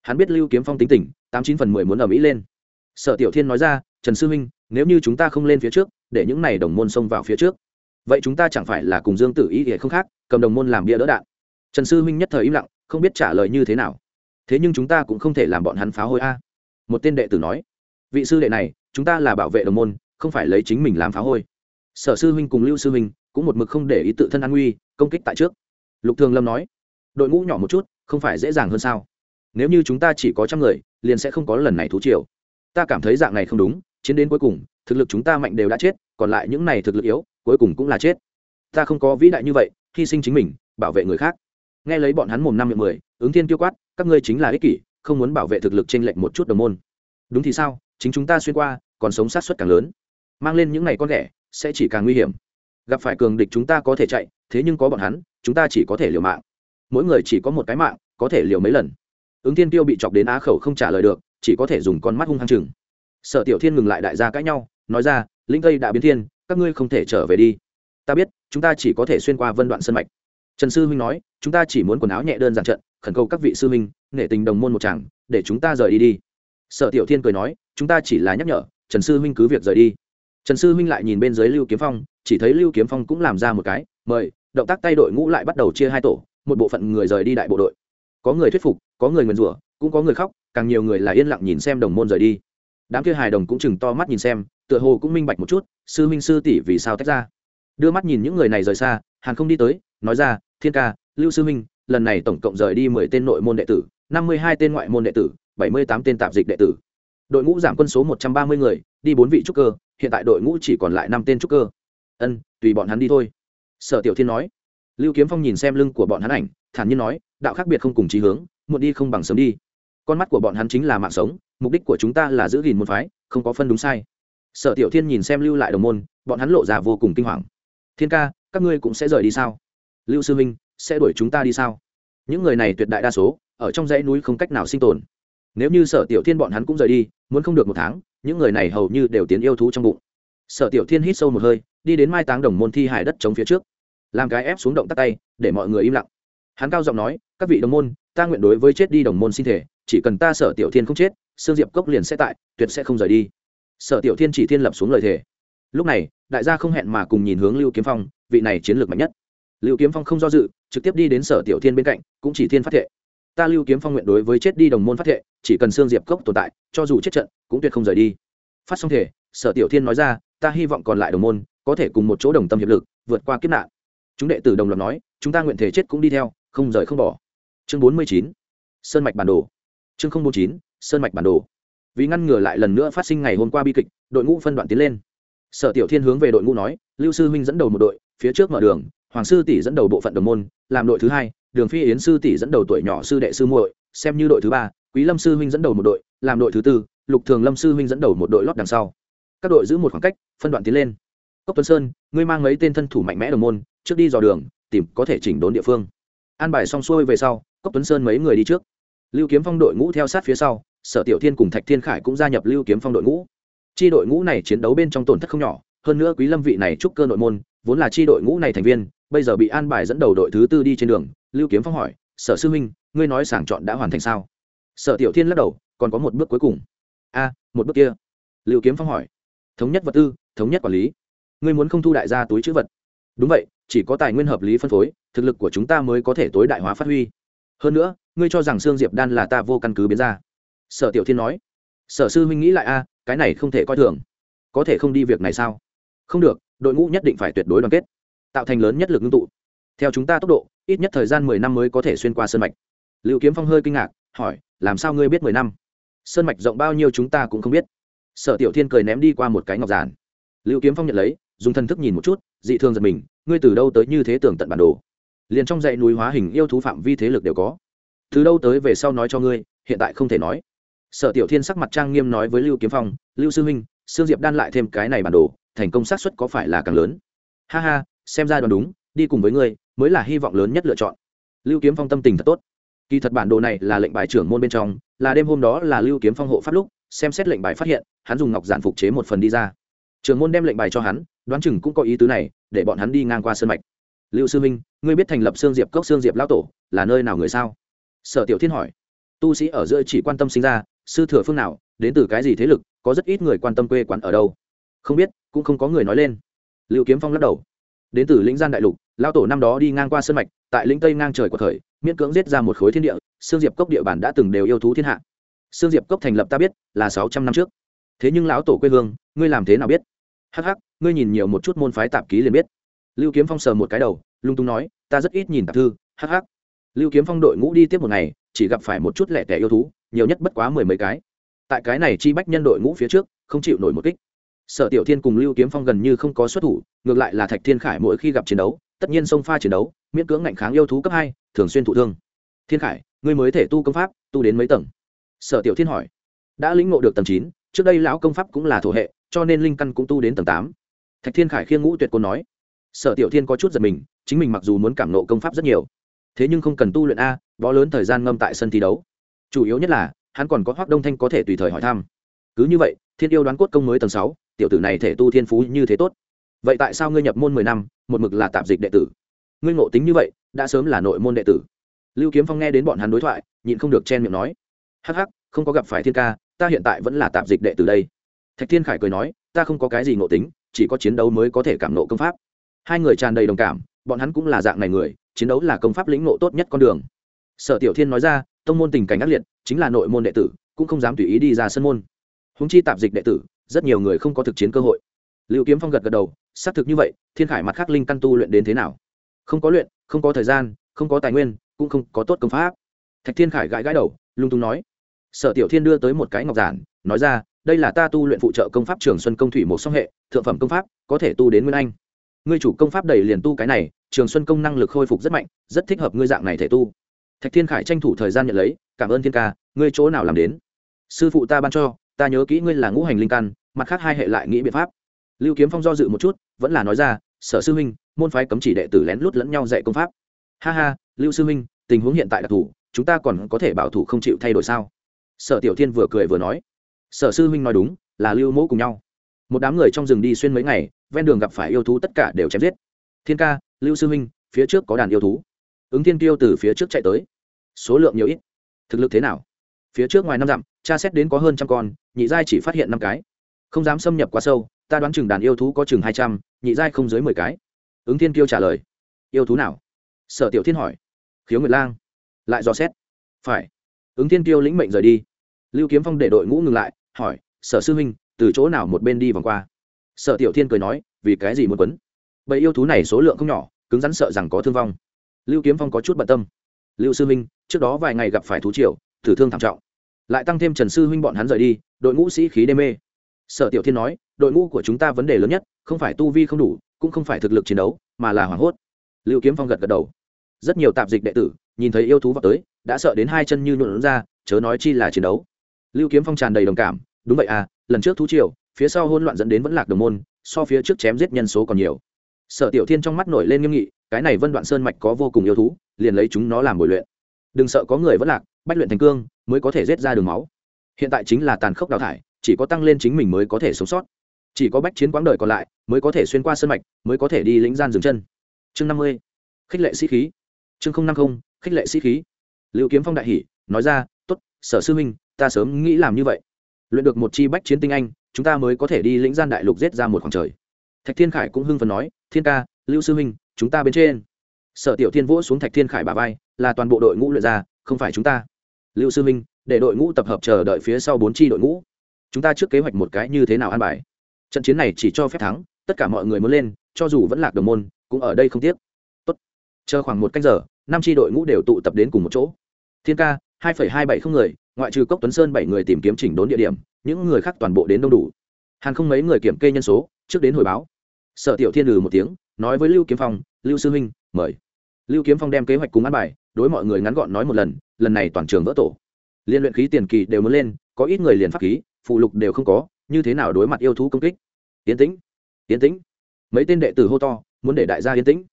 S1: Hắn biết lưu kiếm phong tính tình, tám chín phần mười muốn ở mỹ lên. Sở tiểu thiên nói ra, trần sư huynh, nếu như chúng ta không lên phía trước, để những này đồng môn xông vào phía trước, vậy chúng ta chẳng phải là cùng dương tử ý nghĩa không khác, cầm đồng môn làm bia đỡ đạn. Trần sư huynh nhất thời im lặng, không biết trả lời như thế nào thế nhưng chúng ta cũng không thể làm bọn hắn phá hôi a. Một tên đệ tử nói, vị sư đệ này, chúng ta là bảo vệ đồng môn, không phải lấy chính mình làm phá hôi. Sở sư huynh cùng lưu sư huynh cũng một mực không để ý tự thân an nguy, công kích tại trước. Lục thường lâm nói, đội ngũ nhỏ một chút, không phải dễ dàng hơn sao? Nếu như chúng ta chỉ có trăm người, liền sẽ không có lần này thú triều. Ta cảm thấy dạng này không đúng, chiến đến cuối cùng, thực lực chúng ta mạnh đều đã chết, còn lại những này thực lực yếu, cuối cùng cũng là chết. Ta không có vĩ đại như vậy, hy sinh chính mình, bảo vệ người khác. Nghe lấy bọn hắn mồm năm miệng mười ứng thiên tiêu quát, các ngươi chính là ích kỷ, không muốn bảo vệ thực lực t r ê n lệch một chút đồng môn. Đúng thì sao? Chính chúng ta xuyên qua, còn sống sát xuất càng lớn. Mang lên những ngày con ghẻ, sẽ chỉ càng nguy hiểm. Gặp phải cường địch chúng ta có thể chạy, thế nhưng có bọn hắn, chúng ta chỉ có thể liều mạng. Mỗi người chỉ có một cái mạng, có thể liều mấy lần. Ứng thiên tiêu bị chọc đến á khẩu không trả lời được, chỉ có thể dùng con mắt hung hăng chừng. Sở tiểu thiên ngừng lại đại gia cãi nhau, nói ra, linh cây đã biến thiên, các ngươi không thể trở về đi. Ta biết, chúng ta chỉ có thể xuyên qua vân đoạn sân mạch. Trần sư huynh nói, chúng ta chỉ muốn quần áo nhẹ đơn giản trận khẩn cầu các vị sư huynh, nể tình đồng môn một chàng, để chúng ta rời đi đi. Sở tiểu thiên cười nói, chúng ta chỉ là nhắc nhở, trần sư huynh cứ việc rời đi. Trần sư huynh lại nhìn bên dưới lưu kiếm phong, chỉ thấy lưu kiếm phong cũng làm ra một cái, mời, động tác tay đội ngũ lại bắt đầu chia hai tổ, một bộ phận người rời đi đại bộ đội. Có người thuyết phục, có người nguyền rủa, cũng có người khóc, càng nhiều người là yên lặng nhìn xem đồng môn rời đi. Đám kia hài đồng cũng chừng to mắt nhìn xem, tựa hồ cũng minh bạch một chút, sư minh sư tỷ vì sao tách ra. Đưa mắt nhìn những người này rời xa, hàn không đi tới, nói ra, thiên ca, lưu sư minh lần này tổng cộng rời đi mười tên nội môn đệ tử, năm mươi hai tên ngoại môn đệ tử, bảy mươi tám tên tạp dịch đệ tử. Đội ngũ giảm quân số một trăm ba mươi người, đi bốn vị trúc cơ, hiện tại đội ngũ chỉ còn lại năm tên trúc cơ. Ân, tùy bọn hắn đi thôi. Sở tiểu thiên nói. Lưu kiếm phong nhìn xem lưng của bọn hắn ảnh, thản nhiên nói, đạo khác biệt không cùng chí hướng, muộn đi không bằng sớm đi. Con mắt của bọn hắn chính là mạng sống, mục đích của chúng ta là giữ gìn môn phái, không có phân đúng sai. Sở tiểu thiên nhìn xem lưu lại đồng môn, bọn hắn lộ ra vô cùng kinh hoàng. Thiên ca, các ngươi cũng sẽ rời đi sao? Lưu sư minh sẽ đuổi chúng ta đi sao? Những người này tuyệt đại đa số, ở trong dãy núi không cách nào sinh tồn. Nếu như sở tiểu thiên bọn hắn cũng rời đi, muốn không được một tháng, những người này hầu như đều tiến yêu thú trong bụng. Sở tiểu thiên hít sâu một hơi, đi đến mai táng đồng môn thi hải đất chống phía trước. Làm cái ép xuống động tắt tay, để mọi người im lặng. Hắn cao giọng nói, các vị đồng môn, ta nguyện đối với chết đi đồng môn sinh thể, chỉ cần ta sở tiểu thiên không chết, sương diệp cốc liền sẽ tại, tuyệt sẽ không rời đi. Sở tiểu thiên chỉ thiên lập xuống lời thề. Lúc này, đại gia không hẹn mà cùng nhìn hướng lưu kiếm phong, vị này chiến lược mạnh nhất lưu kiếm phong không do dự, trực tiếp đi đến sở tiểu thiên bên cạnh, cũng chỉ thiên phát thệ. Ta lưu kiếm phong nguyện đối với chết đi đồng môn phát thệ, chỉ cần xương diệp cốc tồn tại, cho dù chết trận, cũng tuyệt không rời đi. Phát xong thể, sở tiểu thiên nói ra, ta hy vọng còn lại đồng môn, có thể cùng một chỗ đồng tâm hiệp lực, vượt qua kiếp nạn. Chúng đệ tử đồng loạt nói, chúng ta nguyện thể chết cũng đi theo, không rời không bỏ. Chương bốn mươi chín, sơn mạch bản đồ. Chương không bốn chín, sơn mạch bản đồ. Vì ngăn ngừa lại lần nữa phát sinh ngày hôm qua bi kịch, đội ngũ phân đoạn tiến lên. Sở tiểu thiên hướng về đội ngũ nói, lưu sư huynh dẫn đầu một đội, phía trước mở đường hoàng sư tỷ dẫn đầu bộ phận đồng môn, làm đội thứ hai, đường phi yến sư tỷ dẫn đầu tuổi nhỏ sư đệ sư muội, xem như đội thứ ba, quý lâm sư huynh dẫn đầu một đội, làm đội thứ tư, lục thường lâm sư huynh dẫn đầu một đội lót đằng sau. Các đội giữ một khoảng cách, phân đoạn tiến lên. Cốc tuấn sơn, ngươi mang mấy tên thân thủ mạnh mẽ đồng môn, trước đi dò đường, tìm có thể chỉnh đốn địa phương. An bài xong xuôi về sau, cốc tuấn sơn mấy người đi trước. Lưu kiếm phong đội ngũ theo sát phía sau, sở tiểu thiên cùng thạch thiên khải cũng gia nhập lưu kiếm phong đội ngũ. Chi đội ngũ này chiến đấu bên trong tổn thất không nhỏ, hơn nữa quý lâm vị này trúc cơ nội môn, vốn là chi đội ngũ này thành viên bây giờ bị an bài dẫn đầu đội thứ tư đi trên đường, lưu kiếm phong hỏi, sở sư huynh, ngươi nói sàng chọn đã hoàn thành sao? Sở tiểu thiên lắc đầu, còn có một bước cuối cùng. A, một bước kia? Lưu kiếm phong hỏi. Thống nhất vật tư, thống nhất quản lý. Ngươi muốn không thu đại gia túi chữ vật. Đúng vậy, chỉ có tài nguyên hợp lý phân phối, thực lực của chúng ta mới có thể tối đại hóa phát huy. Hơn nữa, ngươi cho rằng sương diệp đan là ta vô căn cứ biến ra. Sở tiểu thiên nói. Sở sư huynh nghĩ lại a, cái này không thể coi thường. Có thể không đi việc này sao? Không được, đội ngũ nhất định phải tuyệt đối đoàn kết tạo thành lớn nhất lực ngưng tụ. Theo chúng ta tốc độ, ít nhất thời gian mười năm mới có thể xuyên qua sơn mạch. Liệu kiếm phong hơi kinh ngạc, hỏi, làm sao ngươi biết mười năm? Sơn mạch rộng bao nhiêu chúng ta cũng không biết. Sở tiểu thiên cười ném đi qua một cái ngọc giản. Liệu kiếm phong nhận lấy, dùng thần thức nhìn một chút, dị thường giật mình, ngươi từ đâu tới như thế tưởng tận bản đồ? Liền trong dãy núi hóa hình yêu thú phạm vi thế lực đều có. Từ đâu tới về sau nói cho ngươi, hiện tại không thể nói. Sở tiểu thiên sắc mặt trang nghiêm nói với lưu kiếm phong, lưu sư huynh, sương diệp đan lại thêm cái này bản đồ, thành công xác suất có phải là càng lớn? Ha ha xem ra đoán đúng, đi cùng với ngươi, mới là hy vọng lớn nhất lựa chọn. Lưu kiếm phong tâm tình thật tốt. Kỳ thật bản đồ này là lệnh bài trưởng môn bên trong, là đêm hôm đó là lưu kiếm phong hộ pháp lúc, xem xét lệnh bài phát hiện, hắn dùng ngọc giản phục chế một phần đi ra. Trưởng môn đem lệnh bài cho hắn, đoán chừng cũng có ý tứ này, để bọn hắn đi ngang qua sân mạch. Lưu sư minh, ngươi biết thành lập xương diệp cốc xương diệp lão tổ, là nơi nào người sao? Sở tiểu thiên hỏi. Tu sĩ ở giữa chỉ quan tâm sinh ra, sư thừa phương nào, đến từ cái gì thế lực, có rất ít người quan tâm quê quán ở đâu. Không biết, cũng không có người nói lên. Lưu kiếm phong lắc đầu đến từ lĩnh gian đại lục lao tổ năm đó đi ngang qua sân mạch, tại lĩnh tây ngang trời của thời miễn cưỡng giết ra một khối thiên địa xương diệp cốc địa bản đã từng đều yêu thú thiên hạ. Xương diệp cốc thành lập ta biết là sáu trăm năm trước. Thế nhưng lão tổ quê hương, ngươi làm thế nào biết? Hắc hắc, ngươi nhìn nhiều một chút môn phái tạp ký liền biết. Lưu kiếm phong sờ một cái đầu, lung tung nói, ta rất ít nhìn tạp thư, hắc hắc. Lưu kiếm phong đội ngũ đi tiếp một ngày, chỉ gặp phải một chút lẻ tẻ yêu thú, nhiều nhất bất quá mười mấy cái. Tại cái này chi bách nhân đội ngũ phía trước, không chịu nổi một kích sở tiểu thiên cùng lưu kiếm phong gần như không có xuất thủ, ngược lại là thạch thiên khải mỗi khi gặp chiến đấu, tất nhiên sông pha chiến đấu, miễn cưỡng ngạnh kháng yêu thú cấp hai, thường xuyên thụ thương. Thiên khải, ngươi mới thể tu công pháp, tu đến mấy tầng? Sở tiểu thiên hỏi. Đã lĩnh ngộ được tầng chín, trước đây lão công pháp cũng là thổ hệ, cho nên linh căn cũng tu đến tầng tám. Thạch thiên khải khiêng ngũ tuyệt côn nói. Sở tiểu thiên có chút giật mình, chính mình mặc dù muốn cảm nộ công pháp rất nhiều, thế nhưng không cần tu luyện a, võ lớn thời gian ngâm tại sân thi đấu. Chủ yếu nhất là, hắn còn có hoác đông thanh có thể tùy thời hỏi thăm. Cứ như vậy, thiên yêu đoán cốt công mới tầng sáu tiểu tử này thể tu thiên phú như thế tốt. Vậy tại sao ngươi nhập môn mười năm, một mực là tạp dịch đệ tử? Ngươi ngộ tính như vậy, đã sớm là nội môn đệ tử. Lưu kiếm phong nghe đến bọn hắn đối thoại, nhịn không được chen miệng nói. Hắc hắc, không có gặp phải thiên ca, ta hiện tại vẫn là tạp dịch đệ tử đây. Thạch thiên khải cười nói, ta không có cái gì ngộ tính, chỉ có chiến đấu mới có thể cảm nộ công pháp. Hai người tràn đầy đồng cảm, bọn hắn cũng là dạng này người, chiến đấu là công pháp lĩnh ngộ tốt nhất con đường. Sở tiểu thiên nói ra, tông môn tình cảnh ác liệt, chính là nội môn đệ tử, cũng không dám tùy ý đi ra sân môn. Húng chi tạp dịch đệ tử rất nhiều người không có thực chiến cơ hội. Liệu kiếm phong gật gật đầu, xác thực như vậy, thiên khải mặt khác linh căn tu luyện đến thế nào? Không có luyện, không có thời gian, không có tài nguyên, cũng không có tốt công pháp. Thạch thiên khải gãi gãi đầu, lung tung nói. Sở tiểu thiên đưa tới một cái ngọc giản, nói ra, đây là ta tu luyện phụ trợ công pháp trường xuân công thủy một song hệ, thượng phẩm công pháp, có thể tu đến nguyên anh. Ngươi chủ công pháp đầy liền tu cái này, trường xuân công năng lực khôi phục rất mạnh, rất thích hợp ngươi dạng này thể tu. Thạch thiên khải tranh thủ thời gian nhận lấy, cảm ơn thiên ca, ngươi chỗ nào làm đến? Sư phụ ta ban cho ta nhớ kỹ ngươi là ngũ hành linh căn, mặt khác hai hệ lại nghĩ biện pháp. Lưu kiếm phong do dự một chút, vẫn là nói ra, sở sư huynh, môn phái cấm chỉ đệ tử lén lút lẫn nhau dạy công pháp. Ha ha, lưu sư huynh, tình huống hiện tại đặc thù, chúng ta còn có thể bảo thủ không chịu thay đổi sao? Sở tiểu thiên vừa cười vừa nói. Sở sư huynh nói đúng, là lưu mẫu cùng nhau. Một đám người trong rừng đi xuyên mấy ngày, ven đường gặp phải yêu thú tất cả đều chém giết. Thiên ca, lưu sư huynh, phía trước có đàn yêu thú. Ứng thiên tiêu từ phía trước chạy tới. Số lượng nhiều ít. Thực lực thế nào? Phía trước ngoài năm dặm tra xét đến có hơn trăm con, nhị giai chỉ phát hiện năm cái. Không dám xâm nhập quá sâu, ta đoán chừng đàn yêu thú có chừng hai trăm, nhị giai không dưới mười cái. Ứng thiên kiêu trả lời. Yêu thú nào? Sở tiểu thiên hỏi. Khiếu nguyệt lang. Lại dò xét. Phải. Ứng thiên kiêu lĩnh mệnh rời đi. Lưu kiếm phong để đội ngũ ngừng lại, hỏi, sở sư huynh, từ chỗ nào một bên đi vòng qua? Sở tiểu thiên cười nói, vì cái gì muốn quấn? Bầy yêu thú này số lượng không nhỏ, cứng rắn sợ rằng có thương vong. Lưu kiếm phong có chút bận tâm. Lưu sư huynh, trước đó vài ngày gặp phải thú triều tử thương thảm trọng lại tăng thêm trần sư huynh bọn hắn rời đi, đội ngũ sĩ khí đê mê. Sở tiểu thiên nói, đội ngũ của chúng ta vấn đề lớn nhất, không phải tu vi không đủ, cũng không phải thực lực chiến đấu, mà là hoảng hốt. Liệu kiếm phong gật gật đầu. Rất nhiều tạp dịch đệ tử, nhìn thấy yêu thú vào tới, đã sợ đến hai chân như nhuộn ra chớ nói chi là chiến đấu. Lưu kiếm phong tràn đầy đồng cảm, đúng vậy à lần trước thú triều, phía sau hôn loạn dẫn đến vẫn lạc đồng môn, so phía trước chém giết nhân số còn nhiều. Sở tiểu thiên trong mắt nổi lên nghiêm nghị, cái này vân đoạn sơn mạch có vô cùng yêu thú, liền lấy chúng nó làm bồi luyện. Đừng sợ có người vẫn lạc bách luyện thành cương mới có thể rết ra đường máu. Hiện tại chính là tàn khốc đào thải, chỉ có tăng lên chính mình mới có thể sống sót. Chỉ có bách chiến quãng đời còn lại mới có thể xuyên qua sân mạch, mới có thể đi lĩnh gian dừng chân. Chương năm mươi, khích lệ sĩ khí. Chương năm mươi khích lệ sĩ khí. Liệu kiếm phong đại hỷ nói ra t ố t sở sư huynh, ta sớm nghĩ làm như vậy. Luyện được một chi bách chiến tinh anh, chúng ta mới có thể đi lĩnh gian đại lục giết ra một khoảng trời. Thạch thiên khải cũng hưng phần nói, thiên ca, lưu sư huynh, chúng ta bên trên. Sở tiểu thiên vỗ xuống thạch thiên khải bà vai, là toàn bộ đội ngũ luyện ra, không phải chúng ta lưu sư Minh, để đội ngũ tập hợp chờ đợi phía sau bốn chi đội ngũ. Chúng ta trước kế hoạch một cái như thế nào an bài? Trận chiến này chỉ cho phép thắng tất cả mọi người muốn lên cho dù vẫn lạc đồng môn cũng ở đây không tiếc. Tốt. Chờ khoảng một canh giờ năm tri đội ngũ đều tụ tập đến cùng một chỗ. Thiên ca hai phẩy hai bảy không người ngoại trừ cốc tuấn sơn bảy người tìm kiếm chỉnh đốn địa điểm những người khác toàn bộ đến đông đủ. Hàn không mấy người kiểm kê nhân số trước đến hồi báo. Sở tiểu thiên lừ một tiếng nói với lưu kiếm phong lưu sư huynh mời lưu kiếm phong đem kế hoạch cùng ăn bài, đối mọi người ngắn gọn nói một lần lần này toàn trường vỡ tổ. Liên luyện khí tiền kỳ đều muốn lên, có ít người liền pháp khí, phụ lục đều không có, như thế nào đối mặt yêu thú công kích? Yến tĩnh yến tĩnh. Mấy tên đệ tử hô to, muốn để đại gia yên tĩnh.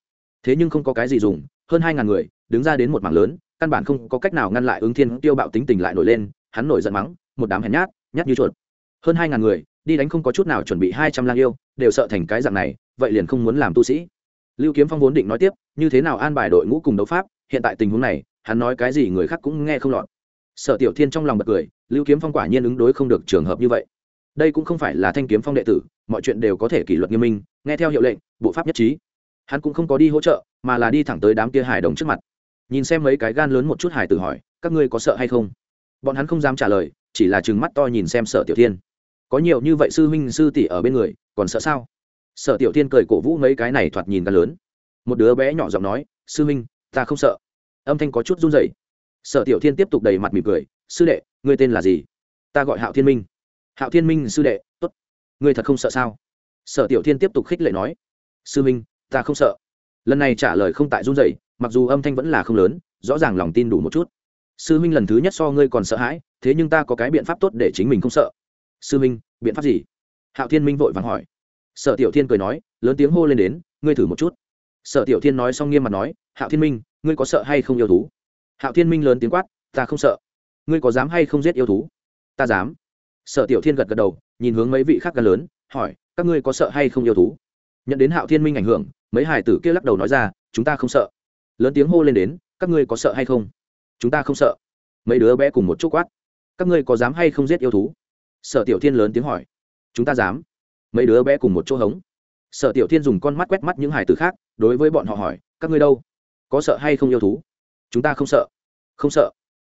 S1: Thế nhưng không có cái gì dùng, hơn hai ngàn người, đứng ra đến một mảng lớn, căn bản không có cách nào ngăn lại ứng thiên tiêu bạo tính tình lại nổi lên, hắn nổi giận mắng, một đám hèn nhát nhát như chuột. Hơn hai ngàn người, đi đánh không có chút nào chuẩn bị hai trăm lang yêu, đều sợ thành cái dạng này, vậy liền không muốn làm tu sĩ lưu kiếm phong vốn định nói tiếp, như thế nào an bài đội ngũ cùng đấu pháp, hiện tại tình huống này, hắn nói cái gì người khác cũng nghe không lọt. Sở tiểu thiên trong lòng bật cười, lưu kiếm phong quả nhiên ứng đối không được trường hợp như vậy. Đây cũng không phải là thanh kiếm phong đệ tử, mọi chuyện đều có thể kỷ luật nghiêm minh, nghe theo hiệu lệnh, bộ pháp nhất trí. Hắn cũng không có đi hỗ trợ, mà là đi thẳng tới đám kia Hải đồng trước mặt. Nhìn xem mấy cái gan lớn một chút Hải tử hỏi, các ngươi có sợ hay không? Bọn hắn không dám trả lời, chỉ là chừng mắt to nhìn xem sở tiểu thiên. Có nhiều như vậy sư huynh sư tỷ ở bên người, còn sợ sao? Sở tiểu thiên cười cổ vũ mấy cái này thoạt nhìn ta lớn. Một đứa bé nhỏ giọng nói, sư minh ta không sợ. Âm thanh có chút run rẩy. Sở tiểu thiên tiếp tục đầy mặt mỉm cười, sư đệ, ngươi tên là gì? Ta gọi hạo thiên minh. Hạo thiên minh, sư đệ t ố t ngươi thật không sợ sao? Sở tiểu thiên tiếp tục khích lệ nói, sư minh ta không sợ. Lần này trả lời không tại run rẩy, mặc dù âm thanh vẫn là không lớn, rõ ràng lòng tin đủ một chút. Sư minh lần thứ nhất so ngươi còn sợ hãi, thế nhưng ta có cái biện pháp tốt để chính mình không sợ. Sư minh biện pháp gì? Hạo thiên minh vội vàng hỏi sở tiểu thiên cười nói, lớn tiếng hô lên đến, ngươi thử một chút. Sở tiểu thiên nói xong nghiêm mặt nói, hạo thiên minh, ngươi có sợ hay không yêu thú? Hạo thiên minh lớn tiếng quát, ta không sợ. Ngươi có dám hay không giết yêu thú? Ta dám. Sở tiểu thiên gật gật đầu, nhìn hướng mấy vị khác gần lớn, hỏi, các ngươi có sợ hay không yêu thú? Nhận đến hạo thiên minh ảnh hưởng, mấy hải tử kia lắc đầu nói ra, chúng ta không sợ. Lớn tiếng hô lên đến, các ngươi có sợ hay không? Chúng ta không sợ. Mấy đứa bé cùng một chút quát, các ngươi có dám hay không giết yêu thú? Sở tiểu thiên lớn tiếng hỏi, chúng ta dám mấy đứa bé cùng một chỗ hống. Sở tiểu thiên dùng con mắt quét mắt những hải tử khác, đối với bọn họ hỏi, các ngươi đâu? Có sợ hay không yêu thú? Chúng ta không sợ. Không sợ.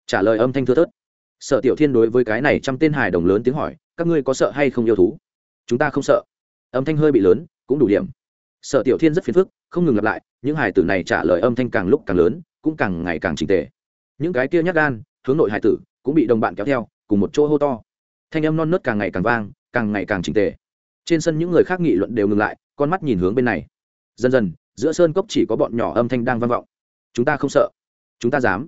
S1: Trả lời âm thanh thưa thớt. Sở tiểu thiên đối với cái này trăm tên hài đồng lớn tiếng hỏi, các ngươi có sợ hay không yêu thú? Chúng ta không sợ. Âm thanh hơi bị lớn, cũng đủ điểm. Sở tiểu thiên rất phiền phức, không ngừng lặp lại, những hài tử này trả lời âm thanh càng lúc càng lớn, cũng càng ngày càng trình tề. Những cái kia nhắc gan, hướng nội hài tử, cũng bị đồng bạn kéo theo, cùng một chỗ hô to. Thanh âm non nớt càng ngày càng vang, càng ngày càng trình tề trên sân những người khác nghị luận đều ngừng lại, con mắt nhìn hướng bên này. Dần dần, giữa sơn cốc chỉ có bọn nhỏ âm thanh đang vang vọng. Chúng ta không sợ. Chúng ta dám.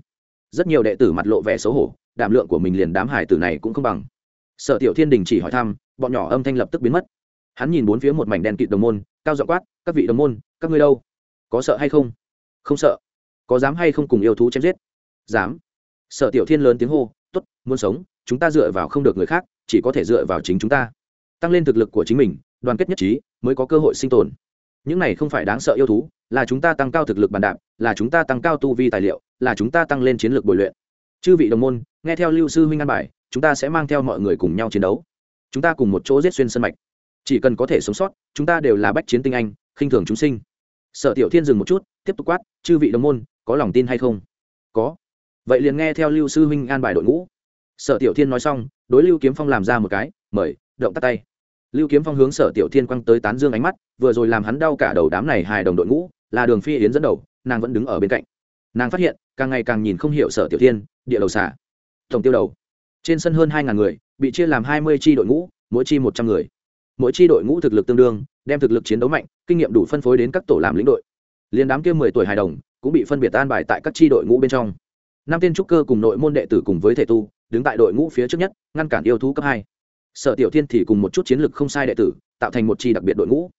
S1: Rất nhiều đệ tử mặt lộ vẻ xấu hổ, đảm lượng của mình liền đám hải tử này cũng không bằng. Sở tiểu thiên đình chỉ hỏi thăm, bọn nhỏ âm thanh lập tức biến mất. Hắn nhìn bốn phía một mảnh đèn kịt đồng môn, cao dọ quát, các vị đồng môn, các ngươi đâu? Có sợ hay không? Không sợ. Có dám hay không cùng yêu thú chém giết? Dám. Sở tiểu thiên lớn tiếng hô t ố t muốn sống, chúng ta dựa vào không được người khác, chỉ có thể dựa vào chính chúng ta tăng lên thực lực của chính mình, đoàn kết nhất trí, mới có cơ hội sinh tồn. Những này không phải đáng sợ yêu thú, là chúng ta tăng cao thực lực bàn đạp, là chúng ta tăng cao tu vi tài liệu, là chúng ta tăng lên chiến lược bồi luyện. Chư vị đồng môn, nghe theo lưu sư huynh an bài, chúng ta sẽ mang theo mọi người cùng nhau chiến đấu. Chúng ta cùng một chỗ giết xuyên sân mạch. Chỉ cần có thể sống sót, chúng ta đều là bách chiến tinh anh, khinh thường chúng sinh. Sở tiểu thiên dừng một chút, tiếp tục quát, chư vị đồng môn, có lòng tin hay không? Có. Vậy liền nghe theo lưu sư huynh an bài đội ngũ. Sở tiểu thiên nói xong, đối lưu kiếm phong làm ra một cái, mời, động tắt tay lưu kiếm phong hướng sở tiểu thiên quăng tới tán dương ánh mắt, vừa rồi làm hắn đau cả đầu đám này hài đồng đội ngũ, là đường phi yến dẫn đầu, nàng vẫn đứng ở bên cạnh. Nàng phát hiện, càng ngày càng nhìn không hiểu sở tiểu thiên, địa đầu xả tổng tiêu đầu. Trên sân hơn hai ngàn người, bị chia làm hai mươi tri đội ngũ, mỗi chi một trăm người. Mỗi tri đội ngũ thực lực tương đương, đem thực lực chiến đấu mạnh, kinh nghiệm đủ phân phối đến các tổ làm lĩnh đội. Liên đám kia mười tuổi hài đồng, cũng bị phân biệt tan bài tại các tri đội ngũ bên trong. Năm tên trúc cơ cùng nội môn đệ tử cùng với thể tu, đứng tại đội ngũ phía trước nhất, ngăn cản yêu thú cấp hai sở tiểu thiên thì cùng một chút chiến lược không sai đệ tử, tạo thành một chi đặc biệt đội ngũ.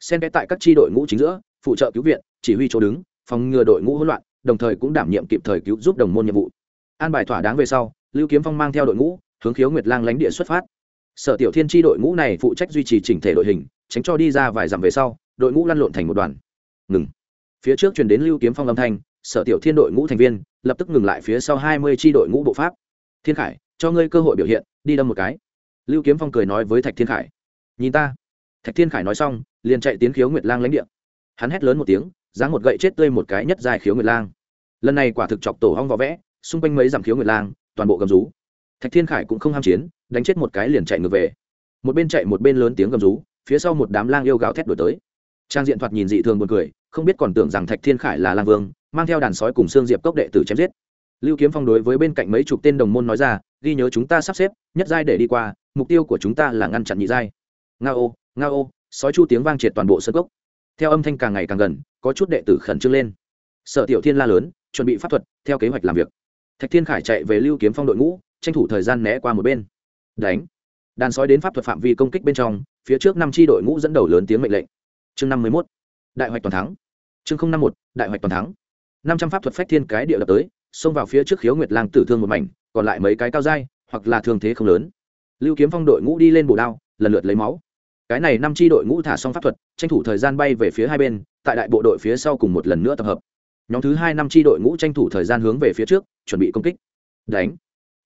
S1: Xen kẽ tại các chi đội ngũ chính giữa, phụ trợ cứu viện, chỉ huy chỗ đứng, phòng ngừa đội ngũ hỗn loạn, đồng thời cũng đảm nhiệm kịp thời cứu giúp đồng môn nhiệm vụ. An bài thỏa đáng về sau, lưu kiếm phong mang theo đội ngũ, hướng khiếu nguyệt lang lánh địa xuất phát. Sở tiểu thiên chi đội ngũ này phụ trách duy trì chỉnh thể đội hình, tránh cho đi ra vài dặm về sau, đội ngũ lăn lộn thành một đoàn. Ngừng. Phía trước chuyển đến lưu kiếm phong âm thanh, sở tiểu thiên đội ngũ thành viên, lập tức ngừng lại phía sau hai mươi tri đội ngũ bộ pháp. Thiên khải, cho ngươi cơ hội biểu hiện, đi đâm một cái lưu kiếm phong cười nói với thạch thiên khải. Nhìn ta. Thạch thiên khải nói xong, liền chạy tiến khiếu nguyệt lang lãnh địa. Hắn hét lớn một tiếng giáng một gậy chết tươi một cái nhất dài khiếu nguyệt lang. Lần này quả thực chọc tổ hong võ vẽ, xung quanh mấy dặm khiếu nguyệt lang, toàn bộ gầm rú. Thạch thiên khải cũng không ham chiến, đánh chết một cái liền chạy ngược về. Một bên chạy một bên lớn tiếng gầm rú, phía sau một đám lang yêu gào thét đổi tới. Trang diện thoạt nhìn dị thường buồn cười, không biết còn tưởng rằng thạch thiên khải là lang vương, mang theo đàn sói cùng xương diệp cốc đệ tử chém giết. Lưu kiếm phong đối với bên cạnh mấy chục tên đồng môn nói ra, ghi nhớ chúng ta sắp xếp, nhất giai để đi qua mục tiêu của chúng ta là ngăn chặn nhị giai. Nga ô nga ô, sói chu tiếng vang triệt toàn bộ sân cốc. Theo âm thanh càng ngày càng gần, có chút đệ tử khẩn trương lên. Sở tiểu thiên la lớn, chuẩn bị pháp thuật, theo kế hoạch làm việc. Thạch thiên khải chạy về lưu kiếm phong đội ngũ, tranh thủ thời gian né qua một bên. Đánh. Đàn sói đến pháp thuật phạm vi công kích bên trong, phía trước năm tri đội ngũ dẫn đầu lớn tiếng mệnh lệnh. Chương năm mươi mốt. Đại hoạch toàn thắng. Chương năm một đại hoạch toàn thắng. Năm trăm pháp thuật phách thiên cái địa lập tới, xông vào phía trước khiếu nguyệt lang tử thương một mảnh, còn lại mấy cái cao dai hoặc là thương thế không lớn lưu kiếm phong đội ngũ đi lên bổ đao, lần lượt lấy máu. Cái này năm tri đội ngũ thả xong pháp thuật, tranh thủ thời gian bay về phía hai bên, tại đại bộ đội phía sau cùng một lần nữa tập hợp. Nhóm thứ hai năm tri đội ngũ tranh thủ thời gian hướng về phía trước, chuẩn bị công kích. Đánh.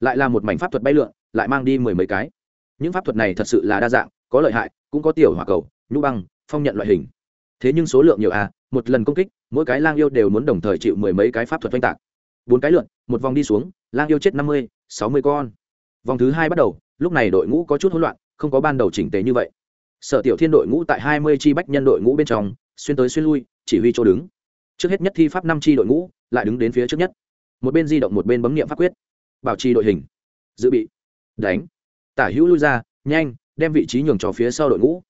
S1: Lại là một mảnh pháp thuật bay lượn, lại mang đi mười mấy cái. Những pháp thuật này thật sự là đa dạng, có lợi hại, cũng có tiểu hỏa cầu, nhũ băng, phong nhận loại hình. Thế nhưng số lượng nhiều à một lần công kích, mỗi cái lang yêu đều muốn đồng thời chịu mười mấy cái pháp thuật oanh tạc. Bốn cái lượn, một vòng đi xuống, lang yêu chết năm mươi, sáu mươi con. Vòng thứ hai bắt đầu lúc này đội ngũ có chút hỗn loạn, không có ban đầu chỉnh tế như vậy. Sở tiểu thiên đội ngũ tại hai mươi chi bách nhân đội ngũ bên trong, xuyên tới xuyên lui, chỉ huy chỗ đứng. Trước hết nhất thi pháp năm chi đội ngũ, lại đứng đến phía trước nhất. Một bên di động một bên bấm nghiệm pháp quyết. Bảo trì đội hình. Dự bị. Đánh. Tả hữu lui ra, nhanh, đem vị trí nhường cho phía sau đội ngũ.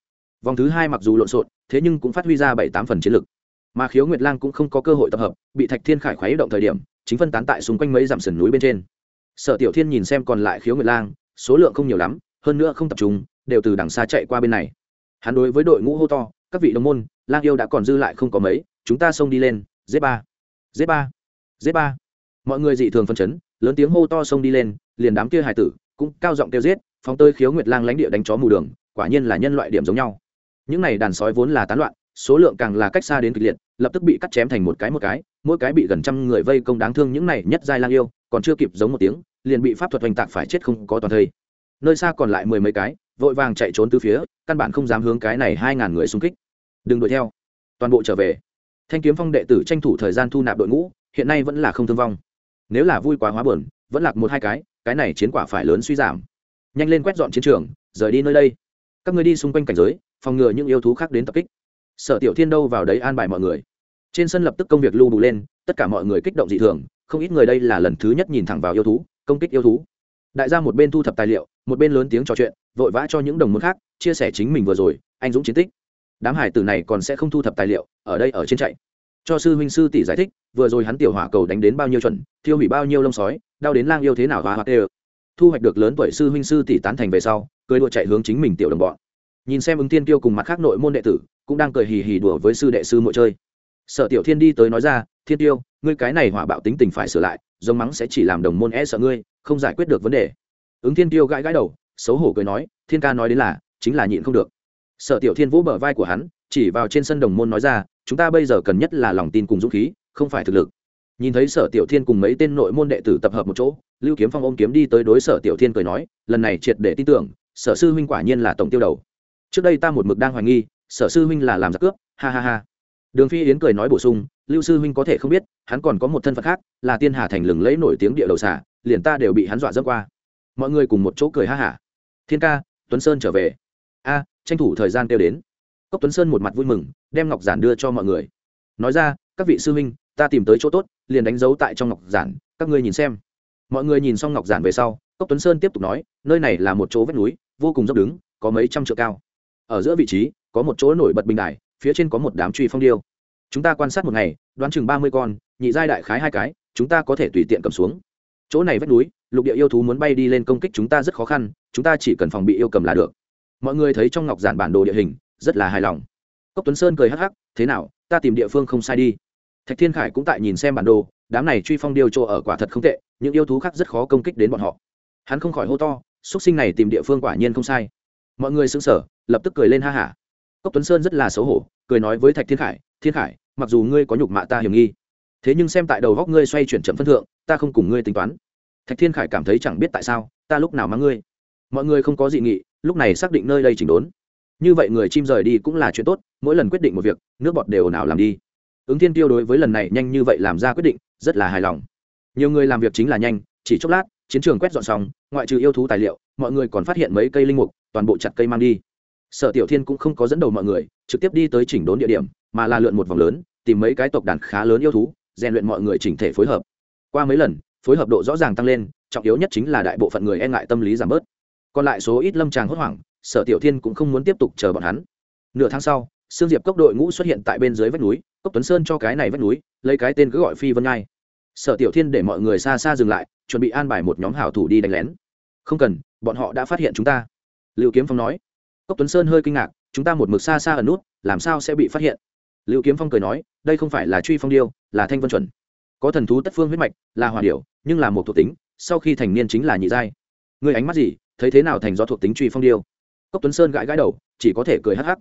S1: Vòng thứ hai mặc dù lộn xộn, thế nhưng cũng phát huy ra bảy tám phần chiến lực. Mà khiếu nguyệt lang cũng không có cơ hội tập hợp, bị thạch thiên khải khoái động thời điểm, chính phân tán tại xung quanh mấy dặm sườn núi bên trên. Sở tiểu thiên nhìn xem còn lại khiếu nguyệt lang số lượng không nhiều lắm, hơn nữa không tập trung, đều từ đằng xa chạy qua bên này. Hắn đối với đội ngũ hô to, các vị đồng môn, lang yêu đã còn dư lại không có mấy, chúng ta xông đi lên z ba z ba z ba. Mọi người dị thường phân chấn, lớn tiếng hô to xông đi lên, liền đám kia hải tử cũng cao giọng kêu giết, phóng tơi khiếu nguyệt lang lãnh địa đánh chó mù đường, quả nhiên là nhân loại điểm giống nhau. Những này đàn sói vốn là tán loạn, số lượng càng là cách xa đến kịch liệt, lập tức bị cắt chém thành một cái một cái, mỗi cái bị gần trăm người vây công đáng thương những này nhất giai lang yêu, còn chưa kịp giống một tiếng liền bị pháp thuật oanh tạc phải chết không có toàn thây. Nơi xa còn lại mười mấy cái, vội vàng chạy trốn từ phía, căn bản không dám hướng cái này hai ngàn người xung kích. Đừng đuổi theo. Toàn bộ trở về. Thanh kiếm phong đệ tử tranh thủ thời gian thu nạp đội ngũ, hiện nay vẫn là không thương vong. Nếu là vui quá hóa buồn, vẫn lạc một hai cái cái này chiến quả phải lớn suy giảm. Nhanh lên quét dọn chiến trường, rời đi nơi đây. Các người đi xung quanh cảnh giới, phòng ngừa những yêu thú khác đến tập kích. Sở tiểu thiên đâu vào đấy an bài mọi người. Trên sân lập tức công việc lưu bù lên, tất cả mọi người kích động dị thường, không ít người đây là lần thứ nhất nhìn thẳng vào yêu thú công kích yêu thú. Đại gia một bên thu thập tài liệu, một bên lớn tiếng trò chuyện, vội vã cho những đồng môn khác chia sẻ chính mình vừa rồi, anh dũng chiến tích. Đám hải tử này còn sẽ không thu thập tài liệu, ở đây ở trên chạy. Cho sư huynh sư tỷ giải thích, vừa rồi hắn tiểu hỏa cầu đánh đến bao nhiêu chuẩn, thiêu hủy bao nhiêu lông sói, đau đến lang yêu thế nào và hoặc đều thu hoạch được lớn tuổi sư huynh sư tỷ tán thành về sau, cười đùa chạy hướng chính mình tiểu đồng bọn. Nhìn xem ứng tiên tiêu cùng mặt khác nội môn đệ tử, cũng đang cười hì hì đùa với sư đệ sư muội chơi. Sở tiểu thiên đi tới nói ra thiên tiêu, ngươi cái này hỏa bạo tính tình phải sửa lại, giống mắng sẽ chỉ làm đồng môn e sợ ngươi, không giải quyết được vấn đề. Ứng thiên tiêu gãi gãi đầu, xấu hổ cười nói, thiên ca nói đến là, chính là nhịn không được. Sở tiểu thiên vỗ bờ vai của hắn, chỉ vào trên sân đồng môn nói ra, chúng ta bây giờ cần nhất là lòng tin cùng dũng khí, không phải thực lực. Nhìn thấy sở tiểu thiên cùng mấy tên nội môn đệ tử tập hợp một chỗ, lưu kiếm phong ôm kiếm đi tới đối sở tiểu thiên cười nói, lần này triệt để tin tưởng, sở sư huynh quả nhiên là tổng tiêu đầu. Trước đây ta một mực đang hoài nghi, sở sư huynh là làm giặc cướp, ha ha ha. Đường phi yến cười nói bổ sung lưu sư huynh có thể không biết, hắn còn có một thân phận khác, là tiên hà thành lừng lẫy nổi tiếng địa đầu xả liền ta đều bị hắn dọa dẫm qua. Mọi người cùng một chỗ cười ha hả. Thiên ca, tuấn sơn trở về. A, tranh thủ thời gian kêu đến. Cốc tuấn sơn một mặt vui mừng, đem ngọc giản đưa cho mọi người. Nói ra, các vị sư huynh, ta tìm tới chỗ tốt, liền đánh dấu tại trong ngọc giản, các ngươi nhìn xem. Mọi người nhìn xong ngọc giản về sau, cốc tuấn sơn tiếp tục nói, nơi này là một chỗ vách núi, vô cùng dốc đứng, có mấy trăm trượng cao. Ở giữa vị trí, có một chỗ nổi bật bình đài, phía trên có một đám truy phong điêu chúng ta quan sát một ngày, đoán chừng ba mươi con, nhị giai đại khái hai cái, chúng ta có thể tùy tiện cầm xuống. Chỗ này vách núi, lục địa yêu thú muốn bay đi lên công kích chúng ta rất khó khăn, chúng ta chỉ cần phòng bị yêu cầm là được. Mọi người thấy trong ngọc giản bản đồ địa hình, rất là hài lòng. Cốc tuấn sơn cười hắc hắc, thế nào, ta tìm địa phương không sai đi. Thạch thiên khải cũng tại nhìn xem bản đồ, đám này truy phong điêu chỗ ở quả thật không tệ, những yêu thú khác rất khó công kích đến bọn họ. Hắn không khỏi hô to x sinh này tìm địa phương quả nhiên không sai. Mọi người xứng sở lập tức cười lên ha hả. Cốc tuấn sơn rất là xấu hổ, cười nói với thạch thiên khải thiên khải mặc dù ngươi có nhục mạ ta hiểm nghi, thế nhưng xem tại đầu góc ngươi xoay chuyển chậm phân thượng, ta không cùng ngươi tính toán. Thạch thiên khải cảm thấy chẳng biết tại sao, ta lúc nào mang ngươi? Mọi người không có dị nghị, lúc này xác định nơi đây chỉnh đốn. Như vậy người chim rời đi cũng là chuyện tốt, mỗi lần quyết định một việc, nước bọt đều nào làm đi. Ứng thiên tiêu đối với lần này nhanh như vậy làm ra quyết định, rất là hài lòng. Nhiều người làm việc chính là nhanh, chỉ chốc lát, chiến trường quét dọn xong, ngoại trừ yêu thú tài liệu, mọi người còn phát hiện mấy cây linh mục, toàn bộ chặt cây mang đi sở tiểu thiên cũng không có dẫn đầu mọi người, trực tiếp đi tới chỉnh đốn địa điểm, mà là lượn một vòng lớn, tìm mấy cái tộc đàn khá lớn yêu thú, rèn luyện mọi người chỉnh thể phối hợp. Qua mấy lần, phối hợp độ rõ ràng tăng lên, trọng yếu nhất chính là đại bộ phận người e ngại tâm lý giảm bớt. Còn lại số ít lâm tràng hốt hoảng, sở tiểu thiên cũng không muốn tiếp tục chờ bọn hắn. Nửa tháng sau, sương diệp cốc đội ngũ xuất hiện tại bên dưới vách núi, cốc tuấn sơn cho cái này vách núi, lấy cái tên cứ gọi phi vân ngai sở tiểu thiên để mọi người xa xa dừng lại, chuẩn bị an bài một nhóm hảo thủ đi đánh lén. Không cần, bọn họ đã phát hiện chúng ta. Liệu kiếm phong nói cốc tuấn sơn hơi kinh ngạc, chúng ta một mực xa xa ở nút, làm sao sẽ bị phát hiện? Liệu kiếm phong cười nói, đây không phải là truy phong điêu, là thanh vân chuẩn. Có thần thú tất phương huyết mạch, là hòa điệu nhưng là một thuộc tính, sau khi thành niên chính là nhị giai. Người ánh mắt gì, thấy thế nào thành do thuộc tính truy phong điêu? Cốc tuấn sơn gãi gãi đầu, chỉ có thể cười hắc hắc.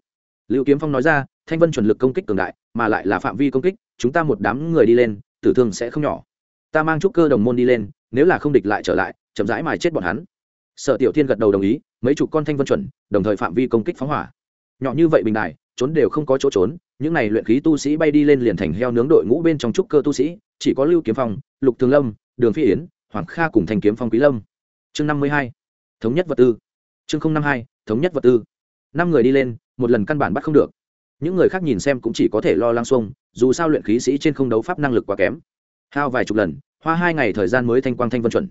S1: Liệu kiếm phong nói ra, thanh vân chuẩn lực công kích cường đại, mà lại là phạm vi công kích, chúng ta một đám người đi lên, tử thương sẽ không nhỏ. Ta mang chút cơ đồng môn đi lên, nếu là không địch lại trở lại, chậm rãi mài chết bọn hắn. Sở tiểu thiên gật đầu đồng ý mấy chục con thanh vân chuẩn, đồng thời phạm vi công kích phóng hỏa. Nhỏ như vậy bình đài, trốn đều không có chỗ trốn, những này luyện khí tu sĩ bay đi lên liền thành heo nướng đội ngũ bên trong trúc cơ tu sĩ, chỉ có lưu kiếm phong, lục thường lâm, đường phi yến, hoàng kha cùng thanh kiếm phong quý lâm. Chương năm mươi hai, thống nhất vật tư. Chương năm hai, thống nhất vật tư. Năm người đi lên, một lần căn bản bắt không được. Những người khác nhìn xem cũng chỉ có thể lo lăng xuông, dù sao luyện khí sĩ trên không đấu pháp năng lực quá kém. Hao vài chục lần, hoa hai ngày thời gian mới thanh quang thanh vân chuẩn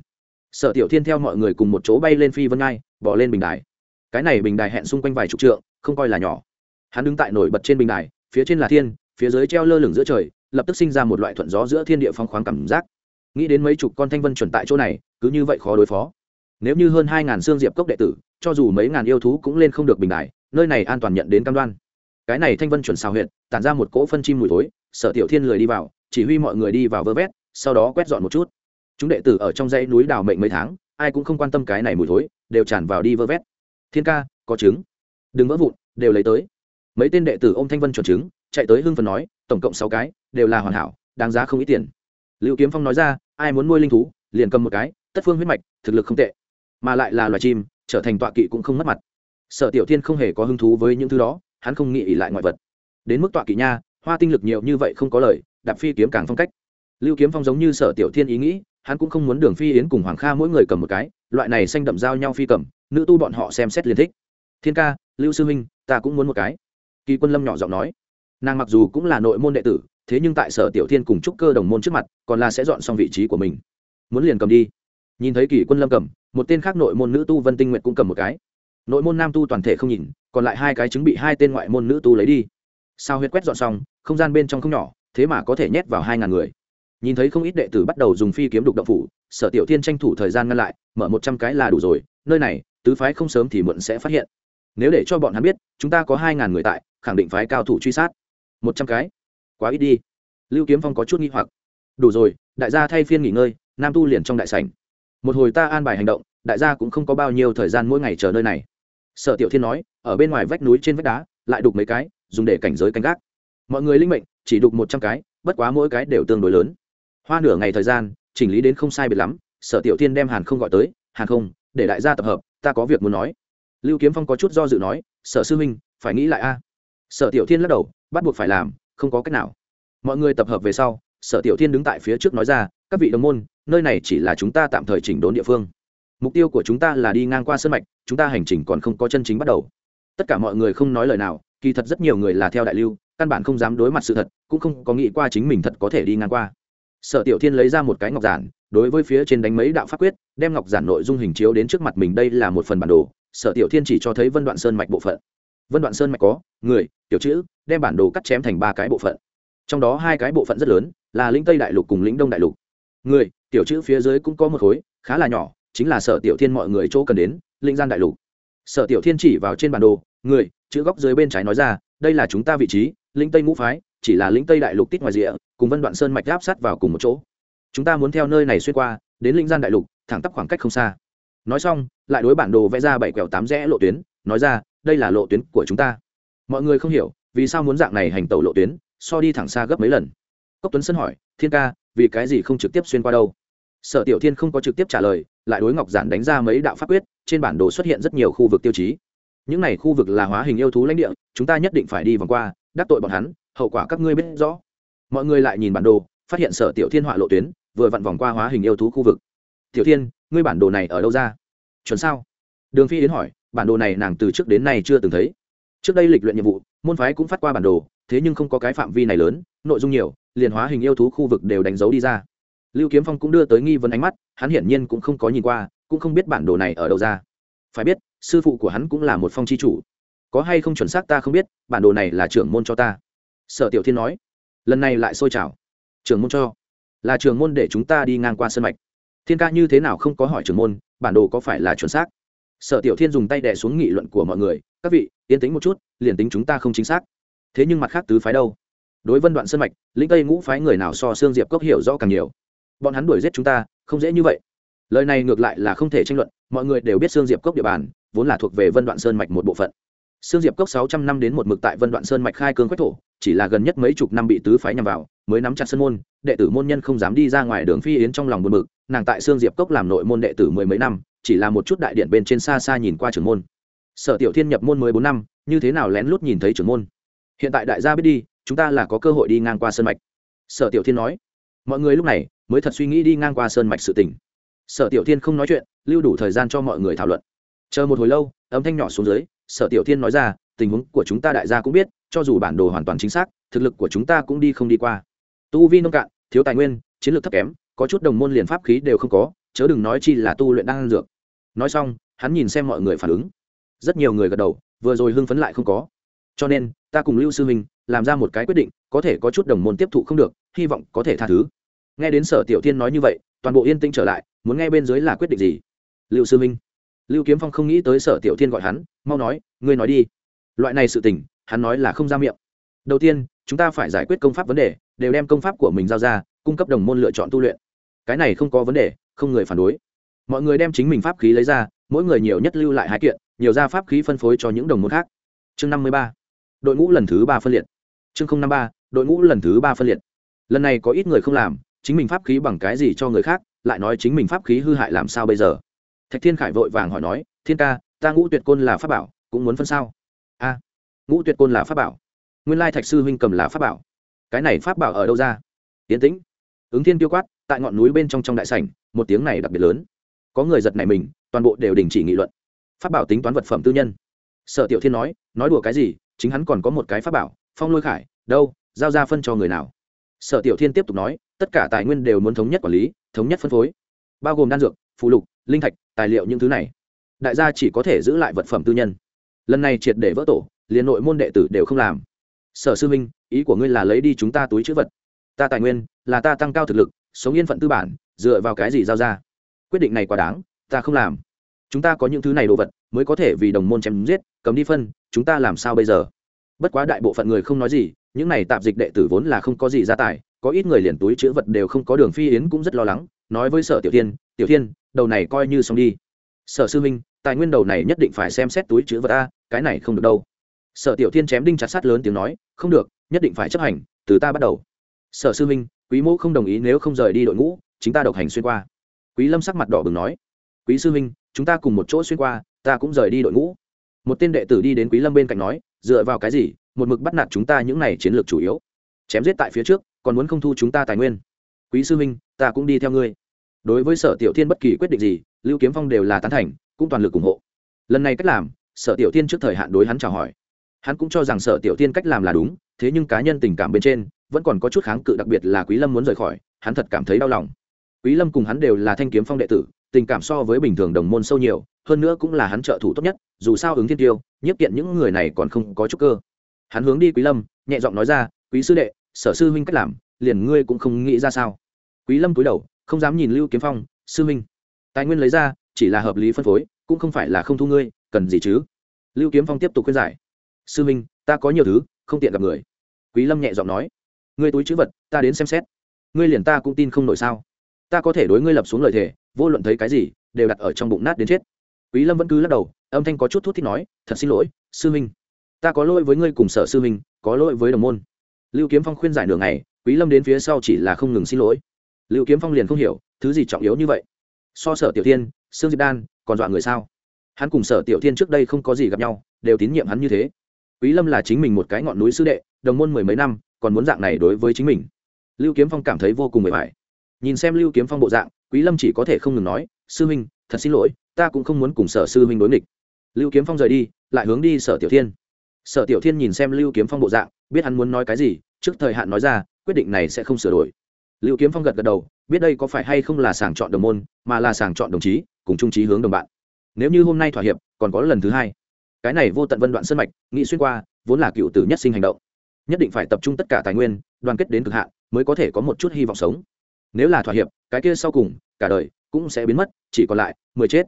S1: sở tiểu thiên theo mọi người cùng một chỗ bay lên phi vân ngai, bỏ lên bình đài. Cái này bình đài hẹn xung quanh vài chục trượng, không coi là nhỏ. Hắn đứng tại nổi bật trên bình đài, phía trên là thiên, phía dưới treo lơ lửng giữa trời, lập tức sinh ra một loại thuận gió giữa thiên địa phong khoáng cảm giác. Nghĩ đến mấy chục con thanh vân chuẩn tại chỗ này, cứ như vậy khó đối phó. Nếu như hơn hai ngàn xương diệp cốc đệ tử, cho dù mấy ngàn yêu thú cũng lên không được bình đài, nơi này an toàn nhận đến cam đoan. Cái này thanh vân chuẩn xào huyện tản ra một cỗ phân chim mùi thối, sở tiểu thiên lười đi vào, chỉ huy mọi người đi vào vơ vét, sau đó quét dọn một chút chúng đệ tử ở trong dãy núi đào mệnh mấy tháng, ai cũng không quan tâm cái này mùi thối, đều tràn vào đi vơ vét. Thiên ca, có trứng. Đừng vỡ vụn, đều lấy tới. Mấy tên đệ tử ô m thanh vân chuẩn trứng, chạy tới hưng phần nói, tổng cộng sáu cái, đều là hoàn hảo, đáng giá không ít tiền. Liệu kiếm phong nói ra, ai muốn nuôi linh thú, liền cầm một cái, tất phương huyết mạch, thực lực không tệ. Mà lại là loài chim, trở thành tọa kỵ cũng không mất mặt. Sở tiểu thiên không hề có hứng thú với những thứ đó, hắn không nghĩ ỉ lại ngoại vật. Đến mức tọa kỵ nha, hoa tinh lực nhiều như vậy không có lời, đạp phi kiếm càng phong cách. Lưu kiếm phong giống như sở tiểu thiên ý nghĩ hắn cũng không muốn đường phi yến cùng hoàng kha mỗi người cầm một cái, loại này xanh đậm giao nhau phi cầm, nữ tu bọn họ xem xét liền thích. Thiên ca, lưu sư huynh, ta cũng muốn một cái. Kỳ quân lâm nhỏ giọng nói. Nàng mặc dù cũng là nội môn đệ tử, thế nhưng tại sở tiểu thiên cùng trúc cơ đồng môn trước mặt, còn là sẽ dọn xong vị trí của mình. Muốn liền cầm đi. Nhìn thấy kỳ quân lâm cầm, một tên khác nội môn nữ tu vân tinh nguyện cũng cầm một cái. Nội môn nam tu toàn thể không nhìn, còn lại hai cái chứng bị hai tên ngoại môn nữ tu lấy đi. Sao huyết quét dọn xong, không gian bên trong không nhỏ, thế mà có thể nhét vào hai ngàn người nhìn thấy không ít đệ tử bắt đầu dùng phi kiếm đục động phủ, sở tiểu thiên tranh thủ thời gian ngăn lại, mở một trăm cái là đủ rồi, nơi này, tứ phái không sớm thì muộn sẽ phát hiện. Nếu để cho bọn hắn biết, chúng ta có hai ngàn người tại, khẳng định phái cao thủ truy sát. Một trăm cái? Quá ít đi. Lưu kiếm phong có chút nghi hoặc. Đủ rồi, đại gia thay phiên nghỉ ngơi, nam tu liền trong đại sảnh. Một hồi ta an bài hành động, đại gia cũng không có bao nhiêu thời gian mỗi ngày chờ nơi này. Sở tiểu thiên nói, ở bên ngoài vách núi trên vách đá, lại đục mấy cái, dùng để cảnh giới canh gác. Mọi người linh mệnh, chỉ đục một trăm cái, bất quá mỗi cái đều tương đối lớn hoa nửa ngày thời gian, chỉnh lý đến không sai biệt lắm, sở tiểu thiên đem hàn không gọi tới, hàn không, để đại gia tập hợp, ta có việc muốn nói. Lưu kiếm phong có chút do dự nói, sở sư huynh, phải nghĩ lại a. Sở tiểu thiên lắc đầu, bắt buộc phải làm, không có cách nào. Mọi người tập hợp về sau, sở tiểu thiên đứng tại phía trước nói ra, các vị đồng môn, nơi này chỉ là chúng ta tạm thời chỉnh đốn địa phương. Mục tiêu của chúng ta là đi ngang qua sân mạch, chúng ta hành trình còn không có chân chính bắt đầu. Tất cả mọi người không nói lời nào, kỳ thật rất nhiều người là theo đại lưu, căn bản không dám đối mặt sự thật, cũng không có nghĩ qua chính mình thật có thể đi ngang qua sở tiểu thiên lấy ra một cái ngọc giản, đối với phía trên đánh mấy đạo pháp quyết, đem ngọc giản nội dung hình chiếu đến trước mặt mình đây là một phần bản đồ. Sở tiểu thiên chỉ cho thấy vân đoạn sơn mạch bộ phận. Vân đoạn sơn mạch có, người, tiểu chữ, đem bản đồ cắt chém thành ba cái bộ phận. Trong đó hai cái bộ phận rất lớn, là lĩnh tây đại lục cùng lĩnh đông đại lục. Người, tiểu chữ phía dưới cũng có một khối, khá là nhỏ, chính là sở tiểu thiên mọi người chỗ cần đến linh gian đại lục. Sở tiểu thiên chỉ vào trên bản đồ, người, chữ góc dưới bên trái nói ra, đây là chúng ta vị trí, lĩnh tây ngũ phái chỉ là lĩnh tây đại lục tít ngoài rìa, cùng vân đoạn sơn mạch áp sát vào cùng một chỗ. Chúng ta muốn theo nơi này xuyên qua, đến linh gian đại lục, thẳng tắp khoảng cách không xa. Nói xong, lại đối bản đồ vẽ ra bảy quẹo tám rẽ lộ tuyến, nói ra, đây là lộ tuyến của chúng ta. Mọi người không hiểu, vì sao muốn dạng này hành tàu lộ tuyến, so đi thẳng xa gấp mấy lần? Cốc tuấn sân hỏi, thiên ca, vì cái gì không trực tiếp xuyên qua đâu? Sở tiểu thiên không có trực tiếp trả lời, lại đối ngọc giản đánh ra mấy đạo pháp quyết, trên bản đồ xuất hiện rất nhiều khu vực tiêu chí. Những này khu vực là hóa hình yêu thú lãnh địa, chúng ta nhất định phải đi vòng qua, đắc tội bọn hắn hậu quả các ngươi biết rõ. Mọi người lại nhìn bản đồ, phát hiện sở tiểu thiên họa lộ tuyến, vừa vặn vòng qua hóa hình yêu thú khu vực. Tiểu thiên, ngươi bản đồ này ở đâu ra? Chuẩn sao? Đường phi yến hỏi, bản đồ này nàng từ trước đến nay chưa từng thấy. Trước đây lịch luyện nhiệm vụ, môn phái cũng phát qua bản đồ, thế nhưng không có cái phạm vi này lớn, nội dung nhiều, liền hóa hình yêu thú khu vực đều đánh dấu đi ra. Lưu kiếm phong cũng đưa tới nghi vấn ánh mắt, hắn hiển nhiên cũng không có nhìn qua, cũng không biết bản đồ này ở đâu ra. Phải biết, sư phụ của hắn cũng là một phong chi chủ. Có hay không chuẩn xác ta không biết, bản đồ này là trưởng môn cho ta sở tiểu thiên nói, lần này lại sôi trào. Trường môn cho, là Trường môn để chúng ta đi ngang qua sân mạch. Thiên ca như thế nào không có hỏi Trường môn, bản đồ có phải là chuẩn xác? Sở tiểu thiên dùng tay đè xuống nghị luận của mọi người, các vị, yên tĩnh một chút, liền tính chúng ta không chính xác. Thế nhưng mặt khác tứ phái đâu? Đối vân đoạn sân mạch lĩnh tây ngũ phái người nào so xương diệp cốc hiểu rõ càng nhiều? Bọn hắn đuổi giết chúng ta, không dễ như vậy. Lời này ngược lại là không thể tranh luận, mọi người đều biết xương diệp cốc địa bàn vốn là thuộc về vân đoạn sơn mạch một bộ phận. Sương diệp cốc sáu trăm năm đến một mực tại vân đoạn sơn mạch khai cương quách thổ, chỉ là gần nhất mấy chục năm bị tứ phái nhằm vào, mới nắm chặt sơn môn, đệ tử môn nhân không dám đi ra ngoài đường phi yến trong lòng buồn bực, nàng tại sương diệp cốc làm nội môn đệ tử mười mấy năm, chỉ là một chút đại điện bên trên xa xa nhìn qua trưởng môn. Sở tiểu thiên nhập môn mười bốn năm, như thế nào lén lút nhìn thấy trưởng môn? Hiện tại đại gia biết đi, chúng ta là có cơ hội đi ngang qua sơn mạch. Sở tiểu thiên nói. Mọi người lúc này mới thật suy nghĩ đi ngang qua sơn mạch sự tình. Sở tiểu thiên không nói chuyện, lưu đủ thời gian cho mọi người thảo luận. Chờ một hồi lâu, âm thanh nhỏ xuống dưới sở tiểu thiên nói ra, tình huống của chúng ta đại gia cũng biết, cho dù bản đồ hoàn toàn chính xác, thực lực của chúng ta cũng đi không đi qua. Tu vi nông cạn, thiếu tài nguyên, chiến lược thấp kém, có chút đồng môn liền pháp khí đều không có, chớ đừng nói chi là tu luyện đang dược. Nói xong, hắn nhìn xem mọi người phản ứng. Rất nhiều người gật đầu, vừa rồi hưng phấn lại không có. Cho nên, ta cùng lưu sư minh làm ra một cái quyết định, có thể có chút đồng môn tiếp thụ không được, hy vọng có thể tha thứ. Nghe đến sở tiểu Thiên nói như vậy, toàn bộ yên tĩnh trở lại, muốn nghe bên dưới là quyết định gì? Lưu sư minh lưu kiếm phong không nghĩ tới sở tiểu thiên gọi hắn, mau nói, ngươi nói đi. Loại này sự tình, hắn nói là không ra miệng. Đầu tiên, chúng ta phải giải quyết công pháp vấn đề, đều đem công pháp của mình giao ra, cung cấp đồng môn lựa chọn tu luyện. Cái này không có vấn đề, không người phản đối. Mọi người đem chính mình pháp khí lấy ra, mỗi người nhiều nhất lưu lại hai kiện, nhiều ra pháp khí phân phối cho những đồng môn khác. Chương năm mươi ba. Đội ngũ lần thứ ba phân liệt. Chương năm ba, đội ngũ lần thứ ba phân liệt. Lần này có ít người không làm, chính mình pháp khí bằng cái gì cho người khác, lại nói chính mình pháp khí hư hại làm sao bây giờ? Thạch thiên khải vội vàng hỏi nói, thiên ca, ta ngũ tuyệt côn là pháp bảo, cũng muốn phân sao? A, ngũ tuyệt côn là pháp bảo. Nguyên lai thạch sư huynh cầm là pháp bảo. Cái này pháp bảo ở đâu ra? Tiến tĩnh. Ứng thiên tiêu quát, tại ngọn núi bên trong trong đại sảnh, một tiếng này đặc biệt lớn. Có người giật này mình, toàn bộ đều đình chỉ nghị luận. Pháp bảo tính toán vật phẩm tư nhân. Sở tiểu thiên nói nói đùa cái gì, chính hắn còn có một cái pháp bảo, phong lôi khải, đâu, giao ra phân cho người nào? Sở tiểu thiên tiếp tục nói, tất cả tài nguyên đều muốn thống nhất quản lý, thống nhất phân phối. Bao gồm đan dược phụ lục, linh thạch tài liệu những thứ này. Đại gia chỉ có thể giữ lại vật phẩm tư nhân. Lần này triệt để vỡ tổ, liền nội môn đệ tử đều không làm. Sở sư minh ý của ngươi là lấy đi chúng ta túi chữ vật. Ta tài nguyên, là ta tăng cao thực lực, sống yên phận tư bản, dựa vào cái gì giao ra? Quyết định này quá đáng, ta không làm. Chúng ta có những thứ này đồ vật, mới có thể vì đồng môn chém giết cấm đi phân, chúng ta làm sao bây giờ? Bất quá đại bộ phận người không nói gì, những này tạp dịch đệ tử vốn là không có gì gia tài, có ít người liền túi chữ vật đều không có đường phi yến cũng rất lo lắng, nói với sở tiểu thiên tiểu thiên đầu này coi như xong đi. Sở sư minh tài nguyên đầu này nhất định phải xem xét túi chữ vật a, cái này không được đâu. Sở tiểu thiên chém đinh chặt sắt lớn tiếng nói, không được, nhất định phải chấp hành, từ ta bắt đầu. Sở sư minh quý mẫu không đồng ý nếu không rời đi đội ngũ chúng ta độc hành xuyên qua. Quý lâm sắc mặt đỏ bừng nói, quý sư minh chúng ta cùng một chỗ xuyên qua, ta cũng rời đi đội ngũ. Một tên đệ tử đi đến quý lâm bên cạnh nói, dựa vào cái gì, một mực bắt nạt chúng ta những này chiến lược chủ yếu? Chém giết tại phía trước, còn muốn không thu chúng ta tài nguyên. Quý sư minh ta cũng đi theo ngươi đối với sở tiểu thiên bất kỳ quyết định gì, lưu kiếm phong đều là tán thành, cũng toàn lực ủng hộ. Lần này cách làm, sở tiểu thiên trước thời hạn đối hắn chào hỏi. Hắn cũng cho rằng sở tiểu thiên cách làm là đúng, thế nhưng cá nhân tình cảm bên trên, vẫn còn có chút kháng cự đặc biệt là quý lâm muốn rời khỏi, hắn thật cảm thấy đau lòng. Quý lâm cùng hắn đều là thanh kiếm phong đệ tử, tình cảm so với bình thường đồng môn sâu nhiều, hơn nữa cũng là hắn trợ thủ tốt nhất, dù sao ứng thiên tiêu nhất kiện những người này còn không có chút cơ. Hắn hướng đi quý lâm, nhẹ giọng nói ra, quý sư đệ, sở sư huynh cách làm, liền ngươi cũng không nghĩ ra sao? Quý lâm cúi đầu không dám nhìn lưu kiếm phong sư minh, tài nguyên lấy ra chỉ là hợp lý phân phối cũng không phải là không thu ngươi cần gì chứ? Lưu kiếm phong tiếp tục khuyên giải sư minh, ta có nhiều thứ không tiện gặp người. Quý lâm nhẹ giọng nói ngươi túi chữ vật ta đến xem xét. Ngươi liền ta cũng tin không nổi sao? Ta có thể đối ngươi lập xuống lời thề vô luận thấy cái gì đều đặt ở trong bụng nát đến chết. Quý lâm vẫn cứ lắc đầu âm thanh có chút thút thít nói thật xin lỗi sư minh, ta có lỗi với ngươi cùng sở sư minh, có lỗi với đồng môn. Lưu kiếm phong khuyên giải nửa ngày quý lâm đến phía sau chỉ là không ngừng xin lỗi lưu kiếm phong liền không hiểu, thứ gì trọng yếu như vậy? So sở tiểu thiên, sương diệp đan, còn dọa người sao? Hắn cùng sở tiểu thiên trước đây không có gì gặp nhau, đều tín nhiệm hắn như thế. Quý lâm là chính mình một cái ngọn núi sư đệ, đồng môn mười mấy năm, còn muốn dạng này đối với chính mình. Lưu kiếm phong cảm thấy vô cùng mệt mỏi. Nhìn xem lưu kiếm phong bộ dạng, quý lâm chỉ có thể không ngừng nói, sư huynh, thật xin lỗi, ta cũng không muốn cùng sở sư huynh đối nghịch. Lưu kiếm phong rời đi, lại hướng đi sở tiểu thiên. Sở tiểu thiên nhìn xem lưu kiếm phong bộ dạng, biết hắn muốn nói cái gì, trước thời hạn nói ra, quyết định này sẽ không sửa đổi lưu kiếm phong gật gật đầu, biết đây có phải hay không là sàng chọn đồng môn, mà là sàng chọn đồng chí, cùng trung trí hướng đồng bạn. Nếu như hôm nay thỏa hiệp, còn có lần thứ hai. Cái này vô tận vân đoạn sân mạch nghị xuyên qua, vốn là cựu tử nhất sinh hành động. Nhất định phải tập trung tất cả tài nguyên, đoàn kết đến cực hạn, mới có thể có một chút hy vọng sống. Nếu là thỏa hiệp, cái kia sau cùng, cả đời, cũng sẽ biến mất, chỉ còn lại, mười chết.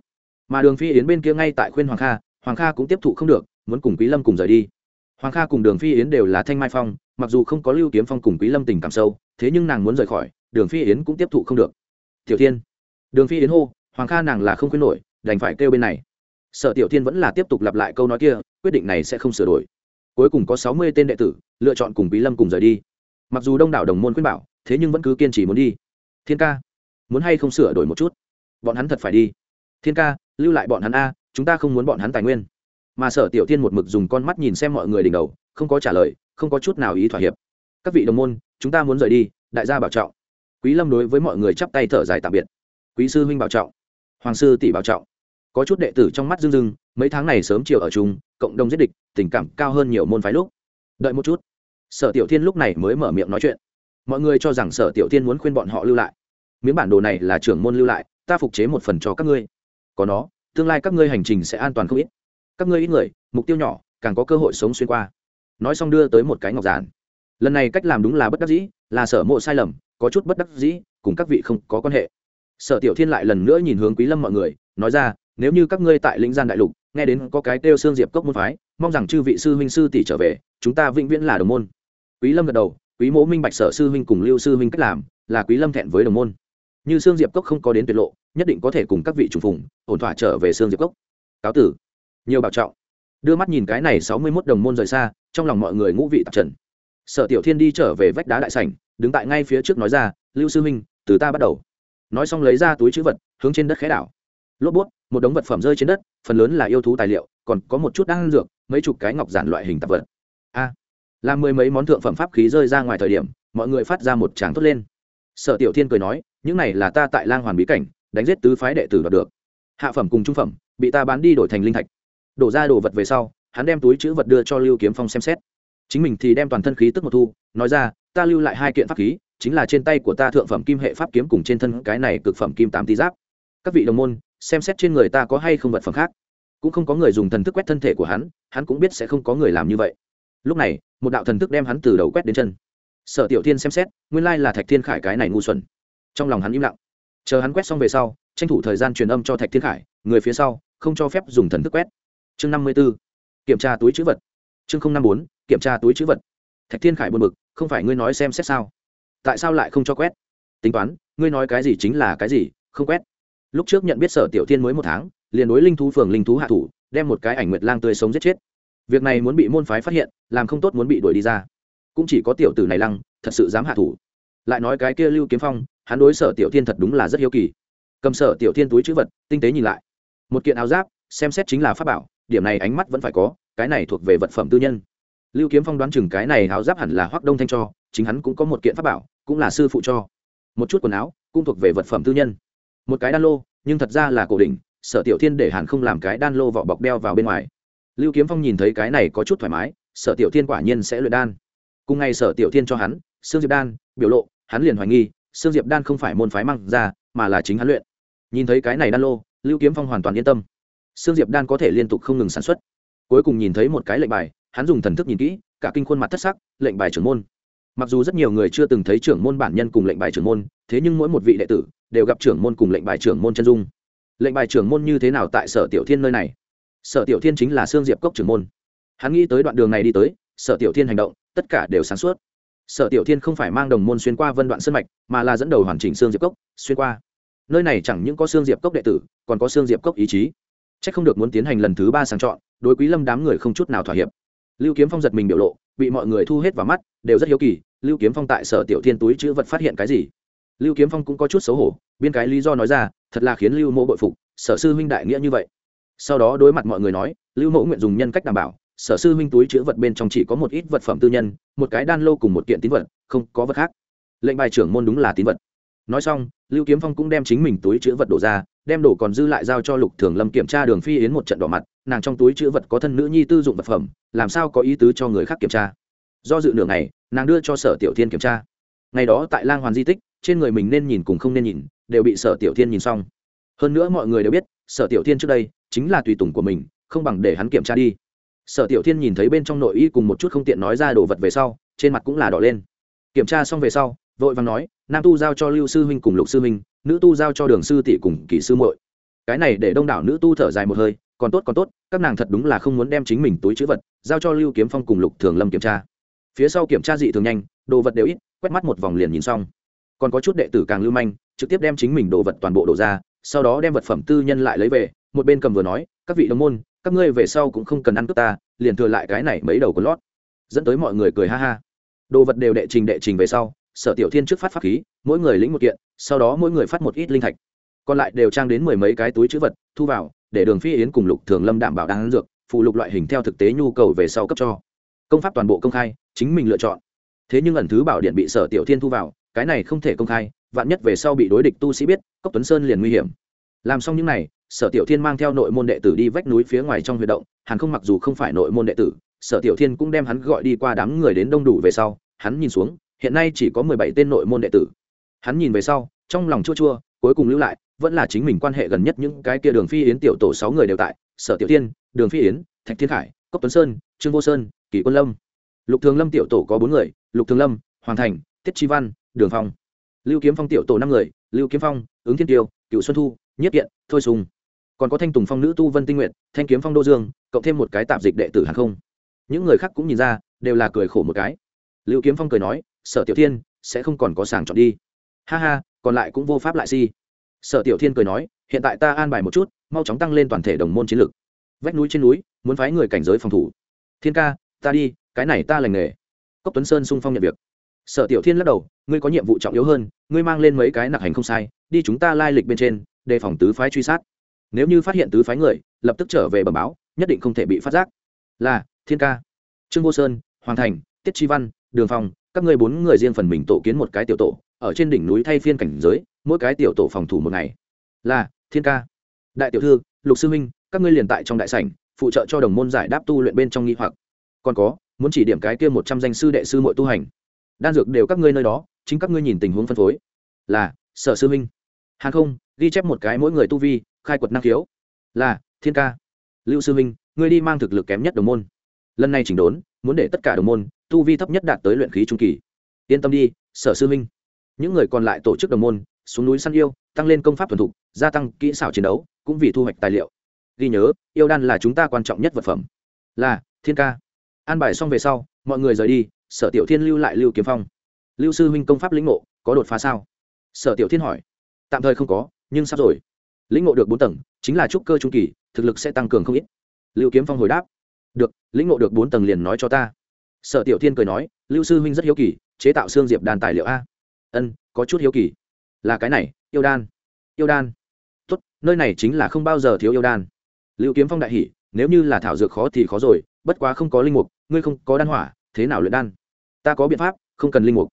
S1: Mà đường phi yến bên kia ngay tại khuyên hoàng kha hoàng kha cũng tiếp thụ không được, muốn cùng quý lâm cùng rời đi. Hoàng kha cùng đường phi yến đều là thanh mai phong, mặc dù không có lưu kiếm phong cùng quý lâm tình cảm sâu thế nhưng nàng muốn rời khỏi, đường phi yến cũng tiếp thụ không được. Tiểu thiên. Đường phi yến hô, hoàng kha nàng là không khuyên nổi, đành phải kêu bên này. Sở tiểu thiên vẫn là tiếp tục lặp lại câu nói kia, quyết định này sẽ không sửa đổi. Cuối cùng có sáu mươi tên đệ tử, lựa chọn cùng Bí lâm cùng rời đi. Mặc dù đông đảo đồng môn khuyên bảo, thế nhưng vẫn cứ kiên trì muốn đi. Thiên ca, muốn hay không sửa đổi một chút? Bọn hắn thật phải đi. Thiên ca, lưu lại bọn hắn a, chúng ta không muốn bọn hắn tài nguyên. Mà sở tiểu thiên một mực dùng con mắt nhìn xem mọi người đỉnh đầu, không có trả lời, không có chút nào ý thỏa hiệp các vị đồng môn, chúng ta muốn rời đi, đại gia bảo trọng. Quý lâm đối với mọi người chắp tay thở dài tạm biệt. Quý sư huynh bảo trọng. Hoàng sư tỷ bảo trọng. Có chút đệ tử trong mắt rưng rưng, mấy tháng này sớm chiều ở chung, cộng đồng giết địch, tình cảm cao hơn nhiều môn phái lúc. Đợi một chút. Sở tiểu thiên lúc này mới mở miệng nói chuyện. Mọi người cho rằng sở tiểu thiên muốn khuyên bọn họ lưu lại. Miếng bản đồ này là trưởng môn lưu lại, ta phục chế một phần cho các ngươi. Có nó, tương lai các ngươi hành trình sẽ an toàn không ít. Các ngươi ít người, mục tiêu nhỏ, càng có cơ hội sống xuyên qua. Nói xong đưa tới một cái ngọc giản lần này cách làm đúng là bất đắc dĩ, là sở mộ sai lầm, có chút bất đắc dĩ, cùng các vị không có quan hệ. Sở tiểu thiên lại lần nữa nhìn hướng quý lâm mọi người, nói ra, nếu như các ngươi tại lĩnh gian đại lục, nghe đến có cái kêu xương diệp cốc môn phái, mong rằng chư vị sư huynh sư tỷ trở về, chúng ta vĩnh viễn là đồng môn. Quý lâm gật đầu, quý mỗ minh bạch sở sư huynh cùng lưu sư huynh cách làm, là quý lâm thẹn với đồng môn. Như xương diệp cốc không có đến tuyệt lộ, nhất định có thể cùng các vị trùng phùng, ổn thỏa trở về xương diệp cốc. Cáo tử. Nhiều bảo trọng. Đưa mắt nhìn cái này sáu mươi mốt đồng môn rời xa, trong lòng mọi người ngũ vị tạp trần sở tiểu thiên đi trở về vách đá đại sảnh đứng tại ngay phía trước nói ra lưu sư minh từ ta bắt đầu. Nói xong lấy ra túi chữ vật hướng trên đất khẽ đảo. Lốp bút một đống vật phẩm rơi trên đất phần lớn là yêu thú tài liệu còn có một chút đan dược mấy chục cái ngọc giản loại hình tạp vật. A à, làm mười mấy món thượng phẩm pháp khí rơi ra ngoài thời điểm mọi người phát ra một tràng thốt lên. Sở tiểu thiên cười nói những này là ta tại lang hoàn bí cảnh đánh giết tứ phái đệ tử đoạt được. Hạ phẩm cùng trung phẩm bị ta bán đi đổi thành linh thạch. Đổ ra đồ vật về sau hắn đem túi chữ vật đưa cho lưu kiếm phong xem xét chính mình thì đem toàn thân khí tức một thu, nói ra, ta lưu lại hai kiện pháp khí, chính là trên tay của ta thượng phẩm kim hệ pháp kiếm cùng trên thân cái này cực phẩm kim tám tí giáp. Các vị đồng môn, xem xét trên người ta có hay không vật phẩm khác. Cũng không có người dùng thần thức quét thân thể của hắn hắn cũng biết sẽ không có người làm như vậy. Lúc này, một đạo thần thức đem hắn từ đầu quét đến chân. Sở tiểu thiên xem xét, nguyên lai là thạch thiên khải cái này ngu xuẩn. Trong lòng hắn im lặng. Chờ hắn quét xong về sau, tranh thủ thời gian truyền âm cho thạch thiên khải, người phía sau, không cho phép dùng thần thức quét. Chương năm mươi b ố kiểm tra túi chữ vật. Chương năm bốn kiểm tra túi chữ vật. Thạch thiên khải buồn b ự c không phải ngươi nói xem xét sao? Tại sao lại không cho quét? Tính toán, ngươi nói cái gì chính là cái gì, không quét. Lúc trước nhận biết sở tiểu thiên mới một tháng, liền đối linh thú phường linh thú hạ thủ, đem một cái ảnh nguyệt lang tươi sống giết chết. Việc này muốn bị môn phái phát hiện, làm không tốt muốn bị đuổi đi ra. Cũng chỉ có tiểu tử này lăng, thật sự dám hạ thủ. Lại nói cái kia lưu kiếm phong, hắn đối sở tiểu thiên thật đúng là rất hiếu kỳ. Cầm sở tiểu thiên túi chữ vật, tinh tế nhìn lại. Một kiện áo giáp, xem xét chính là pháp bảo, điểm này ánh mắt vẫn phải có, cái này thuộc về vật phẩm tư nhân lưu kiếm phong đoán chừng cái này áo giáp hẳn là hoác đông thanh cho, chính hắn cũng có một kiện pháp bảo, cũng là sư phụ cho. Một chút quần áo, cũng thuộc về vật phẩm tư nhân. Một cái đan lô, nhưng thật ra là cổ đỉnh, sở tiểu thiên để hàn không làm cái đan lô vỏ bọc đeo vào bên ngoài. Lưu kiếm phong nhìn thấy cái này có chút thoải mái, sở tiểu thiên quả nhiên sẽ luyện đan. Cùng ngày sở tiểu thiên cho hắn xương diệp đan, biểu lộ, hắn liền hoài nghi, sương diệp đan không phải môn phái mang ra, mà là chính hắn luyện. Nhìn thấy cái này đan lô, lưu kiếm phong hoàn toàn yên tâm. Sương diệp đan có thể liên tục không ngừng sản xuất cuối cùng nhìn thấy một cái lệnh bài, hắn dùng thần thức nhìn kỹ, cả kinh khuôn mặt thất sắc, lệnh bài trưởng môn. Mặc dù rất nhiều người chưa từng thấy trưởng môn bản nhân cùng lệnh bài trưởng môn, thế nhưng mỗi một vị đệ tử đều gặp trưởng môn cùng lệnh bài trưởng môn chân dung. Lệnh bài trưởng môn như thế nào tại sở tiểu thiên nơi này? Sở tiểu thiên chính là sương diệp cốc trưởng môn. Hắn nghĩ tới đoạn đường này đi tới, sở tiểu thiên hành động, tất cả đều sáng suốt. Sở tiểu thiên không phải mang đồng môn xuyên qua vân đoạn sân mạch, mà là dẫn đầu hoàn chỉnh sương diệp cốc, xuyên qua. Nơi này chẳng những có sương diệp cốc đệ tử, còn có sương diệp cốc ý chí c h ắ c không được muốn tiến hành lần thứ ba sàng chọn, đối quý lâm đám người không chút nào thỏa hiệp. Lưu kiếm phong giật mình biểu lộ, bị mọi người thu hết vào mắt, đều rất hiếu kỳ, lưu kiếm phong tại sở tiểu thiên túi chữ vật phát hiện cái gì? Lưu kiếm phong cũng có chút xấu hổ, biên cái lý do nói ra, thật là khiến lưu mộ bội phục, sở sư huynh đại nghĩa như vậy. Sau đó đối mặt mọi người nói, lưu Mộ nguyện dùng nhân cách đảm bảo, sở sư huynh túi chữ vật bên trong chỉ có một ít vật phẩm tư nhân, một cái đan lô cùng một kiện tín vật, không có vật khác. Lệnh bài trưởng môn đúng là tín vật. Nói xong, lưu kiếm phong cũng đem chính mình túi chữ vật đổ ra đem đồ còn dư lại giao cho lục thường lâm kiểm tra đường phi yến một trận đỏ mặt, nàng trong túi chữ vật có thân nữ nhi tư dụng vật phẩm, làm sao có ý tứ cho người khác kiểm tra? Do dự nửa ngày, nàng đưa cho sở tiểu thiên kiểm tra. Ngày đó tại lang hoàn di tích, trên người mình nên nhìn cùng không nên nhìn, đều bị sở tiểu thiên nhìn xong. Hơn nữa mọi người đều biết, sở tiểu thiên trước đây chính là tùy tùng của mình, không bằng để hắn kiểm tra đi. Sở tiểu thiên nhìn thấy bên trong nội y cùng một chút không tiện nói ra đồ vật về sau, trên mặt cũng là đỏ lên. Kiểm tra xong về sau vội vàng nói, nam tu giao cho lưu sư huynh cùng lục sư huynh, nữ tu giao cho đường sư tỷ cùng kỷ sư muội. Cái này để đông đảo nữ tu thở dài một hơi, còn tốt còn tốt, các nàng thật đúng là không muốn đem chính mình túi chữ vật giao cho lưu kiếm phong cùng lục thường lâm kiểm tra. Phía sau kiểm tra dị thường nhanh, đồ vật đều ít, quét mắt một vòng liền nhìn xong. Còn có chút đệ tử càng lưu manh, trực tiếp đem chính mình đồ vật toàn bộ đổ ra, sau đó đem vật phẩm tư nhân lại lấy về, một bên cầm vừa nói, các vị đồng môn, các ngươi về sau cũng không cần ăn cướp ta, liền thừa lại cái này mấy đầu có lót. Dẫn tới mọi người cười ha ha. Đồ vật đều đệ trình đệ trình về sau sở tiểu thiên trước phát pháp khí, mỗi người lĩnh một kiện, sau đó mỗi người phát một ít linh thạch. Còn lại đều trang đến mười mấy cái túi chữ vật, thu vào, để đường phi yến cùng lục thường lâm đảm bảo đáng dược, phụ lục loại hình theo thực tế nhu cầu về sau cấp cho. Công pháp toàn bộ công khai, chính mình lựa chọn. Thế nhưng ẩn thứ bảo điện bị sở tiểu thiên thu vào, cái này không thể công khai, vạn nhất về sau bị đối địch tu sĩ biết, cốc tuấn sơn liền nguy hiểm. Làm xong những này, sở tiểu thiên mang theo nội môn đệ tử đi vách núi phía ngoài trong huy động, hàn không mặc dù không phải nội môn đệ tử, sở tiểu thiên cũng đem hắn gọi đi qua đám người đến đông đủ về sau, hắn nhìn xuống hiện nay chỉ có mười bảy tên nội môn đệ tử. Hắn nhìn về sau, trong lòng chua chua, cuối cùng lưu lại, vẫn là chính mình quan hệ gần nhất những cái kia đường phi yến tiểu tổ sáu người đều tại, sở tiểu tiên, đường phi yến, thạch thiên khải, cốc tuấn sơn, trương vô sơn, kỳ quân lâm. Lục thường lâm tiểu tổ có bốn người, lục thường lâm, hoàng thành, tiết chi văn, đường phong. Lưu kiếm phong tiểu tổ năm người, lưu kiếm phong, ứng thiên tiêu, cựu xuân thu, nhất kiện, thôi sùng. Còn có thanh tùng phong nữ tu vân tinh nguyện thanh kiếm phong đô dương, cộng thêm một cái tạp dịch đệ tử hàng không. Những người khác cũng nhìn ra, đều là cười khổ một cái. Lưu kiếm phong cười nói sở tiểu thiên sẽ không còn có sàng chọn đi. Ha ha, còn lại cũng vô pháp lại si. Sở tiểu thiên cười nói, hiện tại ta an bài một chút, mau chóng tăng lên toàn thể đồng môn chiến lược vách núi trên núi, muốn phái người cảnh giới phòng thủ. Thiên ca, ta đi, cái này ta lành nghề. Cốc tuấn sơn sung phong nhận việc. Sở tiểu thiên lắc đầu, ngươi có nhiệm vụ trọng yếu hơn, ngươi mang lên mấy cái nặc hành không sai, đi chúng ta lai lịch bên trên, đề phòng tứ phái truy sát. Nếu như phát hiện tứ phái người, lập tức trở về bẩm báo, nhất định không thể bị phát giác. Là, thiên ca. Trương vô sơn, hoàng thành, tiết chi văn, đường phòng các ngươi bốn người riêng phần mình tổ kiến một cái tiểu tổ, ở trên đỉnh núi thay phiên cảnh giới, mỗi cái tiểu tổ phòng thủ một ngày. Là, thiên ca. Đại tiểu thư, lục sư huynh các ngươi liền tại trong đại sảnh, phụ trợ cho đồng môn giải đáp tu luyện bên trong nghi hoặc. Còn có, muốn chỉ điểm cái kia một trăm danh sư đệ sư mọi tu hành. Đan dược đều các ngươi nơi đó, chính các ngươi nhìn tình huống phân phối. Là, sở sư huynh hàng không, ghi chép một cái mỗi người tu vi, khai quật năng khiếu. Là, thiên ca. Lưu sư huynh ngươi đi mang thực lực kém nhất đồng môn. Lần này chỉnh đốn, muốn để tất cả đồng môn tu vi thấp nhất đạt tới luyện khí trung kỳ. Yên tâm đi, sở sư minh. Những người còn lại tổ chức đồng môn, xuống núi săn yêu, tăng lên công pháp thuần thục, gia tăng kỹ xảo chiến đấu, cũng vì thu hoạch tài liệu. Ghi nhớ, yêu đan là chúng ta quan trọng nhất vật phẩm. Là, thiên ca. An bài xong về sau, mọi người rời đi, sở tiểu thiên lưu lại lưu kiếm phong. Lưu sư huynh công pháp lĩnh ngộ, có đột phá sao? Sở tiểu thiên hỏi. Tạm thời không có, nhưng sắp rồi. Lĩnh ngộ được bốn tầng, chính là trúc cơ trung kỳ, thực lực sẽ tăng cường không ít. Lưu kiếm phong hồi đáp. Được, lĩnh ngộ được bốn tầng liền nói cho ta sở tiểu thiên cười nói, lưu sư huynh rất hiếu kỳ, chế tạo xương diệp đàn tài liệu a. Ân, có chút hiếu kỳ. Là cái này, yêu đan. Yêu đan. Tốt, nơi này chính là không bao giờ thiếu yêu đan. Lưu kiếm phong đại hỉ, nếu như là thảo dược khó thì khó rồi, bất quá không có linh mục, ngươi không có đan hỏa, thế nào luyện đan? Ta có biện pháp, không cần linh mục.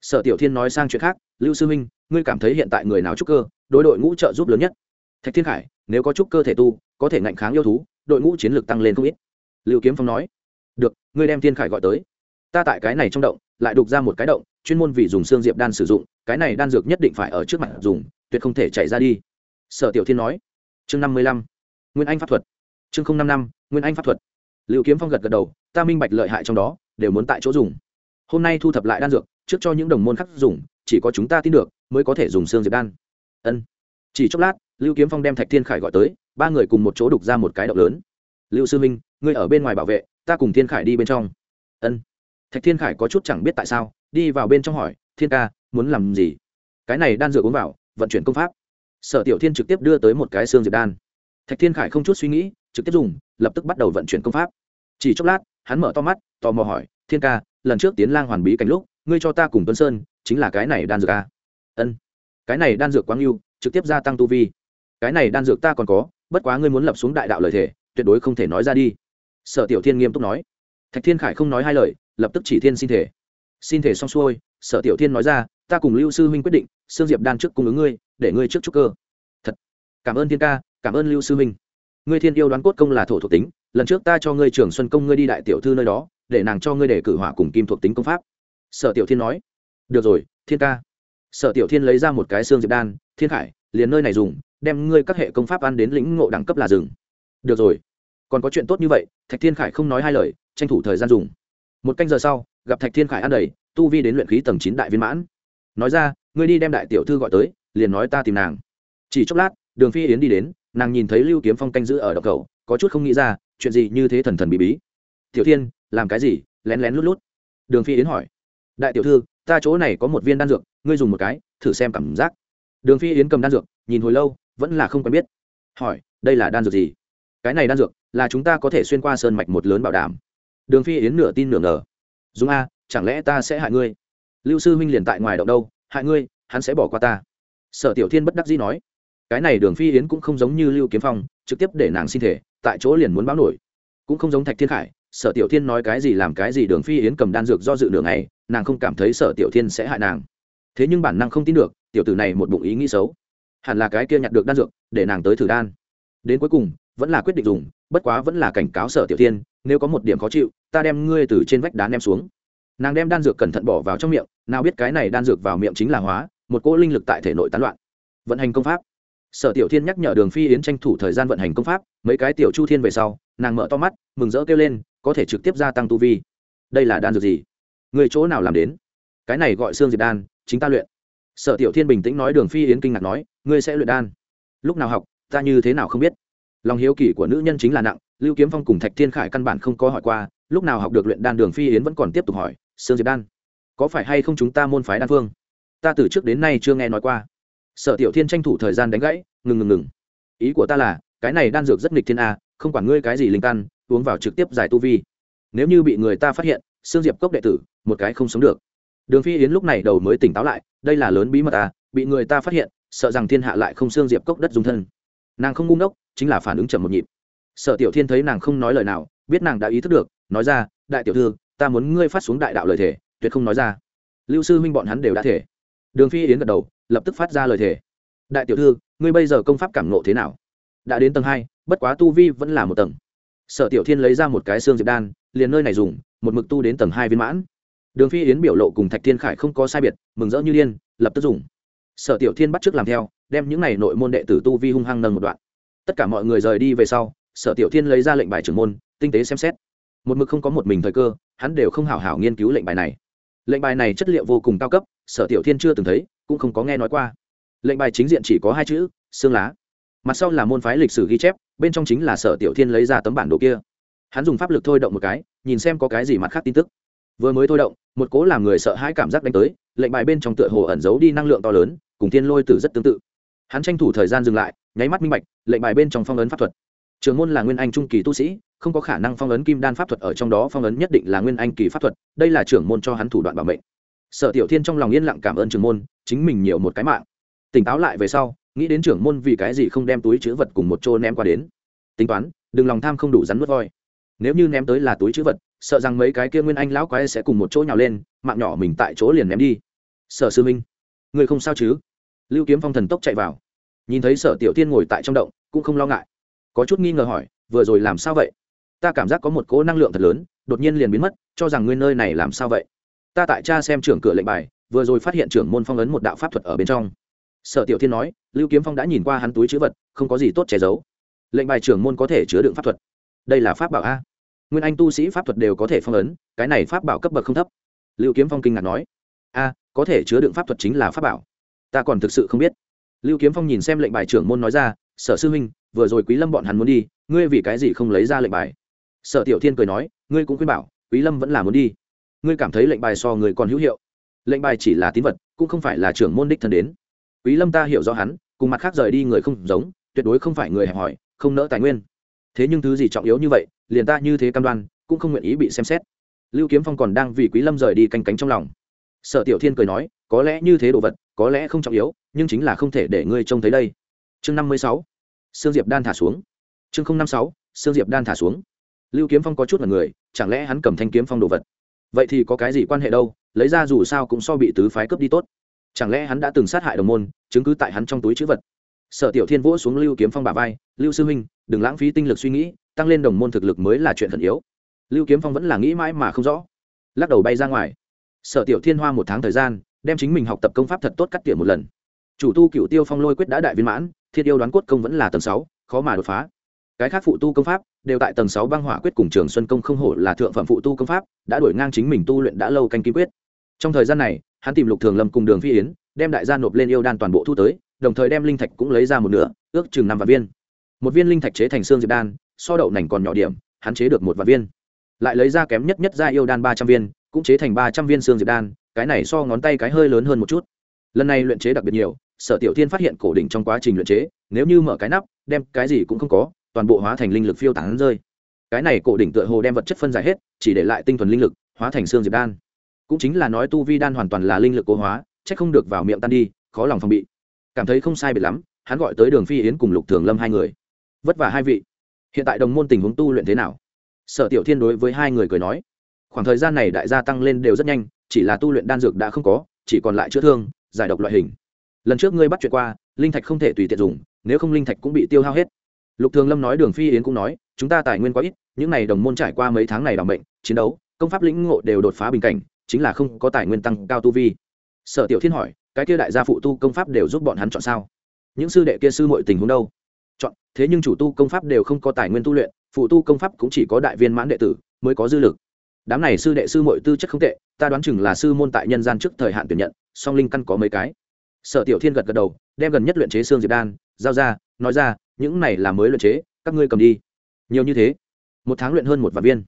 S1: Sở tiểu thiên nói sang chuyện khác, lưu sư huynh, ngươi cảm thấy hiện tại người nào trúc cơ, đối đội ngũ trợ giúp lớn nhất? Thạch thiên khải, nếu có trúc cơ thể tu, có thể ngạnh kháng yêu thú, đội ngũ chiến lược tăng lên không ít. Lưu kiếm phong nói được, ngươi đem thiên khải gọi tới. Ta tại cái này trong động, lại đục ra một cái động, chuyên môn vì dùng xương diệp đan sử dụng, cái này đan dược nhất định phải ở trước mặt dùng, tuyệt không thể chạy ra đi. Sở tiểu thiên nói. Chương năm mươi lăm. Nguyên anh pháp thuật. Chương không năm năm, nguyên anh pháp thuật. Liệu kiếm phong gật gật đầu, ta minh bạch lợi hại trong đó, đều muốn tại chỗ dùng. Hôm nay thu thập lại đan dược, trước cho những đồng môn khác dùng, chỉ có chúng ta tin được, mới có thể dùng xương diệp đan. Ân. Chỉ chốc lát, lưu kiếm phong đem thạch thiên khải gọi tới, ba người cùng một chỗ đục ra một cái động lớn. Lưu sư minh, ngươi ở bên ngoài bảo vệ ta cùng thiên khải đi bên trong. Ân. Thạch thiên khải có chút chẳng biết tại sao, đi vào bên trong hỏi, thiên ca, muốn làm gì? Cái này đan dược uống vào, vận chuyển công pháp. Sở tiểu thiên trực tiếp đưa tới một cái xương diệp đan. Thạch thiên khải không chút suy nghĩ, trực tiếp dùng, lập tức bắt đầu vận chuyển công pháp. Chỉ chốc lát, hắn mở to mắt, tò mò hỏi, thiên ca, lần trước tiến lang hoàn bí cảnh lúc, ngươi cho ta cùng tuấn sơn, chính là cái này đan dược a à? ân. Cái này đan dược quang yêu trực tiếp gia tăng tu vi. Cái này đan dược ta còn có, bất quá ngươi muốn lập xuống đại đạo lời thể tuyệt đối không thể nói ra đi sở tiểu thiên nghiêm túc nói. Thạch thiên khải không nói hai lời, lập tức chỉ thiên xin thể. Xin thể xong xuôi, sở tiểu thiên nói ra, ta cùng lưu sư huynh quyết định, sương diệp đan trước cung ứng ngươi, để ngươi trước trúc cơ. Thật. Cảm ơn thiên ca, cảm ơn lưu sư huynh. Ngươi thiên yêu đoán cốt công là thổ thuộc tính, lần trước ta cho ngươi trường xuân công ngươi đi đại tiểu thư nơi đó, để nàng cho ngươi để cử hỏa cùng kim thuộc tính công pháp. Sở tiểu thiên nói. Được rồi, thiên ca. Sở tiểu thiên lấy ra một cái xương diệp đan, thiên khải, liền nơi này dùng, đem ngươi các hệ công pháp ăn đến lĩnh ngộ đẳng cấp là rừng được rồi còn có chuyện tốt như vậy, thạch thiên khải không nói hai lời, tranh thủ thời gian dùng. Một canh giờ sau, gặp thạch thiên khải ăn đầy, tu vi đến luyện khí tầng chín đại viên mãn. Nói ra, ngươi đi đem đại tiểu thư gọi tới, liền nói ta tìm nàng. Chỉ chốc lát, đường phi yến đi đến, nàng nhìn thấy lưu kiếm phong canh giữ ở đập cầu có chút không nghĩ ra, chuyện gì như thế thần thần bí bí. Tiểu thiên, làm cái gì? lén lén lút lút. Đường phi yến hỏi. Đại tiểu thư, ta chỗ này có một viên đan dược, ngươi dùng một cái, thử xem cảm giác. Đường phi yến cầm đan dược, nhìn hồi lâu, vẫn là không quen biết. Hỏi, đây là đan dược gì? Cái này đan dược là chúng ta có thể xuyên qua sơn mạch một lớn bảo đảm. Đường phi yến nửa tin nửa ngờ. Dung a, chẳng lẽ ta sẽ hại ngươi? Lưu sư huynh liền tại ngoài động đâu, hại ngươi, hắn sẽ bỏ qua ta. Sở tiểu thiên bất đắc dĩ nói. Cái này đường phi yến cũng không giống như lưu kiếm phong, trực tiếp để nàng xin thể, tại chỗ liền muốn báo nổi. Cũng không giống thạch thiên khải, sở tiểu thiên nói cái gì làm cái gì đường phi yến cầm đan dược do dự đường này nàng không cảm thấy sở tiểu thiên sẽ hại nàng. Thế nhưng bản năng không tin được, tiểu tử này một bụng ý nghĩ xấu. Hẳn là cái kia nhặt được đan dược, để nàng tới thử đan. Đến cuối cùng, vẫn là quyết định dùng bất quá vẫn là cảnh cáo sở tiểu thiên, nếu có một điểm khó chịu, ta đem ngươi từ trên vách đá ném xuống. Nàng đem đan dược cẩn thận bỏ vào trong miệng, nào biết cái này đan dược vào miệng chính là hóa, một cỗ linh lực tại thể nội tán loạn. Vận hành công pháp. Sở tiểu thiên nhắc nhở đường phi yến tranh thủ thời gian vận hành công pháp, mấy cái tiểu chu thiên về sau, nàng mở to mắt, mừng rỡ kêu lên, có thể trực tiếp gia tăng tu vi. Đây là đan dược gì? Người chỗ nào làm đến? Cái này gọi xương diệt đan, chính ta luyện. Sở tiểu thiên bình tĩnh nói, đường phi yến kinh ngạc nói, ngươi sẽ luyện đan? Lúc nào học, ta như thế nào không biết? Lòng hiếu kỳ của nữ nhân chính là nặng, lưu kiếm phong cùng thạch thiên khải căn bản không có hỏi qua, lúc nào học được luyện đan đường phi yến vẫn còn tiếp tục hỏi, Sương diệp đan, có phải hay không chúng ta môn phái đan phương? Ta từ trước đến nay chưa nghe nói qua. Sở tiểu thiên tranh thủ thời gian đánh gãy, ngừng ngừng ngừng. Ý của ta là, cái này đan dược rất nghịch thiên a, không quản ngươi cái gì linh căn, uống vào trực tiếp giải tu vi. Nếu như bị người ta phát hiện xương diệp cốc đệ tử, một cái không sống được. Đường phi yến lúc này đầu mới tỉnh táo lại, đây là lớn bí mật à bị người ta phát hiện, sợ rằng thiên hạ lại không xương diệp cốc đất dung thân nàng không ngu ngốc, chính là phản ứng chậm một nhịp. Sở tiểu thiên thấy nàng không nói lời nào, biết nàng đã ý thức được, nói ra, đại tiểu thư, ta muốn ngươi phát xuống đại đạo lời thể tuyệt không nói ra. Lưu sư huynh bọn hắn đều đã thể đường phi yến gật đầu, lập tức phát ra lời thể đại tiểu thư, ngươi bây giờ công pháp cảm nộ thế nào? Đã đến tầng hai, bất quá tu vi vẫn là một tầng. Sở tiểu thiên lấy ra một cái xương diệp đan, liền nơi này dùng, một mực tu đến tầng hai viên mãn. Đường phi yến biểu lộ cùng thạch thiên khải không có sai biệt, mừng rỡ như điên, lập tức dùng sở tiểu thiên bắt trước làm theo, đem những này nội môn đệ tử tu vi hung hăng nâng một đoạn. Tất cả mọi người rời đi về sau, sở tiểu thiên lấy ra lệnh bài trưởng môn, tinh tế xem xét. Một mực không có một mình thời cơ, hắn đều không hảo hảo nghiên cứu lệnh bài này. Lệnh bài này chất liệu vô cùng cao cấp, sở tiểu thiên chưa từng thấy, cũng không có nghe nói qua. Lệnh bài chính diện chỉ có hai chữ, xương lá. Mặt sau là môn phái lịch sử ghi chép, bên trong chính là sở tiểu thiên lấy ra tấm bản đồ kia. Hắn dùng pháp lực thôi động một cái, nhìn xem có cái gì mặt khác tin tức. Vừa mới thôi động, một cố làm người sợ hãi cảm giác đánh tới, lệnh bài bên trong tựa hồ ẩn giấu đi năng lượng to lớn cùng thiên lôi tử rất tương tự. Hắn tranh thủ thời gian dừng lại, nháy mắt minh bạch, lệnh bài bên trong phong ấn pháp thuật. Trường môn là nguyên anh trung kỳ tu sĩ, không có khả năng phong ấn kim đan pháp thuật ở trong đó, phong ấn nhất định là nguyên anh kỳ pháp thuật, đây là trưởng môn cho hắn thủ đoạn bảo mệnh. Sở tiểu thiên trong lòng yên lặng cảm ơn trưởng môn, chính mình nhiều một cái mạng. Tỉnh táo lại về sau, nghĩ đến trưởng môn vì cái gì không đem túi chữ vật cùng một chỗ ném qua đến. Tính toán, đừng lòng tham không đủ rắn mất voi. Nếu như ném tới là túi chữ vật, sợ rằng mấy cái kia nguyên anh lão quái sẽ cùng một chỗ nhào lên, mạng nhỏ mình tại chỗ liền ném đi. Sở sư minh, người không sao chứ? Lưu kiếm phong thần tốc chạy vào. Nhìn thấy sở tiểu tiên ngồi tại trong động, cũng không lo ngại. Có chút nghi ngờ hỏi, vừa rồi làm sao vậy? Ta cảm giác có một cỗ năng lượng thật lớn, đột nhiên liền biến mất, cho rằng ngươi nơi này làm sao vậy? Ta tại cha xem trưởng cửa lệnh bài, vừa rồi phát hiện trưởng môn phong ấn một đạo pháp thuật ở bên trong. Sở tiểu thiên nói, lưu kiếm phong đã nhìn qua hắn túi chữ vật, không có gì tốt che giấu. Lệnh bài trưởng môn có thể chứa đựng pháp thuật. Đây là pháp bảo a. Nguyên anh tu sĩ pháp thuật đều có thể phong ấn, cái này pháp bảo cấp bậc không thấp. Lưu kiếm phong kinh ngạc nói, a, có thể chứa đựng pháp thuật chính là pháp bảo ta còn thực sự không biết. Lưu kiếm phong nhìn xem lệnh bài trưởng môn nói ra, sở sư huynh, vừa rồi quý lâm bọn hắn muốn đi, ngươi vì cái gì không lấy ra lệnh bài? Sở tiểu thiên cười nói, ngươi cũng khuyên bảo, quý lâm vẫn là muốn đi. Ngươi cảm thấy lệnh bài so người còn hữu hiệu. Lệnh bài chỉ là tín vật, cũng không phải là trưởng môn đích thân đến. Quý lâm ta hiểu rõ hắn, cùng mặt khác rời đi người không giống, tuyệt đối không phải người hẹp hòi, không nỡ tài nguyên. Thế nhưng thứ gì trọng yếu như vậy, liền ta như thế cam đoan, cũng không nguyện ý bị xem xét. Lưu kiếm phong còn đang vì quý lâm rời đi canh cánh trong lòng. Sở tiểu thiên cười nói, có lẽ như thế đồ vật có lẽ không trọng yếu, nhưng chính là không thể để ngươi trông thấy đây. Chương năm mươi sáu, sương diệp đan thả xuống. Chương năm sáu, sương diệp đan thả xuống. Lưu kiếm phong có chút là người, chẳng lẽ hắn cầm thanh kiếm phong đồ vật? Vậy thì có cái gì quan hệ đâu, lấy ra dù sao cũng so bị tứ phái cướp đi tốt. Chẳng lẽ hắn đã từng sát hại đồng môn, chứng cứ tại hắn trong túi chữ vật? Sở tiểu thiên vỗ xuống lưu kiếm phong bà vai, lưu sư huynh, đừng lãng phí tinh lực suy nghĩ, tăng lên đồng môn thực lực mới là chuyện thần yếu. Lưu kiếm phong vẫn là nghĩ mãi mà không rõ. Lắc đầu bay ra ngoài. Sở tiểu thiên hoa một tháng thời gian đem chính mình học tập công pháp thật tốt cắt tỉa một lần. Chủ tu cựu tiêu phong lôi quyết đã đại viên mãn thiết yêu đoán cốt công vẫn là tầng sáu, khó mà đột phá. Cái khác phụ tu công pháp đều tại tầng sáu băng hỏa quyết cùng trường xuân công không hổ là thượng phẩm phụ tu công pháp, đã đổi ngang chính mình tu luyện đã lâu canh kim quyết. Trong thời gian này, hắn tìm lục thường lâm cùng đường phi yến, đem đại gia nộp lên yêu đan toàn bộ thu tới, đồng thời đem linh thạch cũng lấy ra một nửa, ước chừng năm vạn viên. Một viên linh thạch chế thành xương diệp đan, so đậu nành còn nhỏ điểm, hắn chế được một vạn viên. Lại lấy ra kém nhất nhất ra yêu đan ba trăm viên, cũng chế thành ba trăm viên xương diệp đan cái này so ngón tay cái hơi lớn hơn một chút. Lần này luyện chế đặc biệt nhiều, sở tiểu thiên phát hiện cổ đỉnh trong quá trình luyện chế, nếu như mở cái nắp, đem cái gì cũng không có, toàn bộ hóa thành linh lực phiêu tán rơi. Cái này cổ đỉnh tựa hồ đem vật chất phân giải hết, chỉ để lại tinh thuần linh lực, hóa thành xương diệp đan. Cũng chính là nói tu vi đan hoàn toàn là linh lực cố hóa c h ắ c không được vào miệng tan đi, khó lòng phòng bị. Cảm thấy không sai biệt lắm, hắn gọi tới đường phi yến cùng lục thường lâm hai người. Vất vả hai vị. Hiện tại đồng môn tình huống tu luyện thế nào? Sở tiểu thiên đối với hai người cười nói. Khoảng thời gian này đại gia tăng lên đều rất nhanh chỉ là tu luyện đan dược đã không có, chỉ còn lại chữa thương, giải độc loại hình. Lần trước ngươi bắt chuyện qua, linh thạch không thể tùy tiện dùng, nếu không linh thạch cũng bị tiêu hao hết. Lục thường lâm nói đường phi yến cũng nói, chúng ta tài nguyên quá ít, những n à y đồng môn trải qua mấy tháng này đ ỏ n bệnh chiến đấu, công pháp lĩnh ngộ đều đột phá bình cảnh, chính là không có tài nguyên tăng cao tu vi. Sở tiểu thiên hỏi, cái kia đại gia phụ tu công pháp đều giúp bọn hắn chọn sao? Những sư đệ kia sư mọi tình huống đâu? Chọn, thế nhưng chủ tu công pháp đều không có tài nguyên tu luyện, phụ tu công pháp cũng chỉ có đại viên mãn đệ tử mới có dư lực đám này sư đệ sư mọi tư chất không tệ, ta đoán chừng là sư môn tại nhân gian trước thời hạn tuyển nhận, song linh căn có mấy cái. Sở tiểu thiên gật gật đầu, đem gần nhất luyện chế xương diệp đan, giao ra, nói ra, những này là mới luyện chế, các ngươi cầm đi. Nhiều như thế, một tháng luyện hơn một vạn viên.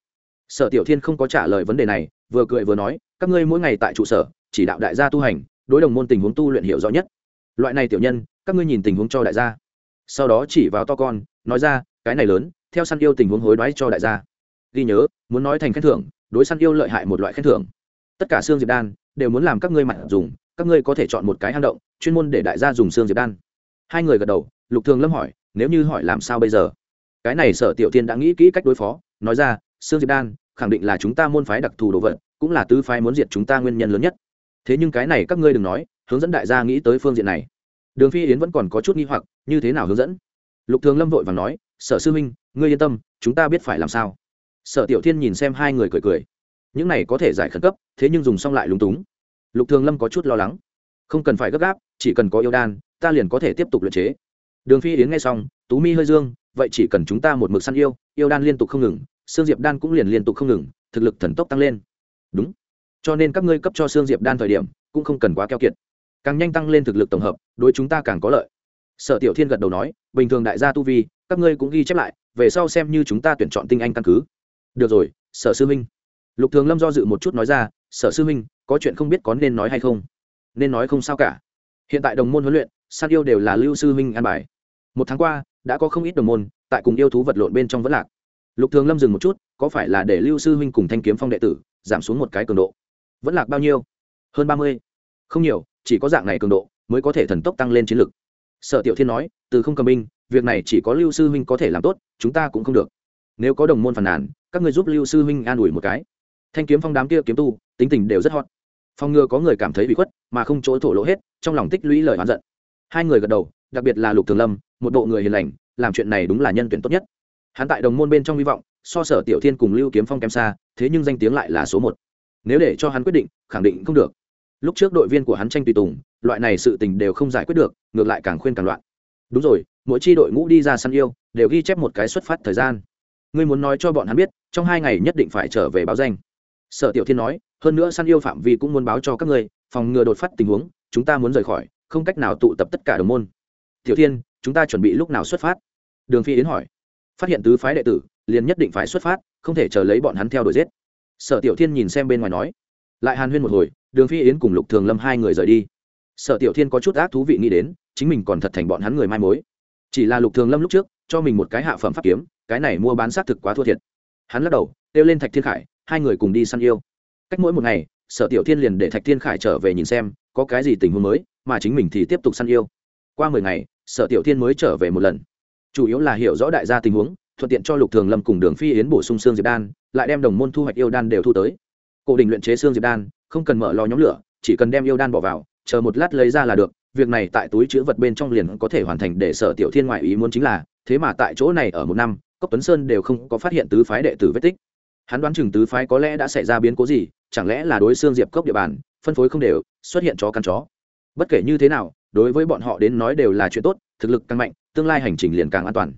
S1: Sở tiểu thiên không có trả lời vấn đề này, vừa cười vừa nói, các ngươi mỗi ngày tại trụ sở, chỉ đạo đại gia tu hành, đối đồng môn tình huống tu luyện hiểu rõ nhất. Loại này tiểu nhân, các ngươi nhìn tình huống cho đại gia. Sau đó chỉ vào to con, nói ra, cái này lớn, theo săn yêu tình huống hối đoái cho đại gia. Ghi nhớ, muốn nói thành khen thưởng đối săn yêu lợi hại một loại khen thưởng. Tất cả xương diệp đan đều muốn làm các ngươi mặt dùng, các ngươi có thể chọn một cái hang động, chuyên môn để đại gia dùng xương diệp đan. Hai người gật đầu, lục thường lâm hỏi, nếu như hỏi làm sao bây giờ? Cái này sở tiểu tiên đã nghĩ kỹ cách đối phó, nói ra, xương diệp đan khẳng định là chúng ta môn phái đặc thù đồ vật, cũng là tứ phái muốn diệt chúng ta nguyên nhân lớn nhất. Thế nhưng cái này các ngươi đừng nói, hướng dẫn đại gia nghĩ tới phương diện này. Đường phi yến vẫn còn có chút nghi hoặc, như thế nào hướng dẫn? Lục thường lâm vội và nói, sở sư minh ngươi yên tâm, chúng ta biết phải làm sao sở tiểu thiên nhìn xem hai người cười cười. Những này có thể giải khẩn cấp, thế nhưng dùng xong lại lúng túng. Lục thường lâm có chút lo lắng. Không cần phải gấp gáp, chỉ cần có yêu đan, ta liền có thể tiếp tục luyện chế. Đường phi yến nghe xong, tú mi hơi dương, vậy chỉ cần chúng ta một mực săn yêu yêu đan liên tục không ngừng xương diệp đan cũng liền liên tục không ngừng, thực lực thần tốc tăng lên. Đúng. Cho nên các ngươi cấp cho xương diệp đan thời điểm, cũng không cần quá keo kiệt. Càng nhanh tăng lên thực lực tổng hợp, đối chúng ta càng có lợi. Sở tiểu thiên gật đầu nói, bình thường đại gia tu vi, các ngươi cũng ghi chép lại, về sau xem như chúng ta tuyển chọn tinh anh căn cứ được rồi, sở sư minh. Lục thường lâm do dự một chút nói ra, sở sư minh, có chuyện không biết có nên nói hay không? Nên nói không sao cả. Hiện tại đồng môn huấn luyện san yêu đều là lưu sư minh an bài. Một tháng qua, đã có không ít đồng môn, tại cùng yêu thú vật lộn bên trong vẫn lạc. Lục thường lâm dừng một chút, có phải là để lưu sư huynh cùng thanh kiếm phong đệ tử giảm xuống một cái cường độ? Vẫn lạc bao nhiêu? Hơn ba mươi. Không nhiều, chỉ có dạng này cường độ mới có thể thần tốc tăng lên chiến lực. Sở tiểu thiên nói, từ không cầm binh, việc này chỉ có lưu sư huynh có thể làm tốt, chúng ta cũng không được. Nếu có đồng môn phàn nàn các người giúp lưu sư huynh an ủi một cái. Thanh kiếm phong đám kia kiếm tu, tính tình đều rất hot. Phong ngừa có người cảm thấy bị khuất, mà không chỗ thổ lỗ hết, trong lòng tích lũy lời oán giận. Hai người gật đầu, đặc biệt là lục thường lâm, một bộ người hiền lành, làm chuyện này đúng là nhân tuyển tốt nhất. Hắn tại đồng môn bên trong hy vọng, so sở tiểu thiên cùng lưu kiếm phong kém xa, thế nhưng danh tiếng lại là số một. Nếu để cho hắn quyết định, khẳng định không được. Lúc trước đội viên của hắn tranh tùy tùng, loại này sự tình đều không giải quyết được, ngược lại càng khuyên càng loạn. Đúng rồi, mỗi chi đội ngũ đi ra săn yêu, đều ghi chép một cái xuất phát thời gian ngươi muốn nói cho bọn hắn biết, trong hai ngày nhất định phải trở về báo danh. Sở tiểu thiên nói, hơn nữa săn yêu phạm vi cũng muốn báo cho các ngươi, phòng ngừa đột phát tình huống, chúng ta muốn rời khỏi, không cách nào tụ tập tất cả đồng môn. Tiểu thiên, chúng ta chuẩn bị lúc nào xuất phát? Đường phi yến hỏi. Phát hiện tứ phái đệ tử, liền nhất định phải xuất phát, không thể chờ lấy bọn hắn theo đuổi giết. Sở tiểu thiên nhìn xem bên ngoài nói. Lại hàn huyên một hồi, đường phi yến cùng lục thường lâm hai người rời đi. Sở tiểu thiên có chút ác thú vị nghĩ đến, chính mình còn thật thành bọn hắn người mai mối. Chỉ là lục thường lâm lúc trước, cho mình một cái hạ phẩm pháp kiếm cái này mua bán xác thực quá thua thiệt. Hắn lắc đầu, kêu lên thạch thiên khải, hai người cùng đi săn yêu. Cách mỗi một ngày, sở tiểu thiên liền để thạch thiên khải trở về nhìn xem, có cái gì tình huống mới, mà chính mình thì tiếp tục săn yêu. Qua mười ngày, sở tiểu thiên mới trở về một lần. Chủ yếu là hiểu rõ đại gia tình huống, thuận tiện cho lục thường lâm cùng đường phi yến bổ sung xương diệp đan, lại đem đồng môn thu hoạch yêu đan đều thu tới. Cổ đình luyện chế xương diệp đan, không cần mở lò nhóm lửa, chỉ cần đem yêu đan bỏ vào, chờ một lát lấy ra là được, việc này tại túi chữ vật bên trong liền có thể hoàn thành để sở tiểu thiên ngoại ý muốn chính là, thế mà tại chỗ này ở một năm cốc tuấn sơn đều không có phát hiện tứ phái đệ tử vết tích. Hắn đoán chừng tứ phái có lẽ đã xảy ra biến cố gì, chẳng lẽ là đối xương diệp cốc địa bàn, phân phối không đều, xuất hiện chó căn chó. Bất kể như thế nào, đối với bọn họ đến nói đều là chuyện tốt, thực lực càng mạnh, tương lai hành trình liền càng an toàn.